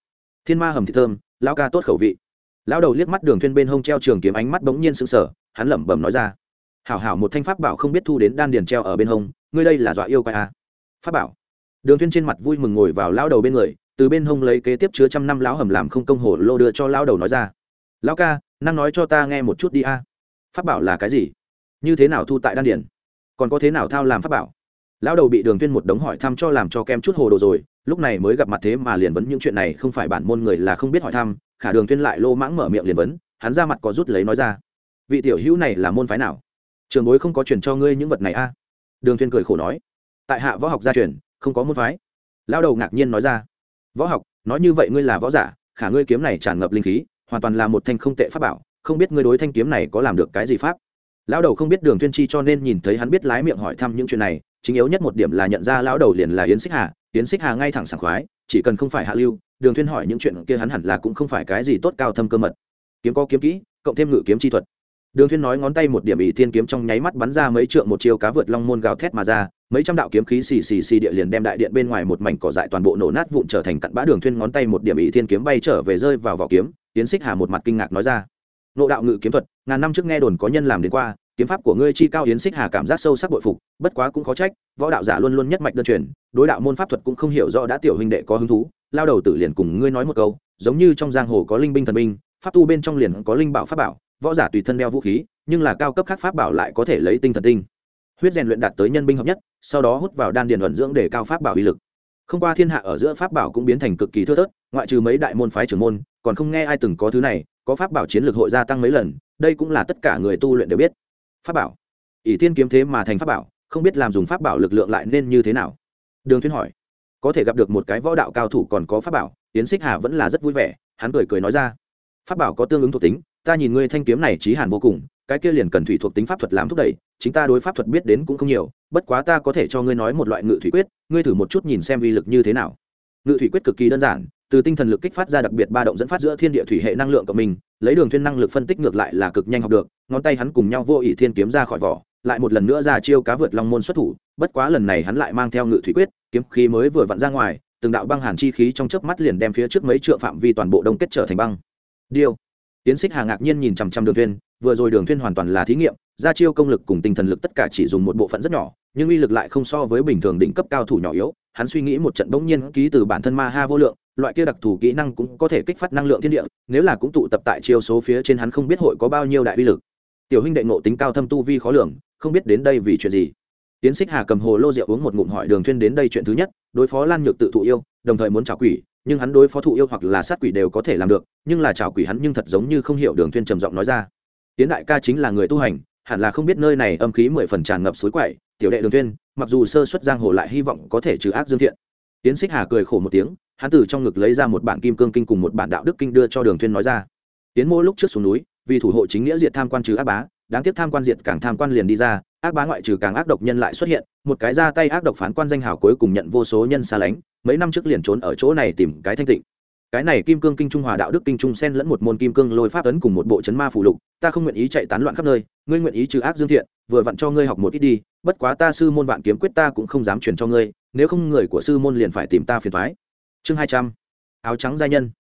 Thiên ma hầm thịt thơm, lão ca tốt khẩu vị. Lão đầu liếc mắt đường thuyên bên hông treo trường kiếm ánh mắt bỗng nhiên sững sờ, hắn lẩm bẩm nói ra. Hảo hảo một thanh pháp bảo không biết thu đến đan điền treo ở bên hông, ngươi đây là dọa yêu quái à? Pháp bảo. Đường thuyên trên mặt vui mừng ngồi vào lão đầu bên người, từ bên hông lấy kế tiếp chứa trăm năm lão hầm làm không công hồ lô đưa cho lão đầu nói ra. Lão ca, năng nói cho ta nghe một chút đi a. Pháp bảo là cái gì? Như thế nào thu tại đan điền? Còn có thế nào thao làm pháp bảo? Lão đầu bị đường tuyên một đống hỏi thăm cho làm cho kem chút hồ đồ rồi, lúc này mới gặp mặt thế mà liền vấn những chuyện này không phải bản môn người là không biết hỏi thăm, khả đường tuyên lại lô mãng mở miệng liền vấn, hắn ra mặt có rút lấy nói ra. Vị tiểu hữu này là môn phái nào? Trường bối không có truyền cho ngươi những vật này a đường tuyên cười khổ nói. Tại hạ võ học gia truyền, không có môn phái. Lão đầu ngạc nhiên nói ra. Võ học, nói như vậy ngươi là võ giả, khả ngươi kiếm này tràn ngập linh khí, hoàn toàn là một thanh không tệ pháp bảo, không biết ngươi đối thanh kiếm này có làm được cái gì pháp? Lão đầu không biết đường tuyên chi cho nên nhìn thấy hắn biết lái miệng hỏi thăm những chuyện này chính yếu nhất một điểm là nhận ra lão đầu liền là yến xích hà, yến xích hà ngay thẳng sảng khoái, chỉ cần không phải hạ lưu, đường thuyên hỏi những chuyện kia hắn hẳn là cũng không phải cái gì tốt cao thâm cơ mật. Kiếm có kiếm kỹ, cộng thêm ngự kiếm chi thuật. Đường thuyên nói ngón tay một điểm ỷ thiên kiếm trong nháy mắt bắn ra mấy trượng một chiêu cá vượt long môn gào thét mà ra, mấy trăm đạo kiếm khí xì xì xì địa liền đem đại điện bên ngoài một mảnh cỏ dại toàn bộ nổ nát vụn trở thành cặn bã. Đường thuyên ngón tay một điểm ỷ thiên kiếm bay trở về rơi vào vỏ kiếm, yến xích hà một mặt kinh ngạc nói ra. Nộ đạo ngự kiếm thuật, ngàn năm trước nghe đồn có nhân làm đến qua kiếm pháp của ngươi chi cao yến xích hà cảm giác sâu sắc bội phục, bất quá cũng khó trách, võ đạo giả luôn luôn nhất mạch đơn truyền, đối đạo môn pháp thuật cũng không hiểu rõ đã tiểu huynh đệ có hứng thú, lao đầu tử liền cùng ngươi nói một câu, giống như trong giang hồ có linh binh thần binh, pháp tu bên trong liền có linh bảo pháp bảo, võ giả tùy thân đeo vũ khí, nhưng là cao cấp khác pháp bảo lại có thể lấy tinh thần tinh. Huyết rèn luyện đạt tới nhân binh hợp nhất, sau đó hút vào đan điền vận dưỡng để cao pháp bảo uy lực. Không qua thiên hạ ở giữa pháp bảo cũng biến thành cực kỳ thưa thớt, ngoại trừ mấy đại môn phái trưởng môn, còn không nghe ai từng có thứ này, có pháp bảo chiến lược hội gia tăng mấy lần, đây cũng là tất cả người tu luyện đều biết pháp bảo. Ỷ thiên kiếm thế mà thành pháp bảo, không biết làm dùng pháp bảo lực lượng lại nên như thế nào. Đường thuyên hỏi, có thể gặp được một cái võ đạo cao thủ còn có pháp bảo tiến xích hà vẫn là rất vui vẻ, hắn cười cười nói ra, pháp bảo có tương ứng thuộc tính, ta nhìn ngươi thanh kiếm này trí hàn vô cùng, cái kia liền cần thủy thuộc tính pháp thuật làm thúc đẩy, chính ta đối pháp thuật biết đến cũng không nhiều, bất quá ta có thể cho ngươi nói một loại ngự thủy quyết, ngươi thử một chút nhìn xem uy lực như thế nào. Ngự thủy quyết cực kỳ đơn giản từ tinh thần lực kích phát ra đặc biệt ba động dẫn phát giữa thiên địa thủy hệ năng lượng của mình, lấy đường thiên năng lực phân tích ngược lại là cực nhanh học được, ngón tay hắn cùng nhau vô ỷ thiên kiếm ra khỏi vỏ, lại một lần nữa ra chiêu cá vượt long môn xuất thủ, bất quá lần này hắn lại mang theo ngự thủy quyết, kiếm khí mới vừa vặn ra ngoài, từng đạo băng hàn chi khí trong chớp mắt liền đem phía trước mấy trượng phạm vi toàn bộ đông kết trở thành băng. Điêu. Tiến xích hà ngạc nhiên nhìn chằm chằm đường thiên, vừa rồi đường thiên hoàn toàn là thí nghiệm, ra chiêu công lực cùng tinh thần lực tất cả chỉ dùng một bộ phận rất nhỏ, nhưng uy lực lại không so với bình thường đỉnh cấp cao thủ nhỏ yếu, hắn suy nghĩ một trận bỗng nhiên ký từ bản thân ma ha vô lượng loại kia đặc thù kỹ năng cũng có thể kích phát năng lượng thiên địa, nếu là cũng tụ tập tại chiêu số phía trên hắn không biết hội có bao nhiêu đại uy lực. Tiểu huynh đệ ngộ tính cao thâm tu vi khó lường, không biết đến đây vì chuyện gì. Tiến xích hà cầm hồ lô rượu uống một ngụm hỏi đường thuyên đến đây chuyện thứ nhất, đối phó lan nhược tự thụ yêu, đồng thời muốn chào quỷ, nhưng hắn đối phó thụ yêu hoặc là sát quỷ đều có thể làm được, nhưng là chào quỷ hắn nhưng thật giống như không hiểu, đường thuyên trầm giọng nói ra. Tiến đại ca chính là người tu hành, hẳn là không biết nơi này âm khí mười phần tràn ngập suối quậy, tiểu đệ đường thuyên, mặc dù sơ xuất giang hồ lại hy vọng có thể trừ ác dương thiện. Tiến xích hà cười khổ một tiếng hắn từ trong ngực lấy ra một bản kim cương kinh cùng một bản đạo đức kinh đưa cho đường thuyên nói ra. Tiến mô lúc trước xuống núi, vì thủ hộ chính nghĩa diệt tham quan trừ ác bá, đáng tiếc tham quan diệt càng tham quan liền đi ra, ác bá ngoại trừ càng ác độc nhân lại xuất hiện, một cái ra tay ác độc phán quan danh hào cuối cùng nhận vô số nhân xa lánh, mấy năm trước liền trốn ở chỗ này tìm cái thanh tịnh. Cái này kim cương kinh trung hòa đạo đức kinh trung xen lẫn một môn kim cương lôi pháp ấn cùng một bộ chấn ma phụ lục, ta không nguyện ý chạy tán loạn khắp nơi, ngươi nguyện ý trừ ác dương thiện, vừa vặn cho ngươi học một ít đi, bất quá ta sư môn vạn kiếm quyết ta cũng không dám truyền cho ngươi, nếu không người của sư môn liền phải tìm ta phiền thoái chương hai trăm. Áo trắng giai nhân.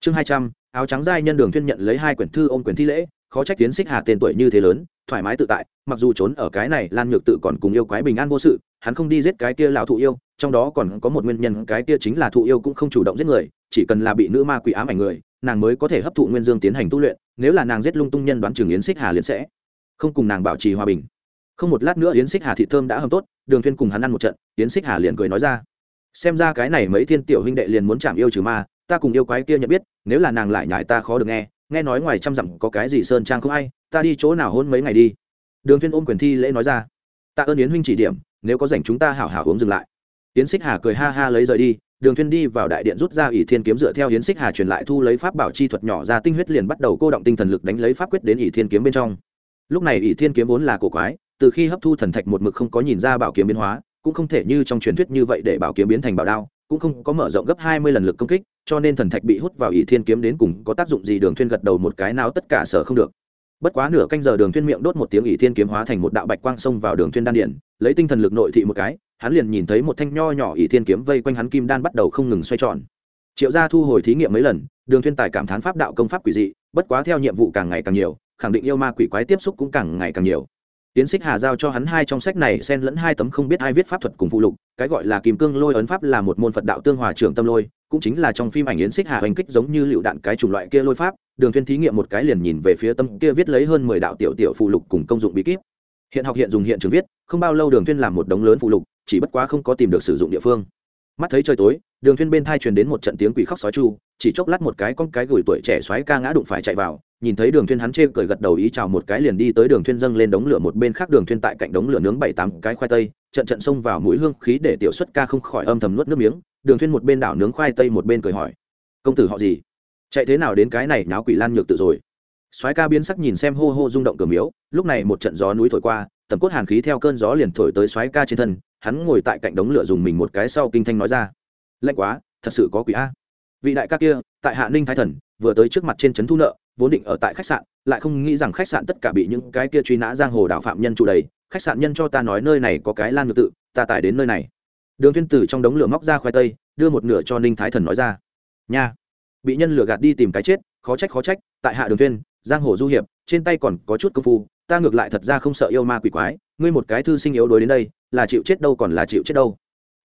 Chương hai trăm, áo trắng giai nhân đường thuyên nhận lấy hai quyển thư ôm quyển thi lễ, khó trách tiến xích hà tên tuổi như thế lớn, thoải mái tự tại, mặc dù trốn ở cái này lan nhược tự còn cùng yêu quái bình an vô sự, hắn không đi giết cái kia lão thụ yêu, trong đó còn có một nguyên nhân, cái kia chính là thụ yêu cũng không chủ động giết người, chỉ cần là bị nữ ma quỷ ám ảnh người, nàng mới có thể hấp thụ nguyên dương tiến hành tu luyện, nếu là nàng giết lung tung nhân đoán chừng yến xích hà liền sẽ không cùng nàng bảo trì hòa bình. Không một lát nữa yến xích hà thị thơm đã hầm tốt, đường thuyên cùng hắn ăn một trận, yến xích hà liền cười nói ra xem ra cái này mấy thiên tiểu huynh đệ liền muốn chạm yêu trừ ma, ta cùng yêu quái kia nhận biết, nếu là nàng lại nhải ta khó được nghe nghe nói ngoài trăm dặm có cái gì sơn trang không ai, ta đi chỗ nào hôn mấy ngày đi. Đường thiên ôm quyền thi lễ nói ra. Tạ ơn yến huynh chỉ điểm, nếu có rảnh chúng ta hảo hảo uống dừng lại. Yến xích hà cười ha ha lấy rời đi, đường thiên đi vào đại điện rút ra ỷ thiên kiếm dựa theo yến xích hà truyền lại thu lấy pháp bảo chi thuật nhỏ ra tinh huyết liền bắt đầu cô động tinh thần lực đánh lấy pháp quyết đến ỷ thiên kiếm bên trong. Lúc này ỷ thiên kiếm vốn là cổ quái, từ khi hấp thu thần thạch một mực không có nhìn ra bảo kiếm biến hóa cũng không thể như trong truyền thuyết như vậy để bảo kiếm biến thành bảo đao, cũng không có mở rộng gấp hai mươi lần lực công kích, cho nên thần thạch bị hút vào ỷ thiên kiếm đến cùng có tác dụng gì đường thuyên gật đầu một cái nào tất cả sở không được. Bất quá nửa canh giờ đường thuyên miệng đốt một tiếng ỷ thiên kiếm hóa thành một đạo bạch quang xông vào đường thuyên đan điện, lấy tinh thần lực nội thị một cái, hắn liền nhìn thấy một thanh nho nhỏ ỷ thiên kiếm vây quanh hắn kim đan bắt đầu không ngừng xoay tròn. Triệu gia thu hồi thí nghiệm mấy lần, đường thuyên tài cảm thán pháp đạo công pháp quỷ dị, bất quá theo nhiệm vụ càng ngày càng nhiều, khẳng định yêu ma quỷ quái tiếp xúc cũng càng ngày càng nhiều tiến xích hà giao cho hắn hai trong sách này xen lẫn hai tấm không biết ai viết pháp thuật cùng phụ lục, cái gọi là kim cương lôi ấn pháp là một môn phật đạo tương hòa trưởng tâm lôi, cũng chính là trong phim ảnh yến xích hà hành kích giống như lựu đạn cái chủng loại kia lôi pháp, đường thuyên thí nghiệm một cái liền nhìn về phía tâm kia viết lấy hơn mười đạo tiểu tiểu phụ lục cùng công dụng bí kíp. Hiện học hiện dùng hiện trường viết, không bao lâu đường thuyên làm một đống lớn phụ lục, chỉ bất quá không có tìm được sử dụng địa phương. Mắt thấy trời tối đường thuyên bên thai truyền đến một trận tiếng quỷ khóc sói chu, chỉ chốc lát một cái con cái gửi tuổi trẻ xoáy ca ngã đụng phải chạy vào, nhìn thấy đường thuyên hắn chê cười gật đầu ý chào một cái liền đi tới đường thuyên dâng lên đống lửa một bên khác đường thuyên tại cạnh đống lửa nướng bảy tám cái khoai tây, trận trận xông vào mũi hương khí để tiểu xuất ca không khỏi âm thầm nuốt nước miếng, đường thuyên một bên đảo nướng khoai tây một bên cười hỏi, công tử họ gì? Chạy thế nào đến cái này náo quỷ lan nhược tự rồi? Xoáy ca biến sắc nhìn xem hô hô rung động cửa miếu, lúc này một trận gió núi thổi qua, tầm cốt hàn khí theo cơn gió liền thổi tới xoáy ca trên thân, hắn ngồi tại cạnh đống lửa dùng mình một cái sau kinh thanh nói ra lạnh quá, thật sự có quỷ a. Vị đại ca kia, tại hạ ninh thái thần, vừa tới trước mặt trên trấn thu nợ, vốn định ở tại khách sạn, lại không nghĩ rằng khách sạn tất cả bị những cái kia truy nã giang hồ đạo phạm nhân trụ đầy. Khách sạn nhân cho ta nói nơi này có cái lan ngược tự, ta tải đến nơi này. Đường thiên tử trong đống lửa móc ra khoai tây, đưa một nửa cho ninh thái thần nói ra. Nha. Bị nhân lửa gạt đi tìm cái chết, khó trách khó trách, tại hạ đường thiên, giang hồ du hiệp, trên tay còn có chút công phu, ta ngược lại thật ra không sợ yêu ma quỷ quái, ngươi một cái thư sinh yếu đuối đến đây, là chịu chết đâu còn là chịu chết đâu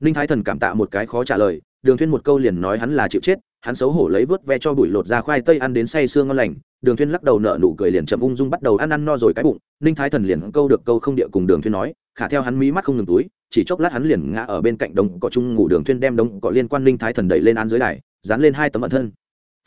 ninh thái thần cảm tạ một cái khó trả lời, đường Thuyên một câu liền nói hắn là chịu chết, hắn xấu hổ lấy vớt ve cho bụi lột ra khoai tây ăn đến say sương ngon lành, đường Thuyên lắc đầu nở nụ cười liền chậm ung dung bắt đầu ăn ăn no rồi cái bụng, ninh thái thần liền câu được câu không địa cùng đường Thuyên nói, khả theo hắn mí mắt không ngừng túi, chỉ chốc lát hắn liền ngã ở bên cạnh đống cỏ chung ngủ, đường Thuyên đem đống cỏ liên quan ninh thái thần đẩy lên án dưới đài, dán lên hai tấm ẩn thân.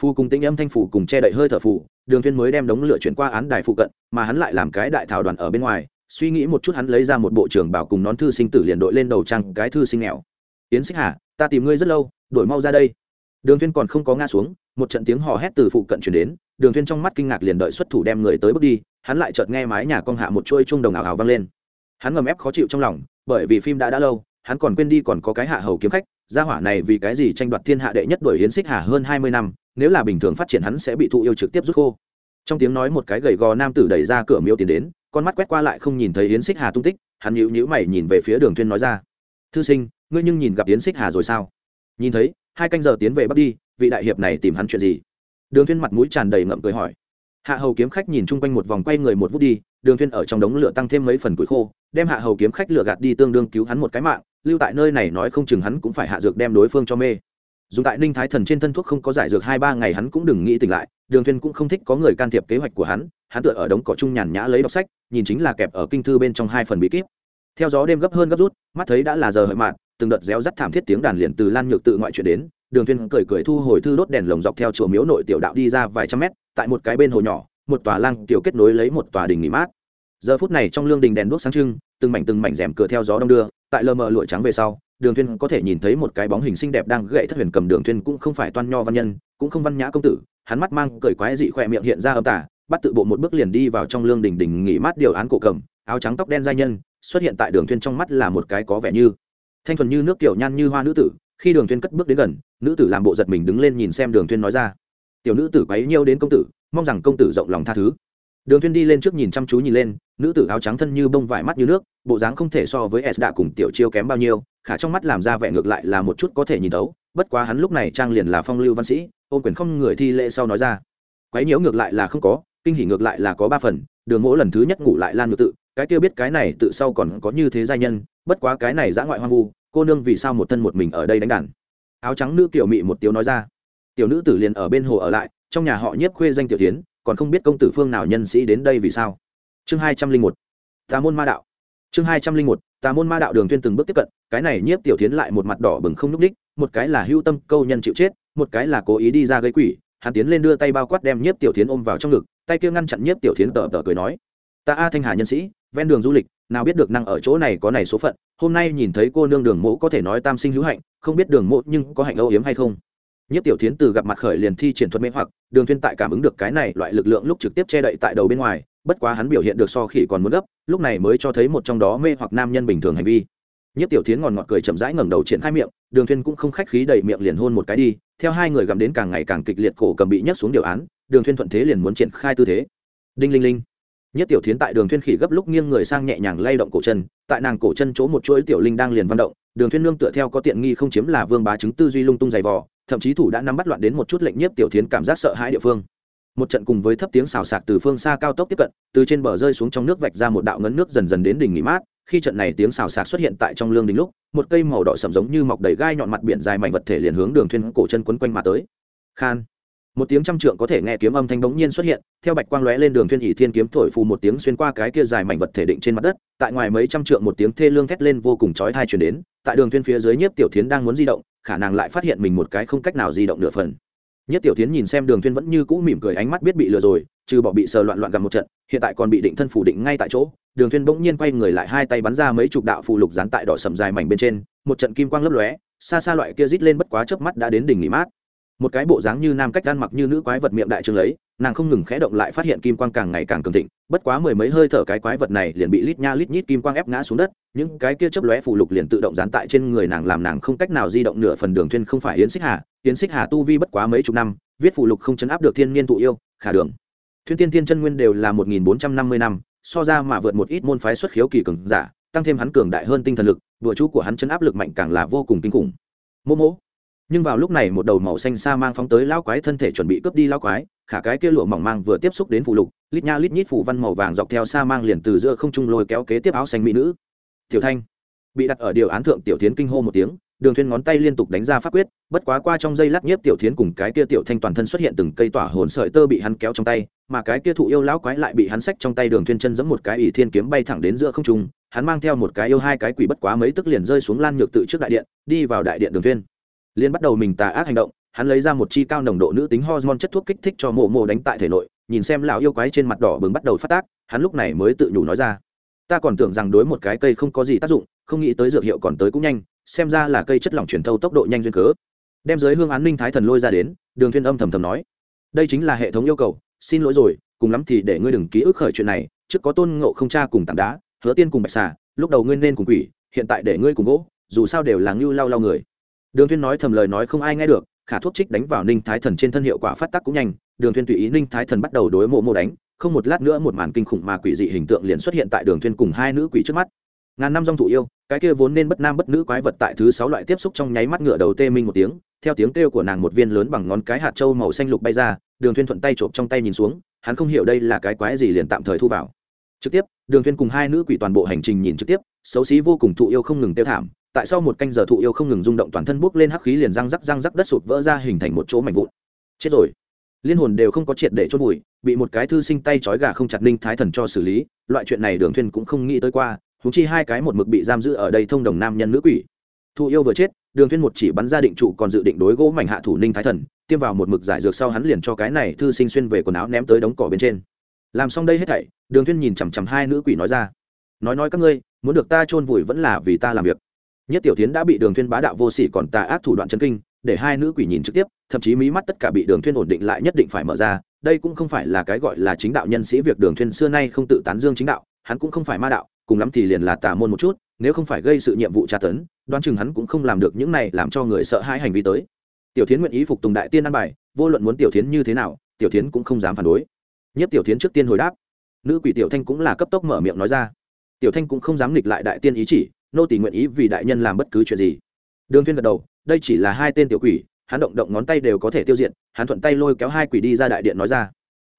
Phu cùng tĩnh âm thanh phủ cùng che đậy hơi thở phủ, đường Thuyên mới đem đống lửa chuyển qua án đài phụ cận, mà hắn lại làm cái đại thảo đoàn ở bên ngoài suy nghĩ một chút hắn lấy ra một bộ trưởng bảo cùng nón thư sinh tử liền đội lên đầu trang cái thư sinh nghèo. Yến xích hà, ta tìm ngươi rất lâu, đổi mau ra đây. Đường thiên còn không có ngã xuống, một trận tiếng hò hét từ phụ cận truyền đến, đường thiên trong mắt kinh ngạc liền đợi xuất thủ đem người tới bước đi, hắn lại chợt nghe mái nhà con hạ một chuôi chuông đồng ảo ảo vang lên. Hắn ngầm ép khó chịu trong lòng, bởi vì phim đã đã lâu, hắn còn quên đi còn có cái hạ hầu kiếm khách, gia hỏa này vì cái gì tranh đoạt thiên hạ đệ nhất đuổi hiến xích hà hơn hai mươi năm, nếu là bình thường phát triển hắn sẽ bị thụ yêu trực tiếp rút khô. Trong tiếng nói một cái gầy gò nam tử đẩy ra cửa miếu tiến đến con mắt quét qua lại không nhìn thấy yến xích hà tung tích, hắn nhíu nhíu mày nhìn về phía đường thuyên nói ra. Thư sinh, ngươi nhưng nhìn gặp yến xích hà rồi sao? Nhìn thấy, hai canh giờ tiến về bắt đi, vị đại hiệp này tìm hắn chuyện gì? Đường thuyên mặt mũi tràn đầy ngậm cười hỏi. Hạ hầu kiếm khách nhìn chung quanh một vòng quay người một vút đi, đường thuyên ở trong đống lửa tăng thêm mấy phần củi khô, đem hạ hầu kiếm khách lửa gạt đi tương đương cứu hắn một cái mạng, lưu tại nơi này nói không chừng hắn cũng phải hạ dược đem đối phương cho mê. Dùng tại ninh thái thần trên thân thuốc không có giải dược hai ba ngày hắn cũng đừng nghĩ tỉnh lại, đường thuyên cũng không thích có người can thiệp kế hoạch của hắn hắn tựa ở đống cỏ trung nhàn nhã lấy đọc sách, nhìn chính là kẹp ở kinh thư bên trong hai phần bí kíp. Theo gió đêm gấp hơn gấp rút, mắt thấy đã là giờ hợi mạn, từng đợt réo rắt thảm thiết tiếng đàn liền từ lan nhược tự ngoại chuyện đến, đường thuyên cười cười thu hồi thư đốt đèn lồng dọc theo chùa miếu nội tiểu đạo đi ra vài trăm mét, tại một cái bên hồ nhỏ, một tòa lang tiểu kết nối lấy một tòa đình nghỉ mát. Giờ phút này trong lương đình đèn đuốc sáng trưng, từng mảnh từng mảnh rèm cửa theo gió đông đưa, tại lờ mờ lụa trắng về sau, đường thuyên có thể nhìn thấy một cái bóng hình xinh đẹp đang gậy thất huyền cầm đường thuyên cũng không phải toan nho văn nhân, cũng không văn nhã công tử, hắn mắt mang cười quái dị khoe miệng hiện ra âm tà bắt tự bộ một bước liền đi vào trong lương đình đình nghỉ mát điều án cổ cầm, áo trắng tóc đen giai nhân, xuất hiện tại đường thuyên trong mắt là một cái có vẻ như thanh thuần như nước tiểu nhan như hoa nữ tử, khi đường thuyên cất bước đến gần, nữ tử làm bộ giật mình đứng lên nhìn xem đường thuyên nói ra, tiểu nữ tử quấy nhiêu đến công tử, mong rằng công tử rộng lòng tha thứ. Đường thuyên đi lên trước nhìn chăm chú nhìn lên, nữ tử áo trắng thân như bông vải mắt như nước, bộ dáng không thể so với s đã cùng tiểu chiêu kém bao nhiêu, khả trong mắt làm ra vẻ ngược lại là một chút có thể nhìn thấu, bất quá hắn lúc này trang liền là phong lưu văn sĩ, ôn quyền không người thi lễ sau nói ra, quấy nhiễu ngược lại là không có kinh hỉ ngược lại là có ba phần, đường mỗ lần thứ nhất ngủ lại lan ngược tự, cái kia biết cái này tự sau còn có như thế giai nhân, bất quá cái này dã ngoại hoang vu, cô nương vì sao một thân một mình ở đây đánh đàn? Áo trắng nữ tiểu mị một tiếng nói ra. Tiểu nữ tử liền ở bên hồ ở lại, trong nhà họ nhiếp khuê danh tiểu tiến còn không biết công tử phương nào nhân sĩ đến đây vì sao. Chương hai trăm linh một, tà môn ma đạo. Chương hai trăm linh một, tà môn ma đạo đường tuyên từng bước tiếp cận, cái này nhiếp tiểu tiến lại một mặt đỏ bừng không n ú c ních một cái là hưu tâm câu nhân chịu chết, một cái là cố ý đi ra gây quỷ, hắn tiến lên đưa tay bao quát đem nhiếp tiểu tiến ôm vào trong ngực tay kia ngăn chặn nhiếp tiểu Thiến tờ tờ cười nói, ta a thanh hà nhân sĩ, ven đường du lịch, nào biết được năng ở chỗ này có này số phận, hôm nay nhìn thấy cô nương đường mộ có thể nói tam sinh hữu hạnh, không biết đường mộ nhưng có hạnh âu yếm hay không? Nhất tiểu tiến từ gặp mặt khởi liền thi triển thuật mê hoặc, đường thuyên tại cảm ứng được cái này loại lực lượng lúc trực tiếp che đậy tại đầu bên ngoài, bất quá hắn biểu hiện được so khỉ còn muốn gấp, lúc này mới cho thấy một trong đó mê hoặc nam nhân bình thường hành vi. Nhất tiểu tiến ngòn ngọt cười chậm rãi ngẩng đầu triển khai miệng, đường thuyên cũng không khách khí đẩy miệng liền hôn một cái đi, theo hai người gặm đến càng ngày càng kịch liệt, cổ cầm bị nhấc xuống điều án đường thuyên thuận thế liền muốn triển khai tư thế. Đinh linh linh. Nhất tiểu Thiến tại đường thuyên khỉ gấp lúc nghiêng người sang nhẹ nhàng lay động cổ chân, tại nàng cổ chân chỗ một chuỗi tiểu linh đang liền vận động, đường thuyên nương tựa theo có tiện nghi không chiếm là vương bá chứng tư duy lung tung dày vò, thậm chí thủ đã nắm bắt loạn đến một chút lệnh nhiếp tiểu thiến cảm giác sợ hãi địa phương. Một trận cùng với thấp tiếng xào xạc từ phương xa cao tốc tiếp cận, từ trên bờ rơi xuống trong nước vạch ra một đạo ngấn nước dần dần đến đỉnh nghỉ mát, khi trận này tiếng xào xạc xuất hiện tại trong lương đỉnh lúc, một cây màu đỏ sầm giống như mọc đầy gai nhọn mặt biển dài mạnh vật thể liền hướng đường thuyên cổ chân quấn quanh mà tới. Khan một tiếng trăm trượng có thể nghe kiếm âm thanh bỗng nhiên xuất hiện, theo bạch quang lóe lên đường thiên ỷ thiên kiếm thổi phù một tiếng xuyên qua cái kia dài mảnh vật thể định trên mặt đất, tại ngoài mấy trăm trượng một tiếng thê lương thét lên vô cùng chói tai truyền đến, tại đường thiên phía dưới nhiếp tiểu thiến đang muốn di động, khả năng lại phát hiện mình một cái không cách nào di động nửa phần. Nhất tiểu thiến nhìn xem đường thiên vẫn như cũ mỉm cười ánh mắt biết bị lừa rồi, trừ bỏ bị sờ loạn loạn gặp một trận, hiện tại còn bị định thân phủ định ngay tại chỗ. Đường thiên bỗng nhiên quay người lại hai tay bắn ra mấy chục đạo phù lục dán tại đỏ sầm dài mảnh bên trên, một trận kim quang lấp lóe, xa xa loại kia rít lên bất quá chớp mắt đã đến đỉnh nghỉ mát một cái bộ dáng như nam cách gan mặc như nữ quái vật miệng đại trương lấy, nàng không ngừng khẽ động lại phát hiện kim quang càng ngày càng cường thịnh, bất quá mười mấy hơi thở cái quái vật này liền bị lít nha lít nhít kim quang ép ngã xuống đất, những cái kia chấp lóe phù lục liền tự động dán tại trên người nàng làm nàng không cách nào di động nửa phần đường thuyên không phải yến xích hà, yến xích hà tu vi bất quá mấy chục năm, viết phù lục không chấn áp được thiên niên tụ yêu, khả đường. Thuyên tiên thiên chân nguyên đều là một nghìn bốn trăm năm mươi năm, so ra mà vượt một ít môn phái xuất khiếu kỳ cường giả, tăng thêm hắn cường đại hơn tinh thần lực, đùa chú của hắn chấn áp lực mạnh càng là vô cùng kinh khủng. Mô mô nhưng vào lúc này một đầu màu xanh xa mang phóng tới lao quái thân thể chuẩn bị cướp đi lao quái, khả cái kia lụa mỏng mang vừa tiếp xúc đến phù lục, lít nha lít nhít phủ văn màu vàng dọc theo xa mang liền từ giữa không trung lôi kéo kế tiếp áo xanh mỹ nữ. Tiểu thanh bị đặt ở điều án thượng tiểu tiến kinh hô một tiếng, đường thuyên ngón tay liên tục đánh ra pháp quyết, bất quá qua trong giây lát nhiếp tiểu thiến cùng cái kia tiểu thanh toàn thân xuất hiện từng cây tỏa hồn sợi tơ bị hắn kéo trong tay, mà cái kia thụ yêu lão quái lại bị hắn xách trong tay đường thuyên chân giẫm một cái ỷ thiên kiếm bay thẳng đến giữa không trung, hắn mang theo một cái yêu hai cái quỷ bất quá mấy tức liền rơi xuống lan nhược tự trước đại điện, đi vào đại điện đường thuyên liên bắt đầu mình tà ác hành động, hắn lấy ra một chi cao nồng độ nữ tính hormone chất thuốc kích thích cho mộ mộ đánh tại thể nội, nhìn xem lão yêu quái trên mặt đỏ bừng bắt đầu phát tác, hắn lúc này mới tự nhủ nói ra. Ta còn tưởng rằng đối một cái cây không có gì tác dụng, không nghĩ tới dược hiệu còn tới cũng nhanh, xem ra là cây chất lỏng truyền thâu tốc độ nhanh duyên cớ. Đem giới hương án ninh thái thần lôi ra đến, đường thiên âm thầm thầm nói. Đây chính là hệ thống yêu cầu, xin lỗi rồi, cùng lắm thì để ngươi đừng ký ức khởi chuyện này, trước có tôn ngộ không cha cùng tảng đá, hứa tiên cùng bạch xà, lúc đầu ngươi nên cùng quỷ, hiện tại để ngươi cùng gỗ, dù sao đều là ngưu lau lau người đường thuyên nói thầm lời nói không ai nghe được, khả thuốc trích đánh vào ninh thái thần trên thân hiệu quả phát tác cũng nhanh, đường thuyên tùy ý ninh thái thần bắt đầu đối mộ mộ đánh, không một lát nữa một màn kinh khủng mà quỷ dị hình tượng liền xuất hiện tại đường thuyên cùng hai nữ quỷ trước mắt. Ngàn năm dòng thủ yêu, cái kia vốn nên bất nam bất nữ quái vật tại thứ sáu loại tiếp xúc trong nháy mắt ngựa đầu tê minh một tiếng, theo tiếng kêu của nàng một viên lớn bằng ngón cái hạt châu màu xanh lục bay ra, đường thuyên thuận tay trộm trong tay nhìn xuống, hắn không hiểu đây là cái quái gì liền tạm thời thu vào. Trực tiếp, đường thuyên cùng hai nữ quỷ toàn bộ hành trình nhìn trực tiếp, xấu xí vô cùng thụ yêu không ngừng tiêu thảm tại sau một canh giờ thụ yêu không ngừng rung động toàn thân bốc lên hắc khí liền răng rắc răng rắc đất sụt vỡ ra hình thành một chỗ mảnh vụn. Chết rồi. Liên hồn đều không có triệt để chôn vùi, bị một cái thư sinh tay trói gà không chặt ninh thái thần cho xử lý, loại chuyện này đường thuyền cũng không nghĩ tới qua húng chi hai cái một mực bị giam giữ ở đây thông đồng nam nhân nữ quỷ. Thụ yêu vừa chết, đường thuyên một chỉ bắn ra định trụ còn dự định đối gỗ mảnh hạ thủ ninh thái thần, tiêm vào một mực giải dược sau hắn liền cho cái này thư sinh xuyên về quần áo ném tới đống cỏ bên trên. Làm xong đây hết thảy, đường thuyên nhìn chằm chằm hai nữ quỷ nói ra. Nói nói các ngươi, muốn được ta chôn vùi vẫn là vì ta làm việc nhất tiểu tiến đã bị đường thuyên bá đạo vô sỉ còn tà ác thủ đoạn chân kinh, để hai nữ quỷ nhìn trực tiếp, thậm chí mí mắt tất cả bị đường thuyên ổn định lại nhất định phải mở ra. Đây cũng không phải là cái gọi là chính đạo nhân sĩ việc đường thuyên xưa nay không tự tán dương chính đạo, hắn cũng không phải ma đạo, cùng lắm thì liền là tà môn một chút, nếu không phải gây sự nhiệm vụ tra tấn, đoán chừng hắn cũng không làm được những này làm cho người sợ hãi hành vi tới. Tiểu thiến nguyện ý phục tùng đại tiên ăn bài, vô luận muốn tiểu thiến như thế nào, tiểu thiến cũng không dám phản đối. Nhất tiểu thiến trước tiên hồi đáp. Nữ quỷ tiểu thanh cũng là cấp tốc mở miệng nói ra. Tiểu thanh cũng không dám nghịch lại đại tiên ý chỉ nô tỷ nguyện ý vì đại nhân làm bất cứ chuyện gì. Đường thiên gật đầu, đây chỉ là hai tên tiểu quỷ, hắn động động ngón tay đều có thể tiêu diệt, hắn thuận tay lôi kéo hai quỷ đi ra đại điện nói ra.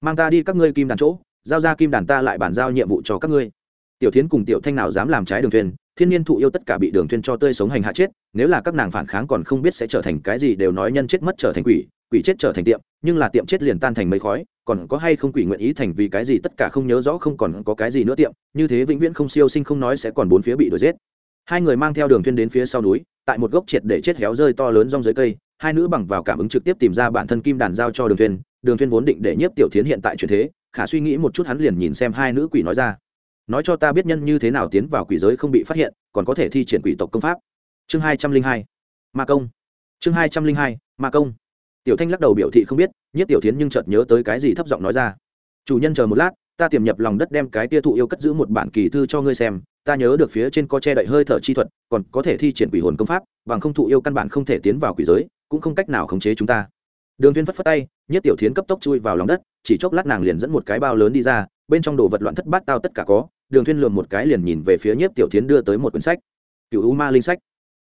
Mang ta đi các ngươi kim đàn chỗ, giao ra kim đàn ta lại bàn giao nhiệm vụ cho các ngươi. Tiểu thiến cùng tiểu thanh nào dám làm trái đường thuyền thiên nhiên thụ yêu tất cả bị đường thuyền cho tươi sống hành hạ chết, nếu là các nàng phản kháng còn không biết sẽ trở thành cái gì đều nói nhân chết mất trở thành quỷ quỷ chết trở thành tiệm, nhưng là tiệm chết liền tan thành mây khói, còn có hay không quỷ nguyện ý thành vì cái gì tất cả không nhớ rõ không còn có cái gì nữa tiệm, như thế vĩnh viễn không siêu sinh không nói sẽ còn bốn phía bị đuổi giết hai người mang theo đường Thiên đến phía sau núi, tại một gốc triệt để chết héo rơi to lớn rong dưới cây, hai nữ bằng vào cảm ứng trực tiếp tìm ra bản thân kim đàn giao cho đường Thiên. đường Thiên vốn định để nhiếp tiểu thiến hiện tại chuyển thế, khả suy nghĩ một chút hắn liền nhìn xem hai nữ quỷ nói ra. Nói cho ta biết nhân như thế nào tiến vào quỷ giới không bị phát hiện, còn có thể thi triển quỷ tộc công pháp. Chương hai trăm linh hai, ma công. Chương hai trăm linh hai, ma công. Tiểu thanh lắc đầu biểu thị không biết nhất tiểu tiến nhưng chợt nhớ tới cái gì thấp giọng nói ra. Chủ nhân chờ một lát, ta tiềm nhập lòng đất đem cái tia thụ yêu cất giữ một bản kỳ thư cho ngươi xem ta nhớ được phía trên có che đậy hơi thở chi thuật, còn có thể thi triển quỷ hồn công pháp, bằng không thụ yêu căn bản không thể tiến vào quỷ giới, cũng không cách nào khống chế chúng ta. Đường Thiên phất phất tay, nhất tiểu thiến cấp tốc chui vào lòng đất, chỉ chốc lát nàng liền dẫn một cái bao lớn đi ra, bên trong đồ vật loạn thất bát tao tất cả có, đường thuyên lườm một cái liền nhìn về phía nhiếp tiểu thiến đưa tới một quyển sách. Cựu u ma linh sách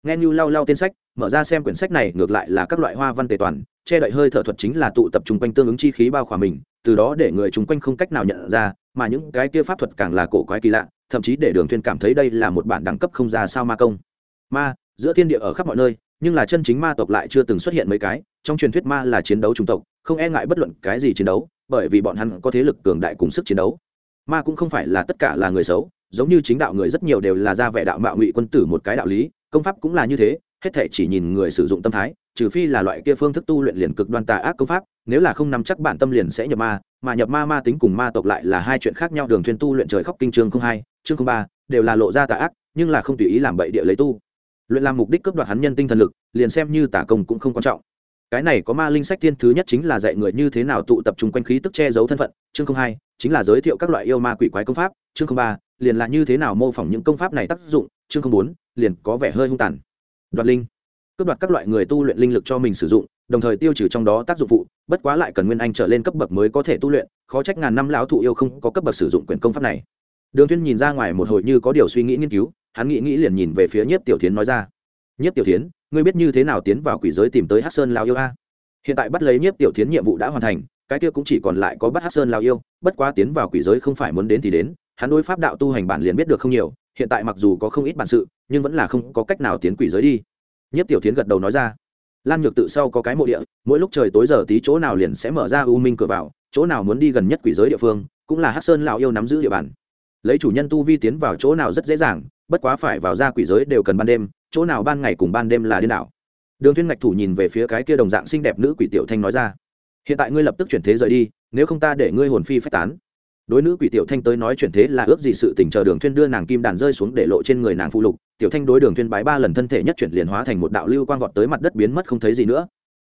nghe như lau lau tên sách, mở ra xem quyển sách này ngược lại là các loại hoa văn tề toàn, che đậy hơi thở thuật chính là tụ tập trung quanh tương ứng chi khí bao khỏa mình, từ đó để người chung quanh không cách nào nhận ra, mà những cái kia pháp thuật càng là cổ quái kỳ lạ, thậm chí để đường thuyên cảm thấy đây là một bản đẳng cấp không ra sao ma công. Ma, giữa thiên địa ở khắp mọi nơi, nhưng là chân chính ma tộc lại chưa từng xuất hiện mấy cái, trong truyền thuyết ma là chiến đấu chủng tộc, không e ngại bất luận cái gì chiến đấu, bởi vì bọn hắn có thế lực cường đại cùng sức chiến đấu. Ma cũng không phải là tất cả là người xấu, giống như chính đạo người rất nhiều đều là ra vẻ đạo mạo ngụy quân tử một cái đạo lý công pháp cũng là như thế, hết thể chỉ nhìn người sử dụng tâm thái, trừ phi là loại kia phương thức tu luyện liền cực đoan tà ác công pháp, nếu là không nắm chắc bản tâm liền sẽ nhập ma, mà nhập ma ma tính cùng ma tộc lại là hai chuyện khác nhau, đường thuyền tu luyện trời khóc kinh chương không hai, chương không ba, đều là lộ ra tà ác, nhưng là không tùy ý làm bậy địa lấy tu. Luyện làm mục đích cướp đoạt hắn nhân tinh thần lực, liền xem như tà công cũng không quan trọng. Cái này có ma linh sách tiên thứ nhất chính là dạy người như thế nào tụ tập trung quanh khí tức che giấu thân phận, chương không hai, chính là giới thiệu các loại yêu ma quỷ quái công pháp, chương không ba, liền là như thế nào mô phỏng những công pháp này tác dụng, chương không bốn liền có vẻ hơi hung tàn. Đoạt linh. Cướp đoạt các loại người tu luyện linh lực cho mình sử dụng, đồng thời tiêu trừ trong đó tác dụng phụ, bất quá lại cần nguyên anh trở lên cấp bậc mới có thể tu luyện, khó trách ngàn năm lão thụ yêu không có cấp bậc sử dụng quyền công pháp này. Đường thiên nhìn ra ngoài một hồi như có điều suy nghĩ nghiên cứu, hắn nghĩ nghĩ liền nhìn về phía nhiếp tiểu thiến nói ra. Nhiếp tiểu thiến, ngươi biết như thế nào tiến vào quỷ giới tìm tới hắc sơn lao yêu a? Hiện tại bắt lấy nhiếp tiểu thiến nhiệm vụ đã hoàn thành, cái kia cũng chỉ còn lại có bắt hắc sơn lao yêu, bất quá tiến vào quỷ giới không phải muốn đến thì đến, hắn đối pháp đạo tu hành bản liền biết được không nhiều hiện tại mặc dù có không ít bản sự, nhưng vẫn là không có cách nào tiến quỷ giới đi. Nhất tiểu tiến gật đầu nói ra. Lan nhược tự sau có cái mộ địa, mỗi lúc trời tối giờ tí chỗ nào liền sẽ mở ra u minh cửa vào, chỗ nào muốn đi gần nhất quỷ giới địa phương, cũng là hắc sơn lão yêu nắm giữ địa bàn. Lấy chủ nhân tu vi tiến vào chỗ nào rất dễ dàng, bất quá phải vào ra quỷ giới đều cần ban đêm, chỗ nào ban ngày cùng ban đêm là điên đảo. Đường thiên ngạch thủ nhìn về phía cái kia đồng dạng xinh đẹp nữ quỷ tiểu thanh nói ra. Hiện tại ngươi lập tức chuyển thế rời đi, nếu không ta để ngươi hồn phi phách tán đối nữ quỷ tiểu thanh tới nói chuyển thế là ước gì sự tình chờ đường thuyên đưa nàng kim đàn rơi xuống để lộ trên người nàng phụ lục, tiểu thanh đối đường thuyên bái ba lần thân thể nhất chuyển liền hóa thành một đạo lưu quang vọt tới mặt đất biến mất không thấy gì nữa.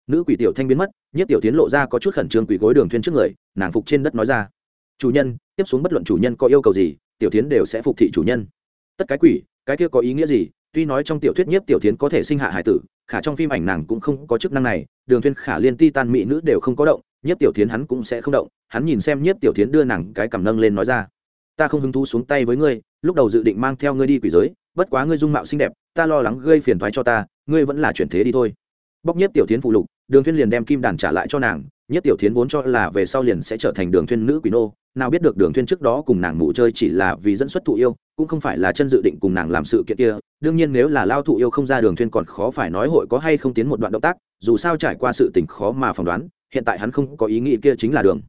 Nữ quỷ tiểu thanh biến mất nhất tiểu tiến lộ ra có chút khẩn trương quỷ gối đường thuyên trước người, nàng phục trên đất nói ra. Chủ nhân, tiếp xuống bất luận chủ nhân có yêu cầu gì, tiểu tiến đều sẽ phục thị chủ nhân. Tất cái quỷ, cái kia có ý nghĩa gì? Tuy nói trong tiểu thuyết nhiếp tiểu tiến có thể sinh hạ hải tử, khả trong phim ảnh nàng cũng không có chức năng này, đường thuyên khả liên ti tan mỹ nữ đều không có động, nhiếp tiểu tiến hắn cũng sẽ không động hắn nhìn xem nhiếp tiểu tiến đưa nàng cái cầm nâng lên nói ra, ta không hứng thú xuống tay với ngươi, lúc đầu dự định mang theo ngươi đi quỷ giới, bất quá ngươi dung mạo xinh đẹp, ta lo lắng gây phiền thoái cho ta, ngươi vẫn là chuyển thế đi thôi. Bóc nhiếp tiểu tiến phụ lục, đường thiên liền đem kim đàn trả lại cho nàng, nhiếp tiểu tiến vốn cho là về sau liền sẽ trở thành đường thiên nữ quỷ nô, nào biết được đường thiên trước đó cùng nàng ngủ chơi chỉ là vì dẫn xuất thụ yêu, cũng không phải là chân dự định cùng nàng làm sự kiện kia, đương nhiên nếu là lao thụ yêu không ra đường thiên còn khó phải nói hội có hay không tiến một đoạn động tác, dù sao trải qua sự tình khó mà phỏng đoán, hiện tại hắn không có ý nghĩ kia chính là đường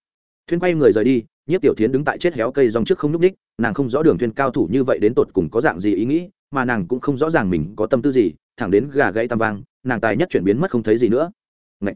thuyên quay người rời đi nhất tiểu thiến đứng tại chết héo cây dòng trước không nhúc ních nàng không rõ đường thuyên cao thủ như vậy đến tột cùng có dạng gì ý nghĩ, mà nàng cũng không rõ ràng mình có tâm tư gì, thẳng đến gà gãy tam vang, nàng tài nhất chuyển biến mất không thấy gì nữa Ngậy.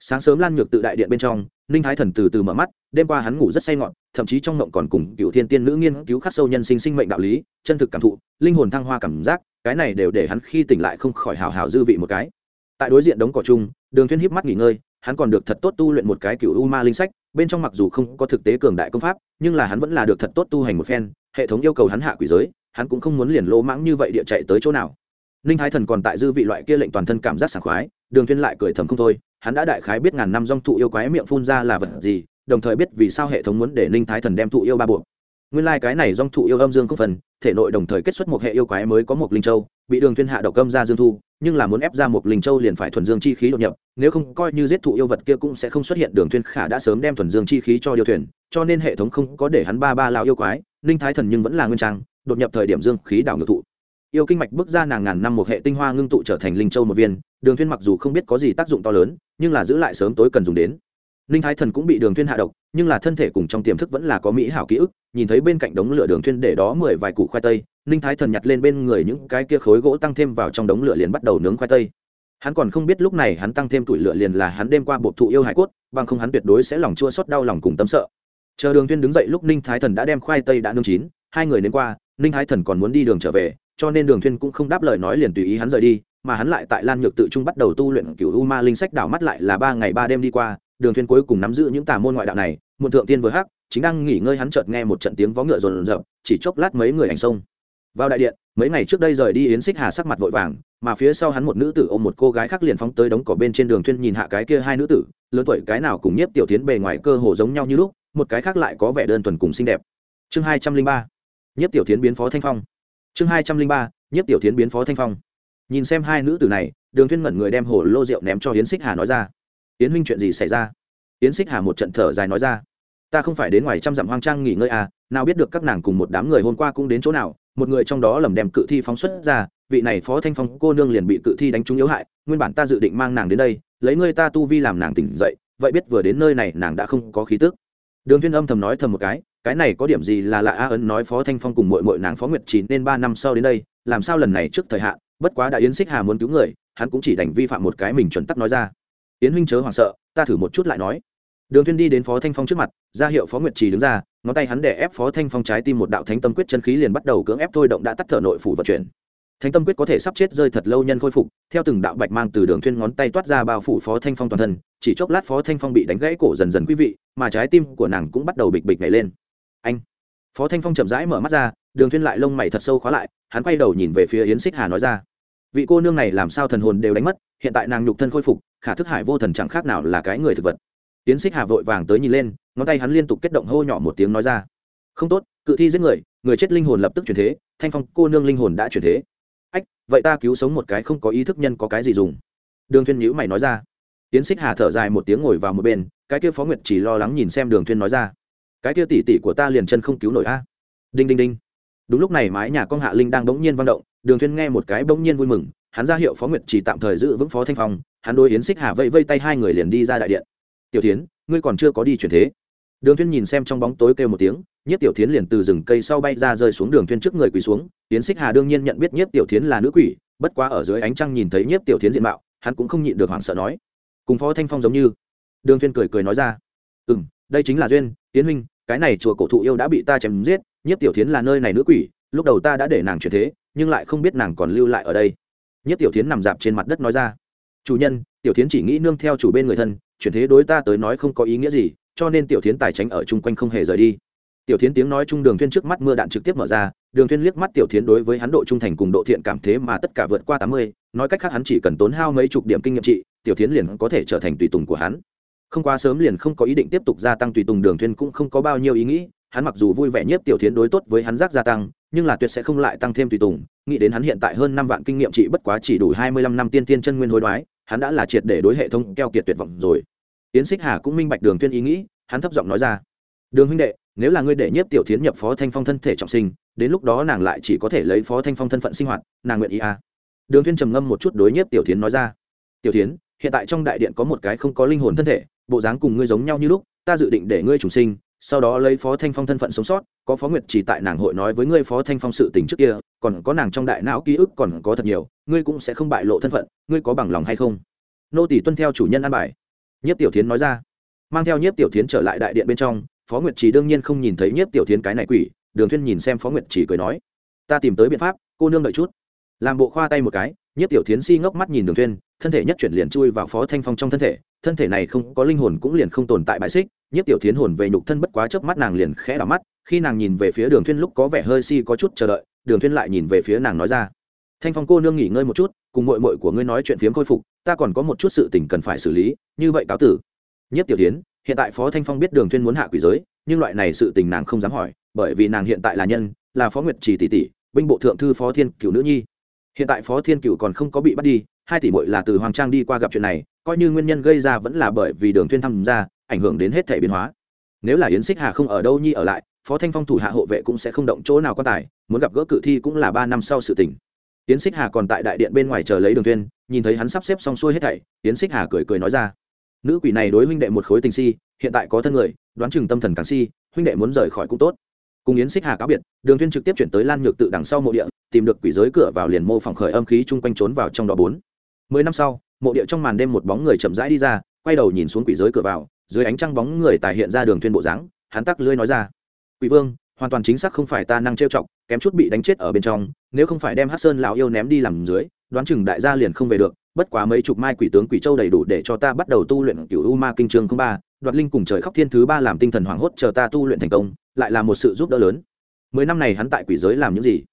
sáng sớm lan nhược tự đại điện bên trong, ninh thái thần từ từ mở mắt, đêm qua hắn ngủ rất say ngọn, thậm chí trong ngộng còn cùng cựu thiên tiên nữ nghiên cứu khắc sâu nhân sinh sinh mệnh đạo lý, chân thực cảm thụ, linh hồn thăng hoa cảm giác, cái này đều để hắn khi tỉnh lại không khỏi hào hào dư vị một cái tại đối diện đống cỏ chung, đường thuyên híp mắt nghỉ ngơi, hắn còn được thật tốt tu luyện một cái cựu u ma linh sách bên trong mặc dù không có thực tế cường đại công pháp, nhưng là hắn vẫn là được thật tốt tu hành một phen, hệ thống yêu cầu hắn hạ quỷ giới, hắn cũng không muốn liền lỗ mãng như vậy địa chạy tới chỗ nào. Ninh thái thần còn tại dư vị loại kia lệnh toàn thân cảm giác sảng khoái, đường thiên lại cười thầm không thôi, hắn đã đại khái biết ngàn năm dòng thụ yêu quái miệng phun ra là vật gì, đồng thời biết vì sao hệ thống muốn để ninh thái thần đem thụ yêu ba buộc. Nguyên lai like cái này dòng thụ yêu âm dương không phần, thể nội đồng thời kết xuất một hệ yêu quái mới có một linh châu, bị đường thiên hạ độc âm ra dương thu nhưng là muốn ép ra một linh châu liền phải thuần dương chi khí đột nhập, nếu không coi như giết thụ yêu vật kia cũng sẽ không xuất hiện đường thiên khả đã sớm đem thuần dương chi khí cho điều thuyền, cho nên hệ thống không có để hắn ba ba lao yêu quái ninh thái thần nhưng vẫn là nguyên trang, đột nhập thời điểm dương khí đảo ngược thụ. Yêu kinh mạch bước ra nàng ngàn năm một hệ tinh hoa ngưng tụ trở thành linh châu một viên, đường thiên mặc dù không biết có gì tác dụng to lớn, nhưng là giữ lại sớm tối cần dùng đến ninh thái thần cũng bị đường thiên hạ độc, nhưng là thân thể cùng trong tiềm thức vẫn là có mỹ hảo ký ức, nhìn thấy bên cạnh đống lửa đường thiên để đó mười vài củ khoai tây ninh thái thần nhặt lên bên người những cái kia khối gỗ tăng thêm vào trong đống lửa liền bắt đầu nướng khoai tây. Hắn còn không biết lúc này hắn tăng thêm tuổi lửa liền là hắn đêm qua bột thụ yêu hải cốt, bằng không hắn tuyệt đối sẽ lòng chua xót đau lòng cùng tâm sợ. Chờ đường thiên đứng dậy lúc ninh thái thần đã đem khoai tây đã nướng chín, hai người đến qua ninh thái thần còn muốn đi đường trở về, cho nên đường thiên cũng không đáp lời nói liền tùy ý hắn rời đi, mà hắn lại tại lan nhược tự trung bắt đầu tu luyện cửu u ma linh sách đảo mắt lại là ba ngày ba đêm đi qua đường thiên cuối cùng nắm giữ những tà môn ngoại đạo này, muộn thượng tiên vừa hắc, chính đang nghỉ ngơi hắn chợt nghe một trận tiếng vó ngựa rồn rập, chỉ chốc lát mấy người ảnh sông. Vào đại điện, mấy ngày trước đây rời đi yến xích hà sắc mặt vội vàng, mà phía sau hắn một nữ tử ôm một cô gái khác liền phóng tới đống cỏ bên trên đường thuyên nhìn hạ cái kia hai nữ tử, lớn tuổi cái nào cùng nhiếp tiểu Thiến bề ngoài cơ hồ giống nhau như lúc, một cái khác lại có vẻ đơn thuần cùng xinh đẹp. Chương hai trăm linh ba, nhiếp tiểu Thiến biến phó thanh phong. Chương hai trăm linh ba, nhiếp tiểu Thiến biến phó thanh phong. Nhìn xem hai nữ tử này, đường thuyên ngẩn người đem hồ lô rượu ném cho yến xích hà nói ra yến huynh chuyện gì xảy ra? Yến xích hà một trận thở dài nói ra. Ta không phải đến ngoài trăm dặm hoang trang nghỉ ngơi à nào biết được các nàng cùng một đám người hôm qua cũng đến chỗ nào, một người trong đó lầm đem cự thi phóng xuất ra, vị này phó thanh phong cô nương liền bị cự thi đánh trúng yếu hại, nguyên bản ta dự định mang nàng đến đây, lấy ngươi ta tu vi làm nàng tỉnh dậy, vậy biết vừa đến nơi này nàng đã không có khí tức. Đường thiên âm thầm nói thầm một cái cái này có điểm gì là lạ a ấn nói phó thanh phong cùng muội muội nàng phó nguyệt chỉ nên ba năm sau đến đây, làm sao lần này trước thời hạn, bất quá đại yến xích hà muốn cứu người, hắn cũng chỉ đành vi phạm một cái mình chuẩn tắc nói ra yến huynh chớ hoảng sợ, ta thử một chút lại nói. Đường thiên đi đến phó thanh phong trước mặt, ra hiệu phó nguyệt trì đứng ra, ngón tay hắn để ép phó thanh phong trái tim một đạo thánh tâm quyết chân khí liền bắt đầu cưỡng ép thôi động đã tắt thở nội phủ vận chuyển. Thánh tâm quyết có thể sắp chết rơi thật lâu nhân khôi phục, theo từng đạo bạch mang từ đường thuyên ngón tay toát ra bao phủ phó thanh phong toàn thân, chỉ chốc lát phó thanh phong bị đánh gãy cổ dần dần quý vị, mà trái tim của nàng cũng bắt đầu bịch bịch nhảy lên. Anh! Phó thanh phong chậm rãi mở mắt ra, đường thuyên lại lông mày thật sâu khóa lại, hắn quay đầu nhìn về phía yến xích hà nói ra vị cô nương này làm sao thần hồn đều đánh mất, hiện tại nàng nhục thân khôi phục, khả thức hải vô thần chẳng khác nào là cái người thực vật. Tiến xích hà vội vàng tới nhìn lên, ngón tay hắn liên tục kết động hô nhỏ một tiếng nói ra. Không tốt, cự thi giết người người chết linh hồn lập tức chuyển thế, thanh phong cô nương linh hồn đã chuyển thế. Ách, vậy ta cứu sống một cái không có ý thức nhân có cái gì dùng? Đường thuyên nhữ mày nói ra. Tiến xích hà thở dài một tiếng ngồi vào một bên, cái kia phó nguyệt chỉ lo lắng nhìn xem đường thuyên nói ra. Cái kia tỷ tỷ của ta liền chân không cứu nổi a. Đinh đinh đinh. Đúng lúc này mái nhà con hạ linh đang bỗng nhiên vang động đường thuyên nghe một cái bỗng nhiên vui mừng, hắn ra hiệu phó nguyệt chỉ tạm thời giữ vững phó thanh phong, hắn đối yến xích hà vây vây tay hai người liền đi ra đại điện. Tiểu thiến, ngươi còn chưa có đi chuyển thế. Đường thuyên nhìn xem trong bóng tối kêu một tiếng, nhiếp tiểu thiến liền từ rừng cây sau bay ra rơi xuống đường thuyên trước người quỳ xuống. Yến xích hà đương nhiên nhận biết nhiếp tiểu thiến là nữ quỷ, bất quá ở dưới ánh trăng nhìn thấy nhiếp tiểu thiến diện mạo, hắn cũng không nhịn được hoảng sợ nói, cùng phó thanh phong giống như. Đường thuyên cười cười nói ra, ừm, đây chính là duyên. Tiến huynh, cái này chùa cổ thụ yêu đã bị ta chém giết. Nhiếp tiểu thiến là nơi này nữ quỷ lúc đầu ta đã để nàng chuyển thế, nhưng lại không biết nàng còn lưu lại ở đây. Nhất tiểu thiến nằm dạp trên mặt đất nói ra. Chủ nhân, tiểu thiến chỉ nghĩ nương theo chủ bên người thân, chuyển thế đối ta tới nói không có ý nghĩa gì, cho nên tiểu thiến tài tránh ở chung quanh không hề rời đi. Tiểu thiến tiếng nói chung đường thuyên trước mắt mưa đạn trực tiếp mở ra, đường thuyên liếc mắt tiểu thiến đối với hắn độ trung thành cùng độ thiện cảm thế mà tất cả vượt qua tám mươi, nói cách khác hắn chỉ cần tốn hao mấy chục điểm kinh nghiệm trị, tiểu thiến liền có thể trở thành tùy tùng của hắn. Không quá sớm liền không có ý định tiếp tục gia tăng tùy tùng đường thuyên cũng không có bao nhiêu ý nghĩ, hắn mặc dù vui vẻ nhất tiểu thiến đối tốt với hắn giác gia tăng nhưng là tuyệt sẽ không lại tăng thêm tùy tùng nghĩ đến hắn hiện tại hơn năm vạn kinh nghiệm trị bất quá chỉ đủ hai mươi lăm năm tiên tiên chân nguyên hối đoái, hắn đã là triệt để đối hệ thống keo kiệt tuyệt vọng rồi tiến xích hà cũng minh bạch đường tuyên ý nghĩ, hắn thấp giọng nói ra, đường huynh đệ, nếu là ngươi đệ nhất tiểu thiến nhập phó thanh phong thân thể trọng sinh, đến lúc đó nàng lại chỉ có thể lấy phó thanh phong thân phận sinh hoạt, nàng nguyện ý à. đường thiên trầm ngâm một chút đối nhiếp tiểu thiến nói ra, tiểu thiến, hiện tại trong đại điện có một cái không có linh hồn thân thể, bộ dáng cùng ngươi giống nhau như lúc, ta dự định để ngươi trùng sinh sau đó lấy phó thanh phong thân phận sống sót, có phó nguyệt chỉ tại nàng hội nói với ngươi phó thanh phong sự tình trước kia, còn có nàng trong đại não ký ức còn có thật nhiều, ngươi cũng sẽ không bại lộ thân phận, ngươi có bằng lòng hay không? Nô tỷ tuân theo chủ nhân an bài. Nhất tiểu thiến nói ra. Mang theo nhiếp tiểu thiến trở lại đại điện bên trong, phó nguyệt chỉ đương nhiên không nhìn thấy nhiếp tiểu thiến cái này quỷ, đường thuyên nhìn xem phó nguyệt chỉ cười nói, ta tìm tới biện pháp, cô nương đợi chút. Làm bộ khoa tay một cái, nhiếp tiểu thiến si ngốc mắt nhìn đường thuyên, thân thể nhất chuyển liền chui vào phó thanh phong trong thân thể thân thể này không có linh hồn cũng liền không tồn tại bại xích, nhất tiểu thiến hồn về nhục thân bất quá chớp mắt nàng liền khẽ đảo mắt, khi nàng nhìn về phía đường thuyên lúc có vẻ hơi si có chút chờ đợi, đường thuyên lại nhìn về phía nàng nói ra, thanh phong cô nương nghỉ ngơi một chút, cùng muội muội của ngươi nói chuyện phiếm khôi phục, ta còn có một chút sự tình cần phải xử lý, như vậy cáo tử. Nhất tiểu tiến hiện tại phó thanh phong biết đường thuyên muốn hạ quỷ giới, nhưng loại này sự tình nàng không dám hỏi, bởi vì nàng hiện tại là nhân, là phó nguyệt trì tỷ tỷ, binh bộ thượng thư phó thiên cửu nữ nhi. Hiện tại phó thiên cửu còn không có bị bắt đi, hai tỷ muội là từ hoàng trang đi qua gặp chuyện này coi như nguyên nhân gây ra vẫn là bởi vì đường thuyên tham gia, ảnh hưởng đến hết thể biến hóa. Nếu là yến xích hà không ở đâu nhi ở lại, phó thanh phong thủ hạ hộ vệ cũng sẽ không động chỗ nào quan tài, muốn gặp gỡ cự thi cũng là ba năm sau sự tình. Yến xích hà còn tại đại điện bên ngoài chờ lấy đường thuyên, nhìn thấy hắn sắp xếp xong xuôi hết thảy, yến xích hà cười cười nói ra, nữ quỷ này đối huynh đệ một khối tình si, hiện tại có thân người, đoán chừng tâm thần càng si, huynh đệ muốn rời khỏi cũng tốt. Cùng yến xích hà cáo biệt, đường thuyên trực tiếp chuyển tới lan nhược tự đằng sau mộ địa, tìm được quỷ giới cửa vào liền mô phỏng khởi âm khí chung quanh trốn vào trong đó bốn. Mười năm sau mộ địa trong màn đêm một bóng người chậm rãi đi ra, quay đầu nhìn xuống quỷ giới cửa vào, dưới ánh trăng bóng người tài hiện ra đường thuyên bộ dáng, hắn tắc lưỡi nói ra, quỷ vương, hoàn toàn chính xác không phải ta năng trêu chọc, kém chút bị đánh chết ở bên trong, nếu không phải đem hắc sơn lão yêu ném đi làm dưới, đoán chừng đại gia liền không về được, bất quá mấy chục mai quỷ tướng quỷ châu đầy đủ để cho ta bắt đầu tu luyện cửu u ma kinh trường không ba, đoạt linh cùng trời khóc thiên thứ ba làm tinh thần hoảng hốt chờ ta tu luyện thành công, lại là một sự giúp đỡ lớn. Mười năm này hắn tại quỷ giới làm những gì?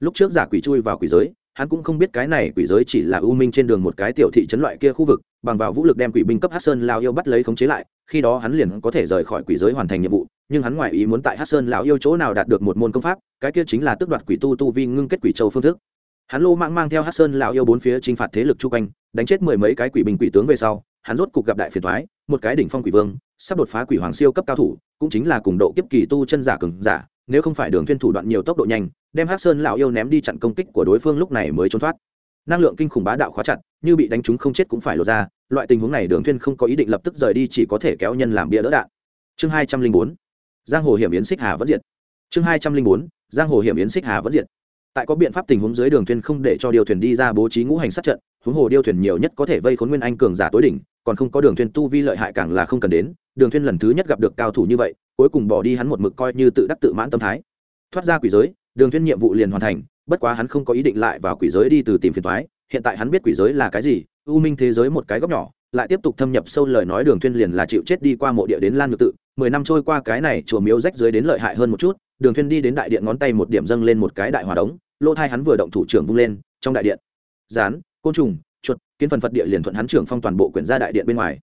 Lúc trước giả quỷ chui vào quỷ giới hắn cũng không biết cái này quỷ giới chỉ là u minh trên đường một cái tiểu thị trấn loại kia khu vực, bằng vào vũ lực đem quỷ binh cấp hát sơn lao yêu bắt lấy khống chế lại, khi đó hắn liền có thể rời khỏi quỷ giới hoàn thành nhiệm vụ, nhưng hắn ngoại ý muốn tại hát sơn lão yêu chỗ nào đạt được một môn công pháp, cái kia chính là tước đoạt quỷ tu tu vi ngưng kết quỷ châu phương thức. Hắn lô mạng mang theo hát sơn lão yêu bốn phía t r i n h phạt thế lực chung quanh, đánh chết mười mấy cái quỷ binh quỷ tướng về sau, hắn rốt cục gặp đại phiền thoái một cái đỉnh phong quỷ vương, sắp đột phá quỷ hoàng siêu cấp cao thủ, cũng chính là cùng độ kiếp kỳ tu chân giả cừng giả nếu không phải đường thiên thủ đoạn nhiều tốc độ nhanh, đem hắc sơn lão yêu ném đi chặn công kích của đối phương lúc này mới trốn thoát. Năng lượng kinh khủng bá đạo khóa chặt, như bị đánh trúng không chết cũng phải lột ra, loại tình huống này đường thiên không có ý định lập tức rời đi, chỉ có thể kéo nhân làm bia đỡ đạn. Chương hai trăm linh bốn, giang hồ hiểm yến xích hà vẫn diệt. Chương hai trăm linh bốn, giang hồ hiểm yến xích hà vẫn diệt. Tại có biện pháp tình huống dưới đường thuyền không để cho điều thuyền đi ra bố trí ngũ hành sát trận, huống hồ điêu thuyền nhiều nhất có thể vây khốn nguyên anh cường giả tối đỉnh, còn không có đường thuyền tu vi lợi hại càng là không cần đến. Đường thuyền lần thứ nhất gặp được cao thủ như vậy cuối cùng bỏ đi hắn một mực coi như tự đắc tự mãn tâm thái. Thoát ra quỷ giới, đường thiên nhiệm vụ liền hoàn thành, bất quá hắn không có ý định lại vào quỷ giới đi từ tìm phiền toái. Hiện tại hắn biết quỷ giới là cái gì u minh thế giới một cái góc nhỏ, lại tiếp tục thâm nhập sâu lời nói đường thuyên liền là chịu chết đi qua mộ địa đến lan nhược tự. Mười năm trôi qua cái này chùa miếu rách dưới đến lợi hại hơn một chút, đường thuyên đi đến đại điện ngón tay một điểm dâng lên một cái đại hỏa đống lô thai hắn vừa động thủ trưởng vung lên, trong đại điện rán côn trùng, chuột, kiến phần phật địa liền thuận hắn trưởng phong toàn bộ quyển ra đại điện bên ngoài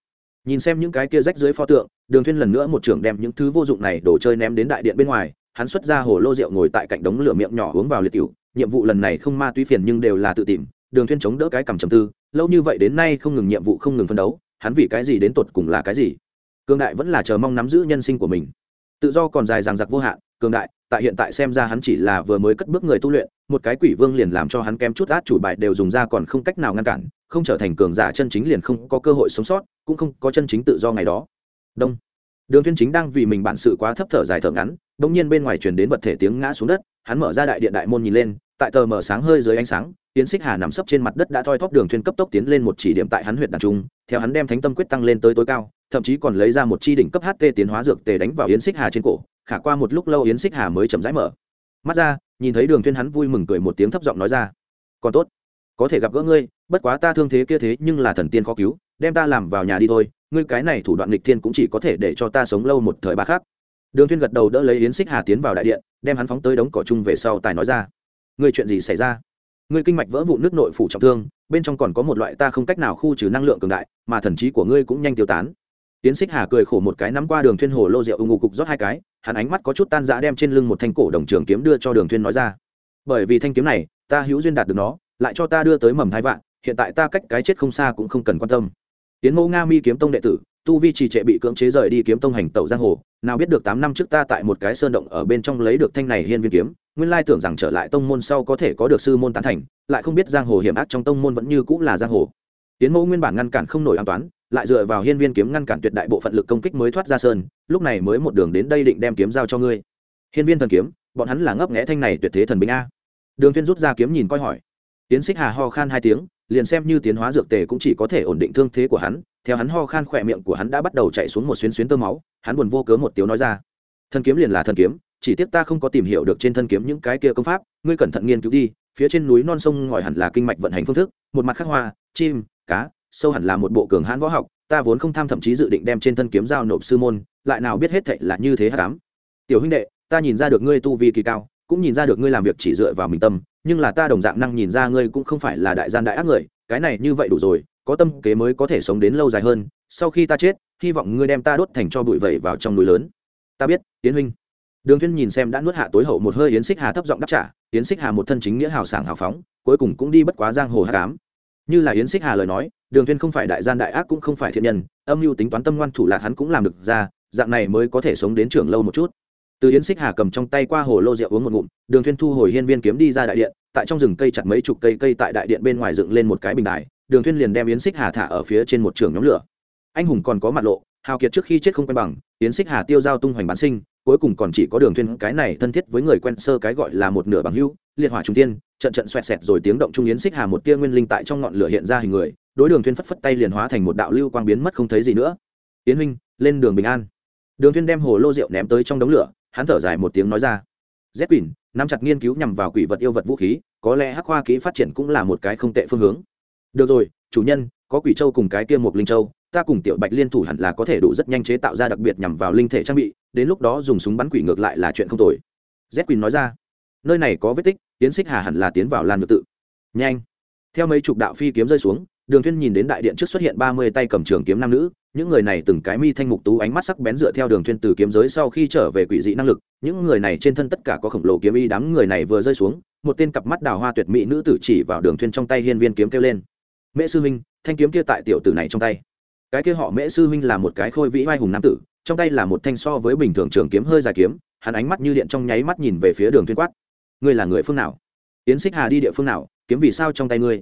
nhìn xem những cái kia rách dưới pho tượng, đường thuyên lần nữa một trưởng đem những thứ vô dụng này đổ chơi ném đến đại điện bên ngoài, hắn xuất ra hồ lô rượu ngồi tại cạnh đống lửa miệng nhỏ uống vào liệt tiểu, nhiệm vụ lần này không ma túy phiền nhưng đều là tự tìm, đường thuyên chống đỡ cái cầm trầm tư, lâu như vậy đến nay không ngừng nhiệm vụ không ngừng phân đấu, hắn vì cái gì đến tột cùng là cái gì? Cường đại vẫn là chờ mong nắm giữ nhân sinh của mình. Tự do còn dài dằng dặc vô hạn cường đại, tại hiện tại xem ra hắn chỉ là vừa mới cất bước người tu luyện, một cái quỷ vương liền làm cho hắn kém chút át chủ bài đều dùng ra còn không cách nào ngăn cản, không trở thành cường giả chân chính liền không có cơ hội sống sót, cũng không có chân chính tự do ngày đó. Đông. Đường thiên chính đang vì mình bản sự quá thấp thở dài thở ngắn, đột nhiên bên ngoài truyền đến vật thể tiếng ngã xuống đất, hắn mở ra đại điện đại môn nhìn lên, tại tờ mở sáng hơi dưới ánh sáng tiến xích hà nằm sấp trên mặt đất đã thoi thóp đường thuyên cấp tốc tiến lên một chỉ điểm tại hắn huyệt đàn trung, theo hắn đem thánh tâm quyết tăng lên tới tối cao, thậm chí còn lấy ra một chi đỉnh cấp ht tiến hóa dược tề đánh vào yến xích hà trên cổ khả qua một lúc lâu yến xích hà mới chậm rãi mở. Mắt ra, nhìn thấy đường thuyên hắn vui mừng cười một tiếng thấp giọng nói ra, còn tốt, có thể gặp gỡ ngươi, bất quá ta thương thế kia thế nhưng là thần tiên khó cứu, đem ta làm vào nhà đi thôi, ngươi cái này thủ đoạn nghịch thiên cũng chỉ có thể để cho ta sống lâu một thời ba khác đường thuyên gật đầu đỡ lấy yến xích hà tiến vào đại điện, đem hắn phóng tới đống cỏ chung về sau tài nói ra, ngươi chuyện gì xảy ra? Ngươi kinh mạch vỡ vụn nước nội phủ trọng thương, bên trong còn có một loại ta không cách nào khu trừ năng lượng cường đại, mà thần trí của ngươi cũng nhanh tiêu tán. Tiến xích hà cười khổ một cái nắm qua đường thuyên hồ lô rượu ung ngục cục rót hai cái hắn ánh mắt có chút tan rã đem trên lưng một thanh cổ đồng trường kiếm đưa cho đường thuyên nói ra. Bởi vì thanh kiếm này, ta hữu duyên đạt được nó, lại cho ta đưa tới mầm thái vạn, hiện tại ta cách cái chết không xa cũng không cần quan tâm. Tiến mẫu nga mi kiếm tông đệ tử, tu vi trì trệ bị cưỡng chế rời đi kiếm tông hành tẩu giang hồ, nào biết được tám năm trước ta tại một cái sơn động ở bên trong lấy được thanh này hiên viên kiếm, nguyên lai tưởng rằng trở lại tông môn sau có thể có được sư môn tán thành, lại không biết giang hồ hiểm ác trong tông môn vẫn như cũng là giang hồ. Tiến mẫu nguyên bản ngăn cản không nổi an toán lại dựa vào hiên viên kiếm ngăn cản tuyệt đại bộ phận lực công kích mới thoát ra sơn, lúc này mới một đường đến đây định đem kiếm giao cho ngươi. Hiên viên thần kiếm, bọn hắn là ngấp nghẽ thanh này tuyệt thế thần binh a. Đường thiên rút ra kiếm nhìn coi hỏi. Tiến xích hà ho khan hai tiếng, liền xem như tiến hóa dược tề cũng chỉ có thể ổn định thương thế của hắn, theo hắn ho khan khỏe miệng của hắn đã bắt đầu chạy xuống một xuyến xuyến tơ máu, hắn buồn vô cớ một tiếng nói ra. Thần kiếm liền là thần kiếm, chỉ tiếc ta không có tìm hiểu được trên thân kiếm những cái kia công pháp, ngươi cẩn thận nghiên cứu đi, phía trên núi non sông ngòi hẳn là kinh mạch vận hành phương thức, một mặt khắc hoa, chim, cá sâu hẳn là một bộ cường hãn võ học, ta vốn không tham thậm chí dự định đem trên thân kiếm giao nộp sư môn, lại nào biết hết thệ là như thế hát cám tiểu huynh đệ, ta nhìn ra được ngươi tu vi kỳ cao, cũng nhìn ra được ngươi làm việc chỉ dựa vào mình tâm, nhưng là ta đồng dạng năng nhìn ra ngươi cũng không phải là đại gian đại ác người, cái này như vậy đủ rồi, có tâm kế mới có thể sống đến lâu dài hơn, sau khi ta chết, hy vọng ngươi đem ta đốt thành cho bụi vẩy vào trong núi lớn. Ta biết tiến huynh. Đường thiên nhìn xem đã nuốt hạ tối hậu một hơi yến xích hà thấp giọng đáp trả, yến xích hà một thân chính nghĩa hào sảng hào phóng, cuối cùng cũng đi bất quá giang hồ hạ cám như là yến xích hà lời nói, đường thiên không phải đại gian đại ác cũng không phải thiện nhân, âm mưu tính toán tâm ngoan thủ lạc hắn cũng làm được ra, dạng này mới có thể sống đến trưởng lâu một chút. Từ yến xích hà cầm trong tay qua hồ lô rượu uống một ngụm, đường thiên thu hồi hiên viên kiếm đi ra đại điện, tại trong rừng cây chặt mấy chục cây cây tại đại điện bên ngoài dựng lên một cái bình đài, đường thiên liền đem yến xích hà thả ở phía trên một trường nhóm lửa. Anh hùng còn có mặt lộ, hào kiệt trước khi chết không quen bằng, yến xích hà tiêu giao tung hoành bán sinh cuối cùng còn chỉ có đường Thuyên cái này thân thiết với người quen sơ cái gọi là một nửa bằng hữu liệt hỏa trung tiên trận trận xoẹt xẹt rồi tiếng động trung yến xích hà một tia nguyên linh tại trong ngọn lửa hiện ra hình người, đối đường Thuyên phất phất tay liền hóa thành một đạo lưu quang biến mất không thấy gì nữa. Yến huynh, lên đường bình an. Đường Thuyên đem hồ lô rượu ném tới trong đống lửa, hắn thở dài một tiếng nói ra. Z quỷ nắm chặt nghiên cứu nhằm vào quỷ vật yêu vật vũ khí, có lẽ hắc hoa kỹ phát triển cũng là một cái không tệ phương hướng. Được rồi, chủ nhân, có quỷ châu cùng cái kia một linh châu, ta cùng tiểu bạch liên thủ hẳn là có thể đủ rất nhanh chế tạo ra đặc biệt nhằm vào linh thể trang bị đến lúc đó dùng súng bắn quỷ ngược lại là chuyện không tồi. Z quỳnh nói ra, nơi này có vết tích tiến xích hà hẳn là tiến vào lan ngược tự. Nhanh. Theo mấy chục đạo phi kiếm rơi xuống, đường thuyên nhìn đến đại điện trước xuất hiện ba mươi tay cầm trường kiếm nam nữ, những người này từng cái mi thanh mục tú ánh mắt sắc bén dựa theo đường thuyên từ kiếm giới sau khi trở về quỷ dị năng lực, những người này trên thân tất cả có khổng lồ kiếm y đám người này vừa rơi xuống, một tên cặp mắt đào hoa tuyệt mỹ nữ tử chỉ vào đường thuyên trong tay hiên viên kiếm kêu lên Mẹ sư huynh, thanh kiếm kia tại tiểu tử này trong tay. Cái kia họ mễ sư huynh là một cái khôi vĩ oai hùng nam tử trong tay là một thanh so với bình thường trường kiếm hơi dài kiếm, hắn ánh mắt như điện trong nháy mắt nhìn về phía đường thuyên quát. Ngươi là người phương nào? Yến xích hà đi địa phương nào? Kiếm vì sao trong tay ngươi?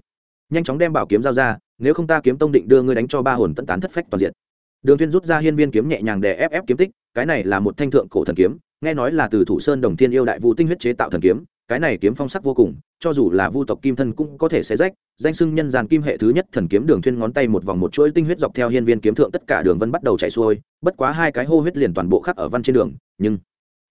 Nhanh chóng đem bảo kiếm giao ra, nếu không ta kiếm tông định đưa ngươi đánh cho ba hồn tận tán thất phách toàn diện. Đường thuyên rút ra hiên viên kiếm nhẹ nhàng đè ép ép kiếm tích, cái này là một thanh thượng cổ thần kiếm, nghe nói là từ thủ sơn đồng thiên yêu đại vu tinh huyết chế tạo thần kiếm cái này kiếm phong sắc vô cùng, cho dù là vu tộc kim thân cũng có thể xé rách, danh sưng nhân gian kim hệ thứ nhất thần kiếm đường thuyên ngón tay một vòng một chuỗi tinh huyết dọc theo hiên viên kiếm thượng tất cả đường vân bắt đầu chảy xuôi, bất quá hai cái hô huyết liền toàn bộ khắc ở văn trên đường, nhưng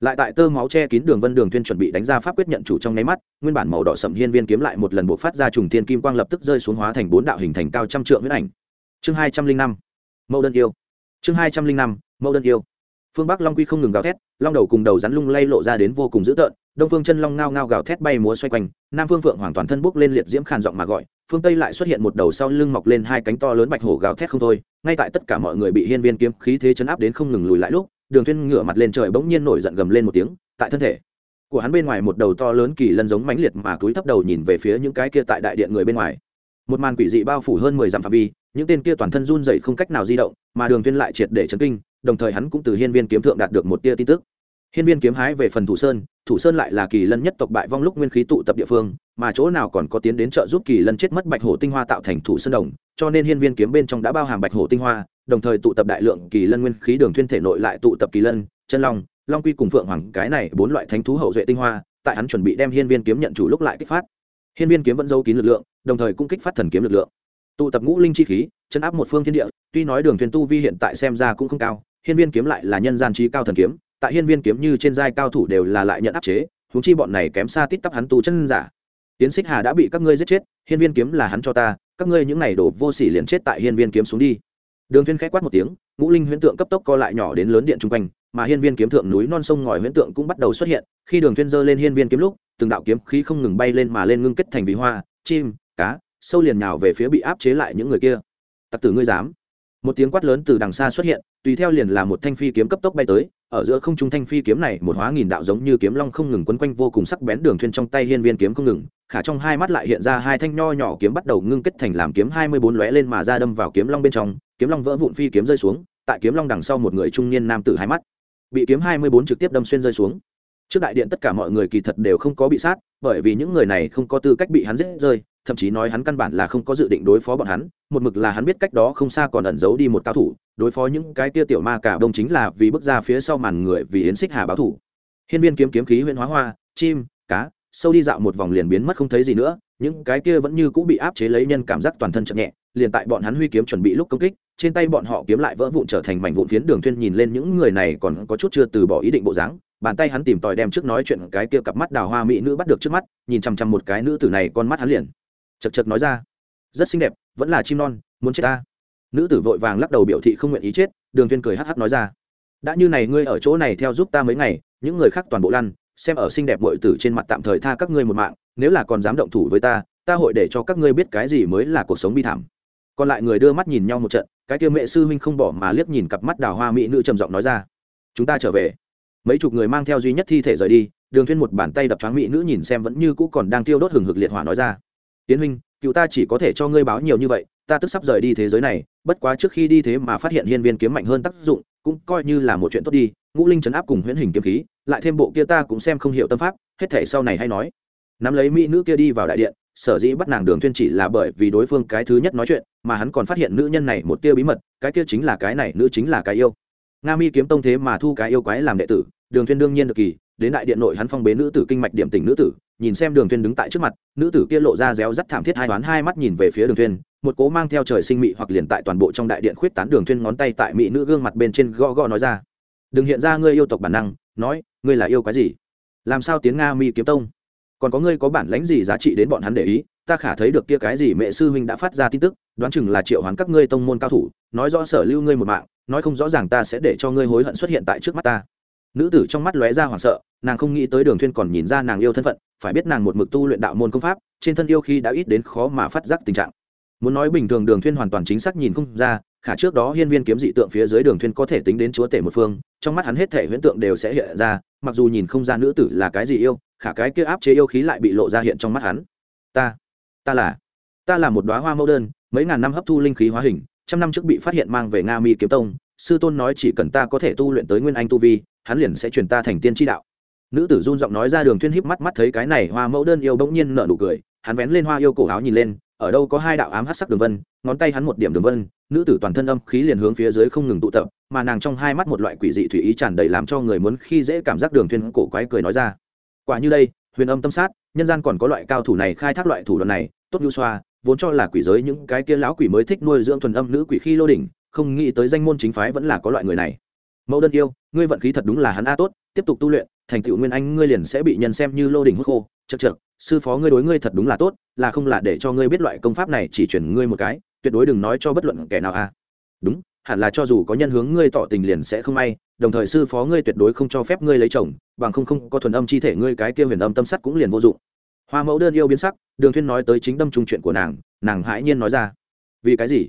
lại tại tơ máu che kín đường vân đường thuyên chuẩn bị đánh ra pháp quyết nhận chủ trong nháy mắt, nguyên bản màu đỏ sậm hiên viên kiếm lại một lần bộ phát ra trùng thiên kim quang lập tức rơi xuống hóa thành bốn đạo hình thành cao trăm trượng huyết ảnh. Chương hai trăm linh năm, mẫu đơn yêu. Chương hai trăm linh năm, mẫu đơn yêu. Phương bắc long quy không ngừng gào thét, long đầu cùng đầu rắn lung lay lộ ra đến vô cùng dữ tợn đông phương chân long ngao ngao gào thét bay múa xoay quanh, nam phương phượng hoàn toàn thân bốc lên liệt diễm khàn giọng mà gọi, phương tây lại xuất hiện một đầu sau lưng mọc lên hai cánh to lớn bạch hổ gào thét không thôi, ngay tại tất cả mọi người bị hiên viên kiếm khí thế chấn áp đến không ngừng lùi lại lúc, đường thuyên ngửa mặt lên trời bỗng nhiên nổi giận gầm lên một tiếng, tại thân thể của hắn bên ngoài một đầu to lớn kỳ lân giống mãnh liệt mà cúi thấp đầu nhìn về phía những cái kia tại đại điện người bên ngoài. Một màn quỷ dị bao phủ hơn mười dặm phạm vi, những tên kia toàn thân run rẩy không cách nào di động, mà đường Thiên lại triệt để chấn kinh, đồng thời hắn cũng từ hiên viên kiếm thượng đạt được một tia tin tức. Hiên viên kiếm hái về phần thủ sơn thủ sơn lại là kỳ lân nhất tộc bại vong lúc nguyên khí tụ tập địa phương, mà chỗ nào còn có tiến đến trợ giúp kỳ lân chết mất bạch hổ tinh hoa tạo thành thủ sơn đồng, cho nên hiên viên kiếm bên trong đã bao hàm bạch hổ tinh hoa, đồng thời tụ tập đại lượng kỳ lân nguyên khí đường thuyên thể nội lại tụ tập kỳ lân, chân long long quy cùng phượng hoàng, cái này bốn loại thánh thú hậu duệ tinh hoa, tại hắn chuẩn bị đem hiên viên kiếm nhận chủ lúc lại kích phát. Hiên viên kiếm vẫn giấu kín lực lượng, đồng thời cũng kích phát thần kiếm lực lượng. Tụ tập ngũ linh chi khí, chấn áp một phương thiên địa, tuy nói đường thuyền tu vi hiện tại xem ra cũng không cao, hiên viên kiếm lại là nhân gian trí cao thần kiếm tại hiên viên kiếm như trên giai cao thủ đều là lại nhận áp chế, huống chi bọn này kém xa tít tắp hắn tu chân giả. Tiến xích hà đã bị các ngươi giết chết, hiên viên kiếm là hắn cho ta, các ngươi những này đổ vô sỉ liền chết tại hiên viên kiếm xuống đi. Đường Thiên khẽ quát một tiếng, ngũ linh huyễn tượng cấp tốc co lại nhỏ đến lớn điện trung quanh, mà hiên viên kiếm thượng núi non sông ngòi huyễn tượng cũng bắt đầu xuất hiện, khi đường Thiên giơ lên hiên viên kiếm lúc, từng đạo kiếm khí không ngừng bay lên mà lên ngưng kết thành vì hoa, chim, cá, sâu liền nhào về phía bị áp chế lại những người kia. Tặc tử ngươi dám. Một tiếng quát lớn từ đằng xa xuất hiện, tùy theo liền là một thanh phi kiếm cấp tốc bay tới ở giữa không trung thanh phi kiếm này một hóa nghìn đạo giống như kiếm long không ngừng quấn quanh vô cùng sắc bén đường thuyên trong tay hiên viên kiếm không ngừng, khả trong hai mắt lại hiện ra hai thanh nho nhỏ kiếm bắt đầu ngưng kết thành làm kiếm hai mươi bốn lóe lên mà ra đâm vào kiếm long bên trong, kiếm long vỡ vụn phi kiếm rơi xuống, tại kiếm long đằng sau một người trung niên nam tử hai mắt, bị kiếm hai mươi bốn trực tiếp đâm xuyên rơi xuống trước đại điện tất cả mọi người kỳ thật đều không có bị sát, bởi vì những người này không có tư cách bị hắn giết rơi, thậm chí nói hắn căn bản là không có dự định đối phó bọn hắn, một mực là hắn biết cách đó không xa còn ẩn giấu đi một cao thủ, đối phó những cái tia tiểu ma cả đông chính là vì bước ra phía sau màn người vì yến xích hà báo thủ. Hiên viên kiếm kiếm khí huyện hóa hoa, chim, cá, sâu đi dạo một vòng liền biến mất không thấy gì nữa, những cái kia vẫn như cũng bị áp chế lấy nhân cảm giác toàn thân chậm nhẹ, liền tại bọn hắn huy kiếm chuẩn bị lúc công kích, trên tay bọn họ kiếm lại vỡ vụn trở thành mảnh vụn phiến đường thuyên nhìn lên những người này còn có chút chưa từ bỏ ý định bộ dáng bàn tay hắn tìm tòi đem trước nói chuyện cái kia cặp mắt đào hoa mỹ nữ bắt được trước mắt, nhìn chăm chăm một cái nữ tử này con mắt hắn liền. Chật chật nói ra. Rất xinh đẹp, vẫn là chim non, muốn chết ta. Nữ tử vội vàng lắc đầu biểu thị không nguyện ý chết, đường viên cười hắc hắc nói ra. Đã như này ngươi ở chỗ này theo giúp ta mấy ngày, những người khác toàn bộ lăn, xem ở xinh đẹp muội tử trên mặt tạm thời tha các ngươi một mạng, nếu là còn dám động thủ với ta ta hội để cho các ngươi biết cái gì mới là cuộc sống bi thảm. Còn lại người đưa mắt nhìn nhau một trận, cái kia mẹ sư huynh không bỏ mà liếc nhìn cặp mắt đào hoa mỹ nữ trầm giọng nói ra. Chúng ta trở về mấy chục người mang theo duy nhất thi thể rời đi, đường thuyên một bàn tay đập choáng mỹ nữ nhìn xem vẫn như cũ còn đang tiêu đốt hừng hực liệt hỏa nói ra. Tiến huynh, cựu ta chỉ có thể cho ngươi báo nhiều như vậy, ta tức sắp rời đi thế giới này, bất quá trước khi đi thế mà phát hiện hiên viên kiếm mạnh hơn tác dụng, cũng coi như là một chuyện tốt đi, ngũ linh chấn áp cùng huyễn hình kiếm khí, lại thêm bộ kia ta cũng xem không hiểu tâm pháp, hết thể sau này hay nói. Nắm lấy mỹ nữ kia đi vào đại điện, sở dĩ bắt nàng đường thuyên chỉ là bởi vì đối phương cái thứ nhất nói chuyện, mà hắn còn phát hiện nữ nhân này một tia bí mật, cái kia chính là cái này, nữ chính là cái yêu nga mi kiếm tông thế mà thu cái yêu quái làm đệ tử, đường thuyên đương nhiên được kỳ, đến đại điện nội hắn phong bế nữ tử kinh mạch điểm tình nữ tử, nhìn xem đường thuyên đứng tại trước mặt, nữ tử kia lộ ra réo rắt thảm thiết hai đoán hai mắt nhìn về phía đường thuyên một cố mang theo trời sinh mị hoặc liền tại toàn bộ trong đại điện khuyết tán đường thuyên ngón tay tại mỹ nữ gương mặt bên trên gõ gõ nói ra. Đừng hiện ra ngươi yêu tộc bản năng, nói, ngươi là yêu cái gì? Làm sao tiếng nga mi kiếm tông? Còn có ngươi có bản lãnh gì giá trị đến bọn hắn để ý? Ta khả thấy được kia cái gì mẹ sư huynh đã phát ra tin tức, đoán chừng là triệu hoán các ngươi tông môn cao thủ, nói rõ sở lưu ngươi một mạng nói không rõ ràng ta sẽ để cho ngươi hối hận xuất hiện tại trước mắt ta. Nữ tử trong mắt lóe ra hoảng sợ, nàng không nghĩ tới đường thuyên còn nhìn ra nàng yêu thân phận, phải biết nàng một mực tu luyện đạo môn công pháp, trên thân yêu khi đã ít đến khó mà phát giác tình trạng. Muốn nói bình thường đường thuyên hoàn toàn chính xác nhìn không ra, khả trước đó hiên viên kiếm dị tượng phía dưới đường thuyên có thể tính đến chúa tể một phương, trong mắt hắn hết thể huyễn tượng đều sẽ hiện ra, mặc dù nhìn không ra nữ tử là cái gì yêu, khả cái kia áp chế yêu khí lại bị lộ ra hiện trong mắt hắn. Ta ta là ta là một đóa hoa mẫu đơn, mấy ngàn năm hấp thu linh khí hóa hình trăm năm trước bị phát hiện mang về nga mi kiếm tông, sư tôn nói chỉ cần ta có thể tu luyện tới nguyên anh tu vi, hắn liền sẽ truyền ta thành tiên tri đạo. Nữ tử run giọng nói ra đường thuyên híp mắt mắt thấy cái này hoa mẫu đơn yêu bỗng nhiên nở nụ cười, hắn vén lên hoa yêu cổ áo nhìn lên, ở đâu có hai đạo ám hắc sắc đường vân, ngón tay hắn một điểm đường vân, nữ tử toàn thân âm khí liền hướng phía dưới không ngừng tụ tập, mà nàng trong hai mắt một loại quỷ dị thủy ý tràn đầy làm cho người muốn khi dễ cảm giác đường thuyên cổ quái cười nói ra. Quả như đây, huyền âm tâm sát, nhân gian còn có loại cao thủ này khai thác loại thủ đoạn này, tốt nhu xoa vốn cho là quỷ giới những cái kia lão quỷ mới thích nuôi dưỡng thuần âm nữ quỷ khi lô đỉnh, không nghĩ tới danh môn chính phái vẫn là có loại người này. Mẫu đơn yêu, ngươi vận khí thật đúng là hắn a tốt, tiếp tục tu luyện, thành tựu nguyên anh ngươi liền sẽ bị nhân xem như lô đỉnh hút khô. Chật chật sư phó ngươi đối ngươi thật đúng là tốt, là không là để cho ngươi biết loại công pháp này, chỉ chuyển ngươi một cái, tuyệt đối đừng nói cho bất luận kẻ nào a. Đúng, hẳn là cho dù có nhân hướng ngươi tỏ tình liền sẽ không may, đồng thời sư phó ngươi tuyệt đối không cho phép ngươi lấy chồng, bằng không không có thuần âm chi thể ngươi cái kia huyền âm tâm sắt cũng liền vô dụng hoa mẫu đơn yêu biến sắc, đường thuyên nói tới chính đâm trung chuyện của nàng nàng hãi nhiên nói ra. Vì cái gì?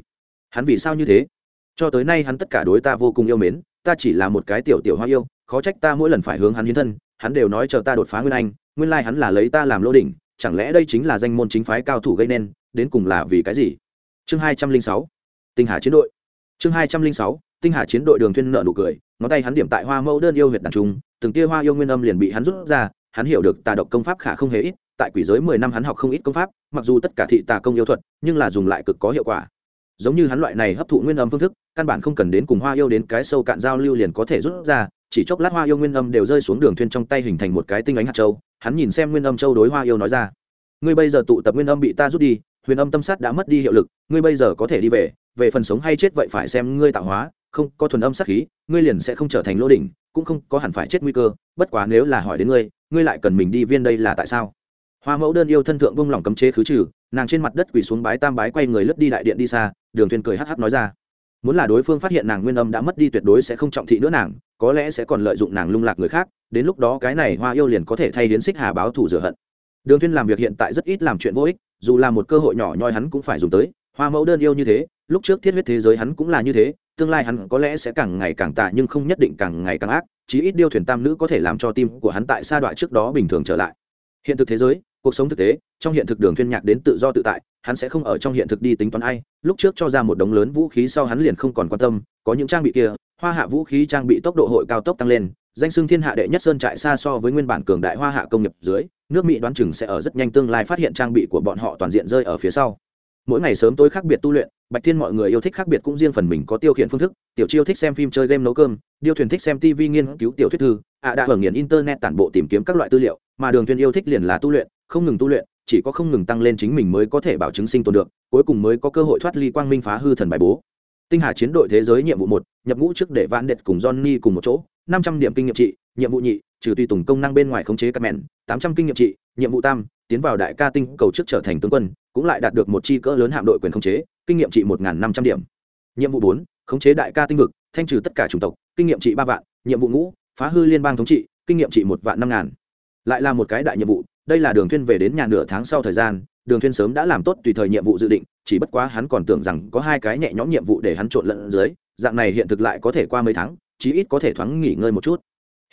Hắn vì sao như thế? Cho tới nay hắn tất cả đối ta vô cùng yêu mến, ta chỉ là một cái tiểu tiểu hoa yêu, khó trách ta mỗi lần phải hướng hắn hiến thân, hắn đều nói chờ ta đột phá nguyên anh, nguyên lai hắn là lấy ta làm lô đỉnh, chẳng lẽ đây chính là danh môn chính phái cao thủ gây nên, đến cùng là vì cái gì? Chương hai trăm linh sáu, tinh hà chiến đội. Chương hai trăm linh sáu, tinh hà chiến đội đường thuyên nợ nụ cười, ngón tay hắn điểm tại hoa mẫu đơn yêu huyệt đàn trung, từng tia hoa yêu nguyên âm liền bị hắn rút ra, hắn hiểu được tà độc công pháp khả không hề ít tại quỷ giới mười năm hắn học không ít công pháp, mặc dù tất cả thị tà công yêu thuật, nhưng là dùng lại cực có hiệu quả. Giống như hắn loại này hấp thụ nguyên âm phương thức, căn bản không cần đến cùng hoa yêu đến cái sâu cạn giao lưu liền có thể rút ra, chỉ chốc lát hoa yêu nguyên âm đều rơi xuống đường thuyền trong tay hình thành một cái tinh ánh hạt châu, hắn nhìn xem nguyên âm châu đối hoa yêu nói ra. Ngươi bây giờ tụ tập nguyên âm bị ta rút đi, huyền âm tâm sát đã mất đi hiệu lực, ngươi bây giờ có thể đi về về phần sống hay chết vậy phải xem ngươi tạo hóa, không, có thuần âm sát khí, ngươi liền sẽ không trở thành lô đỉnh, cũng không có hẳn phải chết nguy cơ, bất quá nếu là hỏi đến ngươi ngươi lại cần mình đi viên đây là tại sao? Hoa mẫu đơn yêu thân thượng vung lòng cấm chế khứ trừ, nàng trên mặt đất quỳ xuống bái tam bái quay người lướt đi đại điện đi xa, đường thuyền cười hắc hắc nói ra. Muốn là đối phương phát hiện nàng nguyên âm đã mất đi tuyệt đối sẽ không trọng thị nữa nàng, có lẽ sẽ còn lợi dụng nàng lung lạc người khác, đến lúc đó cái này hoa yêu liền có thể thay đến xích hà báo thủ rửa hận. Đường thuyên làm việc hiện tại rất ít làm chuyện vô ích, dù là một cơ hội nhỏ nhoi hắn cũng phải dùng tới, hoa mẫu đơn yêu như thế, lúc trước thiết huyết thế giới hắn cũng là như thế, tương lai hắn có lẽ sẽ càng ngày càng tạ nhưng không nhất định càng ngày càng ác, chí ít điêu thuyền tam nữ có thể làm cho tim của hắn tại sa đoạn trước đó bình thường trở lại. Hiện thực thế giới cuộc sống thực tế, trong hiện thực đường thiên nhạc đến tự do tự tại, hắn sẽ không ở trong hiện thực đi tính toán ai, lúc trước cho ra một đống lớn vũ khí sau hắn liền không còn quan tâm, có những trang bị kia, hoa hạ vũ khí trang bị tốc độ hội cao tốc tăng lên, danh xưng thiên hạ đệ nhất sơn trại xa so với nguyên bản cường đại hoa hạ công nghiệp dưới, nước mỹ đoán chừng sẽ ở rất nhanh tương lai phát hiện trang bị của bọn họ toàn diện rơi ở phía sau. Mỗi ngày sớm tối khác biệt tu luyện, bạch thiên mọi người yêu thích khác biệt cũng riêng phần mình có tiêu khiển phương thức, tiểu chiêu thích xem phim chơi game nấu cơm, điêu thuyền thích xem tv nghiên cứu tiểu thuyết thư, ạ đã hưởng nghiền internet tản bộ tìm kiếm các loại tư liệu, mà đường thuyền yêu thích liền là tu luyện không ngừng tu luyện, chỉ có không ngừng tăng lên chính mình mới có thể bảo chứng sinh tồn được, cuối cùng mới có cơ hội thoát ly quang minh phá hư thần bài bố. Tinh hà chiến đội thế giới nhiệm vụ một, nhập ngũ trước để vạn đệt cùng johnny cùng một chỗ, năm trăm điểm kinh nghiệm trị, nhiệm vụ nhị, trừ tùy tùng công năng bên ngoài khống chế các mẹn, tám trăm kinh nghiệm trị, nhiệm vụ tam, tiến vào đại ca tinh cầu trước trở thành tướng quân, cũng lại đạt được một chi cỡ lớn hạm đội quyền khống chế, kinh nghiệm trị một năm trăm điểm. Nhiệm vụ bốn, khống chế đại ca tinh vực, thanh trừ tất cả chủng tộc, kinh nghiệm trị ba vạn, nhiệm vụ ngũ, phá hư liên bang thống trị, kinh nghiệm trị một vạn năm ngàn. Lại là một cái đại nhiệm vụ đây là đường thuyên về đến nhà nửa tháng sau thời gian, đường thuyên sớm đã làm tốt tùy thời nhiệm vụ dự định, chỉ bất quá hắn còn tưởng rằng có hai cái nhẹ nhõm nhiệm vụ để hắn trộn lẫn dưới, dạng này hiện thực lại có thể qua mấy tháng, chí ít có thể thoáng nghỉ ngơi một chút.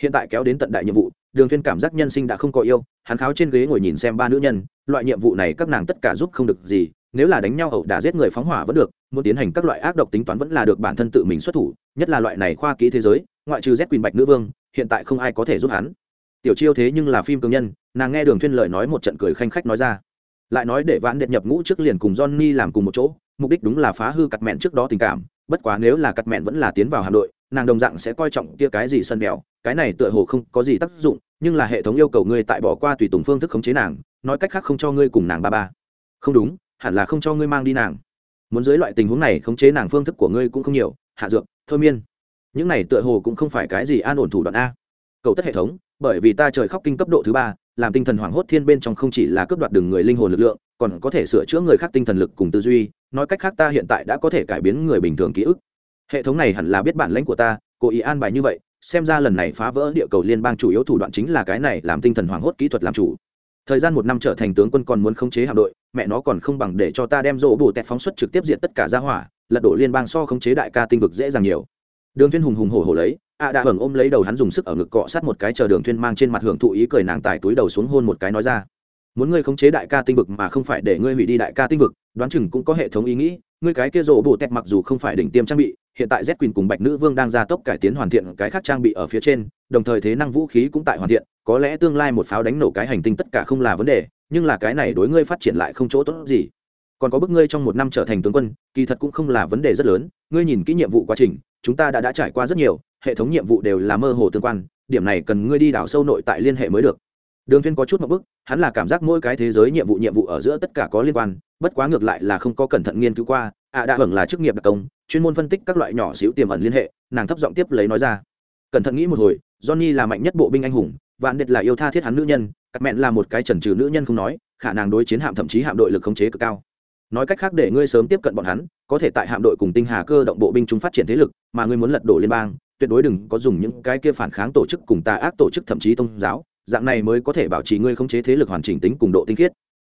Hiện tại kéo đến tận đại nhiệm vụ, đường thuyên cảm giác nhân sinh đã không có yêu, hắn kháo trên ghế ngồi nhìn xem ba nữ nhân, loại nhiệm vụ này các nàng tất cả giúp không được gì, nếu là đánh nhau ẩu đả giết người phóng hỏa vẫn được, muốn tiến hành các loại ác độc tính toán vẫn là được bản thân tự mình xuất thủ, nhất là loại này khoa kỹ thế giới, ngoại trừ z quyền bạch nữ vương, hiện tại không ai có thể giúp hắn. Tiểu chiêu thế nhưng là phim cường nhân nàng nghe đường thuyên lời nói một trận cười khanh khách nói ra. Lại nói để vãn đệ nhập ngũ trước liền cùng johnny làm cùng một chỗ, mục đích đúng là phá hư cặt mẹn trước đó tình cảm, bất quá nếu là cặt mẹn vẫn là tiến vào hạm đội, nàng đồng dạng sẽ coi trọng kia cái gì sân mèo cái này tựa hồ không có gì tác dụng, nhưng là hệ thống yêu cầu ngươi tại bỏ qua tùy tùng phương thức khống chế nàng, nói cách khác không cho ngươi cùng nàng ba ba. Không đúng, hẳn là không cho ngươi mang đi nàng. Muốn dưới loại tình huống này khống chế nàng phương thức của ngươi cũng không nhiều, hạ dược, thôi miên. Những này tựa hồ cũng không phải cái gì an ổn thủ đoạn a. Cầu tất hệ thống, bởi vì ta trời khóc kinh cấp độ thứ ba làm tinh thần hoảng hốt thiên bên trong không chỉ là cướp đoạt đường người linh hồn lực lượng, còn có thể sửa chữa người khác tinh thần lực cùng tư duy, nói cách khác ta hiện tại đã có thể cải biến người bình thường ký ức. Hệ thống này hẳn là biết bản lãnh của ta, cố ý an bài như vậy, xem ra lần này phá vỡ địa cầu liên bang chủ yếu thủ đoạn chính là cái này làm tinh thần hoảng hốt kỹ thuật làm chủ. Thời gian một năm trở thành tướng quân còn muốn khống chế hạm đội, mẹ nó còn không bằng để cho ta đem rỗ bù tẹt phóng xuất trực tiếp diện tất cả ra hỏa, lật đổ liên bang so khống chế đại ca tinh vực dễ dàng nhiều đường thiên hùng hùng hổ hổ lấy ạ đã hưởng ôm lấy đầu hắn dùng sức ở ngực cọ sát một cái chờ đường thiên mang trên mặt hưởng thụ ý cười nàng tải túi đầu xuống hôn một cái nói ra. Muốn ngươi khống chế đại ca tinh vực mà không phải để ngươi hủy đi đại ca tinh vực, đoán chừng cũng có hệ thống ý nghĩ, ngươi cái kia rỗ bù tẹt mặc dù không phải đỉnh tiêm trang bị, hiện tại z quỳnh cùng bạch nữ vương đang gia tốc cải tiến hoàn thiện cái khác trang bị ở phía trên, đồng thời thế năng vũ khí cũng tại hoàn thiện, có lẽ tương lai một pháo đánh nổ cái hành tinh tất cả không là vấn đề, nhưng là cái này đối ngươi phát triển lại không chỗ tốt gì. Còn có bức ngươi trong một năm trở thành tướng quân, kỳ thật cũng không là vấn đề rất lớn, ngươi nhìn kỹ nhiệm vụ quá trình chúng ta đã đã trải qua rất nhiều, hệ thống nhiệm vụ đều là mơ hồ tương quan, điểm này cần ngươi đi đảo sâu nội tại liên hệ mới được. Đường thiên có chút một bức, hắn là cảm giác mỗi cái thế giới nhiệm vụ nhiệm vụ ở giữa tất cả có liên quan, bất quá ngược lại là không có cẩn thận nghiên cứu qua, ạ à đã hưởng là chức nghiệp đặc công, chuyên môn phân tích các loại nhỏ xíu tiềm ẩn liên hệ, nàng thấp giọng tiếp lấy nói ra. Cẩn thận nghĩ một hồi, johnny là mạnh nhất bộ binh anh hùng, vạn đệt là yêu tha thiết hắn nữ nhân cắt mẹn là một cái trần trừ nữ nhân không nói, khả năng đối chiến hạm thậm chí hạm đội lực khống chế cực cao. Nói cách khác để ngươi sớm tiếp cận bọn hắn có thể tại hạm đội cùng tinh hà cơ động bộ binh chúng phát triển thế lực, mà ngươi muốn lật đổ liên bang, tuyệt đối đừng có dùng những cái kia phản kháng tổ chức cùng tà ác tổ chức thậm chí tôn giáo, dạng này mới có thể bảo trì ngươi không chế thế lực hoàn chỉnh tính cùng độ tinh khiết.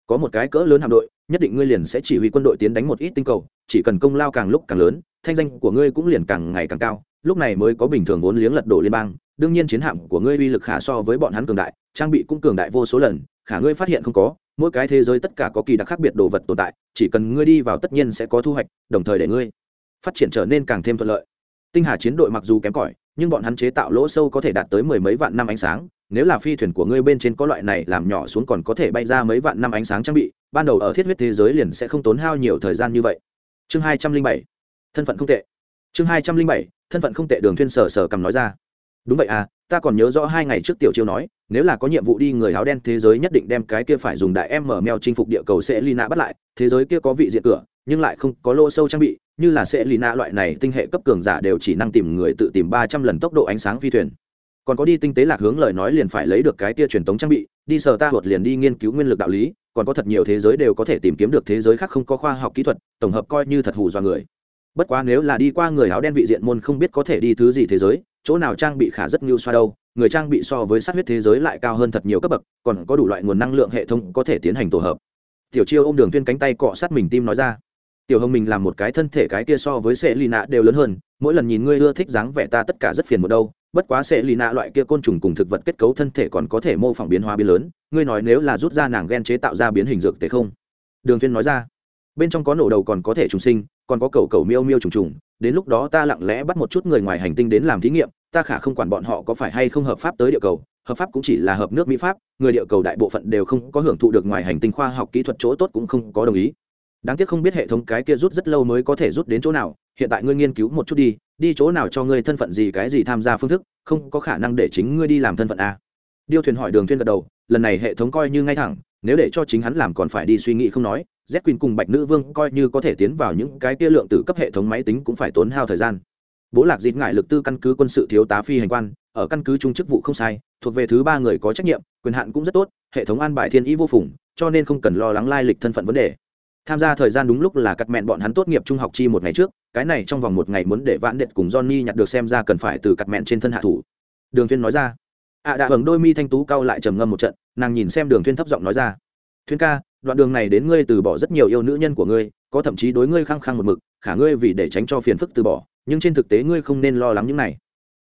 Có một cái cỡ lớn hạm đội, nhất định ngươi liền sẽ chỉ huy quân đội tiến đánh một ít tinh cầu, chỉ cần công lao càng lúc càng lớn, thanh danh của ngươi cũng liền càng ngày càng cao, lúc này mới có bình thường vốn liếng lật đổ liên bang, đương nhiên chiến hạm của ngươi uy lực khả so với bọn hắn cường đại, trang bị cũng cường đại vô số lần, khả ngươi phát hiện không có mỗi cái thế giới tất cả có kỳ đặc khác biệt đồ vật tồn tại, chỉ cần ngươi đi vào tất nhiên sẽ có thu hoạch, đồng thời để ngươi phát triển trở nên càng thêm thuận lợi. Tinh hà chiến đội mặc dù kém cỏi, nhưng bọn hắn chế tạo lỗ sâu có thể đạt tới mười mấy vạn năm ánh sáng. Nếu là phi thuyền của ngươi bên trên có loại này làm nhỏ xuống còn có thể bay ra mấy vạn năm ánh sáng trang bị, ban đầu ở thiết huyết thế giới liền sẽ không tốn hao nhiều thời gian như vậy. Chương hai trăm linh bảy, thân phận không tệ. Chương hai trăm linh bảy, thân phận không tệ, đường thiên sở sở cầm nói ra. Đúng vậy à ta còn nhớ rõ hai ngày trước tiểu chiêu nói, nếu là có nhiệm vụ đi người áo đen thế giới nhất định đem cái kia phải dùng đại em mở mèo chinh phục địa cầu sẽ lina bắt lại, thế giới kia có vị diện cửa, nhưng lại không có lô sâu trang bị, như là sẽ lina loại này tinh hệ cấp cường giả đều chỉ năng tìm người tự tìm ba trăm lần tốc độ ánh sáng phi thuyền. Còn có đi tinh tế lạc hướng lời nói liền phải lấy được cái kia truyền thống trang bị, đi sờ ta hột liền đi nghiên cứu nguyên lực đạo lý, còn có thật nhiều thế giới đều có thể tìm kiếm được thế giới khác không có khoa học kỹ thuật, tổng hợp coi như thật hù do người. Bất quá nếu là đi qua người áo đen vị diện môn không biết có thể đi thứ gì thế giới chỗ nào trang bị khả rất ngưu xoa đâu, người trang bị so với sát huyết thế giới lại cao hơn thật nhiều cấp bậc, còn có đủ loại nguồn năng lượng hệ thống có thể tiến hành tổ hợp. Tiểu chiêu ô m đường tuyên cánh tay cọ sát mình tim nói ra. Tiểu hồng mình làm một cái thân thể cái kia so với sệ lì nạ đều lớn hơn, mỗi lần nhìn ngươi ưa thích dáng vẻ ta tất cả rất phiền một đâu, bất quá sệ lì nạ loại kia côn trùng cùng thực vật kết cấu thân thể còn có thể mô phỏng biến hóa biến lớn, ngươi nói nếu là rút ra nàng ghen chế tạo ra biến hình dược tế không? Đường tuyên nói ra. Bên trong có nổ đầu còn có thể trùng sinh, còn có cầu cầu miêu miêu trùng trùng, đến lúc đó ta lặng lẽ bắt một chút người ngoài hành tinh đến làm thí nghiệm ta khả không quản bọn họ có phải hay không hợp pháp tới địa cầu, hợp pháp cũng chỉ là hợp nước mỹ pháp, người địa cầu đại bộ phận đều không có hưởng thụ được ngoài hành tinh khoa học kỹ thuật chỗ tốt cũng không có đồng ý. Đáng tiếc không biết hệ thống cái kia rút rất lâu mới có thể rút đến chỗ nào, hiện tại ngươi nghiên cứu một chút đi đi chỗ nào cho ngươi thân phận gì cái gì tham gia phương thức, không có khả năng để chính ngươi đi làm thân phận a điêu thuyền hỏi đường thuyên gật đầu, lần này hệ thống coi như ngay thẳng, nếu để cho chính hắn làm còn phải đi suy nghĩ không nói, z quỳnh cùng bạch nữ vương coi như có thể tiến vào những cái kia lượng tử cấp hệ thống máy tính cũng phải tốn hao thời gian bố lạc dịt ngại lực tư căn cứ quân sự thiếu tá phi hành quan, ở căn cứ trung chức vụ không sai, thuộc về thứ ba người có trách nhiệm, quyền hạn cũng rất tốt, hệ thống an bài thiên ý vô phùng, cho nên không cần lo lắng lai lịch thân phận vấn đề. Tham gia thời gian đúng lúc là cắt mẹn bọn hắn tốt nghiệp trung học chi một ngày trước, cái này trong vòng một ngày muốn để vãn đệt cùng johnny nhặt được xem ra cần phải từ cắt mẹn trên thân hạ thủ. Đường thuyên nói ra. Ạ à đã hưởng đôi mi thanh tú cao lại trầm ngâm một trận, nàng nhìn xem đường thuyên thấp giọng nói ra. Thuyên ca, đoạn đường này đến ngươi từ bỏ rất nhiều yêu nữ nhân của ngươi, có thậm chí đối ngươi khăng khăng một mực, khả ngươi vì để tránh cho phiền phức từ bỏ nhưng trên thực tế ngươi không nên lo lắng những này.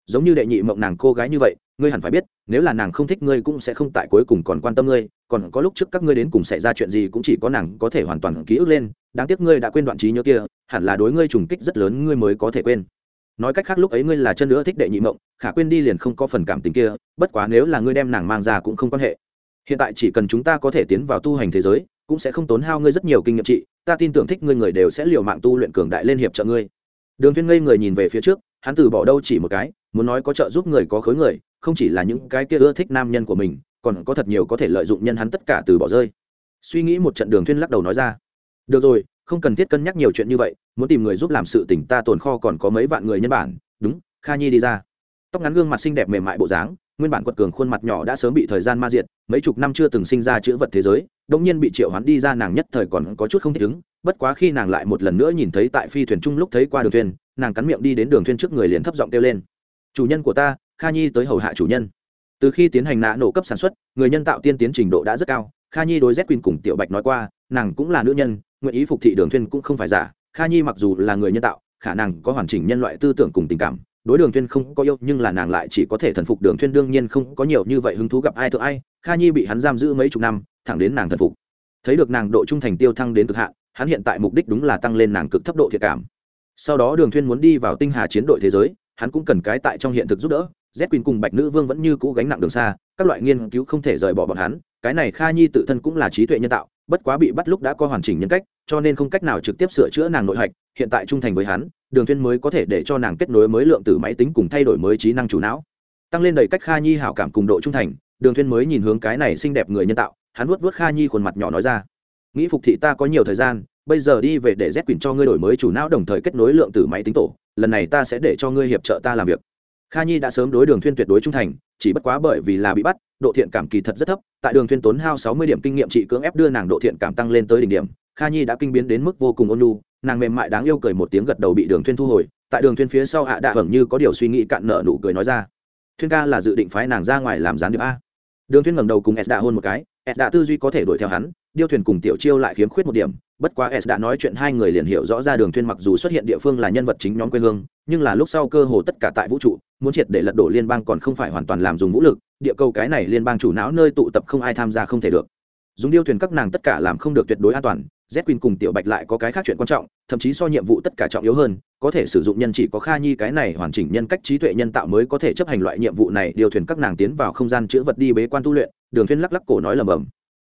Giống như đệ nhị mộng nàng cô gái như vậy, ngươi hẳn phải biết, nếu là nàng không thích ngươi cũng sẽ không tại cuối cùng còn quan tâm ngươi, còn có lúc trước các ngươi đến cùng xảy ra chuyện gì cũng chỉ có nàng có thể hoàn toàn ký ức lên, đáng tiếc ngươi đã quên đoạn trí nhớ kia, hẳn là đối ngươi trùng kích rất lớn ngươi mới có thể quên. Nói cách khác lúc ấy ngươi là chân nữa thích đệ nhị mộng, khả quên đi liền không có phần cảm tình kia, bất quá nếu là ngươi đem nàng mang ra cũng không quan hệ. Hiện tại chỉ cần chúng ta có thể tiến vào tu hành thế giới, cũng sẽ không tốn hao ngươi rất nhiều kinh nghiệm trị, ta tin tưởng thích ngươi người đều sẽ liều mạng tu luyện cường đại lên hiệp trợ ngươi đường thiên ngây người nhìn về phía trước, hắn từ bỏ đâu chỉ một cái, muốn nói có trợ giúp người có khối người, không chỉ là những cái kia ưa thích nam nhân của mình, còn có thật nhiều có thể lợi dụng nhân hắn tất cả từ bỏ rơi. Suy nghĩ một trận đường thiên lắc đầu nói ra. Được rồi, không cần thiết cân nhắc nhiều chuyện như vậy, muốn tìm người giúp làm sự tình ta tồn kho còn có mấy vạn người nhân bản, đúng, kha nhi đi ra. Tóc ngắn gương mặt xinh đẹp mềm mại bộ dáng, nguyên bản quật cường khuôn mặt nhỏ đã sớm bị thời gian ma diệt, mấy chục năm chưa từng sinh ra chữ vật thế giới đông nhiên bị triệu hoán đi ra nàng nhất thời còn có chút không thích ứng, bất quá khi nàng lại một lần nữa nhìn thấy tại phi thuyền trung lúc thấy qua đường thuyền, nàng cắn miệng đi đến đường thuyền trước người liền thấp giọng kêu lên. Chủ nhân của ta, kha nhi tới hầu hạ chủ nhân. Từ khi tiến hành nã nổ cấp sản xuất, người nhân tạo tiên tiến trình độ đã rất cao, kha nhi đối z quỳnh cùng tiểu bạch nói qua, nàng cũng là nữ nhân, nguyện ý phục thị đường thuyền cũng không phải giả, kha nhi mặc dù là người nhân tạo, khả năng có hoàn chỉnh nhân loại tư tưởng cùng tình cảm đối đường thuyên không có yêu, nhưng là nàng lại chỉ có thể thần phục đường thuyên, đương nhiên không có nhiều như vậy hứng thú gặp ai thượng ai. Kha nhi bị hắn giam giữ mấy chục năm, thẳng đến nàng thần phục. Thấy được nàng độ trung thành tiêu thăng đến cực hạn, hắn hiện tại mục đích đúng là tăng lên nàng cực thấp độ thiệt cảm. Sau đó đường thuyên muốn đi vào tinh hà chiến đội thế giới, hắn cũng cần cái tại trong hiện thực giúp đỡ. Z quỳnh cùng bạch nữ vương vẫn như cũ gánh nặng đường xa, các loại nghiên cứu không thể rời bỏ bọn hắn. Cái này kha nhi tự thân cũng là trí tuệ nhân tạo bất quá bị bắt lúc đã có hoàn chỉnh nhân cách, cho nên không cách nào trực tiếp sửa chữa nàng nội hạch, hiện tại trung thành với hắn, đường thuyên mới có thể để cho nàng kết nối mới lượng tử máy tính cùng thay đổi mới trí năng chủ não. Tăng lên đầy cách kha nhi hảo cảm cùng độ trung thành, đường thuyên mới nhìn hướng cái này xinh đẹp người nhân tạo, hắn vuốt vuốt kha nhi khuôn mặt nhỏ nói ra. Nghĩ phục thị ta có nhiều thời gian, bây giờ đi về để z quyền cho ngươi đổi mới chủ não đồng thời kết nối lượng tử máy tính tổ, lần này ta sẽ để cho ngươi hiệp trợ ta làm việc kha nhi đã sớm đối đường thuyên tuyệt đối trung thành, chỉ bất quá bởi vì là bị bắt, độ thiện cảm kỳ thật rất thấp, tại đường thuyên tốn hao sáu mươi điểm kinh nghiệm trị cưỡng ép đưa nàng độ thiện cảm tăng lên tới đỉnh điểm, kha nhi đã kinh biến đến mức vô cùng ôn nhu, nàng mềm mại đáng yêu cười một tiếng gật đầu bị đường thuyên thu hồi, tại đường thuyên phía sau hạ đạ hưởng như có điều suy nghĩ cạn nợ nụ cười nói ra. Thuyên ca là dự định phái nàng ra ngoài làm gián điệp a. Đường thuyên ngẩng đầu cùng s đã hôn một cái s đã tư duy có thể đuổi theo hắn, điêu thuyền cùng tiểu chiêu lại khiếm khuyết một điểm. Bất quá s đã nói chuyện hai người liền hiểu rõ ra đường thuyên mặc dù xuất hiện địa phương là nhân vật chính nhóm quê hương, nhưng là lúc sau cơ hồ tất cả tại vũ trụ, muốn triệt để lật đổ liên bang còn không phải hoàn toàn làm dùng vũ lực, địa cầu cái này liên bang chủ não nơi tụ tập không ai tham gia không thể được. Dùng điêu thuyền các nàng tất cả làm không được tuyệt đối an toàn, z quỳnh cùng tiểu bạch lại có cái khác chuyện quan trọng, thậm chí so nhiệm vụ tất cả trọng yếu hơn, có thể sử dụng nhân chỉ có kha nhi cái này hoàn chỉnh nhân cách trí tuệ nhân tạo mới có thể chấp hành loại nhiệm vụ này. Điều thuyền các nàng tiến vào không gian chữ vật đi bế quan tu luyện đường thuyên lắc lắc cổ nói lầm bầm.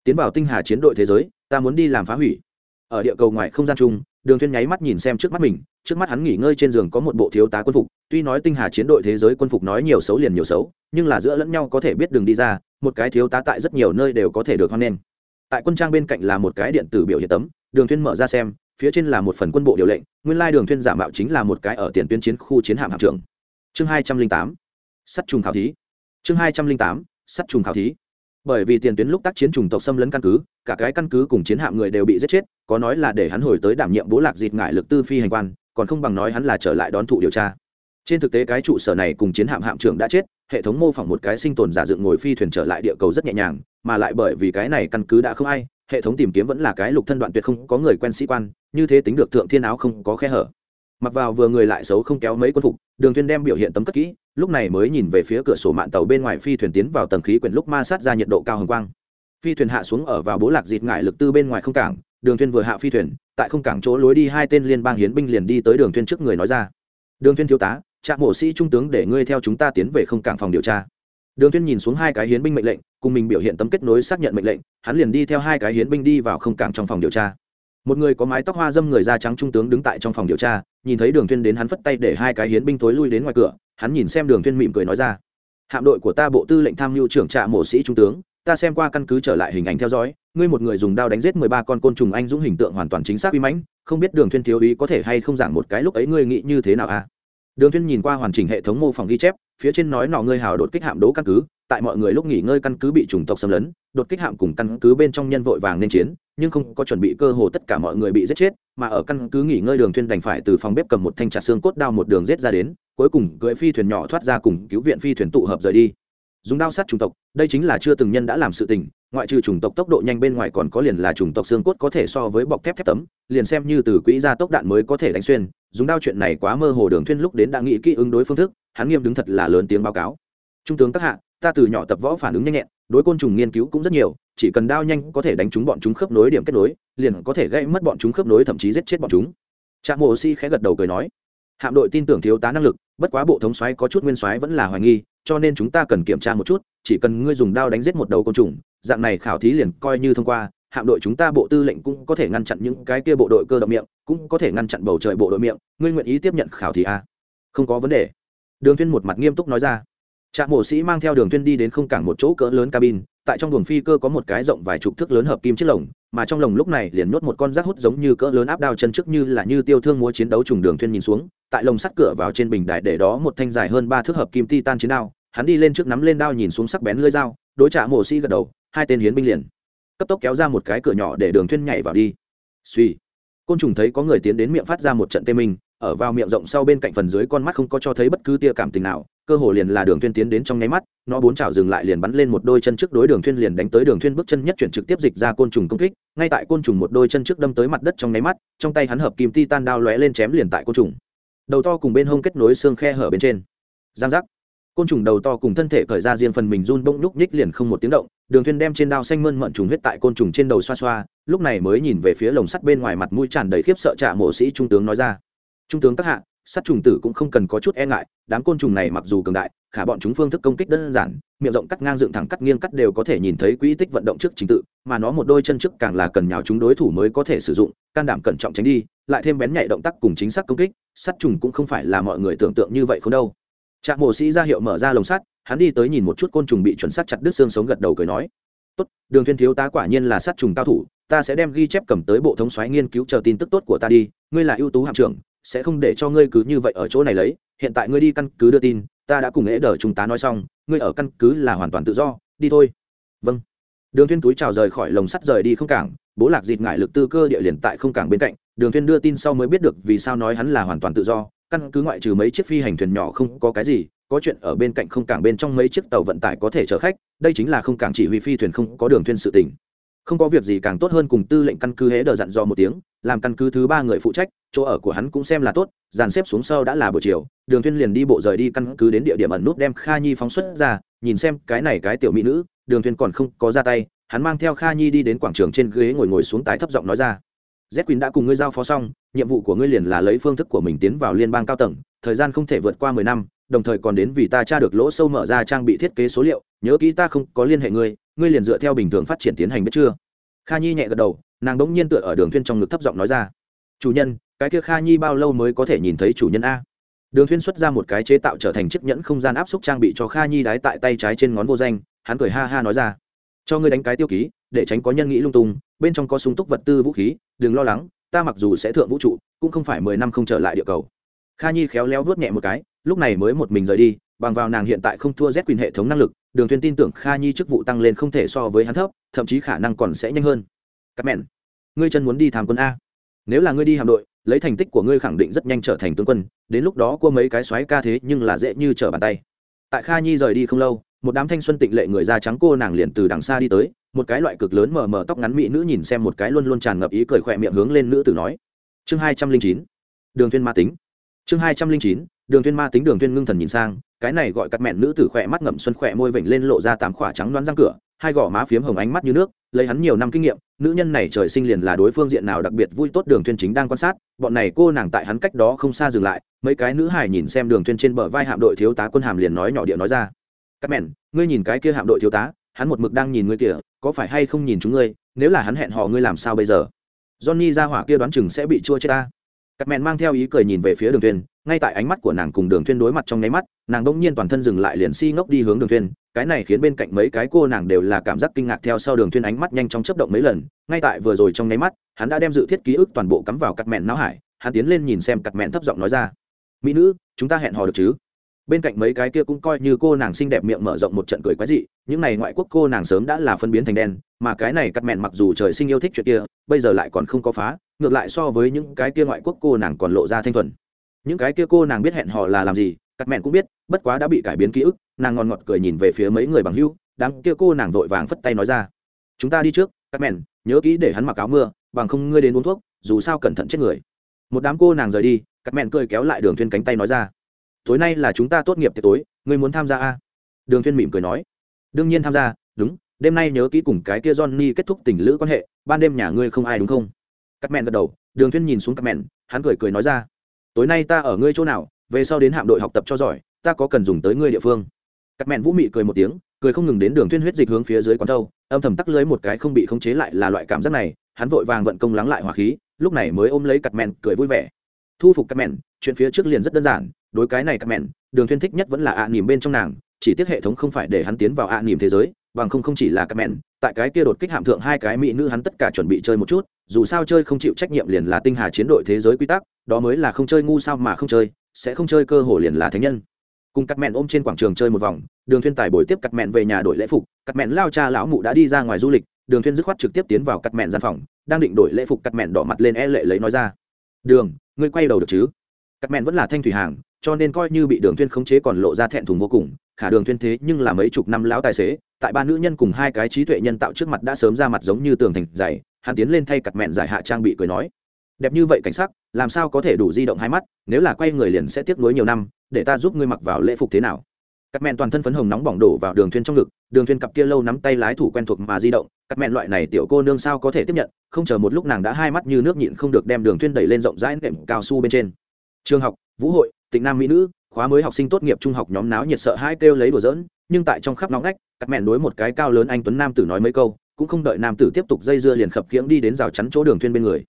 Tiến vào tinh hà chiến đội thế giới, ta muốn đi làm phá hủy. Ở địa cầu ngoài không gian chung, đường thuyên nháy mắt nhìn xem trước mắt mình, trước mắt hắn nghỉ ngơi trên giường có một bộ thiếu tá quân phục. Tuy nói tinh hà chiến đội thế giới quân phục nói nhiều xấu liền nhiều xấu, nhưng là giữa lẫn nhau có thể biết đường đi ra, một cái thiếu tá tại rất nhiều nơi đều có thể được hoan nghênh. Tại quân trang bên cạnh là một cái điện tử biểu hiện tấm, đường thuyên mở ra xem, phía trên là một phần quân bộ điều lệnh, nguyên lai đường thuyên giả mạo chính là một cái ở tiền tuyến chiến khu chiến hạm hạm trưởng. Chương hai trăm linh tám, sắt trùng khảo thí. Chương hai trăm linh tám, sắt trùng khảo thí bởi vì tiền tuyến lúc tác chiến trùng tộc xâm lấn căn cứ, cả cái căn cứ cùng chiến hạm người đều bị giết chết, có nói là để hắn hồi tới đảm nhiệm bố lạc dịt ngại lực tư phi hành quan, còn không bằng nói hắn là trở lại đón thụ điều tra. Trên thực tế cái trụ sở này cùng chiến hạm hạm trưởng đã chết, hệ thống mô phỏng một cái sinh tồn giả dựng ngồi phi thuyền trở lại địa cầu rất nhẹ nhàng, mà lại bởi vì cái này căn cứ đã không ai, hệ thống tìm kiếm vẫn là cái lục thân đoạn tuyệt không có người quen sĩ quan, như thế tính được thượng thiên áo không có khe hở mặc vào vừa người lại xấu không kéo mấy quân phục, đường thuyên đem biểu hiện tấm cất kỹ, lúc này mới nhìn về phía cửa sổ mạn tàu bên ngoài phi thuyền tiến vào tầng khí quyển lúc ma sát ra nhiệt độ cao hồng quang. Phi thuyền hạ xuống ở vào bố lạc dịt ngại lực tư bên ngoài không cảng, đường thuyên vừa hạ phi thuyền, tại không cảng chỗ lối đi hai tên liên bang hiến binh liền đi tới đường thuyên trước người nói ra. Đường thuyên thiếu tá, trạm mộ sĩ trung tướng để ngươi theo chúng ta tiến về không cảng phòng điều tra. Đường thuyên nhìn xuống hai cái hiến binh mệnh lệnh, cùng mình biểu hiện tấm kết nối xác nhận mệnh lệnh, hắn liền đi theo hai cái hiến binh đi vào không cảng trong phòng điều tra. Một người có mái tóc hoa dâm, người da trắng trung tướng đứng tại trong phòng điều tra nhìn thấy đường thuyên đến hắn phất tay để hai cái hiến binh tối lui đến ngoài cửa, hắn nhìn xem đường thuyên mỉm cười nói ra, hạm đội của ta bộ tư lệnh tham mưu trưởng trạm mộ sĩ trung tướng, ta xem qua căn cứ trở lại hình ảnh theo dõi, ngươi một người dùng đao đánh giết mười ba con côn trùng anh dũng hình tượng hoàn toàn chính xác uy mãnh, không biết đường thuyên thiếu ý có thể hay không giảng một cái lúc ấy ngươi nghĩ như thế nào à? Đường thuyên nhìn qua hoàn chỉnh hệ thống mô phỏng ghi chép, phía trên nói nọ ngươi hào đột kích hạm đỗ căn cứ tại mọi người lúc nghỉ ngơi căn cứ bị chủng tộc xâm lấn, đột kích hạm cùng căn cứ bên trong nhân vội vàng nên chiến, nhưng không có chuẩn bị cơ hồ tất cả mọi người bị giết chết, mà ở căn cứ nghỉ ngơi đường thuyên đành phải từ phòng bếp cầm một thanh trà xương cốt đao một đường giết ra đến, cuối cùng cưỡi phi thuyền nhỏ thoát ra cùng cứu viện phi thuyền tụ hợp rời đi. Dùng đao sát chủng tộc, đây chính là chưa từng nhân đã làm sự tình, ngoại trừ chủng tộc tốc độ nhanh bên ngoài còn có liền là chủng tộc xương cốt có thể so với bọc thép thép tấm, liền xem như từ quỹ ra tốc đạn mới có thể đánh xuyên, dùng đao chuyện này quá mơ hồ đường thuyên lúc đến đã nghĩ kỹ ứng đối phương thức, hắn nghiêm đứng thật là lớn tiếng báo cáo. Trung tướng các hạ ta từ nhỏ tập võ phản ứng nhanh nhẹn, đối côn trùng nghiên cứu cũng rất nhiều, chỉ cần đao nhanh có thể đánh trúng bọn chúng khớp nối điểm kết nối, liền có thể gây mất bọn chúng khớp nối thậm chí giết chết bọn chúng. Trạm mộ si khẽ gật đầu cười nói, hạm đội tin tưởng thiếu tá năng lực, bất quá bộ thống xoáy có chút nguyên xoáy vẫn là hoài nghi, cho nên chúng ta cần kiểm tra một chút, chỉ cần ngươi dùng đao đánh giết một đầu côn trùng, dạng này khảo thí liền coi như thông qua, hạm đội chúng ta bộ tư lệnh cũng có thể ngăn chặn những cái kia bộ đội cơ động miệng, cũng có thể ngăn chặn bầu trời bộ đội miệng, ngươi nguyện ý tiếp nhận khảo thí à? không có vấn đề. Đường thiên một mặt nghiêm túc nói ra trạm mộ sĩ mang theo đường tuyên đi đến không cảng một chỗ cỡ lớn cabin, tại trong buồng phi cơ có một cái rộng vài chục thước lớn hợp kim chiếc lồng, mà trong lồng lúc này liền nuốt một con rác hút giống như cỡ lớn áp đao chân trước như là như tiêu thương múa chiến đấu trùng đường thuyên nhìn xuống, tại lồng sắt cửa vào trên bình đài để đó một thanh dài hơn ba thước hợp kim titan chiến đao, hắn đi lên trước nắm lên đao nhìn xuống sắc bén lưỡi dao, đối trả mổ sĩ gật đầu, hai tên hiến binh liền, cấp tốc kéo ra một cái cửa nhỏ để đường thuyên nhảy vào đi. Suy côn trùng thấy có người tiến đến miệng phát ra một trận tê minh ở vào miệng rộng sau bên cạnh phần dưới con mắt không có cho thấy bất cứ tia cảm tình nào, cơ hồ liền là đường thuyên tiến đến trong nháy mắt, nó bốn chảo dừng lại liền bắn lên một đôi chân trước đối đường thuyên liền đánh tới đường thuyên bước chân nhất chuyển trực tiếp dịch ra côn trùng công kích, ngay tại côn trùng một đôi chân trước đâm tới mặt đất trong nháy mắt, trong tay hắn hợp kim titan đao lóe lên chém liền tại côn trùng. Đầu to cùng bên hông kết nối xương khe hở bên trên. Giang giác. Côn trùng đầu to cùng thân thể cởi ra riêng phần mình run bỗng nhúc nhích liền không một tiếng động, đường thuyên đem trên đao xanh mơn mận trùng huyết tại côn trùng trên đầu xoa xoa, lúc này mới nhìn về phía lồng sắt bên ngoài mặt mũi tràn đầy khiếp sợ trả mộ sĩ trung tướng nói ra trung tướng các hạ, sát trùng tử cũng không cần có chút e ngại, đám côn trùng này mặc dù cường đại, khả bọn chúng phương thức công kích đơn giản, miệng rộng cắt ngang dựng thẳng cắt nghiêng cắt đều có thể nhìn thấy quỹ tích vận động trước trình tự, mà nó một đôi chân trước càng là cần nhào chúng đối thủ mới có thể sử dụng, can đảm cẩn trọng tránh đi, lại thêm bén nhạy động tác cùng chính xác công kích, sát trùng cũng không phải là mọi người tưởng tượng như vậy không đâu. Trạm mổ sĩ ra hiệu mở ra lồng sắt, hắn đi tới nhìn một chút côn trùng bị chuẩn sát chặt đứt xương sống gật đầu cười nói, tốt, đường thiên thiếu tá quả nhiên là sát trùng cao thủ, ta sẽ đem ghi chép cầm tới bộ thống soái nghiên cứu chờ tin tức tốt của ta đi, ngươi là ưu tú hạm trưởng sẽ không để cho ngươi cứ như vậy ở chỗ này lấy hiện tại ngươi đi căn cứ đưa tin ta đã cùng ế đờ chúng ta nói xong ngươi ở căn cứ là hoàn toàn tự do đi thôi. Vâng. Đường thiên túi chào rời khỏi lồng sắt rời đi không cảng bố lạc dịt ngại lực tư cơ địa liền tại không cảng bên cạnh đường thiên đưa tin sau mới biết được vì sao nói hắn là hoàn toàn tự do căn cứ ngoại trừ mấy chiếc phi hành thuyền nhỏ không có cái gì có chuyện ở bên cạnh không cảng bên trong mấy chiếc tàu vận tải có thể chở khách đây chính là không cảng chỉ huy phi thuyền không có đường thuyền sự tình, không có việc gì càng tốt hơn cùng tư lệnh căn cứ hễ đờ dặn dò một tiếng làm căn cứ thứ ba người phụ trách, chỗ ở của hắn cũng xem là tốt, dàn xếp xuống sâu đã là buổi chiều, đường thuyên liền đi bộ rời đi căn cứ đến địa điểm ẩn nút đem kha nhi phóng xuất ra, nhìn xem cái này cái tiểu mỹ nữ, đường thuyên còn không có ra tay, hắn mang theo kha nhi đi đến quảng trường trên ghế ngồi ngồi xuống tái thấp giọng nói ra z quỳnh đã cùng ngươi giao phó xong, nhiệm vụ của ngươi liền là lấy phương thức của mình tiến vào liên bang cao tầng, thời gian không thể vượt qua mười năm, đồng thời còn đến vì ta tra được lỗ sâu mở ra trang bị thiết kế số liệu, nhớ kỹ ta không có liên hệ ngươi ngươi liền dựa theo bình thường phát triển tiến hành biết chưa? Kha nhi nhẹ gật đầu nàng đ ỗ n g nhiên tựa ở đường thuyên trong ngực thấp giọng nói ra, chủ nhân, cái kia kha nhi bao lâu mới có thể nhìn thấy chủ nhân a? Đường thuyên xuất ra một cái chế tạo trở thành chiếc nhẫn không gian áp suất trang bị cho kha nhi đái tại tay trái trên ngón vô danh, hắn cười ha ha nói ra, cho ngươi đánh cái tiêu ký, để tránh có nhân nghĩ lung tung, bên trong có sung túc vật tư vũ khí, đừng lo lắng, ta mặc dù sẽ thượng vũ trụ, cũng không phải mười năm không trở lại địa cầu. Kha nhi khéo léo vuốt nhẹ một cái, lúc này mới một mình rời đi, bằng vào nàng hiện tại không thua z quyền hệ thống năng lực, đường Thuyên tin tưởng kha nhi chức vụ tăng lên không thể so với hắn thấp, thậm chí khả năng còn sẽ nhanh hơn cắt mẹn. Ngươi chân muốn đi tham quân a. Nếu là ngươi đi hạm đội, lấy thành tích của ngươi khẳng định rất nhanh trở thành tướng quân, đến lúc đó cua mấy cái xoáy ca thế nhưng là dễ như trở bàn tay. Tại kha nhi rời đi không lâu, một đám thanh xuân tịnh lệ người da trắng cô nàng liền từ đằng xa đi tới, một cái loại cực lớn mờ mờ tóc ngắn mỹ nữ nhìn xem một cái luôn luôn tràn ngập ý cười khỏe miệng hướng lên nữ tử nói. Chương hai trăm linh chín, đường thiên ma tính. Chương hai trăm linh chín, đường thiên ma tính đường thiên ngưng thần nhìn sang, cái này gọi cắt mẹn nữ tử khỏe mắt ngậm xuân khỏe môi vểnh lên lộ ra tám khỏa trắng đoán răng cửa hai gò má phiếm hồng ánh mắt như nước, lấy hắn nhiều năm kinh nghiệm, nữ nhân này trời sinh liền là đối phương diện nào đặc biệt vui tốt đường thuyên chính đang quan sát, bọn này cô nàng tại hắn cách đó không xa dừng lại, mấy cái nữ hài nhìn xem đường thuyên trên bờ vai hạm đội thiếu tá quân hàm liền nói nhỏ điệu nói ra. Cắt mẹn, ngươi nhìn cái kia hạm đội thiếu tá, hắn một mực đang nhìn ngươi kìa, có phải hay không nhìn chúng ngươi, nếu là hắn hẹn hò ngươi làm sao bây giờ? Johnny ra hỏa kia đoán chừng sẽ bị chua chết ta. Cắt mẹn mang theo ý cười nhìn về phía đường thuyên ngay tại ánh mắt của nàng cùng đường thuyên đối mặt trong nháy mắt, nàng đung nhiên toàn thân dừng lại liền si ngốc đi hướng đường thuyên cái này khiến bên cạnh mấy cái cô nàng đều là cảm giác kinh ngạc theo sau đường thuyên ánh mắt nhanh chóng chớp động mấy lần, ngay tại vừa rồi trong nháy mắt, hắn đã đem dự thiết ký ức toàn bộ cắm vào cặt mẹn não hải, hắn tiến lên nhìn xem cặt mẹn thấp giọng nói ra, mỹ nữ, chúng ta hẹn hò được chứ? Bên cạnh mấy cái kia cũng coi như cô nàng xinh đẹp miệng mở rộng một trận cười quái dị, những này ngoại quốc cô nàng sớm đã là phân biến thành đen, mà cái này cắt mẹn mặc dù trời sinh yêu thích chuyện kia, bây giờ lại còn không có phá, ngược lại so với những cái kia ngoại quốc cô nàng còn lộ ra thanh thuần. Những cái kia cô nàng biết hẹn hò là làm gì, cắt mẹn cũng biết, bất quá đã bị cải biến ký ức nàng ngon ngọt cười nhìn về phía mấy người bằng hưu, đám kia cô nàng vội vàng phất tay nói ra. Chúng ta đi trước, các mẹn, nhớ kỹ để hắn mặc áo mưa, bằng không ngươi đến uống thuốc, dù sao cẩn thận chết người. Một đám cô nàng rời đi, các mẹn cười kéo lại đường thuyên cánh tay nói ra. Tối nay là chúng ta tốt nghiệp tiệc tối, ngươi muốn tham gia a? Đường thuyên mỉm cười nói. Đương nhiên tham gia, đúng, đêm nay nhớ kỹ cùng cái kia johnny kết thúc tình lữ quan hệ, ban đêm nhà ngươi không ai đúng không? Các mẹn gật đầu, đường thuyên nhìn xuống các mẹn, hắn cười cười nói ra. Tối nay ta ở ngươi chỗ nào, về sau đến hạm đội học tập cho giỏi, ta có cần dùng tới ngươi địa phương cắt mẹn vũ mị cười một tiếng, cười không ngừng đến đường thuyên huyết dịch hướng phía dưới quán thâu, âm thầm tắc lưới một cái không bị khống chế lại là loại cảm giác này, hắn vội vàng vận công lắng lại hỏa khí, lúc này mới ôm lấy cắt mẹn, cười vui vẻ. Thu phục cắt mẹn, chuyện phía trước liền rất đơn giản, đối cái này cắt mẹn, đường thuyên thích nhất vẫn là ạ à bên trong nàng, chỉ tiếc hệ thống không phải để hắn tiến vào ạ à thế giới, bằng không không chỉ là cắt mẹn, tại cái kia đột kích hạm thượng hai cái mỹ nữ hắn tất cả chuẩn bị chơi một chút, dù sao chơi không chịu trách nhiệm liền là tinh hà chiến đội thế giới quy tắc, đó mới là không chơi ngu sao mà không chơi, sẽ không chơi cơ hồ liền là thánh nhân cùng cắt mẹn ôm trên quảng trường chơi một vòng, đường thuyên tài buổi tiếp cắt mẹn về nhà đổi lễ phục, cắt mẹn lao cha lão mụ đã đi ra ngoài du lịch, đường thuyên dứt khoát trực tiếp tiến vào cắt mẹn gian phòng, đang định đổi lễ phục cắt mẹn đỏ mặt lên e lệ lấy nói ra. Đường, ngươi quay đầu được chứ? Cắt mẹn vẫn là thanh thủy hàng, cho nên coi như bị đường thuyên khống chế còn lộ ra thẹn thùng vô cùng, khả đường thuyên thế nhưng là mấy chục năm lão tài xế, tại ba nữ nhân cùng hai cái trí tuệ nhân tạo trước mặt đã sớm ra mặt giống như tường thành dày, hắn tiến lên thay cặt mẹn giải hạ trang bị cười nói đẹp như vậy cảnh sắc làm sao có thể đủ di động hai mắt nếu là quay người liền sẽ tiếc nuối nhiều năm để ta giúp ngươi mặc vào lễ phục thế nào? Cắt mẹn toàn thân phấn hồng nóng bỏng đổ vào đường thuyên trong ngực đường thuyên cặp kia lâu nắm tay lái thủ quen thuộc mà di động cắt mẹn loại này tiểu cô nương sao có thể tiếp nhận không chờ một lúc nàng đã hai mắt như nước nhịn không được đem đường thuyên đẩy lên rộng rãi nệm cao su bên trên. Trường học vũ hội tỉnh nam mỹ nữ khóa mới học sinh tốt nghiệp trung học nhóm náo nhiệt sợ hai kêu lấy đùa giỡn nhưng tại trong khắp nóng nách, cắt mẹn đối một cái cao lớn anh tuấn nam tử nói mấy câu cũng không đợi nam tử tiếp tục dây dưa liền khập khiễng đi đến rào chắn chỗ đường thuyên bên người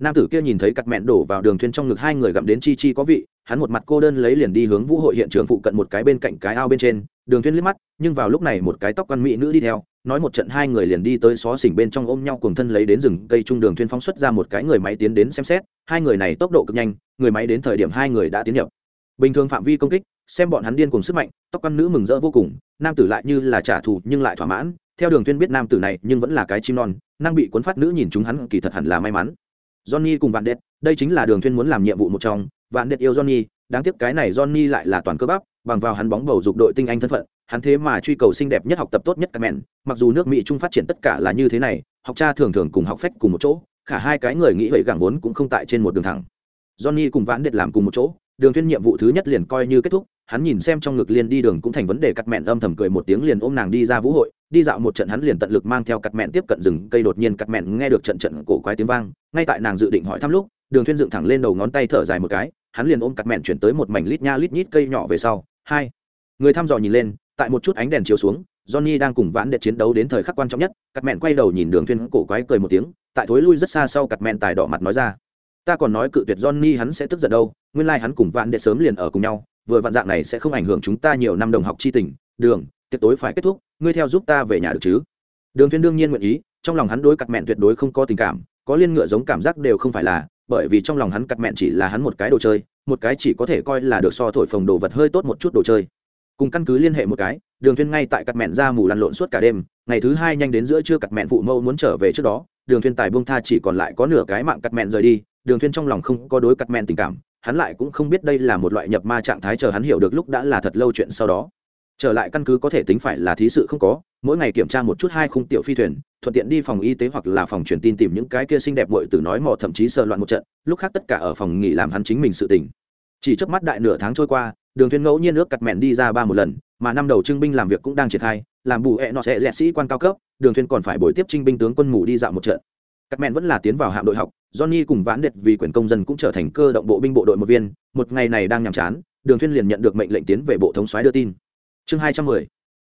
nam tử kia nhìn thấy cặt mẹn đổ vào đường thuyên trong ngực hai người gặm đến chi chi có vị, hắn một mặt cô đơn lấy liền đi hướng vũ hội hiện trường phụ cận một cái bên cạnh cái ao bên trên, đường thuyên liếc mắt, nhưng vào lúc này một cái tóc quan mỹ nữ đi theo, nói một trận hai người liền đi tới xó xỉnh bên trong ôm nhau cùng thân lấy đến rừng cây trung đường thuyên phóng xuất ra một cái người máy tiến đến xem xét, hai người này tốc độ cực nhanh, người máy đến thời điểm hai người đã tiến nhập. Bình thường phạm vi công kích, xem bọn hắn điên cùng sức mạnh, tóc quan nữ mừng rỡ vô cùng, nam tử lại như là trả thù nhưng lại thỏa mãn, theo đường thuyên biết nam tử này nhưng vẫn là cái chim non, năng bị cuốn phát nữ nhìn chúng hắn kỳ thật hẳn là may mắn johnny cùng vạn đệt, đây chính là đường Thuyên muốn làm nhiệm vụ một trong. Vạn đệt yêu johnny, đáng tiếc cái này johnny lại là toàn cơ bắp, bằng vào hắn bóng bầu dục đội tinh anh thân phận, hắn thế mà truy cầu xinh đẹp nhất học tập tốt nhất các mẹn. Mặc dù nước mỹ trung phát triển tất cả là như thế này, học cha thường thường cùng học phách cùng một chỗ cả hai cái người nghĩ vậy gẳng vốn cũng không tại trên một đường thẳng. Johnny cùng Vạn đệt làm cùng một chỗ đường thuyên nhiệm vụ thứ nhất liền coi như kết thúc hắn nhìn xem trong ngực liên đi đường cũng thành vấn đề cắt mẹn âm thầm cười một tiếng liền ôm nàng đi ra vũ hội đi dạo một trận hắn liền tận lực mang theo cắt mẹn tiếp cận rừng cây đột nhiên cắt mẹn nghe được trận trận cổ quái tiếng vang ngay tại nàng dự định hỏi thăm lúc đường thuyên dựng thẳng lên đầu ngón tay thở dài một cái hắn liền ôm cắt mẹn chuyển tới một mảnh lít nha lít nhít cây nhỏ về sau. Hai người thăm dò nhìn lên tại một chút ánh đèn chiếu xuống Johnny đang cùng vãn đệ chiến đấu đến thời khắc quan trọng nhất, cắt mẹn quay đầu nhìn Đường Thuyên cổ quái cười một tiếng, tại thối lui rất xa sau cắt mẹn tài đỏ mặt nói ra: "Ta còn nói cự tuyệt Johnny hắn sẽ tức giận đâu, nguyên lai like hắn cùng vạn đệ sớm liền ở cùng nhau, vừa vạn dạng này sẽ không ảnh hưởng chúng ta nhiều năm đồng học chi tình, Đường, tiệc tối phải kết thúc, ngươi theo giúp ta về nhà được chứ?" Đường Thuyên đương nhiên nguyện ý, trong lòng hắn đối cắt mẹn tuyệt đối không có tình cảm, có liên ngựa giống cảm giác đều không phải là, bởi vì trong lòng hắn cắt mẹn chỉ là hắn một cái đồ chơi, một cái chỉ có thể coi là được so thổi phồng đồ vật hơi tốt một chút đồ chơi cùng căn cứ liên hệ một cái đường thuyên ngay tại cặt mẹn ra mù lăn lộn suốt cả đêm ngày thứ hai nhanh đến giữa trưa cặt mẹn phụ mâu muốn trở về trước đó đường thuyên tài buông tha chỉ còn lại có nửa cái mạng cặt mẹn rời đi đường thuyên trong lòng không có đối cắt men tình cảm, hắn lại cũng không biết đây là một loại nhập ma trạng thái chờ hắn hiểu được lúc đã là thật lâu chuyện sau đó. Trở lại căn cứ có thể tính phải là thí sự không có, mỗi ngày kiểm tra một chút hai khung tiểu phi thuyền, thuận tiện đi phòng y tế hoặc là phòng truyền tin tìm những cái kia xinh đẹp bội từ nói mò thậm chí sờ loạn một trận, lúc khác tất cả ở phòng nghỉ làm hắn chính mình sự tình. Chỉ chớp mắt đại nửa tháng trôi qua, đường thuyên ngẫu nhiên nước cặt mẹn đi ra ba một lần, mà năm đầu trưng binh làm việc cũng đang triển khai, làm bù ẹ nọ sẽ rẽ sĩ quan cao cấp, đường thuyên còn phải bồi tiếp trinh binh tướng quân mù đi dạo một trận. Cắt mẹn vẫn là tiến vào hạm đội học johnny cùng vãn đệt vì quyền công dân cũng trở thành cơ động bộ binh bộ đội một viên, một ngày này đang nhàm chán, đường thuyên liền nhận được mệnh lệnh tiến về bộ thống soái đưa tin. Chương hai trăm mười,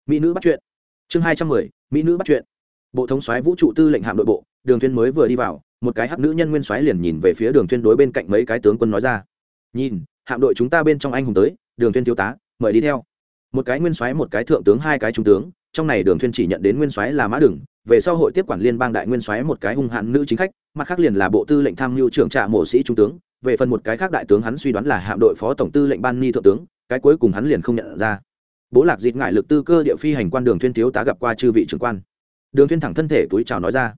mỹ nữ bắt chuyện. Chương hai trăm mười, mỹ nữ bắt chuyện. Bộ thống soái vũ trụ tư lệnh hạm đội bộ, đường thuyên mới vừa đi vào, một cái hắc nữ nhân nguyên soái liền nhìn về phía đường thuyên đối bên cạnh mấy cái tướng quân nói ra. Nhìn, hạm đội chúng ta bên trong anh hùng tới, đường thuyên thiếu tá, mời đi theo. Một cái nguyên soái, một cái thượng tướng, hai cái trung tướng, trong này đường thuyên chỉ nhận đến nguyên soái là mã đường. về sau hội tiếp quản liên bang đại nguyên soái một cái hung hãn nữ chính khách mặt khác liền là bộ tư lệnh tham mưu trưởng trạ mộ sĩ trung tướng, về phần một cái khác đại tướng hắn suy đoán là hạm đội phó tổng tư lệnh ban ni thượng tướng, cái cuối cùng hắn liền không nhận ra. Bố lạc dịt ngại lực tư cơ địa phi hành quan đường thuyên thiếu tá gặp qua chư vị trưởng quan. Đường thuyên thẳng thân thể túi chào nói ra.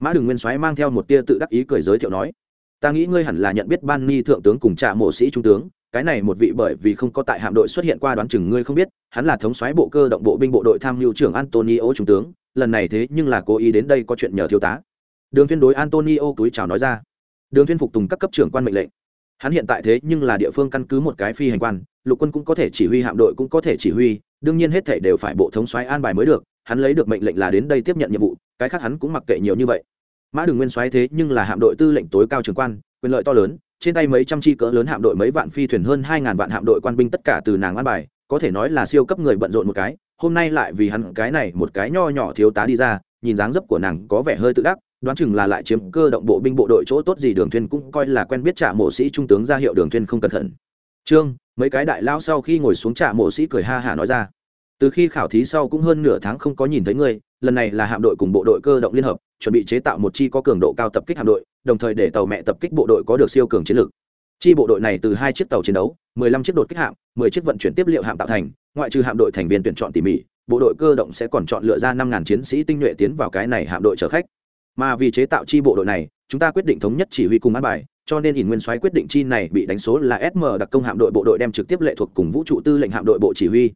Mã đường nguyên soái mang theo một tia tự đắc ý cười giới thiệu nói, ta nghĩ ngươi hẳn là nhận biết ban ni thượng tướng cùng trạ mộ sĩ trung tướng, cái này một vị bởi vì không có tại hạm đội xuất hiện qua đoán chừng ngươi không biết, hắn là thống soái bộ cơ động bộ binh bộ đội tham mưu trưởng antonio trung tướng, lần này thế nhưng là cố ý đến đây có chuyện nhờ thiếu tá đường Thiên đối antonio túi chào nói ra. Đường Thiên phục tùng các cấp trưởng quan mệnh lệnh. Hắn hiện tại thế nhưng là địa phương căn cứ một cái phi hành quan, lục quân cũng có thể chỉ huy, hạm đội cũng có thể chỉ huy, đương nhiên hết thể đều phải bộ thống soái an bài mới được, hắn lấy được mệnh lệnh là đến đây tiếp nhận nhiệm vụ, cái khác hắn cũng mặc kệ nhiều như vậy. Mã đường nguyên soái thế nhưng là hạm đội tư lệnh tối cao trưởng quan, quyền lợi to lớn, trên tay mấy trăm chi cỡ lớn hạm đội mấy vạn phi thuyền hơn hai ngàn vạn hạm đội quan binh tất cả từ nàng an bài, có thể nói là siêu cấp người bận rộn một cái, hôm nay lại vì hắn cái này một cái nho nhỏ thiếu tá đi ra, nhìn dáng dấp của nàng có vẻ hơi tự đắc đoán chừng là lại chiếm cơ động bộ binh bộ đội chỗ tốt gì, đường thuyên cũng coi là quen biết trả mộ sĩ trung tướng ra hiệu đường thuyên không cẩn thận. Trương, mấy cái đại lao sau khi ngồi xuống trả mộ sĩ cười ha hả nói ra. Từ khi khảo thí sau cũng hơn nửa tháng không có nhìn thấy ngươi, lần này là hạm đội cùng bộ đội cơ động liên hợp, chuẩn bị chế tạo một chi có cường độ cao tập kích hạm đội, đồng thời để tàu mẹ tập kích bộ đội có được siêu cường chiến lược. Chi bộ đội này từ hai chiếc tàu chiến đấu 15 chiếc đột kích hạm 10 chiếc vận chuyển tiếp liệu hạm tạo thành, ngoại trừ hạm đội thành viên tuyển chọn tỉ mỉ, bộ đội cơ động sẽ còn chọn lựa ra 5.000 chiến sĩ tinh nhuệ tiến vào cái này hạm đội chở khách mà vì chế tạo chi bộ đội này, chúng ta quyết định thống nhất chỉ huy cùng an bài, cho nên ỉn nguyên soái quyết định chi này bị đánh số là sm đặc công hạm đội bộ đội đem trực tiếp lệ thuộc cùng vũ trụ tư lệnh hạm đội bộ chỉ huy.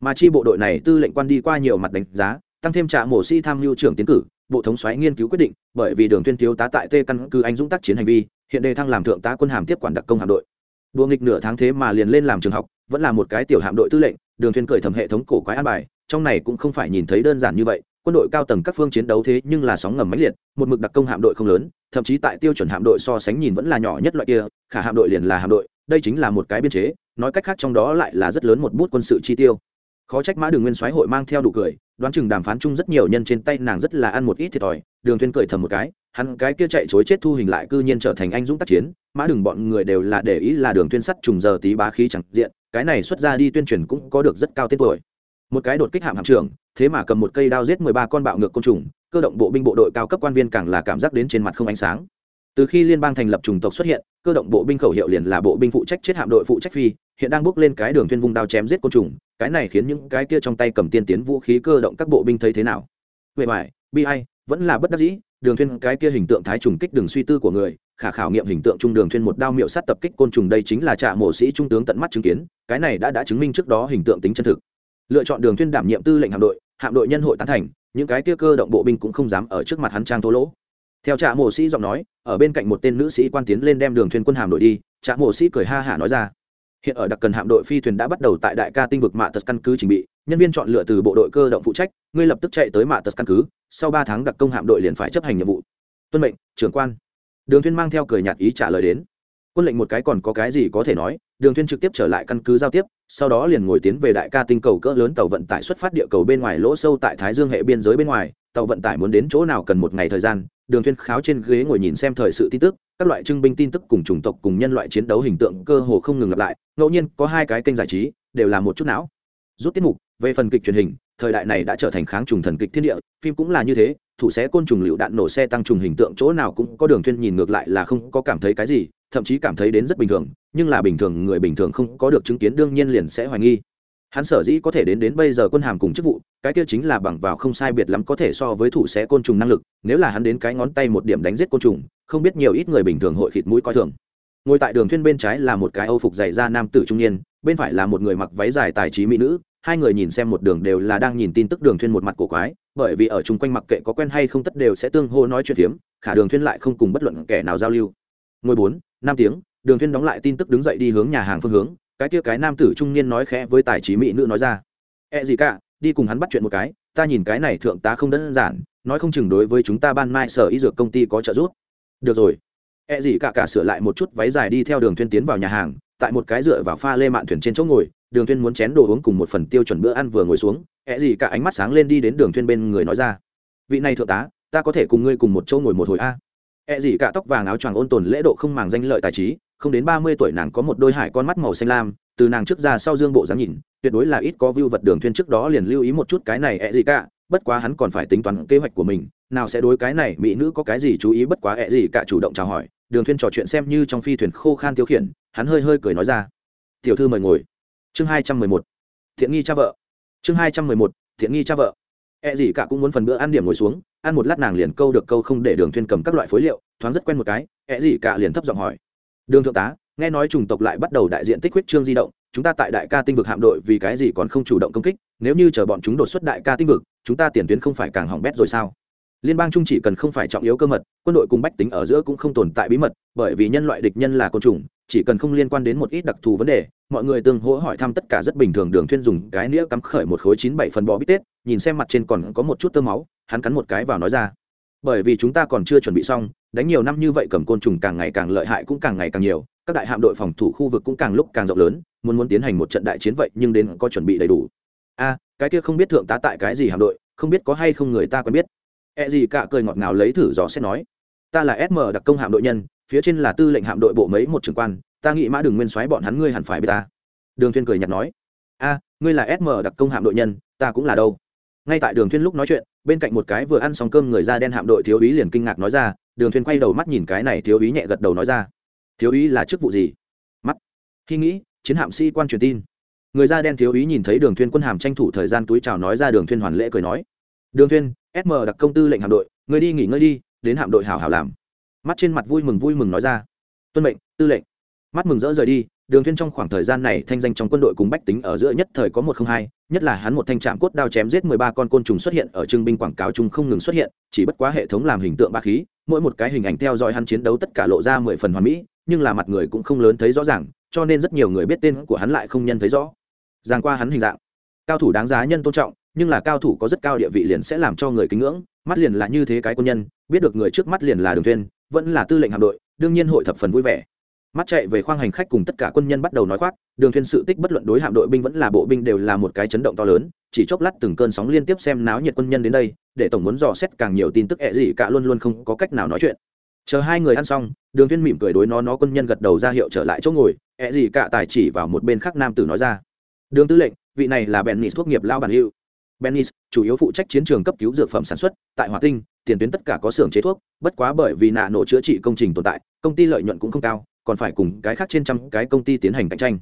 Mà chi bộ đội này tư lệnh quan đi qua nhiều mặt đánh giá, tăng thêm trả mổ si tham mưu trưởng tiến cử, bộ thống soái nghiên cứu quyết định, bởi vì đường tuyên thiếu tá tại T căn cứ anh dũng tác chiến hành vi, hiện đề thăng làm thượng tá quân hàm tiếp quản đặc công hạm đội. Đua nghịch nửa tháng thế mà liền lên làm trường học, vẫn là một cái tiểu hạm đội tư lệnh, đường tuyên cười thầm hệ thống cổ quái an bài, trong này cũng không phải nhìn thấy đơn giản như vậy quân đội cao tầng các phương chiến đấu thế nhưng là sóng ngầm mãnh liệt, một mực đặc công hạm đội không lớn, thậm chí tại tiêu chuẩn hạm đội so sánh nhìn vẫn là nhỏ nhất loại kia, khả hạm đội liền là hạm đội, đây chính là một cái biên chế, nói cách khác trong đó lại là rất lớn một bút quân sự chi tiêu. Khó trách mã đường nguyên soái hội mang theo đủ cười, đoán chừng đàm phán chung rất nhiều nhân trên tay nàng rất là ăn một ít thiệt thòi, đường thuyên cười thầm một cái, hắn cái kia chạy chối chết thu hình lại cư nhiên trở thành anh dũng tác chiến, mã đường bọn người đều là để ý là đường thuyên sắt trùng giờ tí bá khí chẳng diện, cái này xuất ra đi tuyên truyền cũng có được rất cao tên tuổi. Một cái đột kích hạm hạm trưởng thế mà cầm một cây đao giết mười ba con bạo ngược côn trùng, cơ động bộ binh bộ đội cao cấp quan viên càng là cảm giác đến trên mặt không ánh sáng. Từ khi liên bang thành lập trùng tộc xuất hiện, cơ động bộ binh khẩu hiệu liền là bộ binh phụ trách chết hạm đội phụ trách phi, hiện đang bước lên cái đường thuyên vung đao chém giết côn trùng, cái này khiến những cái kia trong tay cầm tiên tiến vũ khí cơ động các bộ binh thấy thế nào? Về bài bi ai, vẫn là bất đắc dĩ, đường thuyên cái kia hình tượng thái trùng kích đường suy tư của người, khả khảo nghiệm hình tượng trung đường thuyên một đao miệu sát tập kích côn trùng đây chính là trạ mổ sĩ trung tướng tận mắt chứng kiến, cái này đã đã chứng minh trước đó hình tượng tính chân thực lựa chọn đường thuyên đảm nhiệm tư lệnh hạm đội hạm đội nhân hội tán thành, những cái kia cơ động bộ binh cũng không dám ở trước mặt hắn trang thô lỗ. Theo trạ mổ sĩ giọng nói, ở bên cạnh một tên nữ sĩ quan tiến lên đem đường thuyền quân hàm đội đi, trạ mộ sĩ cười ha hả nói ra. Hiện ở đặc cần hạm đội phi thuyền đã bắt đầu tại đại ca tinh vực mạ tật căn cứ trình bị, nhân viên chọn lựa từ bộ đội cơ động phụ trách, ngươi lập tức chạy tới mạ tật căn cứ, sau ba tháng đặc công hạm đội liền phải chấp hành nhiệm vụ. Tuân mệnh, trưởng quan. Đường thuyên mang theo cười nhạt ý trả lời đến. Quân lệnh một cái còn có cái gì có thể nói, đường thuyên trực tiếp trở lại căn cứ giao tiếp sau đó liền ngồi tiến về đại ca tinh cầu cỡ lớn tàu vận tải xuất phát địa cầu bên ngoài lỗ sâu tại thái dương hệ biên giới bên ngoài. Tàu vận tải muốn đến chỗ nào cần một ngày thời gian, đường thuyên kháo trên ghế ngồi nhìn xem thời sự tin tức, các loại trưng binh tin tức cùng chủng tộc cùng nhân loại chiến đấu hình tượng cơ hồ không ngừng lặp lại, ngẫu nhiên có hai cái kênh giải trí, đều là một chút não. Rút tiết mục, về phần kịch truyền hình, thời đại này đã trở thành kháng trùng thần kịch thiên địa, phim cũng là như thế, thủ xé côn trùng lựu đạn nổ xe tăng trùng hình tượng chỗ nào cũng có đường thuyên nhìn ngược lại là không có cảm thấy cái gì, thậm chí cảm thấy đến rất bình thường nhưng là bình thường người bình thường không có được chứng kiến đương nhiên liền sẽ hoài nghi. Hắn sở dĩ có thể đến đến bây giờ quân hàm cùng chức vụ, cái kia chính là bằng vào không sai biệt lắm có thể so với thủ xé côn trùng năng lực, nếu là hắn đến cái ngón tay một điểm đánh giết côn trùng, không biết nhiều ít người bình thường hội khịt mũi coi thường. Ngồi tại đường thuyên bên trái là một cái âu phục dày da nam tử trung niên, bên phải là một người mặc váy dài tài trí mỹ nữ, hai người nhìn xem một đường đều là đang nhìn tin tức đường thuyên một mặt cổ quái, bởi vì ở chung quanh mặc kệ có quen hay không tất đều sẽ tương hô nói chuyện phiếm, khả đường thuyên lại không cùng bất luận kẻ nào giao lưu. Ngồi bốn, năm tiếng đường Thiên đóng lại tin tức đứng dậy đi hướng nhà hàng phương hướng, cái kia cái nam tử trung niên nói khẽ với tài trí mỹ nữ nói ra. E gì cả, đi cùng hắn bắt chuyện một cái, ta nhìn cái này thượng tá không đơn giản, nói không chừng đối với chúng ta ban mai sở y dược công ty có trợ giúp. Được rồi. E gì cả cả sửa lại một chút váy dài đi theo đường Thiên tiến vào nhà hàng, tại một cái dựa vào pha lê mạn thuyền trên chỗ ngồi, đường Thiên muốn chén đồ uống cùng một phần tiêu chuẩn bữa ăn vừa ngồi xuống e gì cả ánh mắt sáng lên đi đến đường Thiên bên người nói ra. Vị này thượng tá, ta có thể cùng ngươi cùng một chỗ ngồi một hồi a. E gì cả tóc vàng áo choàng ôn tồn lễ độ không màng danh lợi tài trí không đến ba mươi tuổi nàng có một đôi hải con mắt màu xanh lam, từ nàng trước ra sau dương bộ dáng nhìn, tuyệt đối là ít có view vật đường thuyên trước đó liền lưu ý một chút cái này ẹ gì cả, bất quá hắn còn phải tính toán kế hoạch của mình, nào sẽ đối cái này mỹ nữ có cái gì chú ý bất quá ẹ gì cả chủ động chào hỏi, đường thuyên trò chuyện xem như trong phi thuyền khô khan tiêu khiển, hắn hơi hơi cười nói ra. Tiểu thư mời ngồi. Chương hai trăm mười một. Thiện nghi cha vợ. Chương hai trăm mười một. Thiện nghi cha vợ. E gì cả cũng muốn phần bữa ăn điểm ngồi xuống, ăn một lát nàng liền câu được câu không để đường thuyên cầm các loại phối liệu, thoáng rất quen một cái e gì cả liền thấp giọng hỏi đường thượng tá, nghe nói chủng tộc lại bắt đầu đại diện tích huyết trương di động, chúng ta tại đại ca tinh vực hạm đội vì cái gì còn không chủ động công kích, nếu như chờ bọn chúng đột xuất đại ca tinh vực, chúng ta tiền tuyến không phải càng hỏng bét rồi sao? Liên bang trung chỉ cần không phải trọng yếu cơ mật, quân đội cùng bách tính ở giữa cũng không tồn tại bí mật, bởi vì nhân loại địch nhân là côn trùng, chỉ cần không liên quan đến một ít đặc thù vấn đề, mọi người tương hỗ hỏi thăm tất cả rất bình thường đường thuyên dùng cái nĩa cắm khởi một khối chín bảy phần bò bít tết, nhìn xem mặt trên còn có một chút tơ máu, hắn cắn một cái vào nói ra bởi vì chúng ta còn chưa chuẩn bị xong, đánh nhiều năm như vậy cầm côn trùng càng ngày càng lợi hại cũng càng ngày càng nhiều, các đại hạm đội phòng thủ khu vực cũng càng lúc càng rộng lớn, muốn muốn tiến hành một trận đại chiến vậy nhưng đến có chuẩn bị đầy đủ. A cái kia không biết thượng tá tại cái gì hạm đội, không biết có hay không người ta quen biết. E gì cả cười ngọt ngào lấy thử gió sẽ nói, ta là sm đặc công hạm đội nhân, phía trên là tư lệnh hạm đội bộ mấy một trưởng quan, ta nghĩ mã đường nguyên soái bọn hắn ngươi hẳn phải biết ta. Đường thiên cười nhạt nói, a, ngươi là sm đặc công hạm đội nhân, ta cũng là đâu? Ngay tại đường thuyên lúc nói chuyện, bên cạnh một cái vừa ăn xong cơm người da đen hạm đội thiếu úy liền kinh ngạc nói ra, đường thuyên quay đầu mắt nhìn cái này thiếu úy nhẹ gật đầu nói ra. Thiếu úy là chức vụ gì? Mắt. Khi nghĩ, chiến hạm sĩ quan truyền tin. Người da đen thiếu úy nhìn thấy đường thuyên quân hàm tranh thủ thời gian túi chào nói ra đường thuyên hoàn lễ cười nói. Đường thuyên sm đặc công tư lệnh hạm đội, người đi nghỉ ngơi đi, đến hạm đội hảo hảo làm. Mắt trên mặt vui mừng vui mừng nói ra. Tuân mệnh, tư lệnh. Mắt mừng rỡ rời đi đường thuyên trong khoảng thời gian này thanh danh trong quân đội cùng bách tính ở giữa nhất thời có một không hai, nhất là hắn một thanh trạm cốt đao chém giết mười ba con côn trùng xuất hiện ở trưng binh quảng cáo chung không ngừng xuất hiện, chỉ bất quá hệ thống làm hình tượng ba khí, mỗi một cái hình ảnh theo dõi hắn chiến đấu tất cả lộ ra mười phần hoàn mỹ, nhưng là mặt người cũng không lớn thấy rõ ràng, cho nên rất nhiều người biết tên của hắn lại không nhân thấy rõ. Giang qua hắn hình dạng, cao thủ đáng giá nhân tôn trọng, nhưng là cao thủ có rất cao địa vị liền sẽ làm cho người kính ngưỡng, mắt liền là như thế cái quân nhân, biết được người trước mắt liền là đường thuyên vẫn là tư lệnh hạm đội, đương nhiên hội thập phần vui vẻ mắt chạy về khoang hành khách cùng tất cả quân nhân bắt đầu nói khoác, đường thuyền sự tích bất luận đối hạm đội binh vẫn là bộ binh đều là một cái chấn động to lớn, chỉ chốc lát từng cơn sóng liên tiếp xem náo nhiệt quân nhân đến đây, để tổng muốn dò xét càng nhiều tin tức ẹ gì cả luôn luôn không có cách nào nói chuyện. Chờ hai người ăn xong, đường thuyền mỉm cười đối nó nó quân nhân gật đầu ra hiệu trở lại chỗ ngồi ẹ gì cả tài chỉ vào một bên khác nam tử nói ra. Đường tư lệnh, vị này là bennis thuốc nghiệp lao bản hữu. Bennis chủ yếu phụ trách chiến trường cấp cứu dược phẩm sản xuất, tại hòa tinh, tiền tuyến tất cả có xưởng chế thuốc, bất quá bởi vì nạ nổ chữa trị công trình tồn tại, công ty lợi nhuận cũng không cao còn phải cùng cái khác trên trăm cái công ty tiến hành cạnh tranh.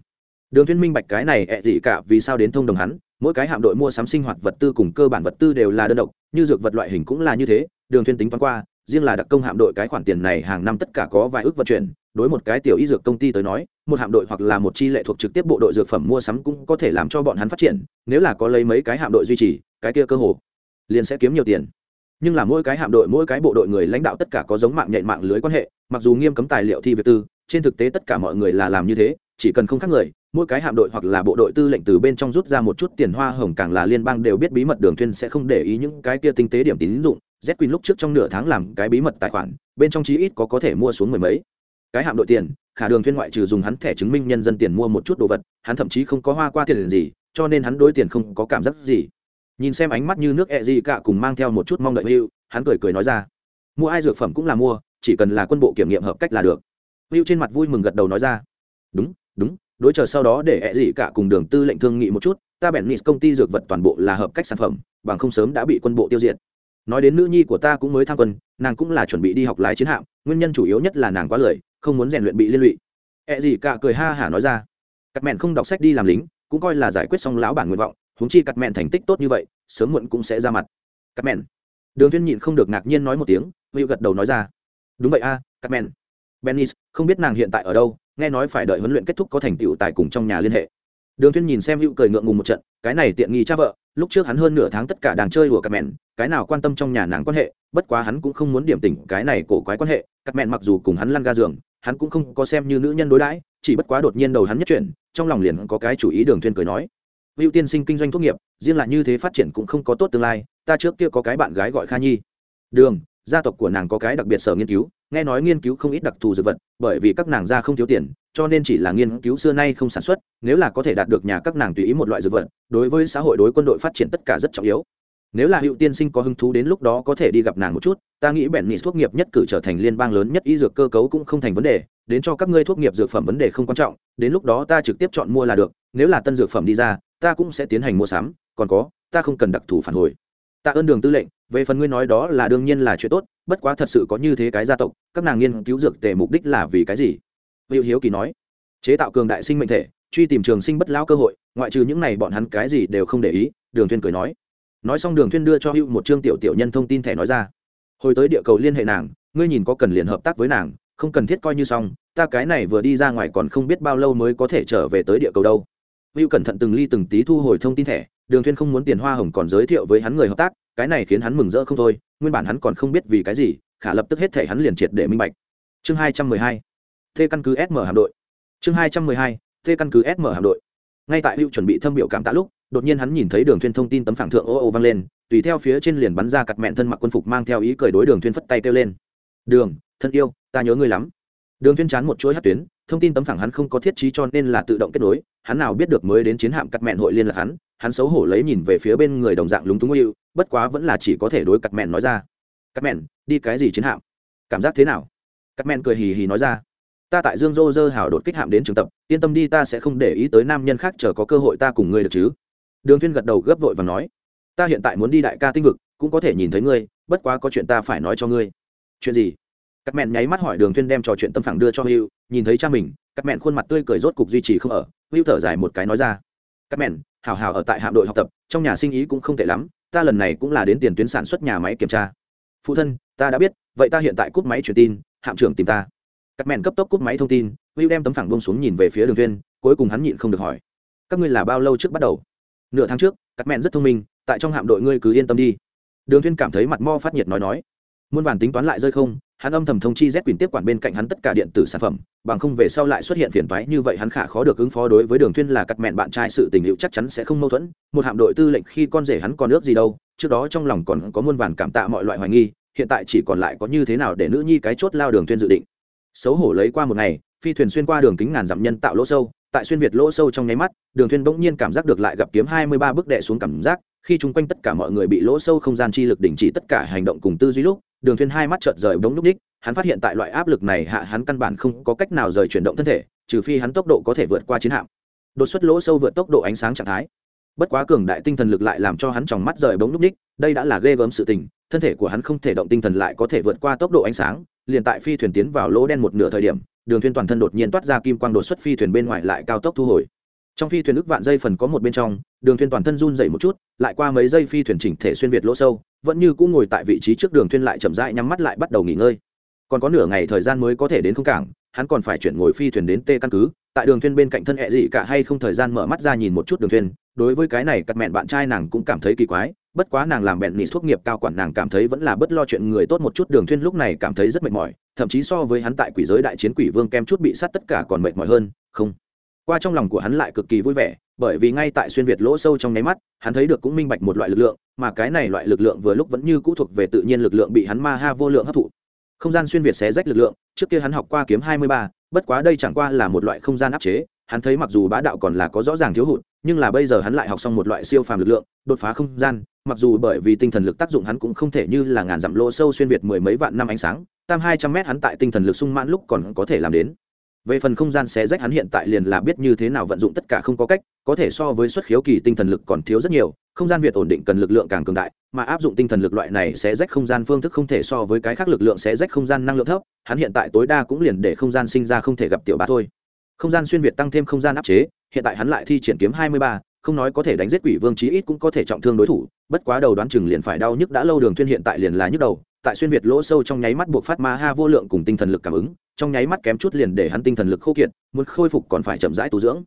Đường thuyên minh bạch cái này ẹ gì cả, vì sao đến thông đồng hắn? Mỗi cái hạm đội mua sắm sinh hoạt vật tư cùng cơ bản vật tư đều là đơn độc, như dược vật loại hình cũng là như thế. Đường thuyên tính toán qua, riêng là đặc công hạm đội cái khoản tiền này hàng năm tất cả có vài ước vận chuyển. Đối một cái tiểu y dược công ty tới nói, một hạm đội hoặc là một chi lệ thuộc trực tiếp bộ đội dược phẩm mua sắm cũng có thể làm cho bọn hắn phát triển. Nếu là có lấy mấy cái hạm đội duy trì, cái kia cơ hồ liền sẽ kiếm nhiều tiền. Nhưng là mỗi cái hạm đội, mỗi cái bộ đội người lãnh đạo tất cả có giống mạng nhện mạng lưới quan hệ, mặc dù nghiêm cấm tài liệu thi việc tư trên thực tế tất cả mọi người là làm như thế, chỉ cần không khác người, mỗi cái hạm đội hoặc là bộ đội tư lệnh từ bên trong rút ra một chút tiền hoa hồng càng là liên bang đều biết bí mật đường thuyên sẽ không để ý những cái kia tinh tế điểm tín dụng. Z quỳnh lúc trước trong nửa tháng làm cái bí mật tài khoản, bên trong chí ít có có thể mua xuống mười mấy. Cái hạm đội tiền, khả đường thuyên ngoại trừ dùng hắn thẻ chứng minh nhân dân tiền mua một chút đồ vật, hắn thậm chí không có hoa qua tiền gì, cho nên hắn đối tiền không có cảm giác gì. Nhìn xem ánh mắt như nước e gì cả cùng mang theo một chút mong đợi hưu hắn cười cười nói ra. Mua ai dược phẩm cũng là mua, chỉ cần là quân bộ kiểm nghiệm hợp cách là được hưu trên mặt vui mừng gật đầu nói ra. Đúng đúng đối chờ sau đó để ẹ gì cả cùng đường tư lệnh thương nghị một chút ta bèn nịt công ty dược vật toàn bộ là hợp cách sản phẩm bằng không sớm đã bị quân bộ tiêu diệt. Nói đến nữ nhi của ta cũng mới tham quân nàng cũng là chuẩn bị đi học lái chiến hạm nguyên nhân chủ yếu nhất là nàng quá lười không muốn rèn luyện bị liên lụy. Ẹ gì cả cười ha hả nói ra. Cắt mẹn không đọc sách đi làm lính cũng coi là giải quyết xong lão bản nguyện vọng huống chi cắt mẹn thành tích tốt như vậy sớm muộn cũng sẽ ra mặt. Cắt mẹn. Đường thiên nhịn không được ngạc nhiên nói một tiếng hữu gật đầu nói ra. Đúng vậy a à, cắt mẹn benis không biết nàng hiện tại ở đâu, nghe nói phải đợi huấn luyện kết thúc có thành tựu tại cùng trong nhà liên hệ. Đường thiên nhìn xem hữu cười ngượng ngùng một trận, cái này tiện nghi cha vợ, lúc trước hắn hơn nửa tháng tất cả đang chơi đùa cắt mẹn cái nào quan tâm trong nhà nàng quan hệ, bất quá hắn cũng không muốn điểm tỉnh cái này cổ quái quan hệ cắt mẹn mặc dù cùng hắn lăn ga giường, hắn cũng không có xem như nữ nhân đối đãi, chỉ bất quá đột nhiên đầu hắn nhất chuyển, trong lòng liền có cái chủ ý đường thuyên cười nói. Hữu tiên sinh kinh doanh thuốc nghiệp, riêng là như thế phát triển cũng không có tốt tương lai, ta trước kia có cái bạn gái gọi kha nhi. Đường, gia tộc của nàng có cái đặc biệt sở nghiên cứu nghe nói nghiên cứu không ít đặc thù dược vật, bởi vì các nàng gia không thiếu tiền, cho nên chỉ là nghiên cứu xưa nay không sản xuất, nếu là có thể đạt được nhà các nàng tùy ý một loại dược vật, đối với xã hội đối quân đội phát triển tất cả rất trọng yếu. Nếu là hữu tiên sinh có hứng thú đến lúc đó có thể đi gặp nàng một chút, ta nghĩ bẹn mỹ thuốc nghiệp nhất cử trở thành liên bang lớn nhất y dược cơ cấu cũng không thành vấn đề, đến cho các ngươi thuốc nghiệp dược phẩm vấn đề không quan trọng, đến lúc đó ta trực tiếp chọn mua là được, nếu là tân dược phẩm đi ra, ta cũng sẽ tiến hành mua sắm, còn có, ta không cần đặc thù phản hồi. Tạ ơn đường tư lệnh, về phần ngươi nói đó là đương nhiên là chuyện tốt bất quá thật sự có như thế cái gia tộc, các nàng nghiên cứu dược tề mục đích là vì cái gì? Hữu hiếu kỳ nói, chế tạo cường đại sinh mệnh thể, truy tìm trường sinh bất lão cơ hội, ngoại trừ những này bọn hắn cái gì đều không để ý, đường thuyên cười nói. Nói xong đường thuyên đưa cho hữu một chương tiểu tiểu nhân thông tin thẻ nói ra. Hồi tới địa cầu liên hệ nàng, ngươi nhìn có cần liền hợp tác với nàng, không cần thiết coi như xong, ta cái này vừa đi ra ngoài còn không biết bao lâu mới có thể trở về tới địa cầu đâu. Hữu cẩn thận từng ly từng tí thu hồi thông tin thẻ, đường thuyên không muốn tiền hoa hồng còn giới thiệu với hắn người hợp tác, cái này khiến hắn mừng rỡ không thôi nguyên bản hắn còn không biết vì cái gì, khả lập tức hết thể hắn liền triệt để minh bạch. Chương hai trăm mười hai t căn cứ sm hạm đội. Chương hai trăm mười hai t căn cứ sm hạm đội. Ngay tại hữu chuẩn bị thâm biểu cảm tạ lúc, đột nhiên hắn nhìn thấy đường thuyên thông tin tấm phẳng thượng ô ô vang lên, tùy theo phía trên liền bắn ra cặt mẹn thân mặc quân phục mang theo ý cười đối đường thuyên phất tay kêu lên. Đường, thân yêu, ta nhớ ngươi lắm. Đường thuyên chán một chuỗi hát tuyến, thông tin tấm phẳng hắn không có thiết trí cho nên là tự động kết nối, hắn nào biết được mới đến chiến hạm cặt mẹn hội liên lạc hắn hắn xấu hổ lấy nhìn về phía bên người đồng dạng lúng túng yêu, bất quá vẫn là chỉ có thể đối cặt mẹn nói ra. Cặt mẹn đi cái gì chiến hạm? Cảm giác thế nào? Cặt mẹn cười hì hì nói ra. Ta tại dương dô dơ hào đột kích hạm đến trường tập, yên tâm đi ta sẽ không để ý tới nam nhân khác chờ có cơ hội ta cùng ngươi được chứ. Đường thiên gật đầu gấp vội và nói. Ta hiện tại muốn đi đại ca tinh vực, cũng có thể nhìn thấy ngươi, bất quá có chuyện ta phải nói cho ngươi. Chuyện gì? Cắt mẹn nháy mắt hỏi đường thiên đem trò chuyện tâm phẳng đưa cho hưu, nhìn thấy cha mình cắt mẹn khuôn mặt tươi cười rốt cục duy trì không ở, hưu thở dài một cái nói ra. Cắt mẹn hào hào ở tại hạm đội học tập, trong nhà sinh ý cũng không tệ lắm, ta lần này cũng là đến tiền tuyến sản xuất nhà máy kiểm tra. Phụ thân, ta đã biết, vậy ta hiện tại cúp máy truyền tin, hạm trưởng tìm ta. Các mẹn cấp tốc cúp máy thông tin hữu đem tấm phẳng buông xuống nhìn về phía đường thuyên cuối cùng hắn nhịn không được hỏi. Các ngươi là bao lâu trước bắt đầu? Nửa tháng trước, các mẹn rất thông minh, tại trong hạm đội ngươi cứ yên tâm đi. Đường thuyên cảm thấy mặt mo phát nhiệt nói nói muôn vàn tính toán lại rơi không, hắn âm thầm thông chi z quyền tiếp quản bên cạnh hắn tất cả điện tử sản phẩm, bằng không về sau lại xuất hiện phiền toái như vậy hắn khả khó được ứng phó đối với đường thuyên là cắt mẹn bạn trai sự tình hữu chắc chắn sẽ không mâu thuẫn, một hạm đội tư lệnh khi con rể hắn còn ước gì đâu, trước đó trong lòng còn có muôn vàn cảm tạ mọi loại hoài nghi, hiện tại chỉ còn lại có như thế nào để nữ nhi cái chốt lao đường thuyên dự định. Xấu hổ lấy qua một ngày, phi thuyền xuyên qua đường kính ngàn dặm nhân tạo lỗ sâu tại xuyên việt lỗ sâu trong nháy mắt, đường thuyên bỗng nhiên cảm giác được lại gặp kiếm hai mươi ba bước đệ xuống cảm giác, khi chung quanh tất cả mọi người bị lỗ sâu không gian chi lực đình chỉ tất cả hành động cùng tư duy lúc, đường thuyên hai mắt chợt rời đống núc đích hắn phát hiện tại loại áp lực này hạ hắn căn bản không có cách nào rời chuyển động thân thể, trừ phi hắn tốc độ có thể vượt qua chiến hạm. Đột xuất lỗ sâu vượt tốc độ ánh sáng trạng thái. Bất quá cường đại tinh thần lực lại làm cho hắn tròng mắt rời đống núc đích đây đã là ghê gớm sự tình, thân thể của hắn không thể động tinh thần lại có thể vượt qua tốc độ ánh sáng, liền tại phi thuyền tiến vào lỗ đen một nửa thời điểm đường thuyên toàn thân đột nhiên toát ra kim quang đột xuất phi thuyền bên ngoài lại cao tốc thu hồi. Trong phi thuyền ức vạn dây phần có một bên trong, đường thuyên toàn thân run rẩy một chút, lại qua mấy giây phi thuyền chỉnh thể xuyên việt lỗ sâu, vẫn như cũ ngồi tại vị trí trước đường thuyên lại chậm rãi nhắm mắt lại bắt đầu nghỉ ngơi. Còn có nửa ngày thời gian mới có thể đến không cảng, hắn còn phải chuyển ngồi phi thuyền đến tê căn cứ, tại đường thuyên bên cạnh thân hệ gì cả hay không thời gian mở mắt ra nhìn một chút đường thuyên đối với cái này cắt mẹn bạn trai nàng cũng cảm thấy kỳ quái, bất quá nàng làm bẹn nỉ thuốc nghiệp cao quản nàng cảm thấy vẫn là bất lo chuyện người tốt một chút, đường thuyên lúc này cảm thấy rất mệt mỏi thậm chí so với hắn tại quỷ giới đại chiến quỷ vương kem chút bị sát tất cả còn mệt mỏi hơn, không. Qua trong lòng của hắn lại cực kỳ vui vẻ, bởi vì ngay tại xuyên việt lỗ sâu trong nháy mắt, hắn thấy được cũng minh bạch một loại lực lượng, mà cái này loại lực lượng vừa lúc vẫn như cũ thuộc về tự nhiên lực lượng bị hắn ma ha vô lượng hấp thụ. Không gian xuyên việt xé rách lực lượng, trước kia hắn học qua kiếm hai mươi ba, bất quá đây chẳng qua là một loại không gian áp chế, hắn thấy mặc dù bá đạo còn là có rõ ràng thiếu hụt nhưng là bây giờ hắn lại học xong một loại siêu phàm lực lượng, đột phá không gian, mặc dù bởi vì tinh thần lực tác dụng hắn cũng không thể như là ngàn dặm lỗ sâu xuyên việt mười mấy vạn năm ánh sáng, tam hai trăm mét hắn tại tinh thần lực sung mãn lúc còn có thể làm đến. Về phần không gian xé rách hắn hiện tại liền là biết như thế nào vận dụng tất cả không có cách, có thể so với xuất khiếu kỳ tinh thần lực còn thiếu rất nhiều, không gian việt ổn định cần lực lượng càng cường đại, mà áp dụng tinh thần lực loại này sẽ rách không gian phương thức không thể so với cái khác lực lượng sẽ rách không gian năng lượng thấp, hắn hiện tại tối đa cũng liền để không gian sinh ra không thể gặp tiểu bá thôi. Không gian xuyên việt tăng thêm không gian áp chế hiện tại hắn lại thi triển kiếm hai mươi ba, không nói có thể đánh giết quỷ vương chí ít cũng có thể trọng thương đối thủ, bất quá đầu đoán chừng liền phải đau nhức đã lâu đường thuyên hiện tại liền là nhức đầu, tại xuyên việt lỗ sâu trong nháy mắt buộc phát ma ha vô lượng cùng tinh thần lực cảm ứng, trong nháy mắt kém chút liền để hắn tinh thần lực khô kiệt, muốn khôi phục còn phải chậm rãi tu dưỡng.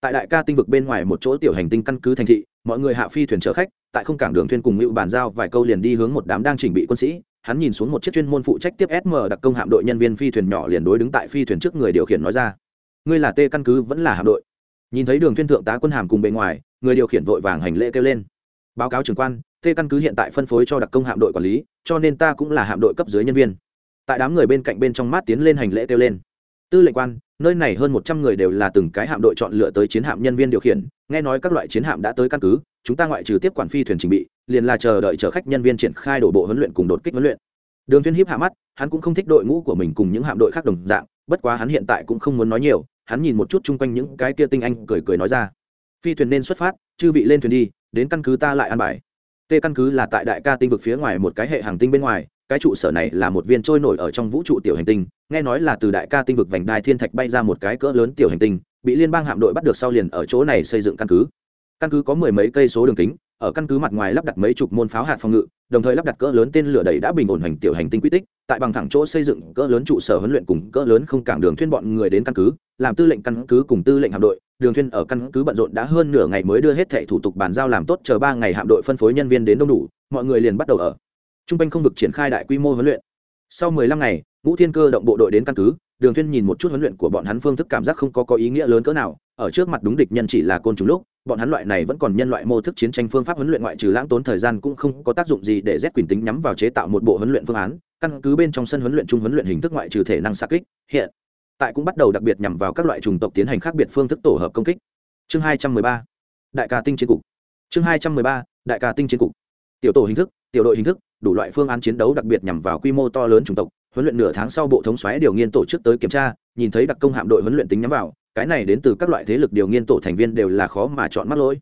Tại đại ca tinh vực bên ngoài một chỗ tiểu hành tinh căn cứ thành thị, mọi người hạ phi thuyền chở khách, tại không cảng đường thuyền cùng ngự bàn giao vài câu liền đi hướng một đám đang chỉnh bị quân sĩ, hắn nhìn xuống một chiếc chuyên môn phụ trách tiếp sm đặc công hạm đội nhân viên phi thuyền nhỏ liền đối đứng tại phi thuyền trước người điều khiển nói ra. Ngươi là tê căn cứ vẫn là hạm đội? Nhìn thấy đường thiên thượng tá quân hàm cùng bề ngoài, người điều khiển vội vàng hành lễ kêu lên. Báo cáo trưởng quan, tê căn cứ hiện tại phân phối cho đặc công hạm đội quản lý, cho nên ta cũng là hạm đội cấp dưới nhân viên. Tại đám người bên cạnh bên trong mát tiến lên hành lễ kêu lên. Tư lệnh quan, nơi này hơn một trăm người đều là từng cái hạm đội chọn lựa tới chiến hạm nhân viên điều khiển. Nghe nói các loại chiến hạm đã tới căn cứ, chúng ta ngoại trừ tiếp quản phi thuyền trình bị, liền là chờ đợi chở khách nhân viên triển khai đổ bộ huấn luyện cùng đột kích huấn luyện. Đường thiên hiếp hạ mắt, hắn cũng không thích đội ngũ của mình cùng những hạm đội khác đồng dạng, bất quá hắn hiện tại cũng không muốn nói nhiều hắn nhìn một chút chung quanh những cái kia tinh anh cười cười nói ra. Phi thuyền nên xuất phát, chư vị lên thuyền đi, đến căn cứ ta lại an bài. Tê căn cứ là tại đại ca tinh vực phía ngoài một cái hệ hàng tinh bên ngoài, cái trụ sở này là một viên trôi nổi ở trong vũ trụ tiểu hành tinh, nghe nói là từ đại ca tinh vực vành đai thiên thạch bay ra một cái cỡ lớn tiểu hành tinh, bị liên bang hạm đội bắt được sau liền ở chỗ này xây dựng căn cứ. Căn cứ có mười mấy cây số đường kính ở căn cứ mặt ngoài lắp đặt mấy chục môn pháo hạt phòng ngự, đồng thời lắp đặt cỡ lớn tên lửa đầy đã bình ổn hành tiểu hành tinh quy tích, tại bằng thẳng chỗ xây dựng cỡ lớn trụ sở huấn luyện cùng cỡ lớn không cảng đường thuyên bọn người đến căn cứ, làm tư lệnh căn cứ cùng tư lệnh hạm đội, đường thuyên ở căn cứ bận rộn đã hơn nửa ngày mới đưa hết thảy thủ tục bàn giao làm tốt, chờ ba ngày hạm đội phân phối nhân viên đến đông đủ, mọi người liền bắt đầu ở. Trung quanh không vực triển khai đại quy mô huấn luyện. Sau 15 ngày, ngũ thiên cơ động bộ đội đến căn cứ, đường thuyên nhìn một chút huấn luyện của bọn hắn phương thức cảm giác không có có ý nghĩa lớn cỡ nào, ở trước mặt đúng địch nhân chỉ là côn trùng lúc bọn hắn loại này vẫn còn nhân loại mô thức chiến tranh phương pháp huấn luyện ngoại trừ lãng tốn thời gian cũng không có tác dụng gì để rét quyền tính nhắm vào chế tạo một bộ huấn luyện phương án, căn cứ bên trong sân huấn luyện chung huấn luyện hình thức ngoại trừ thể năng xa kích, hiện tại cũng bắt đầu đặc biệt nhằm vào các loại chủng tộc tiến hành khác biệt phương thức tổ hợp công kích. Chương 213 đại ca tinh chiến cục. Chương 213 đại ca tinh chiến cục. Tiểu tổ hình thức, tiểu đội hình thức, đủ loại phương án chiến đấu đặc biệt nhằm vào quy mô to lớn chủng tộc, huấn luyện nửa tháng sau bộ thống xoáy điều nghiên tổ chức tới kiểm tra, nhìn thấy đặc công hạm đội huấn luyện tính nhắm vào cái này đến từ các loại thế lực điều nghiên tổ thành viên đều là khó mà chọn mắt lỗi.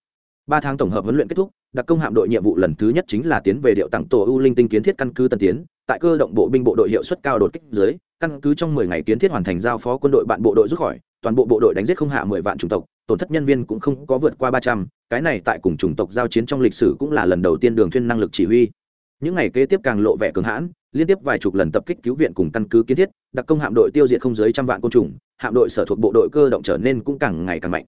Ba tháng tổng hợp huấn luyện kết thúc, đặc công hạm đội nhiệm vụ lần thứ nhất chính là tiến về điệu tặng tổ ưu linh tinh kiến thiết căn cứ tân tiến, tại cơ động bộ binh bộ đội hiệu suất cao đột kích dưới, căn cứ trong mười ngày kiến thiết hoàn thành giao phó quân đội bạn bộ đội rút khỏi, toàn bộ bộ đội đánh giết không hạ mười vạn chủng tộc, tổn thất nhân viên cũng không có vượt qua ba trăm, cái này tại cùng chủng tộc giao chiến trong lịch sử cũng là lần đầu tiên đường thuyên năng lực chỉ huy. Những ngày kế tiếp càng lộ vẻ cường hãn liên tiếp vài chục lần tập kích cứu viện cùng căn cứ kiến thiết, đặc công hạm đội tiêu diệt không dưới trăm vạn côn trùng, hạm đội sở thuộc bộ đội cơ động trở nên cũng càng ngày càng mạnh.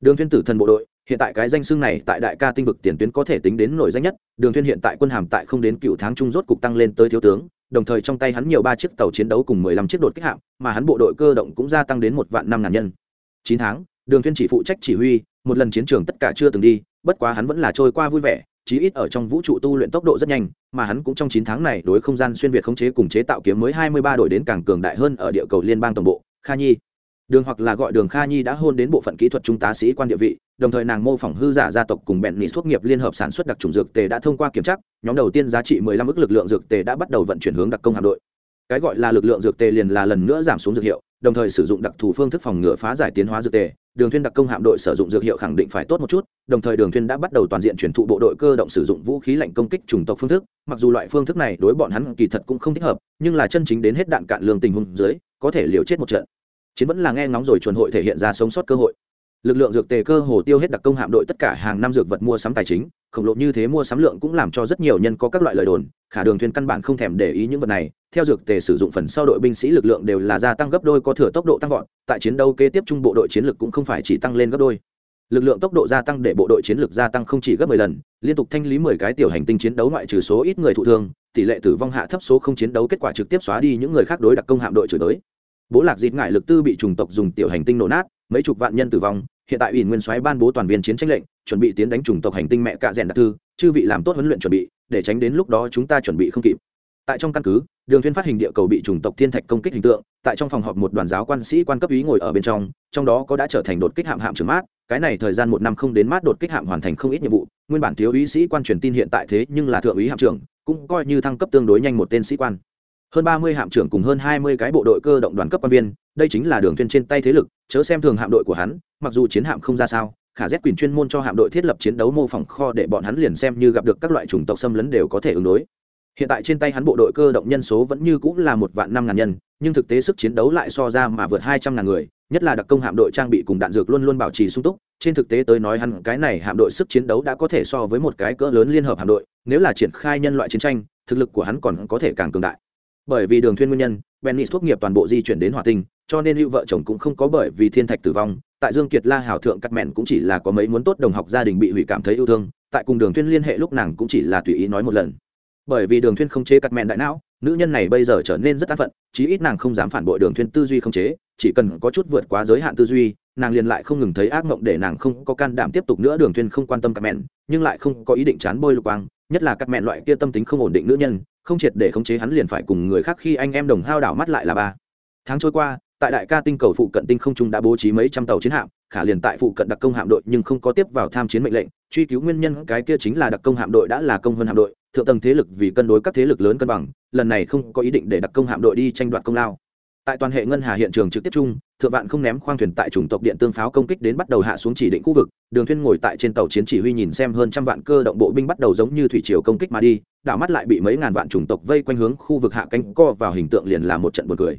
Đường thiên tử thần bộ đội, hiện tại cái danh xưng này tại đại ca tinh vực tiền tuyến có thể tính đến nổi danh nhất, đường thiên hiện tại quân hàm tại không đến cựu tháng trung rốt cục tăng lên tới thiếu tướng, đồng thời trong tay hắn nhiều ba chiếc tàu chiến đấu cùng mười lăm chiếc đột kích hạm, mà hắn bộ đội cơ động cũng gia tăng đến một vạn năm ngàn nhân. Chín tháng, đường thiên chỉ phụ trách chỉ huy, một lần chiến trường tất cả chưa từng đi, bất quá hắn vẫn là trôi qua vui vẻ chí ít ở trong vũ trụ tu luyện tốc độ rất nhanh, mà hắn cũng trong chín tháng này đối không gian xuyên việt khống chế cùng chế tạo kiếm mới hai mươi ba đội đến càng cường đại hơn ở địa cầu liên bang tổng bộ, kha nhi. Đường hoặc là gọi đường kha nhi đã hôn đến bộ phận kỹ thuật trung tá sĩ quan địa vị, đồng thời nàng mô phỏng hư giả gia tộc cùng bẹn nị thuốc nghiệp liên hợp sản xuất đặc trùng dược tề đã thông qua kiểm tra, nhóm đầu tiên giá trị mười lăm ức lực lượng dược tề đã bắt đầu vận chuyển hướng đặc công hạm đội. Cái gọi là lực lượng dược tề liền là lần nữa giảm xuống dược hiệu, đồng thời sử dụng đặc thù phương thức phòng ngừa phá giải tiến hóa dược tề đường thuyên đặc công hạm đội sử dụng dược hiệu khẳng định phải tốt một chút, đồng thời đường thuyên đã bắt đầu toàn diện chuyển thụ bộ đội cơ động sử dụng vũ khí lạnh công kích trùng tộc phương thức, mặc dù loại phương thức này đối bọn hắn kỳ thật cũng không thích hợp, nhưng là chân chính đến hết đạn cạn lương tình huống dưới, có thể liều chết một trận. Chiến vẫn là nghe ngóng rồi chuẩn hội thể hiện ra sống sót cơ hội. Lực lượng dược tề cơ hồ tiêu hết đặc công hạm đội tất cả hàng năm dược vật mua sắm tài chính khổng lồ như thế mua sắm lượng cũng làm cho rất nhiều nhân có các loại lời đồn, khả đường thuyền căn bản không thèm để ý những vật này, theo dược tề sử dụng phần sau đội binh sĩ lực lượng đều là gia tăng gấp đôi có thừa tốc độ tăng vọt, tại chiến đấu kế tiếp trung bộ đội chiến lực cũng không phải chỉ tăng lên gấp đôi. Lực lượng tốc độ gia tăng để bộ đội chiến lược gia tăng không chỉ gấp 10 lần, liên tục thanh lý 10 cái tiểu hành tinh chiến đấu ngoại trừ số ít người thụ thương, tỷ lệ tử vong hạ thấp số không chiến đấu kết quả trực tiếp xóa đi những người khác đối đặc công hạm đội chửi tới bố lạc dịt ngại lực tư bị trùng tộc dùng tiểu hành tinh nổ nát, mấy chục vạn nhân tử vong hiện tại ủy nguyên soái ban bố toàn viên chiến tranh lệnh, chuẩn bị tiến đánh chủng tộc hành tinh mẹ cạ rèn đặc thư, chư vị làm tốt huấn luyện chuẩn bị, để tránh đến lúc đó chúng ta chuẩn bị không kịp. Tại trong căn cứ, đường thuyên phát hình địa cầu bị chủng tộc thiên thạch công kích hình tượng, tại trong phòng họp một đoàn giáo quan sĩ quan cấp úy ngồi ở bên trong trong đó có đã trở thành đột kích hạm hạm trưởng mát, cái này thời gian một năm không đến mát đột kích hạm hoàn thành không ít nhiệm vụ, nguyên bản thiếu úy sĩ quan truyền tin hiện tại thế nhưng là thượng úy hạm trưởng, cũng coi như thăng cấp tương đối nhanh một tên sĩ quan hơn ba mươi hạm trưởng cùng hơn hai mươi cái bộ đội cơ động đoàn cấp quan viên, đây chính là đường thuyền trên tay thế lực, chớ xem thường hạm đội của hắn, mặc dù chiến hạm không ra sao, khả z quyền chuyên môn cho hạm đội thiết lập chiến đấu mô phỏng kho để bọn hắn liền xem như gặp được các loại chủng tộc xâm lấn đều có thể ứng đối. Hiện tại trên tay hắn bộ đội cơ động nhân số vẫn như cũng là một vạn năm ngàn nhân, nhưng thực tế sức chiến đấu lại so ra mà vượt hai trăm ngàn người, nhất là đặc công hạm đội trang bị cùng đạn dược luôn luôn bảo trì sung túc. Trên thực tế tới nói hắn, cái này hạm đội sức chiến đấu đã có thể so với một cái cỡ lớn liên hợp hạm đội, nếu là triển khai nhân loại chiến tranh, thực lực của hắn còn có thể càng cường đại bởi vì đường thuyên nguyên nhân, benny thuốc nghiệp toàn bộ di chuyển đến hỏa tinh, cho nên hữu vợ chồng cũng không có bởi vì thiên thạch tử vong. Tại dương kiệt la hảo thượng cắt mẹn cũng chỉ là có mấy muốn tốt đồng học gia đình bị hủy cảm thấy yêu thương, tại cùng đường thuyên liên hệ lúc nàng cũng chỉ là tùy ý nói một lần. Bởi vì đường thuyên không chế cắt mẹn đại não, nữ nhân này bây giờ trở nên rất an phận, chí ít nàng không dám phản bội đường thuyên tư duy không chế, chỉ cần có chút vượt quá giới hạn tư duy, nàng liền lại không ngừng thấy ác mộng để nàng không có can đảm tiếp tục nữa. Đường thuyên không quan tâm cắt mẹn, nhưng lại không có ý định chán bôi lục quang, nhất là cắt mẹn loại kia tâm tính không ổn định nữ nhân không triệt để khống chế hắn liền phải cùng người khác khi anh em đồng hao đảo mắt lại là ba. Tháng trôi qua, tại đại ca tinh cầu phụ cận tinh không trung đã bố trí mấy trăm tàu chiến hạm, khả liền tại phụ cận đặc công hạm đội nhưng không có tiếp vào tham chiến mệnh lệnh, truy cứu nguyên nhân cái kia chính là đặc công hạm đội đã là công hơn hạm đội, thượng tầng thế lực vì cân đối các thế lực lớn cân bằng, lần này không có ý định để đặc công hạm đội đi tranh đoạt công lao. Tại toàn hệ ngân hà hiện trường trực tiếp chung thượng vạn không ném khoang thuyền tại chủng tộc điện tương pháo công kích đến bắt đầu hạ xuống chỉ định khu vực, đường thuyên ngồi tại trên tàu chiến chỉ huy nhìn xem hơn trăm vạn cơ động bộ binh bắt đầu giống như thủy triều công kích mà đi, đảo mắt lại bị mấy ngàn vạn chủng tộc vây quanh hướng khu vực hạ cánh co vào hình tượng liền là một trận buồn cười.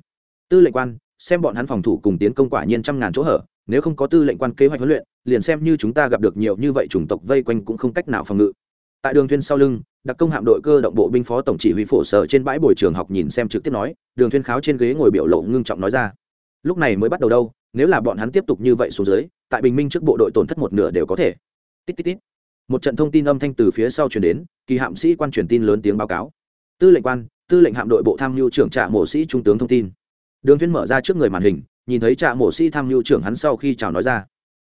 Tư lệnh quan, xem bọn hắn phòng thủ cùng tiến công quả nhiên trăm ngàn chỗ hở, nếu không có tư lệnh quan kế hoạch huấn luyện, liền xem như chúng ta gặp được nhiều như vậy chủng tộc vây quanh cũng không cách nào phòng ngự. Tại đường thuyên sau lưng, đặc công hạm đội cơ động bộ binh phó tổng chỉ huy phổ sở trên bãi bồi trường học nhìn xem trực tiếp nói, đường thuyên kháo trên ghế ngồi biểu lộ ngưng trọng nói ra lúc này mới bắt đầu đâu, nếu là bọn hắn tiếp tục như vậy xuống dưới, tại bình minh trước bộ đội tổn thất một nửa đều có thể. Tít tít tít. Một trận thông tin âm thanh từ phía sau truyền đến, kỳ hạm sĩ quan truyền tin lớn tiếng báo cáo. Tư lệnh quan, tư lệnh hạm đội bộ tham mưu trưởng trạ mổ sĩ trung tướng thông tin. Đường thuyên mở ra trước người màn hình, nhìn thấy trạ mổ sĩ tham mưu trưởng hắn sau khi chào nói ra.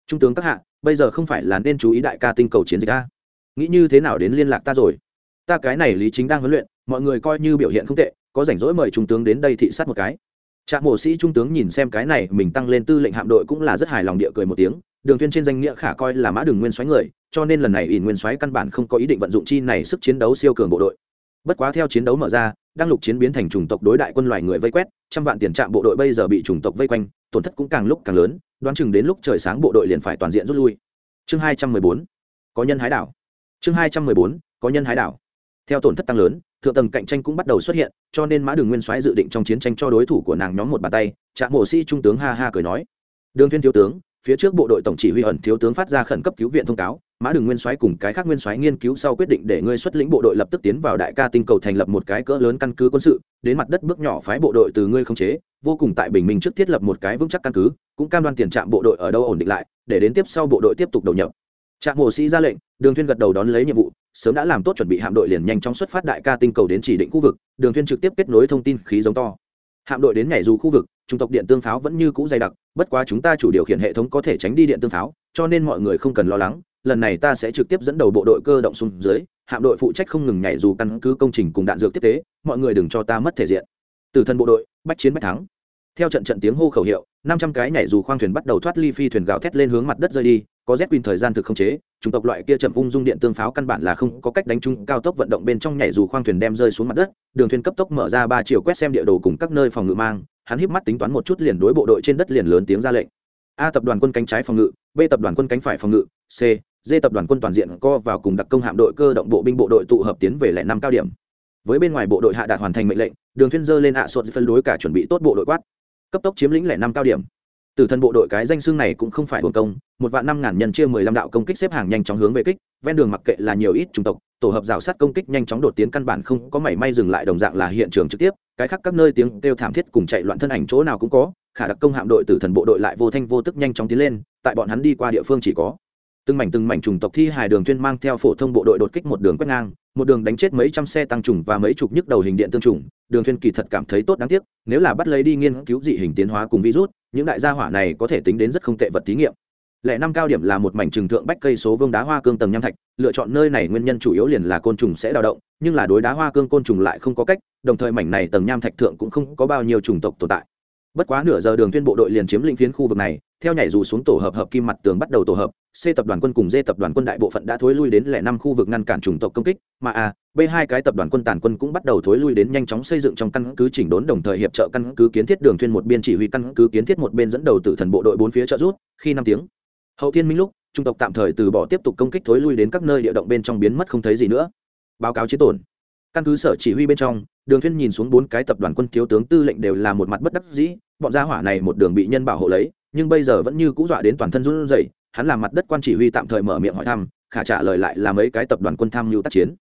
Trung tướng các hạ, bây giờ không phải là nên chú ý đại ca tinh cầu chiến dịch a? Nghĩ như thế nào đến liên lạc ta rồi? Ta cái này lý chính đang huấn luyện, mọi người coi như biểu hiện không tệ, có rảnh rỗi mời trung tướng đến đây thị sát một cái trạm mổ sĩ trung tướng nhìn xem cái này, mình tăng lên tư lệnh hạm đội cũng là rất hài lòng địa cười một tiếng. Đường tuyên trên danh nghĩa khả coi là mã đường nguyên soái người, cho nên lần này ỉn nguyên soái căn bản không có ý định vận dụng chi này sức chiến đấu siêu cường bộ đội. Bất quá theo chiến đấu mở ra, đang lục chiến biến thành chủng tộc đối đại quân loài người vây quét, trăm vạn tiền trạm bộ đội bây giờ bị chủng tộc vây quanh, tổn thất cũng càng lúc càng lớn, đoán chừng đến lúc trời sáng bộ đội liền phải toàn diện rút lui. Chương hai trăm mười bốn, có nhân hái đảo. Chương hai trăm mười bốn, có nhân hái đảo. Theo tổn thất tăng lớn thượng tầng cạnh tranh cũng bắt đầu xuất hiện, cho nên mã đường nguyên soái dự định trong chiến tranh cho đối thủ của nàng nhóm một bàn tay trạm mộ sĩ trung tướng ha ha cười nói. Đường thiên thiếu tướng, phía trước bộ đội tổng chỉ huy ẩn thiếu tướng phát ra khẩn cấp cứu viện thông cáo, mã đường nguyên soái cùng cái khác nguyên soái nghiên cứu sau quyết định để ngươi xuất lĩnh bộ đội lập tức tiến vào đại ca tinh cầu thành lập một cái cỡ lớn căn cứ quân sự, đến mặt đất bước nhỏ phái bộ đội từ ngươi không chế, vô cùng tại bình minh trước thiết lập một cái vững chắc căn cứ, cũng cam đoan tiền trạm bộ đội ở đâu ổn định lại, để đến tiếp sau bộ đội tiếp tục đầu nhập. Trạm mộ sĩ ra lệnh, đường thiên gật đầu đón lấy nhiệm vụ sớm đã làm tốt chuẩn bị hạm đội liền nhanh chóng xuất phát đại ca tinh cầu đến chỉ định khu vực, đường thuyên trực tiếp kết nối thông tin khí giống to. Hạm đội đến nhảy dù khu vực, trung tộc điện tương pháo vẫn như cũ dày đặc, bất quá chúng ta chủ điều khiển hệ thống có thể tránh đi điện tương pháo, cho nên mọi người không cần lo lắng, lần này ta sẽ trực tiếp dẫn đầu bộ đội cơ động xuống dưới, hạm đội phụ trách không ngừng nhảy dù căn cứ công trình cùng đạn dược tiếp tế, mọi người đừng cho ta mất thể diện. Từ thân bộ đội, bách chiến bách thắng theo trận trận tiếng hô khẩu hiệu, năm trăm cái nhảy dù khoang thuyền bắt đầu thoát ly phi thuyền gào thét lên hướng mặt đất rơi đi, có z quyền thời gian thực không chế, chủng tộc loại kia chậm ung dung điện tương pháo căn bản là không có cách đánh chung cao tốc vận động bên trong nhảy dù khoang thuyền đem rơi xuống mặt đất, đường thuyền cấp tốc mở ra ba chiều quét xem địa đồ cùng các nơi phòng ngự mang, hắn híp mắt tính toán một chút liền đối bộ đội trên đất liền lớn tiếng ra lệnh. A tập đoàn quân cánh trái phòng ngự, b tập đoàn quân cánh phải phòng ngự, c, d tập đoàn quân toàn diện co vào cùng đặc công hạm đội cơ động bộ binh bộ đội tụ hợp tiến về lẻ năm cao điểm. Với bên ngoài bộ đội hạ đạt hoàn thành mệnh lệnh, đường thuyên dơ lên ạ à suất phân đối cả chuẩn bị tốt bộ đội quát cấp tốc chiếm lĩnh lẻ năm cao điểm. Tử thần bộ đội cái danh xương này cũng không phải hồn công, một vạn năm ngàn nhân chia mười lăm đạo công kích xếp hàng nhanh chóng hướng về kích, ven đường mặc kệ là nhiều ít chủng tộc, tổ hợp rào sát công kích nhanh chóng đột tiến căn bản không có mảy may dừng lại đồng dạng là hiện trường trực tiếp, cái khác các nơi tiếng kêu thảm thiết cùng chạy loạn thân ảnh chỗ nào cũng có, khả đặc công hạm đội tử thần bộ đội lại vô thanh vô tức nhanh chóng tiến lên, tại bọn hắn đi qua địa phương chỉ có. Từng mảnh từng mảnh trùng tộc thi hài đường thuyên mang theo phổ thông bộ đội đột kích một đường quét ngang một đường đánh chết mấy trăm xe tăng trùng và mấy chục nhức đầu hình điện tương trùng, đường thuyên kỳ thật cảm thấy tốt đáng tiếc, nếu là bắt lấy đi nghiên cứu dị hình tiến hóa cùng virus, những đại gia hỏa này có thể tính đến rất không tệ vật thí nghiệm. Lẻ năm cao điểm là một mảnh trường thượng bách cây số vương đá hoa cương tầng nham thạch, lựa chọn nơi này nguyên nhân chủ yếu liền là côn trùng sẽ đào động, nhưng là đối đá hoa cương côn trùng lại không có cách, đồng thời mảnh này tầng nham thạch thượng cũng không có bao nhiêu chủng tộc tồn tại. Bất quá nửa giờ đường tuyên bộ đội liền chiếm lĩnh phiến khu vực này, theo nhảy dù xuống tổ hợp hợp kim mặt tường bắt đầu tổ hợp c tập đoàn quân cùng d tập đoàn quân đại bộ phận đã thối lui đến lẻ năm khu vực ngăn cản chủng tộc công kích, mà a, b hai cái tập đoàn quân tàn quân cũng bắt đầu thối lui đến nhanh chóng xây dựng trong căn cứ chỉnh đốn đồng thời hiệp trợ căn cứ kiến thiết đường thuyên một bên chỉ huy căn cứ kiến thiết một bên dẫn đầu tử thần bộ đội bốn phía trợ rút khi năm tiếng. Hậu thiên minh lúc trung tộc tạm thời từ bỏ tiếp tục công kích thối lui đến các nơi địa động bên trong biến mất không thấy gì nữa. Báo cáo chiến tổn. Căn cứ sở chỉ huy bên trong, đường thuyên nhìn xuống bốn cái tập đoàn quân thiếu tướng tư lệnh đều là một mặt bất đắc dĩ, bọn gia hỏa này một đường bị nhân bảo hộ lấy, nhưng bây giờ vẫn như cũ dọa đến toàn thân run rẩy hắn làm mặt đất quan chỉ huy tạm thời mở miệng hỏi thăm, khả trả lời lại là mấy cái tập đoàn quân tham mưu tác chiến.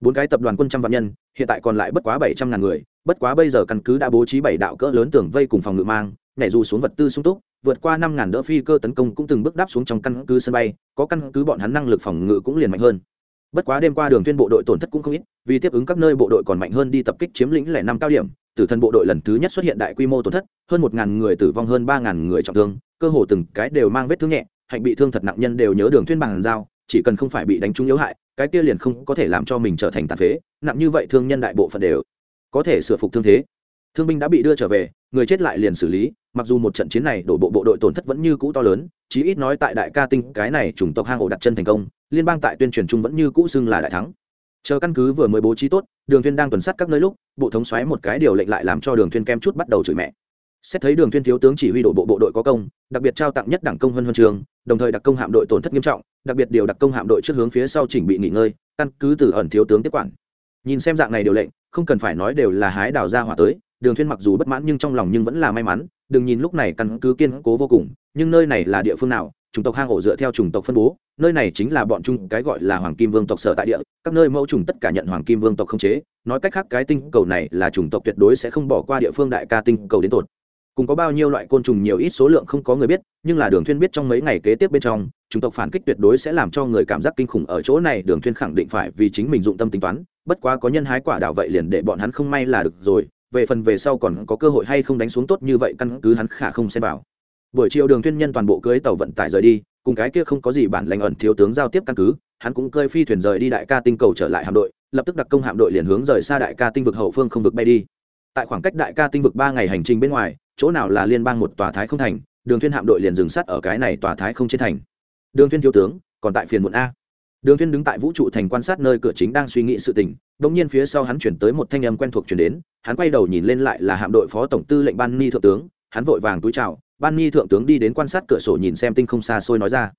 Bốn cái tập đoàn quân trăm vạn nhân, hiện tại còn lại bất quá bảy trăm ngàn người, bất quá bây giờ căn cứ đã bố trí bảy đạo cỡ lớn tường vây cùng phòng ngự mang, nhảy dù xuống vật tư sung túc, vượt qua năm ngàn đỡ phi cơ tấn công cũng từng bước đáp xuống trong căn cứ sân bay, có căn cứ bọn hắn năng lực phòng ngự cũng liền mạnh hơn. Bất quá đêm qua đường tuyên bộ đội tổn thất cũng không ít, vì tiếp ứng các nơi bộ đội còn mạnh hơn đi tập kích chiếm lĩnh lẻ năm cao điểm, tử thần bộ đội lần thứ nhất xuất hiện đại quy mô tổn thất, hơn một ngàn người tử vong, hơn ba ngàn người trọng thương, cơ hồ từng cái đều mang vết thương nhẹ hạnh bị thương thật nặng nhân đều nhớ đường thuyên bằng dao chỉ cần không phải bị đánh trúng yếu hại, cái kia liền không có thể làm cho mình trở thành tàn phế, nặng như vậy thương nhân đại bộ phận đều có thể sửa phục thương thế. Thương binh đã bị đưa trở về, người chết lại liền xử lý, mặc dù một trận chiến này đổ bộ bộ đội tổn thất vẫn như cũ to lớn, chí ít nói tại đại ca tinh, cái này chủng tộc hang ổ đặt chân thành công, liên bang tại tuyên truyền chung vẫn như cũ xưng là đại thắng. Chờ căn cứ vừa mới bố trí tốt, đường thuyên đang tuần sát các nơi lúc, bộ thống xoáy một cái điều lệnh lại làm cho đường thuyên kem chút bắt đầu chửi mẹ xét thấy đường thuyên thiếu tướng chỉ huy đội bộ bộ đội có công, đặc biệt trao tặng nhất đảng công huân huân trường, đồng thời đặc công hạm đội tổn thất nghiêm trọng, đặc biệt điều đặc công hạm đội trước hướng phía sau chỉnh bị nghỉ ngơi, căn cứ từ ẩn thiếu tướng tiếp quản. Nhìn xem dạng này điều lệnh, không cần phải nói đều là hái đào ra hỏa tới, đường thuyên mặc dù bất mãn nhưng trong lòng nhưng vẫn là may mắn, đừng nhìn lúc này căn cứ kiên cố vô cùng, nhưng nơi này là địa phương nào, chủng tộc hang ổ dựa theo chủng tộc phân bố, nơi này chính là bọn chung cái gọi là hoàng kim vương tộc sở tại địa, các nơi mẫu trùng tất cả nhận hoàng kim vương tộc không chế, nói cách khác cái tinh cầu này là chủng tộc tuyệt đối sẽ không bỏ qua địa phương đại ca tinh cầu đến tột cùng có bao nhiêu loại côn trùng nhiều ít số lượng không có người biết, nhưng là đường thuyên biết trong mấy ngày kế tiếp bên trong, chúng tộc phản kích tuyệt đối sẽ làm cho người cảm giác kinh khủng ở chỗ này, đường thuyên khẳng định phải vì chính mình dụng tâm tính toán, bất quá có nhân hái quả đào vậy liền để bọn hắn không may là được rồi, về phần về sau còn có cơ hội hay không đánh xuống tốt như vậy căn cứ hắn khả không xem vào. Buổi chiều đường thuyên nhân toàn bộ cưới tàu vận tải rời đi, cùng cái kia không có gì bản lãnh ẩn thiếu tướng giao tiếp căn cứ, hắn cũng cơi phi thuyền rời đi đại ca tinh cầu trở lại hạm đội, lập tức đặc công hạm đội liền hướng rời xa đại ca tinh vực hậu phương không vực bay đi tại khoảng cách đại ca tinh vực ba ngày hành trình bên ngoài, chỗ nào là liên bang một tòa thái không thành, đường thiên hạm đội liền dừng sát ở cái này tòa thái không trên thành. Đường thiên thiếu tướng, còn tại phiền muộn a. Đường thiên đứng tại vũ trụ thành quan sát nơi cửa chính đang suy nghĩ sự tình đống nhiên phía sau hắn chuyển tới một thanh âm quen thuộc chuyển đến, hắn quay đầu nhìn lên lại là hạm đội phó tổng tư lệnh ban ni thượng tướng, hắn vội vàng túi chào, ban ni thượng tướng đi đến quan sát cửa sổ nhìn xem tinh không xa xôi nói ra.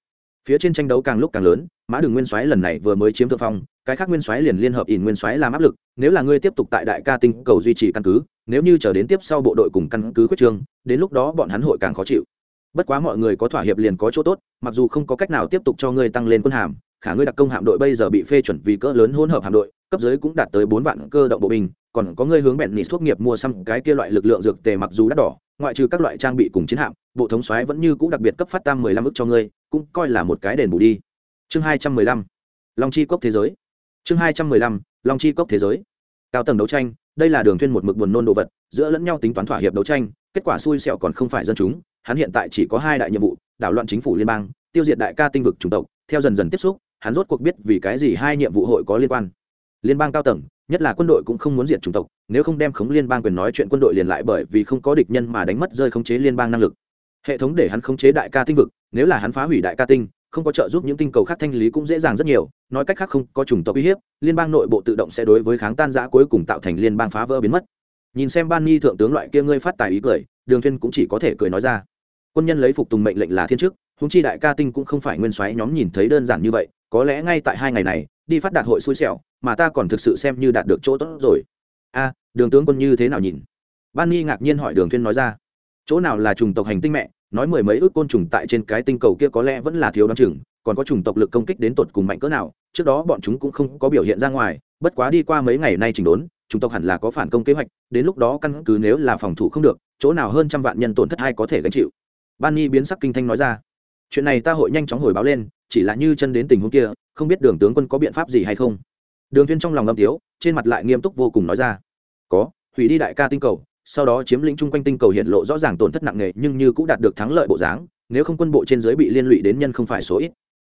Phía trên tranh đấu càng lúc càng lớn, mã đường nguyên soái lần này vừa mới chiếm thượng phong cái khác nguyên soái liền liên hợp ỉn nguyên soái làm áp lực, nếu là ngươi tiếp tục tại đại ca tinh cầu duy trì căn cứ, nếu như chờ đến tiếp sau bộ đội cùng căn cứ quyết trương, đến lúc đó bọn hắn hội càng khó chịu. Bất quá mọi người có thỏa hiệp liền có chỗ tốt, mặc dù không có cách nào tiếp tục cho ngươi tăng lên quân hàm, khả ngươi đặc công hạm đội bây giờ bị phê chuẩn vì cỡ lớn hỗn hợp hạm đội, cấp dưới cũng đạt tới bốn vạn cơ động bộ binh, còn có ngươi hướng bẹn nỉ thuốc nghiệp mua xăm cái kia loại lực lượng dược tề mặc dù đắt đỏ, ngoại trừ các loại trang bị cùng chiến hạm, bộ thống soái vẫn như cũ đặc biệt cấp phát tam mười lăm ức cho ngươi, cũng coi là một cái đền bù đi. Chương hai trăm mười lăm. Long chi cốc thế giới chương hai trăm mười lăm, long chi cốc thế giới. Cao tầng đấu tranh, đây là đường thuyên một mực buồn nôn đồ vật, giữa lẫn nhau tính toán thỏa hiệp đấu tranh, kết quả xui xẻo còn không phải dân chúng, hắn hiện tại chỉ có hai đại nhiệm vụ, đảo loạn chính phủ liên bang, tiêu diệt đại ca tinh vực chủng tộc, theo dần dần tiếp xúc, hắn rốt cuộc biết vì cái gì hai nhiệm vụ hội có liên quan. Liên bang cao tầng, nhất là quân đội cũng không muốn diệt chủng tộc, nếu không đem khống liên bang quyền nói chuyện quân đội liền lại bởi vì không có địch nhân mà đánh mất rơi khống chế liên bang năng lực. Hệ thống để hắn khống chế đại ca tinh vực, nếu là hắn phá hủy đại ca tinh không có trợ giúp những tinh cầu khác thanh lý cũng dễ dàng rất nhiều, nói cách khác không có chủng tộc uy hiếp, liên bang nội bộ tự động sẽ đối với kháng tan giã cuối cùng tạo thành liên bang phá vỡ biến mất. Nhìn xem ban ni thượng tướng loại kia ngươi phát tài ý cười, đường thiên cũng chỉ có thể cười nói ra. Quân nhân lấy phục tùng mệnh lệnh là thiên chức húng chi đại ca tinh cũng không phải nguyên soái nhóm nhìn thấy đơn giản như vậy, có lẽ ngay tại hai ngày này, đi phát đạt hội xui xẻo, mà ta còn thực sự xem như đạt được chỗ tốt rồi. A, đường tướng quân như thế nào nhìn? Ban ni ngạc nhiên hỏi đường thiên nói ra. Chỗ nào là trùng tộc hành tinh mẹ? Nói mười mấy ước côn trùng tại trên cái tinh cầu kia có lẽ vẫn là thiếu đoán chừng, còn có chủng tộc lực công kích đến tột cùng mạnh cỡ nào, trước đó bọn chúng cũng không có biểu hiện ra ngoài, bất quá đi qua mấy ngày nay chỉnh đốn, chủng tộc hẳn là có phản công kế hoạch, đến lúc đó căn cứ nếu là phòng thủ không được, chỗ nào hơn trăm vạn nhân tổn thất hay có thể gánh chịu. Ban nhi biến sắc kinh thanh nói ra. Chuyện này ta hội nhanh chóng hồi báo lên, chỉ là như chân đến tình huống kia, không biết đường tướng quân có biện pháp gì hay không. Đường tuyên trong lòng âm tiếu, trên mặt lại nghiêm túc vô cùng nói ra. Có, hủy đi đại ca tinh cầu sau đó chiếm lĩnh chung quanh tinh cầu hiện lộ rõ ràng tổn thất nặng nề, nhưng như cũng đạt được thắng lợi bộ dáng, nếu không quân bộ trên dưới bị liên lụy đến nhân không phải số ít.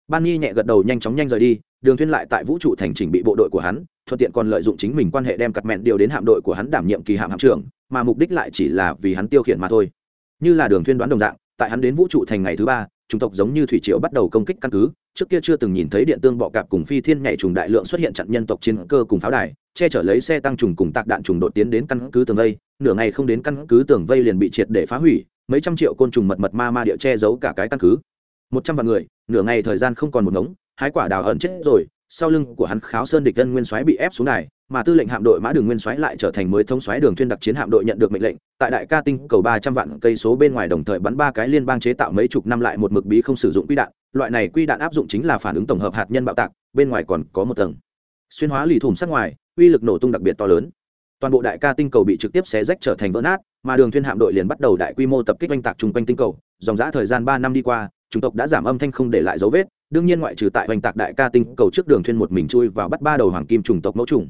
Ban nghi nhẹ gật đầu nhanh chóng nhanh rời đi, đường thuyên lại tại vũ trụ thành chỉnh bị bộ đội của hắn, thuận tiện còn lợi dụng chính mình quan hệ đem cặt mẹn điều đến hạm đội của hắn đảm nhiệm kỳ hạm hạm trưởng, mà mục đích lại chỉ là vì hắn tiêu khiển mà thôi. Như là đường thuyên đoán đồng dạng, tại hắn đến vũ trụ thành ngày thứ ba chủng tộc giống như thủy triều bắt đầu công kích căn cứ. Trước kia chưa từng nhìn thấy điện tương bọ cạp cùng phi thiên nhảy trùng đại lượng xuất hiện chặn nhân tộc chiến cơ cùng pháo đài, che chở lấy xe tăng trùng cùng tạc đạn trùng đột tiến đến căn cứ tường vây. Nửa ngày không đến căn cứ tường vây liền bị triệt để phá hủy, mấy trăm triệu côn trùng mật mật ma ma địa che giấu cả cái căn cứ. Một trăm vạn người, nửa ngày thời gian không còn một ngống, hái quả đào ẩn chết rồi sau lưng của hắn kháo sơn địch dân nguyên soái bị ép xuống này mà tư lệnh hạm đội mã đường nguyên soái lại trở thành mới thông soái đường thuyên đặc chiến hạm đội nhận được mệnh lệnh. Tại đại ca tinh cầu ba trăm vạn cây số bên ngoài đồng thời bắn ba cái liên bang chế tạo mấy chục năm lại một mực bí không sử dụng quy đạn. Loại này quy đạn áp dụng chính là phản ứng tổng hợp hạt nhân bạo tạc, bên ngoài còn có một tầng. Xuyên hóa lì thủng sắc ngoài, uy lực nổ tung đặc biệt to lớn. Toàn bộ đại ca tinh cầu bị trực tiếp xé rách trở thành vỡ nát, mà đường thuyên hạm đội liền bắt đầu đại quy mô tập kích oanh tạc chung quanh tinh cầu. Dòng dã thời gian ba năm đi qua, chủng tộc đã giảm âm thanh không để lại dấu vết đương nhiên ngoại trừ tại hoành tạc đại ca tinh cầu trước đường thuyên một mình chui vào bắt ba đầu hoàng kim trùng tộc mẫu trùng.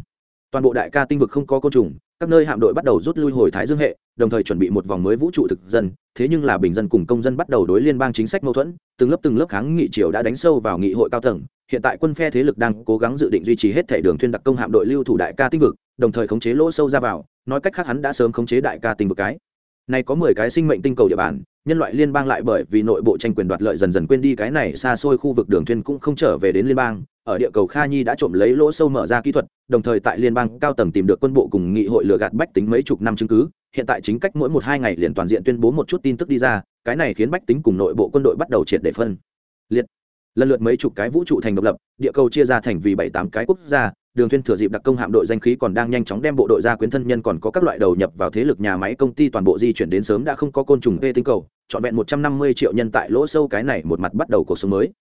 Toàn bộ đại ca tinh vực không có côn trùng, các nơi hạm đội bắt đầu rút lui hồi thái dương hệ, đồng thời chuẩn bị một vòng mới vũ trụ thực dân, thế nhưng là bình dân cùng công dân bắt đầu đối liên bang chính sách mâu thuẫn, từng lớp từng lớp kháng nghị triều đã đánh sâu vào nghị hội cao tầng, hiện tại quân phe thế lực đang cố gắng dự định duy trì hết thể đường thuyên đặc công hạm đội lưu thủ đại ca tinh vực, đồng thời khống chế lỗ sâu ra vào, nói cách khác hắn đã sớm khống chế đại ca tinh vực cái này có mười cái sinh mệnh tinh cầu địa bàn, nhân loại liên bang lại bởi vì nội bộ tranh quyền đoạt lợi dần dần quên đi cái này xa xôi khu vực đường thiên cũng không trở về đến liên bang. Ở địa cầu kha nhi đã trộm lấy lỗ sâu mở ra kỹ thuật, đồng thời tại liên bang cao tầng tìm được quân bộ cùng nghị hội lừa gạt bách tính mấy chục năm chứng cứ. Hiện tại chính cách mỗi một hai ngày liền toàn diện tuyên bố một chút tin tức đi ra, cái này khiến bách tính cùng nội bộ quân đội bắt đầu triệt để phân liệt. Lần lượt mấy chục cái vũ trụ thành độc lập, địa cầu chia ra thành vì bảy tám cái quốc gia đường thuyên thừa dịp đặc công hạm đội danh khí còn đang nhanh chóng đem bộ đội ra quyến thân nhân còn có các loại đầu nhập vào thế lực nhà máy công ty toàn bộ di chuyển đến sớm đã không có côn trùng vê tinh cầu chọn vẹn một trăm năm mươi triệu nhân tại lỗ sâu cái này một mặt bắt đầu cuộc sống mới.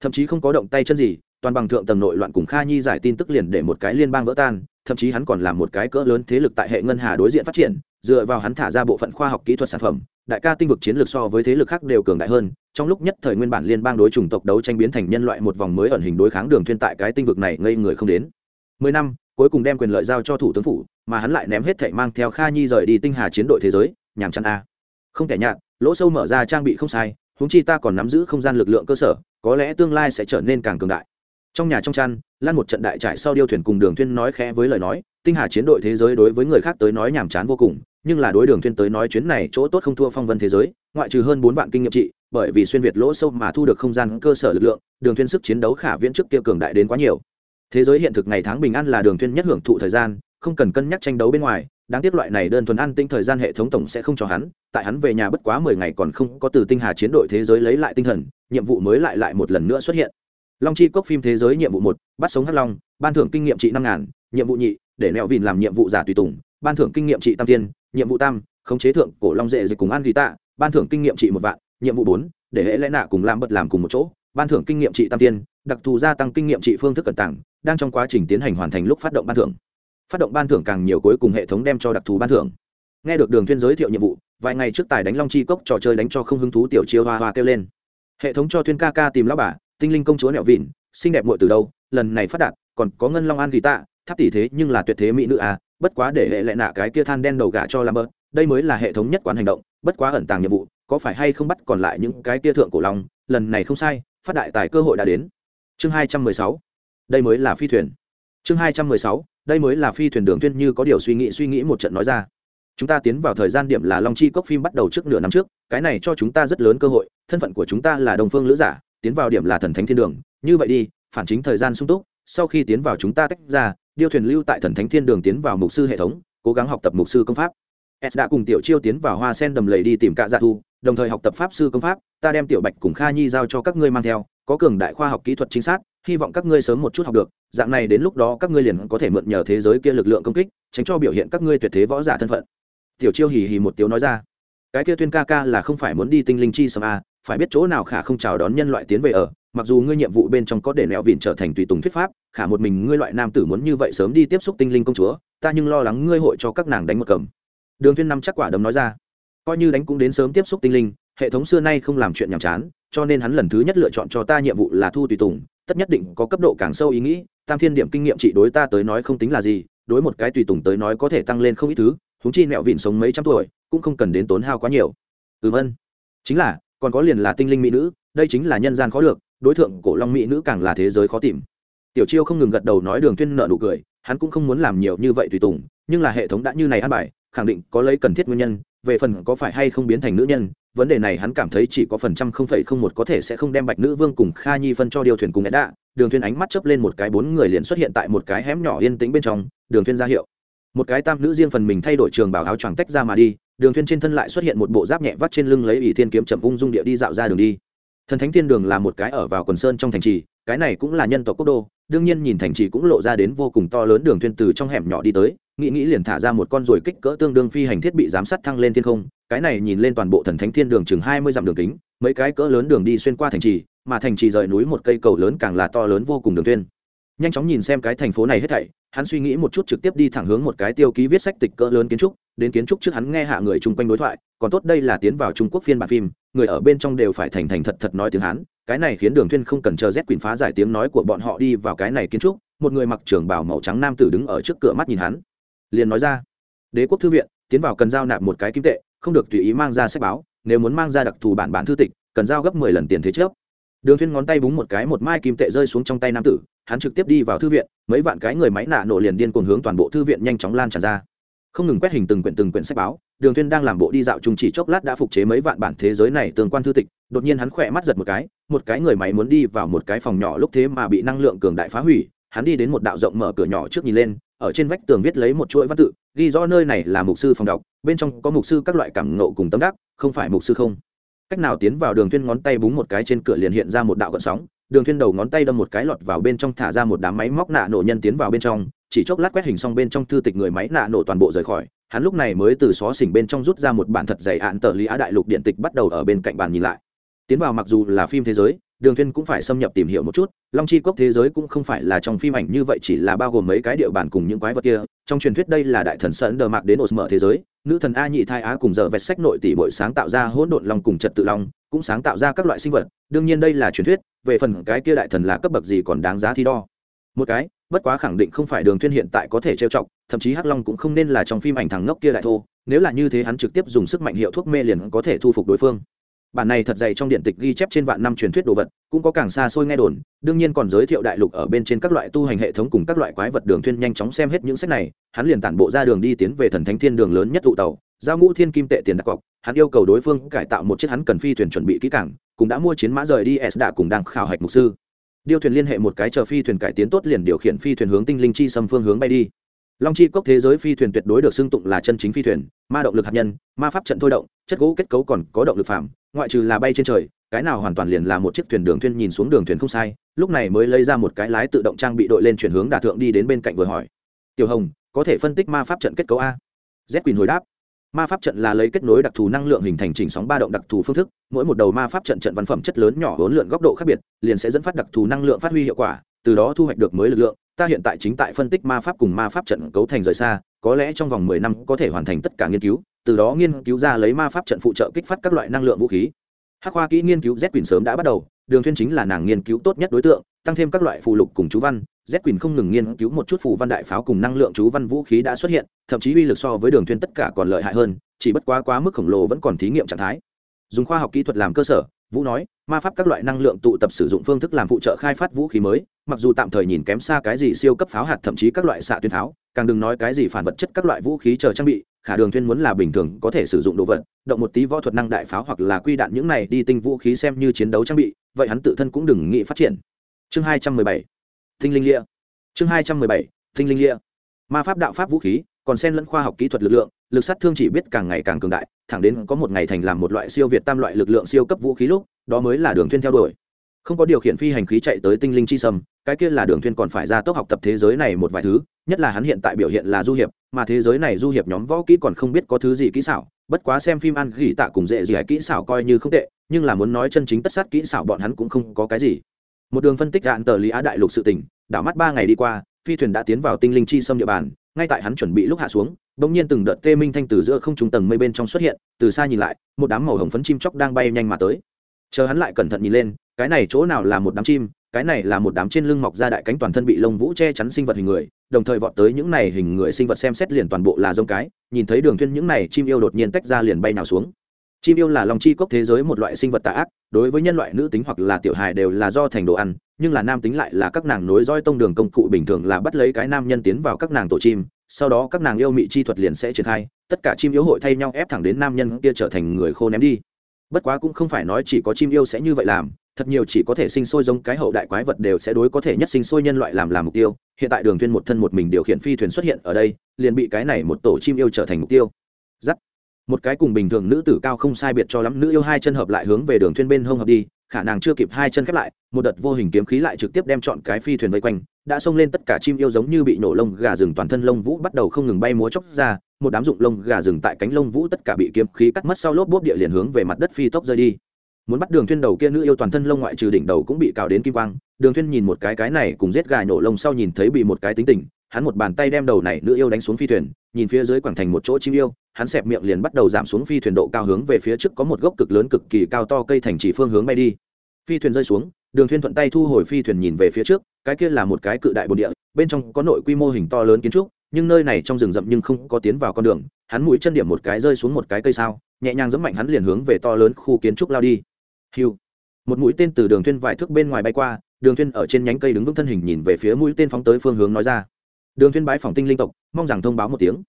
Thậm chí không có động tay chân gì, toàn bằng thượng tầng nội loạn cùng kha nhi giải tin tức liền để một cái liên bang vỡ tan, thậm chí hắn còn làm một cái cỡ lớn thế lực tại hệ ngân hà đối diện phát triển, dựa vào hắn thả ra bộ phận khoa học kỹ thuật sản phẩm, đại ca tinh vực chiến lược so với thế lực khác đều cường đại hơn, trong lúc nhất thời nguyên bản liên bang đối chủng tộc đấu tranh biến thành nhân loại một vòng mới ẩn hình đối kháng đường thuyên tại cái tinh vực này ngây người không đến mười năm, cuối cùng đem quyền lợi giao cho thủ tướng phủ, mà hắn lại ném hết thảy mang theo kha nhi rời đi tinh hà chiến đội thế giới nhảm chán a. Không thể nhạt, lỗ sâu mở ra trang bị không sai, huống chi ta còn nắm giữ không gian lực lượng cơ sở, có lẽ tương lai sẽ trở nên càng cường đại. Trong nhà trong chăn lan một trận đại trại sau điêu thuyền cùng đường thuyên nói khẽ với lời nói, tinh hà chiến đội thế giới đối với người khác tới nói nhảm chán vô cùng, nhưng là đối đường thuyên tới nói chuyến này chỗ tốt không thua phong vân thế giới, ngoại trừ hơn bốn vạn kinh nghiệm trị, bởi vì xuyên việt lỗ sâu mà thu được không gian cơ sở lực lượng, đường thuyên sức chiến đấu khả viễn trước kia cường đại đến quá nhiều thế giới hiện thực ngày tháng bình an là đường thuyên nhất hưởng thụ thời gian, không cần cân nhắc tranh đấu bên ngoài, đáng tiếc loại này đơn thuần ăn tinh thời gian hệ thống tổng sẽ không cho hắn, tại hắn về nhà bất quá mười ngày còn không có từ tinh hà chiến đội thế giới lấy lại tinh thần, nhiệm vụ mới lại lại một lần nữa xuất hiện. Long chi cốc phim thế giới nhiệm vụ một, bắt sống hắc long, ban thưởng kinh nghiệm trị năm ngàn, nhiệm vụ nhị, để nẹo vìn làm nhiệm vụ giả tùy tùng, ban thưởng kinh nghiệm trị tam tiên nhiệm vụ tam, khống chế thượng cổ long dệ dịch cùng an ghi tạ, ban thưởng kinh nghiệm trị một vạn, nhiệm vụ bốn, để hệ lẽ nạ cùng làm bật làm cùng một chỗ, ban thưởng kinh nghiệm trị tam tiên đặc thù gia tăng kinh nghiệm trị phương thức cẩn tảng đang trong quá trình tiến hành hoàn thành lúc phát động ban thưởng. Phát động ban thưởng càng nhiều cuối cùng hệ thống đem cho đặc thù ban thưởng. Nghe được đường thiên giới thiệu nhiệm vụ, vài ngày trước tài đánh long chi cốc trò chơi đánh cho không hứng thú tiểu chiêu hoa hoa kêu lên. Hệ thống cho thuyên ca ca tìm lão bà, tinh linh công chúa nẹo vịn, xinh đẹp muội từ đâu, lần này phát đạt, còn có ngân long an kỳ tạ, tháp tỷ thế nhưng là tuyệt thế mỹ nữ à bất quá để hệ lại nạ cái kia than đen đầu gà cho làm bớt đây mới là hệ thống nhất quán hành động, bất quá ẩn tàng nhiệm vụ, có phải hay không bắt còn lại những cái kia thượng cổ long, lần này không sai, phát đại tài cơ hội đã đến chương hai trăm mười sáu. Đây mới là phi thuyền. Chương hai trăm mười sáu. Đây mới là phi thuyền đường tuyên như có điều suy nghĩ suy nghĩ một trận nói ra. Chúng ta tiến vào thời gian điểm là long chi cốc phim bắt đầu trước nửa năm trước, cái này cho chúng ta rất lớn cơ hội, thân phận của chúng ta là đồng phương lữ giả, tiến vào điểm là thần thánh thiên đường. Như vậy đi, phản chính thời gian sung túc, sau khi tiến vào chúng ta tách ra, điêu thuyền lưu tại thần thánh thiên đường tiến vào mục sư hệ thống, cố gắng học tập mục sư công pháp. S đã cùng tiểu chiêu tiến vào hoa sen đầm lầy đi tìm cạ dạ thu, đồng thời học tập pháp sư công pháp, ta đem tiểu bạch cùng kha nhi giao cho các ngươi mang theo có cường đại khoa học kỹ thuật chính xác hy vọng các ngươi sớm một chút học được, dạng này đến lúc đó các ngươi liền có thể mượn nhờ thế giới kia lực lượng công kích, tránh cho biểu hiện các ngươi tuyệt thế võ giả thân phận. Tiểu chiêu hì hì một tiếu nói ra. Cái kia tuyên ca ca là không phải muốn đi tinh linh chi sầm a phải biết chỗ nào khả không chào đón nhân loại tiến về ở, mặc dù ngươi nhiệm vụ bên trong có để nẹo vịn trở thành tùy tùng thuyết pháp, khả một mình ngươi loại nam tử muốn như vậy sớm đi tiếp xúc tinh linh công chúa, ta nhưng lo lắng ngươi hội cho các nàng đánh một cầm. Đường thiên năm chắc quả đấm nói ra. Coi như đánh cũng đến sớm tiếp xúc tinh linh, hệ thống xưa nay không làm chuyện nhảm chán cho nên hắn lần thứ nhất lựa chọn cho ta nhiệm vụ là thu tùy tùng, tất nhất định có cấp độ càng sâu ý nghĩ, tam thiên điểm kinh nghiệm trị đối ta tới nói không tính là gì, đối một cái tùy tùng tới nói có thể tăng lên không ít thứ húng chi mẹo vịn sống mấy trăm tuổi, cũng không cần đến tốn hao quá nhiều. Ừ vân. Chính là, còn có liền là tinh linh mỹ nữ, đây chính là nhân gian khó được, đối tượng cổ long mỹ nữ càng là thế giới khó tìm. Tiểu chiêu không ngừng gật đầu nói đường tuyên nợ nụ cười, hắn cũng không muốn làm nhiều như vậy tùy tùng, nhưng là hệ thống đã như này ăn bài, khẳng định có lấy cần thiết nguyên nhân, về phần có phải hay không biến thành nữ nhân vấn đề này hắn cảm thấy chỉ có phần trăm không phẩy không một có thể sẽ không đem bạch nữ vương cùng kha nhi phân cho điều thuyền cùng đạ đường thuyền ánh mắt chớp lên một cái bốn người liền xuất hiện tại một cái hẻm nhỏ yên tĩnh bên trong, đường thuyền ra hiệu. Một cái tam nữ riêng phần mình thay đổi trường bảo áo choàng tách ra mà đi, đường thuyền trên thân lại xuất hiện một bộ giáp nhẹ vắt trên lưng lấy ỷ thiên kiếm chậm ung dung địa đi dạo ra đường đi. Thần thánh thiên đường là một cái ở vào quần sơn trong thành trì, cái này cũng là nhân tộc quốc đô, đương nhiên nhìn thành trì cũng lộ ra đến vô cùng to lớn đường thuyền từ trong hẻm nhỏ đi tới nghĩ nghĩ liền thả ra một con ruồi kích cỡ tương đương phi hành thiết bị giám sát thăng lên thiên không, cái này nhìn lên toàn bộ thần thánh thiên đường chừng hai mươi dặm đường kính, mấy cái cỡ lớn đường đi xuyên qua thành trì, mà thành trì rời núi một cây cầu lớn càng là to lớn vô cùng đường tuyên nhanh chóng nhìn xem cái thành phố này hết thảy, hắn suy nghĩ một chút trực tiếp đi thẳng hướng một cái tiêu ký viết sách tịch cỡ lớn kiến trúc, đến kiến trúc trước hắn nghe hạ người chung quanh đối thoại, còn tốt đây là tiến vào trung quốc phiên bản phim, người ở bên trong đều phải thành thành thật thật nói tiếng hán, cái này khiến đường thuyên không cần chờ rét quyền phá giải tiếng nói của bọn họ đi vào cái này kiến trúc, một người mặc trường bào màu trắng nam tử đứng ở trước cửa mắt nhìn hắn liền nói ra. Đế quốc thư viện, tiến vào cần giao nạp một cái kim tệ, không được tùy ý mang ra sách báo, nếu muốn mang ra đặc thù bản bản thư tịch, cần giao gấp mười lần tiền thế trước. Đường thuyên ngón tay búng một cái một mai kim tệ rơi xuống trong tay nam tử, hắn trực tiếp đi vào thư viện, mấy vạn cái người máy nạ nổ liền điên cuồng hướng toàn bộ thư viện nhanh chóng lan tràn ra. Không ngừng quét hình từng quyển từng quyển sách báo, đường thuyên đang làm bộ đi dạo chung chỉ chốc lát đã phục chế mấy vạn bản thế giới này tương quan thư tịch, đột nhiên hắn khỏe mắt giật một cái một cái người máy muốn đi vào một cái phòng nhỏ lúc thế mà bị năng lượng cường đại phá hủy, hắn đi đến một đạo rộng mở cửa nhỏ trước nhìn lên ở trên vách tường viết lấy một chuỗi văn tự, ghi rõ nơi này là mục sư phòng đọc, bên trong có mục sư các loại cảm ngộ cùng tâm đắc, không phải mục sư không. Cách nào tiến vào đường thuyên ngón tay búng một cái trên cửa liền hiện ra một đạo gợn sóng, đường thuyên đầu ngón tay đâm một cái lọt vào bên trong thả ra một đám máy móc nạ nổ nhân tiến vào bên trong, chỉ chốc lát quét hình xong bên trong thư tịch người máy nạ nổ toàn bộ rời khỏi, hắn lúc này mới từ xó xỉnh bên trong rút ra một bản thật dày án tờ lý á đại lục điện tịch bắt đầu ở bên cạnh bàn nhìn lại. Tiến vào mặc dù là phim thế giới đường thuyên cũng phải xâm nhập tìm hiểu một chút, long chi cốc thế giới cũng không phải là trong phim ảnh như vậy, chỉ là bao gồm mấy cái địa bàn cùng những quái vật kia. Trong truyền thuyết đây là đại thần sơn đờ mạc đến ổ mở thế giới, nữ thần a nhị thai á cùng giờ vẹt sách nội tỷ bội sáng tạo ra hỗn độn long cùng trật tự long, cũng sáng tạo ra các loại sinh vật. Đương nhiên đây là truyền thuyết, về phần cái kia đại thần là cấp bậc gì còn đáng giá thi đo. Một cái, bất quá khẳng định không phải đường thuyên hiện tại có thể trêu chọc, thậm chí hắc long cũng không nên là trong phim ảnh thằng ngốc kia đại thô, nếu là như thế hắn trực tiếp dùng sức mạnh hiệu thuốc mê liền có thể thu phục đối phương bản này thật dày trong điện tịch ghi chép trên vạn năm truyền thuyết đồ vật, cũng có càng xa xôi nghe đồn, đương nhiên còn giới thiệu đại lục ở bên trên các loại tu hành hệ thống cùng các loại quái vật đường thuyên nhanh chóng xem hết những sách này, hắn liền tản bộ ra đường đi tiến về thần thánh thiên đường lớn nhất tụ tàu, giao ngũ thiên kim tệ tiền đặt cọc, hắn yêu cầu đối phương cải tạo một chiếc hắn cần phi thuyền chuẩn bị kỹ càng, cũng đã mua chiến mã rời đi s đã cùng đang khảo hạch mục sư. Điêu thuyền liên hệ một cái chờ phi thuyền cải tiến tốt liền điều khiển phi thuyền hướng tinh linh chi xâm phương hướng bay đi long chi cốc thế giới phi thuyền tuyệt đối được xưng tụng là chân chính phi thuyền, ma động lực hạt nhân, ma pháp trận thôi động, chất gỗ kết cấu còn có động lực phạm ngoại trừ là bay trên trời, cái nào hoàn toàn liền là một chiếc thuyền đường thuyền nhìn xuống đường thuyền không sai, lúc này mới lấy ra một cái lái tự động trang bị đội lên chuyển hướng đà thượng đi đến bên cạnh vừa hỏi. Tiểu hồng, có thể phân tích ma pháp trận kết cấu a? Z quỳnh hồi đáp. Ma pháp trận là lấy kết nối đặc thù năng lượng hình thành chỉnh sóng ba động đặc thù phương thức, mỗi một đầu ma pháp trận trận văn phẩm chất lớn nhỏ hỗn lượn góc độ khác biệt, liền sẽ dẫn phát đặc thù năng lượng phát huy hiệu quả từ đó thu hoạch được mới lực lượng, ta hiện tại chính tại phân tích ma pháp cùng ma pháp trận cấu thành rời xa, có lẽ trong vòng mười năm có thể hoàn thành tất cả nghiên cứu, từ đó nghiên cứu ra lấy ma pháp trận phụ trợ kích phát các loại năng lượng vũ khí. Hắc khoa kỹ nghiên cứu z quyền sớm đã bắt đầu, đường thuyên chính là nàng nghiên cứu tốt nhất đối tượng, tăng thêm các loại phù lục cùng chú văn z quyền không ngừng nghiên cứu một chút phù văn đại pháo cùng năng lượng chú văn vũ khí đã xuất hiện, thậm chí uy lực so với đường thuyên tất cả còn lợi hại hơn, chỉ bất quá quá mức khổng lồ vẫn còn thí nghiệm trạng thái. Dùng khoa học kỹ thuật làm cơ sở vũ nói, ma pháp các loại năng lượng tụ tập sử dụng phương thức làm phụ trợ khai phát vũ khí mới, mặc dù tạm thời nhìn kém xa cái gì siêu cấp pháo hạt thậm chí các loại xạ tuyến pháo, càng đừng nói cái gì phản vật chất các loại vũ khí chờ trang bị, khả đường thuyên muốn là bình thường có thể sử dụng đồ vật, động một tí võ thuật năng đại pháo hoặc là quy đạn những này đi tinh vũ khí xem như chiến đấu trang bị, vậy hắn tự thân cũng đừng nghĩ phát triển. Chương hai trăm mười bảy tinh linh lịa chương hai trăm mười bảy tinh linh lịa ma pháp đạo pháp vũ khí còn xen lẫn khoa học kỹ thuật lực lượng, lực sát thương chỉ biết càng ngày càng cường đại, thẳng đến có một ngày thành làm một loại siêu việt tam loại lực lượng siêu cấp vũ khí lúc, đó mới là đường thuyên theo đuổi. Không có điều khiển phi hành khí chạy tới tinh linh chi sâm, cái kia là đường thuyên còn phải ra tốc học tập thế giới này một vài thứ, nhất là hắn hiện tại biểu hiện là du hiệp, mà thế giới này du hiệp nhóm võ kỹ còn không biết có thứ gì kỹ xảo, bất quá xem phim ăn gỉ tạ cùng dễ gì kỹ xảo coi như không tệ, nhưng là muốn nói chân chính tất sát kỹ xảo bọn hắn cũng không có cái gì. Một đường phân tích đạn tờ lý á đại lục sự tình, đảo mắt ba ngày đi qua, phi thuyền đã tiến vào tinh linh chi sâm địa bàn ngay tại hắn chuẩn bị lúc hạ xuống, bỗng nhiên từng đợt tê minh thanh từ giữa không trung tầng mây bên trong xuất hiện, từ xa nhìn lại, một đám màu hồng phấn chim chóc đang bay nhanh mà tới. Chờ hắn lại cẩn thận nhìn lên, cái này chỗ nào là một đám chim, cái này là một đám trên lưng mọc ra đại cánh toàn thân bị lông vũ che chắn sinh vật hình người, đồng thời vọt tới những này hình người sinh vật xem xét liền toàn bộ là giống cái, nhìn thấy đường thuyên những này chim yêu đột nhiên tách ra liền bay nào xuống. Chim yêu là lòng chi cốc thế giới một loại sinh vật tà ác, đối với nhân loại nữ tính hoặc là tiểu hài đều là do thành đồ ăn nhưng là nam tính lại là các nàng nối roi tông đường công cụ bình thường là bắt lấy cái nam nhân tiến vào các nàng tổ chim, sau đó các nàng yêu mị chi thuật liền sẽ triển khai, tất cả chim yêu hội thay nhau ép thẳng đến nam nhân kia trở thành người khô ném đi. Bất quá cũng không phải nói chỉ có chim yêu sẽ như vậy làm, thật nhiều chỉ có thể sinh sôi giống cái hậu đại quái vật đều sẽ đối có thể nhất sinh sôi nhân loại làm làm mục tiêu. Hiện tại đường thuyên một thân một mình điều khiển phi thuyền xuất hiện ở đây, liền bị cái này một tổ chim yêu trở thành mục tiêu. Giắt. Một cái cùng bình thường nữ tử cao không sai biệt cho lắm, nữ yêu hai chân hợp lại hướng về đường thuyên bên hông hợp đi khả năng chưa kịp hai chân khép lại, một đợt vô hình kiếm khí lại trực tiếp đem chọn cái phi thuyền vây quanh, đã xông lên tất cả chim yêu giống như bị nổ lông gà rừng toàn thân lông vũ bắt đầu không ngừng bay múa chóc ra, một đám dụng lông gà rừng tại cánh lông vũ tất cả bị kiếm khí cắt mất sau lốp bốp địa liền hướng về mặt đất phi tốc rơi đi. Muốn bắt đường thuyên đầu kia nữ yêu toàn thân lông ngoại trừ đỉnh đầu cũng bị cào đến kim quang, đường thuyên nhìn một cái cái này cùng giết gà nổ lông sau nhìn thấy bị một cái tính tình hắn một bàn tay đem đầu này nữ yêu đánh xuống phi thuyền, nhìn phía dưới quảng thành một chỗ chim yêu, hắn xẹp miệng liền bắt đầu giảm xuống phi thuyền độ cao hướng về phía trước có một gốc cực lớn cực kỳ cao to cây thành chỉ phương hướng bay đi. Phi thuyền rơi xuống, đường thuyên thuận tay thu hồi phi thuyền nhìn về phía trước, cái kia là một cái cự đại bồn địa, bên trong có nội quy mô hình to lớn kiến trúc, nhưng nơi này trong rừng rậm nhưng không có tiến vào con đường, hắn mũi chân điểm một cái rơi xuống một cái cây sao, nhẹ nhàng giẫm mạnh hắn liền hướng về to lớn khu kiến trúc lao đi. Hiu một mũi tên từ đường thuyên vài thước bên ngoài bay qua, đường thuyên ở trên nhánh cây đứng vững thân hình nhìn về phía mũi tên phóng tới phương hướng nói ra đường Thiên bái phòng tinh linh tộc, mong rằng thông báo một tiếng.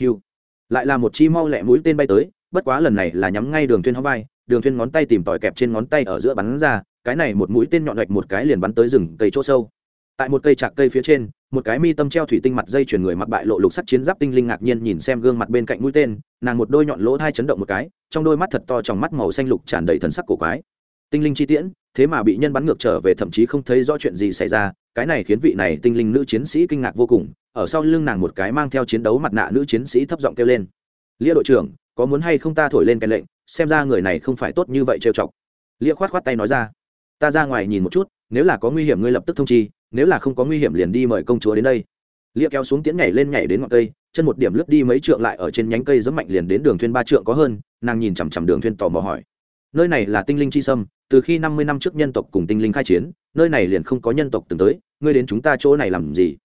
Hiu lại là một chi mau lẹ mũi tên bay tới, bất quá lần này là nhắm ngay đường Thiên hóng vai, đường Thiên ngón tay tìm tỏi kẹp trên ngón tay ở giữa bắn ra, cái này một mũi tên nhọn lệch một cái liền bắn tới rừng cây chỗ sâu. Tại một cây trạc cây phía trên, một cái mi tâm treo thủy tinh mặt dây chuyển người mặc bại lộ lục sắt chiến giáp tinh linh ngạc nhiên nhìn xem gương mặt bên cạnh mũi tên, nàng một đôi nhọn lỗ thai chấn động một cái, trong đôi mắt thật to trong mắt màu xanh lục tràn đầy thần sắc cổ quái. Tinh linh chi tiễn, thế mà bị nhân bắn ngược trở về thậm chí không thấy rõ chuyện gì xảy ra cái này khiến vị này tinh linh nữ chiến sĩ kinh ngạc vô cùng, ở sau lưng nàng một cái mang theo chiến đấu mặt nạ nữ chiến sĩ thấp giọng kêu lên. Lia đội trưởng, có muốn hay không ta thổi lên cái lệnh, xem ra người này không phải tốt như vậy trêu chọc. Lia khoát khoát tay nói ra. Ta ra ngoài nhìn một chút, nếu là có nguy hiểm ngươi lập tức thông chi, nếu là không có nguy hiểm liền đi mời công chúa đến đây. Lia kéo xuống tiến nhảy lên nhảy đến ngọn cây, chân một điểm lướt đi mấy trượng lại ở trên nhánh cây dẫm mạnh liền đến đường thuyên ba trượng có hơn, nàng nhìn chằm chằm đường thuyên tò mò hỏi. Nơi này là tinh linh chi sâm, từ khi năm mươi năm trước nhân tộc cùng tinh linh khai chiến, nơi này liền không có nhân tộc từng tới ngươi đến chúng ta chỗ này làm gì?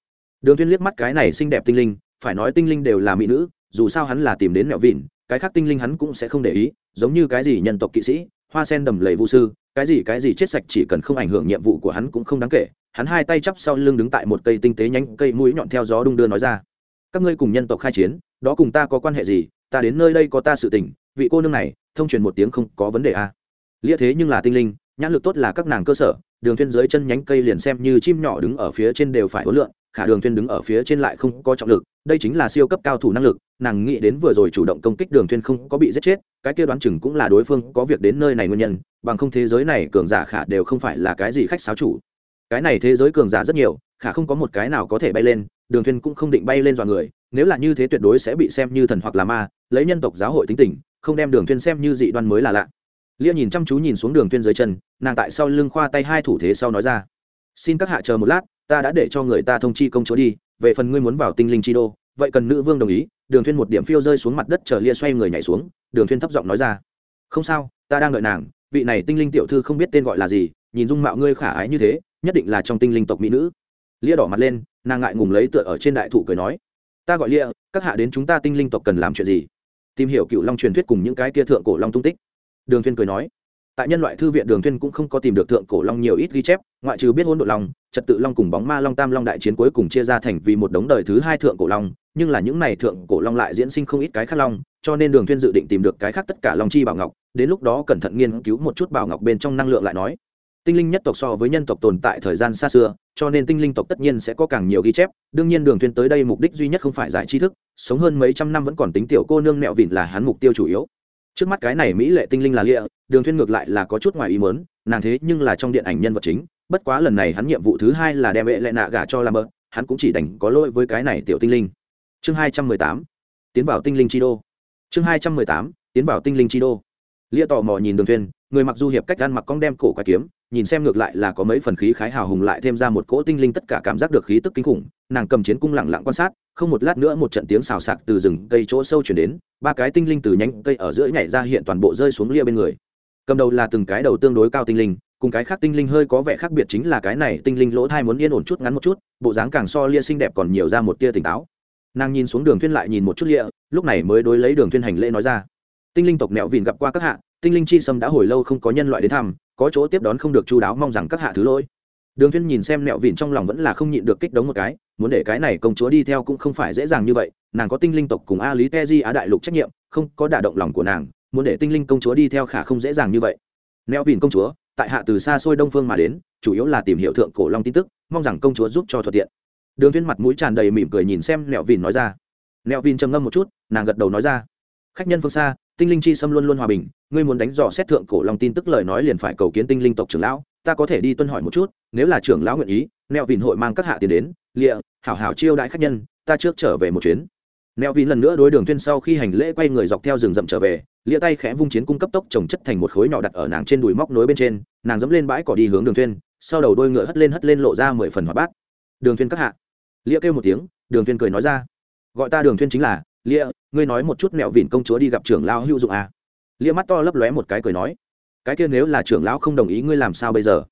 Đường thuyên liếc mắt cái này xinh đẹp tinh linh, phải nói tinh linh đều là mỹ nữ, dù sao hắn là tìm đến mẹo vịn, cái khác tinh linh hắn cũng sẽ không để ý, giống như cái gì nhân tộc kỵ sĩ, hoa sen đầm lầy vũ sư, cái gì cái gì chết sạch chỉ cần không ảnh hưởng nhiệm vụ của hắn cũng không đáng kể. Hắn hai tay chắp sau lưng đứng tại một cây tinh tế nhánh cây mũi nhọn theo gió đung đưa nói ra. Các ngươi cùng nhân tộc khai chiến, đó cùng ta có quan hệ gì? Ta đến nơi đây có ta sự tình, vị cô nương này, thông truyền một tiếng không có vấn đề à. lia thế nhưng là tinh linh, nhãn lực tốt là các nàng cơ sở đường thuyên dưới chân nhánh cây liền xem như chim nhỏ đứng ở phía trên đều phải hối lượng khả đường thuyên đứng ở phía trên lại không có trọng lực, đây chính là siêu cấp cao thủ năng lực, nàng nghĩ đến vừa rồi chủ động công kích đường thuyên không có bị giết chết, cái kia đoán chừng cũng là đối phương có việc đến nơi này nguyên nhân, bằng không thế giới này cường giả khả đều không phải là cái gì khách sáo chủ. Cái này thế giới cường giả rất nhiều, khả không có một cái nào có thể bay lên, đường thuyên cũng không định bay lên dọa người, nếu là như thế tuyệt đối sẽ bị xem như thần hoặc là ma, lấy nhân tộc giáo hội tính tình, không đem đường thuyên xem như dị đoan mới là lạ lia nhìn chăm chú nhìn xuống đường thuyên dưới chân, nàng tại sau lưng khoa tay hai thủ thế sau nói ra. Xin các hạ chờ một lát, ta đã để cho người ta thông chi công chúa đi, về phần ngươi muốn vào tinh linh chi đô, vậy cần nữ vương đồng ý, đường thuyên một điểm phiêu rơi xuống mặt đất chờ lia xoay người nhảy xuống, đường thuyên thấp giọng nói ra. Không sao, ta đang đợi nàng, vị này tinh linh tiểu thư không biết tên gọi là gì, nhìn dung mạo ngươi khả ái như thế, nhất định là trong tinh linh tộc mỹ nữ. Lia đỏ mặt lên, nàng ngại ngùng lấy tựa ở trên đại thụ cười nói. Ta gọi lia, các hạ đến chúng ta tinh linh tộc cần làm chuyện gì? Tìm hiểu cựu long truyền thuyết cùng những cái kia thượng cổ long tung tích đường thuyên cười nói, tại nhân loại thư viện đường thuyên cũng không có tìm được thượng cổ long nhiều ít ghi chép, ngoại trừ biết hỗn độn long, trật tự long cùng bóng ma long tam long đại chiến cuối cùng chia ra thành vì một đống đời thứ hai thượng cổ long, nhưng là những này thượng cổ long lại diễn sinh không ít cái khác long, cho nên đường thuyên dự định tìm được cái khác tất cả long chi bảo ngọc, đến lúc đó cẩn thận nghiên cứu một chút bảo ngọc bên trong năng lượng lại nói. Tinh linh nhất tộc so với nhân tộc tồn tại thời gian xa xưa, cho nên tinh linh tộc tất nhiên sẽ có càng nhiều ghi chép, đương nhiên đường thuyên tới đây mục đích duy nhất không phải giải tri thức, sống hơn mấy trăm năm vẫn còn tính tiểu cô nương mẹo vịn là hắn mục tiêu chủ yếu trước mắt cái này mỹ lệ tinh linh là lịa, đường thuyên ngược lại là có chút ngoài ý muốn, nàng thế nhưng là trong điện ảnh nhân vật chính, bất quá lần này hắn nhiệm vụ thứ hai là đem vệ lệ nạ gả cho làm bợ hắn cũng chỉ đành có lỗi với cái này tiểu tinh linh. Chương hai trăm mười tám, tiến vào tinh linh chi đô. Chương hai trăm mười tám, tiến vào tinh linh chi đô. Lia tò mò nhìn đường thuyên, người mặc du hiệp cách ăn mặc cong đem cổ quái kiếm, nhìn xem ngược lại là có mấy phần khí khái hào hùng lại thêm ra một cỗ tinh linh tất cả cảm giác được khí tức kinh khủng, nàng cầm chiến cung lặng lặng quan sát không một lát nữa một trận tiếng xào xạc từ rừng cây chỗ sâu chuyển đến, ba cái tinh linh từ nhánh cây ở giữa nhảy ra hiện toàn bộ rơi xuống lia bên người. Cầm đầu là từng cái đầu tương đối cao tinh linh, cùng cái khác tinh linh hơi có vẻ khác biệt chính là cái này tinh linh lỗ thai muốn yên ổn chút ngắn một chút, bộ dáng càng so lia xinh đẹp còn nhiều ra một tia tỉnh táo. Nàng nhìn xuống đường thuyên lại nhìn một chút lia, lúc này mới đối lấy đường thuyên hành lễ nói ra. Tinh linh tộc mẹo vìn gặp qua các hạ, tinh linh chi sâm đã hồi lâu không có nhân loại đến thăm, có chỗ tiếp đón không được chú đáo, mong rằng các hạ thứ lỗi. Đường thuyên nhìn xem mẹo vìn trong lòng vẫn là không nhịn được kích động một cái muốn để cái này công chúa đi theo cũng không phải dễ dàng như vậy, nàng có tinh linh tộc cùng a lý te di á đại lục trách nhiệm, không có đả động lòng của nàng, muốn để tinh linh công chúa đi theo khả không dễ dàng như vậy. Neo vìn công chúa, tại hạ từ xa xôi đông phương mà đến, chủ yếu là tìm hiểu thượng cổ long tin tức, mong rằng công chúa giúp cho thuận tiện. Đường thuyên mặt mũi tràn đầy mỉm cười nhìn xem nẹo vìn nói ra. Nẹo vìn trầm ngâm một chút, nàng gật đầu nói ra. Khách nhân phương xa, tinh linh chi xâm luôn luôn hòa bình, ngươi muốn đánh dò xét thượng cổ long tin tức lời nói liền phải cầu kiến tinh linh tộc trưởng lão, ta có thể đi tuân hỏi một chút, nếu là trưởng lão nguyện ý, neo vìn hội mang các hạ tiền đến lịa, hảo hảo chiêu đãi khách nhân, ta trước trở về một chuyến. Neo vin lần nữa đối đường thuyên sau khi hành lễ quay người dọc theo rừng rậm trở về, lịa tay khẽ vung chiến cung cấp tốc trồng chất thành một khối nhỏ đặt ở nàng trên đùi móc nối bên trên, nàng dẫm lên bãi cỏ đi hướng đường thuyên sau đầu đôi ngựa hất lên hất lên lộ ra mười phần hoạt bát. Đường thuyên các hạ. Lịa kêu một tiếng, đường thuyên cười nói ra. Gọi ta đường thuyên chính là, lịa, ngươi nói một chút nẹo vỉn công chúa đi gặp trưởng lão hữu dụng à. Lịa mắt to lấp lóe một cái cười nói. Cái kia nếu là trưởng lão không đồng ý ngươi làm sao bây giờ?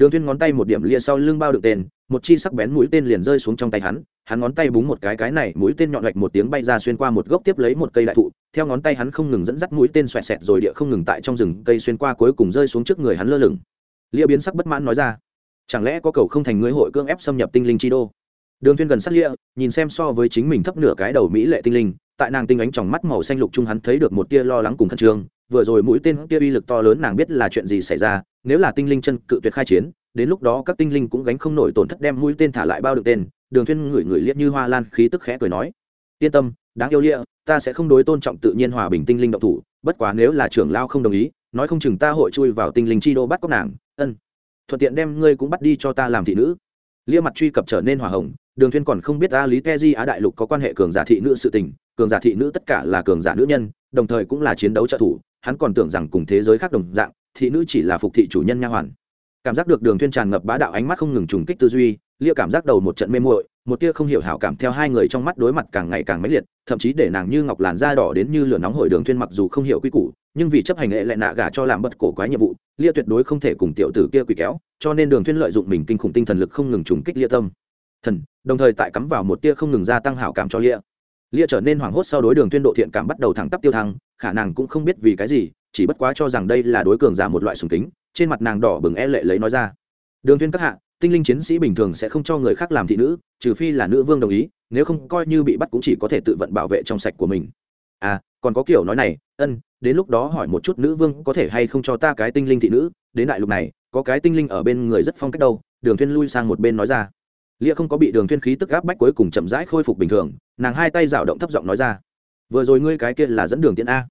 Đường tuyên ngón tay một điểm lia sau lưng bao được tên, một chi sắc bén mũi tên liền rơi xuống trong tay hắn hắn ngón tay búng một cái cái này mũi tên nhọn lệch một tiếng bay ra xuyên qua một gốc tiếp lấy một cây đại thụ, theo ngón tay hắn không ngừng dẫn dắt mũi tên xoẹt xẹt rồi địa không ngừng tại trong rừng cây xuyên qua cuối cùng rơi xuống trước người hắn lơ lửng. Lia biến sắc bất mãn nói ra, chẳng lẽ có cầu không thành ngươi hội cương ép xâm nhập tinh linh chi đô? Đường tuyên gần sát lia, nhìn xem so với chính mình thấp nửa cái đầu mỹ lệ tinh linh, tại nàng tinh ánh trong mắt màu xanh lục trung hắn thấy được một tia lo lắng cùng khẩn trương, vừa rồi mũi tên kia uy lực to lớn nàng biết là chuyện gì xảy ra nếu là tinh linh chân cự tuyệt khai chiến, đến lúc đó các tinh linh cũng gánh không nổi tổn thất đem mũi tên thả lại bao được tên, đường thuyên ngửi ngửi liếc như hoa lan, khí tức khẽ cười nói, yên tâm, đáng yêu lịa, ta sẽ không đối tôn trọng tự nhiên hòa bình tinh linh động thủ, bất quá nếu là trưởng lao không đồng ý, nói không chừng ta hội chui vào tinh linh chi đô bắt cóc nàng, ân, thuận tiện đem ngươi cũng bắt đi cho ta làm thị nữ. Lia mặt truy cập trở nên hòa hồng, đường thuyên còn không biết a lý te di á đại lục có quan hệ cường giả thị nữ sự tình, cường giả thị nữ tất cả là cường giả nữ nhân, đồng thời cũng là chiến đấu trợ thủ, hắn còn tưởng rằng cùng thế giới khác đồng dạng thị nữ chỉ là phục thị chủ nhân nha hoàn. Cảm giác được đường thuyên tràn ngập bá đạo ánh mắt không ngừng trùng kích tư duy, lia cảm giác đầu một trận mê muội, một tia không hiểu hảo cảm theo hai người trong mắt đối mặt càng ngày càng mãnh liệt, thậm chí để nàng như ngọc làn da đỏ đến như lửa nóng hồi đường thuyên mặc dù không hiểu quy củ, nhưng vì chấp hành lệ lại nạ gả cho làm bất cổ quái nhiệm vụ, lia tuyệt đối không thể cùng tiểu tử kia quỳ kéo, cho nên đường thuyên lợi dụng mình kinh khủng tinh thần lực không ngừng trùng kích lia tâm. Thần, đồng thời tại cắm vào một tia không ngừng gia tăng hảo cảm cho lia. Lia trở nên hoảng hốt sau đối đường tuyên độ thiện cảm bắt đầu thẳng tắp tiêu thăng, khả năng cũng không biết vì cái gì chỉ bất quá cho rằng đây là đối cường giả một loại sùng kính, trên mặt nàng đỏ bừng e lệ lấy nói ra. Đường thiên các hạ, tinh linh chiến sĩ bình thường sẽ không cho người khác làm thị nữ, trừ phi là nữ vương đồng ý, nếu không coi như bị bắt cũng chỉ có thể tự vận bảo vệ trong sạch của mình. À còn có kiểu nói này, ân, đến lúc đó hỏi một chút nữ vương có thể hay không cho ta cái tinh linh thị nữ, đến đại lục này, có cái tinh linh ở bên người rất phong cách đâu, đường thiên lui sang một bên nói ra. Lia không có bị đường thiên khí tức áp bách cuối cùng chậm rãi khôi phục bình thường, nàng hai tay rào động thấp giọng nói ra. Vừa rồi ngươi cái kia là dẫn đường tiện a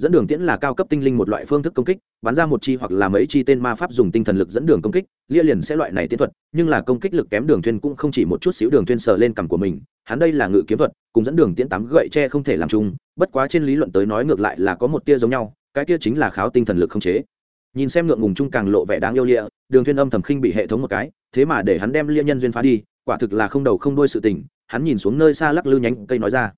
dẫn đường tiễn là cao cấp tinh linh một loại phương thức công kích, bắn ra một chi hoặc là mấy chi tên ma pháp dùng tinh thần lực dẫn đường công kích, lia liền sẽ loại này tiến thuật, nhưng là công kích lực kém đường thuyên cũng không chỉ một chút xíu đường thuyên sờ lên cằm của mình, hắn đây là ngự kiếm thuật, cùng dẫn đường tiễn tám gậy tre không thể làm chung, bất quá trên lý luận tới nói ngược lại là có một tia giống nhau, cái tia chính là kháo tinh thần lực không chế. Nhìn xem ngượng ngùng chung càng lộ vẻ đáng yêu lia, đường thuyên âm thầm khinh bị hệ thống một cái, thế mà để hắn đem lia nhân duyên phá đi, quả thực là không đầu không đuôi sự tình, hắn nhìn xuống nơi xa lắc lư nhánh cây nói ra,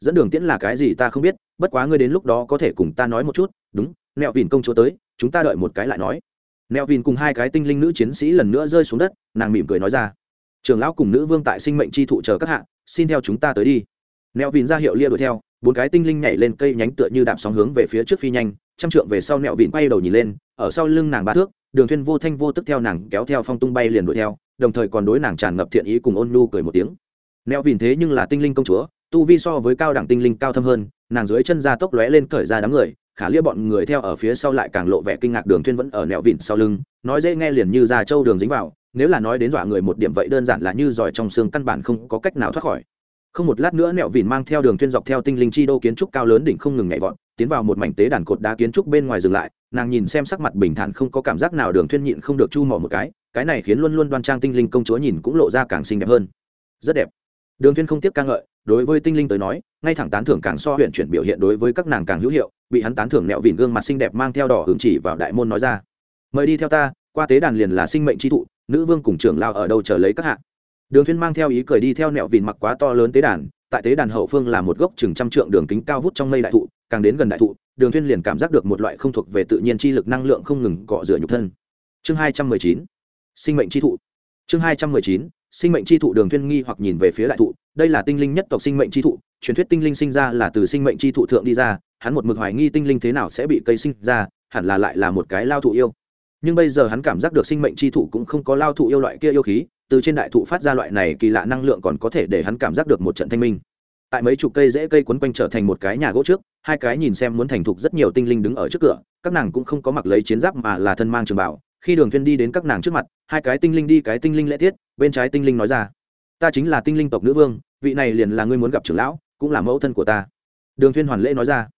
dẫn đường tiễn là cái gì ta không biết bất quá ngươi đến lúc đó có thể cùng ta nói một chút, đúng, nẹo vìn công chúa tới, chúng ta đợi một cái lại nói. Nẹo vìn cùng hai cái tinh linh nữ chiến sĩ lần nữa rơi xuống đất, nàng mỉm cười nói ra. Trường lão cùng nữ vương tại sinh mệnh chi thụ chờ các hạ, xin theo chúng ta tới đi. Nẹo vìn ra hiệu lia đuổi theo, bốn cái tinh linh nhảy lên cây nhánh tựa như đạp sóng hướng về phía trước phi nhanh, trăm trượng về sau nẹo vìn quay đầu nhìn lên, ở sau lưng nàng ba thước, đường thuyên vô thanh vô tức theo nàng kéo theo phong tung bay liền đuổi theo, đồng thời còn đối nàng tràn ngập thiện ý cùng ôn nhu cười một tiếng. Nẹo vìn thế nhưng là tinh linh công chúa, tu vi so với cao đẳng tinh linh cao thâm hơn nàng dưới chân ra tốc lóe lên cởi ra đám người, khả lia bọn người theo ở phía sau lại càng lộ vẻ kinh ngạc đường thuyên vẫn ở nẹo vịn sau lưng, nói dễ nghe liền như ra châu đường dính vào, nếu là nói đến dọa người một điểm vậy đơn giản là như giỏi trong xương căn bản không có cách nào thoát khỏi. Không một lát nữa nẹo vịn mang theo đường thuyên dọc theo tinh linh chi đô kiến trúc cao lớn đỉnh không ngừng nhảy vọt, tiến vào một mảnh tế đàn cột đá kiến trúc bên ngoài dừng lại, nàng nhìn xem sắc mặt bình thản không có cảm giác nào đường thuyên nhịn không được chu mỏ một cái cái này khiến luôn luôn đoan trang tinh linh công chúa nhìn cũng lộ ra càng xinh đẹp hơn. Rất đẹp. Đường thuyên không tiếc ca ngợi, đối với tinh linh tới nói ngay thẳng tán thưởng càng so huyện chuyển biểu hiện đối với các nàng càng hữu hiệu, bị hắn tán thưởng nẹo vỉn gương mặt xinh đẹp mang theo đỏ hưởng chỉ vào đại môn nói ra. Mời đi theo ta, qua tế đàn liền là sinh mệnh chi thụ, nữ vương cùng trưởng lao ở đâu chờ lấy các hạ. Đường thuyên mang theo ý cười đi theo nẹo vỉn mặc quá to lớn tế đàn, tại tế đàn hậu phương là một gốc chừng trăm trượng đường kính cao vút trong mây đại thụ, càng đến gần đại thụ, đường thuyên liền cảm giác được một loại không thuộc về tự nhiên chi lực năng lượng không ngừng cọ rửa nhục thân. Chương hai trăm mười chín, sinh mệnh tri thụ. Chương hai trăm mười chín sinh mệnh chi thụ đường thiên nghi hoặc nhìn về phía đại thụ, đây là tinh linh nhất tộc sinh mệnh chi thụ, truyền thuyết tinh linh sinh ra là từ sinh mệnh chi thụ thượng đi ra, hắn một mực hoài nghi tinh linh thế nào sẽ bị cây sinh ra, hẳn là lại là một cái lao thụ yêu. Nhưng bây giờ hắn cảm giác được sinh mệnh chi thụ cũng không có lao thụ yêu loại kia yêu khí, từ trên đại thụ phát ra loại này kỳ lạ năng lượng còn có thể để hắn cảm giác được một trận thanh minh. Tại mấy chục cây dễ cây quấn quanh trở thành một cái nhà gỗ trước, hai cái nhìn xem muốn thành thục rất nhiều tinh linh đứng ở trước cửa, các nàng cũng không có mặc lấy chiến giáp mà là thân mang trường bảo khi đường thuyên đi đến các nàng trước mặt hai cái tinh linh đi cái tinh linh lễ tiết bên trái tinh linh nói ra ta chính là tinh linh tộc nữ vương vị này liền là ngươi muốn gặp trưởng lão cũng là mẫu thân của ta. Đường thuyên hoàn lễ nói ra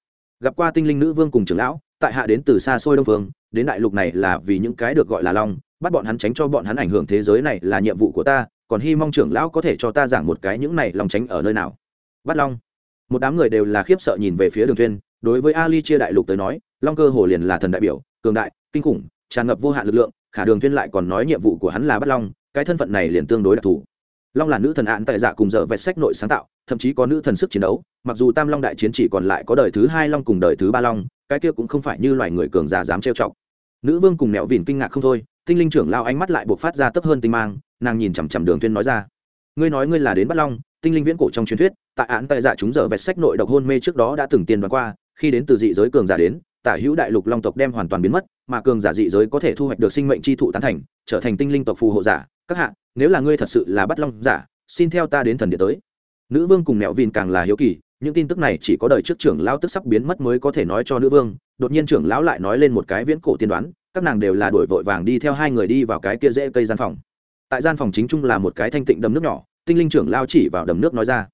gặp qua tinh linh nữ vương cùng trưởng lão tại hạ đến từ xa xôi đông Vương, đến đại lục này là vì những cái được gọi là long bắt bọn hắn tránh cho bọn hắn ảnh hưởng thế giới này là nhiệm vụ của ta còn hy mong trưởng lão có thể cho ta giảng một cái những này lòng tránh ở nơi nào. Bắt long. Một đám người đều là khiếp sợ nhìn về phía đường thuyên đối với ali chia đại lục tới nói long cơ hồ liền là thần đại biểu cường đại kinh khủng tràn ngập vô hạn lực lượng, khả đường thiên lại còn nói nhiệm vụ của hắn là bắt long, cái thân phận này liền tương đối đặc thù. Long là nữ thần án tại dạ cùng dở vẹt sách nội sáng tạo, thậm chí có nữ thần sức chiến đấu, mặc dù tam long đại chiến chỉ còn lại có đời thứ hai long cùng đời thứ ba long, cái kia cũng không phải như loài người cường giả dám trêu chọc. Nữ vương cùng nẹo vìn kinh ngạc không thôi, tinh linh trưởng lao ánh mắt lại buộc phát ra tấp hơn tinh mang, nàng nhìn chằm chằm đường tuyên nói ra. Ngươi nói ngươi là đến bắt long, tinh linh viễn cổ trong truyền thuyết, tại án tại dạ chúng dở vẹt sách nội độc hôn mê trước đó đã từng tiền đoán qua, khi đến từ dị giới cường giả đến, tả hữu đại lục long tộc đem hoàn toàn biến mất mà cường giả dị giới có thể thu hoạch được sinh mệnh chi thụ tán thành, trở thành tinh linh tộc phù hộ giả. Các hạ, nếu là ngươi thật sự là bắt long giả, xin theo ta đến thần địa tới. Nữ vương cùng mẹo vìn càng là hiếu kỳ, những tin tức này chỉ có đời trước trưởng lão tức sắp biến mất mới có thể nói cho nữ vương. Đột nhiên trưởng lão lại nói lên một cái viễn cổ tiên đoán, các nàng đều là đổi vội vàng đi theo hai người đi vào cái kia dễ cây gian phòng. Tại gian phòng chính trung là một cái thanh tịnh đầm nước nhỏ, tinh linh trưởng lao chỉ vào đầm nước nói ra.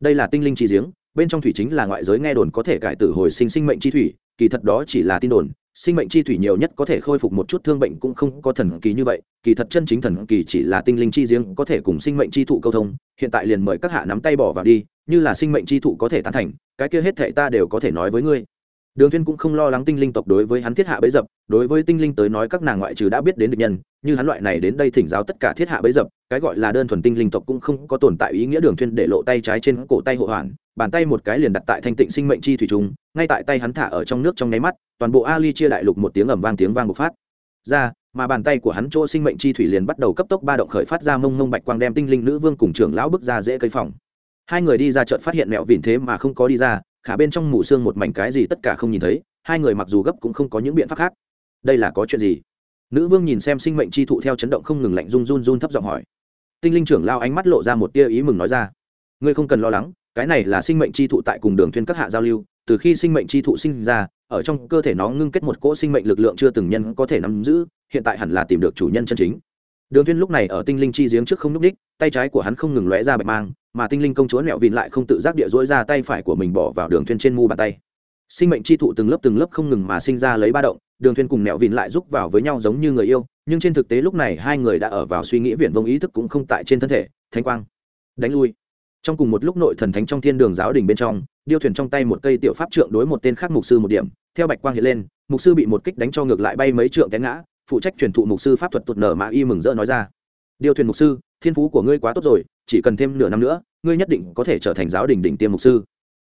Đây là tinh linh chi giếng, bên trong thủy chính là ngoại giới nghe đồn có thể cải tử hồi sinh sinh mệnh chi thủy, kỳ thật đó chỉ là tin đồn sinh mệnh chi thủy nhiều nhất có thể khôi phục một chút thương bệnh cũng không có thần kỳ như vậy, kỳ thật chân chính thần kỳ chỉ là tinh linh chi riêng có thể cùng sinh mệnh chi thụ câu thông, hiện tại liền mời các hạ nắm tay bỏ vào đi, như là sinh mệnh chi thụ có thể tán thành, cái kia hết thệ ta đều có thể nói với ngươi. Đường thiên cũng không lo lắng tinh linh tộc đối với hắn thiết hạ bấy dập, đối với tinh linh tới nói các nàng ngoại trừ đã biết đến địch nhân, như hắn loại này đến đây thỉnh giáo tất cả thiết hạ bấy dập cái gọi là đơn thuần tinh linh tộc cũng không có tồn tại ý nghĩa đường thiên để lộ tay trái trên cổ tay hộ hoàn, bàn tay một cái liền đặt tại thanh tịnh sinh mệnh chi thủy trùng ngay tại tay hắn thả ở trong nước trong nháy mắt, toàn bộ ali chia đại lục một tiếng ầm vang tiếng vang bộc phát. Ra, mà bàn tay của hắn chỗ sinh mệnh chi thủy liền bắt đầu cấp tốc ba động khởi phát ra mông mông bạch quang đem tinh linh nữ vương cùng trưởng lão bước ra dễ cây phòng. Hai người đi ra chợt phát hiện mẹo vỉn thế mà không có đi ra, khả bên trong mù xương một mảnh cái gì tất cả không nhìn thấy, hai người mặc dù gấp cũng không có những biện pháp khác. Đây là có chuyện gì? Nữ vương nhìn xem sinh mệnh chi thụ theo chấn động không ngừng lạnh run run run thấp giọng hỏi tinh linh trưởng lao ánh mắt lộ ra một tia ý mừng nói ra. Ngươi không cần lo lắng, cái này là sinh mệnh chi thụ tại cùng đường thuyên các hạ giao lưu, từ khi sinh mệnh chi thụ sinh ra, ở trong cơ thể nó ngưng kết một cỗ sinh mệnh lực lượng chưa từng nhân có thể nắm giữ, hiện tại hẳn là tìm được chủ nhân chân chính. Đường thuyên lúc này ở tinh linh chi giếng trước không núp đích tay trái của hắn không ngừng lóe ra bạch mang, mà tinh linh công chúa nẹo vìn lại không tự giác địa dỗi ra tay phải của mình bỏ vào đường thuyên trên mu bàn tay. Sinh mệnh chi thụ từng lớp từng lớp không ngừng mà sinh ra lấy ba động đường thuyên cùng nẹo vìn lại giúp vào với nhau giống như người yêu, nhưng trên thực tế lúc này hai người đã ở vào suy nghĩ viển vông ý thức cũng không tại trên thân thể Thanh quang, đánh lui. Trong cùng một lúc nội thần thánh trong thiên đường giáo đình bên trong, điêu thuyền trong tay một cây tiểu pháp trượng đối một tên khác mục sư một điểm, theo bạch quang hiện lên, mục sư bị một kích đánh cho ngược lại bay mấy trượng té ngã, phụ trách truyền thụ mục sư pháp thuật tụt nở mã y mừng rỡ nói ra. Điêu thuyền mục sư, thiên phú của ngươi quá tốt rồi, chỉ cần thêm nửa năm nữa, ngươi nhất định có thể trở thành giáo đình đỉnh tiêm mục sư.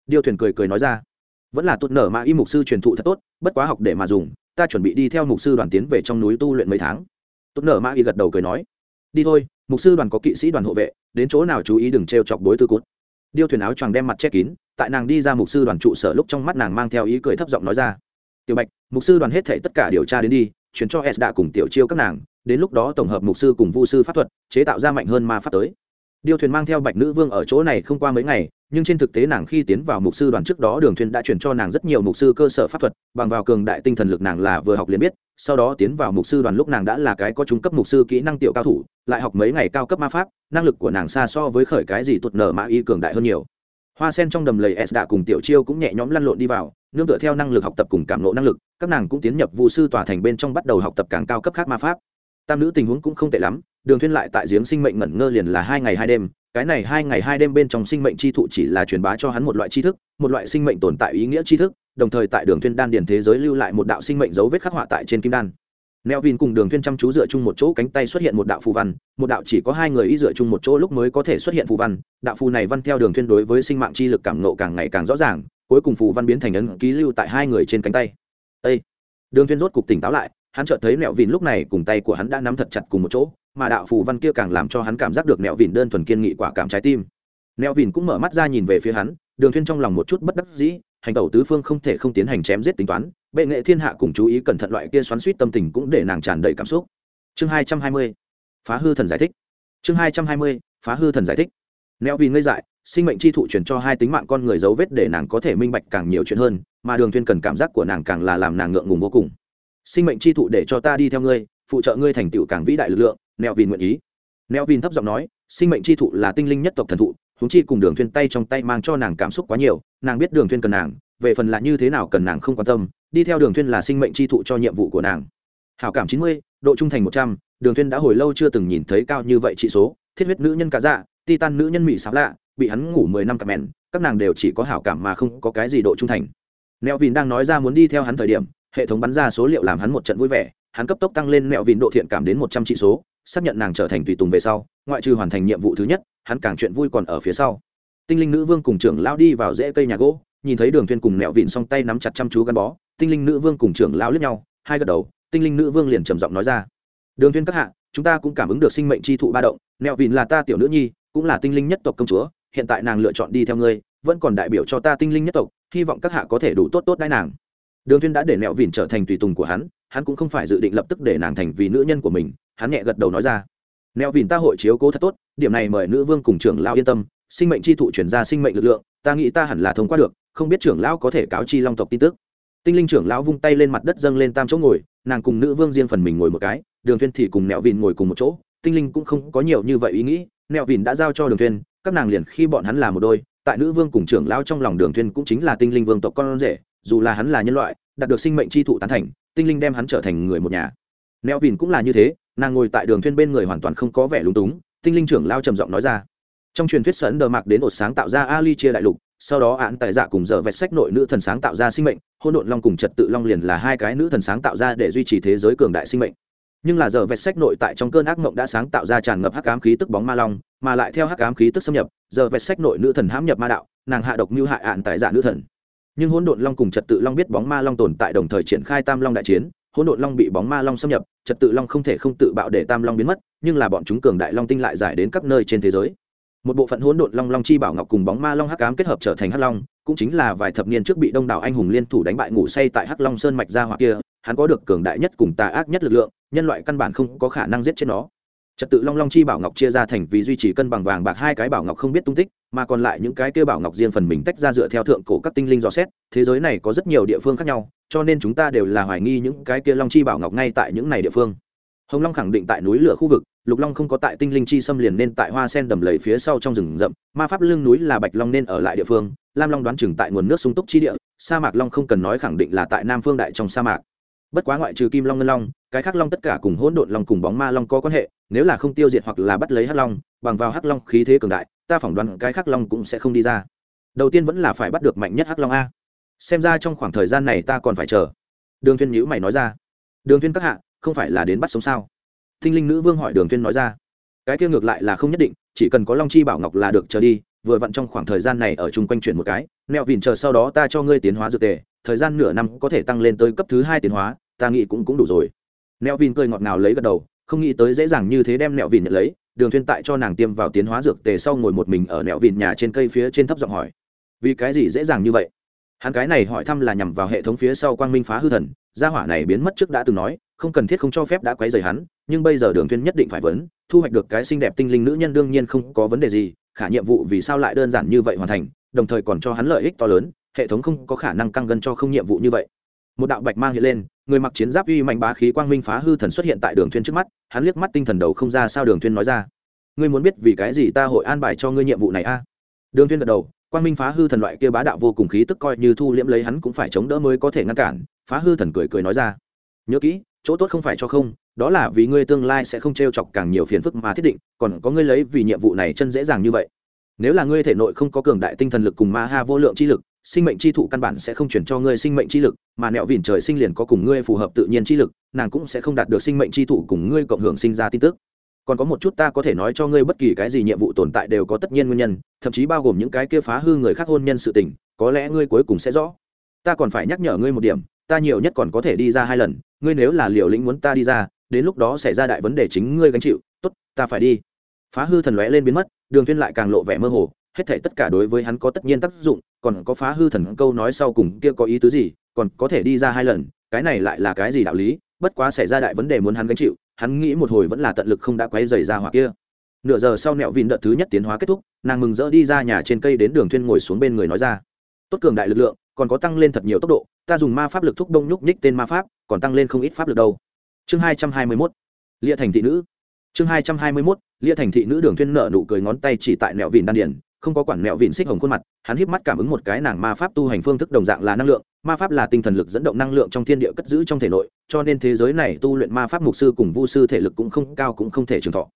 Điêu thuyền cười cười nói ra. Vẫn là tụt nở mã y mục sư truyền thụ thật tốt, bất quá học để mà dùng ta chuẩn bị đi theo mục sư đoàn tiến về trong núi tu luyện mấy tháng. Tốt nở mã y gật đầu cười nói, đi thôi, mục sư đoàn có kỵ sĩ đoàn hộ vệ, đến chỗ nào chú ý đừng t r e o chọc bối tư cút điêu thuyền áo choàng đem mặt che kín, tại nàng đi ra mục sư đoàn trụ sở lúc trong mắt nàng mang theo ý cười thấp giọng nói ra, tiểu bạch, mục sư đoàn hết thể tất cả điều tra đến đi, chuyển cho s đã cùng tiểu chiêu các nàng, đến lúc đó tổng hợp mục sư cùng vu sư pháp thuật, chế tạo ra mạnh hơn ma pháp tới. Điêu thuyền mang theo bạch nữ vương ở chỗ này không qua mấy ngày nhưng trên thực tế nàng khi tiến vào mục sư đoàn trước đó đường thuyền đã chuyển cho nàng rất nhiều mục sư cơ sở pháp thuật, bằng vào cường đại tinh thần lực nàng là vừa học liền biết, sau đó tiến vào mục sư đoàn lúc nàng đã là cái có trung cấp mục sư kỹ năng tiểu cao thủ, lại học mấy ngày cao cấp ma pháp, năng lực của nàng xa so với khởi cái gì tuột nở mã y cường đại hơn nhiều. Hoa sen trong đầm lầy s đã cùng tiểu chiêu cũng nhẹ nhõm lăn lộn đi vào, nương tựa theo năng lực học tập cùng cảm lộ năng lực, các nàng cũng tiến nhập vụ sư tòa thành bên trong bắt đầu học tập càng cao cấp khác ma pháp. Tam nữ tình huống cũng không tệ lắm, đường thuyên lại tại giếng sinh mệnh ngẩn ngơ liền là hai ngày hai đêm cái này hai ngày hai đêm bên trong sinh mệnh chi thụ chỉ là truyền bá cho hắn một loại tri thức, một loại sinh mệnh tồn tại ý nghĩa tri thức, đồng thời tại đường thuyên đan điển thế giới lưu lại một đạo sinh mệnh dấu vết khắc họa tại trên kim đan. Neo vin cùng đường thuyên chăm chú dựa chung một chỗ cánh tay xuất hiện một đạo phù văn, một đạo chỉ có hai người y dựa chung một chỗ lúc mới có thể xuất hiện phù văn, đạo phù này văn theo đường thuyên đối với sinh mạng chi lực cảm ngộ càng ngày càng rõ ràng, cuối cùng phù văn biến thành ấn ký lưu tại hai người trên cánh tay. Ê! đường thuyên rốt cục tỉnh táo lại, hắn chợt thấy nẹo Vin lúc này cùng tay của hắn đã nắm thật chặt cùng một chỗ mà đạo phù văn kia càng làm cho hắn cảm giác được nẹo vìn đơn thuần kiên nghị quả cảm trái tim. Nẹo vìn cũng mở mắt ra nhìn về phía hắn, đường thiên trong lòng một chút bất đắc dĩ, hành tẩu tứ phương không thể không tiến hành chém giết tính toán, bệ nghệ thiên hạ cùng chú ý cẩn thận loại kia xoắn suýt tâm tình cũng để nàng tràn đầy cảm xúc. Chương hai trăm hai mươi, phá hư thần giải thích. Chương hai trăm hai mươi, phá hư thần giải thích. Neo vì ngây dại, sinh mệnh chi thụ truyền cho hai tính mạng con người dấu vết để nàng có thể minh bạch càng nhiều chuyện hơn, mà đường thiên cần cảm giác của nàng càng là làm nàng ngượng ngùng vô cùng. Sinh mệnh chi thụ để cho ta đi theo ngươi, phụ trợ ngươi thành tựu càng vĩ đại lực lượng neo vì nguyện ý. Neo vì thấp giọng nói, sinh mệnh chi thụ là tinh linh nhất tộc thần thụ húng chi cùng đường thuyên tay trong tay mang cho nàng cảm xúc quá nhiều, nàng biết đường thuyên cần nàng, về phần là như thế nào cần nàng không quan tâm, đi theo đường thuyên là sinh mệnh chi thụ cho nhiệm vụ của nàng. Hảo cảm chín mươi, độ trung thành một trăm, đường thuyên đã hồi lâu chưa từng nhìn thấy cao như vậy trị số, thiết huyết nữ nhân cả dạ titan nữ nhân mỹ xảo lạ, bị hắn ngủ mười năm cả mẹn, các nàng đều chỉ có hảo cảm mà không có cái gì độ trung thành. Nẹo vìn đang nói ra muốn đi theo hắn thời điểm, hệ thống bắn ra số liệu làm hắn một trận vui vẻ, hắn cấp tốc tăng lên nẹo vìn độ thiện cảm đến một trăm trị số xác nhận nàng trở thành tùy tùng về sau, ngoại trừ hoàn thành nhiệm vụ thứ nhất, hắn càng chuyện vui còn ở phía sau. Tinh linh nữ vương cùng trưởng lão đi vào rễ cây nhà gỗ, nhìn thấy đường thuyên cùng nẹo Vịn song tay nắm chặt chăm chú gắn bó, tinh linh nữ vương cùng trưởng lão liếc nhau, hai gật đầu, tinh linh nữ vương liền trầm giọng nói ra. Đường thuyên các hạ, chúng ta cũng cảm ứng được sinh mệnh chi thụ ba động nẹo Vịn là ta tiểu nữ nhi, cũng là tinh linh nhất tộc công chúa, hiện tại nàng lựa chọn đi theo ngươi, vẫn còn đại biểu cho ta tinh linh nhất tộc, hy vọng các hạ có thể đủ tốt tốt đãi nàng. Đường thuyên đã để nẹo Vịn trở thành tùy tùng của hắn hắn cũng không phải dự định lập tức để nàng thành vì nữ nhân của mình hắn nhẹ gật đầu nói ra. Nẹo vìn ta hội chiếu cố thật tốt, điểm này mời nữ vương cùng trưởng lão yên tâm, sinh mệnh chi thụ chuyển ra sinh mệnh lực lượng, ta nghĩ ta hẳn là thông qua được, không biết trưởng lão có thể cáo chi long tộc tin tức. Tinh linh trưởng lão vung tay lên mặt đất dâng lên tam chỗ ngồi, nàng cùng nữ vương riêng phần mình ngồi một cái, đường thuyên thì cùng nẹo vìn ngồi cùng một chỗ, tinh linh cũng không có nhiều như vậy ý nghĩ nẹo vìn đã giao cho đường thuyên các nàng liền khi bọn hắn là một đôi, tại nữ vương cùng trưởng lão trong lòng đường thuyên cũng chính là tinh linh vương tộc con rể, dù là hắn là nhân loại, đạt được sinh mệnh chi thụ tán thành, tinh linh đem hắn trở thành người một nhà. Nẹo vìn cũng là như thế nàng ngồi tại đường thuyên bên người hoàn toàn không có vẻ lúng túng, tinh linh trưởng lao trầm giọng nói ra. Trong truyền thuyết sấn đờ mạc đến ột sáng tạo ra ali chia đại lục, sau đó án tại dạ cùng giờ vẹt sách nội nữ thần sáng tạo ra sinh mệnh hôn độn long cùng trật tự long liền là hai cái nữ thần sáng tạo ra để duy trì thế giới cường đại sinh mệnh. Nhưng là giờ vẹt sách nội tại trong cơn ác mộng đã sáng tạo ra tràn ngập hắc ám khí tức bóng ma long, mà lại theo hắc ám khí tức xâm nhập, giờ vẹt sách nội nữ thần hãm nhập ma đạo, nàng hạ độc mưu hại ạn tại dạ nữ thần. Nhưng hỗn độn long cùng trật tự long biết bóng ma long tồn tại đồng thời triển khai tam long đại chiến hỗn độn long bị bóng ma long xâm nhập, trật tự long không thể không tự bạo để tam long biến mất, nhưng là bọn chúng cường đại long tinh lại giải đến các nơi trên thế giới. Một bộ phận hỗn độn long long chi bảo ngọc cùng bóng ma long hắc ám kết hợp trở thành hắc long, cũng chính là vài thập niên trước bị đông đảo anh hùng liên thủ đánh bại ngủ say tại hắc long sơn mạch gia hoặc kia, hắn có được cường đại nhất cùng tà ác nhất lực lượng, nhân loại căn bản không có khả năng giết chết nó trật tự long long chi bảo ngọc chia ra thành vì duy trì cân bằng vàng bạc hai cái bảo ngọc không biết tung tích, mà còn lại những cái kia bảo ngọc riêng phần mình tách ra dựa theo thượng cổ các tinh linh dò xét, thế giới này có rất nhiều địa phương khác nhau, cho nên chúng ta đều là hoài nghi những cái kia long chi bảo ngọc ngay tại những này địa phương. Hồng long khẳng định tại núi lửa khu vực, lục long không có tại tinh linh chi xâm liền nên tại hoa sen đầm lầy phía sau trong rừng rậm, ma pháp lưng núi là bạch long nên ở lại địa phương, lam long đoán chừng tại nguồn nước sung túc chi địa, sa mạc long không cần nói khẳng định là tại nam phương đại trong sa mạc bất quá ngoại trừ kim long ngân long, cái khác long tất cả cùng hỗn độn long cùng bóng ma long có quan hệ, nếu là không tiêu diệt hoặc là bắt lấy hắc long, bằng vào hắc long khí thế cường đại, ta phỏng đoán cái khác long cũng sẽ không đi ra. Đầu tiên vẫn là phải bắt được mạnh nhất hắc long a. Xem ra trong khoảng thời gian này ta còn phải chờ. Đường thiên nhữ mày nói ra. Đường thiên các hạ, không phải là đến bắt sống sao? Thinh linh nữ vương hỏi đường thiên nói ra. Cái kia ngược lại là không nhất định, chỉ cần có long chi bảo ngọc là được chờ đi, vừa vặn trong khoảng thời gian này ở chung quanh chuyển một cái nẹo vìn chờ sau đó ta cho ngươi tiến hóa dược tề, thời gian nửa năm có thể tăng lên tới cấp thứ hai tiến hóa ta nghĩ cũng cũng đủ rồi. Nẹo vin cười ngọt ngào lấy gật đầu, không nghĩ tới dễ dàng như thế đem nẹo vin nhận lấy, đường thiên tại cho nàng tiêm vào tiến hóa dược tề sau ngồi một mình ở nẹo vìn nhà trên cây phía trên thấp giọng hỏi, vì cái gì dễ dàng như vậy? Hắn cái này hỏi thăm là nhằm vào hệ thống phía sau quang minh phá hư thần, gia hỏa này biến mất trước đã từng nói, không cần thiết không cho phép đã quấy rầy hắn, nhưng bây giờ đường thiên nhất định phải vấn, thu hoạch được cái xinh đẹp tinh linh nữ nhân đương nhiên không có vấn đề gì, khả nhiệm vụ vì sao lại đơn giản như vậy hoàn thành, đồng thời còn cho hắn lợi ích to lớn, hệ thống không có khả năng căng gần cho không nhiệm vụ như vậy một đạo bạch mang hiện lên, người mặc chiến giáp uy mạnh bá khí quang minh phá hư thần xuất hiện tại đường thuyên trước mắt, hắn liếc mắt tinh thần đầu không ra sao đường thuyên nói ra. Ngươi muốn biết vì cái gì ta hội an bài cho ngươi nhiệm vụ này a? À? Đường thuyên gật đầu, quang minh phá hư thần loại kia bá đạo vô cùng khí tức coi như thu liễm lấy hắn cũng phải chống đỡ mới có thể ngăn cản, phá hư thần cười cười nói ra. Nhớ kỹ, chỗ tốt không phải cho không, đó là vì ngươi tương lai sẽ không t r e o chọc càng nhiều phiền phức mà thiết định, còn có ngươi lấy vì nhiệm vụ này chân dễ dàng như vậy. Nếu là ngươi thể nội không có cường đại tinh thần lực cùng ma ha vô lượng chi lực sinh mệnh chi thụ căn bản sẽ không chuyển cho ngươi sinh mệnh chi lực, mà nẹo vỉn trời sinh liền có cùng ngươi phù hợp tự nhiên chi lực, nàng cũng sẽ không đạt được sinh mệnh chi thụ cùng ngươi cộng hưởng sinh ra tin tức. Còn có một chút ta có thể nói cho ngươi bất kỳ cái gì nhiệm vụ tồn tại đều có tất nhiên nguyên nhân, thậm chí bao gồm những cái kia phá hư người khác hôn nhân sự tình, có lẽ ngươi cuối cùng sẽ rõ. Ta còn phải nhắc nhở ngươi một điểm, ta nhiều nhất còn có thể đi ra hai lần, ngươi nếu là liều lĩnh muốn ta đi ra, đến lúc đó xảy ra đại vấn đề chính ngươi gánh chịu, tốt, ta phải đi. Phá hư thần lóe lên biến mất, đường thiên lại càng lộ vẻ mơ hồ hết thảy tất cả đối với hắn có tất nhiên tác dụng, còn có phá hư thần câu nói sau cùng kia có ý tứ gì, còn có thể đi ra hai lần, cái này lại là cái gì đạo lý, bất quá xảy ra đại vấn đề muốn hắn gánh chịu, hắn nghĩ một hồi vẫn là tận lực không đã quấy rầy ra hỏa kia. Nửa giờ sau nẹo vịn đợt thứ nhất tiến hóa kết thúc, nàng mừng rỡ đi ra nhà trên cây đến đường thuyên ngồi xuống bên người nói ra. Tốt cường đại lực lượng, còn có tăng lên thật nhiều tốc độ, ta dùng ma pháp lực thúc đông nhúc nhích tên ma pháp, còn tăng lên không ít pháp lực đâu. Chương hai trăm hai mươi mốt, lia thành thị nữ. Chương hai trăm hai mươi mốt, lia thành thị nữ đường thuyên nợ nụ cười ngón tay chỉ tại nẹo vịn đan điển không có quản mẹo vịn xích hồng khuôn mặt, hắn híp mắt cảm ứng một cái nàng ma pháp tu hành phương thức đồng dạng là năng lượng, ma pháp là tinh thần lực dẫn động năng lượng trong thiên địa cất giữ trong thể nội, cho nên thế giới này tu luyện ma pháp mục sư cùng vu sư thể lực cũng không cao cũng không thể trường thọ.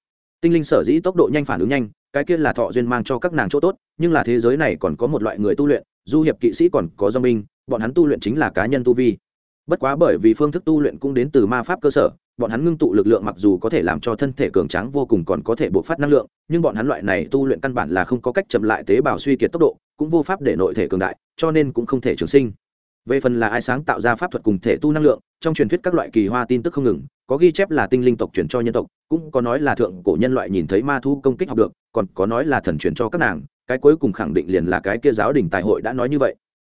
Tinh linh sở dĩ tốc độ nhanh phản ứng nhanh, cái kia là thọ duyên mang cho các nàng chỗ tốt, nhưng là thế giới này còn có một loại người tu luyện, du hiệp kỵ sĩ còn có do minh bọn hắn tu luyện chính là cá nhân tu vi. Bất quá bởi vì phương thức tu luyện cũng đến từ ma pháp cơ sở bọn hắn ngưng tụ lực lượng mặc dù có thể làm cho thân thể cường tráng vô cùng còn có thể bộc phát năng lượng, nhưng bọn hắn loại này tu luyện căn bản là không có cách chậm lại tế bào suy kiệt tốc độ, cũng vô pháp để nội thể cường đại, cho nên cũng không thể trường sinh. Về phần là ai sáng tạo ra pháp thuật cùng thể tu năng lượng, trong truyền thuyết các loại kỳ hoa tin tức không ngừng, có ghi chép là tinh linh tộc truyền cho nhân tộc, cũng có nói là thượng cổ nhân loại nhìn thấy ma thu công kích học được, còn có nói là thần truyền cho các nàng, cái cuối cùng khẳng định liền là cái kia giáo đình tài hội đã nói như vậy.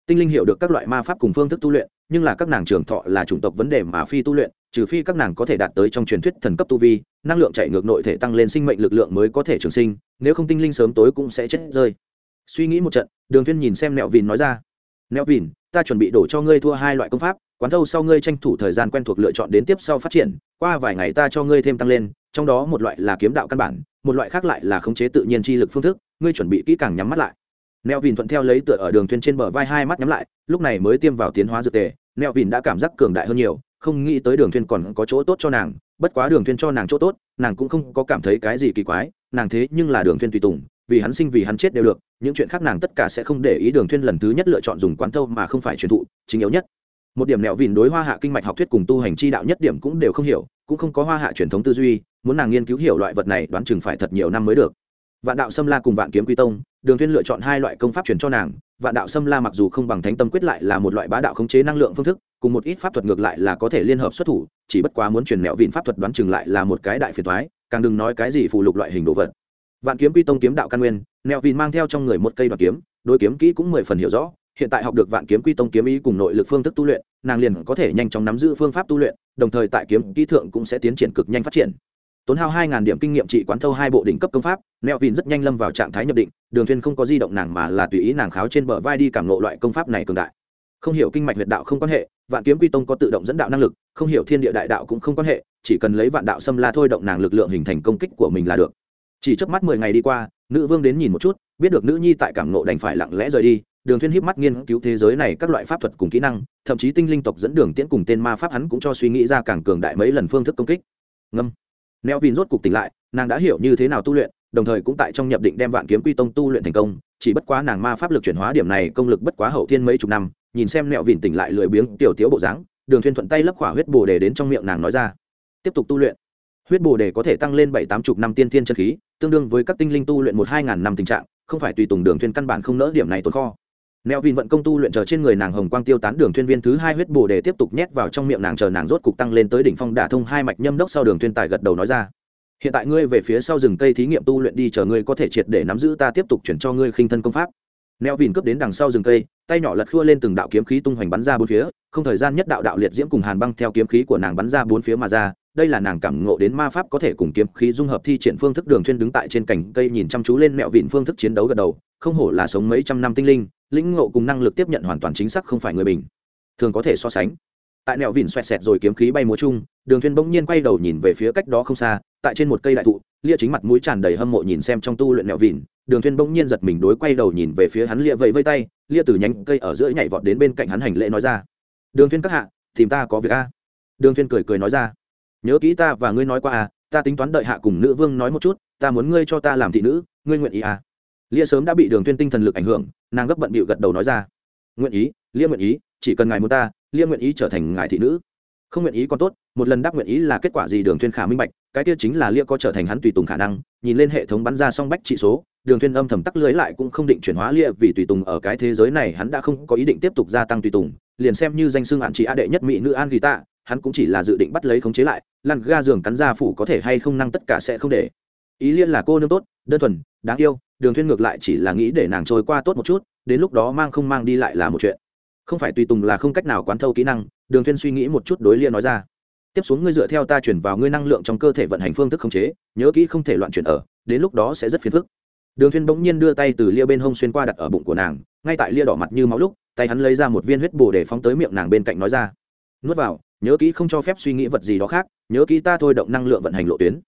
Tinh linh hiểu được các loại ma pháp cùng phương thức tu luyện nhưng là các nàng trường thọ là chủng tộc vấn đề mà phi tu luyện, trừ phi các nàng có thể đạt tới trong truyền thuyết thần cấp tu vi, năng lượng chạy ngược nội thể tăng lên sinh mệnh lực lượng mới có thể trường sinh, nếu không tinh linh sớm tối cũng sẽ chết rơi. Suy nghĩ một trận, đường thiên nhìn xem nẹo vìn nói ra, nẹo vìn, ta chuẩn bị đổ cho ngươi thua hai loại công pháp, quán thâu sau ngươi tranh thủ thời gian quen thuộc lựa chọn đến tiếp sau phát triển, qua vài ngày ta cho ngươi thêm tăng lên, trong đó một loại là kiếm đạo căn bản, một loại khác lại là khống chế tự nhiên chi lực phương thức, ngươi chuẩn bị kỹ càng nhắm mắt lại neo vìn thuận theo lấy tựa ở đường thuyền trên bờ vai hai mắt nhắm lại, lúc này mới tiêm vào tiến hóa dược tề. Neo vìn đã cảm giác cường đại hơn nhiều, không nghĩ tới đường thuyền còn có chỗ tốt cho nàng, bất quá đường thuyền cho nàng chỗ tốt, nàng cũng không có cảm thấy cái gì kỳ quái, nàng thế nhưng là đường thuyền tùy tùng, vì hắn sinh vì hắn chết đều được, những chuyện khác nàng tất cả sẽ không để ý đường thuyên lần thứ nhất lựa chọn dùng quán thâu mà không phải truyền thụ, chính yếu nhất. Một điểm nẹo vìn đối hoa hạ kinh mạch học thuyết cùng tu hành chi đạo nhất điểm cũng đều không hiểu, cũng không có hoa hạ truyền thống tư duy, muốn nàng nghiên cứu hiểu loại vật này đoán chừng phải thật nhiều năm mới được. Vạn đạo sâm la cùng vạn kiếm quy tông đường thuyên lựa chọn hai loại công pháp truyền cho nàng, vạn đạo sâm la mặc dù không bằng thánh tâm quyết lại là một loại bá đạo khống chế năng lượng phương thức, cùng một ít pháp thuật ngược lại là có thể liên hợp xuất thủ, chỉ bất quá muốn truyền mẹo Vịn pháp thuật đoán chừng lại là một cái đại phiền toái, càng đừng nói cái gì phù lục loại hình đồ vật. Vạn kiếm quy tông kiếm đạo căn nguyên, mẹo Vịn mang theo trong người một cây đoạt kiếm, đối kiếm kỹ cũng mười phần hiểu rõ, hiện tại học được vạn kiếm quy tông kiếm ý cùng nội lực phương thức tu luyện, nàng liền có thể nhanh chóng nắm giữ phương pháp tu luyện, đồng thời tại kiếm kỹ thượng cũng sẽ tiến triển cực nhanh phát triển tốn hao hai ngàn điểm kinh nghiệm trị quán thâu hai bộ đỉnh cấp công pháp, neo vin rất nhanh lâm vào trạng thái nhập định, đường thuyên không có di động nàng mà là tùy ý nàng kháo trên bờ vai đi cảm ngộ loại công pháp này cường đại. Không hiểu kinh mạch huyệt đạo không quan hệ, vạn kiếm quy tông có tự động dẫn đạo năng lực, không hiểu thiên địa đại đạo cũng không quan hệ, chỉ cần lấy vạn đạo xâm la thôi động nàng lực lượng hình thành công kích của mình là được. Chỉ chớp mắt mười ngày đi qua, nữ vương đến nhìn một chút, biết được nữ nhi tại cảm ngộ đành phải lặng lẽ rời đi, đường thuyên híp mắt nghiên cứu thế giới này các loại pháp thuật cùng kỹ năng, thậm chí tinh linh tộc dẫn đường tiễn cùng tên ma pháp hắn cũng cho suy nghĩ ra càng cường đại mấy lần phương thức công kích. Ngâm neo vin rốt cục tỉnh lại, nàng đã hiểu như thế nào tu luyện, đồng thời cũng tại trong nhập định đem vạn kiếm quy tông tu luyện thành công. Chỉ bất quá nàng ma pháp lực chuyển hóa điểm này công lực bất quá hậu thiên mấy chục năm, nhìn xem neo vin tỉnh lại lười biếng, tiểu tiếu bộ dáng, đường thuyên thuận tay lấp khỏa huyết bồ đề đến trong miệng nàng nói ra. Tiếp tục tu luyện. Huyết bồ đề có thể tăng lên bảy tám chục năm tiên thiên chân khí, tương đương với các tinh linh tu luyện một hai ngàn năm tình trạng, không phải tùy tùng đường thuyên căn bản không nỡ điểm này tồn kho neo vin vận công tu luyện chờ trên người nàng hồng quang tiêu tán đường thuyên viên thứ hai huyết bổ để tiếp tục nhét vào trong miệng nàng chờ nàng rốt cục tăng lên tới đỉnh phong đả thông hai mạch nhâm đốc sau đường thuyên tài gật đầu nói ra. Hiện tại ngươi về phía sau rừng cây thí nghiệm tu luyện đi chờ ngươi có thể triệt để nắm giữ ta tiếp tục chuyển cho ngươi khinh thân công pháp. Neo vin cướp đến đằng sau rừng cây, tay nhỏ lật khua lên từng đạo kiếm khí tung hoành bắn ra bốn phía, không thời gian nhất đạo đạo liệt diễm cùng hàn băng theo kiếm khí của nàng bắn ra bốn phía mà ra, đây là nàng cảm ngộ đến ma pháp có thể cùng kiếm khí dung hợp thi triển phương thức đường thuyên đứng tại trên cành cây nhìn chăm chú lên mẹo vịn phương thức chiến đấu gật đầu, không hổ là sống mấy trăm năm tinh linh lĩnh ngộ cùng năng lực tiếp nhận hoàn toàn chính xác không phải người bình thường có thể so sánh. Tại nẹo vỉn xoẹt xẹt rồi kiếm khí bay múa chung, đường thuyên bỗng nhiên quay đầu nhìn về phía cách đó không xa, tại trên một cây đại thụ, lia chính mặt mũi tràn đầy hâm mộ nhìn xem trong tu luyện nẹo vỉn đường thuyên bỗng nhiên giật mình đối quay đầu nhìn về phía hắn lia vẫy vây tay, lia từ nhánh cây ở giữa nhảy vọt đến bên cạnh hắn hành lễ nói ra. Đường thuyên các hạ, tìm ta có việc a. Đường thuyên cười cười nói ra. Nhớ kỹ ta và ngươi nói qua à ta tính toán đợi hạ cùng nữ vương nói một chút, ta muốn ngươi cho ta làm thị nữ, ngươi nguyện ý à. Lia sớm đã bị đường thuyên tinh thần lực ảnh hưởng nàng gấp bận bịu gật đầu nói ra. Nguyện ý lia nguyện ý, chỉ cần ngài muốn ta lia nguyện ý trở thành ngài thị nữ. Không nguyện ý còn tốt, một lần đáp nguyện ý là kết quả gì đường thuyên khả minh bạch, cái kia chính là lia có trở thành hắn tùy tùng khả năng, nhìn lên hệ thống bắn ra song bách trị số, đường thuyên âm thầm tắc lưới lại cũng không định chuyển hóa lia vì tùy tùng ở cái thế giới này hắn đã không có ý định tiếp tục gia tăng tùy tùng, liền xem như danh xưng hạn chị a đệ nhất mỹ nữ an ghi tạ, hắn cũng chỉ là dự định bắt lấy khống chế lại, lăn ga giường cắn ra phủ có thể hay không năng tất cả sẽ không để. Ý liên là cô nương tốt, đơn thuần, đáng yêu đường thuyên ngược lại chỉ là nghĩ để nàng trôi qua tốt một chút, đến lúc đó mang không mang đi lại là một chuyện. Không phải tùy tùng là không cách nào quán thâu kỹ năng, đường thuyên suy nghĩ một chút đối liên nói ra. Tiếp xuống ngươi dựa theo ta chuyển vào ngươi năng lượng trong cơ thể vận hành phương thức khống chế, nhớ kỹ không thể loạn chuyển ở, đến lúc đó sẽ rất phiền phức. Đường thuyên bỗng nhiên đưa tay từ lia bên hông xuyên qua đặt ở bụng của nàng, ngay tại lia đỏ mặt như máu lúc, tay hắn lấy ra một viên huyết bổ để phóng tới miệng nàng bên cạnh nói ra. Nuốt vào, nhớ kỹ không cho phép suy nghĩ vật gì đó khác, nhớ kỹ ta thôi động năng lượng vận hành lộ tuyến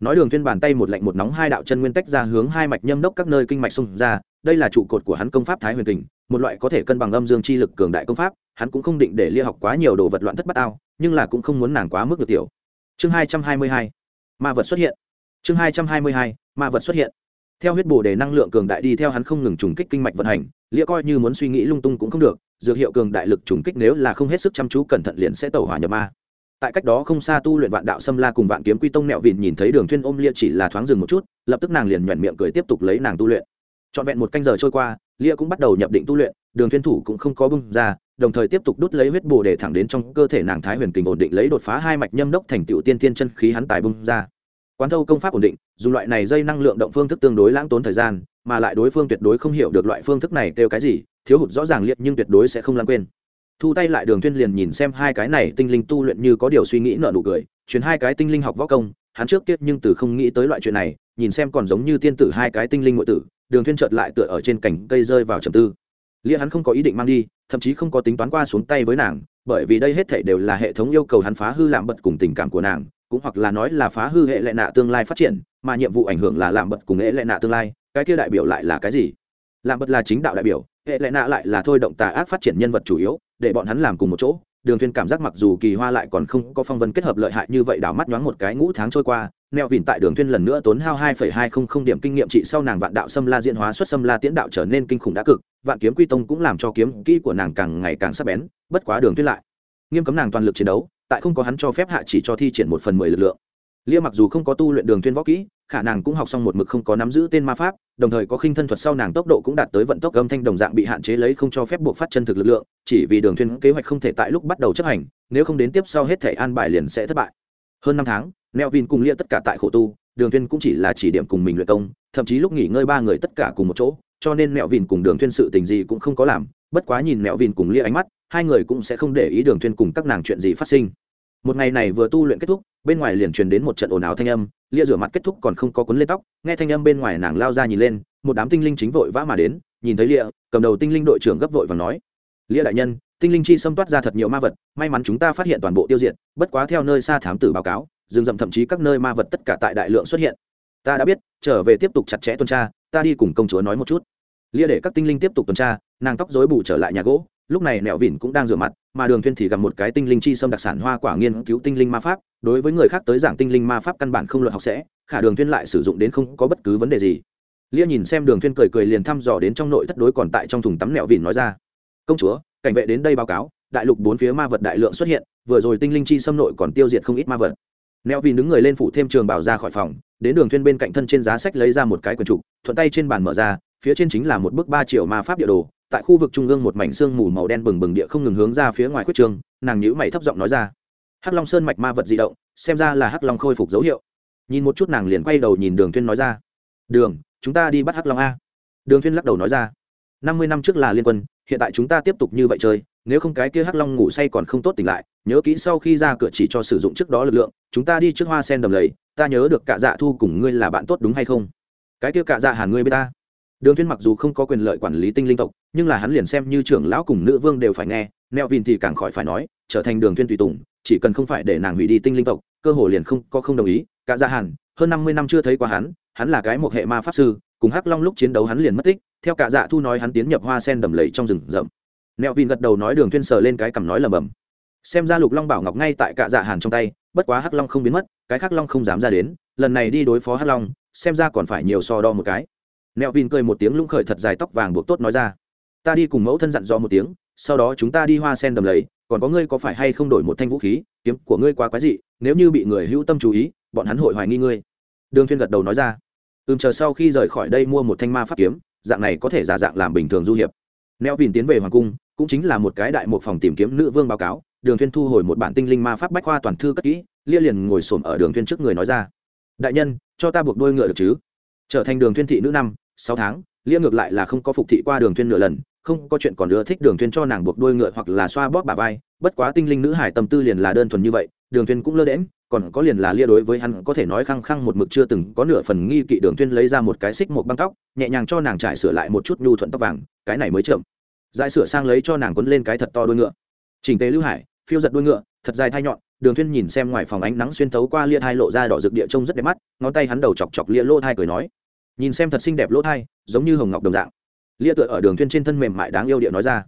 nói đường thiên bàn tay một lạnh một nóng hai đạo chân nguyên tách ra hướng hai mạch nhâm đốc các nơi kinh mạch xung ra, đây là trụ cột của hắn công pháp thái huyền kình, một loại có thể cân bằng âm dương chi lực cường đại công pháp, hắn cũng không định để lia học quá nhiều đồ vật loạn thất bát ao, nhưng là cũng không muốn nàng quá mức được tiểu. Chương hai trăm hai mươi hai, ma vật xuất hiện. Chương hai trăm hai mươi hai, ma vật xuất hiện. Theo huyết bổ đề năng lượng cường đại đi theo hắn không ngừng trùng kích kinh mạch vận hành, lia coi như muốn suy nghĩ lung tung cũng không được, dược hiệu cường đại lực trùng kích nếu là không hết sức chăm chú cẩn thận liền sẽ tẩu hỏa nhập ma tại cách đó không xa tu luyện vạn đạo xâm la cùng vạn kiếm quy tông mẹo vịn nhìn thấy đường thuyên ôm lia chỉ là thoáng dừng một chút, lập tức nàng liền nhoẻn miệng cười tiếp tục lấy nàng tu luyện. Trọn vẹn một canh giờ trôi qua, lia cũng bắt đầu nhập định tu luyện, đường thuyên thủ cũng không có bung ra, đồng thời tiếp tục đút lấy huyết bổ để thẳng đến trong cơ thể nàng thái huyền kình ổn định lấy đột phá hai mạch nhâm đốc thành tựu tiên tiên chân khí hắn tài bung ra. Quán thâu công pháp ổn định, dùng loại này dây năng lượng động phương thức tương đối lãng tốn thời gian, mà lại đối phương tuyệt đối không hiểu được loại phương thức này kêu cái gì, thiếu hụt rõ ràng liệt nhưng tuyệt đối sẽ không lãng quên thu tay lại đường thuyên liền nhìn xem hai cái này tinh linh tu luyện như có điều suy nghĩ nở nụ cười, truyền hai cái tinh linh học võ công, hắn trước tiếc nhưng từ không nghĩ tới loại chuyện này, nhìn xem còn giống như tiên tử hai cái tinh linh ngụy tử, đường thuyên chợt lại tựa ở trên cành cây rơi vào trầm tư. Lia hắn không có ý định mang đi, thậm chí không có tính toán qua xuống tay với nàng, bởi vì đây hết thảy đều là hệ thống yêu cầu hắn phá hư làm bật cùng tình cảm của nàng, cũng hoặc là nói là phá hư hệ lệ nạ tương lai phát triển, mà nhiệm vụ ảnh hưởng là làm bật cùng hệ lệ nạ tương lai, cái kia đại biểu lại là cái gì? Làm bật là chính đạo đại biểu hệ lệ nạ lại là thôi động tà ác phát triển nhân vật chủ yếu, để bọn hắn làm cùng một chỗ. Đường thuyên cảm giác mặc dù kỳ hoa lại còn không có phong vân kết hợp lợi hại như vậy đảo mắt nhoáng một cái ngũ tháng trôi qua, neo vìn tại đường thuyên lần nữa tốn hao hai hai không không điểm kinh nghiệm trị sau nàng vạn đạo xâm la diễn hóa xuất xâm la tiễn đạo trở nên kinh khủng đã cực, vạn kiếm quy tông cũng làm cho kiếm kỹ của nàng càng ngày càng sắc bén, bất quá đường thuyên lại. Nghiêm cấm nàng toàn lực chiến đấu, tại không có hắn cho phép hạ chỉ cho thi triển một phần mười lực lượng lia mặc dù không có tu luyện đường thuyên võ kỹ, khả năng cũng học xong một mực không có nắm giữ tên ma pháp, đồng thời có khinh thân thuật sau nàng tốc độ cũng đạt tới vận tốc âm thanh đồng dạng bị hạn chế lấy không cho phép buộc phát chân thực lực lượng, chỉ vì đường thuyên kế hoạch không thể tại lúc bắt đầu chấp hành, nếu không đến tiếp sau hết thể an bài liền sẽ thất bại. Hơn năm tháng, neo vin cùng lia tất cả tại khổ tu, đường thuyên cũng chỉ là chỉ điểm cùng mình luyện công, thậm chí lúc nghỉ ngơi ba người tất cả cùng một chỗ, cho nên mẹo vin cùng đường thuyên sự tình gì cũng không có làm, bất quá nhìn mẹo vin cùng lia ánh mắt, hai người cũng sẽ không để ý đường thuyên cùng các nàng chuyện gì phát sinh. Một ngày này vừa tu luyện kết thúc bên ngoài liền truyền đến một trận ồn ào thanh âm, lia rửa mặt kết thúc còn không có cuốn lên tóc, nghe thanh âm bên ngoài nàng lao ra nhìn lên, một đám tinh linh chính vội vã mà đến, nhìn thấy lia, cầm đầu tinh linh đội trưởng gấp vội và nói, lia đại nhân, tinh linh chi xâm toát ra thật nhiều ma vật, may mắn chúng ta phát hiện toàn bộ tiêu diệt, bất quá theo nơi xa thám tử báo cáo, rừng rậm thậm chí các nơi ma vật tất cả tại đại lượng xuất hiện. Ta đã biết, trở về tiếp tục chặt chẽ tuần tra, ta đi cùng công chúa nói một chút. Lia để các tinh linh tiếp tục tuần tra, nàng tóc dối bù trở lại nhà gỗ lúc này nẹo vỉn cũng đang rửa mặt, mà đường thuyên thì gặp một cái tinh linh chi xâm đặc sản hoa quả nghiên cứu tinh linh ma pháp, đối với người khác tới giảng tinh linh ma pháp căn bản không luận học sẽ, khả đường thuyên lại sử dụng đến không có bất cứ vấn đề gì. Lia nhìn xem đường thuyên cười cười liền thăm dò đến trong nội thất đối còn tại trong thùng tắm nẹo vỉn nói ra. Công chúa, cảnh vệ đến đây báo cáo, đại lục bốn phía ma vật đại lượng xuất hiện, vừa rồi tinh linh chi xâm nội còn tiêu diệt không ít ma vật. Nẹo vỉn đứng người lên phủ thêm trường bảo ra khỏi phòng, đến đường thuyên bên cạnh thân trên giá sách lấy ra một cái quyển trục, thuận tay trên bàn mở ra, phía trên chính là một bức ba triệu ma pháp địa đồ tại khu vực trung ương một mảnh xương mù màu đen bừng bừng địa không ngừng hướng ra phía ngoài khuyết trường, nàng nhíu mày thấp giọng nói ra. Hắc long sơn mạch ma vật di động, xem ra là hắc long khôi phục dấu hiệu. Nhìn một chút nàng liền quay đầu nhìn đường thuyên nói ra. Đường, chúng ta đi bắt hắc long a. Đường thuyên lắc đầu nói ra. Năm mươi năm trước là liên quân, hiện tại chúng ta tiếp tục như vậy chơi, nếu không cái kia hắc long ngủ say còn không tốt tỉnh lại, nhớ kỹ sau khi ra cửa chỉ cho sử dụng trước đó lực lượng, chúng ta đi trước hoa sen đầm lầy, ta nhớ được cả dạ thu cùng ngươi là bạn tốt đúng hay không? Cái kia cả dạ hàn ngươi biết ta đường thuyên mặc dù không có quyền lợi quản lý tinh linh tộc, nhưng là hắn liền xem như trưởng lão cùng nữ vương đều phải nghe, neo vin thì càng khỏi phải nói, trở thành đường thuyên tùy tùng, chỉ cần không phải để nàng hủy đi tinh linh tộc, cơ hồ liền không có không đồng ý, cả gia hàn, hơn năm mươi năm chưa thấy qua hắn hắn là cái một hệ ma pháp sư, cùng hắc long lúc chiến đấu hắn liền mất tích, theo cả dạ thu nói hắn tiến nhập hoa sen đầm lầy trong rừng rậm. Neo vin gật đầu nói đường thuyên sờ lên cái cằm nói lầm bầm xem ra lục long bảo ngọc ngay tại cả dạ hàn trong tay, bất quá hắc long không biến mất, cái Hắc long không dám ra đến, lần này đi đối phó hắc long, xem ra còn phải nhiều so đo một cái. Nẹo vin cười một tiếng lũng khởi thật dài tóc vàng buộc tốt nói ra. Ta đi cùng mẫu thân dặn dò một tiếng sau đó chúng ta đi hoa sen đầm lấy, còn có ngươi có phải hay không đổi một thanh vũ khí kiếm của ngươi quá quái dị nếu như bị người hữu tâm chú ý bọn hắn hội hoài nghi ngươi. Đường Thiên gật đầu nói ra. Ừm chờ sau khi rời khỏi đây mua một thanh ma pháp kiếm dạng này có thể giả dạng làm bình thường du hiệp. Neo vin tiến về hoàng cung cũng chính là một cái đại một phòng tìm kiếm nữ vương báo cáo đường Thiên thu hồi một bản tinh linh ma pháp bách khoa toàn thư cất kỹ lia liền ngồi sồn ở đường Thiên trước người nói ra. Đại nhân cho ta buộc đôi ngựa được chứ? Trở thành đường Thiên thị nữ năm sáu tháng, lia ngược lại là không có phục thị qua đường thuyên nửa lần, không có chuyện còn nữa thích đường thuyên cho nàng buộc đuôi ngựa hoặc là xoa bóp bả vai, bất quá tinh linh nữ hải tâm tư liền là đơn thuần như vậy, đường thuyên cũng lơ đễm còn có liền là lia đối với hắn có thể nói khăng khăng một mực chưa từng có nửa phần nghi kỵ đường thuyên lấy ra một cái xích một băng tóc, nhẹ nhàng cho nàng trải sửa lại một chút nhu thuận tóc vàng, cái này mới chậm. Giải sửa sang lấy cho nàng quấn lên cái thật to đuôi ngựa. Chỉnh tế lưu hải, phiêu giật đuôi ngựa, thật dài thay nhọn, đường thuyên nhìn xem ngoài phòng ánh nắng xuyên thấu qua lia thai lộ ra đỏ rực địa trông rất đẹp mắt, ngón tay hắn đầu chọc chọc lia lô thai cười nói nhìn xem thật xinh đẹp lỗ thai, giống như hồng ngọc đồng dạng. Lia tựa ở đường thuyên trên thân mềm mại đáng yêu địa nói ra.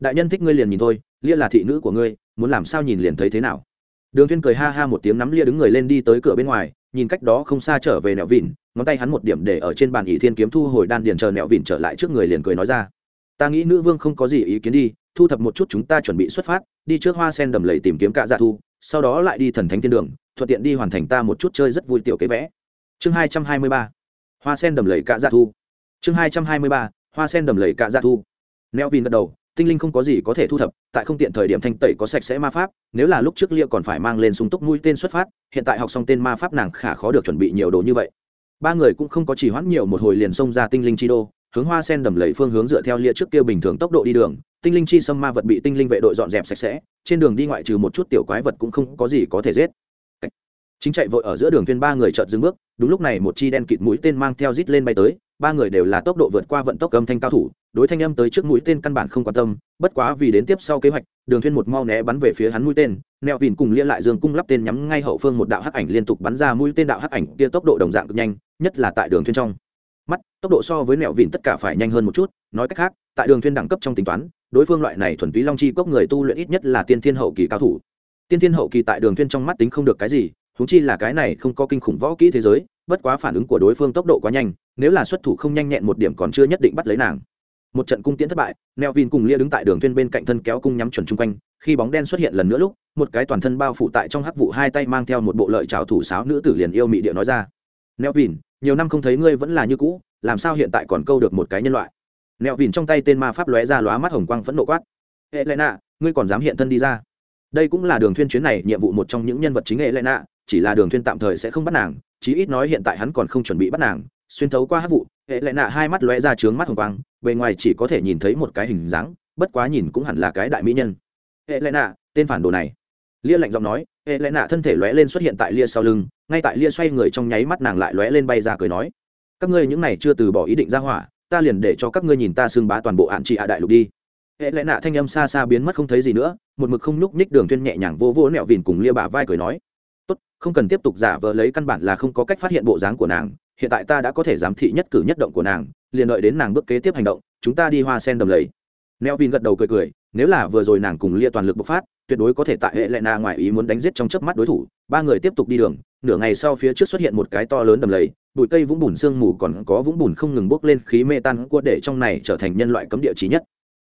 Đại nhân thích ngươi liền nhìn thôi, lia là thị nữ của ngươi, muốn làm sao nhìn liền thấy thế nào. Đường thuyên cười ha ha một tiếng nắm lia đứng người lên đi tới cửa bên ngoài, nhìn cách đó không xa trở về nẹo vịn, ngón tay hắn một điểm để ở trên bàn ỷ thiên kiếm thu hồi đan điền chờ nẹo vịn trở lại trước người liền cười nói ra. Ta nghĩ nữ vương không có gì ý kiến đi, thu thập một chút chúng ta chuẩn bị xuất phát, đi trước hoa sen đầm lầy tìm kiếm cạ dạ thu, sau đó lại đi thần thánh thiên đường, thuận tiện đi hoàn thành ta một chút chơi rất vui tiểu kế vẽ. Chương hai trăm hai mươi ba hoa sen đầm lầy cạ dạ thu. Chương hai trăm hai mươi ba, hoa sen đầm lầy cạ dạ thu. Neo vin gật đầu, tinh linh không có gì có thể thu thập, tại không tiện thời điểm thanh tẩy có sạch sẽ ma pháp, nếu là lúc trước lia còn phải mang lên súng túc mũi tên xuất phát, hiện tại học xong tên ma pháp nàng khả khó được chuẩn bị nhiều đồ như vậy. Ba người cũng không có chỉ hoãn nhiều, một hồi liền xông ra tinh linh chi đô, hướng hoa sen đầm lầy phương hướng dựa theo lia trước kia bình thường tốc độ đi đường. Tinh linh chi xâm ma vật bị tinh linh vệ đội dọn dẹp sạch sẽ, trên đường đi ngoại trừ một chút tiểu quái vật cũng không có gì có thể giết chính chạy vội ở giữa đường tuyên ba người chợt dừng bước, đúng lúc này một chi đen kịt mũi tên mang theo rít lên bay tới, ba người đều là tốc độ vượt qua vận tốc âm thanh cao thủ, đối thanh âm tới trước mũi tên căn bản không quan tâm, bất quá vì đến tiếp sau kế hoạch, đường thuyên một mau né bắn về phía hắn mũi tên neo vìn cùng liên lại dương cung lắp tên nhắm ngay hậu phương một đạo hắc ảnh liên tục bắn ra mũi tên đạo hắc ảnh kia tốc độ đồng dạng cực nhanh, nhất là tại đường thuyên trong. Mắt, tốc độ so với neo vìn tất cả phải nhanh hơn một chút, nói cách khác, tại đường thuyên đẳng cấp trong tính toán, đối phương loại này thuần túy long chi cốc người tu luyện ít nhất là tiên thiên hậu kỳ cao thủ. Tiên thiên hậu kỳ tại đường thuyên trong mắt tính không được cái gì huống chi là cái này không có kinh khủng võ kỹ thế giới, bất quá phản ứng của đối phương tốc độ quá nhanh, nếu là xuất thủ không nhanh nhẹn một điểm còn chưa nhất định bắt lấy nàng. Một trận cung tiễn thất bại neo vin cùng lia đứng tại đường thuyên bên cạnh thân kéo cung nhắm chuẩn chung quanh, khi bóng đen xuất hiện lần nữa lúc, một cái toàn thân bao phủ tại trong hắc vụ hai tay mang theo một bộ lợi trào thủ sáo nữ tử liền yêu mị địa nói ra. Neo vin nhiều năm không thấy ngươi vẫn là như cũ, làm sao hiện tại còn câu được một cái nhân loại? Neo vin trong tay tên ma pháp lóe ra lóa mắt hồng quang phẫn nộ quát. Hệ lệ nạ ngươi còn dám hiện thân đi ra. Đây cũng là đường thuyên chuyến này, nhiệm vụ một trong những nhân vật chính hệ lệ nạ chỉ là đường thuyên tạm thời sẽ không bắt nàng, chí ít nói hiện tại hắn còn không chuẩn bị bắt nàng, xuyên thấu qua hắc vụ, hệ lệ nạ hai mắt lóe ra trướng mắt hồng quang, bề ngoài chỉ có thể nhìn thấy một cái hình dáng, bất quá nhìn cũng hẳn là cái đại mỹ nhân. Hệ lệ nạ, tên phản đồ này. Lia lạnh giọng nói, hệ lệ nạ thân thể lóe lên xuất hiện tại lia sau lưng, ngay tại lia xoay người trong nháy mắt nàng lại lóe lên bay ra cười nói, các ngươi những này chưa từ bỏ ý định ra hỏa, ta liền để cho các ngươi nhìn ta xưng bá toàn bộ ạn trị hạ đại lục đi. Hệ lệ nạ thanh âm xa xa biến mất không thấy gì nữa, một mực không nhúc nhích đường thuyên nhẹ nhàng vô vô nẹo vìn cùng lia bả vai cười nói không cần tiếp tục giả vờ lấy căn bản là không có cách phát hiện bộ dáng của nàng, hiện tại ta đã có thể giám thị nhất cử nhất động của nàng, liền đợi đến nàng bước kế tiếp hành động, chúng ta đi hoa sen đầm lầy. Neo vin gật đầu cười cười, nếu là vừa rồi nàng cùng lia toàn lực bộc phát, tuyệt đối có thể tại hệ lệ na ngoài ý muốn đánh giết trong chớp mắt đối thủ, ba người tiếp tục đi đường, nửa ngày sau phía trước xuất hiện một cái to lớn đầm lầy, bụi cây vũng bùn sương mù còn có vũng bùn không ngừng bốc lên khí mê tan cua để trong này trở thành nhân loại cấm địa trí nhất.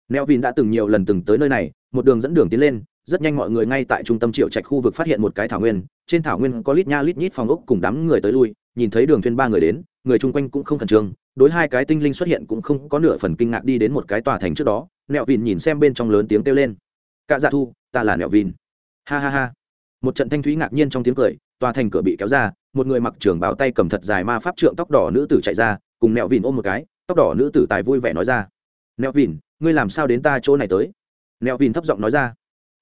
Neo vin đã từng nhiều lần từng tới nơi này, một đường dẫn đường tiến lên rất nhanh mọi người ngay tại trung tâm triệu trạch khu vực phát hiện một cái thảo nguyên, trên thảo nguyên có lít nha lít nhít phòng ốc cùng đám người tới lui, nhìn thấy đường thuyền ba người đến, người chung quanh cũng không khẩn trương, đối hai cái tinh linh xuất hiện cũng không có nửa phần kinh ngạc đi đến một cái tòa thành trước đó, nẹo vìn nhìn xem bên trong lớn tiếng kêu lên. Cạ dạ thu, ta là nẹo vìn ha ha ha. Một trận thanh thúy ngạc nhiên trong tiếng cười, tòa thành cửa bị kéo ra, một người mặc trường bào tay cầm thật dài ma pháp trượng tóc đỏ nữ tử chạy ra, cùng nẹo vìn ôm một cái, tóc đỏ nữ tử tài vui vẻ nói ra. Nẹo vìn ngươi làm sao đến ta chỗ này tới? Nẹo vìn thấp giọng nói ra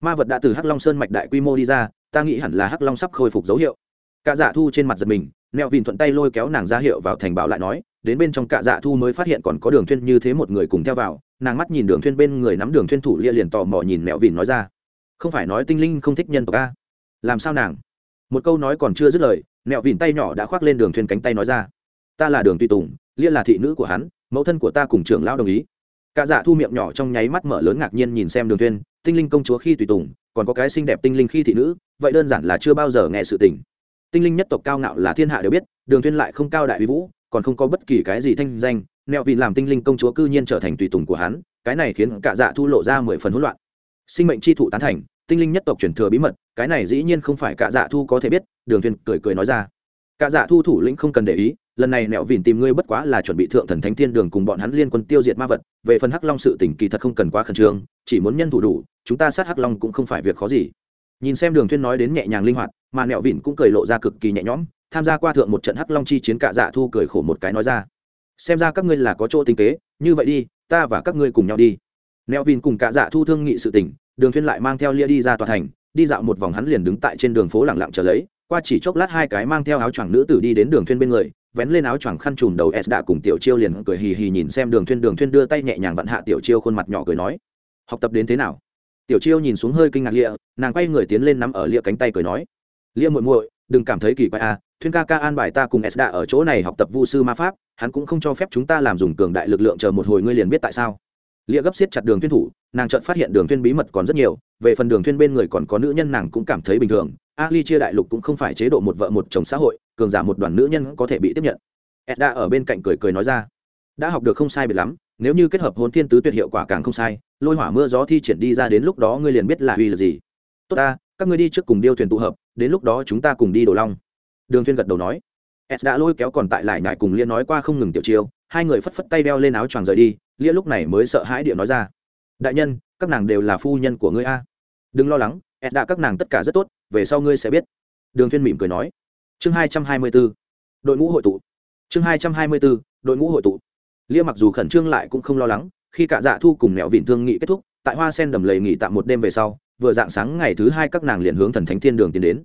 ma vật đã từ hắc long sơn mạch đại quy mô đi ra ta nghĩ hẳn là hắc long sắp khôi phục dấu hiệu cạ dạ thu trên mặt giật mình, nẹo vìn thuận tay lôi kéo nàng ra hiệu vào thành bảo lại nói, đến bên trong cạ dạ thu mới phát hiện còn có đường thuyên như thế một người cùng theo vào, nàng mắt nhìn đường thuyên bên người nắm đường thuyên thủ lia liền tò mò nhìn nẹo vìn nói ra, không phải nói tinh linh không thích nhân tộc a? Làm sao nàng? Một câu nói còn chưa dứt lời, nẹo vìn tay nhỏ đã khoác lên đường thuyên cánh tay nói ra, ta là đường tùy tùng, lia là thị nữ của hắn, mẫu thân của ta cùng trưởng lão đồng ý. Cạ dạ thu miệng nhỏ trong nháy mắt mở lớn ngạc nhiên nhìn xem đường thuyên tinh linh công chúa khi tùy tùng, còn có cái xinh đẹp tinh linh khi thị nữ, vậy đơn giản là chưa bao giờ nghe sự tình. Tinh linh nhất tộc cao ngạo là thiên hạ đều biết, đường thiên lại không cao đại uy vũ, còn không có bất kỳ cái gì thanh danh, nẹo vì làm tinh linh công chúa cư nhiên trở thành tùy tùng của hắn, cái này khiến cả dạ thu lộ ra mười phần hỗn loạn. Sinh mệnh chi thụ tán thành, tinh linh nhất tộc truyền thừa bí mật, cái này dĩ nhiên không phải cả dạ thu có thể biết, đường thiên cười cười nói ra. Cả dạ thu thủ lĩnh không cần để ý, lần này nẹo vỉn tìm ngươi bất quá là chuẩn bị thượng thần thánh thiên đường cùng bọn hắn liên quân tiêu diệt ma vật, về phần hắc long sự tỉnh kỳ thật không cần quá khẩn trương, chỉ muốn nhân thủ đủ chúng ta sát hắc long cũng không phải việc khó gì. Nhìn xem đường thuyên nói đến nhẹ nhàng linh hoạt, mà nẹo vịn cũng cười lộ ra cực kỳ nhẹ nhõm, tham gia qua thượng một trận hắc long chi chiến cả dạ thu cười khổ một cái nói ra. Xem ra các ngươi là có chỗ tinh kế, như vậy đi, ta và các ngươi cùng nhau đi. Nẹo vịn cùng cả dạ thu thương nghị sự tình, đường thuyên lại mang theo lia đi ra tòa thành, đi dạo một vòng hắn liền đứng tại trên đường phố lặng lặng chờ lấy, qua chỉ chốc lát hai cái mang theo áo choàng nữ tử đi đến đường thuyên bên người, vén lên áo choàng khăn trùm đầu s đã cùng tiểu chiêu liền cười hì hì nhìn xem đường thuyên đường thuyên đưa tay nhẹ nhàng vặn hạ tiểu chiêu khuôn mặt nhỏ cười nói, học tập đến thế nào? Tiểu chiêu nhìn xuống hơi kinh ngạc lịa, nàng quay người tiến lên nắm ở lịa cánh tay cười nói Lịa muội muội đừng cảm thấy kỳ quái à thuyên ca ca an bài ta cùng s đã ở chỗ này học tập vu sư ma pháp hắn cũng không cho phép chúng ta làm dùng cường đại lực lượng chờ một hồi ngươi liền biết tại sao. Lịa gấp xiết chặt đường thuyên thủ nàng chợt phát hiện đường thuyên bí mật còn rất nhiều về phần đường thuyên bên người còn có nữ nhân nàng cũng cảm thấy bình thường. Ali chia đại lục cũng không phải chế độ một vợ một chồng xã hội cường giả một đoàn nữ nhân có thể bị tiếp nhận. Edda ở bên cạnh cười cười nói ra đã học được không sai biệt lắm nếu như kết hợp hồn thiên tứ tuyệt hiệu quả càng không sai lôi hỏa mưa gió thi triển đi ra đến lúc đó ngươi liền biết là uy lực gì. Tốt ta, các ngươi đi trước cùng điêu thuyền tụ hợp, đến lúc đó chúng ta cùng đi đồ long. Đường thuyên gật đầu nói. S đã lôi kéo còn tại lại nhại cùng liên nói qua không ngừng tiểu chiêu, hai người phất phất tay đeo lên áo choàng rời đi lia lúc này mới sợ hãi địa nói ra. Đại nhân, các nàng đều là phu nhân của ngươi a. Đừng lo lắng, s đã các nàng tất cả rất tốt, về sau ngươi sẽ biết. Đường thuyên mỉm cười nói. Chương hai trăm hai mươi 224 đội ngũ hội tụ. Chương hai trăm hai mươi 224 đội ngũ hội tụ. Lia mặc dù khẩn trương lại cũng không lo lắng khi cả dạ thu cùng mẹo vịn thương nghị kết thúc, tại hoa sen đầm lầy nghỉ tạm một đêm về sau, vừa dạng sáng ngày thứ hai các nàng liền hướng thần thánh thiên đường tiến đến.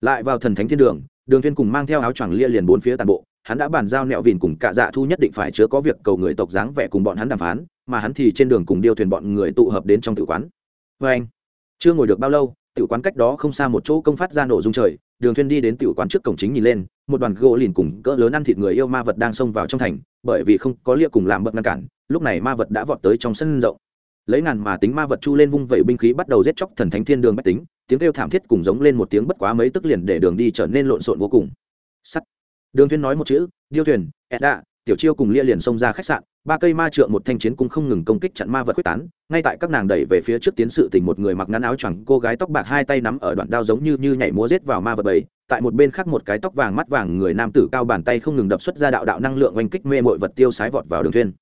Lại vào thần thánh thiên đường đường thiên cùng mang theo áo choàng lia liền bốn phía toàn bộ, hắn đã bàn giao nẹo vịn cùng cả dạ thu nhất định phải chứa có việc cầu người tộc dáng vẻ cùng bọn hắn đàm phán, mà hắn thì trên đường cùng điêu thuyền bọn người tụ hợp đến trong tử quán. Vê anh, chưa ngồi được bao lâu, tử quán cách đó không xa một chỗ công phát ra nổ dung trời, đường Thiên đi đến tiểu quán trước cổng chính nhìn lên một đoàn gỗ lìn cùng cỡ lớn ăn thịt người yêu ma vật đang xông vào trong thành, bởi vì không có lia cùng làm bận ngăn cản, lúc này ma vật đã vọt tới trong sân rộng. Lấy ngàn mà tính ma vật chu lên vung vẩy binh khí bắt đầu giết chóc thần thánh thiên đường bách tính, tiếng kêu thảm thiết cùng giống lên một tiếng bất quá mấy tức liền để đường đi trở nên lộn xộn vô cùng. Sắt. Đường thuyên nói một chữ, điêu thuyền, edda, tiểu chiêu cùng lia liền xông ra khách sạn ba cây ma trượng một thanh chiến cũng không ngừng công kích chặn ma vật quyết tán, ngay tại các nàng đẩy về phía trước tiến sự tình một người mặc ngắn áo choàng cô gái tóc bạc hai tay nắm ở đoạn đao giống như như nhảy múa giết vào ma vật bầy, tại một bên khác một cái tóc vàng mắt vàng người nam tử cao bàn tay không ngừng đập xuất ra đạo đạo năng lượng oanh kích mê mội vật tiêu sái vọt vào đường thuyên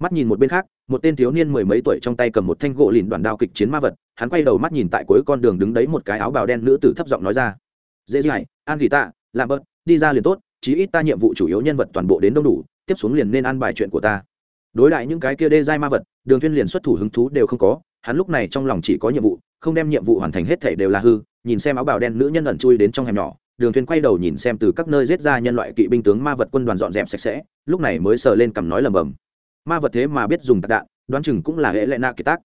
mắt nhìn một bên khác, một tên thiếu niên mười mấy tuổi trong tay cầm một thanh gỗ lìn đoạn đao kịch chiến ma vật, hắn quay đầu mắt nhìn tại cuối con đường đứng đấy một cái áo bào đen nữ tử thấp giọng nói ra, dễ dãi, an ghi tạ làm bớt, đi ra liền tốt, chí ít ta nhiệm vụ chủ yếu nhân vật toàn bộ đến đông đủ, tiếp xuống liền nên an bài chuyện của ta đối lại những cái kia đê giai ma vật, đường thuyên liền xuất thủ hứng thú đều không có, hắn lúc này trong lòng chỉ có nhiệm vụ, không đem nhiệm vụ hoàn thành hết thể đều là hư, nhìn xem áo bào đen nữ nhân ẩn chui đến trong hẻm nhỏ, đường thuyên quay đầu nhìn xem từ các nơi giết ra nhân loại kỵ binh tướng ma vật quân đoàn dọn dẹp sạch sẽ, lúc này mới sờ lên cầm nói lầm bầm ma vật thế mà biết dùng tạc đạn, đoán chừng cũng là hệ lệ na kỳ tác.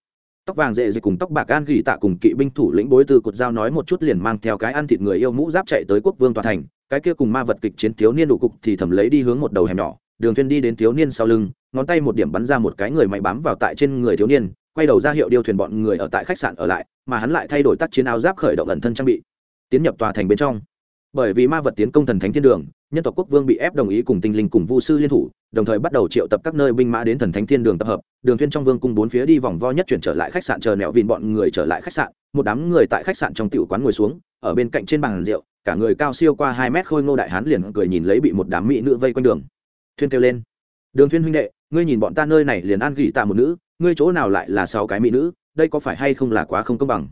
Tóc vàng dễ dịch cùng tóc bạc an gỉ tạ cùng kỵ binh thủ lĩnh bối từ cột dao nói một chút liền mang theo cái ăn thịt người yêu mũ giáp chạy tới quốc vương tòa thành, cái kia cùng ma vật kịch chiến thiếu niên đủ cục thì thầm lấy đi hướng một đầu hẻm nhỏ đường thuyền đi đến thiếu niên sau lưng, ngón tay một điểm bắn ra một cái người máy bám vào tại trên người thiếu niên, quay đầu ra hiệu điêu thuyền bọn người ở tại khách sạn ở lại, mà hắn lại thay đổi tác chiến áo giáp khởi động ẩn thân trang bị, tiến nhập tòa thành bên trong. Bởi vì ma vật tiến công thần thánh thiên đường, nhân tộc quốc vương bị ép đồng ý cùng tinh linh cùng vu sư liên thủ, đồng thời bắt đầu triệu tập các nơi binh mã đến thần thánh thiên đường tập hợp. Đường thuyên trong vương cung bốn phía đi vòng vo nhất chuyển trở lại khách sạn chờ nẹo vìn bọn người trở lại khách sạn, một đám người tại khách sạn trong tiểu quán ngồi xuống, ở bên cạnh trên bàn rượu, cả người cao siêu qua hai mét khôi ngô đại hán liền cười nhìn lấy bị một đám mỹ nữ vây quanh đường thuyên kêu lên. Đường thuyên huynh đệ, ngươi nhìn bọn ta nơi này liền an gỉ tạ một nữ, ngươi chỗ nào lại là sáu cái mỹ nữ, đây có phải hay không là quá không công bằng?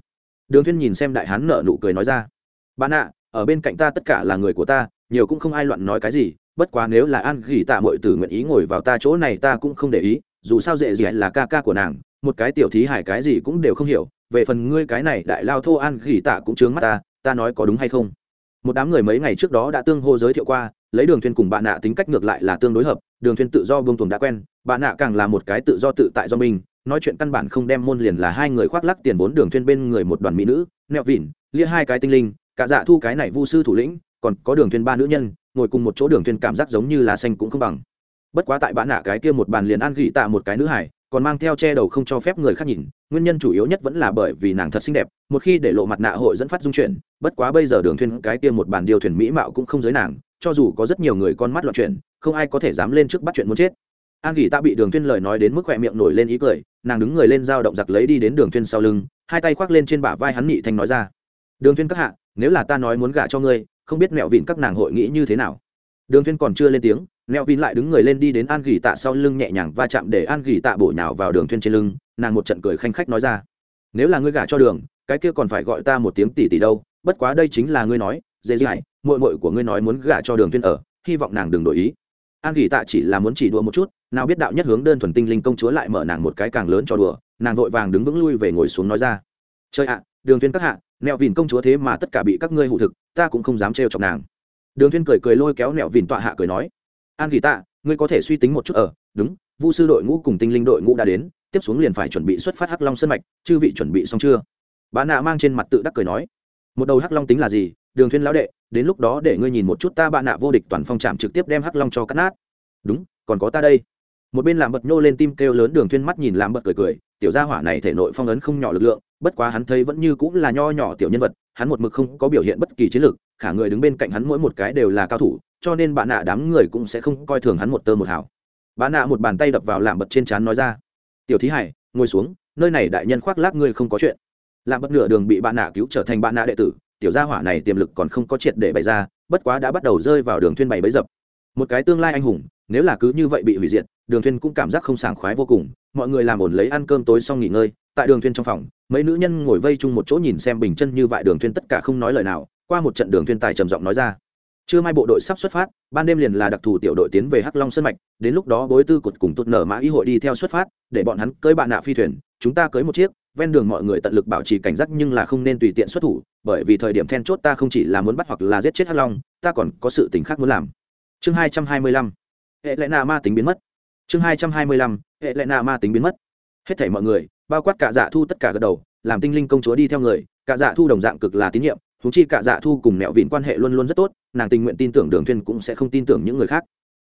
Đường thuyên nhìn xem đại hán nở nụ cười nói ra. Bạn ạ, ở bên cạnh ta tất cả là người của ta, nhiều cũng không ai loạn nói cái gì, bất quá nếu là an gỉ tạ mọi tử nguyện ý ngồi vào ta chỗ này ta cũng không để ý, dù sao dễ gì là ca ca của nàng, một cái tiểu thí hải cái gì cũng đều không hiểu, về phần ngươi cái này đại lao thô an gỉ tạ cũng chướng mắt ta ta nói có đúng hay không? Một đám người mấy ngày trước đó đã tương hô giới thiệu qua lấy đường thuyên cùng bạn nạ tính cách ngược lại là tương đối hợp, đường thuyên tự do buông tuồng đã quen bạn nạ càng là một cái tự do tự tại do mình, nói chuyện căn bản không đem môn liền là hai người khoác lắc tiền vốn đường thuyên bên người một đoàn mỹ nữ, nẹo vỉn lia hai cái tinh linh, cả dạ thu cái này vu sư thủ lĩnh, còn có đường thuyên ba nữ nhân, ngồi cùng một chỗ đường thuyên cảm giác giống như là xanh cũng không bằng. Bất quá tại bạn nạ cái kia một bàn liền ăn gỉ tạ một cái nữ hải, còn mang theo che đầu không cho phép người khác nhìn, nguyên nhân chủ yếu nhất vẫn là bởi vì nàng thật xinh đẹp, một khi để lộ mặt nạ hội dẫn phát dung chuyển, bất quá bây giờ đường thuyền cái kia một bàn điều thuyền mỹ mạo cũng không giới nàng cho dù có rất nhiều người con mắt loạn chuyện, không ai có thể dám lên trước bắt chuyện muốn chết. An gỉ ta bị đường thuyên lời nói đến mức khoe miệng nổi lên ý cười nàng đứng người lên dao động giặc lấy đi đến đường thuyên sau lưng hai tay khoác lên trên bả vai hắn nhị thanh nói ra đường thuyên các hạ nếu là ta nói muốn gả cho ngươi không biết mẹo vịn các nàng hội nghĩ như thế nào? Đường thuyên còn chưa lên tiếng mẹo vịn lại đứng người lên đi đến an gỉ tạ sau lưng nhẹ nhàng va chạm để an gỉ tạ bổ nhào vào đường thuyên trên lưng nàng một trận cười khanh khách nói ra nếu là ngươi gả cho đường cái kia còn phải gọi ta một tiếng tỷ tỷ đâu bất quá đây chính là ngươi nói dễ dãi muội muội của ngươi nói muốn gả cho đường tuyên ở, hy vọng nàng đừng đổi ý. An gỉ tạ chỉ là muốn chỉ đùa một chút, nào biết đạo nhất hướng đơn thuần tinh linh công chúa lại mở nàng một cái càng lớn cho đùa, nàng vội vàng đứng vững lui về ngồi xuống nói ra. Chơi ạ, đường tuyên các hạ, nẹo vìn công chúa thế mà tất cả bị các ngươi hụ thực, ta cũng không dám trêu chọc nàng. Đường tuyên cười cười lôi kéo nẹo vìn tọa hạ cười nói, an gỉ tạ, ngươi có thể suy tính một chút ở, đúng, vu sư đội ngũ cùng tinh linh đội ngũ đã đến, tiếp xuống liền phải chuẩn bị xuất phát hắc long sân mạch, chư vị chuẩn bị xong chưa? Bà nạ mang trên mặt tự đắc cười nói, một đầu hắc long tính là gì đường thuyên lão đệ, đến lúc đó để ngươi nhìn một chút ta bạn nạ vô địch toàn phong trạm trực tiếp đem hắc long cho cắt nát. Đúng, còn có ta đây. Một bên làm bật nhô lên tim kêu lớn đường thuyên mắt nhìn làm bật cười cười, tiểu gia hỏa này thể nội phong ấn không nhỏ lực lượng, bất quá hắn thấy vẫn như cũng là nho nhỏ tiểu nhân vật, hắn một mực không có biểu hiện bất kỳ chiến lược, khả người đứng bên cạnh hắn mỗi một cái đều là cao thủ, cho nên bạn nạ đám người cũng sẽ không coi thường hắn một tơ một hào. Bạn nạ một bàn tay đập vào làm bật trên chán nói ra, tiểu thí hải, ngồi xuống, nơi này đại nhân khoác lác ngươi không có chuyện. Làm bất nửa đường bị bạn nạ cứu trở thành bạn nạ đệ tử tiểu gia hỏa này tiềm lực còn không có triệt để bày ra, bất quá đã bắt đầu rơi vào đường thuyên bày bấy dập. Một cái tương lai anh hùng, nếu là cứ như vậy bị hủy diệt, đường thuyên cũng cảm giác không sảng khoái vô cùng. Mọi người làm ổn lấy ăn cơm tối xong nghỉ ngơi, tại đường thuyên trong phòng, mấy nữ nhân ngồi vây chung một chỗ nhìn xem bình chân như vậy đường thuyên tất cả không nói lời nào, qua một trận đường thuyên tài trầm giọng nói ra. Trưa mai bộ đội sắp xuất phát, ban đêm liền là đặc thù tiểu đội tiến về hắc long sơn mạch, đến lúc đó bối tư cột cùng tụt nở mã ý hội đi theo xuất phát, để bọn hắn cưỡi bạn nạ phi thuyền, chúng ta cưỡi một chiếc ven đường mọi người tận lực bảo trì cảnh giác nhưng là không nên tùy tiện xuất thủ, bởi vì thời điểm then chốt ta không chỉ là muốn bắt hoặc là giết chết hắc long, ta còn có sự tình khác muốn làm. Chương hai trăm hai mươi lăm. Hệ lệ nạ ma tính biến mất. Chương hai trăm hai mươi lăm. Hệ lệ nạ ma tính biến mất. Hết thảy mọi người, bao quát cả dạ thu tất cả gật đầu, làm tinh linh công chúa đi theo người, cả dạ thu đồng dạng cực là tín nhiệm thú chi cả dạ thu cùng mẹo vịn quan hệ luôn luôn rất tốt, nàng tình nguyện tin tưởng đường thuyên cũng sẽ không tin tưởng những người khác.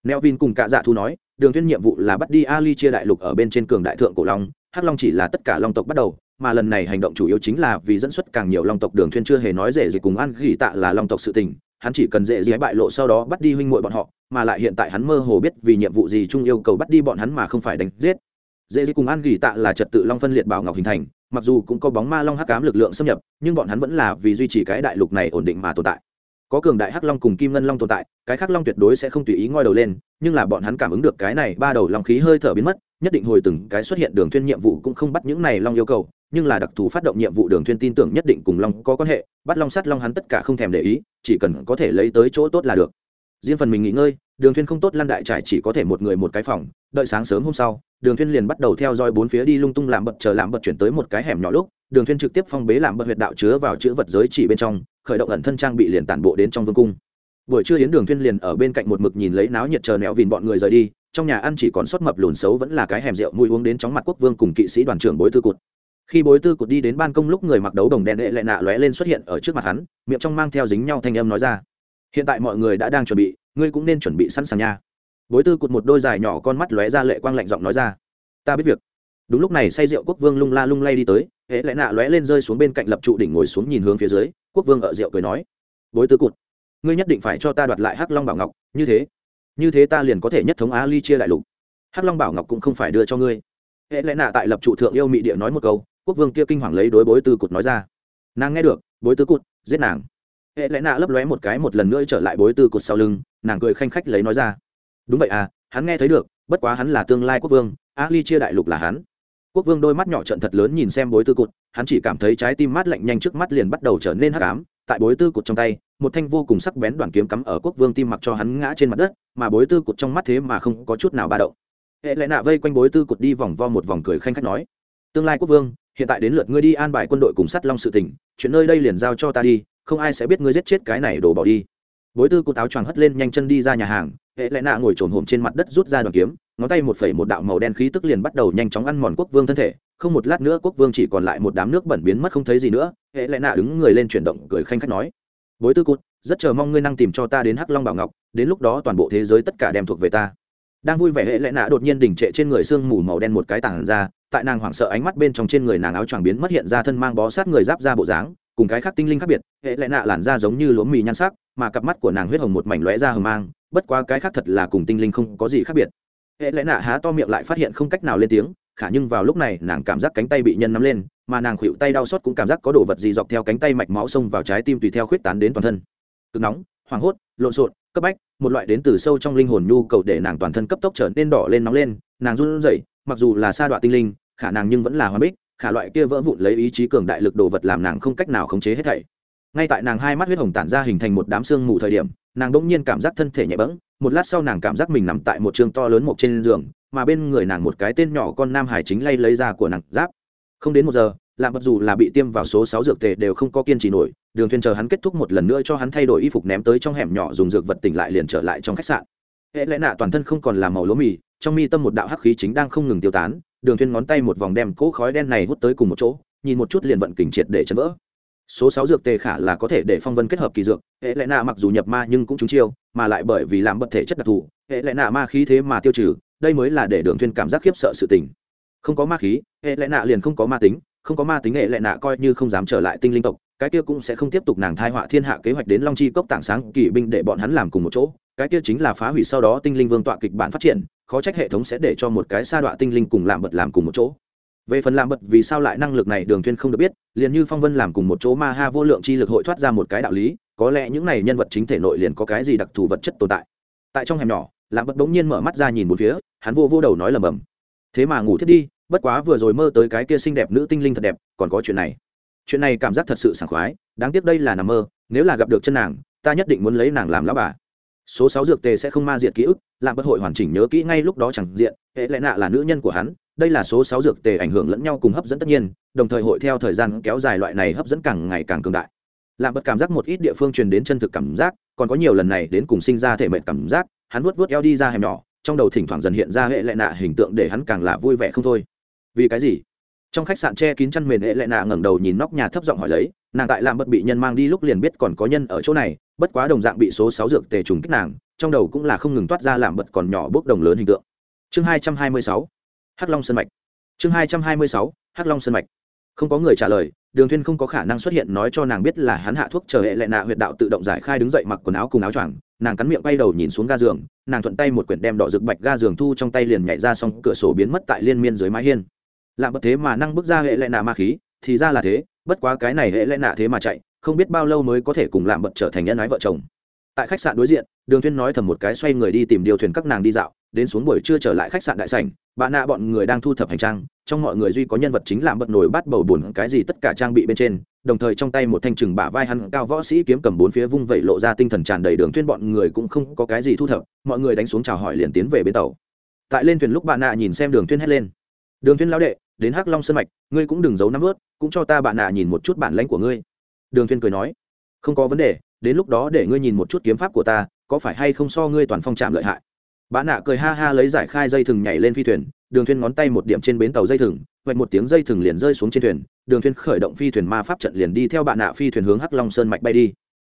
Mẹo vịn cùng cả dạ thu nói, đường thuyên nhiệm vụ là bắt đi ali chia đại lục ở bên trên cường đại thượng cổ long hắc long chỉ là tất cả long tộc bắt đầu, mà lần này hành động chủ yếu chính là vì dẫn xuất càng nhiều long tộc đường thuyên chưa hề nói dễ gì cùng ăn gỉ tạ là long tộc sự tình, hắn chỉ cần dễ dễ bại lộ sau đó bắt đi huynh muội bọn họ, mà lại hiện tại hắn mơ hồ biết vì nhiệm vụ gì chung yêu cầu bắt đi bọn hắn mà không phải đánh giết. Dễ dễ cùng an gỉ tạ là trật tự long phân liệt bảo ngọc hình thành, mặc dù cũng có bóng ma long hắc ám lực lượng xâm nhập, nhưng bọn hắn vẫn là vì duy trì cái đại lục này ổn định mà tồn tại. Có cường đại hắc long cùng kim ngân long tồn tại, cái khắc long tuyệt đối sẽ không tùy ý ngoi đầu lên, nhưng là bọn hắn cảm ứng được cái này ba đầu long khí hơi thở biến mất nhất định hồi từng cái xuất hiện đường thuyên nhiệm vụ cũng không bắt những này long yêu cầu, nhưng là đặc thù phát động nhiệm vụ đường thuyên tin tưởng nhất định cùng long có quan hệ, bắt long sát long hắn tất cả không thèm để ý, chỉ cần có thể lấy tới chỗ tốt là được. Riêng phần mình nghỉ ngơi, đường thuyên không tốt lan đại trải chỉ có thể một người một cái phòng, đợi sáng sớm hôm sau, đường thuyên liền bắt đầu theo dõi bốn phía đi lung tung làm bật chờ làm bật chuyển tới một cái hẻm nhỏ lúc, đường thuyên trực tiếp phong bế làm bật huyệt đạo chứa vào chữ vật giới chỉ bên trong, khởi động ẩn thân trang bị liền tản bộ đến trong vương cung. Buổi trưa yến đường thuyên liền ở bên cạnh một mực nhìn lấy náo nhiệt chờ nẹo vìn bọn người rời đi trong nhà ăn chỉ còn sót mập lùn xấu vẫn là cái hẻm rượu, mùi uống đến chóng mặt quốc vương cùng kỵ sĩ đoàn trưởng bối tư cụt. Khi bối tư cụt đi đến ban công lúc người mặc đấu đồng đen đệ lệ nạ lóe lên xuất hiện ở trước mặt hắn, miệng trong mang theo dính nhau thanh âm nói ra, hiện tại mọi người đã đang chuẩn bị, ngươi cũng nên chuẩn bị sẵn sàng nha. Bối tư cụt một đôi dài nhỏ con mắt lóe ra lệ quang lạnh giọng nói ra, ta biết việc. Đúng lúc này say rượu quốc vương lung la lung lay đi tới hễ lại nạ lóe lên rơi xuống bên cạnh lập trụ đỉnh ngồi xuống nhìn hướng phía dưới, quốc vương ở rượu cười nói, bối tư cụt, ngươi nhất định phải cho ta đoạt lại hắc long bảo ngọc, như thế như thế ta liền có thể nhất thống á ly chia đại lục. Hắc long bảo ngọc cũng không phải đưa cho ngươi. Hệ lẽ nạ tại lập trụ thượng yêu mị địa nói một câu, quốc vương kia kinh hoàng lấy đối bối tư cụt nói ra. Nàng nghe được, bối tư cụt, giết nàng. Hệ lẽ nạ lấp lóe một cái một lần nữa trở lại bối tư cụt sau lưng, nàng cười khanh khách lấy nói ra. Đúng vậy à hắn nghe thấy được, bất quá hắn là tương lai quốc vương á ly chia đại lục là hắn. Quốc vương đôi mắt nhỏ trận thật lớn nhìn xem bối tư cụt, hắn chỉ cảm thấy trái tim mát lạnh nhanh trước mắt liền bắt đầu trở nên hắc ám, tại bối tư cụt trong tay một thanh vô cùng sắc bén đoàn kiếm cắm ở quốc vương tim mặc cho hắn ngã trên mặt đất, mà bối tư cụt trong mắt thế mà không có chút nào ba động. Hệ lẽ nạ vây quanh bối tư cụt đi vòng vo một vòng cười khanh khách nói, tương lai quốc vương, hiện tại đến lượt ngươi đi an bài quân đội cùng sắt long sự tỉnh, chuyện nơi đây liền giao cho ta đi, không ai sẽ biết ngươi giết chết cái này đổ bỏ đi. Bối tư cụt áo choàng hất lên nhanh chân đi ra nhà hàng, hệ lẽ nạ ngồi trồn hổm trên mặt đất rút ra đoàn kiếm, ngón tay một phẩy một đạo màu đen khí tức liền bắt đầu nhanh chóng ăn mòn quốc vương thân thể, không một lát nữa quốc vương chỉ còn lại một đám nước bẩn biến mất không thấy gì nữa, hệ lẽ nạ đứng người lên chuyển động cười khanh khách nói bối tư cụt, rất chờ mong ngươi năng tìm cho ta đến hắc long bảo ngọc, đến lúc đó toàn bộ thế giới tất cả đem thuộc về ta. Đang vui vẻ hệ lẽ nạ đột nhiên đỉnh trệ trên người sương mù màu đen một cái tảng ra, tại nàng hoảng sợ ánh mắt bên trong trên người nàng áo choàng biến mất hiện ra thân mang bó sát người giáp ra bộ dáng, cùng cái khác tinh linh khác biệt, hệ lẽ nạ làn da giống như lúa mì nhan sắc, mà cặp mắt của nàng huyết hồng một mảnh lóe ra hờ mang, bất quá cái khác thật là cùng tinh linh không có gì khác biệt. Hệ lẽ nạ há to miệng lại phát hiện không cách nào lên tiếng, khả nhưng vào lúc này nàng cảm giác cánh tay bị nhân nắm lên mà nàng khuỵu tay đau xót cũng cảm giác có đồ vật gì dọc theo cánh tay mạch máu xông vào trái tim tùy theo khuyết tán đến toàn thân. Cực nóng, hoảng hốt, lộn xộn, cấp bách, một loại đến từ sâu trong linh hồn nhu cầu để nàng toàn thân cấp tốc trở nên đỏ lên nóng lên, nàng run rẩy, mặc dù là sa đoạn tinh linh, khả năng nhưng vẫn là hoa bích, khả loại kia vỡ vụn lấy ý chí cường đại lực đồ vật làm nàng không cách nào khống chế hết thảy. Ngay tại nàng hai mắt huyết hồng tản ra hình thành một đám xương mù thời điểm, nàng bỗng nhiên cảm giác thân thể nhẹ bẫng, một lát sau nàng cảm giác mình nằm tại một trường to lớn một trên giường, mà bên người nàng một cái tên nhỏ con nam hải chính lay lấy ra của nàng giáp không đến một giờ làm bất dù là bị tiêm vào số sáu dược tề đều không có kiên trì nổi, đường thuyền chờ hắn kết thúc một lần nữa cho hắn thay đổi y phục ném tới trong hẻm nhỏ dùng dược vật tỉnh lại liền trở lại trong khách sạn. Hệ lẽ nạ toàn thân không còn là màu lúa mì, trong mi tâm một đạo hắc khí chính đang không ngừng tiêu tán, đường thuyền ngón tay một vòng đem cỗ khói đen này hút tới cùng một chỗ, nhìn một chút liền vận kình triệt để chấn vỡ. Số sáu dược tề khả là có thể để phong vân kết hợp kỳ dược, hệ lẽ nạ mặc dù nhập ma nhưng cũng trúng chiêu, mà lại bởi vì làm bật thể chất đặc thù, hệ lẽ nạ ma khí thế mà tiêu trừ, đây mới là để đường thuyền cảm giác khiếp sợ sự tình không có ma khí, hệ lẽ nạ liền không có ma tính, không có ma tính hệ lẽ nạ coi như không dám trở lại tinh linh tộc, cái kia cũng sẽ không tiếp tục nàng thai họa thiên hạ kế hoạch đến long chi cốc tảng sáng kỵ binh để bọn hắn làm cùng một chỗ. Cái kia chính là phá hủy sau đó tinh linh vương tọa kịch bản phát triển, khó trách hệ thống sẽ để cho một cái sa đọa tinh linh cùng làm bật làm cùng một chỗ. Về phần làm bật vì sao lại năng lực này đường thuyên không được biết, liền như phong vân làm cùng một chỗ ma ha vô lượng chi lực hội thoát ra một cái đạo lý, có lẽ những này nhân vật chính thể nội liền có cái gì đặc thù vật chất tồn tại. Tại trong hẻm nhỏ làm bật đống nhiên mở mắt ra nhìn một phía, hắn vô vô đầu nói lầm bầm thế mà ngủ thiết đi, bất quá vừa rồi mơ tới cái kia xinh đẹp nữ tinh linh thật đẹp, còn có chuyện này. Chuyện này cảm giác thật sự sảng khoái, đáng tiếc đây là nằm mơ, nếu là gặp được chân nàng, ta nhất định muốn lấy nàng làm lão bà. Số sáu dược tề sẽ không ma diệt ký ức làm bất hội hoàn chỉnh nhớ kỹ ngay lúc đó chẳng diện, hệ lẽ nạ là nữ nhân của hắn, đây là số sáu dược tề ảnh hưởng lẫn nhau cùng hấp dẫn tất nhiên, đồng thời hội theo thời gian kéo dài loại này hấp dẫn càng ngày càng cường đại. Làm bất cảm giác một ít địa phương truyền đến chân thực cảm giác, còn có nhiều lần này đến cùng sinh ra thể mệnh cảm giác, hắn vuốt vuốt eo đi ra hẻm nhỏ trong đầu thỉnh thoảng dần hiện ra hệ lệ nạ hình tượng để hắn càng là vui vẻ không thôi. Vì cái gì? Trong khách sạn che kín chăn mền hệ lệ nạ ngẩng đầu nhìn nóc nhà thấp giọng hỏi lấy, nàng tại làm bất bị nhân mang đi lúc liền biết còn có nhân ở chỗ này, bất quá đồng dạng bị số sáu dược tề trùng kích nàng, trong đầu cũng là không ngừng toát ra làm bật còn nhỏ bước đồng lớn hình tượng. Chương hai trăm hai mươi sáu, hắc long sân mạch. Chương hai trăm hai mươi sáu, hắc long sân mạch. Không có người trả lời, đường thiên không có khả năng xuất hiện nói cho nàng biết là hắn hạ thuốc chờ hệ lệ nạ huyệt đạo tự động giải khai đứng dậy mặc quần áo cùng áo choàng nàng cắn miệng quay đầu nhìn xuống ga giường, nàng thuận tay một quyển đem đỏ rực bạch ga giường thu trong tay liền nhảy ra xong, cửa sổ biến mất tại liên miên dưới mái hiên. Làm bất thế mà năng bước ra hệ lệ nạ ma khí, thì ra là thế, bất quá cái này hệ lệ nạ thế mà chạy, không biết bao lâu mới có thể cùng làm bật trở thành nhân ái vợ chồng. Tại khách sạn đối diện, đường thuyên nói thầm một cái xoay người đi tìm điều thuyền các nàng đi dạo, đến xuống buổi trưa trở lại khách sạn đại sảnh, bà nạ bọn người đang thu thập hành trang, trong mọi người duy có nhân vật chính làm bật nổi bắt bầu buồn cái gì tất cả trang bị bên trên đồng thời trong tay một thanh trừng bả vai hắn cao võ sĩ kiếm cầm bốn phía vung vẩy lộ ra tinh thần tràn đầy đường thuyên bọn người cũng không có cái gì thu thập, mọi người đánh xuống chào hỏi liền tiến về bến tàu. Tại lên thuyền lúc bạn nạ nhìn xem đường thuyên hét lên. Đường thuyên lão đệ, đến hắc long sơn mạch, ngươi cũng đừng giấu nắm vớt cũng cho ta bạn nạ nhìn một chút bản lãnh của ngươi. Đường thuyên cười nói. Không có vấn đề, đến lúc đó để ngươi nhìn một chút kiếm pháp của ta, có phải hay không so ngươi toàn phong trạm lợi hại? Bạn nạ cười ha ha lấy giải khai dây thừng nhảy lên phi thuyền, đường thuyên ngón tay một điểm trên bến tàu dây thừng vạch một tiếng dây thừng liền rơi xuống trên thuyền đường thuyên khởi động phi thuyền ma pháp trận liền đi theo bạn nạ phi thuyền hướng hắc long sơn mạch bay đi.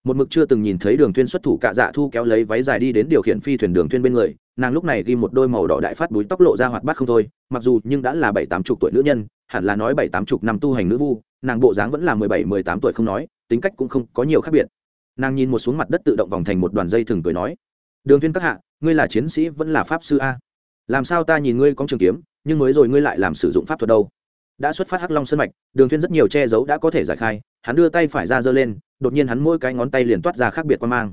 Một mực chưa từng nhìn thấy đường thuyên xuất thủ cạ dạ thu kéo lấy váy dài đi đến điều khiển phi thuyền đường thuyên bên người, nàng lúc này ghi một đôi màu đỏ đại phát búi tóc lộ ra hoạt bát không thôi, mặc dù nhưng đã là bảy tám chục tuổi nữ nhân, hẳn là nói bảy tám chục năm tu hành nữ vu, nàng bộ dáng vẫn là mười bảy, mười tám tuổi không nói, tính cách cũng không có nhiều khác biệt. Nàng nhìn một xuống mặt đất tự động vòng thành một đoàn dây thừng cười nói, đường thuyên các hạ, ngươi là chiến sĩ vẫn là pháp sư a? Làm sao ta nhìn ngươi có trường kiếm, nhưng mới rồi ngươi lại làm sử dụng pháp thuật đâu? Đã xuất phát hắc long sơn mạch, đường thuyên rất nhiều che giấu đã có thể giải khai, hắn đưa tay phải ra giơ lên, đột nhiên hắn mỗi cái ngón tay liền toát ra khác biệt quan mang.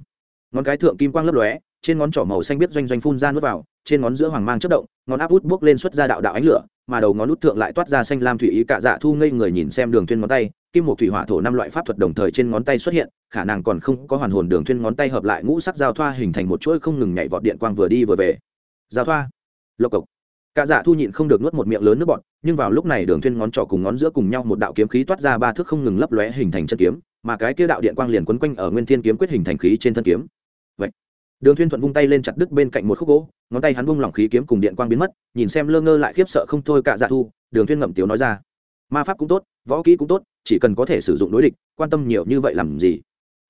Ngón cái thượng kim quang lấp lóe, trên ngón trỏ màu xanh biết doanh doanh phun ra nuốt vào, trên ngón giữa hoàng mang chớp động, ngón áp út bước lên xuất ra đạo đạo ánh lửa, mà đầu ngón út thượng lại toát ra xanh lam thủy ý cả dạ thu ngây người nhìn xem đường thuyên ngón tay, kim một thủy hỏa thổ năm loại pháp thuật đồng thời trên ngón tay xuất hiện, khả năng còn không có hoàn hồn đường thuyên ngón tay hợp lại ngũ sắc giao thoa hình thành một chuỗi không ngừng nhảy vọt điện quang vừa đi vừa về. Giao thoa. Lộc cộc. Cả dạ thu nhịn không được nuốt một miệng lớn nước bọt, nhưng vào lúc này đường thuyên ngón trỏ cùng ngón giữa cùng nhau một đạo kiếm khí toát ra ba thước không ngừng lấp lóe hình thành chân kiếm, mà cái kia đạo điện quang liền quấn quanh ở nguyên thiên kiếm quyết hình thành khí trên thân kiếm vậy, đường thuyên thuận vung tay lên chặt đứt bên cạnh một khúc gỗ, ngón tay hắn vung lỏng khí kiếm cùng điện quang biến mất, nhìn xem lơ ngơ lại khiếp sợ không thôi cả dạ thu, đường thuyên ngậm tiếu nói ra ma pháp cũng tốt, võ kỹ cũng tốt, chỉ cần có thể sử dụng đối địch, quan tâm nhiều như vậy làm gì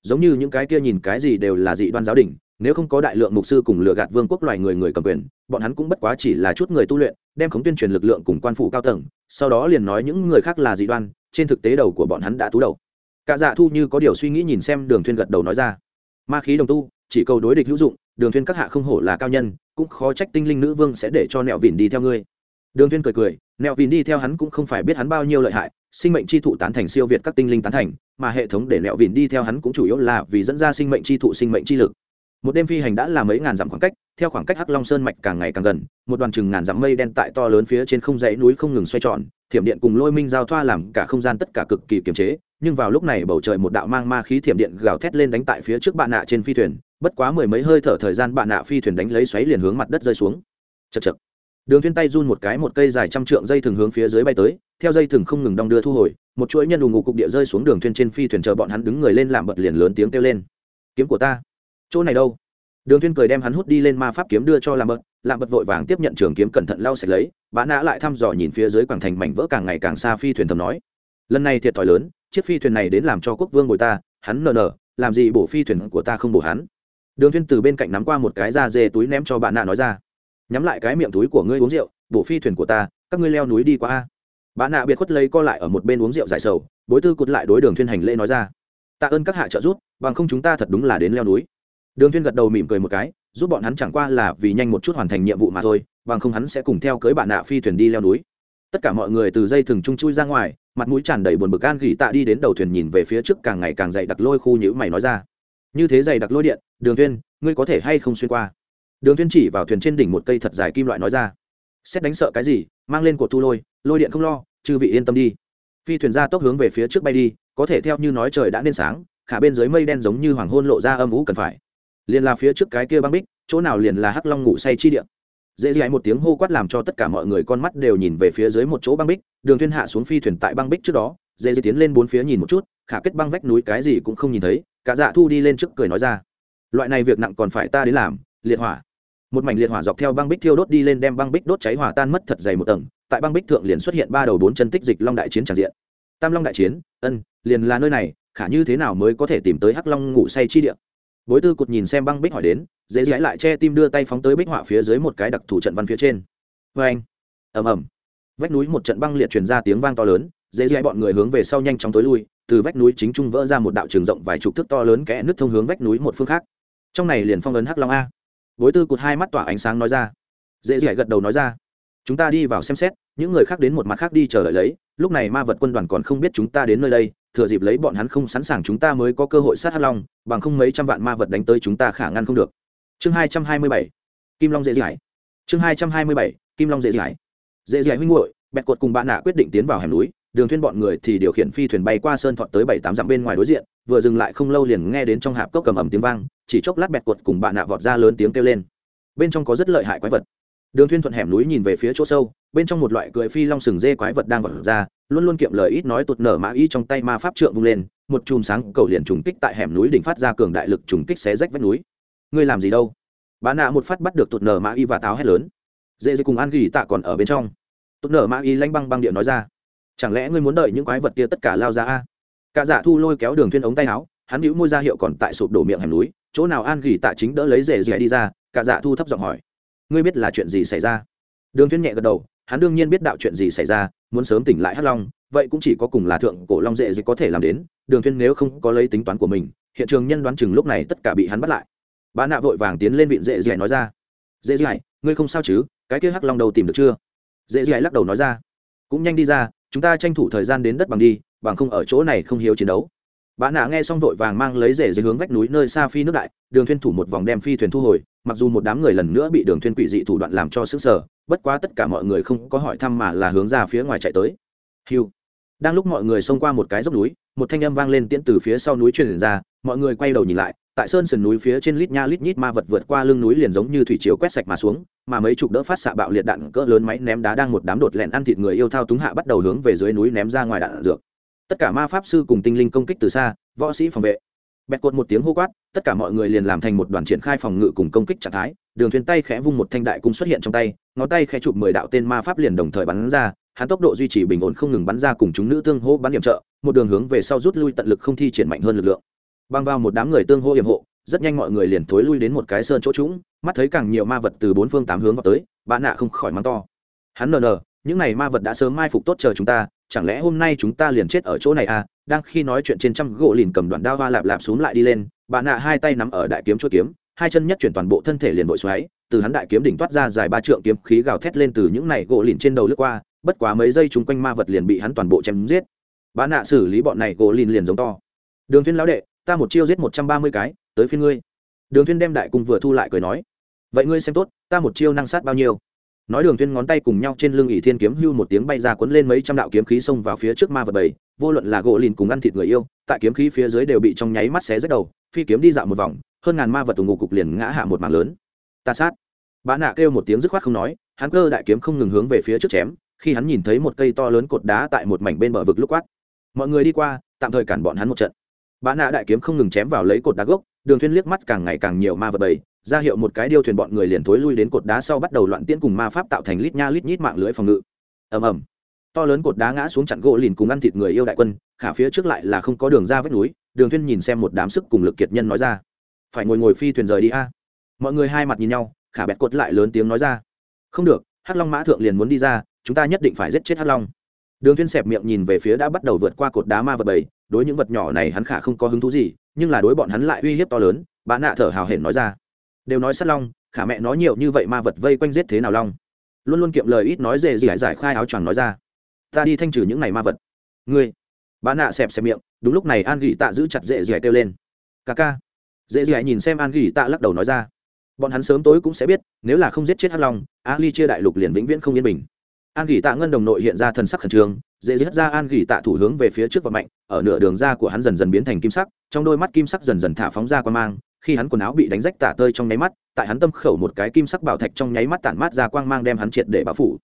giống như những cái kia nhìn cái gì đều là dị đoan giáo đỉnh nếu không có đại lượng mục sư cùng lừa gạt vương quốc loài người người cầm quyền, bọn hắn cũng bất quá chỉ là chút người tu luyện, đem khống tuyên truyền lực lượng cùng quan phủ cao tầng, sau đó liền nói những người khác là dị đoan, trên thực tế đầu của bọn hắn đã tú đầu. Cả dạ thu như có điều suy nghĩ nhìn xem đường thuyên gật đầu nói ra. Ma khí đồng tu, chỉ cầu đối địch hữu dụng, đường thuyên các hạ không hổ là cao nhân, cũng khó trách tinh linh nữ vương sẽ để cho nẹo vỉn đi theo ngươi. Đường thuyên cười cười, nẹo vỉn đi theo hắn cũng không phải biết hắn bao nhiêu lợi hại, sinh mệnh chi thụ tán thành siêu việt các tinh linh tán thành, mà hệ thống để nẹo vỉn đi theo hắn cũng chủ yếu là vì dẫn ra sinh mệnh chi thụ, sinh mệnh chi lực một đêm phi hành đã là mấy ngàn dặm khoảng cách, theo khoảng cách hắc long sơn mạch càng ngày càng gần, một đoàn chừng ngàn dặm mây đen tại to lớn phía trên không dãy núi không ngừng xoay tròn, thiểm điện cùng lôi minh giao thoa làm cả không gian tất cả cực kỳ kiềm chế, nhưng vào lúc này bầu trời một đạo mang ma khí thiểm điện gào thét lên đánh tại phía trước bạn nạ trên phi thuyền, bất quá mười mấy hơi thở thời gian bạn nạ phi thuyền đánh lấy xoáy liền hướng mặt đất rơi xuống. Chật chật đường thiên tay run một cái một cây dài trăm trượng dây thường hướng phía dưới bay tới, theo dây thường không ngừng đong đưa thu hồi, một chuỗi nhân đùng ngủ cục địa rơi xuống đường thiên trên phi thuyền chờ bọn hắn đứng người lên làm bật liền lớn tiếng kêu lên. Kiếm của ta! Chỗ này đâu? Đường thuyên cười đem hắn hút đi lên ma pháp kiếm đưa cho làm bật làm bật vội vàng tiếp nhận trường kiếm cẩn thận lau sạch lấy, bá nã lại thăm dò nhìn phía dưới quảng thành mảnh vỡ càng ngày càng xa phi thuyền thầm nói. Lần này thiệt thòi lớn, chiếc phi thuyền này đến làm cho quốc vương bồi ta, hắn nờ nờ, làm gì bổ phi thuyền của ta không bổ hắn. Đường thuyên từ bên cạnh nắm qua một cái da dê túi ném cho bạn nã nói ra. Nhắm lại cái miệng túi của ngươi uống rượu, bổ phi thuyền của ta, các ngươi leo núi đi qua a. Bạn nã biệt khuất lấy co lại ở một bên uống rượu giải sầu, bối tư cụt lại đối đường thuyên hành lễ nói ra. Tạ ơn các hạ trợ giúp, bằng không chúng ta thật đúng là đến leo núi đường thuyên gật đầu mỉm cười một cái, giúp bọn hắn chẳng qua là vì nhanh một chút hoàn thành nhiệm vụ mà thôi, bằng không hắn sẽ cùng theo cưới bạn nạ phi thuyền đi leo núi. Tất cả mọi người từ dây thừng chung chui ra ngoài, mặt mũi tràn đầy buồn bực gan gỉ tạ đi đến đầu thuyền nhìn về phía trước càng ngày càng dày đặc lôi khu nhữ mày nói ra. Như thế dày đặc lôi điện, đường thuyên ngươi có thể hay không xuyên qua? Đường thuyên chỉ vào thuyền trên đỉnh một cây thật dài kim loại nói ra. Xét đánh sợ cái gì, mang lên cột thu lôi lôi điện không lo, chư vị yên tâm đi. Phi thuyền ra tốc hướng về phía trước bay đi, có thể theo như nói trời đã nên sáng, khả bên dưới mây đen giống như hoàng hôn lộ ra âm ú cần phải liền là phía trước cái kia băng bích, chỗ nào liền là hắc long ngủ say chi điện dễ dãi một tiếng hô quát làm cho tất cả mọi người con mắt đều nhìn về phía dưới một chỗ băng bích, đường thiên hạ xuống phi thuyền tại băng bích trước đó, dễ dễ tiến lên bốn phía nhìn một chút, khả kết băng vách núi cái gì cũng không nhìn thấy, cả dạ thu đi lên trước cười nói ra. Loại này việc nặng còn phải ta đến làm, liệt hỏa. Một mảnh liệt hỏa dọc theo băng bích thiêu đốt đi lên đem băng bích đốt cháy hỏa tan mất thật dày một tầng, tại băng bích thượng liền xuất hiện ba đầu bốn chân tích dịch long đại chiến tràn diện. Tam long đại chiến, ân, liền là nơi này, khả như thế nào mới có thể tìm tới hắc long ngủ say chi địa? Bối tư cụt nhìn xem băng bích hỏi đến, dễ dãi lại che tim đưa tay phóng tới bích họa phía dưới một cái đặc thủ trận văn phía trên. Vê anh, ầm ầm. Vách núi một trận băng liệt truyền ra tiếng vang to lớn, dễ dãi bọn người hướng về sau nhanh chóng tối lui, từ vách núi chính trung vỡ ra một đạo trường rộng vài chục thước to lớn kẽ nước thông hướng vách núi một phương khác. Trong này liền phong ấn hắc long a. Bối tư cụt hai mắt tỏa ánh sáng nói ra. Dễ dãi gật đầu nói ra. Chúng ta đi vào xem xét, những người khác đến một mặt khác đi chờ đợi lấy lúc này ma vật quân đoàn còn không biết chúng ta đến nơi đây, thừa dịp lấy bọn hắn không sẵn sàng chúng ta mới có cơ hội sát hắc long, bằng không mấy trăm vạn ma vật đánh tới chúng ta khả ngăn không được. Chương hai trăm hai mươi bảy, kim long dễ dãi chương hai trăm hai mươi bảy, kim long dễ dãi dễ dãi huynh hội bẹt cột cùng bạn nạ quyết định tiến vào hẻm núi, đường thuyên bọn người thì điều khiển phi thuyền bay qua sơn thọt tới bảy tám dặm bên ngoài đối diện, vừa dừng lại không lâu liền nghe đến trong hạp cốc cầm ẩm tiếng vang, chỉ chốc lát bẹt cột cùng bạn nạ vọt ra lớn tiếng kêu lên. Bên trong có rất lợi hại quái vật. Đường thuyên thuận hẻm núi nhìn về phía chỗ sâu bên trong một loại cưỡi phi long sừng dê quái vật đang vọt ra, luôn luôn kiệm lời ít nói tụt nở mã y trong tay ma pháp trượng vung lên, một chùm sáng cầu liền trùng kích tại hẻm núi đỉnh phát ra cường đại lực trùng kích xé rách vách núi. Ngươi làm gì đâu? Bà nạ một phát bắt được tụt nở mã y và táo hét lớn. Dê dê cùng an ghi tạ còn ở bên trong. Tụt nở mã y lanh băng băng điện nói ra. Chẳng lẽ ngươi muốn đợi những quái vật kia tất cả lao ra a? Cả dạ thu lôi kéo đường thuyên ống tay áo, hắn liễu môi ra hiệu còn tại sụp đổ miệng hẻm núi, chỗ nào an gỉ tạ chính đỡ lấy rể dễ đi ra, cả dạ thu thấp giọng hỏi. Ngươi biết là chuyện gì xảy ra? Đường thuyên nhẹ gật đầu hắn đương nhiên biết đạo chuyện gì xảy ra, muốn sớm tỉnh lại hắc long, vậy cũng chỉ có cùng là thượng cổ long dễ dễ có thể làm đến, đường thuyên nếu không có lấy tính toán của mình, hiện trường nhân đoán chừng lúc này tất cả bị hắn bắt lại. Bà nạ vội vàng tiến lên vịn dễ dễ nói ra dễ dễ ngươi không sao chứ? Cái kia hắc long đầu tìm được chưa? Dễ dễ lắc đầu nói ra, cũng nhanh đi ra, chúng ta tranh thủ thời gian đến đất bằng đi, bằng không ở chỗ này không hiếu chiến đấu. Bà nạ nghe xong vội vàng mang lấy rể dưới hướng vách núi nơi xa phi nước đại, đường thuyên thủ một vòng đem phi thuyền thu hồi, mặc dù một đám người lần nữa bị đường thuyên quỷ dị thủ đoạn làm cho sững sờ bất quá tất cả mọi người không có hỏi thăm mà là hướng ra phía ngoài chạy tới. Hiu đang lúc mọi người xông qua một cái dốc núi, một thanh âm vang lên tiễn từ phía sau núi truyền ra, mọi người quay đầu nhìn lại, tại sơn sườn núi phía trên lít nha lít nhít ma vật vượt qua lưng núi liền giống như thủy chiều quét sạch mà xuống, mà mấy chục đỡ phát xạ bạo liệt đạn cỡ lớn máy ném đá đang một đám đột lẹn ăn thịt người yêu thao túng hạ bắt đầu hướng về dưới núi ném ra ngoài đạn dược. Tất cả ma pháp sư cùng tinh linh công kích từ xa, võ sĩ phòng vệ bẹt cột một tiếng hô quát, tất cả mọi người liền làm thành một đoàn triển khai phòng ngự cùng công kích trạng thái, đường thuyền tay khẽ vung một thanh đại cung xuất hiện trong tay, ngón tay khẽ chụp mười đạo tên ma pháp liền đồng thời bắn ra, hắn tốc độ duy trì bình ổn không ngừng bắn ra cùng chúng nữ tương hô bắn điểm trợ, một đường hướng về sau rút lui tận lực không thi triển mạnh hơn lực lượng. Băng vào một đám người tương hô hiểm hộ, rất nhanh mọi người liền thối lui đến một cái sơn chỗ trũng, mắt thấy càng nhiều ma vật từ bốn phương tám hướng vào tới bạn nạ không khỏi mắng to. Hắn nờ nờ, những này ma vật đã sớm mai phục tốt chờ chúng ta, chẳng lẽ hôm nay chúng ta liền chết ở chỗ này à? Đang khi nói chuyện trên trăm gỗ lìn cầm đoạn đao hoa lạp lạp xuống lại đi lên, bà nạ hai tay nắm ở đại kiếm chuỗi kiếm, hai chân nhất chuyển toàn bộ thân thể liền vội xoáy, từ hắn đại kiếm đỉnh toát ra dài ba trượng kiếm khí gào thét lên từ những này gỗ lìn trên đầu lướt qua, bất quá mấy giây chung quanh ma vật liền bị hắn toàn bộ chém giết. Bà nạ xử lý bọn này gỗ lìn liền giống to. Đường thiên lão đệ, ta một chiêu giết một trăm ba mươi cái, tới phiên ngươi. Đường thiên đem đại cung vừa thu lại cười nói. Vậy ngươi xem tốt, ta một chiêu năng sát bao nhiêu? Nói đường tuyên ngón tay cùng nhau trên lưng ỷ thiên kiếm hưu một tiếng bay ra cuốn lên mấy trăm đạo kiếm khí xông vào phía trước ma vật bầy vô luận là gỗ lìn cùng ăn thịt người yêu, tại kiếm khí phía dưới đều bị trong nháy mắt xé rách đầu, phi kiếm đi dạo một vòng, hơn ngàn ma vật tù ngủ cục liền ngã hạ một mảng lớn. Ta sát. Bá nạ kêu một tiếng dứt khoát không nói, hắn cơ đại kiếm không ngừng hướng về phía trước chém, khi hắn nhìn thấy một cây to lớn cột đá tại một mảnh bên bờ vực lúc quát. Mọi người đi qua, tạm thời cản bọn hắn một trận. Bá nạ đại kiếm không ngừng chém vào lấy cột đá gốc đường thuyên liếc mắt càng ngày càng nhiều ma vật bầy, ra hiệu một cái điêu thuyền bọn người liền thối lui đến cột đá sau bắt đầu loạn tiễn cùng ma pháp tạo thành lít nha lít nhít mạng lưới phòng ngự. Ầm ầm. To lớn cột đá ngã xuống chặn gỗ lìn cùng ăn thịt người yêu đại quân, khả phía trước lại là không có đường ra vách núi, đường thuyên nhìn xem một đám sức cùng lực kiệt nhân nói ra. Phải ngồi ngồi phi thuyền rời đi a. Mọi người hai mặt nhìn nhau, khả bẹt cột lại lớn tiếng nói ra. Không được, hắc long mã thượng liền muốn đi ra, chúng ta nhất định phải giết chết hắc long. Đường thuyên sẹp miệng nhìn về phía đã bắt đầu vượt qua cột đá ma vật bầy đối những vật nhỏ này hắn khả không có hứng thú gì, nhưng là đối bọn hắn lại uy hiếp to lớn, bà nạ thở hào hển nói ra. Đều nói sắt long, khả mẹ nói nhiều như vậy ma vật vây quanh giết thế nào long? Luôn luôn kiệm lời ít nói dễ gì giải khai áo choàng nói ra. Ta đi thanh trừ những này ma vật. Ngươi. Bà nạ xẹp xẹp miệng, đúng lúc này an gỉ tạ giữ chặt dễ gì kêu lên. Ca ca. Dễ gì nhìn xem an gỉ tạ lắc đầu nói ra. Bọn hắn sớm tối cũng sẽ biết, nếu là không giết chết hắc long, a ly chia đại lục liền vĩnh viễn không yên bình an gỉ tạ ngân đồng nội hiện ra thần sắc khẩn trương, dễ dứt ra an gỉ tạ thủ hướng về phía trước và mạnh, ở nửa đường ra của hắn dần dần biến thành kim sắc, trong đôi mắt kim sắc dần dần thả phóng ra qua mang, khi hắn quần áo bị đánh rách tả tơi trong nháy mắt, tại hắn tâm khẩu một cái kim sắc bảo thạch trong nháy mắt tản mát ra quang mang đem hắn triệt để bao phủ.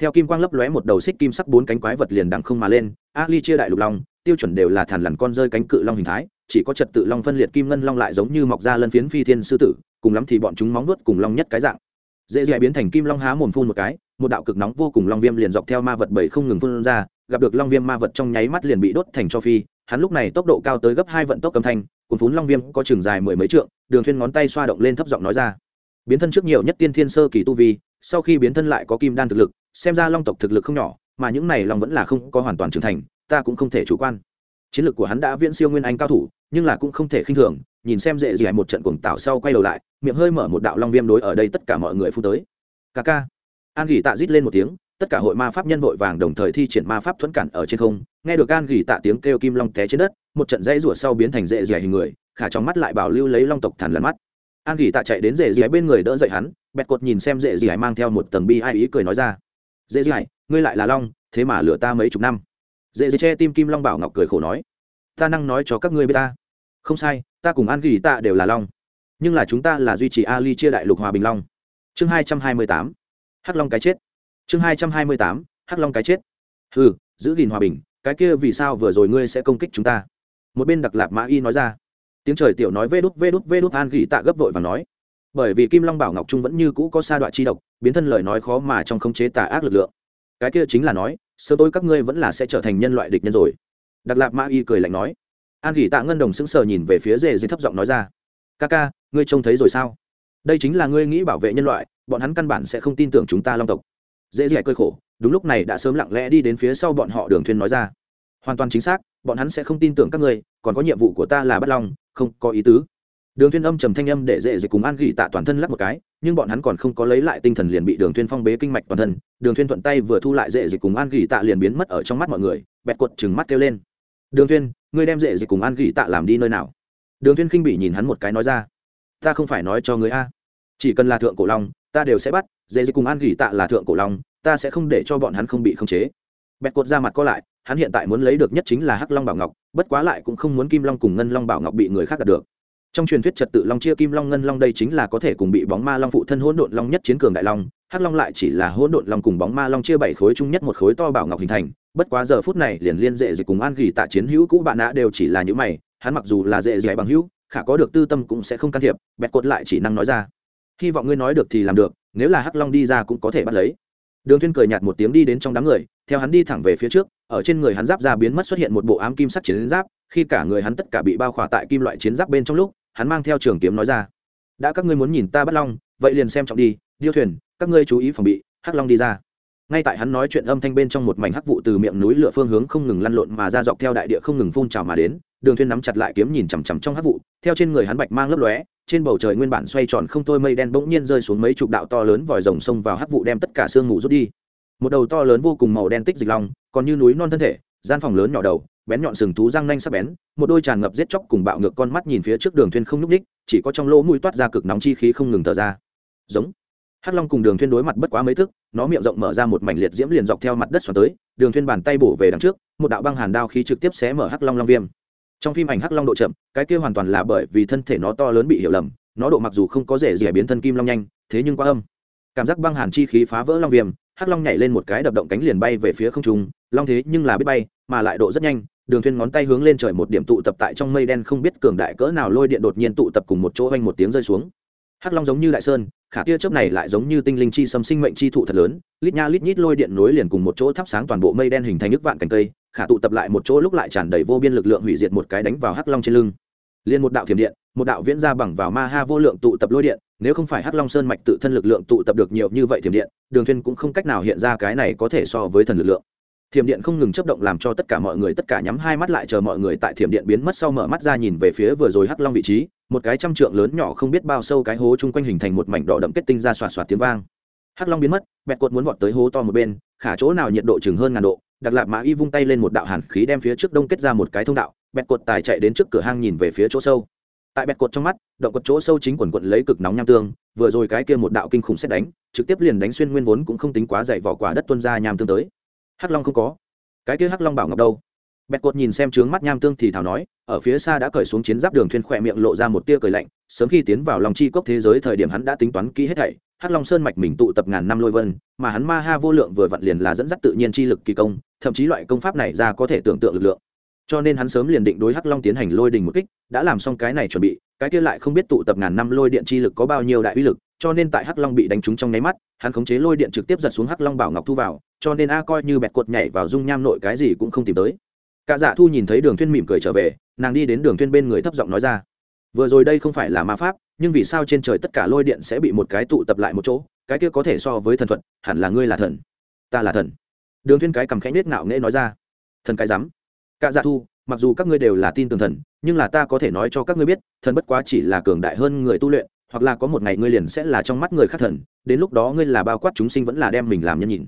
Theo kim quang lấp lóe một đầu xích kim sắc bốn cánh quái vật liền đằng không mà lên ali chia đại lục long, tiêu chuẩn đều là thản lằn con rơi cánh cự long hình thái, chỉ có trật tự long phân liệt kim ngân long lại giống như mọc ra lân phiến phi thiên sư tử, cùng lắm thì bọn chúng móng nuốt cùng long nhất cái dạng dễ dễ biến thành kim long há mồm phun một cái, một đạo cực nóng vô cùng long viêm liền dọc theo ma vật bảy không ngừng phun ra, gặp được long viêm ma vật trong nháy mắt liền bị đốt thành cho phi, hắn lúc này tốc độ cao tới gấp hai vận tốc âm thanh, cuốn phún long viêm có chừng dài mười mấy trượng, đường thuyên ngón tay xoa động lên thấp giọng nói ra. Biến thân trước nhiều nhất tiên thiên sơ kỳ tu vi, sau khi biến thân lại có kim đan thực lực, xem ra long tộc thực lực không nhỏ, mà những này long vẫn là không có hoàn toàn trưởng thành, ta cũng không thể chủ quan. Chiến lược của hắn đã viễn siêu nguyên anh cao thủ, nhưng là cũng không thể khinh thường nhìn xem dễ dàng một trận cuồng tạo sau quay đầu lại, miệng hơi mở một đạo long viêm đối ở đây tất cả mọi người phu tới. Ca ca. An gỉ tạ rít lên một tiếng, tất cả hội ma pháp nhân vội vàng đồng thời thi triển ma pháp thuẫn cản ở trên không, nghe được an gỉ tạ tiếng kêu kim long té trên đất, một trận dãy rủa sau biến thành dễ dàng hình người, khả trong mắt lại bảo lưu lấy long tộc thản lẫn mắt. An gỉ tạ chạy đến dễ dàng bên người đỡ dậy hắn, bẹt cột nhìn xem dễ dàng mang theo một tầng bi ai ý cười nói ra. Dễ dàng ngươi lại là long, thế mà lừa ta mấy chục năm. Dễ dàng che tim kim long bảo ngọc cười khổ nói. Ta năng nói cho các ngươi biết ta không sai, ta cùng an gỉ tạ đều là long. Nhưng là chúng ta là duy trì ali chia đại lục hòa bình long. Chương hai trăm hai mươi tám, hắc long cái chết. Chương hai trăm hai mươi tám, hắc long cái chết. Ừ giữ gìn hòa bình, cái kia vì sao vừa rồi ngươi sẽ công kích chúng ta? Một bên đặc lạp mã y nói ra. Tiếng trời tiểu nói vê đút vê đút vê đút, an gỉ tạ gấp vội và nói. Bởi vì kim long bảo ngọc trung vẫn như cũ có sa đoạn chi độc, biến thân lời nói khó mà trong khống chế tà ác lực lượng. Cái kia chính là nói sơ tối các ngươi vẫn là sẽ trở thành nhân loại địch nhân rồi. Đặc lạp mã y cười lạnh nói an gỉ tạ ngân đồng sững sờ nhìn về phía dê dê thấp giọng nói ra. Ca ca, ngươi trông thấy rồi sao? Đây chính là ngươi nghĩ bảo vệ nhân loại, bọn hắn căn bản sẽ không tin tưởng chúng ta long tộc. Dễ dãi cơi khổ, đúng lúc này đã sớm lặng lẽ đi đến phía sau bọn họ đường thuyên nói ra. Hoàn toàn chính xác, bọn hắn sẽ không tin tưởng các ngươi, còn có nhiệm vụ của ta là bắt long, không có ý tứ. Đường thuyên âm trầm thanh âm để dễ dễ cùng an gỉ tạ toàn thân lắc một cái, nhưng bọn hắn còn không có lấy lại tinh thần liền bị đường thuyên phong bế kinh mạch toàn thân. Đường thuyên thuận tay vừa thu lại dễ dễ cùng an gỉ tạ liền biến mất ở trong mắt mọi người, bẹt cuột chừng mắt kêu lên. Đường thuyên ngươi đem dễ dịch cùng an gỉ tạ làm đi nơi nào? Đường Thiên khinh bị nhìn hắn một cái nói ra, ta không phải nói cho ngươi a. Chỉ cần là thượng cổ long, ta đều sẽ bắt dễ dịch cùng an gỉ tạ là thượng cổ long, ta sẽ không để cho bọn hắn không bị khống chế. Bẹt cột ra mặt co lại, hắn hiện tại muốn lấy được nhất chính là hắc long bảo ngọc, bất quá lại cũng không muốn kim long cùng ngân long bảo ngọc bị người khác đạt được. Trong truyền thuyết trật tự long chia kim long ngân long đây chính là có thể cùng bị bóng ma long phụ thân hỗn độn long nhất chiến cường đại long hắc long lại chỉ là hỗn độn long cùng bóng ma long chia bảy khối chung nhất một khối to bảo ngọc hình thành, bất quá giờ phút này liền liên dễ dịch cùng an gỉ tạ chiến hữu cũ bạn đã đều chỉ là những mày, hắn mặc dù là dễ dạy bằng hữu, khả có được tư tâm cũng sẽ không can thiệp, bẹt cột lại chỉ năng nói ra. Hy vọng ngươi nói được thì làm được, nếu là hắc long đi ra cũng có thể bắt lấy. Đường Thiên cười nhạt một tiếng đi đến trong đám người, theo hắn đi thẳng về phía trước, ở trên người hắn giáp ra biến mất xuất hiện một bộ ám kim sắt chiến giáp, khi cả người hắn tất cả bị bao khỏa tại kim loại chiến giáp bên trong lúc, hắn mang theo trường kiếm nói ra. Đã các ngươi muốn nhìn ta bắt long, vậy liền xem trọng đi, điêu thuyền các ngươi chú ý phòng bị, hắc long đi ra. Ngay tại hắn nói chuyện âm thanh bên trong một mảnh hắc vụ từ miệng núi lửa phương hướng không ngừng lăn lộn mà ra dọc theo đại địa không ngừng phun trào mà đến, đường thuyên nắm chặt lại kiếm nhìn chằm chằm trong hắc vụ, theo trên người hắn bạch mang lấp lóe, trên bầu trời nguyên bản xoay tròn không thôi mây đen bỗng nhiên rơi xuống mấy chục đạo to lớn vòi rồng sông vào hắc vụ đem tất cả sương mù rút đi. Một đầu to lớn vô cùng màu đen tích dịch long, còn như núi non thân thể, gian phòng lớn nhỏ đầu, bén nhọn sừng thú răng nanh sắc bén, một đôi tràn ngập giết chóc cùng bạo ngược con mắt nhìn phía trước đường thuyên không nhúc ních chỉ có trong lỗ mũi toát ra cực nóng chi khí không ngừng thở ra. Giống hắc long cùng đường thuyên đối mặt bất quá mấy thức nó miệng rộng mở ra một mảnh liệt diễm liền dọc theo mặt đất xoắn tới, đường thuyên bàn tay bổ về đằng trước, một đạo băng hàn đao khí trực tiếp xé mở hắc long long viêm. Trong phim ảnh hắc long độ chậm, cái kia hoàn toàn là bởi vì thân thể nó to lớn bị hiểu lầm, nó độ mặc dù không có rẻ rẻ biến thân kim long nhanh, thế nhưng quá âm. Cảm giác băng hàn chi khí phá vỡ long viêm, hắc long nhảy lên một cái đập động cánh liền bay về phía không trung, long thế nhưng là biết bay, mà lại độ rất nhanh, đường thuyên ngón tay hướng lên trời một điểm tụ tập tại trong mây đen không biết cường đại cỡ nào lôi điện đột nhiên tụ tập cùng một chỗ vang một tiếng rơi xuống hắc long giống như đại sơn, khả tia chớp này lại giống như tinh linh chi xâm sinh mệnh chi thụ thật lớn, lít nha lít nhít lôi điện nối liền cùng một chỗ thắp sáng toàn bộ mây đen hình thành nước vạn cành cây, khả tụ tập lại một chỗ lúc lại tràn đầy vô biên lực lượng hủy diệt một cái đánh vào hắc long trên lưng. Liền một đạo thiểm điện, một đạo viễn ra bằng vào ma ha vô lượng tụ tập lôi điện, nếu không phải hắc long sơn mạch tự thân lực lượng tụ tập được nhiều như vậy thiểm điện, đường thuyên cũng không cách nào hiện ra cái này có thể so với thần lực lượng thiểm điện không ngừng chấp động làm cho tất cả mọi người, tất cả nhắm hai mắt lại chờ mọi người tại thiểm điện biến mất sau mở mắt ra nhìn về phía vừa rồi hắc long vị trí. Một cái trăm trượng lớn nhỏ không biết bao sâu cái hố chung quanh hình thành một mảnh đỏ đậm kết tinh ra xoạt xoạt tiếng vang. Hắc long biến mất, bẹt cột muốn vọt tới hố to một bên, khả chỗ nào nhiệt độ chừng hơn ngàn độ, đặc lạp mã y vung tay lên một đạo hàn khí đem phía trước đông kết ra một cái thông đạo, bẹt cột tài chạy đến trước cửa hang nhìn về phía chỗ sâu. Tại bẹt cột trong mắt, động cột chỗ sâu chính quần quận lấy cực nóng nham tương, vừa rồi cái kia một đạo kinh khủng xét đánh, trực tiếp liền đánh xuyên nguyên vốn cũng không tính quá dày vỏ quả đất tuân ra nham tương tới hắc long không có. Cái kia hắc long bảo ngọc đâu? Bẹt cột nhìn xem trướng mắt nham tương thì thảo nói, ở phía xa đã cởi xuống chiến giáp đường thuyên khỏe miệng lộ ra một tia cười lạnh, sớm khi tiến vào lòng chi cốc thế giới thời điểm hắn đã tính toán kỹ hết thảy, hắc long sơn mạch mình tụ tập ngàn năm lôi vân, mà hắn ma ha vô lượng vừa vặn liền là dẫn dắt tự nhiên chi lực kỳ công, thậm chí loại công pháp này ra có thể tưởng tượng lực lượng. Cho nên hắn sớm liền định đối hắc long tiến hành lôi đình một kích, đã làm xong cái này chuẩn bị, cái kia lại không biết tụ tập ngàn năm lôi điện chi lực có bao nhiêu đại uy lực, cho nên tại hắc long bị đánh trúng trong nháy mắt, hắn khống chế lôi điện trực tiếp giật xuống hắc long bảo ngọc thu vào cho nên a coi như bẹt cột nhảy vào dung nham nội cái gì cũng không tìm tới. Cả dạ thu nhìn thấy đường thuyên mỉm cười trở về, nàng đi đến đường thuyên bên người thấp giọng nói ra. Vừa rồi đây không phải là ma pháp, nhưng vì sao trên trời tất cả lôi điện sẽ bị một cái tụ tập lại một chỗ, cái kia có thể so với thần thuật, hẳn là ngươi là thần. Ta là thần. Đường thuyên cái cầm khẽ nết nạo nghễ nói ra. Thần cái dám cả dạ thu, mặc dù các ngươi đều là tin tưởng thần, nhưng là ta có thể nói cho các ngươi biết, thần bất quá chỉ là cường đại hơn người tu luyện, hoặc là có một ngày ngươi liền sẽ là trong mắt người khác thần, đến lúc đó ngươi là bao quát chúng sinh vẫn là đem mình làm nhân nhìn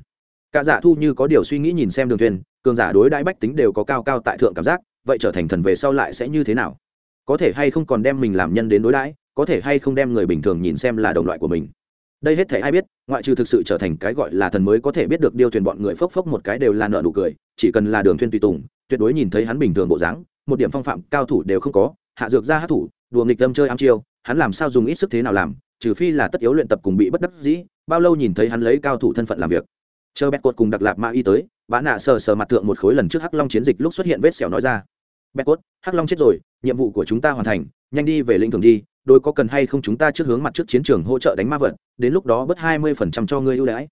cả dạ thu như có điều suy nghĩ nhìn xem đường thuyền, cường giả đối đãi bách tính đều có cao cao tại thượng cảm giác, vậy trở thành thần về sau lại sẽ như thế nào? Có thể hay không còn đem mình làm nhân đến đối đãi, có thể hay không đem người bình thường nhìn xem là đồng loại của mình? Đây hết thể ai biết, ngoại trừ thực sự trở thành cái gọi là thần mới có thể biết được điêu thuyền bọn người phốc phốc một cái đều là nợ nụ cười, chỉ cần là đường thuyền tùy tùng, tuyệt đối nhìn thấy hắn bình thường bộ dáng, một điểm phong phạm, cao thủ đều không có, hạ dược ra hát thủ, đùa nghịch tâm chơi ám chiêu, hắn làm sao dùng ít sức thế nào làm, trừ phi là tất yếu luyện tập cùng bị bất đắc dĩ, bao lâu nhìn thấy hắn lấy cao thủ thân phận làm việc chờ bẹt cột cùng đặc lạp Ma y tới bã nạ sờ sờ mặt tượng một khối lần trước hắc long chiến dịch lúc xuất hiện vết xẻo nói ra. Bẹt cốt hắc long chết rồi, nhiệm vụ của chúng ta hoàn thành, nhanh đi về lĩnh thường đi, đôi có cần hay không chúng ta trước hướng mặt trước chiến trường hỗ trợ đánh ma vật, đến lúc đó bớt hai mươi phần trăm cho ngươi ưu đãi.